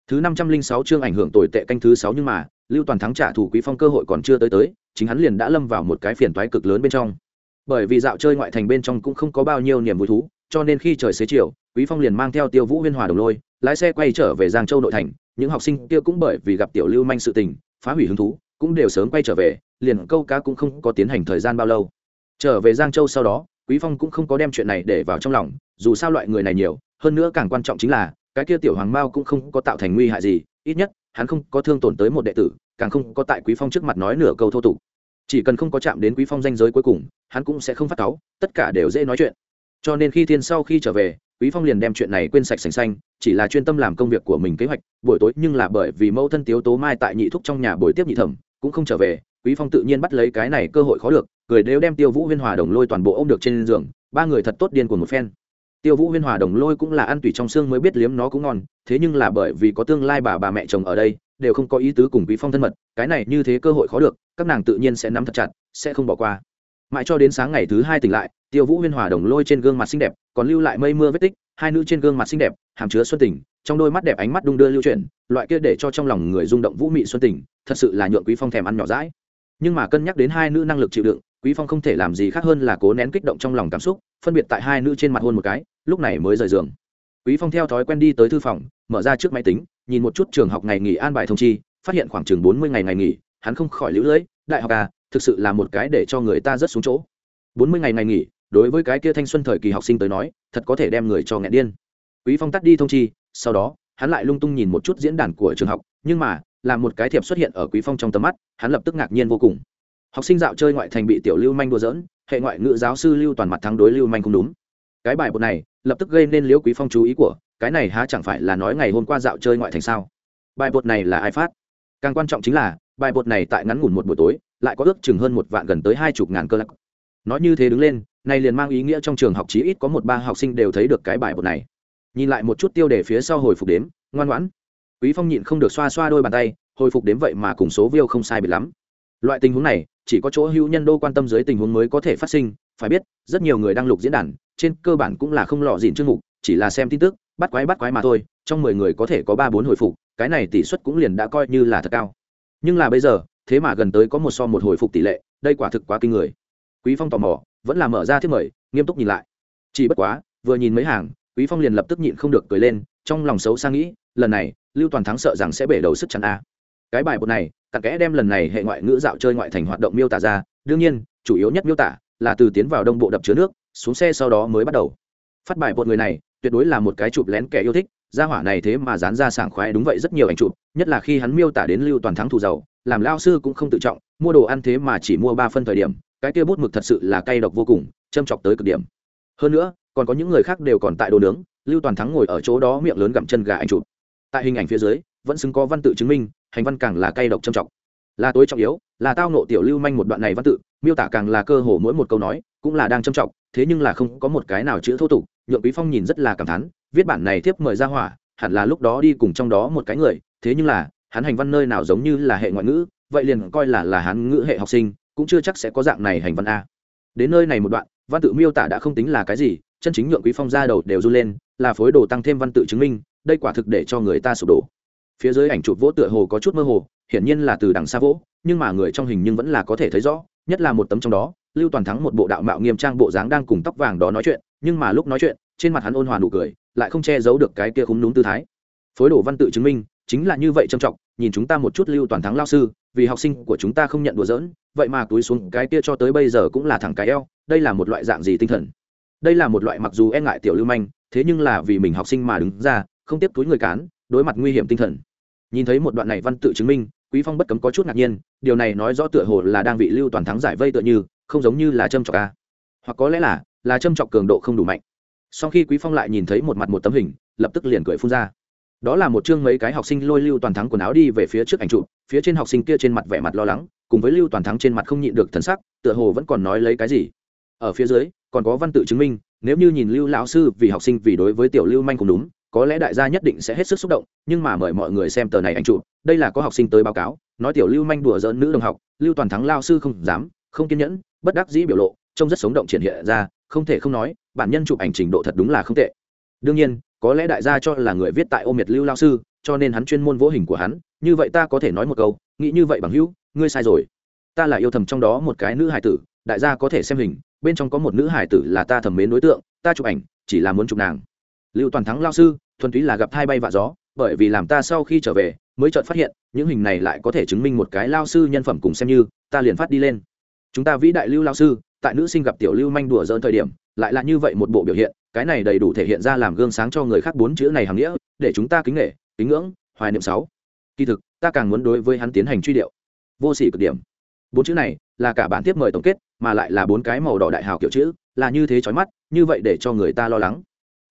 Thứ năm trăm linh sáu chương ảnh hưởng tồi tệ canh thứ sáu nhưng mà, lưu toàn thắng trả thù quý phong cơ hội còn chưa tới tới, chính hắn liền đã lâm vào một cái phiền toái cực lớn bên trong. Bởi vì dạo chơi ngoại thành bên trong cũng không có bao nhiêu niềm vui thú, cho nên khi trời xế chiều, quý phong liền mang theo tiêu vũ huyên hòa đồng lôi, lái xe quay trở về giang châu nội thành, những học sinh kia cũng bởi vì gặp tiểu lưu manh sự tình, phá hủy hứng thú cũng đều sớm quay trở về, liền câu cá cũng không có tiến hành thời gian bao lâu. Trở về giang châu sau đó, quý phong cũng không có đem chuyện này để vào trong lòng, dù sao loại người này nhiều, hơn nữa càng quan trọng chính là, cái kia tiểu hoàng mao cũng không có tạo thành nguy hại gì, ít nhất, hắn không có thương tổn tới một đệ tử, càng không có tại quý phong trước mặt nói nửa câu thô tục. Chỉ cần không có chạm đến quý phong danh giới cuối cùng, hắn cũng sẽ không phát cáu, tất cả đều dễ nói chuyện. Cho nên khi thiên sau khi trở về, quý phong liền đem chuyện này quên sạch sành xanh, chỉ là chuyên tâm làm công việc của mình kế hoạch, buổi tối nhưng là bởi vì mẫu thân tiếu tố mai tại nhị thúc trong nhà buổi tiếp nhị thẩm cũng không trở về, quý phong tự nhiên bắt lấy cái này cơ hội khó được, cười đều đem tiêu vũ huyên hòa đồng lôi toàn bộ ôm được trên giường, ba người thật tốt điên của một phen. Tiêu vũ huyên hòa đồng lôi cũng là ăn tùy trong xương mới biết liếm nó cũng ngon, thế nhưng là bởi vì có tương lai bà bà mẹ chồng ở đây, đều không có ý tứ cùng quý phong thân mật, cái này như thế cơ hội khó được, các nàng tự nhiên sẽ nắm thật chặt, sẽ không bỏ qua. Mãi cho đến sáng ngày thứ hai tỉnh lại, tiêu vũ huyên hòa đồng lôi trên gương mặt xinh đẹp, còn lưu lại mây mưa vết tích, hai nữ trên gương mặt xinh đẹp, hàm chứa xuân tình, trong đôi mắt đẹp ánh mắt đung đưa lưu chuyển, loại kia để cho trong lòng người rung động vũ mị xuân tình thật sự là nhượng quý phong thèm ăn nhỏ rãi nhưng mà cân nhắc đến hai nữ năng lực chịu đựng, quý phong không thể làm gì khác hơn là cố nén kích động trong lòng cảm xúc, phân biệt tại hai nữ trên mặt hôn một cái, lúc này mới rời giường. Quý phong theo thói quen đi tới thư phòng, mở ra trước máy tính, nhìn một chút trường học ngày nghỉ an bài thông chi, phát hiện khoảng chừng bốn mươi ngày ngày nghỉ, hắn không khỏi lũ lưỡi, đại học à thực sự là một cái để cho người ta rất xuống chỗ. Bốn mươi ngày ngày nghỉ, đối với cái kia thanh xuân thời kỳ học sinh tới nói, thật có thể đem người cho nghẹn điên. Quý phong tắt đi thông chi, sau đó, hắn lại lung tung nhìn một chút diễn đàn của trường học, nhưng mà làm một cái thiệp xuất hiện ở quý phong trong tầm mắt, hắn lập tức ngạc nhiên vô cùng. Học sinh dạo chơi ngoại thành bị tiểu lưu manh đùa giỡn, hệ ngoại ngữ giáo sư lưu toàn mặt thắng đối lưu manh không đúng. Cái bài bột này, lập tức gây nên liễu quý phong chú ý của, cái này há chẳng phải là nói ngày hôm qua dạo chơi ngoại thành sao? Bài bột này là ai phát? Càng quan trọng chính là, bài bột này tại ngắn ngủn một buổi tối, lại có ước chừng hơn một vạn gần tới hai chục ngàn cơ lạc. Nói như thế đứng lên, này liền mang ý nghĩa trong trường học chí ít có một ba học sinh đều thấy được cái bài bột này. Nhìn lại một chút tiêu đề phía sau hồi phục đếm, ngoan ngoãn quý phong nhịn không được xoa xoa đôi bàn tay, hồi phục đến vậy mà cùng số view không sai biệt lắm. Loại tình huống này, chỉ có chỗ hữu nhân đô quan tâm dưới tình huống mới có thể phát sinh, phải biết, rất nhiều người đang lục diễn đàn, trên cơ bản cũng là không lọ dịn chương mục, chỉ là xem tin tức, bắt quái bắt quái mà thôi, trong mười người có thể có ba bốn hồi phục, cái này tỷ suất cũng liền đã coi như là thật cao. Nhưng là bây giờ, thế mà gần tới có một so một hồi phục tỷ lệ, đây quả thực quá kinh người. Quý phong tò mò, vẫn là mở ra thiết mời, nghiêm túc nhìn lại. Chỉ bất quá, vừa nhìn mấy hàng, quý phong liền lập tức nhịn không được cười lên, trong lòng xấu xa nghĩ, lần này lưu toàn thắng sợ rằng sẽ bể đầu sức chắn a. Cái bài bột này tặc kẽ đem lần này hệ ngoại ngữ dạo chơi ngoại thành hoạt động miêu tả ra. Đương nhiên, chủ yếu nhất miêu tả là từ tiến vào đông bộ đập chứa nước, xuống xe sau đó mới bắt đầu. Phát bài bột người này, tuyệt đối là một cái chụp lén kẻ yêu thích, gia hỏa này thế mà dán ra sảng khoái đúng vậy rất nhiều ảnh chụp, nhất là khi hắn miêu tả đến lưu toàn thắng thù giàu, làm lao sư cũng không tự trọng, mua đồ ăn thế mà chỉ mua ba phân thời điểm, cái kia bút mực thật sự là cay độc vô cùng, châm chọc tới cực điểm. Hơn nữa, còn có những người khác đều còn tại đồ nướng, lưu toàn thắng ngồi ở chỗ đó miệng lớn gặm chân gà ảnh chụp tại hình ảnh phía dưới, vẫn xứng có văn tự chứng minh, hành văn càng là cay độc trầm trọng. Là tối trọng yếu, là tao nộ tiểu lưu manh một đoạn này văn tự, miêu tả càng là cơ hồ mỗi một câu nói, cũng là đang trầm trọng, thế nhưng là không có một cái nào chữ thô tục, nhượng quý phong nhìn rất là cảm thán, viết bản này tiếp mời ra hỏa, hẳn là lúc đó đi cùng trong đó một cái người, thế nhưng là, hắn hành văn nơi nào giống như là hệ ngoại ngữ, vậy liền coi là là hắn ngữ hệ học sinh, cũng chưa chắc sẽ có dạng này hành văn a. Đến nơi này một đoạn, văn tự miêu tả đã không tính là cái gì, chân chính nhượng quý phong ra đầu đều du lên, là phối đồ tăng thêm văn tự chứng minh đây quả thực để cho người ta sụp đổ. Phía dưới ảnh chụp vỗ tựa hồ có chút mơ hồ, hiển nhiên là từ đằng xa vỗ, nhưng mà người trong hình nhưng vẫn là có thể thấy rõ, nhất là một tấm trong đó, lưu toàn thắng một bộ đạo mạo nghiêm trang bộ dáng đang cùng tóc vàng đó nói chuyện, nhưng mà lúc nói chuyện, trên mặt hắn ôn hòa nụ cười, lại không che giấu được cái kia khúng đúng tư thái. Phối đồ văn tự chứng minh, chính là như vậy trầm trọng, nhìn chúng ta một chút lưu toàn thắng lao sư, vì học sinh của chúng ta không nhận đùa giỡn, vậy mà túi xuống cái kia cho tới bây giờ cũng là thẳng cái eo, đây là một loại dạng gì tinh thần? Đây là một loại mặc dù e ngại tiểu lưu manh, thế nhưng là vì mình học sinh mà đứng ra không tiếp túi người cán, đối mặt nguy hiểm tinh thần. Nhìn thấy một đoạn này văn tự chứng minh, quý phong bất cấm có chút ngạc nhiên, điều này nói rõ tựa hồ là đang bị lưu toàn thắng giải vây tựa như, không giống như là châm trọc a. Hoặc có lẽ là là châm trọc cường độ không đủ mạnh. Sau khi quý phong lại nhìn thấy một mặt một tấm hình, lập tức liền cười phun ra. Đó là một chương mấy cái học sinh lôi lưu toàn thắng quần áo đi về phía trước ảnh trụ phía trên học sinh kia trên mặt vẻ mặt lo lắng, cùng với lưu toàn thắng trên mặt không nhịn được thần sắc, tựa hồ vẫn còn nói lấy cái gì. Ở phía dưới, còn có văn tự chứng minh, nếu như nhìn lưu lão sư vì học sinh vì đối với tiểu lưu manh cũng đúng có lẽ đại gia nhất định sẽ hết sức xúc động, nhưng mà mời mọi người xem tờ này anh chụp, đây là có học sinh tới báo cáo, nói tiểu lưu manh đùa dỡn nữ đồng học, lưu toàn thắng lao sư không dám, không kiên nhẫn, bất đắc dĩ biểu lộ, trông rất sống động triển hiện ra, không thể không nói, bản nhân chụp ảnh trình độ thật đúng là không tệ. Đương nhiên, có lẽ đại gia cho là người viết tại ô miệt lưu lao sư, cho nên hắn chuyên môn vỗ hình của hắn, như vậy ta có thể nói một câu, nghĩ như vậy bằng hữu, ngươi sai rồi. Ta là yêu thầm trong đó một cái nữ hải tử, đại gia có thể xem hình, bên trong có một nữ hải tử là ta thầm mến đối tượng, ta chụp ảnh, chỉ là muốn chụp nàng. Lưu toàn thắng lao sư thuần túy là gặp thai bay vạ gió, bởi vì làm ta sau khi trở về, mới chợt phát hiện, những hình này lại có thể chứng minh một cái lao sư nhân phẩm cùng xem như, ta liền phát đi lên. Chúng ta vĩ đại lưu lao sư, tại nữ sinh gặp tiểu lưu manh đùa dỡn thời điểm, lại là như vậy một bộ biểu hiện, cái này đầy đủ thể hiện ra làm gương sáng cho người khác bốn chữ này hàm nghĩa, để chúng ta kính nghệ kính ngưỡng, hoài niệm sáu. Kỳ thực, ta càng muốn đối với hắn tiến hành truy điệu. Vô sỉ cực điểm. Bốn chữ này là cả bản tiếp mời tổng kết, mà lại là bốn cái màu đỏ đại hào kiểu chữ, là như thế chói mắt, như vậy để cho người ta lo lắng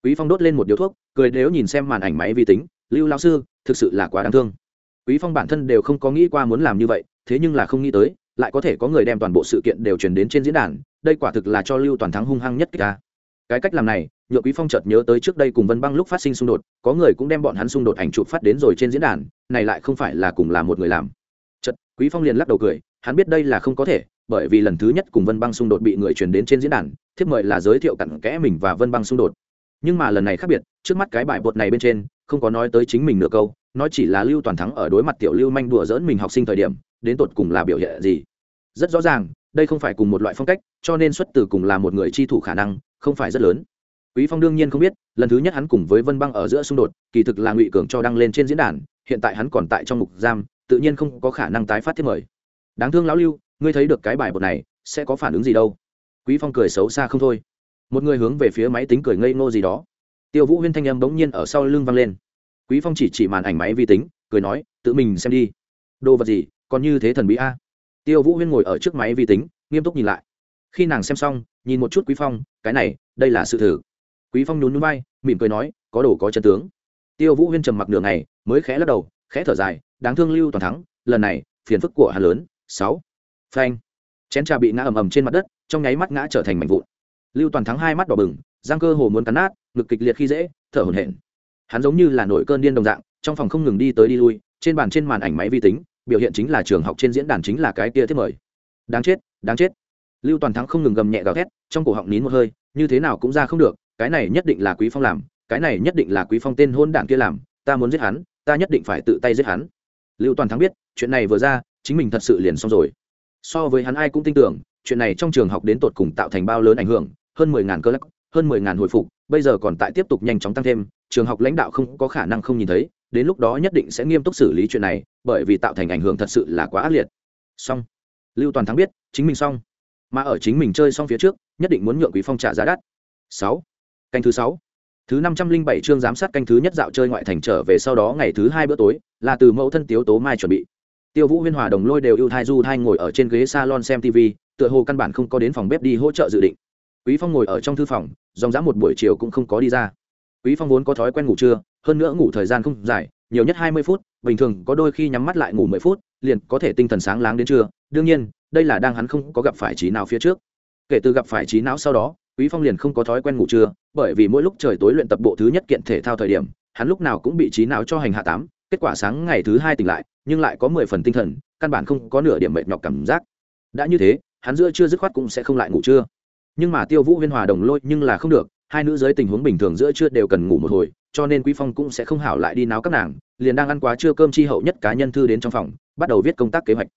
quý phong đốt lên một điếu thuốc, cười nếu nhìn xem màn ảnh máy vi tính, lưu lao sư, thực sự là quá đáng thương. Quý phong bản thân đều không có nghĩ qua muốn làm như vậy, thế nhưng là không nghĩ tới, lại có thể có người đem toàn bộ sự kiện đều truyền đến trên diễn đàn, đây quả thực là cho lưu toàn thắng hung hăng nhất cả cái cách làm này nhựa quý phong chợt nhớ tới trước đây cùng vân băng lúc phát sinh xung đột, có người cũng đem bọn hắn xung đột ảnh chụp phát đến rồi trên diễn đàn, này lại không phải là cùng là một người làm. Chợt, quý phong liền lắc đầu cười, hắn biết đây là không có thể, bởi vì lần thứ nhất cùng vân băng xung đột bị người truyền đến trên diễn đàn, thiếp mời là giới thiệu cặn kẽ mình và vân băng xung đột nhưng mà lần này khác biệt, trước mắt cái bài bột này bên trên, không có nói tới chính mình nửa câu, nói chỉ là lưu toàn thắng ở đối mặt tiểu lưu manh đùa dỡn mình học sinh thời điểm, đến tột cùng là biểu hiện gì. Rất rõ ràng, đây không phải cùng một loại phong cách, cho nên xuất từ cùng là một người chi thủ khả năng, không phải rất lớn. Quý phong đương nhiên không biết, lần thứ nhất hắn cùng với vân băng ở giữa xung đột, kỳ thực là ngụy cường cho đăng lên trên diễn đàn, hiện tại hắn còn tại trong mục giam, tự nhiên không có khả năng tái phát thiết mời. Đáng thương lão lưu, ngươi thấy được cái bài bột này, sẽ có phản ứng gì đâu? Quý phong cười xấu xa không thôi một người hướng về phía máy tính cười ngây ngô gì đó. Tiêu vũ huyên thanh âm bỗng nhiên ở sau lưng vang lên. Quý phong chỉ chỉ màn ảnh máy vi tính, cười nói, tự mình xem đi. Đồ vật gì? Còn như thế thần bí a? Tiêu vũ huyên ngồi ở trước máy vi tính, nghiêm túc nhìn lại. Khi nàng xem xong, nhìn một chút quý phong, cái này, đây là sự thử. Quý phong nhún nhún vai, mỉm cười nói, có đồ có chân tướng. Tiêu vũ huyên trầm mặc nửa ngày, mới khẽ lắc đầu, khẽ thở dài, đáng thương lưu toàn thắng, lần này, phiền phức của hà lớn. Sáu. Phanh. Chén trà bị ngã ầm ầm trên mặt đất, trong nháy mắt ngã trở thành mảnh vụn lưu toàn thắng hai mắt đỏ bừng, giang cơ hồ muốn cắn nát, ngực kịch liệt khi dễ, thở hổn hển. Hắn giống như là nổi cơn điên đồng dạng, trong phòng không ngừng đi tới đi lui, trên bàn trên màn ảnh máy vi tính, biểu hiện chính là trường học trên diễn đàn chính là cái kia thiết mời. Đáng chết đáng chết. Lưu toàn thắng không ngừng gầm nhẹ gào thét, trong cổ họng nín một hơi, như thế nào cũng ra không được, cái này nhất định là quý phong làm, cái này nhất định là quý phong tên hôn đảng kia làm, ta muốn giết hắn, ta nhất định phải tự tay giết hắn. Lưu toàn thắng biết, chuyện này vừa ra, chính mình thật sự liền xong rồi. So với hắn ai cũng tin tưởng, chuyện này trong trường học đến tột cùng tạo thành bao lớn ảnh hưởng hơn mười ngàn cơ lắc, hơn mười ngàn hồi phục, bây giờ còn tại tiếp tục nhanh chóng tăng thêm, trường học lãnh đạo không có khả năng không nhìn thấy, đến lúc đó nhất định sẽ nghiêm túc xử lý chuyện này, bởi vì tạo thành ảnh hưởng thật sự là quá ác liệt. Xong. Lưu toàn thắng biết, chính mình xong. Mà ở chính mình chơi xong phía trước, nhất định muốn nhượng quý phong trả giá đắt. Sáu. Canh thứ sáu. Thứ năm trăm linh bảy chương giám sát canh thứ nhất dạo chơi ngoại thành trở về sau đó ngày thứ hai bữa tối, là từ mẫu thân tiếu tố mai chuẩn bị. Tiêu vũ huyên hòa đồng lôi đều ưu thai du thai ngồi ở trên ghế salon xem tv tựa hồ căn bản không có đến phòng bếp đi hỗ trợ dự định quý phong ngồi ở trong thư phòng, dòng dã một buổi chiều cũng không có đi ra. Quý phong vốn có thói quen ngủ trưa, hơn nữa ngủ thời gian không dài, nhiều nhất hai mươi phút, bình thường có đôi khi nhắm mắt lại ngủ mười phút, liền có thể tinh thần sáng láng đến trưa. Đương nhiên, đây là đang hắn không có gặp phải trí nào phía trước. Kể từ gặp phải trí não sau đó, quý phong liền không có thói quen ngủ trưa, bởi vì mỗi lúc trời tối luyện tập bộ thứ nhất kiện thể thao thời điểm, hắn lúc nào cũng bị trí não cho hành hạ tám, kết quả sáng ngày thứ hai tỉnh lại, nhưng lại có mười phần tinh thần, căn bản không có nửa điểm mệt nhọc cảm giác. Đã như thế, hắn giữa trưa dứt khoát cũng sẽ không lại ngủ trưa nhưng mà tiêu vũ huyên hòa đồng lôi nhưng là không được, hai nữ giới tình huống bình thường giữa trưa đều cần ngủ một hồi, cho nên quý phong cũng sẽ không hảo lại đi náo các nàng, liền đang ăn quá trưa cơm chi hậu nhất cá nhân thư đến trong phòng, bắt đầu viết công tác kế hoạch.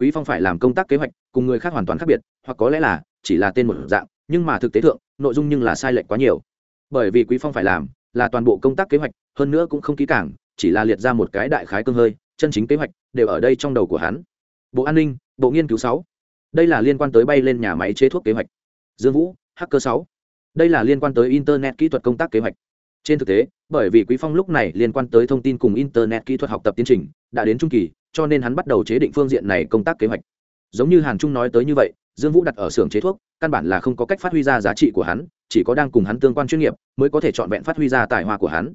Quý phong phải làm công tác kế hoạch, cùng người khác hoàn toàn khác biệt, hoặc có lẽ là chỉ là tên một dạng, nhưng mà thực tế thượng, nội dung nhưng là sai lệch quá nhiều. Bởi vì quý phong phải làm là toàn bộ công tác kế hoạch, hơn nữa cũng không kỹ càng, chỉ là liệt ra một cái đại khái cương hơi, chân chính kế hoạch đều ở đây trong đầu của hắn. Bộ an ninh, bộ nghiên cứu sáu. Đây là liên quan tới bay lên nhà máy chế thuốc kế hoạch dương vũ, hacker sáu. Đây là liên quan tới internet kỹ thuật công tác kế hoạch. Trên thực tế, bởi vì quý phong lúc này liên quan tới thông tin cùng internet kỹ thuật học tập tiến trình đã đến trung kỳ, cho nên hắn bắt đầu chế định phương diện này công tác kế hoạch. Giống như hàn trung nói tới như vậy, dương vũ đặt ở xưởng chế thuốc, căn bản là không có cách phát huy ra giá trị của hắn, chỉ có đang cùng hắn tương quan chuyên nghiệp mới có thể trọn vẹn phát huy ra tài hoa của hắn.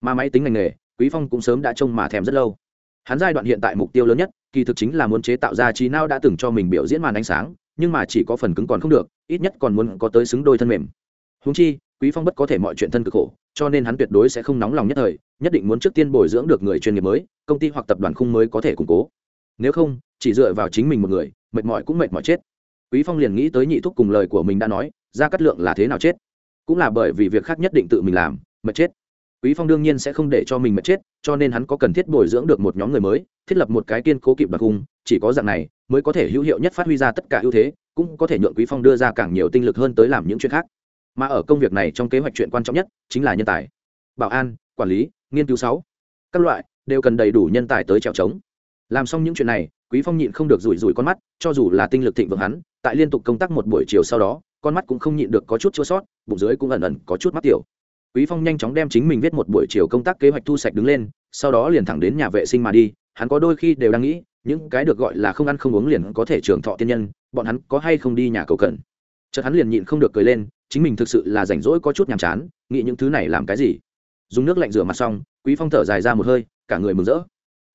Mà máy tính ngành nghề, quý phong cũng sớm đã trông mà thèm rất lâu. Hắn giai đoạn hiện tại mục tiêu lớn nhất, kỳ thực chính là muốn chế tạo ra trí não đã từng cho mình biểu diễn màn ánh sáng nhưng mà chỉ có phần cứng còn không được, ít nhất còn muốn có tới xứng đôi thân mềm. Húng chi, quý phong bất có thể mọi chuyện thân cực khổ, cho nên hắn tuyệt đối sẽ không nóng lòng nhất thời, nhất định muốn trước tiên bồi dưỡng được người chuyên nghiệp mới, công ty hoặc tập đoàn khung mới có thể củng cố. Nếu không, chỉ dựa vào chính mình một người, mệt mỏi cũng mệt mỏi chết. Quý phong liền nghĩ tới nhị thúc cùng lời của mình đã nói ra cắt lượng là thế nào chết? Cũng là bởi vì việc khác nhất định tự mình làm, mệt chết. Quý phong đương nhiên sẽ không để cho mình mệt chết, cho nên hắn có cần thiết bồi dưỡng được một nhóm người mới, thiết lập một cái kiên cố kịp đặc cung chỉ có dạng này mới có thể hữu hiệu nhất phát huy ra tất cả ưu thế, cũng có thể nhượng quý phong đưa ra càng nhiều tinh lực hơn tới làm những chuyện khác. Mà ở công việc này trong kế hoạch chuyện quan trọng nhất chính là nhân tài, bảo an, quản lý, nghiên cứu sáu. Các loại đều cần đầy đủ nhân tài tới trèo trống. Làm xong những chuyện này, quý phong nhịn không được rủi rủi con mắt, cho dù là tinh lực thịnh vượng hắn, tại liên tục công tác một buổi chiều sau đó, con mắt cũng không nhịn được có chút chua sót, bụng dưới cũng ẩn ẩn có chút mắt tiểu. Quý phong nhanh chóng đem chính mình viết một buổi chiều công tác kế hoạch thu sạch đứng lên, sau đó liền thẳng đến nhà vệ sinh mà đi, hắn có đôi khi đều đang nghĩ những cái được gọi là không ăn không uống liền có thể trường thọ tiên nhân, bọn hắn có hay không đi nhà cầu cận? Chợt hắn liền nhịn không được cười lên, chính mình thực sự là rảnh rỗi có chút nhàm chán, nghĩ những thứ này làm cái gì? Dùng nước lạnh rửa mặt xong, quý phong thở dài ra một hơi, cả người mừng rỡ.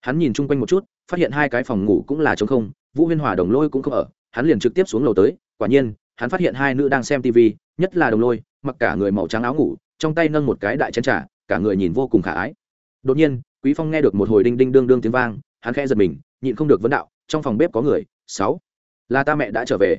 Hắn nhìn chung quanh một chút, phát hiện hai cái phòng ngủ cũng là trống không, vũ huyên hòa đồng lôi cũng không ở, hắn liền trực tiếp xuống lầu tới, quả nhiên, hắn phát hiện hai nữ đang xem tv nhất là đồng lôi, mặc cả người màu trắng áo ngủ, trong tay nâng một cái đại chén trà, cả người nhìn vô cùng khả ái. Đột nhiên, quý phong nghe được một hồi đinh đinh đương đương tiếng vang, hắn khẽ giật mình nhịn không được vấn đạo, trong phòng bếp có người, sáu. Là ta mẹ đã trở về.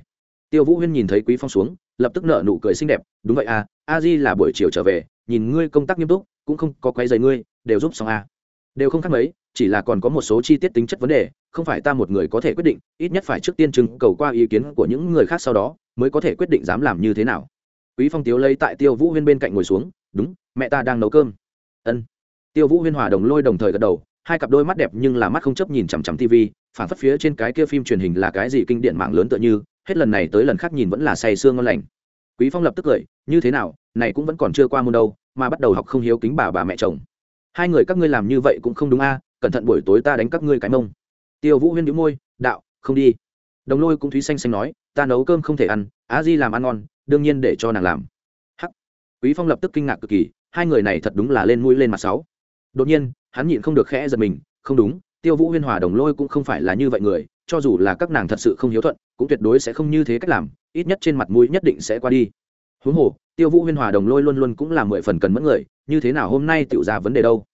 Tiêu vũ huyên nhìn thấy quý phong xuống, lập tức nở nụ cười xinh đẹp, đúng vậy à a di là buổi chiều trở về, nhìn ngươi công tác nghiêm túc, cũng không có quấy giày ngươi, đều giúp xong à. Đều không khác mấy, chỉ là còn có một số chi tiết tính chất vấn đề, không phải ta một người có thể quyết định, ít nhất phải trước tiên trưng cầu qua ý kiến của những người khác sau đó, mới có thể quyết định dám làm như thế nào. Quý phong tiếu lấy tại tiêu vũ huyên bên cạnh ngồi xuống, đúng, mẹ ta đang nấu cơm. Ân. Tiêu vũ huyên hòa đồng lôi đồng thời gật đầu hai cặp đôi mắt đẹp nhưng là mắt không chấp nhìn chằm chằm tv phản phất phía trên cái kia phim truyền hình là cái gì kinh điển mạng lớn tựa như, hết lần này tới lần khác nhìn vẫn là say sương ngon lành. Quý phong lập tức cười, như thế nào, này cũng vẫn còn chưa qua môn đâu, mà bắt đầu học không hiếu kính bà bà mẹ chồng. Hai người các ngươi làm như vậy cũng không đúng a, cẩn thận buổi tối ta đánh các ngươi cái mông. Tiêu vũ huyên nhíu môi, đạo, không đi. Đồng lôi cũng thúy xanh xanh nói, ta nấu cơm không thể ăn á di làm ăn ngon, đương nhiên để cho nàng làm. Hắc. Quý phong lập tức kinh ngạc cực kỳ, hai người này thật đúng là lên mũi lên mặt sáu đột nhiên, hắn nhịn không được khẽ giật mình, không đúng, tiêu vũ huyên hòa đồng lôi cũng không phải là như vậy người, cho dù là các nàng thật sự không hiếu thuận, cũng tuyệt đối sẽ không như thế cách làm, ít nhất trên mặt mũi nhất định sẽ qua đi. Huống hồ, tiêu vũ huyên hòa đồng lôi luôn luôn cũng là mười phần cần mẫn người, như thế nào hôm nay tựu ra vấn đề đâu?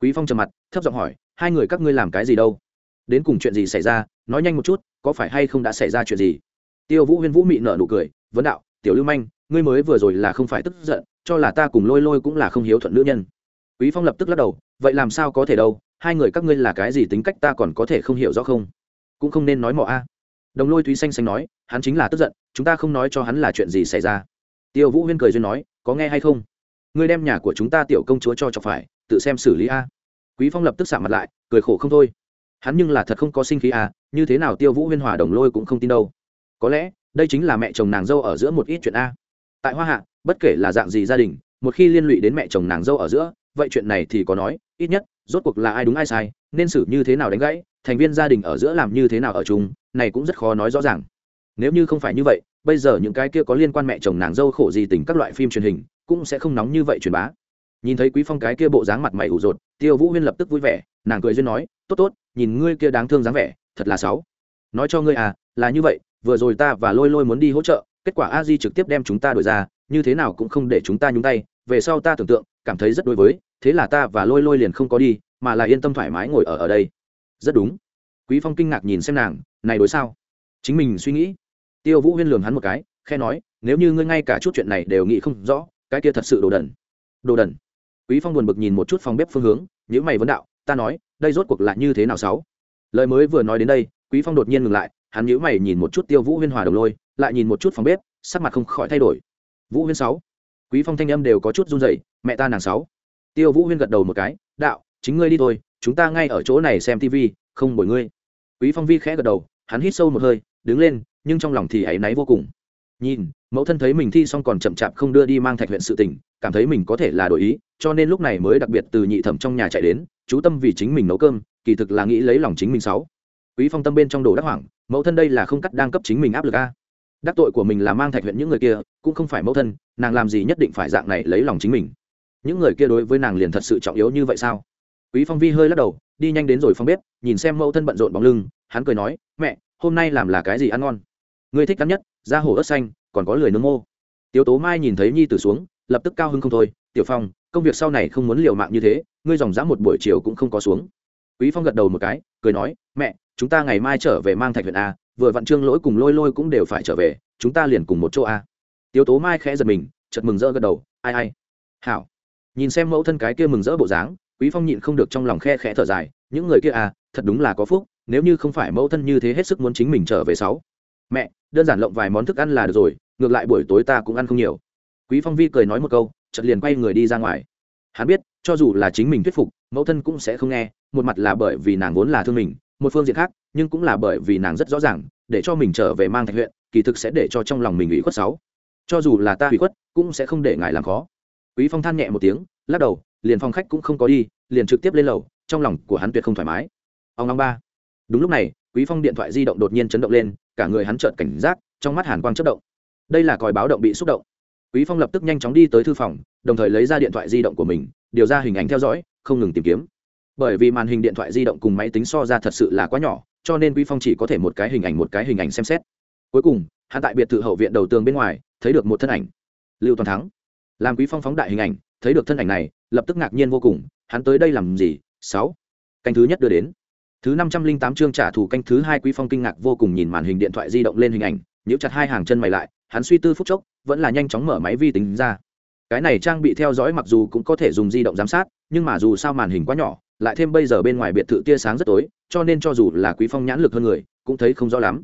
Quý phong trầm mặt, thấp giọng hỏi, hai người các ngươi làm cái gì đâu? Đến cùng chuyện gì xảy ra? Nói nhanh một chút, có phải hay không đã xảy ra chuyện gì? Tiêu vũ huyên vũ mị nở nụ cười, vấn đạo, tiểu lưu manh, ngươi mới vừa rồi là không phải tức giận, cho là ta cùng lôi lôi cũng là không hiếu thuận nữ nhân. Quý phong lập tức lắc đầu vậy làm sao có thể đâu, hai người các ngươi là cái gì tính cách ta còn có thể không hiểu rõ không? Cũng không nên nói mọ a. Đồng lôi thúy xanh xanh nói, hắn chính là tức giận, chúng ta không nói cho hắn là chuyện gì xảy ra. Tiêu vũ huyên cười duyên nói, có nghe hay không? Ngươi đem nhà của chúng ta tiểu công chúa cho chọc phải, tự xem xử lý a. Quý phong lập tức xạ mặt lại, cười khổ không thôi. Hắn nhưng là thật không có sinh khí a, như thế nào tiêu vũ huyên hòa đồng lôi cũng không tin đâu. Có lẽ, đây chính là mẹ chồng nàng dâu ở giữa một ít chuyện a. Tại hoa hạ, bất kể là dạng gì gia đình, một khi liên lụy đến mẹ chồng nàng dâu ở giữa vậy chuyện này thì có nói, ít nhất, rốt cuộc là ai đúng ai sai, nên xử như thế nào đánh gãy, thành viên gia đình ở giữa làm như thế nào ở chung, này cũng rất khó nói rõ ràng. Nếu như không phải như vậy, bây giờ những cái kia có liên quan mẹ chồng nàng dâu khổ gì tình các loại phim truyền hình, cũng sẽ không nóng như vậy truyền bá. Nhìn thấy quý phong cái kia bộ dáng mặt mày ủ rột, tiêu vũ huyên lập tức vui vẻ, nàng cười duyên nói, tốt tốt, nhìn ngươi kia đáng thương dáng vẻ, thật là xấu. Nói cho ngươi à là như vậy, vừa rồi ta và lôi lôi muốn đi hỗ trợ, kết quả a di trực tiếp đem chúng ta đổi ra, như thế nào cũng không để chúng ta nhúng tay, về sau ta tưởng tượng cảm thấy rất đối với, thế là ta và lôi lôi liền không có đi, mà là yên tâm thoải mái ngồi ở ở đây. Rất đúng. Quý phong kinh ngạc nhìn xem nàng, này đối sao? Chính mình suy nghĩ. Tiêu vũ huyên lường hắn một cái khe nói, nếu như ngươi ngay cả chút chuyện này đều nghĩ không rõ, cái kia thật sự đồ đần. Đồ đần. Quý phong buồn bực nhìn một chút phòng bếp phương hướng những mày vấn đạo, ta nói, đây rốt cuộc là như thế nào sáu? Lời mới vừa nói đến đây, quý phong đột nhiên ngừng lại, hắn nhíu mày nhìn một chút tiêu vũ huyên hòa đồng lôi, lại nhìn một chút phòng bếp, sắc mặt không khỏi thay đổi. Vũ huyên sáu quý phong thanh âm đều có chút run rẩy, mẹ ta nàng sáu. Tiêu vũ huyên gật đầu một cái, đạo, chính ngươi đi thôi, chúng ta ngay ở chỗ này xem tivi không bồi ngươi. Quý phong vi khẽ gật đầu, hắn hít sâu một hơi, đứng lên, nhưng trong lòng thì áy náy vô cùng. Nhìn, mẫu thân thấy mình thi xong còn chậm chạp không đưa đi mang thạch huyện sự tình, cảm thấy mình có thể là đổi ý, cho nên lúc này mới đặc biệt từ nhị thẩm trong nhà chạy đến, chú tâm vì chính mình nấu cơm, kỳ thực là nghĩ lấy lòng chính mình sáu. Quý phong tâm bên trong đồ đắc hoảng, mẫu thân đây là không cắt đang cấp chính mình áp lực a đắc tội của mình là mang thạch huyện những người kia, cũng không phải mẫu thân, nàng làm gì nhất định phải dạng này lấy lòng chính mình. Những người kia đối với nàng liền thật sự trọng yếu như vậy sao? Quý phong vi hơi lắc đầu, đi nhanh đến rồi phong bếp, nhìn xem mẫu thân bận rộn bóng lưng, hắn cười nói, mẹ, hôm nay làm là cái gì ăn ngon? Ngươi thích ăn nhất, da hổ ớt xanh, còn có lười nướng mô tiếu tố mai nhìn thấy nhi tử xuống, lập tức cao hứng không thôi, tiểu phong, công việc sau này không muốn liều mạng như thế, ngươi dòng dã một buổi chiều cũng không có xuống. Quý phong gật đầu một cái, cười nói, mẹ, chúng ta ngày mai trở về mang thạch huyện a vừa vặn trương lỗi cùng lôi lôi cũng đều phải trở về, chúng ta liền cùng một chỗ a. Tiếu tố mai khẽ giật mình, chợt mừng rỡ gật đầu, ai ai, hảo. Nhìn xem mẫu thân cái kia mừng rỡ bộ dáng, quý phong nhịn không được trong lòng khe khẽ thở dài, những người kia à thật đúng là có phúc, nếu như không phải mẫu thân như thế hết sức muốn chính mình trở về sáu. Mẹ, đơn giản lộng vài món thức ăn là được rồi, ngược lại buổi tối ta cũng ăn không nhiều. Quý phong vi cười nói một câu, chợt liền quay người đi ra ngoài. Hắn biết, cho dù là chính mình thuyết phục, mẫu thân cũng sẽ không nghe, một mặt là bởi vì nàng vốn là thương mình một phương diện khác, nhưng cũng là bởi vì nàng rất rõ ràng, để cho mình trở về mang thạch huyện, kỳ thực sẽ để cho trong lòng mình ủy khuất sáu. Cho dù là ta ủy khuất, cũng sẽ không để ngài làm khó. Quý phong than nhẹ một tiếng, lắc đầu, liền phòng khách cũng không có đi, liền trực tiếp lên lầu, trong lòng của hắn tuyệt không thoải mái. Ông năm ba. Đúng lúc này, quý phong điện thoại di động đột nhiên chấn động lên, cả người hắn chợt cảnh giác, trong mắt hàn quang chất động. Đây là còi báo động bị xúc động. Quý phong lập tức nhanh chóng đi tới thư phòng, đồng thời lấy ra điện thoại di động của mình, điều ra hình ảnh theo dõi, không ngừng tìm kiếm bởi vì màn hình điện thoại di động cùng máy tính so ra thật sự là quá nhỏ, cho nên quý phong chỉ có thể một cái hình ảnh một cái hình ảnh xem xét. Cuối cùng, hắn tại biệt thự hậu viện đầu tường bên ngoài, thấy được một thân ảnh. Lưu toàn thắng. Làm quý phong phóng đại hình ảnh, thấy được thân ảnh này, lập tức ngạc nhiên vô cùng, hắn tới đây làm gì? Sáu. Canh thứ nhất đưa đến. Thứ năm trăm linh tám chương trả thù canh thứ hai, quý phong kinh ngạc vô cùng nhìn màn hình điện thoại di động lên hình ảnh, nhíu chặt hai hàng chân mày lại, hắn suy tư phút chốc, vẫn là nhanh chóng mở máy vi tính ra. Cái này trang bị theo dõi mặc dù cũng có thể dùng di động giám sát, nhưng mà dù sao màn hình quá nhỏ lại thêm bây giờ bên ngoài biệt thự tia sáng rất tối, cho nên cho dù là quý phong nhãn lực hơn người, cũng thấy không rõ lắm.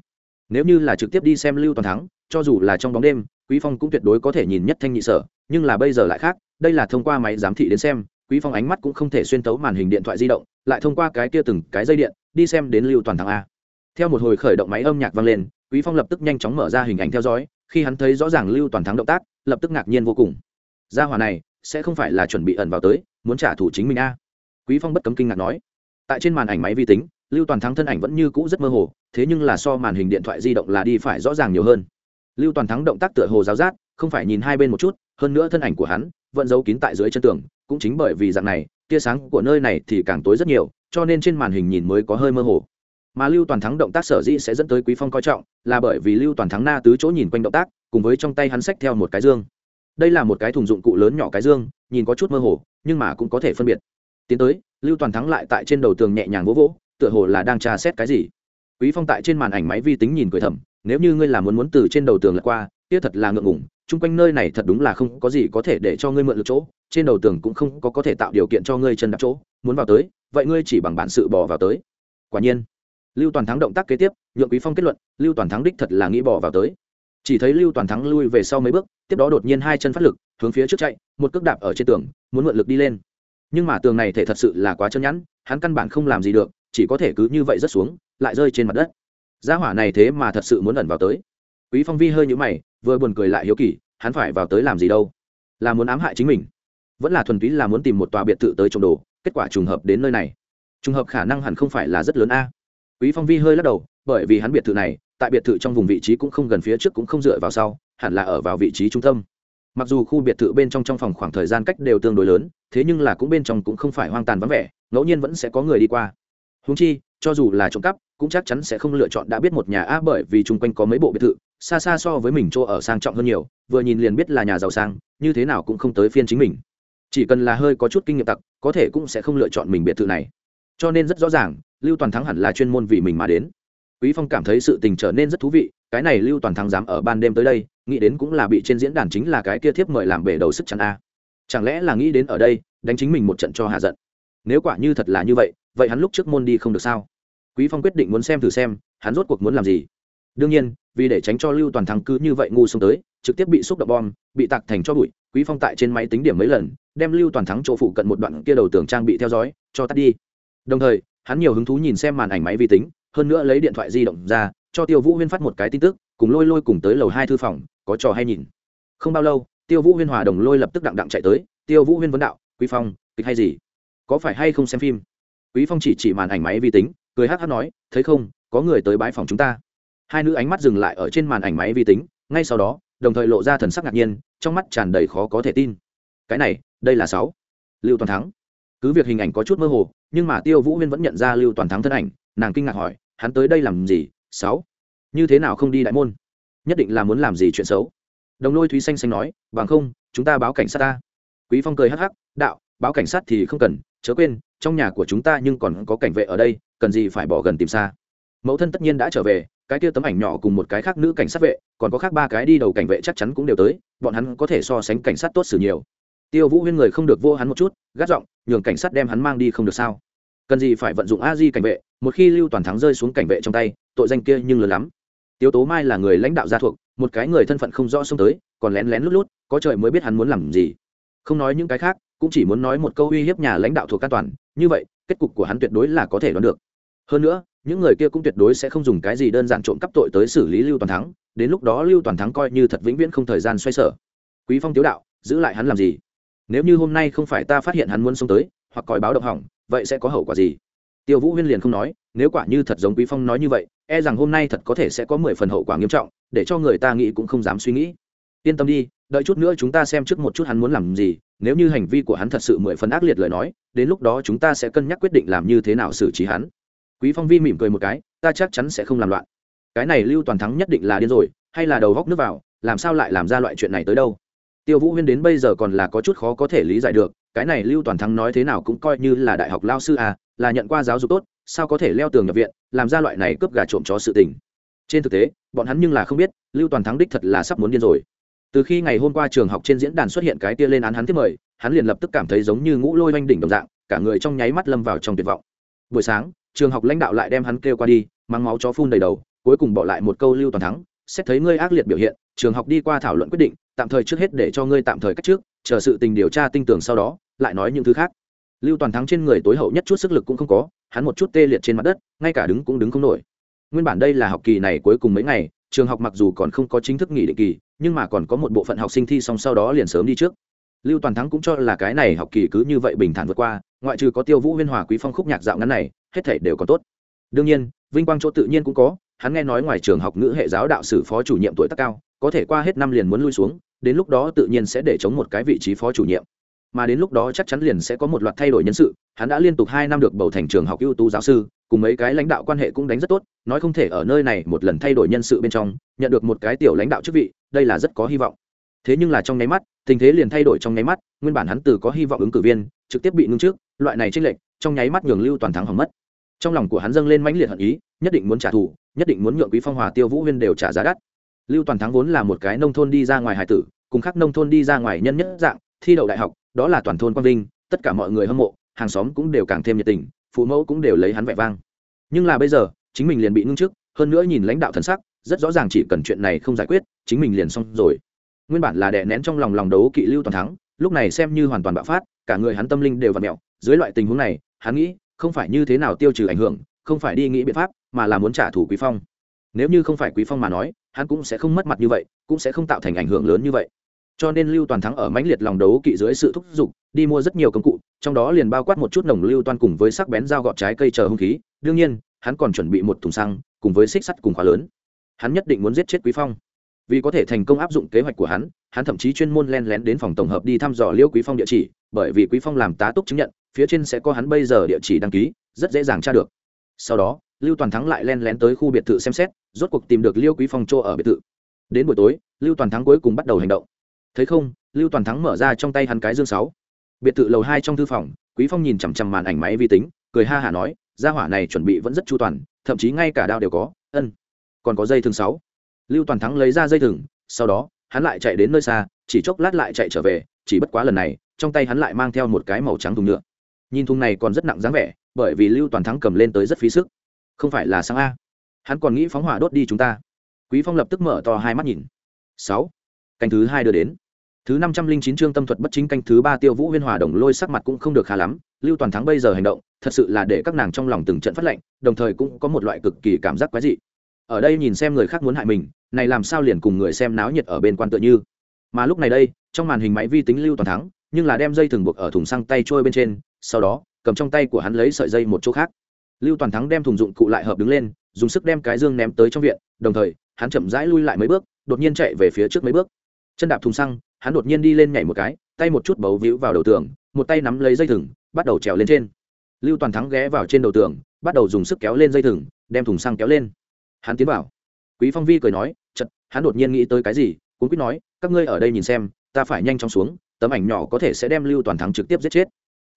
Nếu như là trực tiếp đi xem lưu toàn thắng, cho dù là trong bóng đêm, quý phong cũng tuyệt đối có thể nhìn nhất thanh nhị sở, nhưng là bây giờ lại khác, đây là thông qua máy giám thị đến xem, quý phong ánh mắt cũng không thể xuyên tấu màn hình điện thoại di động, lại thông qua cái kia từng cái dây điện, đi xem đến lưu toàn thắng a. Theo một hồi khởi động máy âm nhạc vang lên, quý phong lập tức nhanh chóng mở ra hình ảnh theo dõi, khi hắn thấy rõ ràng lưu toàn thắng động tác, lập tức ngạc nhiên vô cùng. Gia hỏa này, sẽ không phải là chuẩn bị ẩn vào tới, muốn trả thù chính mình a quý phong bất cấm kinh ngạc nói, tại trên màn ảnh máy vi tính, lưu toàn thắng thân ảnh vẫn như cũ rất mơ hồ, thế nhưng là so màn hình điện thoại di động là đi phải rõ ràng nhiều hơn. Lưu toàn thắng động tác tựa hồ giáo giác, không phải nhìn hai bên một chút, hơn nữa thân ảnh của hắn vẫn giấu kín tại dưới chân tường, cũng chính bởi vì dạng này, tia sáng của nơi này thì càng tối rất nhiều, cho nên trên màn hình nhìn mới có hơi mơ hồ. Mà lưu toàn thắng động tác sở dĩ sẽ dẫn tới quý phong coi trọng, là bởi vì lưu toàn thắng na tứ chỗ nhìn quanh động tác, cùng với trong tay hắn xách theo một cái dương. Đây là một cái thùng dụng cụ lớn nhỏ cái dương, nhìn có chút mơ hồ, nhưng mà cũng có thể phân biệt tiến tới, lưu toàn thắng lại tại trên đầu tường nhẹ nhàng vỗ vỗ, tựa hồ là đang tra xét cái gì. Quý phong tại trên màn ảnh máy vi tính nhìn cười thầm, nếu như ngươi là muốn muốn từ trên đầu tường lật qua, kia thật là ngượng ngủng chung quanh nơi này thật đúng là không có gì có thể để cho ngươi mượn được chỗ, trên đầu tường cũng không có có thể tạo điều kiện cho ngươi chân đạp chỗ, muốn vào tới, vậy ngươi chỉ bằng bản sự bỏ vào tới. Quả nhiên, lưu toàn thắng động tác kế tiếp, nhượng quý phong kết luận, lưu toàn thắng đích thật là nghĩ bỏ vào tới. Chỉ thấy lưu toàn thắng lui về sau mấy bước, tiếp đó đột nhiên hai chân phát lực, hướng phía trước chạy, một cước đạp ở trên tường, muốn mượn lực đi lên nhưng mà tường này thể thật sự là quá chân nhẵn, hắn căn bản không làm gì được, chỉ có thể cứ như vậy rớt xuống, lại rơi trên mặt đất. Gia hỏa này thế mà thật sự muốn ẩn vào tới. Quý phong vi hơi nhũ mày, vừa buồn cười lại hiếu kỳ, hắn phải vào tới làm gì đâu? Là muốn ám hại chính mình? Vẫn là thuần túy là muốn tìm một tòa biệt thự tới trộm đồ, kết quả trùng hợp đến nơi này. Trùng hợp khả năng hẳn không phải là rất lớn a. Quý phong vi hơi lắc đầu, bởi vì hắn biệt thự này, tại biệt thự trong vùng vị trí cũng không gần phía trước cũng không dựa vào sau, hẳn là ở vào vị trí trung tâm mặc dù khu biệt thự bên trong trong phòng khoảng thời gian cách đều tương đối lớn, thế nhưng là cũng bên trong cũng không phải hoang tàn vắng vẻ, ngẫu nhiên vẫn sẽ có người đi qua. Húng chi, cho dù là trộm cắp, cũng chắc chắn sẽ không lựa chọn đã biết một nhà a bởi vì chung quanh có mấy bộ biệt thự, xa xa so với mình chỗ ở sang trọng hơn nhiều, vừa nhìn liền biết là nhà giàu sang, như thế nào cũng không tới phiên chính mình. Chỉ cần là hơi có chút kinh nghiệm tặc, có thể cũng sẽ không lựa chọn mình biệt thự này. Cho nên rất rõ ràng, lưu toàn thắng hẳn là chuyên môn vì mình mà đến quý phong cảm thấy sự tình trở nên rất thú vị, cái này lưu toàn thắng dám ở ban đêm tới đây, nghĩ đến cũng là bị trên diễn đàn chính là cái kia thiếp mời làm bể đầu sức chắn a. Chẳng lẽ là nghĩ đến ở đây, đánh chính mình một trận cho hạ giận? Nếu quả như thật là như vậy vậy hắn lúc trước môn đi không được sao? Quý phong quyết định muốn xem thử xem, hắn rốt cuộc muốn làm gì? Đương nhiên, vì để tránh cho lưu toàn thắng cứ như vậy ngu xuống tới, trực tiếp bị xúc động bom, bị tạc thành cho bụi, quý phong tại trên máy tính điểm mấy lần, đem lưu toàn thắng chỗ phụ cận một đoạn kia đầu tường trang bị theo dõi, cho tắt đi. Đồng thời, hắn nhiều hứng thú nhìn xem màn ảnh máy vi tính hơn nữa lấy điện thoại di động ra, cho tiêu vũ huyên phát một cái tin tức, cùng lôi lôi cùng tới lầu hai thư phòng, có trò hay nhìn. Không bao lâu, tiêu vũ huyên hòa đồng lôi lập tức đặng đặng chạy tới, tiêu vũ huyên vấn đạo, quý phong, kịch hay gì? Có phải hay không xem phim? Quý phong chỉ chỉ màn ảnh máy vi tính, cười hát hát nói, thấy không, có người tới bãi phòng chúng ta. Hai nữ ánh mắt dừng lại ở trên màn ảnh máy vi tính, ngay sau đó, đồng thời lộ ra thần sắc ngạc nhiên, trong mắt tràn đầy khó có thể tin. Cái này, đây là sáu. Lưu toàn thắng. Cứ việc hình ảnh có chút mơ hồ, nhưng mà tiêu vũ huyên vẫn nhận ra lưu toàn thắng thân ảnh nàng kinh ngạc hỏi, hắn tới đây làm gì? Sáu? Như thế nào không đi đại môn? Nhất định là muốn làm gì chuyện xấu. Đồng lôi thúy xanh xanh nói, bằng không, chúng ta báo cảnh sát ta. Quý phong cười hắc hắc, đạo, báo cảnh sát thì không cần, chớ quên, trong nhà của chúng ta nhưng còn có cảnh vệ ở đây, cần gì phải bỏ gần tìm xa. Mẫu thân tất nhiên đã trở về, cái kia tấm ảnh nhỏ cùng một cái khác nữ cảnh sát vệ, còn có khác ba cái đi đầu cảnh vệ chắc chắn cũng đều tới, bọn hắn có thể so sánh cảnh sát tốt xử nhiều. Tiêu vũ huyên người không được vô hắn một chút, gắt giọng, nhường cảnh sát đem hắn mang đi không được sao? Cần gì phải vận dụng a di cảnh vệ một khi lưu toàn thắng rơi xuống cảnh vệ trong tay, tội danh kia nhưng lớn lắm. Tiêu tố mai là người lãnh đạo gia thuộc, một cái người thân phận không rõ xông tới, còn lén lén lút lút, có trời mới biết hắn muốn làm gì. Không nói những cái khác, cũng chỉ muốn nói một câu uy hiếp nhà lãnh đạo thuộc an toàn, như vậy, kết cục của hắn tuyệt đối là có thể đoán được. Hơn nữa, những người kia cũng tuyệt đối sẽ không dùng cái gì đơn giản trộm cắp tội tới xử lý lưu toàn thắng, đến lúc đó lưu toàn thắng coi như thật vĩnh viễn không thời gian xoay sở. Quý phong tiếu đạo, giữ lại hắn làm gì? Nếu như hôm nay không phải ta phát hiện hắn muốn xông tới, hoặc còi báo động hỏng, vậy sẽ có hậu quả gì? Tiêu vũ huyên liền không nói, nếu quả như thật giống quý phong nói như vậy e rằng hôm nay thật có thể sẽ có mười phần hậu quả nghiêm trọng, để cho người ta nghĩ cũng không dám suy nghĩ. Yên tâm đi, đợi chút nữa chúng ta xem trước một chút hắn muốn làm gì, nếu như hành vi của hắn thật sự mười phần ác liệt lời nói, đến lúc đó chúng ta sẽ cân nhắc quyết định làm như thế nào xử trí hắn. Quý phong vi mỉm cười một cái, ta chắc chắn sẽ không làm loạn. Cái này lưu toàn thắng nhất định là điên rồi, hay là đầu góc nước vào, làm sao lại làm ra loại chuyện này tới đâu? Tiêu vũ huyên đến bây giờ còn là có chút khó có thể lý giải được, cái này lưu toàn thắng nói thế nào cũng coi như là đại học lao sư à là nhận qua giáo dục tốt, sao có thể leo tường nhập viện, làm ra loại này cướp gà trộm chó sự tình. Trên thực tế, bọn hắn nhưng là không biết, lưu toàn thắng đích thật là sắp muốn điên rồi. Từ khi ngày hôm qua trường học trên diễn đàn xuất hiện cái tia lên án hắn tiếp mời, hắn liền lập tức cảm thấy giống như ngũ lôi oanh đỉnh đồng dạng, cả người trong nháy mắt lâm vào trong tuyệt vọng. Buổi sáng, trường học lãnh đạo lại đem hắn kêu qua đi, mang máu chó phun đầy đầu, cuối cùng bỏ lại một câu lưu toàn thắng, xét thấy ngươi ác liệt biểu hiện, trường học đi qua thảo luận quyết định, tạm thời trước hết để cho ngươi tạm thời cách trước, chờ sự tình điều tra tinh tường sau đó, lại nói những thứ khác lưu toàn thắng trên người tối hậu nhất chút sức lực cũng không có, hắn một chút tê liệt trên mặt đất, ngay cả đứng cũng đứng không nổi. Nguyên bản đây là học kỳ này cuối cùng mấy ngày, trường học mặc dù còn không có chính thức nghỉ định kỳ, nhưng mà còn có một bộ phận học sinh thi xong sau đó liền sớm đi trước. Lưu toàn thắng cũng cho là cái này học kỳ cứ như vậy bình thản vượt qua, ngoại trừ có tiêu vũ huyên hòa quý phong khúc nhạc dạo ngắn này, hết thể đều còn tốt. Đương nhiên, vinh quang chỗ tự nhiên cũng có, hắn nghe nói ngoài trường học ngữ hệ giáo đạo sử phó chủ nhiệm tuổi tác cao, có thể qua hết năm liền muốn lui xuống, đến lúc đó tự nhiên sẽ để chống một cái vị trí phó chủ nhiệm mà đến lúc đó chắc chắn liền sẽ có một loạt thay đổi nhân sự. Hắn đã liên tục hai năm được bầu thành trường học ưu tú giáo sư, cùng mấy cái lãnh đạo quan hệ cũng đánh rất tốt, nói không thể ở nơi này một lần thay đổi nhân sự bên trong, nhận được một cái tiểu lãnh đạo chức vị, đây là rất có hy vọng. Thế nhưng là trong nháy mắt, tình thế liền thay đổi trong nháy mắt, nguyên bản hắn từ có hy vọng ứng cử viên, trực tiếp bị ngưng trước, loại này tranh lệch, trong nháy mắt nhường lưu toàn thắng hỏng mất. Trong lòng của hắn dâng lên mãnh liệt hận ý, nhất định muốn trả thù, nhất định muốn nhượng quý phong hòa, tiêu vũ huyên đều trả giá đắt. Lưu toàn thắng vốn là một cái nông thôn đi ra ngoài hải tử, cùng khác nông thôn đi ra ngoài nhân nhất dạng, thi đậu đại học đó là toàn thôn quang vinh, tất cả mọi người hâm mộ, hàng xóm cũng đều càng thêm nhiệt tình, phụ mẫu cũng đều lấy hắn vẻ vang. Nhưng là bây giờ, chính mình liền bị ngưng trước, hơn nữa nhìn lãnh đạo thần sắc, rất rõ ràng chỉ cần chuyện này không giải quyết, chính mình liền xong rồi. Nguyên bản là đè nén trong lòng lòng đấu kỵ lưu toàn thắng, lúc này xem như hoàn toàn bạo phát, cả người hắn tâm linh đều vặn mẹo. Dưới loại tình huống này, hắn nghĩ, không phải như thế nào tiêu trừ ảnh hưởng, không phải đi nghĩ biện pháp, mà là muốn trả thù quý phong. Nếu như không phải quý phong mà nói, hắn cũng sẽ không mất mặt như vậy, cũng sẽ không tạo thành ảnh hưởng lớn như vậy cho nên lưu toàn thắng ở mãnh liệt lòng đấu kỵ dưới sự thúc giục, đi mua rất nhiều công cụ, trong đó liền bao quát một chút nồng lưu Toàn cùng với sắc bén dao gọt trái cây chờ hung khí. Đương nhiên, hắn còn chuẩn bị một thùng xăng, cùng với xích sắt cùng khóa lớn. Hắn nhất định muốn giết chết quý phong. Vì có thể thành công áp dụng kế hoạch của hắn hắn thậm chí chuyên môn len lén đến phòng tổng hợp đi thăm dò liêu quý phong địa chỉ, bởi vì quý phong làm tá túc chứng nhận, phía trên sẽ có hắn bây giờ địa chỉ đăng ký, rất dễ dàng tra được. Sau đó, lưu toàn thắng lại len lén tới khu biệt thự xem xét, rốt cuộc tìm được liêu quý phong chỗ ở biệt thự. Đến buổi tối, lưu toàn thắng cuối cùng bắt đầu hành động thấy không, lưu toàn thắng mở ra trong tay hắn cái dương sáu. Biệt thự lầu hai trong thư phòng, quý phong nhìn chằm chằm màn ảnh máy vi tính, cười ha hả nói, gia hỏa này chuẩn bị vẫn rất chu toàn, thậm chí ngay cả đao đều có, ân. Còn có dây thừng sáu. Lưu toàn thắng lấy ra dây thừng, sau đó, hắn lại chạy đến nơi xa, chỉ chốc lát lại chạy trở về, chỉ bất quá lần này, trong tay hắn lại mang theo một cái màu trắng thùng nhựa. Nhìn thùng này còn rất nặng dáng vẻ, bởi vì lưu toàn thắng cầm lên tới rất phí sức. Không phải là sang a. Hắn còn nghĩ phóng hỏa đốt đi chúng ta. Quý phong lập tức mở to hai mắt nhìn. Sáu. Canh thứ hai đưa đến thứ năm trăm linh chín chương tâm thuật bất chính canh, thứ ba tiêu vũ huyên hòa đồng lôi sắc mặt cũng không được khá lắm, lưu toàn thắng bây giờ hành động, thật sự là để các nàng trong lòng từng trận phát lệnh, đồng thời cũng có một loại cực kỳ cảm giác quái dị. Ở đây nhìn xem người khác muốn hại mình, này làm sao liền cùng người xem náo nhiệt ở bên quan tựa như. Mà lúc này đây, trong màn hình máy vi tính lưu toàn thắng, nhưng là đem dây thừng buộc ở thùng xăng tay trôi bên trên, sau đó, cầm trong tay của hắn lấy sợi dây một chỗ khác. Lưu toàn thắng đem thùng dụng cụ lại hợp đứng lên, dùng sức đem cái dương ném tới trong viện, đồng thời, hắn chậm rãi lui lại mấy bước, đột nhiên chạy về phía trước mấy bước. Chân đạp thùng xăng hắn đột nhiên đi lên nhảy một cái, tay một chút bấu víu vào đầu tường, một tay nắm lấy dây thừng, bắt đầu trèo lên trên. Lưu toàn thắng ghé vào trên đầu tường, bắt đầu dùng sức kéo lên dây thừng, đem thùng xăng kéo lên. Hắn tiến vào. Quý phong vi cười nói, chật, hắn đột nhiên nghĩ tới cái gì? Cũng quyết nói, các ngươi ở đây nhìn xem, ta phải nhanh chóng xuống, tấm ảnh nhỏ có thể sẽ đem lưu toàn thắng trực tiếp giết chết.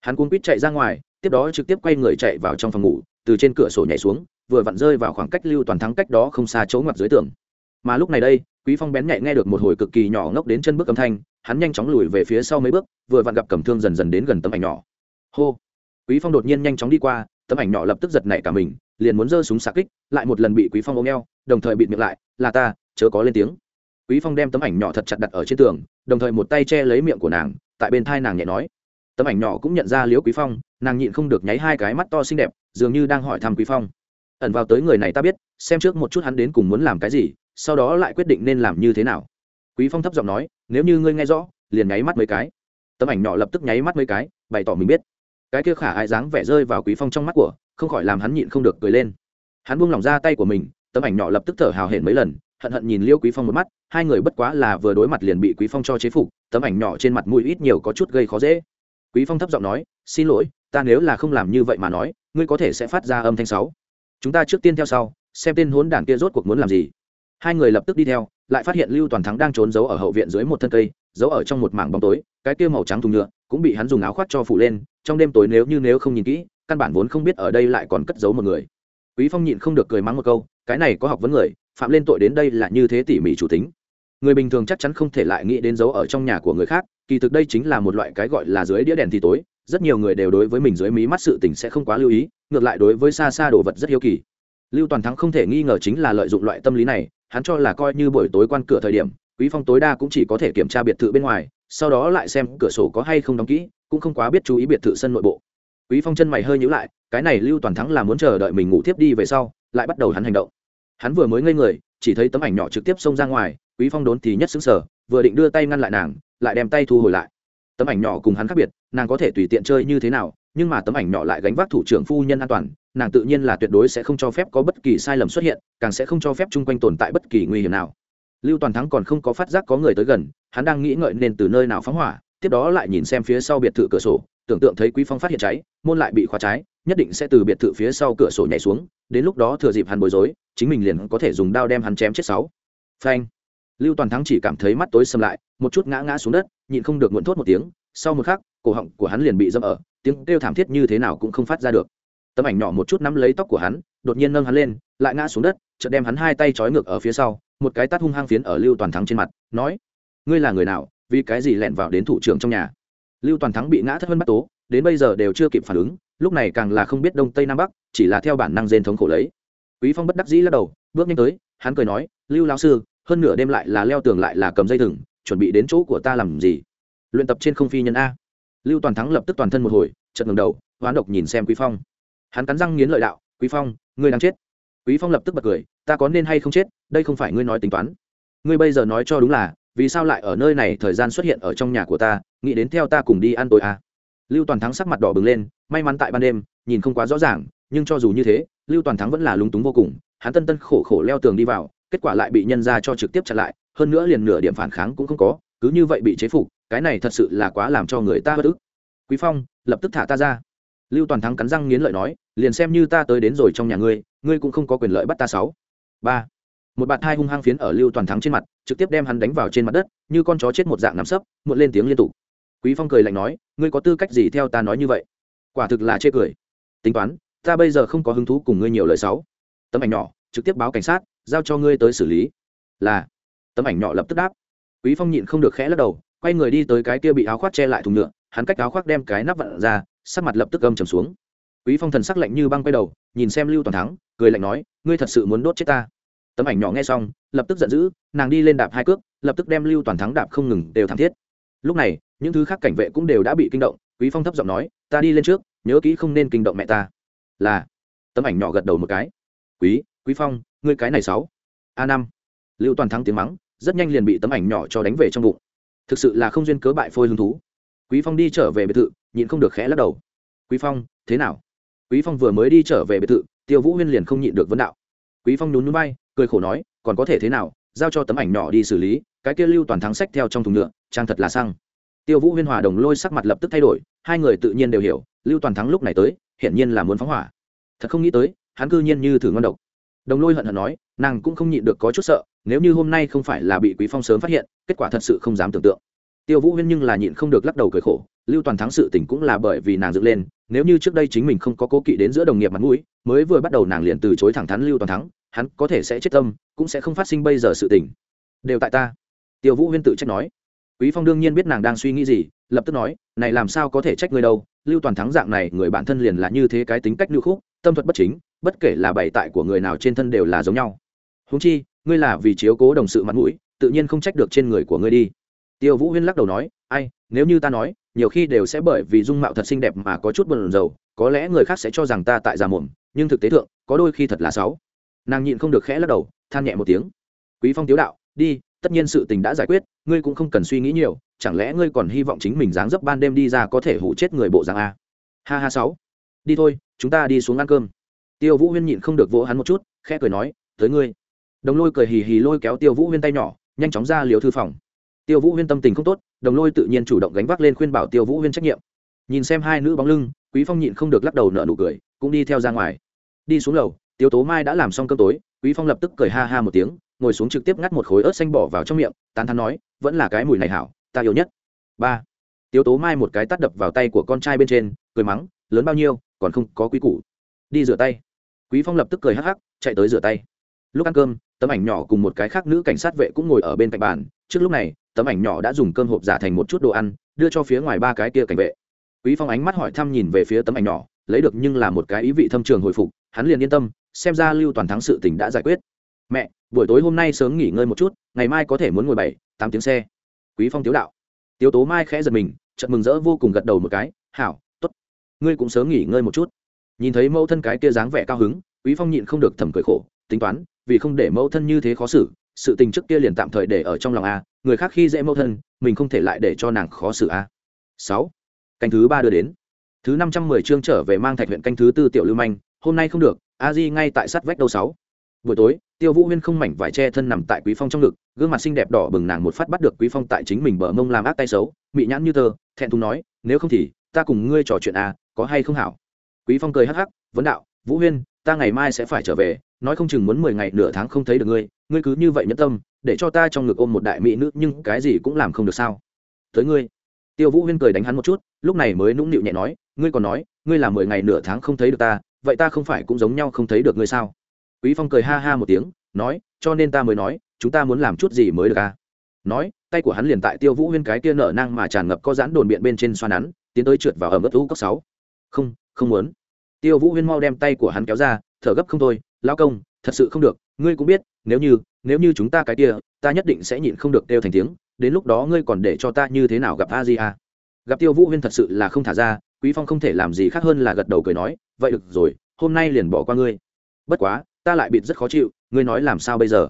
Hắn cuốn quýt chạy ra ngoài, tiếp đó trực tiếp quay người chạy vào trong phòng ngủ, từ trên cửa sổ nhảy xuống, vừa vặn rơi vào khoảng cách lưu toàn thắng cách đó không xa chỗ ngoặt dưới tường mà lúc này đây, quý phong bén nhạy nghe được một hồi cực kỳ nhỏ ngốc đến chân bước âm thanh, hắn nhanh chóng lùi về phía sau mấy bước, vừa vặn gặp cầm thương dần dần đến gần tấm ảnh nhỏ. Hô! Quý phong đột nhiên nhanh chóng đi qua, tấm ảnh nhỏ lập tức giật nảy cả mình, liền muốn giơ súng xạ kích, lại một lần bị quý phong ôm eo, đồng thời bịt miệng lại, là ta, chớ có lên tiếng. Quý phong đem tấm ảnh nhỏ thật chặt đặt ở trên tường, đồng thời một tay che lấy miệng của nàng, tại bên thai nàng nhẹ nói. Tấm ảnh nhỏ cũng nhận ra liễu quý phong, nàng nhịn không được nháy hai cái mắt to xinh đẹp, dường như đang hỏi thăm quý phong. Ẩn vào tới người này ta biết, xem trước một chút hắn đến cùng muốn làm cái gì sau đó lại quyết định nên làm như thế nào. Quý phong thấp giọng nói, nếu như ngươi nghe rõ, liền nháy mắt mấy cái. Tấm ảnh nhỏ lập tức nháy mắt mấy cái, bày tỏ mình biết. Cái kia khả ai dáng vẻ rơi vào quý phong trong mắt của, không khỏi làm hắn nhịn không được cười lên. Hắn buông lỏng ra tay của mình, tấm ảnh nhỏ lập tức thở hào hển mấy lần, hận hận nhìn liêu quý phong một mắt, hai người bất quá là vừa đối mặt liền bị quý phong cho chế phục, tấm ảnh nhỏ trên mặt mũi ít nhiều có chút gây khó dễ. Quý phong thấp giọng nói, xin lỗi, ta nếu là không làm như vậy mà nói, ngươi có thể sẽ phát ra âm thanh sáu. Chúng ta trước tiên theo sau, xem tên hốn đản kia rốt cuộc muốn làm gì hai người lập tức đi theo, lại phát hiện lưu toàn thắng đang trốn giấu ở hậu viện dưới một thân cây, giấu ở trong một mảng bóng tối, cái kia màu trắng thùng nhựa cũng bị hắn dùng áo khoác cho phủ lên, trong đêm tối nếu như nếu không nhìn kỹ, căn bản vốn không biết ở đây lại còn cất giấu một người. Quý phong nhịn không được cười mắng một câu, cái này có học vấn người, phạm lên tội đến đây là như thế tỉ mỉ chủ tính. Người bình thường chắc chắn không thể lại nghĩ đến giấu ở trong nhà của người khác, kỳ thực đây chính là một loại cái gọi là dưới đĩa đèn thì tối, rất nhiều người đều đối với mình dưới mí mắt sự tình sẽ không quá lưu ý, ngược lại đối với xa xa đồ vật rất hiếu kỳ. Lưu toàn thắng không thể nghi ngờ chính là lợi dụng loại tâm lý này hắn cho là coi như buổi tối quan cửa thời điểm, quý phong tối đa cũng chỉ có thể kiểm tra biệt thự bên ngoài, sau đó lại xem cửa sổ có hay không đóng kỹ, cũng không quá biết chú ý biệt thự sân nội bộ. Quý phong chân mày hơi nhíu lại, cái này lưu toàn thắng là muốn chờ đợi mình ngủ tiếp đi về sau, lại bắt đầu hắn hành động. Hắn vừa mới ngây người, chỉ thấy tấm ảnh nhỏ trực tiếp xông ra ngoài, quý phong đốn thì nhất xứng sở vừa định đưa tay ngăn lại nàng, lại đem tay thu hồi lại. Tấm ảnh nhỏ cùng hắn khác biệt, nàng có thể tùy tiện chơi như thế nào nhưng mà tấm ảnh nhỏ lại gánh vác thủ trưởng phu nhân an toàn, nàng tự nhiên là tuyệt đối sẽ không cho phép có bất kỳ sai lầm xuất hiện, càng sẽ không cho phép chung quanh tồn tại bất kỳ nguy hiểm nào. Lưu toàn thắng còn không có phát giác có người tới gần, hắn đang nghĩ ngợi nên từ nơi nào phóng hỏa, tiếp đó lại nhìn xem phía sau biệt thự cửa sổ, tưởng tượng thấy quý phong phát hiện cháy, môn lại bị khóa trái, nhất định sẽ từ biệt thự phía sau cửa sổ nhảy xuống, đến lúc đó thừa dịp hắn bối rối, chính mình liền có thể dùng đao đem hắn chém chết sáu. Phanh! Lưu toàn thắng chỉ cảm thấy mắt tối sầm lại, một chút ngã ngã xuống đất, nhịn không được muộn thốt một tiếng, sau một khắc, cổ họng của hắn liền bị dâm ở tiếng kêu thảm thiết như thế nào cũng không phát ra được. Tấm ảnh nhỏ một chút nắm lấy tóc của hắn, đột nhiên nâng hắn lên, lại ngã xuống đất, chợt đem hắn hai tay trói ngược ở phía sau, một cái tát hung hăng phiến ở lưu toàn thắng trên mặt, nói, ngươi là người nào, vì cái gì lẻn vào đến thủ trưởng trong nhà? Lưu toàn thắng bị ngã thất vân bắt tố, đến bây giờ đều chưa kịp phản ứng, lúc này càng là không biết đông tây nam bắc, chỉ là theo bản năng rên thống khổ lấy. Quý phong bất đắc dĩ lắc đầu, bước nhanh tới, hắn cười nói, lưu lao sư, hơn nửa đêm lại là leo tường lại là cầm dây thừng, chuẩn bị đến chỗ của ta làm gì? Luyện tập trên không phi nhân a lưu toàn thắng lập tức toàn thân một hồi chật ngầm đầu, hoán độc nhìn xem quý phong. Hắn cắn răng nghiến lợi đạo, quý phong, ngươi đang chết. Quý phong lập tức bật cười, ta có nên hay không chết? Đây không phải ngươi nói tính toán. Ngươi bây giờ nói cho đúng là, vì sao lại ở nơi này thời gian xuất hiện ở trong nhà của ta, nghĩ đến theo ta cùng đi ăn tối à. lưu toàn thắng sắc mặt đỏ bừng lên, may mắn tại ban đêm, nhìn không quá rõ ràng, nhưng cho dù như thế, lưu toàn thắng vẫn là lúng túng vô cùng. Hắn tân tân khổ khổ leo tường đi vào, kết quả lại bị nhân ra cho trực tiếp chặn lại, hơn nữa liền nửa điểm phản kháng cũng không có cứ như vậy bị chế phục, cái này thật sự là quá làm cho người ta bất ức. Quý phong, lập tức thả ta ra. Lưu toàn thắng cắn răng nghiến lợi nói, liền xem như ta tới đến rồi trong nhà ngươi ngươi cũng không có quyền lợi bắt ta sáu. Ba. Một bạt hai hung hăng phiến ở lưu toàn thắng trên mặt, trực tiếp đem hắn đánh vào trên mặt đất, như con chó chết một dạng nằm sấp, muộn lên tiếng liên tục. Quý phong cười lạnh nói, ngươi có tư cách gì theo ta nói như vậy? Quả thực là chê cười. Tính toán, ta bây giờ không có hứng thú cùng ngươi nhiều lời sáu. tấm ảnh nhỏ, trực tiếp báo cảnh sát, giao cho ngươi tới xử lý. Là. Tấm ảnh nhỏ lập tức đáp quý phong nhịn không được khẽ lắc đầu, quay người đi tới cái kia bị áo khoác che lại thùng nhựa, hắn cách áo khoác đem cái nắp vặn ra, sắc mặt lập tức gầm trầm xuống. Quý phong thần sắc lạnh như băng quay đầu, nhìn xem lưu toàn thắng, cười lạnh nói, ngươi thật sự muốn đốt chết ta? Tấm ảnh nhỏ nghe xong, lập tức giận dữ, nàng đi lên đạp hai cước, lập tức đem lưu toàn thắng đạp không ngừng đều thảm thiết. Lúc này, những thứ khác cảnh vệ cũng đều đã bị kinh động, quý phong thấp giọng nói, ta đi lên trước, nhớ kỹ không nên kinh động mẹ ta. Là, tấm ảnh nhỏ gật đầu một cái. Quý quý phong, ngươi cái này sáu, a năm. Lưu toàn thắng tiếng mắng rất nhanh liền bị tấm ảnh nhỏ cho đánh về trong bụng. Thực sự là không duyên cớ bại phôi hứng thú. Quý phong đi trở về biệt thự, nhịn không được khẽ lắc đầu. Quý phong, thế nào? Quý phong vừa mới đi trở về biệt thự, tiêu vũ huyên liền không nhịn được vấn đạo. Quý phong nhún nhún bay cười khổ nói, còn có thể thế nào? Giao cho tấm ảnh nhỏ đi xử lý, cái kia lưu toàn thắng sách theo trong thùng nhựa, trang thật là xăng. Tiêu vũ huyên hòa đồng lôi sắc mặt lập tức thay đổi, hai người tự nhiên đều hiểu, lưu toàn thắng lúc này tới, hiển nhiên là muốn phóng hỏa. Thật không nghĩ tới, hắn cư nhiên như thử ngon độc. Đồng lôi hận hận nói, nàng cũng không nhịn được có chút sợ nếu như hôm nay không phải là bị quý phong sớm phát hiện, kết quả thật sự không dám tưởng tượng. Tiêu vũ huyên nhưng là nhịn không được lắc đầu cười khổ, lưu toàn thắng sự tình cũng là bởi vì nàng dựng lên, nếu như trước đây chính mình không có cố kỵ đến giữa đồng nghiệp mặt mũi, mới vừa bắt đầu nàng liền từ chối thẳng thắn lưu toàn thắng, hắn có thể sẽ chết tâm, cũng sẽ không phát sinh bây giờ sự tình. Đều tại ta. Tiêu vũ huyên tự trách nói. Quý phong đương nhiên biết nàng đang suy nghĩ gì, lập tức nói, này làm sao có thể trách ngươi đâu, lưu toàn thắng dạng này, người bản thân liền là như thế cái tính cách lưu khúc, tâm thuật bất chính, bất kể là bày tại của người nào trên thân đều là giống nhau. Huống chi ngươi là vì chiếu cố đồng sự mặt mũi tự nhiên không trách được trên người của ngươi đi. Tiêu vũ huyên lắc đầu nói ai nếu như ta nói nhiều khi đều sẽ bởi vì dung mạo thật xinh đẹp mà có chút buồn rầu có lẽ người khác sẽ cho rằng ta tại già muộn, nhưng thực tế thượng có đôi khi thật là xấu. Nàng nhịn không được khẽ lắc đầu than nhẹ một tiếng. Quý phong tiếu đạo đi tất nhiên sự tình đã giải quyết ngươi cũng không cần suy nghĩ nhiều chẳng lẽ ngươi còn hy vọng chính mình dáng dấp ban đêm đi ra có thể hủ chết người bộ dạng a? Ha ha sáu đi thôi chúng ta đi xuống ăn cơm. Tiêu vũ huyên nhịn không được vỗ hắn một chút khẽ cười nói tới ngươi đồng lôi cười hì hì lôi kéo tiêu vũ huyên tay nhỏ, nhanh chóng ra liều thư phòng. Tiêu vũ huyên tâm tình không tốt, đồng lôi tự nhiên chủ động gánh vác lên khuyên bảo tiêu vũ huyên trách nhiệm. Nhìn xem hai nữ bóng lưng, quý phong nhịn không được lắc đầu nở nụ cười, cũng đi theo ra ngoài. Đi xuống lầu, tiêu tố mai đã làm xong cơm tối, quý phong lập tức cười ha ha một tiếng, ngồi xuống trực tiếp ngắt một khối ớt xanh bỏ vào trong miệng, tán thán nói, vẫn là cái mùi này hảo, ta yêu nhất. Ba. Tiêu tố mai một cái tắt đập vào tay của con trai bên trên, cười mắng, lớn bao nhiêu, còn không có quý củ. Đi rửa tay. Quý phong lập tức cười hắc hắc, chạy tới rửa tay. Lúc ăn cơm tấm ảnh nhỏ cùng một cái khác nữ cảnh sát vệ cũng ngồi ở bên cạnh bàn. Trước lúc này, tấm ảnh nhỏ đã dùng cơm hộp giả thành một chút đồ ăn, đưa cho phía ngoài ba cái kia cảnh vệ. Quý phong ánh mắt hỏi thăm nhìn về phía tấm ảnh nhỏ, lấy được nhưng là một cái ý vị thâm trường hồi phục, hắn liền yên tâm, xem ra lưu toàn thắng sự tình đã giải quyết. Mẹ, buổi tối hôm nay sớm nghỉ ngơi một chút, ngày mai có thể muốn ngồi bảy, tám tiếng xe. Quý phong tiếu đạo. Tiếu tố mai khẽ giật mình, chợt mừng rỡ vô cùng gật đầu một cái, hảo, tốt, ngươi cũng sớm nghỉ ngơi một chút. Nhìn thấy mẫu thân cái kia dáng vẻ cao hứng, quý phong nhịn không được thầm cười khổ, tính toán vì không để mẫu thân như thế khó xử, sự tình trước kia liền tạm thời để ở trong lòng a, người khác khi dễ mẫu thân, mình không thể lại để cho nàng khó xử a. Sáu, canh thứ ba đưa đến. Thứ năm trăm mười chương trở về mang thạch huyện canh thứ tư tiểu lưu manh, hôm nay không được, a di ngay tại sát vách đâu sáu. Buổi tối, tiêu vũ huyên không mảnh vải che thân nằm tại quý phong trong ngực, gương mặt xinh đẹp đỏ bừng nàng một phát bắt được quý phong tại chính mình bờ mông làm ác tay xấu, mị nhãn như tơ, thẹn thùng nói, nếu không thì, ta cùng ngươi trò chuyện à có hay không hảo? Quý phong cười hắc hắc, vấn đạo, vũ huyên, ta ngày mai sẽ phải trở về nói không chừng muốn mười ngày nửa tháng không thấy được ngươi ngươi cứ như vậy nhẫn tâm, để cho ta trong ngực ôm một đại mỹ nữ, nhưng cái gì cũng làm không được sao? Tới ngươi. Tiêu vũ huyên cười đánh hắn một chút, lúc này mới nũng nịu nhẹ nói, ngươi còn nói, ngươi là mười ngày nửa tháng không thấy được ta, vậy ta không phải cũng giống nhau không thấy được ngươi sao? Quý phong cười ha ha một tiếng, nói, cho nên ta mới nói, chúng ta muốn làm chút gì mới được à? Nói, tay của hắn liền tại tiêu vũ huyên cái kia nở năng mà tràn ngập có dán đồn biện bên trên xoa nắn, tiến tới trượt vào ẩm ướt u cốc sáu. Không không muốn. Tiêu vũ huyên mau đem tay của hắn kéo ra, thở gấp không thôi lao công, thật sự không được, ngươi cũng biết, nếu như nếu như chúng ta cái kia, ta nhất định sẽ nhịn không được kêu thành tiếng, đến lúc đó ngươi còn để cho ta như thế nào gặp a di a gặp tiêu vũ huyên thật sự là không thả ra, quý phong không thể làm gì khác hơn là gật đầu cười nói, vậy được rồi, hôm nay liền bỏ qua ngươi. Bất quá, ta lại bịt rất khó chịu, ngươi nói làm sao bây giờ?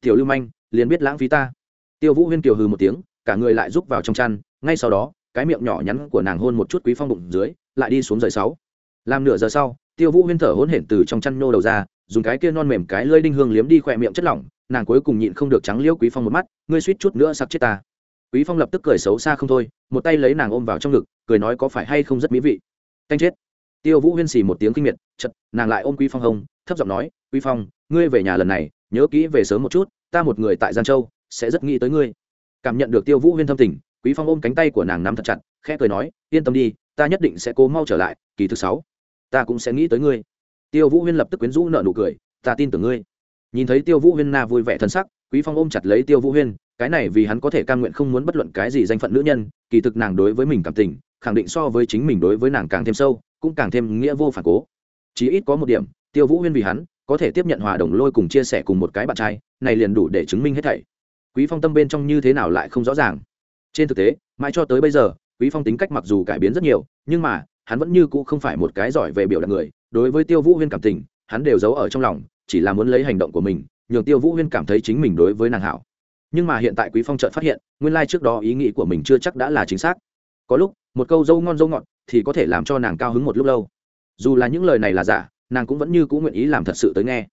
Tiểu lưu manh, liền biết lãng phí ta. Tiêu vũ huyên kiều hừ một tiếng, cả người lại rúc vào trong chăn, ngay sau đó, cái miệng nhỏ nhắn của nàng hôn một chút quý phong bụng dưới, lại đi xuống rời sáu. Làm nửa giờ sau, tiêu vũ huyên thở hỗn hển từ trong chăn nhô đầu ra dùng cái kia non mềm cái lơi đinh hương liếm đi khỏe miệng chất lỏng, nàng cuối cùng nhịn không được trắng liêu quý phong một mắt, ngươi suýt chút nữa sặc chết ta. Quý phong lập tức cười xấu xa không thôi, một tay lấy nàng ôm vào trong ngực, cười nói có phải hay không rất mỹ vị. Canh chết. Tiêu vũ huyên xì một tiếng kinh miệt chật nàng lại ôm quý phong hông, thấp giọng nói, quý phong, ngươi về nhà lần này, nhớ kỹ về sớm một chút, ta một người tại giang châu, sẽ rất nghĩ tới ngươi. Cảm nhận được tiêu vũ huyên thâm tình, quý phong ôm cánh tay của nàng nắm thật chặt, khẽ cười nói, yên tâm đi, ta nhất định sẽ cố mau trở lại, kỳ thứ sáu, ta cũng sẽ nghĩ tới ngươi tiêu vũ huyên lập tức quyến rũ nợ nụ cười, ta tin tưởng ngươi. Nhìn thấy tiêu vũ huyên na vui vẻ thân sắc, quý phong ôm chặt lấy tiêu vũ huyên, cái này vì hắn có thể cam nguyện không muốn bất luận cái gì danh phận nữ nhân, kỳ thực nàng đối với mình cảm tình, khẳng định so với chính mình đối với nàng càng thêm sâu, cũng càng thêm nghĩa vô phản cố. Chí ít có một điểm, tiêu vũ huyên vì hắn, có thể tiếp nhận hòa đồng lôi cùng chia sẻ cùng một cái bạn trai, này liền đủ để chứng minh hết thảy. Quý phong tâm bên trong như thế nào lại không rõ ràng. Trên thực tế, mãi cho tới bây giờ, quý phong tính cách mặc dù cải biến rất nhiều, nhưng mà hắn vẫn như cũ không phải một cái giỏi về biểu đạt người, đối với tiêu vũ huyên cảm tình, hắn đều giấu ở trong lòng, chỉ là muốn lấy hành động của mình, nhường tiêu vũ huyên cảm thấy chính mình đối với nàng hảo. Nhưng mà hiện tại quý phong chợt phát hiện, nguyên lai trước đó ý nghĩ của mình chưa chắc đã là chính xác. Có lúc, một câu dâu ngon dâu ngọt thì có thể làm cho nàng cao hứng một lúc lâu. Dù là những lời này là giả, nàng cũng vẫn như cũ nguyện ý làm thật sự tới nghe.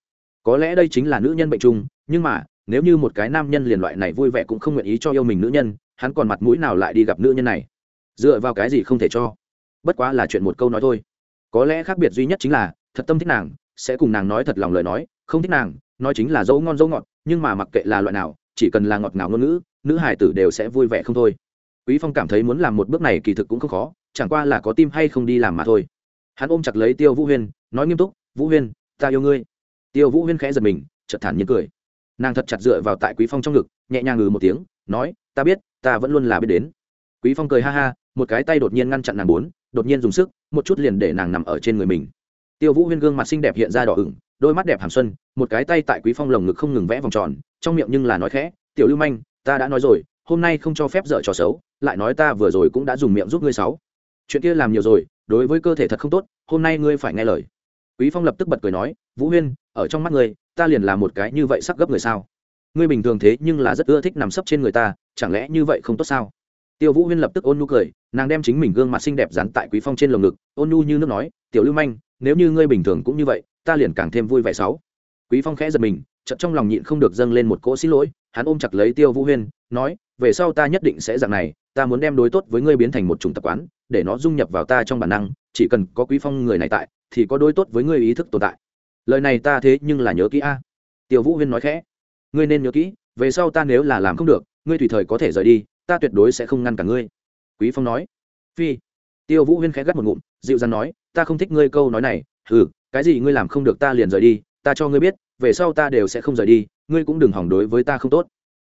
Có lẽ đây chính là nữ nhân bệnh chung, nhưng mà, nếu như một cái nam nhân liền loại này vui vẻ cũng không nguyện ý cho yêu mình nữ nhân, hắn còn mặt mũi nào lại đi gặp nữ nhân này? Dựa vào cái gì không thể cho? Bất quá là chuyện một câu nói thôi. Có lẽ khác biệt duy nhất chính là, thật tâm thích nàng, sẽ cùng nàng nói thật lòng lời nói, không thích nàng, nói chính là dấu ngon dấu ngọt, nhưng mà mặc kệ là loại nào, chỉ cần là ngọt ngào ngôn ngữ, nữ hải tử đều sẽ vui vẻ không thôi. Quý phong cảm thấy muốn làm một bước này kỳ thực cũng không khó, chẳng qua là có tim hay không đi làm mà thôi. Hắn ôm chặt lấy tiêu vũ huyên, nói nghiêm túc, vũ huyên, ta yêu ngươi. Tiêu vũ huyên khẽ giật mình, chợt thản nhiên cười. Nàng thật chặt dựa vào tại quý phong trong ngực, nhẹ nhàng ngừ một tiếng, nói, ta biết, ta vẫn luôn là biết đến. Quý phong cười ha ha, một cái tay đột nhiên ngăn chặn nàng bốn đột nhiên dùng sức, một chút liền để nàng nằm ở trên người mình. Tiêu vũ huyên gương mặt xinh đẹp hiện ra đỏ ửng, đôi mắt đẹp hàm xuân, một cái tay tại quý phong lồng ngực không ngừng vẽ vòng tròn, trong miệng nhưng là nói khẽ, tiểu lưu manh, ta đã nói rồi, hôm nay không cho phép dở trò xấu, lại nói ta vừa rồi cũng đã dùng miệng giúp ngươi sáu. Chuyện kia làm nhiều rồi, đối với cơ thể thật không tốt, hôm nay ngươi phải nghe lời. Quý phong lập tức bật cười nói, vũ huyên, ở trong mắt ngươi, ta liền là một cái như vậy sắc gấp người sao? Ngươi bình thường thế nhưng là rất ưa thích nằm sấp trên người ta, chẳng lẽ như vậy không tốt sao? Tiêu vũ huyên lập tức ôn nhu cười, nàng đem chính mình gương mặt xinh đẹp dán tại quý phong trên lồng ngực, ôn nhu như nước nói, tiểu lưu manh, nếu như ngươi bình thường cũng như vậy, ta liền càng thêm vui vẻ sáu. Quý phong khẽ giật mình, chợt trong lòng nhịn không được dâng lên một cỗ xin lỗi, hắn ôm chặt lấy tiêu vũ huyên, nói, về sau ta nhất định sẽ dạng này, ta muốn đem đối tốt với ngươi biến thành một chủng tập quán, để nó dung nhập vào ta trong bản năng, chỉ cần có quý phong người này tại, thì có đối tốt với ngươi ý thức tồn tại. Lời này ta thế nhưng là nhớ kỹ a. Tiêu vũ huyên nói khẽ, ngươi nên nhớ kỹ, về sau ta nếu là làm không được, ngươi tùy thời có thể rời đi ta tuyệt đối sẽ không ngăn cả ngươi. Quý phong nói. Phi. Tiêu vũ huyên khẽ gắt một ngụm, dịu dàng nói, ta không thích ngươi câu nói này. Ừ cái gì ngươi làm không được ta liền rời đi, ta cho ngươi biết, về sau ta đều sẽ không rời đi, ngươi cũng đừng hỏng đối với ta không tốt.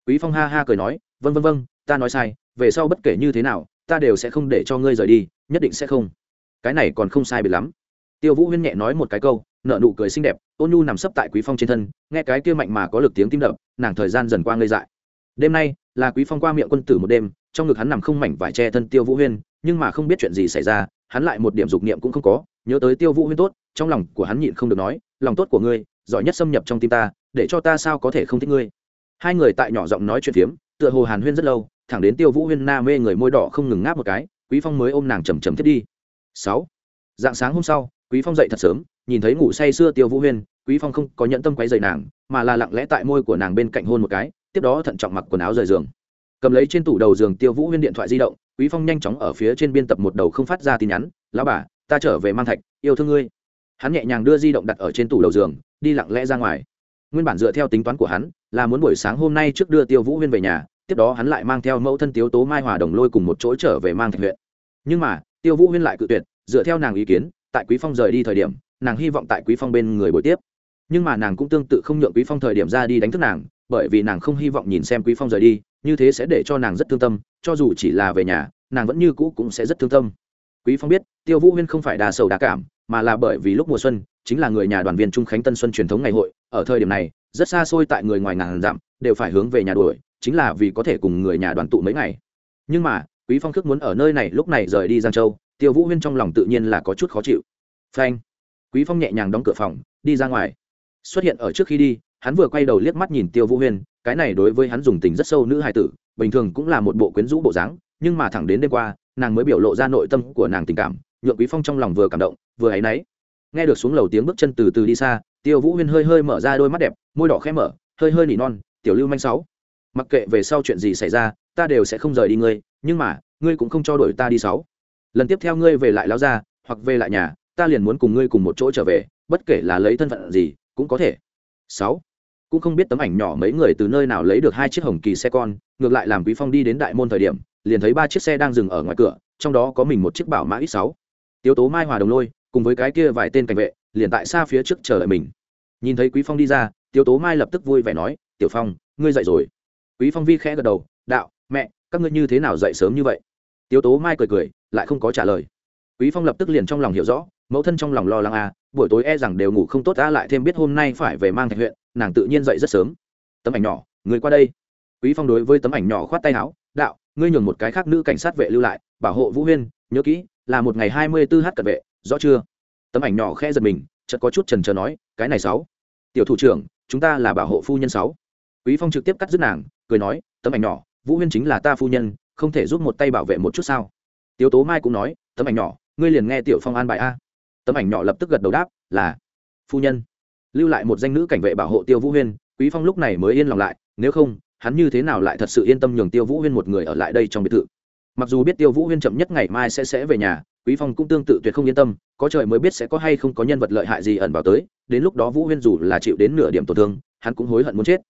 Quý phong ha ha cười nói vân vân vân ta nói sai, về sau bất kể như thế nào, ta đều sẽ không để cho ngươi rời đi, nhất định sẽ không. Cái này còn không sai biệt lắm. Tiêu vũ huyên nhẹ nói một cái câu nợ nụ cười xinh đẹp, ôn nhu nằm sấp tại quý phong trên thân, nghe cái kia mạnh mà có lực tiếng tim đập, nàng thời gian dần qua ngây dại đêm nay, là quý phong qua miệng quân tử một đêm, trong ngực hắn nằm không mảnh vải che thân tiêu vũ huyên, nhưng mà không biết chuyện gì xảy ra, hắn lại một điểm dục niệm cũng không có, nhớ tới tiêu vũ huyên tốt, trong lòng của hắn nhịn không được nói, lòng tốt của ngươi, giỏi nhất xâm nhập trong tim ta, để cho ta sao có thể không thích ngươi? Hai người tại nhỏ giọng nói chuyện phiếm, tựa hồ hàn huyên rất lâu, thẳng đến tiêu vũ huyên na mê người môi đỏ không ngừng ngáp một cái, quý phong mới ôm nàng chầm chầm thiết đi. Sáu. Dạng sáng hôm sau, quý phong dậy thật sớm, nhìn thấy ngủ say sưa tiêu vũ huyên, quý phong không có nhận tâm quấy rầy nàng, mà là lặng lẽ tại môi của nàng bên cạnh hôn một cái tiếp đó thận trọng mặc quần áo rời giường. Cầm lấy trên tủ đầu giường tiêu vũ huyên điện thoại di động, quý phong nhanh chóng ở phía trên biên tập một đầu không phát ra tin nhắn, lão bà, ta trở về mang thạch, yêu thương ngươi. Hắn nhẹ nhàng đưa di động đặt ở trên tủ đầu giường, đi lặng lẽ ra ngoài. Nguyên bản dựa theo tính toán của hắn, là muốn buổi sáng hôm nay trước đưa tiêu vũ huyên về nhà, tiếp đó hắn lại mang theo mẫu thân tiếu tố mai hòa đồng lôi cùng một chỗ trở về mang thạch huyện. Nhưng mà, tiêu vũ huyên lại cự tuyệt, dựa theo nàng ý kiến, tại quý phong rời đi thời điểm, nàng hy vọng tại quý phong bên người buổi tiếp nhưng mà nàng cũng tương tự không nhượng quý phong thời điểm ra đi đánh thức nàng, bởi vì nàng không hy vọng nhìn xem quý phong rời đi, như thế sẽ để cho nàng rất thương tâm, cho dù chỉ là về nhà, nàng vẫn như cũ cũng sẽ rất thương tâm. Quý phong biết, tiêu vũ huyên không phải đa sầu đa cảm, mà là bởi vì lúc mùa xuân, chính là người nhà đoàn viên trung khánh tân xuân truyền thống ngày hội, ở thời điểm này, rất xa xôi tại người ngoài ngàn dặm, đều phải hướng về nhà đuổi, chính là vì có thể cùng người nhà đoàn tụ mấy ngày. Nhưng mà, quý phong khước muốn ở nơi này lúc này rời đi giang châu, tiêu vũ huyên trong lòng tự nhiên là có chút khó chịu. Phanh! Quý phong nhẹ nhàng đóng cửa phòng, đi ra ngoài xuất hiện ở trước khi đi, hắn vừa quay đầu liếc mắt nhìn tiêu vũ huyên, cái này đối với hắn dùng tình rất sâu nữ hài tử, bình thường cũng là một bộ quyến rũ bộ dáng, nhưng mà thẳng đến đêm qua, nàng mới biểu lộ ra nội tâm của nàng tình cảm, nhượng quý phong trong lòng vừa cảm động, vừa áy náy. Nghe được xuống lầu tiếng bước chân từ từ đi xa, tiêu vũ huyên hơi hơi mở ra đôi mắt đẹp, môi đỏ khẽ mở, hơi hơi nỉ non, tiểu lưu manh sáu, mặc kệ về sau chuyện gì xảy ra, ta đều sẽ không rời đi ngươi, nhưng mà, ngươi cũng không cho đuổi ta đi sáu. Lần tiếp theo ngươi về lại lao ra hoặc về lại nhà, ta liền muốn cùng ngươi cùng một chỗ trở về, bất kể là lấy thân phận gì cũng có thể. Sáu, cũng không biết tấm ảnh nhỏ mấy người từ nơi nào lấy được hai chiếc hồng kỳ xe con, ngược lại làm quý phong đi đến đại môn thời điểm, liền thấy ba chiếc xe đang dừng ở ngoài cửa, trong đó có mình một chiếc bảo mã ít sáu. Tiếu tố mai hòa đồng lôi, cùng với cái kia vài tên cảnh vệ, liền tại xa phía trước chờ đợi mình. Nhìn thấy quý phong đi ra, tiếu tố mai lập tức vui vẻ nói, tiểu phong, ngươi dậy rồi. Quý phong vi khẽ gật đầu, đạo, mẹ, các ngươi như thế nào dậy sớm như vậy? Tiếu tố mai cười cười, lại không có trả lời. Quý phong lập tức liền trong lòng hiểu rõ, mẫu thân trong lòng lo lắng à buổi tối e rằng đều ngủ không tốt đã lại thêm biết hôm nay phải về mang thạch huyện, nàng tự nhiên dậy rất sớm. Tấm ảnh nhỏ, người qua đây. Quý phong đối với tấm ảnh nhỏ khoát tay áo, đạo, ngươi nhường một cái khác nữ cảnh sát vệ lưu lại, bảo hộ vũ huyên, nhớ kỹ, là một ngày hai mươi 24 h cận vệ, rõ chưa? Tấm ảnh nhỏ khẽ giật mình, chợt có chút trần chờ nói, cái này sáu. Tiểu thủ trưởng, chúng ta là bảo hộ phu nhân sáu. Quý phong trực tiếp cắt dứt nàng, cười nói, tấm ảnh nhỏ, vũ huyên chính là ta phu nhân, không thể giúp một tay bảo vệ một chút sao? Tiếu tố mai cũng nói, tấm ảnh nhỏ, ngươi liền nghe tiểu phong an bài a tấm ảnh nhỏ lập tức gật đầu đáp, là, phu nhân. Lưu lại một danh nữ cảnh vệ bảo hộ tiêu vũ huyên, quý phong lúc này mới yên lòng lại, nếu không, hắn như thế nào lại thật sự yên tâm nhường tiêu vũ huyên một người ở lại đây trong biệt thự? Mặc dù biết tiêu vũ huyên chậm nhất ngày mai sẽ sẽ về nhà, quý phong cũng tương tự tuyệt không yên tâm, có trời mới biết sẽ có hay không có nhân vật lợi hại gì ẩn vào tới, đến lúc đó vũ huyên dù là chịu đến nửa điểm tổn thương, hắn cũng hối hận muốn chết.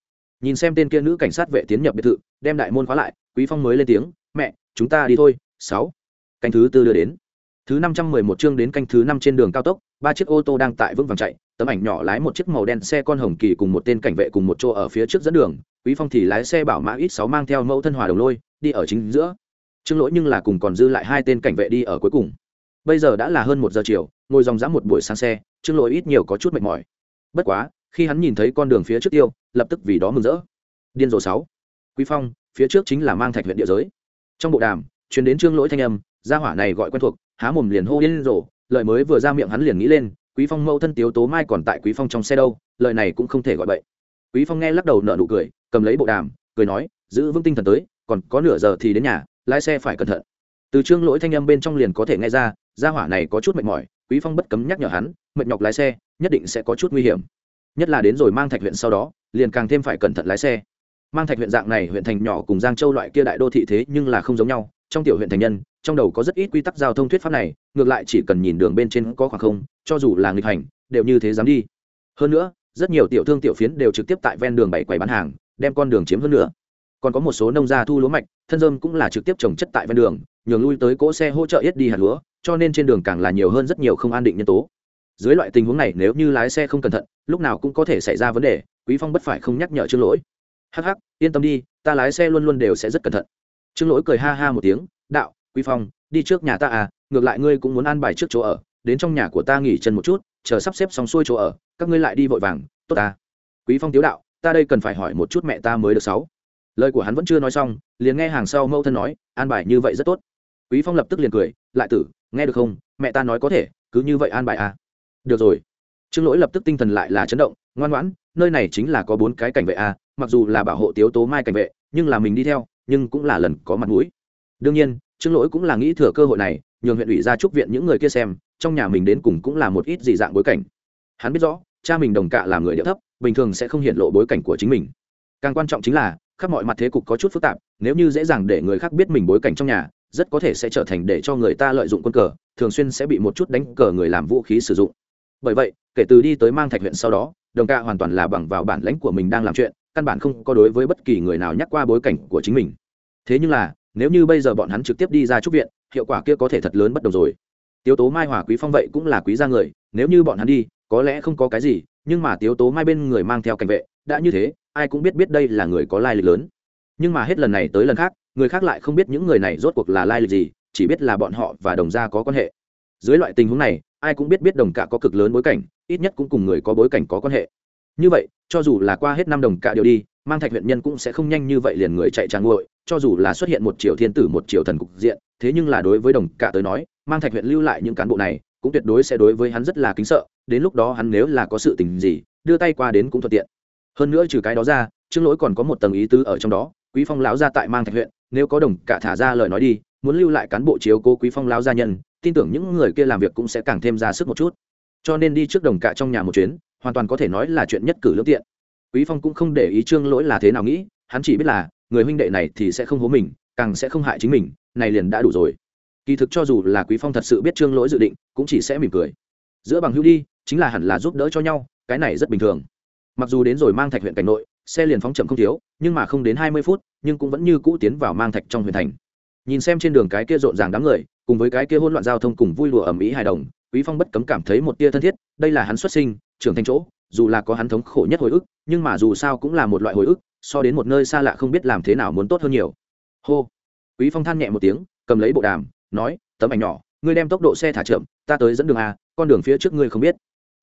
Nhìn xem tên kia nữ cảnh sát vệ tiến nhập biệt thự, đem đại môn khóa lại, quý phong mới lên tiếng, mẹ, chúng ta đi thôi, sáu. Canh thứ tư đưa đến thứ năm trăm mười một chương đến canh thứ năm trên đường cao tốc, ba chiếc ô tô đang tại vững vàng chạy, tấm ảnh nhỏ lái một chiếc màu đen xe con hồng kỳ cùng một tên cảnh vệ cùng một chỗ ở phía trước dẫn đường, quý phong thì lái xe bảo mã ít sáu mang theo mẫu thân hòa đồng lôi, đi ở chính giữa. Trương lỗi nhưng là cùng còn dư lại hai tên cảnh vệ đi ở cuối cùng. Bây giờ đã là hơn một giờ chiều, ngồi dòng dã một buổi sáng xe, trương lỗi ít nhiều có chút mệt mỏi. Bất quá, khi hắn nhìn thấy con đường phía trước tiêu, lập tức vì đó mừng rỡ. Điên rồ sáu. Quý phong, phía trước chính là mang thạch huyện địa giới. Trong bộ đàm, truyền đến trương lỗi thanh âm gia hỏa này gọi quen thuộc, há mồm liền hô điên rồ, lời mới vừa ra miệng hắn liền nghĩ lên, quý phong mẫu thân tiếu tố mai còn tại quý phong trong xe đâu, lời này cũng không thể gọi bậy. Quý phong nghe lắc đầu nở nụ cười, cầm lấy bộ đàm, cười nói, giữ vững tinh thần tới, còn có nửa giờ thì đến nhà, lái xe phải cẩn thận. Từ trương lỗi thanh âm bên trong liền có thể nghe ra, gia hỏa này có chút mệt mỏi, quý phong bất cấm nhắc nhở hắn, mệt nhọc lái xe, nhất định sẽ có chút nguy hiểm. Nhất là đến rồi mang thạch huyện sau đó, liền càng thêm phải cẩn thận lái xe. Mang thạch huyện dạng này huyện thành nhỏ cùng giang châu loại kia đại đô thị thế nhưng là không giống nhau trong tiểu huyện thành nhân, trong đầu có rất ít quy tắc giao thông thuyết pháp này, ngược lại chỉ cần nhìn đường bên trên có khoảng không, cho dù là nghịch hành, đều như thế dám đi. Hơn nữa, rất nhiều tiểu thương tiểu phiến đều trực tiếp tại ven đường bảy quầy bán hàng, đem con đường chiếm hơn nữa còn có một số nông gia thu lúa mạch, thân dơm cũng là trực tiếp trồng chất tại ven đường, nhường lui tới cỗ xe hỗ trợ ít đi hạt lúa, cho nên trên đường càng là nhiều hơn rất nhiều không an định nhân tố. Dưới loại tình huống này, nếu như lái xe không cẩn thận, lúc nào cũng có thể xảy ra vấn đề, quý phong bất phải không nhắc nhở chương lỗi. Hắc hắc, yên tâm đi, ta lái xe luôn luôn đều sẽ rất cẩn thận trương lỗi cười ha ha một tiếng, đạo, quý phong, đi trước nhà ta à ngược lại ngươi cũng muốn ăn bài trước chỗ ở, đến trong nhà của ta nghỉ chân một chút, chờ sắp xếp xong xuôi chỗ ở, các ngươi lại đi vội vàng, tốt ta. Quý phong tiếu đạo, ta đây cần phải hỏi một chút mẹ ta mới được sáu. Lời của hắn vẫn chưa nói xong, liền nghe hàng sau mẫu thân nói, an bài như vậy rất tốt. Quý phong lập tức liền cười, lại tử, nghe được không? Mẹ ta nói có thể, cứ như vậy an bài à. Được rồi. Trương lỗi lập tức tinh thần lại là chấn động, ngoan ngoãn, nơi này chính là có bốn cái cảnh vệ à mặc dù là bảo hộ tiếu tố mai cảnh vệ, nhưng là mình đi theo nhưng cũng là lần có mặt mũi. Đương nhiên, trương lỗi cũng là nghĩ thừa cơ hội này, nhường huyện ủy ra trúc viện những người kia xem, trong nhà mình đến cùng cũng là một ít dị dạng bối cảnh. Hắn biết rõ, cha mình đồng cạ là người địa thấp, bình thường sẽ không hiện lộ bối cảnh của chính mình. Càng quan trọng chính là, khắp mọi mặt thế cục có chút phức tạp, nếu như dễ dàng để người khác biết mình bối cảnh trong nhà, rất có thể sẽ trở thành để cho người ta lợi dụng quân cờ, thường xuyên sẽ bị một chút đánh cờ người làm vũ khí sử dụng. Bởi vậy, kể từ đi tới mang thạch huyện sau đó, đồng ca hoàn toàn là bằng vào bản lãnh của mình đang làm chuyện, căn bản không có đối với bất kỳ người nào nhắc qua bối cảnh của chính mình thế nhưng là, nếu như bây giờ bọn hắn trực tiếp đi ra trúc viện, hiệu quả kia có thể thật lớn bất đồng rồi. Tiếu tố mai hòa quý phong vậy cũng là quý gia người, nếu như bọn hắn đi, có lẽ không có cái gì, nhưng mà tiếu tố mai bên người mang theo cảnh vệ, đã như thế, ai cũng biết biết đây là người có lai lịch lớn. Nhưng mà hết lần này tới lần khác, người khác lại không biết những người này rốt cuộc là lai lịch gì, chỉ biết là bọn họ và đồng gia có quan hệ. Dưới loại tình huống này, ai cũng biết biết đồng cả có cực lớn bối cảnh, ít nhất cũng cùng người có bối cảnh có quan hệ. Như vậy, cho dù là qua hết năm đồng cả đều đi mang thạch huyện nhân cũng sẽ không nhanh như vậy liền người chạy trang nguội, cho dù là xuất hiện một triệu thiên tử, một triệu thần cục diện, thế nhưng là đối với đồng cả tới nói, mang thạch huyện lưu lại những cán bộ này, cũng tuyệt đối sẽ đối với hắn rất là kính sợ, đến lúc đó hắn nếu là có sự tình gì, đưa tay qua đến cũng thuận tiện. Hơn nữa trừ cái đó ra, trương lỗi còn có một tầng ý tứ ở trong đó, quý phong lão gia tại mang thạch huyện, nếu có đồng cả thả ra lời nói đi, muốn lưu lại cán bộ chiếu cố quý phong lão gia nhân, tin tưởng những người kia làm việc cũng sẽ càng thêm ra sức một chút. Cho nên đi trước đồng cả trong nhà một chuyến, hoàn toàn có thể nói là chuyện nhất cử lương tiện quý phong cũng không để ý trương lỗi là thế nào nghĩ, hắn chỉ biết là, người huynh đệ này thì sẽ không hố mình, càng sẽ không hại chính mình, này liền đã đủ rồi. Kỳ thực cho dù là quý phong thật sự biết trương lỗi dự định, cũng chỉ sẽ mỉm cười. Giữa bằng hữu đi, chính là hẳn là giúp đỡ cho nhau, cái này rất bình thường. Mặc dù đến rồi mang thạch huyện cảnh nội, xe liền phóng chậm không thiếu, nhưng mà không đến hai mươi phút, nhưng cũng vẫn như cũ tiến vào mang thạch trong huyện thành. Nhìn xem trên đường cái kia rộn ràng đám người, cùng với cái kia hỗn loạn giao thông cùng vui lùa ẩm ý hài đồng, quý phong bất cấm cảm thấy một tia thân thiết, đây là hắn xuất sinh, trưởng thành chỗ dù là có hắn thống khổ nhất hồi ức, nhưng mà dù sao cũng là một loại hồi ức, so đến một nơi xa lạ không biết làm thế nào muốn tốt hơn nhiều. Hô. Quý phong than nhẹ một tiếng, cầm lấy bộ đàm, nói, tấm ảnh nhỏ, ngươi đem tốc độ xe thả chậm, ta tới dẫn đường a, con đường phía trước ngươi không biết.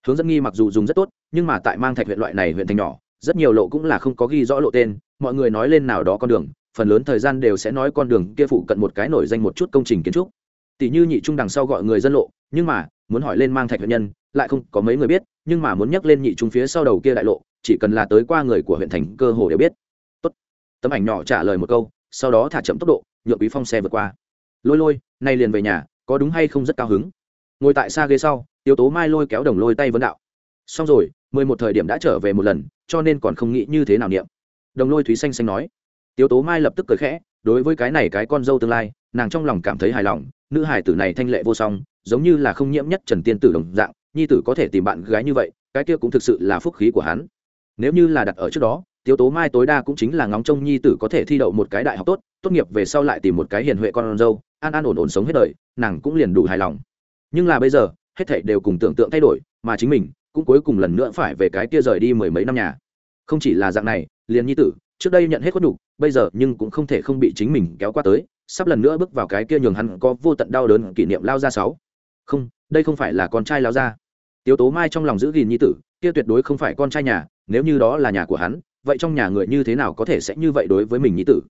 Hướng dẫn nghi mặc dù dùng rất tốt, nhưng mà tại mang thạch huyện loại này huyện thành nhỏ, rất nhiều lộ cũng là không có ghi rõ lộ tên, mọi người nói lên nào đó con đường, phần lớn thời gian đều sẽ nói con đường kia phụ cận một cái nổi danh một chút công trình kiến trúc. Tỷ như nhị trung đằng sau gọi người dân lộ, nhưng mà, muốn hỏi lên mang thạch huyện nhân, lại không có mấy người biết nhưng mà muốn nhắc lên nhị trung phía sau đầu kia đại lộ, chỉ cần là tới qua người của huyện thành cơ hồ đều biết. Tốt. tấm ảnh nhỏ trả lời một câu, sau đó thả chậm tốc độ, nhượng quý phong xe vượt qua. Lôi lôi, nay liền về nhà, có đúng hay không rất cao hứng. Ngồi tại xa ghế sau tiêu tố mai lôi kéo đồng lôi tay vấn đạo. Xong rồi, mười một thời điểm đã trở về một lần, cho nên còn không nghĩ như thế nào niệm. Đồng lôi thúy xanh xanh nói. Tiêu tố mai lập tức cười khẽ, đối với cái này cái con dâu tương lai, nàng trong lòng cảm thấy hài lòng, nữ hải tử này thanh lệ vô song, giống như là không nhiễm nhất trần tiên tử đồng dạng nhi tử có thể tìm bạn gái như vậy cái kia cũng thực sự là phúc khí của hắn. Nếu như là đặt ở trước đó tiêu tố mai tối đa cũng chính là ngóng trông nhi tử có thể thi đậu một cái đại học tốt tốt nghiệp về sau lại tìm một cái hiền huệ con dâu an an ổn ổn sống hết đời nàng cũng liền đủ hài lòng. Nhưng là bây giờ hết thảy đều cùng tưởng tượng thay đổi mà chính mình cũng cuối cùng lần nữa phải về cái kia rời đi mười mấy năm nhà. Không chỉ là dạng này liền nhi tử trước đây nhận hết khuất đủ, bây giờ nhưng cũng không thể không bị chính mình kéo qua tới sắp lần nữa bước vào cái kia nhường hắn có vô tận đau đớn kỷ niệm lao ra sáu. Không đây không phải là con trai lao ra. Tiếu tố mai trong lòng giữ gìn nhi tử, kia tuyệt đối không phải con trai nhà, nếu như đó là nhà của hắn, vậy trong nhà người như thế nào có thể sẽ như vậy đối với mình nhi tử?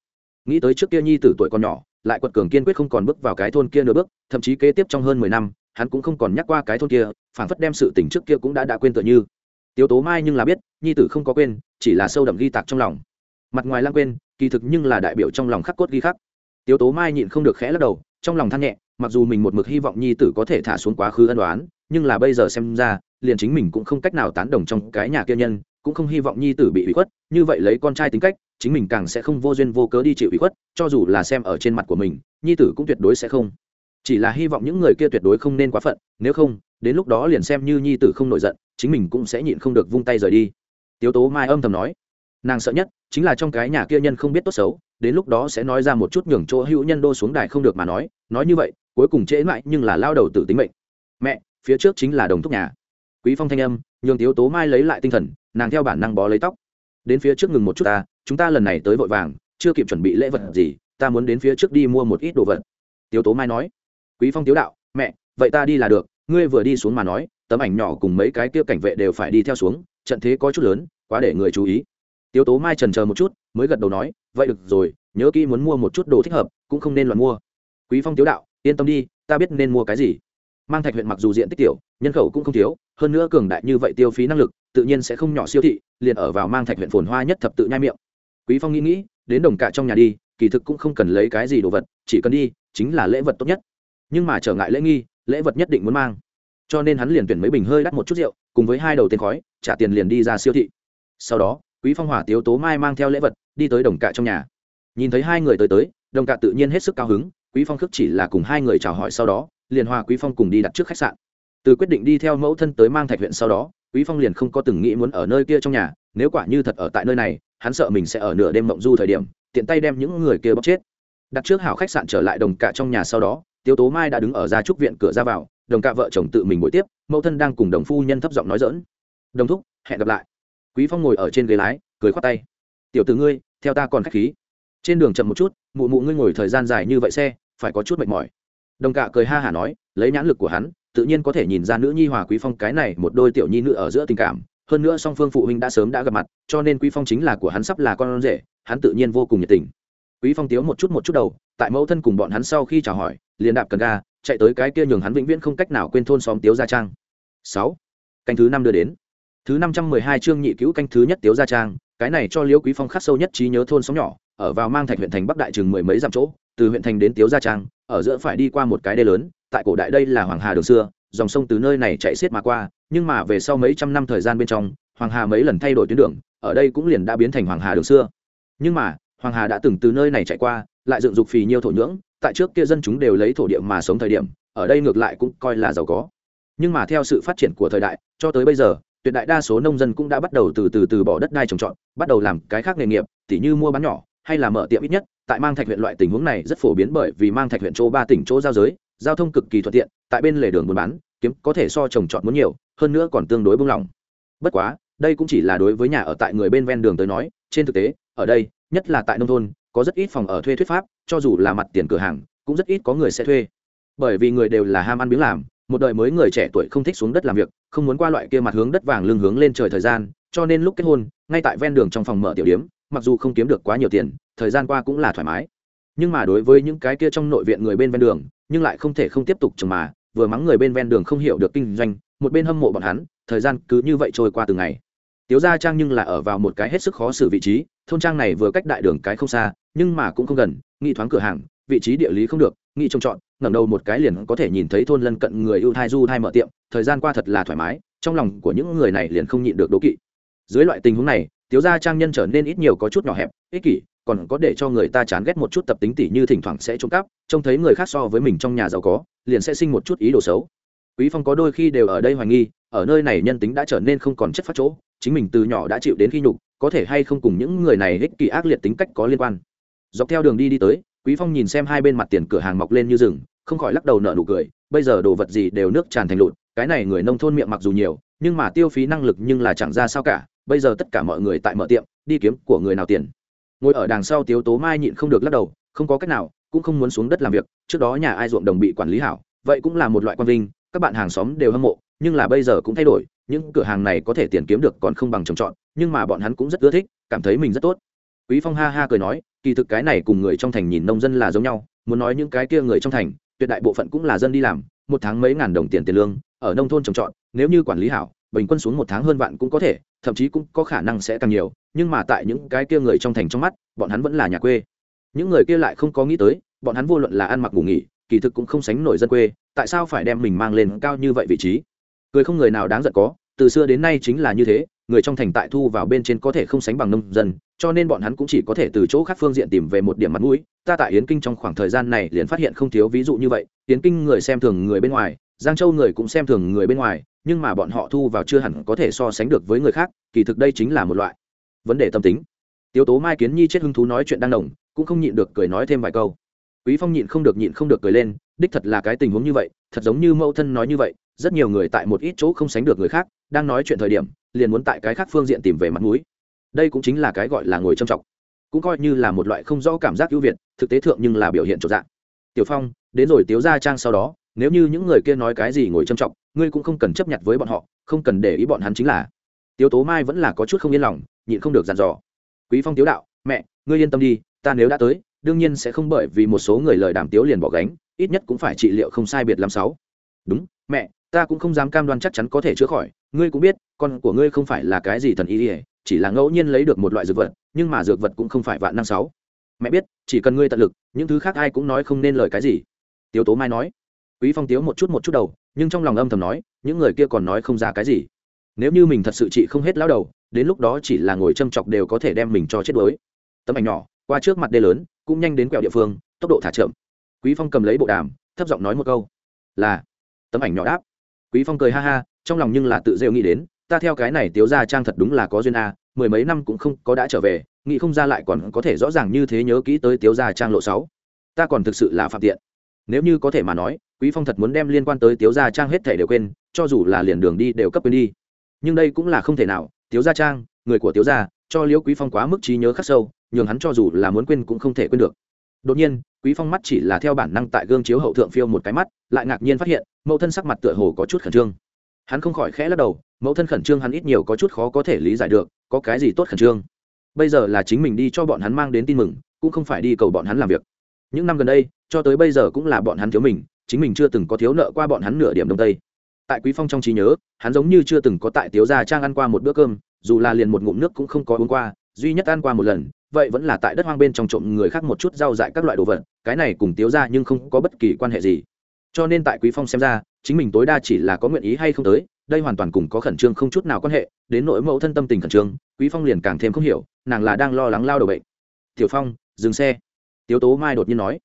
Nghĩ tới trước kia nhi tử tuổi còn nhỏ, lại quật cường kiên quyết không còn bước vào cái thôn kia nửa bước, thậm chí kế tiếp trong hơn mười năm, hắn cũng không còn nhắc qua cái thôn kia, phảng phất đem sự tình trước kia cũng đã đã quên tựa như. Tiếu tố mai nhưng là biết, nhi tử không có quên, chỉ là sâu đậm ghi tạc trong lòng. Mặt ngoài lan quên, kỳ thực nhưng là đại biểu trong lòng khắc cốt ghi khắc. Tiếu tố mai nhịn không được khẽ lắc đầu, trong lòng than nhẹ mặc dù mình một mực hy vọng nhi tử có thể thả xuống quá khứ ân đoán nhưng là bây giờ xem ra, liền chính mình cũng không cách nào tán đồng trong cái nhà kia nhân, cũng không hy vọng nhi tử bị ủy khuất, như vậy lấy con trai tính cách, chính mình càng sẽ không vô duyên vô cớ đi chịu ủy khuất, cho dù là xem ở trên mặt của mình, nhi tử cũng tuyệt đối sẽ không. Chỉ là hy vọng những người kia tuyệt đối không nên quá phận, nếu không, đến lúc đó liền xem như nhi tử không nổi giận, chính mình cũng sẽ nhịn không được vung tay rời đi. Tiếu tố mai âm thầm nói, nàng sợ nhất chính là trong cái nhà kia nhân không biết tốt xấu, đến lúc đó sẽ nói ra một chút nhường chỗ hữu nhân đô xuống đài không được mà nói nói như vậy cuối cùng trễ mãi nhưng là lao đầu tử tính mệnh. Mẹ, phía trước chính là đồng thúc nhà. Quý phong thanh âm, nhường tiếu tố mai lấy lại tinh thần, nàng theo bản năng bó lấy tóc. Đến phía trước ngừng một chút ta, chúng ta lần này tới vội vàng, chưa kịp chuẩn bị lễ vật gì, ta muốn đến phía trước đi mua một ít đồ vật. Tiếu tố mai nói, quý phong tiếu đạo, mẹ, vậy ta đi là được, ngươi vừa đi xuống mà nói, tấm ảnh nhỏ cùng mấy cái kia cảnh vệ đều phải đi theo xuống, trận thế có chút lớn, quá để người chú ý. Tiếu tố mai trần chờ một chút, mới gật đầu nói, vậy được rồi, nhớ kỹ muốn mua một chút đồ thích hợp, cũng không nên loạn mua. Quý phong tiếu đạo yên tâm đi, ta biết nên mua cái gì. Mang thạch huyện mặc dù diện tích tiểu, nhân khẩu cũng không thiếu, hơn nữa cường đại như vậy tiêu phí năng lực, tự nhiên sẽ không nhỏ siêu thị, liền ở vào mang thạch huyện phồn hoa nhất thập tự nhai miệng. Quý phong nghĩ nghĩ, đến đồng Cả trong nhà đi, kỳ thực cũng không cần lấy cái gì đồ vật, chỉ cần đi, chính là lễ vật tốt nhất. Nhưng mà trở ngại lễ nghi, lễ vật nhất định muốn mang. Cho nên hắn liền tuyển mấy bình hơi đắt một chút rượu, cùng với hai đầu tên khói, trả tiền liền đi ra siêu thị. Sau đó, quý phong hỏa tiếu tố mai mang theo lễ vật, đi tới đồng cạ trong nhà. Nhìn thấy hai người tới tới, đồng cạ tự nhiên hết sức cao hứng quý phong khước chỉ là cùng hai người chào hỏi sau đó, liền hòa quý phong cùng đi đặt trước khách sạn. Từ quyết định đi theo mẫu thân tới mang thạch huyện sau đó, quý phong liền không có từng nghĩ muốn ở nơi kia trong nhà, nếu quả như thật ở tại nơi này, hắn sợ mình sẽ ở nửa đêm mộng du thời điểm, tiện tay đem những người kia bóc chết. Đặt trước hảo khách sạn trở lại đồng cạ trong nhà sau đó tiêu tố mai đã đứng ở gia trúc viện cửa ra vào, đồng cạ vợ chồng tự mình ngồi tiếp, mẫu thân đang cùng đồng phu nhân thấp giọng nói dỡn đồng thúc, hẹn gặp lại. Quý phong ngồi ở trên ghế lái, cười khoát tay. Tiểu tử ngươi, theo ta còn khách khí trên đường chậm một chút, mụ mụ ngươi ngồi thời gian dài như vậy xe, phải có chút mệt mỏi. Đồng cạ cười ha hả nói, lấy nhãn lực của hắn, tự nhiên có thể nhìn ra nữ nhi hòa quý phong cái này một đôi tiểu nhi nữ ở giữa tình cảm. Hơn nữa song phương phụ huynh đã sớm đã gặp mặt, cho nên quý phong chính là của hắn sắp là con rể, hắn tự nhiên vô cùng nhiệt tình. Quý phong tiếu một chút một chút đầu, tại mẫu thân cùng bọn hắn sau khi chào hỏi, liền đạp cần ga, chạy tới cái kia nhường hắn vĩnh viễn không cách nào quên thôn xóm tiếu gia trang. Sáu, canh thứ năm đưa đến. Thứ năm trăm mười hai chương nhị cứu canh thứ nhất tiếu gia trang, cái này cho liễu quý phong khắc sâu nhất trí nhớ thôn xóm nhỏ ở vào mang thạch huyện thành bắc đại chừng mười mấy dặm chỗ, từ huyện thành đến tiếu gia trang, ở giữa phải đi qua một cái đê lớn, tại cổ đại đây là hoàng hà đường xưa, dòng sông từ nơi này chạy xiết mà qua, nhưng mà về sau mấy trăm năm thời gian bên trong, hoàng hà mấy lần thay đổi tuyến đường, ở đây cũng liền đã biến thành hoàng hà đường xưa. Nhưng mà, hoàng hà đã từng từ nơi này chạy qua, lại dựng dục phì nhiêu thổ nhưỡng, tại trước kia dân chúng đều lấy thổ địa mà sống thời điểm, ở đây ngược lại cũng coi là giàu có. Nhưng mà theo sự phát triển của thời đại, cho tới bây giờ, tuyệt đại đa số nông dân cũng đã bắt đầu từ từ từ bỏ đất đai trồng trọt, bắt đầu làm cái khác nghề nghiệp, tỉ như mua bán nhỏ hay là mở tiệm ít nhất, tại mang thạch huyện loại tình huống này rất phổ biến bởi vì mang thạch huyện chỗ ba tỉnh chỗ giao giới, giao thông cực kỳ thuận tiện, tại bên lề đường buôn bán, kiếm có thể so trồng trọt muốn nhiều, hơn nữa còn tương đối bung lỏng. Bất quá, đây cũng chỉ là đối với nhà ở tại người bên ven đường tới nói, trên thực tế, ở đây, nhất là tại nông thôn, có rất ít phòng ở thuê thuyết pháp, cho dù là mặt tiền cửa hàng, cũng rất ít có người sẽ thuê. Bởi vì người đều là ham ăn biếng làm, một đời mới người trẻ tuổi không thích xuống đất làm việc, không muốn qua loại kia mặt hướng đất vàng lưng hướng lên trời thời gian, cho nên lúc kết hôn, ngay tại ven đường trong phòng mở tiểu điếm mặc dù không kiếm được quá nhiều tiền, thời gian qua cũng là thoải mái. Nhưng mà đối với những cái kia trong nội viện người bên ven đường, nhưng lại không thể không tiếp tục trồng mà, vừa mắng người bên ven đường không hiểu được kinh doanh, một bên hâm mộ bọn hắn, thời gian cứ như vậy trôi qua từng ngày. Tiếu gia trang nhưng là ở vào một cái hết sức khó xử vị trí, thôn trang này vừa cách đại đường cái không xa, nhưng mà cũng không gần, nghị thoáng cửa hàng, vị trí địa lý không được, nghị trông chọn ngẩng đầu một cái liền có thể nhìn thấy thôn lân cận người ưu thai du thai mở tiệm, thời gian qua thật là thoải mái, trong lòng của những người này liền không nhịn được đố kỵ. Dưới loại tình huống này tiếu gia trang nhân trở nên ít nhiều có chút nhỏ hẹp, ích kỷ, còn có để cho người ta chán ghét một chút tập tính tỉ như thỉnh thoảng sẽ trộm cắp, trông thấy người khác so với mình trong nhà giàu có, liền sẽ sinh một chút ý đồ xấu. Quý phong có đôi khi đều ở đây hoài nghi, ở nơi này nhân tính đã trở nên không còn chất phát chỗ, chính mình từ nhỏ đã chịu đến khi nhục, có thể hay không cùng những người này ích kỷ ác liệt tính cách có liên quan. Dọc theo đường đi đi tới, quý phong nhìn xem hai bên mặt tiền cửa hàng mọc lên như rừng, không khỏi lắc đầu nở nụ cười, bây giờ đồ vật gì đều nước tràn thành lụt cái này người nông thôn miệng mặc dù nhiều, nhưng mà tiêu phí năng lực nhưng là chẳng ra sao cả bây giờ tất cả mọi người tại mở tiệm, đi kiếm của người nào tiền? Ngồi ở đằng sau tiếu tố mai nhịn không được lắc đầu, không có cách nào, cũng không muốn xuống đất làm việc, trước đó nhà ai ruộng đồng bị quản lý hảo, vậy cũng là một loại quan vinh, các bạn hàng xóm đều hâm mộ, nhưng là bây giờ cũng thay đổi, những cửa hàng này có thể tiền kiếm được còn không bằng trồng trọt, nhưng mà bọn hắn cũng rất ưa thích, cảm thấy mình rất tốt. Quý phong ha ha cười nói, kỳ thực cái này cùng người trong thành nhìn nông dân là giống nhau, muốn nói những cái kia người trong thành, tuyệt đại bộ phận cũng là dân đi làm, một tháng mấy ngàn đồng tiền tiền lương, ở nông thôn trồng trọt, nếu như quản lý hảo bình quân xuống một tháng hơn vạn cũng có thể, thậm chí cũng có khả năng sẽ càng nhiều, nhưng mà tại những cái kia người trong thành trong mắt, bọn hắn vẫn là nhà quê. Những người kia lại không có nghĩ tới, bọn hắn vô luận là ăn mặc ngủ nghỉ, kỳ thực cũng không sánh nổi dân quê, tại sao phải đem mình mang lên cao như vậy vị trí? Cười không người nào đáng giận có, từ xưa đến nay chính là như thế, người trong thành tại thu vào bên trên có thể không sánh bằng nông dân, cho nên bọn hắn cũng chỉ có thể từ chỗ khác phương diện tìm về một điểm mặt mũi. Ta tại yến kinh trong khoảng thời gian này liền phát hiện không thiếu ví dụ như vậy, yến kinh người xem thường người bên ngoài, giang châu người cũng xem thường người bên ngoài nhưng mà bọn họ thu vào chưa hẳn có thể so sánh được với người khác, kỳ thực đây chính là một loại vấn đề tâm tính. Tiếu tố mai kiến nhi chết hứng thú nói chuyện đang nồng cũng không nhịn được cười nói thêm vài câu. Quý phong nhịn không được nhịn không được cười lên, đích thật là cái tình huống như vậy, thật giống như mẫu thân nói như vậy, rất nhiều người tại một ít chỗ không sánh được người khác, đang nói chuyện thời điểm, liền muốn tại cái khác phương diện tìm về mặt mũi. Đây cũng chính là cái gọi là ngồi trầm trọng cũng coi như là một loại không rõ cảm giác ưu việt, thực tế thượng nhưng là biểu hiện trọn dạng tiểu phong, đến rồi tiếu gia trang sau đó nếu như những người kia nói cái gì ngồi trầm trọng, ngươi cũng không cần chấp nhận với bọn họ, không cần để ý bọn hắn chính là. Tiếu tố mai vẫn là có chút không yên lòng, nhịn không được dặn dò. Quý phong tiếu đạo, mẹ, ngươi yên tâm đi, ta nếu đã tới, đương nhiên sẽ không bởi vì một số người lời đàm tiếu liền bỏ gánh, ít nhất cũng phải trị liệu không sai biệt làm sáu. Đúng, mẹ, ta cũng không dám cam đoan chắc chắn có thể chữa khỏi, ngươi cũng biết, con của ngươi không phải là cái gì thần y ỉa chỉ là ngẫu nhiên lấy được một loại dược vật, nhưng mà dược vật cũng không phải vạn năng sáu. Mẹ biết, chỉ cần ngươi tận lực, những thứ khác ai cũng nói không nên lời cái gì. Tiếu tố mai nói quý phong tiếu một chút một chút đầu, nhưng trong lòng âm thầm nói, những người kia còn nói không ra cái gì. Nếu như mình thật sự trị không hết lão đầu, đến lúc đó chỉ là ngồi châm chọc đều có thể đem mình cho chết đuối. Tấm ảnh nhỏ, qua trước mặt đê lớn, cũng nhanh đến quẹo địa phương, tốc độ thả chậm. Quý phong cầm lấy bộ đàm, thấp giọng nói một câu. Là. Tấm ảnh nhỏ đáp. Quý phong cười ha ha, trong lòng nhưng là tự rêu nghĩ đến, ta theo cái này tiếu ra trang thật đúng là có duyên a, mười mấy năm cũng không có đã trở về, nghĩ không ra lại còn có thể rõ ràng như thế nhớ kỹ tới tiếu ra trang lộ sáu. Ta còn thực sự là phạm tiện. Nếu như có thể mà nói quý phong thật muốn đem liên quan tới tiếu gia trang hết thể đều quên, cho dù là liền đường đi đều cấp quên đi. Nhưng đây cũng là không thể nào, tiếu gia trang, người của tiếu gia, cho liễu quý phong quá mức trí nhớ khắc sâu, nhường hắn cho dù là muốn quên cũng không thể quên được. Đột nhiên, quý phong mắt chỉ là theo bản năng tại gương chiếu hậu thượng phiêu một cái mắt, lại ngạc nhiên phát hiện, mẫu thân sắc mặt tựa hồ có chút khẩn trương. Hắn không khỏi khẽ lắc đầu, mẫu thân khẩn trương hắn ít nhiều có chút khó có thể lý giải được, có cái gì tốt khẩn trương. Bây giờ là chính mình đi cho bọn hắn mang đến tin mừng, cũng không phải đi cầu bọn hắn làm việc. Những năm gần đây, cho tới bây giờ cũng là bọn hắn thiếu mình chính mình chưa từng có thiếu nợ qua bọn hắn nửa điểm đông tây. Tại quý phong trong trí nhớ, hắn giống như chưa từng có tại tiếu gia trang ăn qua một bữa cơm, dù là liền một ngụm nước cũng không có uống qua, duy nhất ăn qua một lần, vậy vẫn là tại đất hoang bên trong trộm người khác một chút rau dại các loại đồ vật, cái này cùng tiếu ra nhưng không có bất kỳ quan hệ gì. Cho nên tại quý phong xem ra, chính mình tối đa chỉ là có nguyện ý hay không tới, đây hoàn toàn cùng có khẩn trương không chút nào quan hệ, đến nỗi mẫu thân tâm tình khẩn trương, quý phong liền càng thêm không hiểu, nàng là đang lo lắng lao đầu bệnh. Tiểu phong, dừng xe. Tiếu tố mai đột nhiên nói.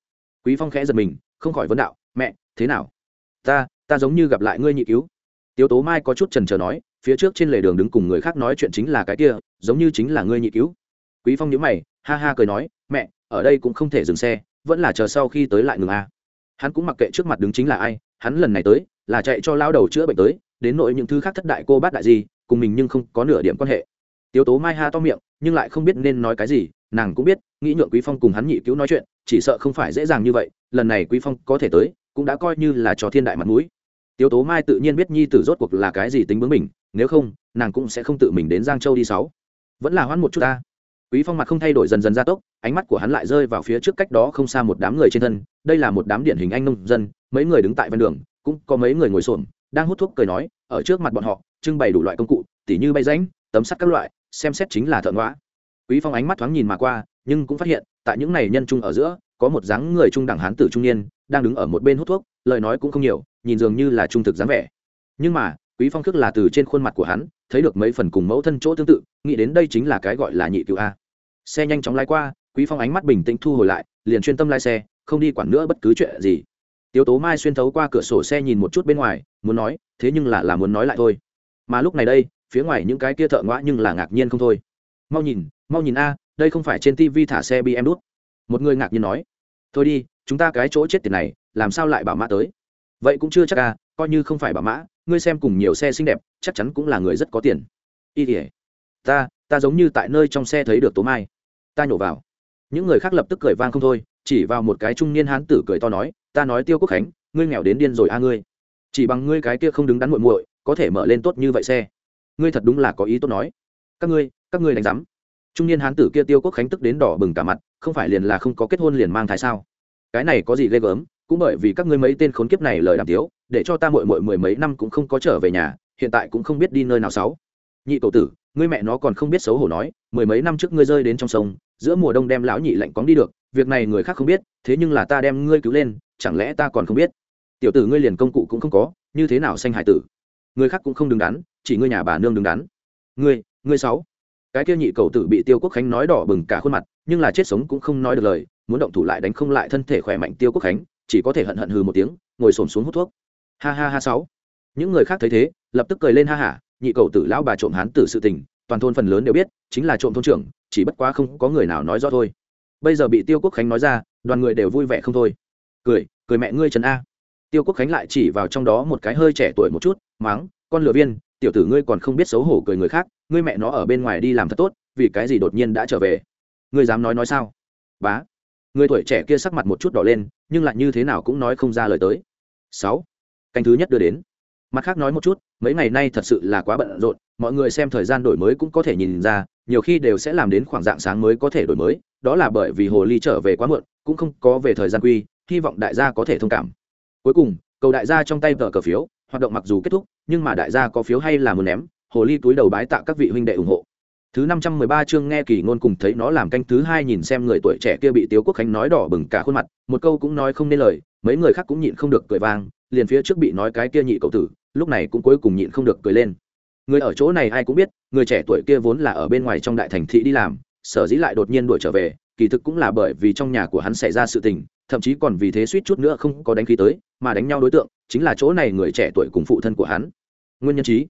Quý phong khẽ giật mình, không khỏi vấn đạo mẹ, thế nào? Ta ta giống như gặp lại ngươi nhị cứu. Tiếu tố mai có chút trần trờ nói, phía trước trên lề đường đứng cùng người khác nói chuyện chính là cái kia, giống như chính là ngươi nhị cứu. Quý phong nhíu mày, ha ha cười nói, mẹ, ở đây cũng không thể dừng xe, vẫn là chờ sau khi tới lại ngừng a. Hắn cũng mặc kệ trước mặt đứng chính là ai, hắn lần này tới, là chạy cho lao đầu chữa bệnh tới, đến nội những thứ khác thất đại cô bác đại gì, cùng mình nhưng không có nửa điểm quan hệ. Tiếu tố mai ha to miệng, nhưng lại không biết nên nói cái gì, nàng cũng biết, nghĩ nhượng quý phong cùng hắn nhị cứu nói chuyện, chỉ sợ không phải dễ dàng như vậy, lần này quý phong có thể tới cũng đã coi như là cho thiên đại mặt mũi. Tiếu tố mai tự nhiên biết nhi tử rốt cuộc là cái gì tính bướng mình nếu không, nàng cũng sẽ không tự mình đến giang châu đi sáu. Vẫn là hoãn một chút ta. Quý phong mặt không thay đổi dần dần gia tốc, ánh mắt của hắn lại rơi vào phía trước cách đó không xa một đám người trên thân, đây là một đám điển hình anh nông dân, mấy người đứng tại ven đường, cũng có mấy người ngồi xổm, đang hút thuốc cười nói, ở trước mặt bọn họ, trưng bày đủ loại công cụ, tỉ như bay ránh tấm sắt các loại, xem xét chính là thợ ngõa quý phong ánh mắt thoáng nhìn mà qua, nhưng cũng phát hiện, tại những này nhân trung ở giữa, có một dáng người trung đẳng hán tử trung niên đang đứng ở một bên hút thuốc, lời nói cũng không nhiều, nhìn dường như là trung thực dáng vẻ. Nhưng mà, quý phong khước là từ trên khuôn mặt của hắn, thấy được mấy phần cùng mẫu thân chỗ tương tự, nghĩ đến đây chính là cái gọi là nhị cựu a. Xe nhanh chóng lái qua, quý phong ánh mắt bình tĩnh thu hồi lại, liền chuyên tâm lái xe, không đi quản nữa bất cứ chuyện gì. Tiếu tố mai xuyên thấu qua cửa sổ xe nhìn một chút bên ngoài, muốn nói, thế nhưng là là muốn nói lại thôi. Mà lúc này đây, phía ngoài những cái kia thợ ngoã nhưng là ngạc nhiên không thôi. Mau nhìn mau nhìn a, đây không phải trên tivi thả xe bị em đút. Một người ngạc nhiên nói, thôi đi chúng ta cái chỗ chết tiền này, làm sao lại bảo mã tới? Vậy cũng chưa chắc à coi như không phải bảo mã, ngươi xem cùng nhiều xe xinh đẹp, chắc chắn cũng là người rất có tiền. Y tỉa ta ta giống như tại nơi trong xe thấy được tố mai. Ta nhổ vào. Những người khác lập tức cười vang không thôi, chỉ vào một cái trung niên hán tử cười to nói, ta nói tiêu quốc khánh, ngươi nghèo đến điên rồi a ngươi. Chỉ bằng ngươi cái kia không đứng đắn muội muội, có thể mở lên tốt như vậy xe. Ngươi thật đúng là có ý tốt nói. Các ngươi các ngươi đánh giám. Trung niên hán tử kia tiêu quốc khánh tức đến đỏ bừng cả mặt, không phải liền là không có kết hôn liền mang thai sao? Cái này có gì ghê gớm, cũng bởi vì các ngươi mấy tên khốn kiếp này lời đàm tiếu, để cho ta muội muội mười mấy năm cũng không có trở về nhà, hiện tại cũng không biết đi nơi nào sáu. Nhị cậu tử, ngươi mẹ nó còn không biết xấu hổ nói, mười mấy năm trước ngươi rơi đến trong sông, giữa mùa đông đem lão nhị lạnh cóng đi được, việc này người khác không biết, thế nhưng là ta đem ngươi cứu lên, chẳng lẽ ta còn không biết? Tiểu tử ngươi liền công cụ cũng không có, như thế nào sanh hải tử? Người khác cũng không đứng đắn, chỉ ngươi nhà bà nương đứng đắn. Ngươi ngươi sáu. Cái kia nhị cầu tử bị tiêu quốc khánh nói đỏ bừng cả khuôn mặt, nhưng là chết sống cũng không nói được lời muốn động thủ lại đánh không lại thân thể khỏe mạnh tiêu quốc khánh, chỉ có thể hận hận hừ một tiếng, ngồi xổm xuống hút thuốc. Ha ha ha sáu. Những người khác thấy thế, lập tức cười lên ha hả nhị cầu tử lão bà trộm hán tử sự tình, toàn thôn phần lớn đều biết, chính là trộm thôn trưởng, chỉ bất quá không có người nào nói rõ thôi. Bây giờ bị tiêu quốc khánh nói ra, đoàn người đều vui vẻ không thôi. Cười cười mẹ ngươi trần a. Tiêu quốc khánh lại chỉ vào trong đó một cái hơi trẻ tuổi một chút máng con lừa viên, tiểu tử ngươi còn không biết xấu hổ cười người khác, ngươi mẹ nó ở bên ngoài đi làm thật tốt, vì cái gì đột nhiên đã trở về? Ngươi dám nói nói sao? Bá người tuổi trẻ kia sắc mặt một chút đỏ lên, nhưng lại như thế nào cũng nói không ra lời tới. Sáu, canh thứ nhất đưa đến. Mặt khác nói một chút, mấy ngày nay thật sự là quá bận rộn, mọi người xem thời gian đổi mới cũng có thể nhìn ra, nhiều khi đều sẽ làm đến khoảng dạng sáng mới có thể đổi mới, đó là bởi vì hồ ly trở về quá muộn, cũng không có về thời gian quy, hy vọng đại gia có thể thông cảm. Cuối cùng, cầu đại gia trong tay vở cờ phiếu, hoạt động mặc dù kết thúc, nhưng mà đại gia có phiếu hay là muốn ném, hồ ly túi đầu bái tạ các vị huynh đệ ủng hộ thứ năm trăm mười ba chương nghe kỳ ngôn cùng thấy nó làm canh thứ hai nhìn xem người tuổi trẻ kia bị tiếu quốc khánh nói đỏ bừng cả khuôn mặt, một câu cũng nói không nên lời, mấy người khác cũng nhịn không được cười vang, liền phía trước bị nói cái kia nhị cậu tử, lúc này cũng cuối cùng nhịn không được cười lên. Người ở chỗ này ai cũng biết, người trẻ tuổi kia vốn là ở bên ngoài trong đại thành thị đi làm, sở dĩ lại đột nhiên đuổi trở về, kỳ thực cũng là bởi vì trong nhà của hắn xảy ra sự tình, thậm chí còn vì thế suýt chút nữa không có đánh khí tới, mà đánh nhau đối tượng, chính là chỗ này người trẻ tuổi cùng phụ thân của hắn. Nguyên nhân trí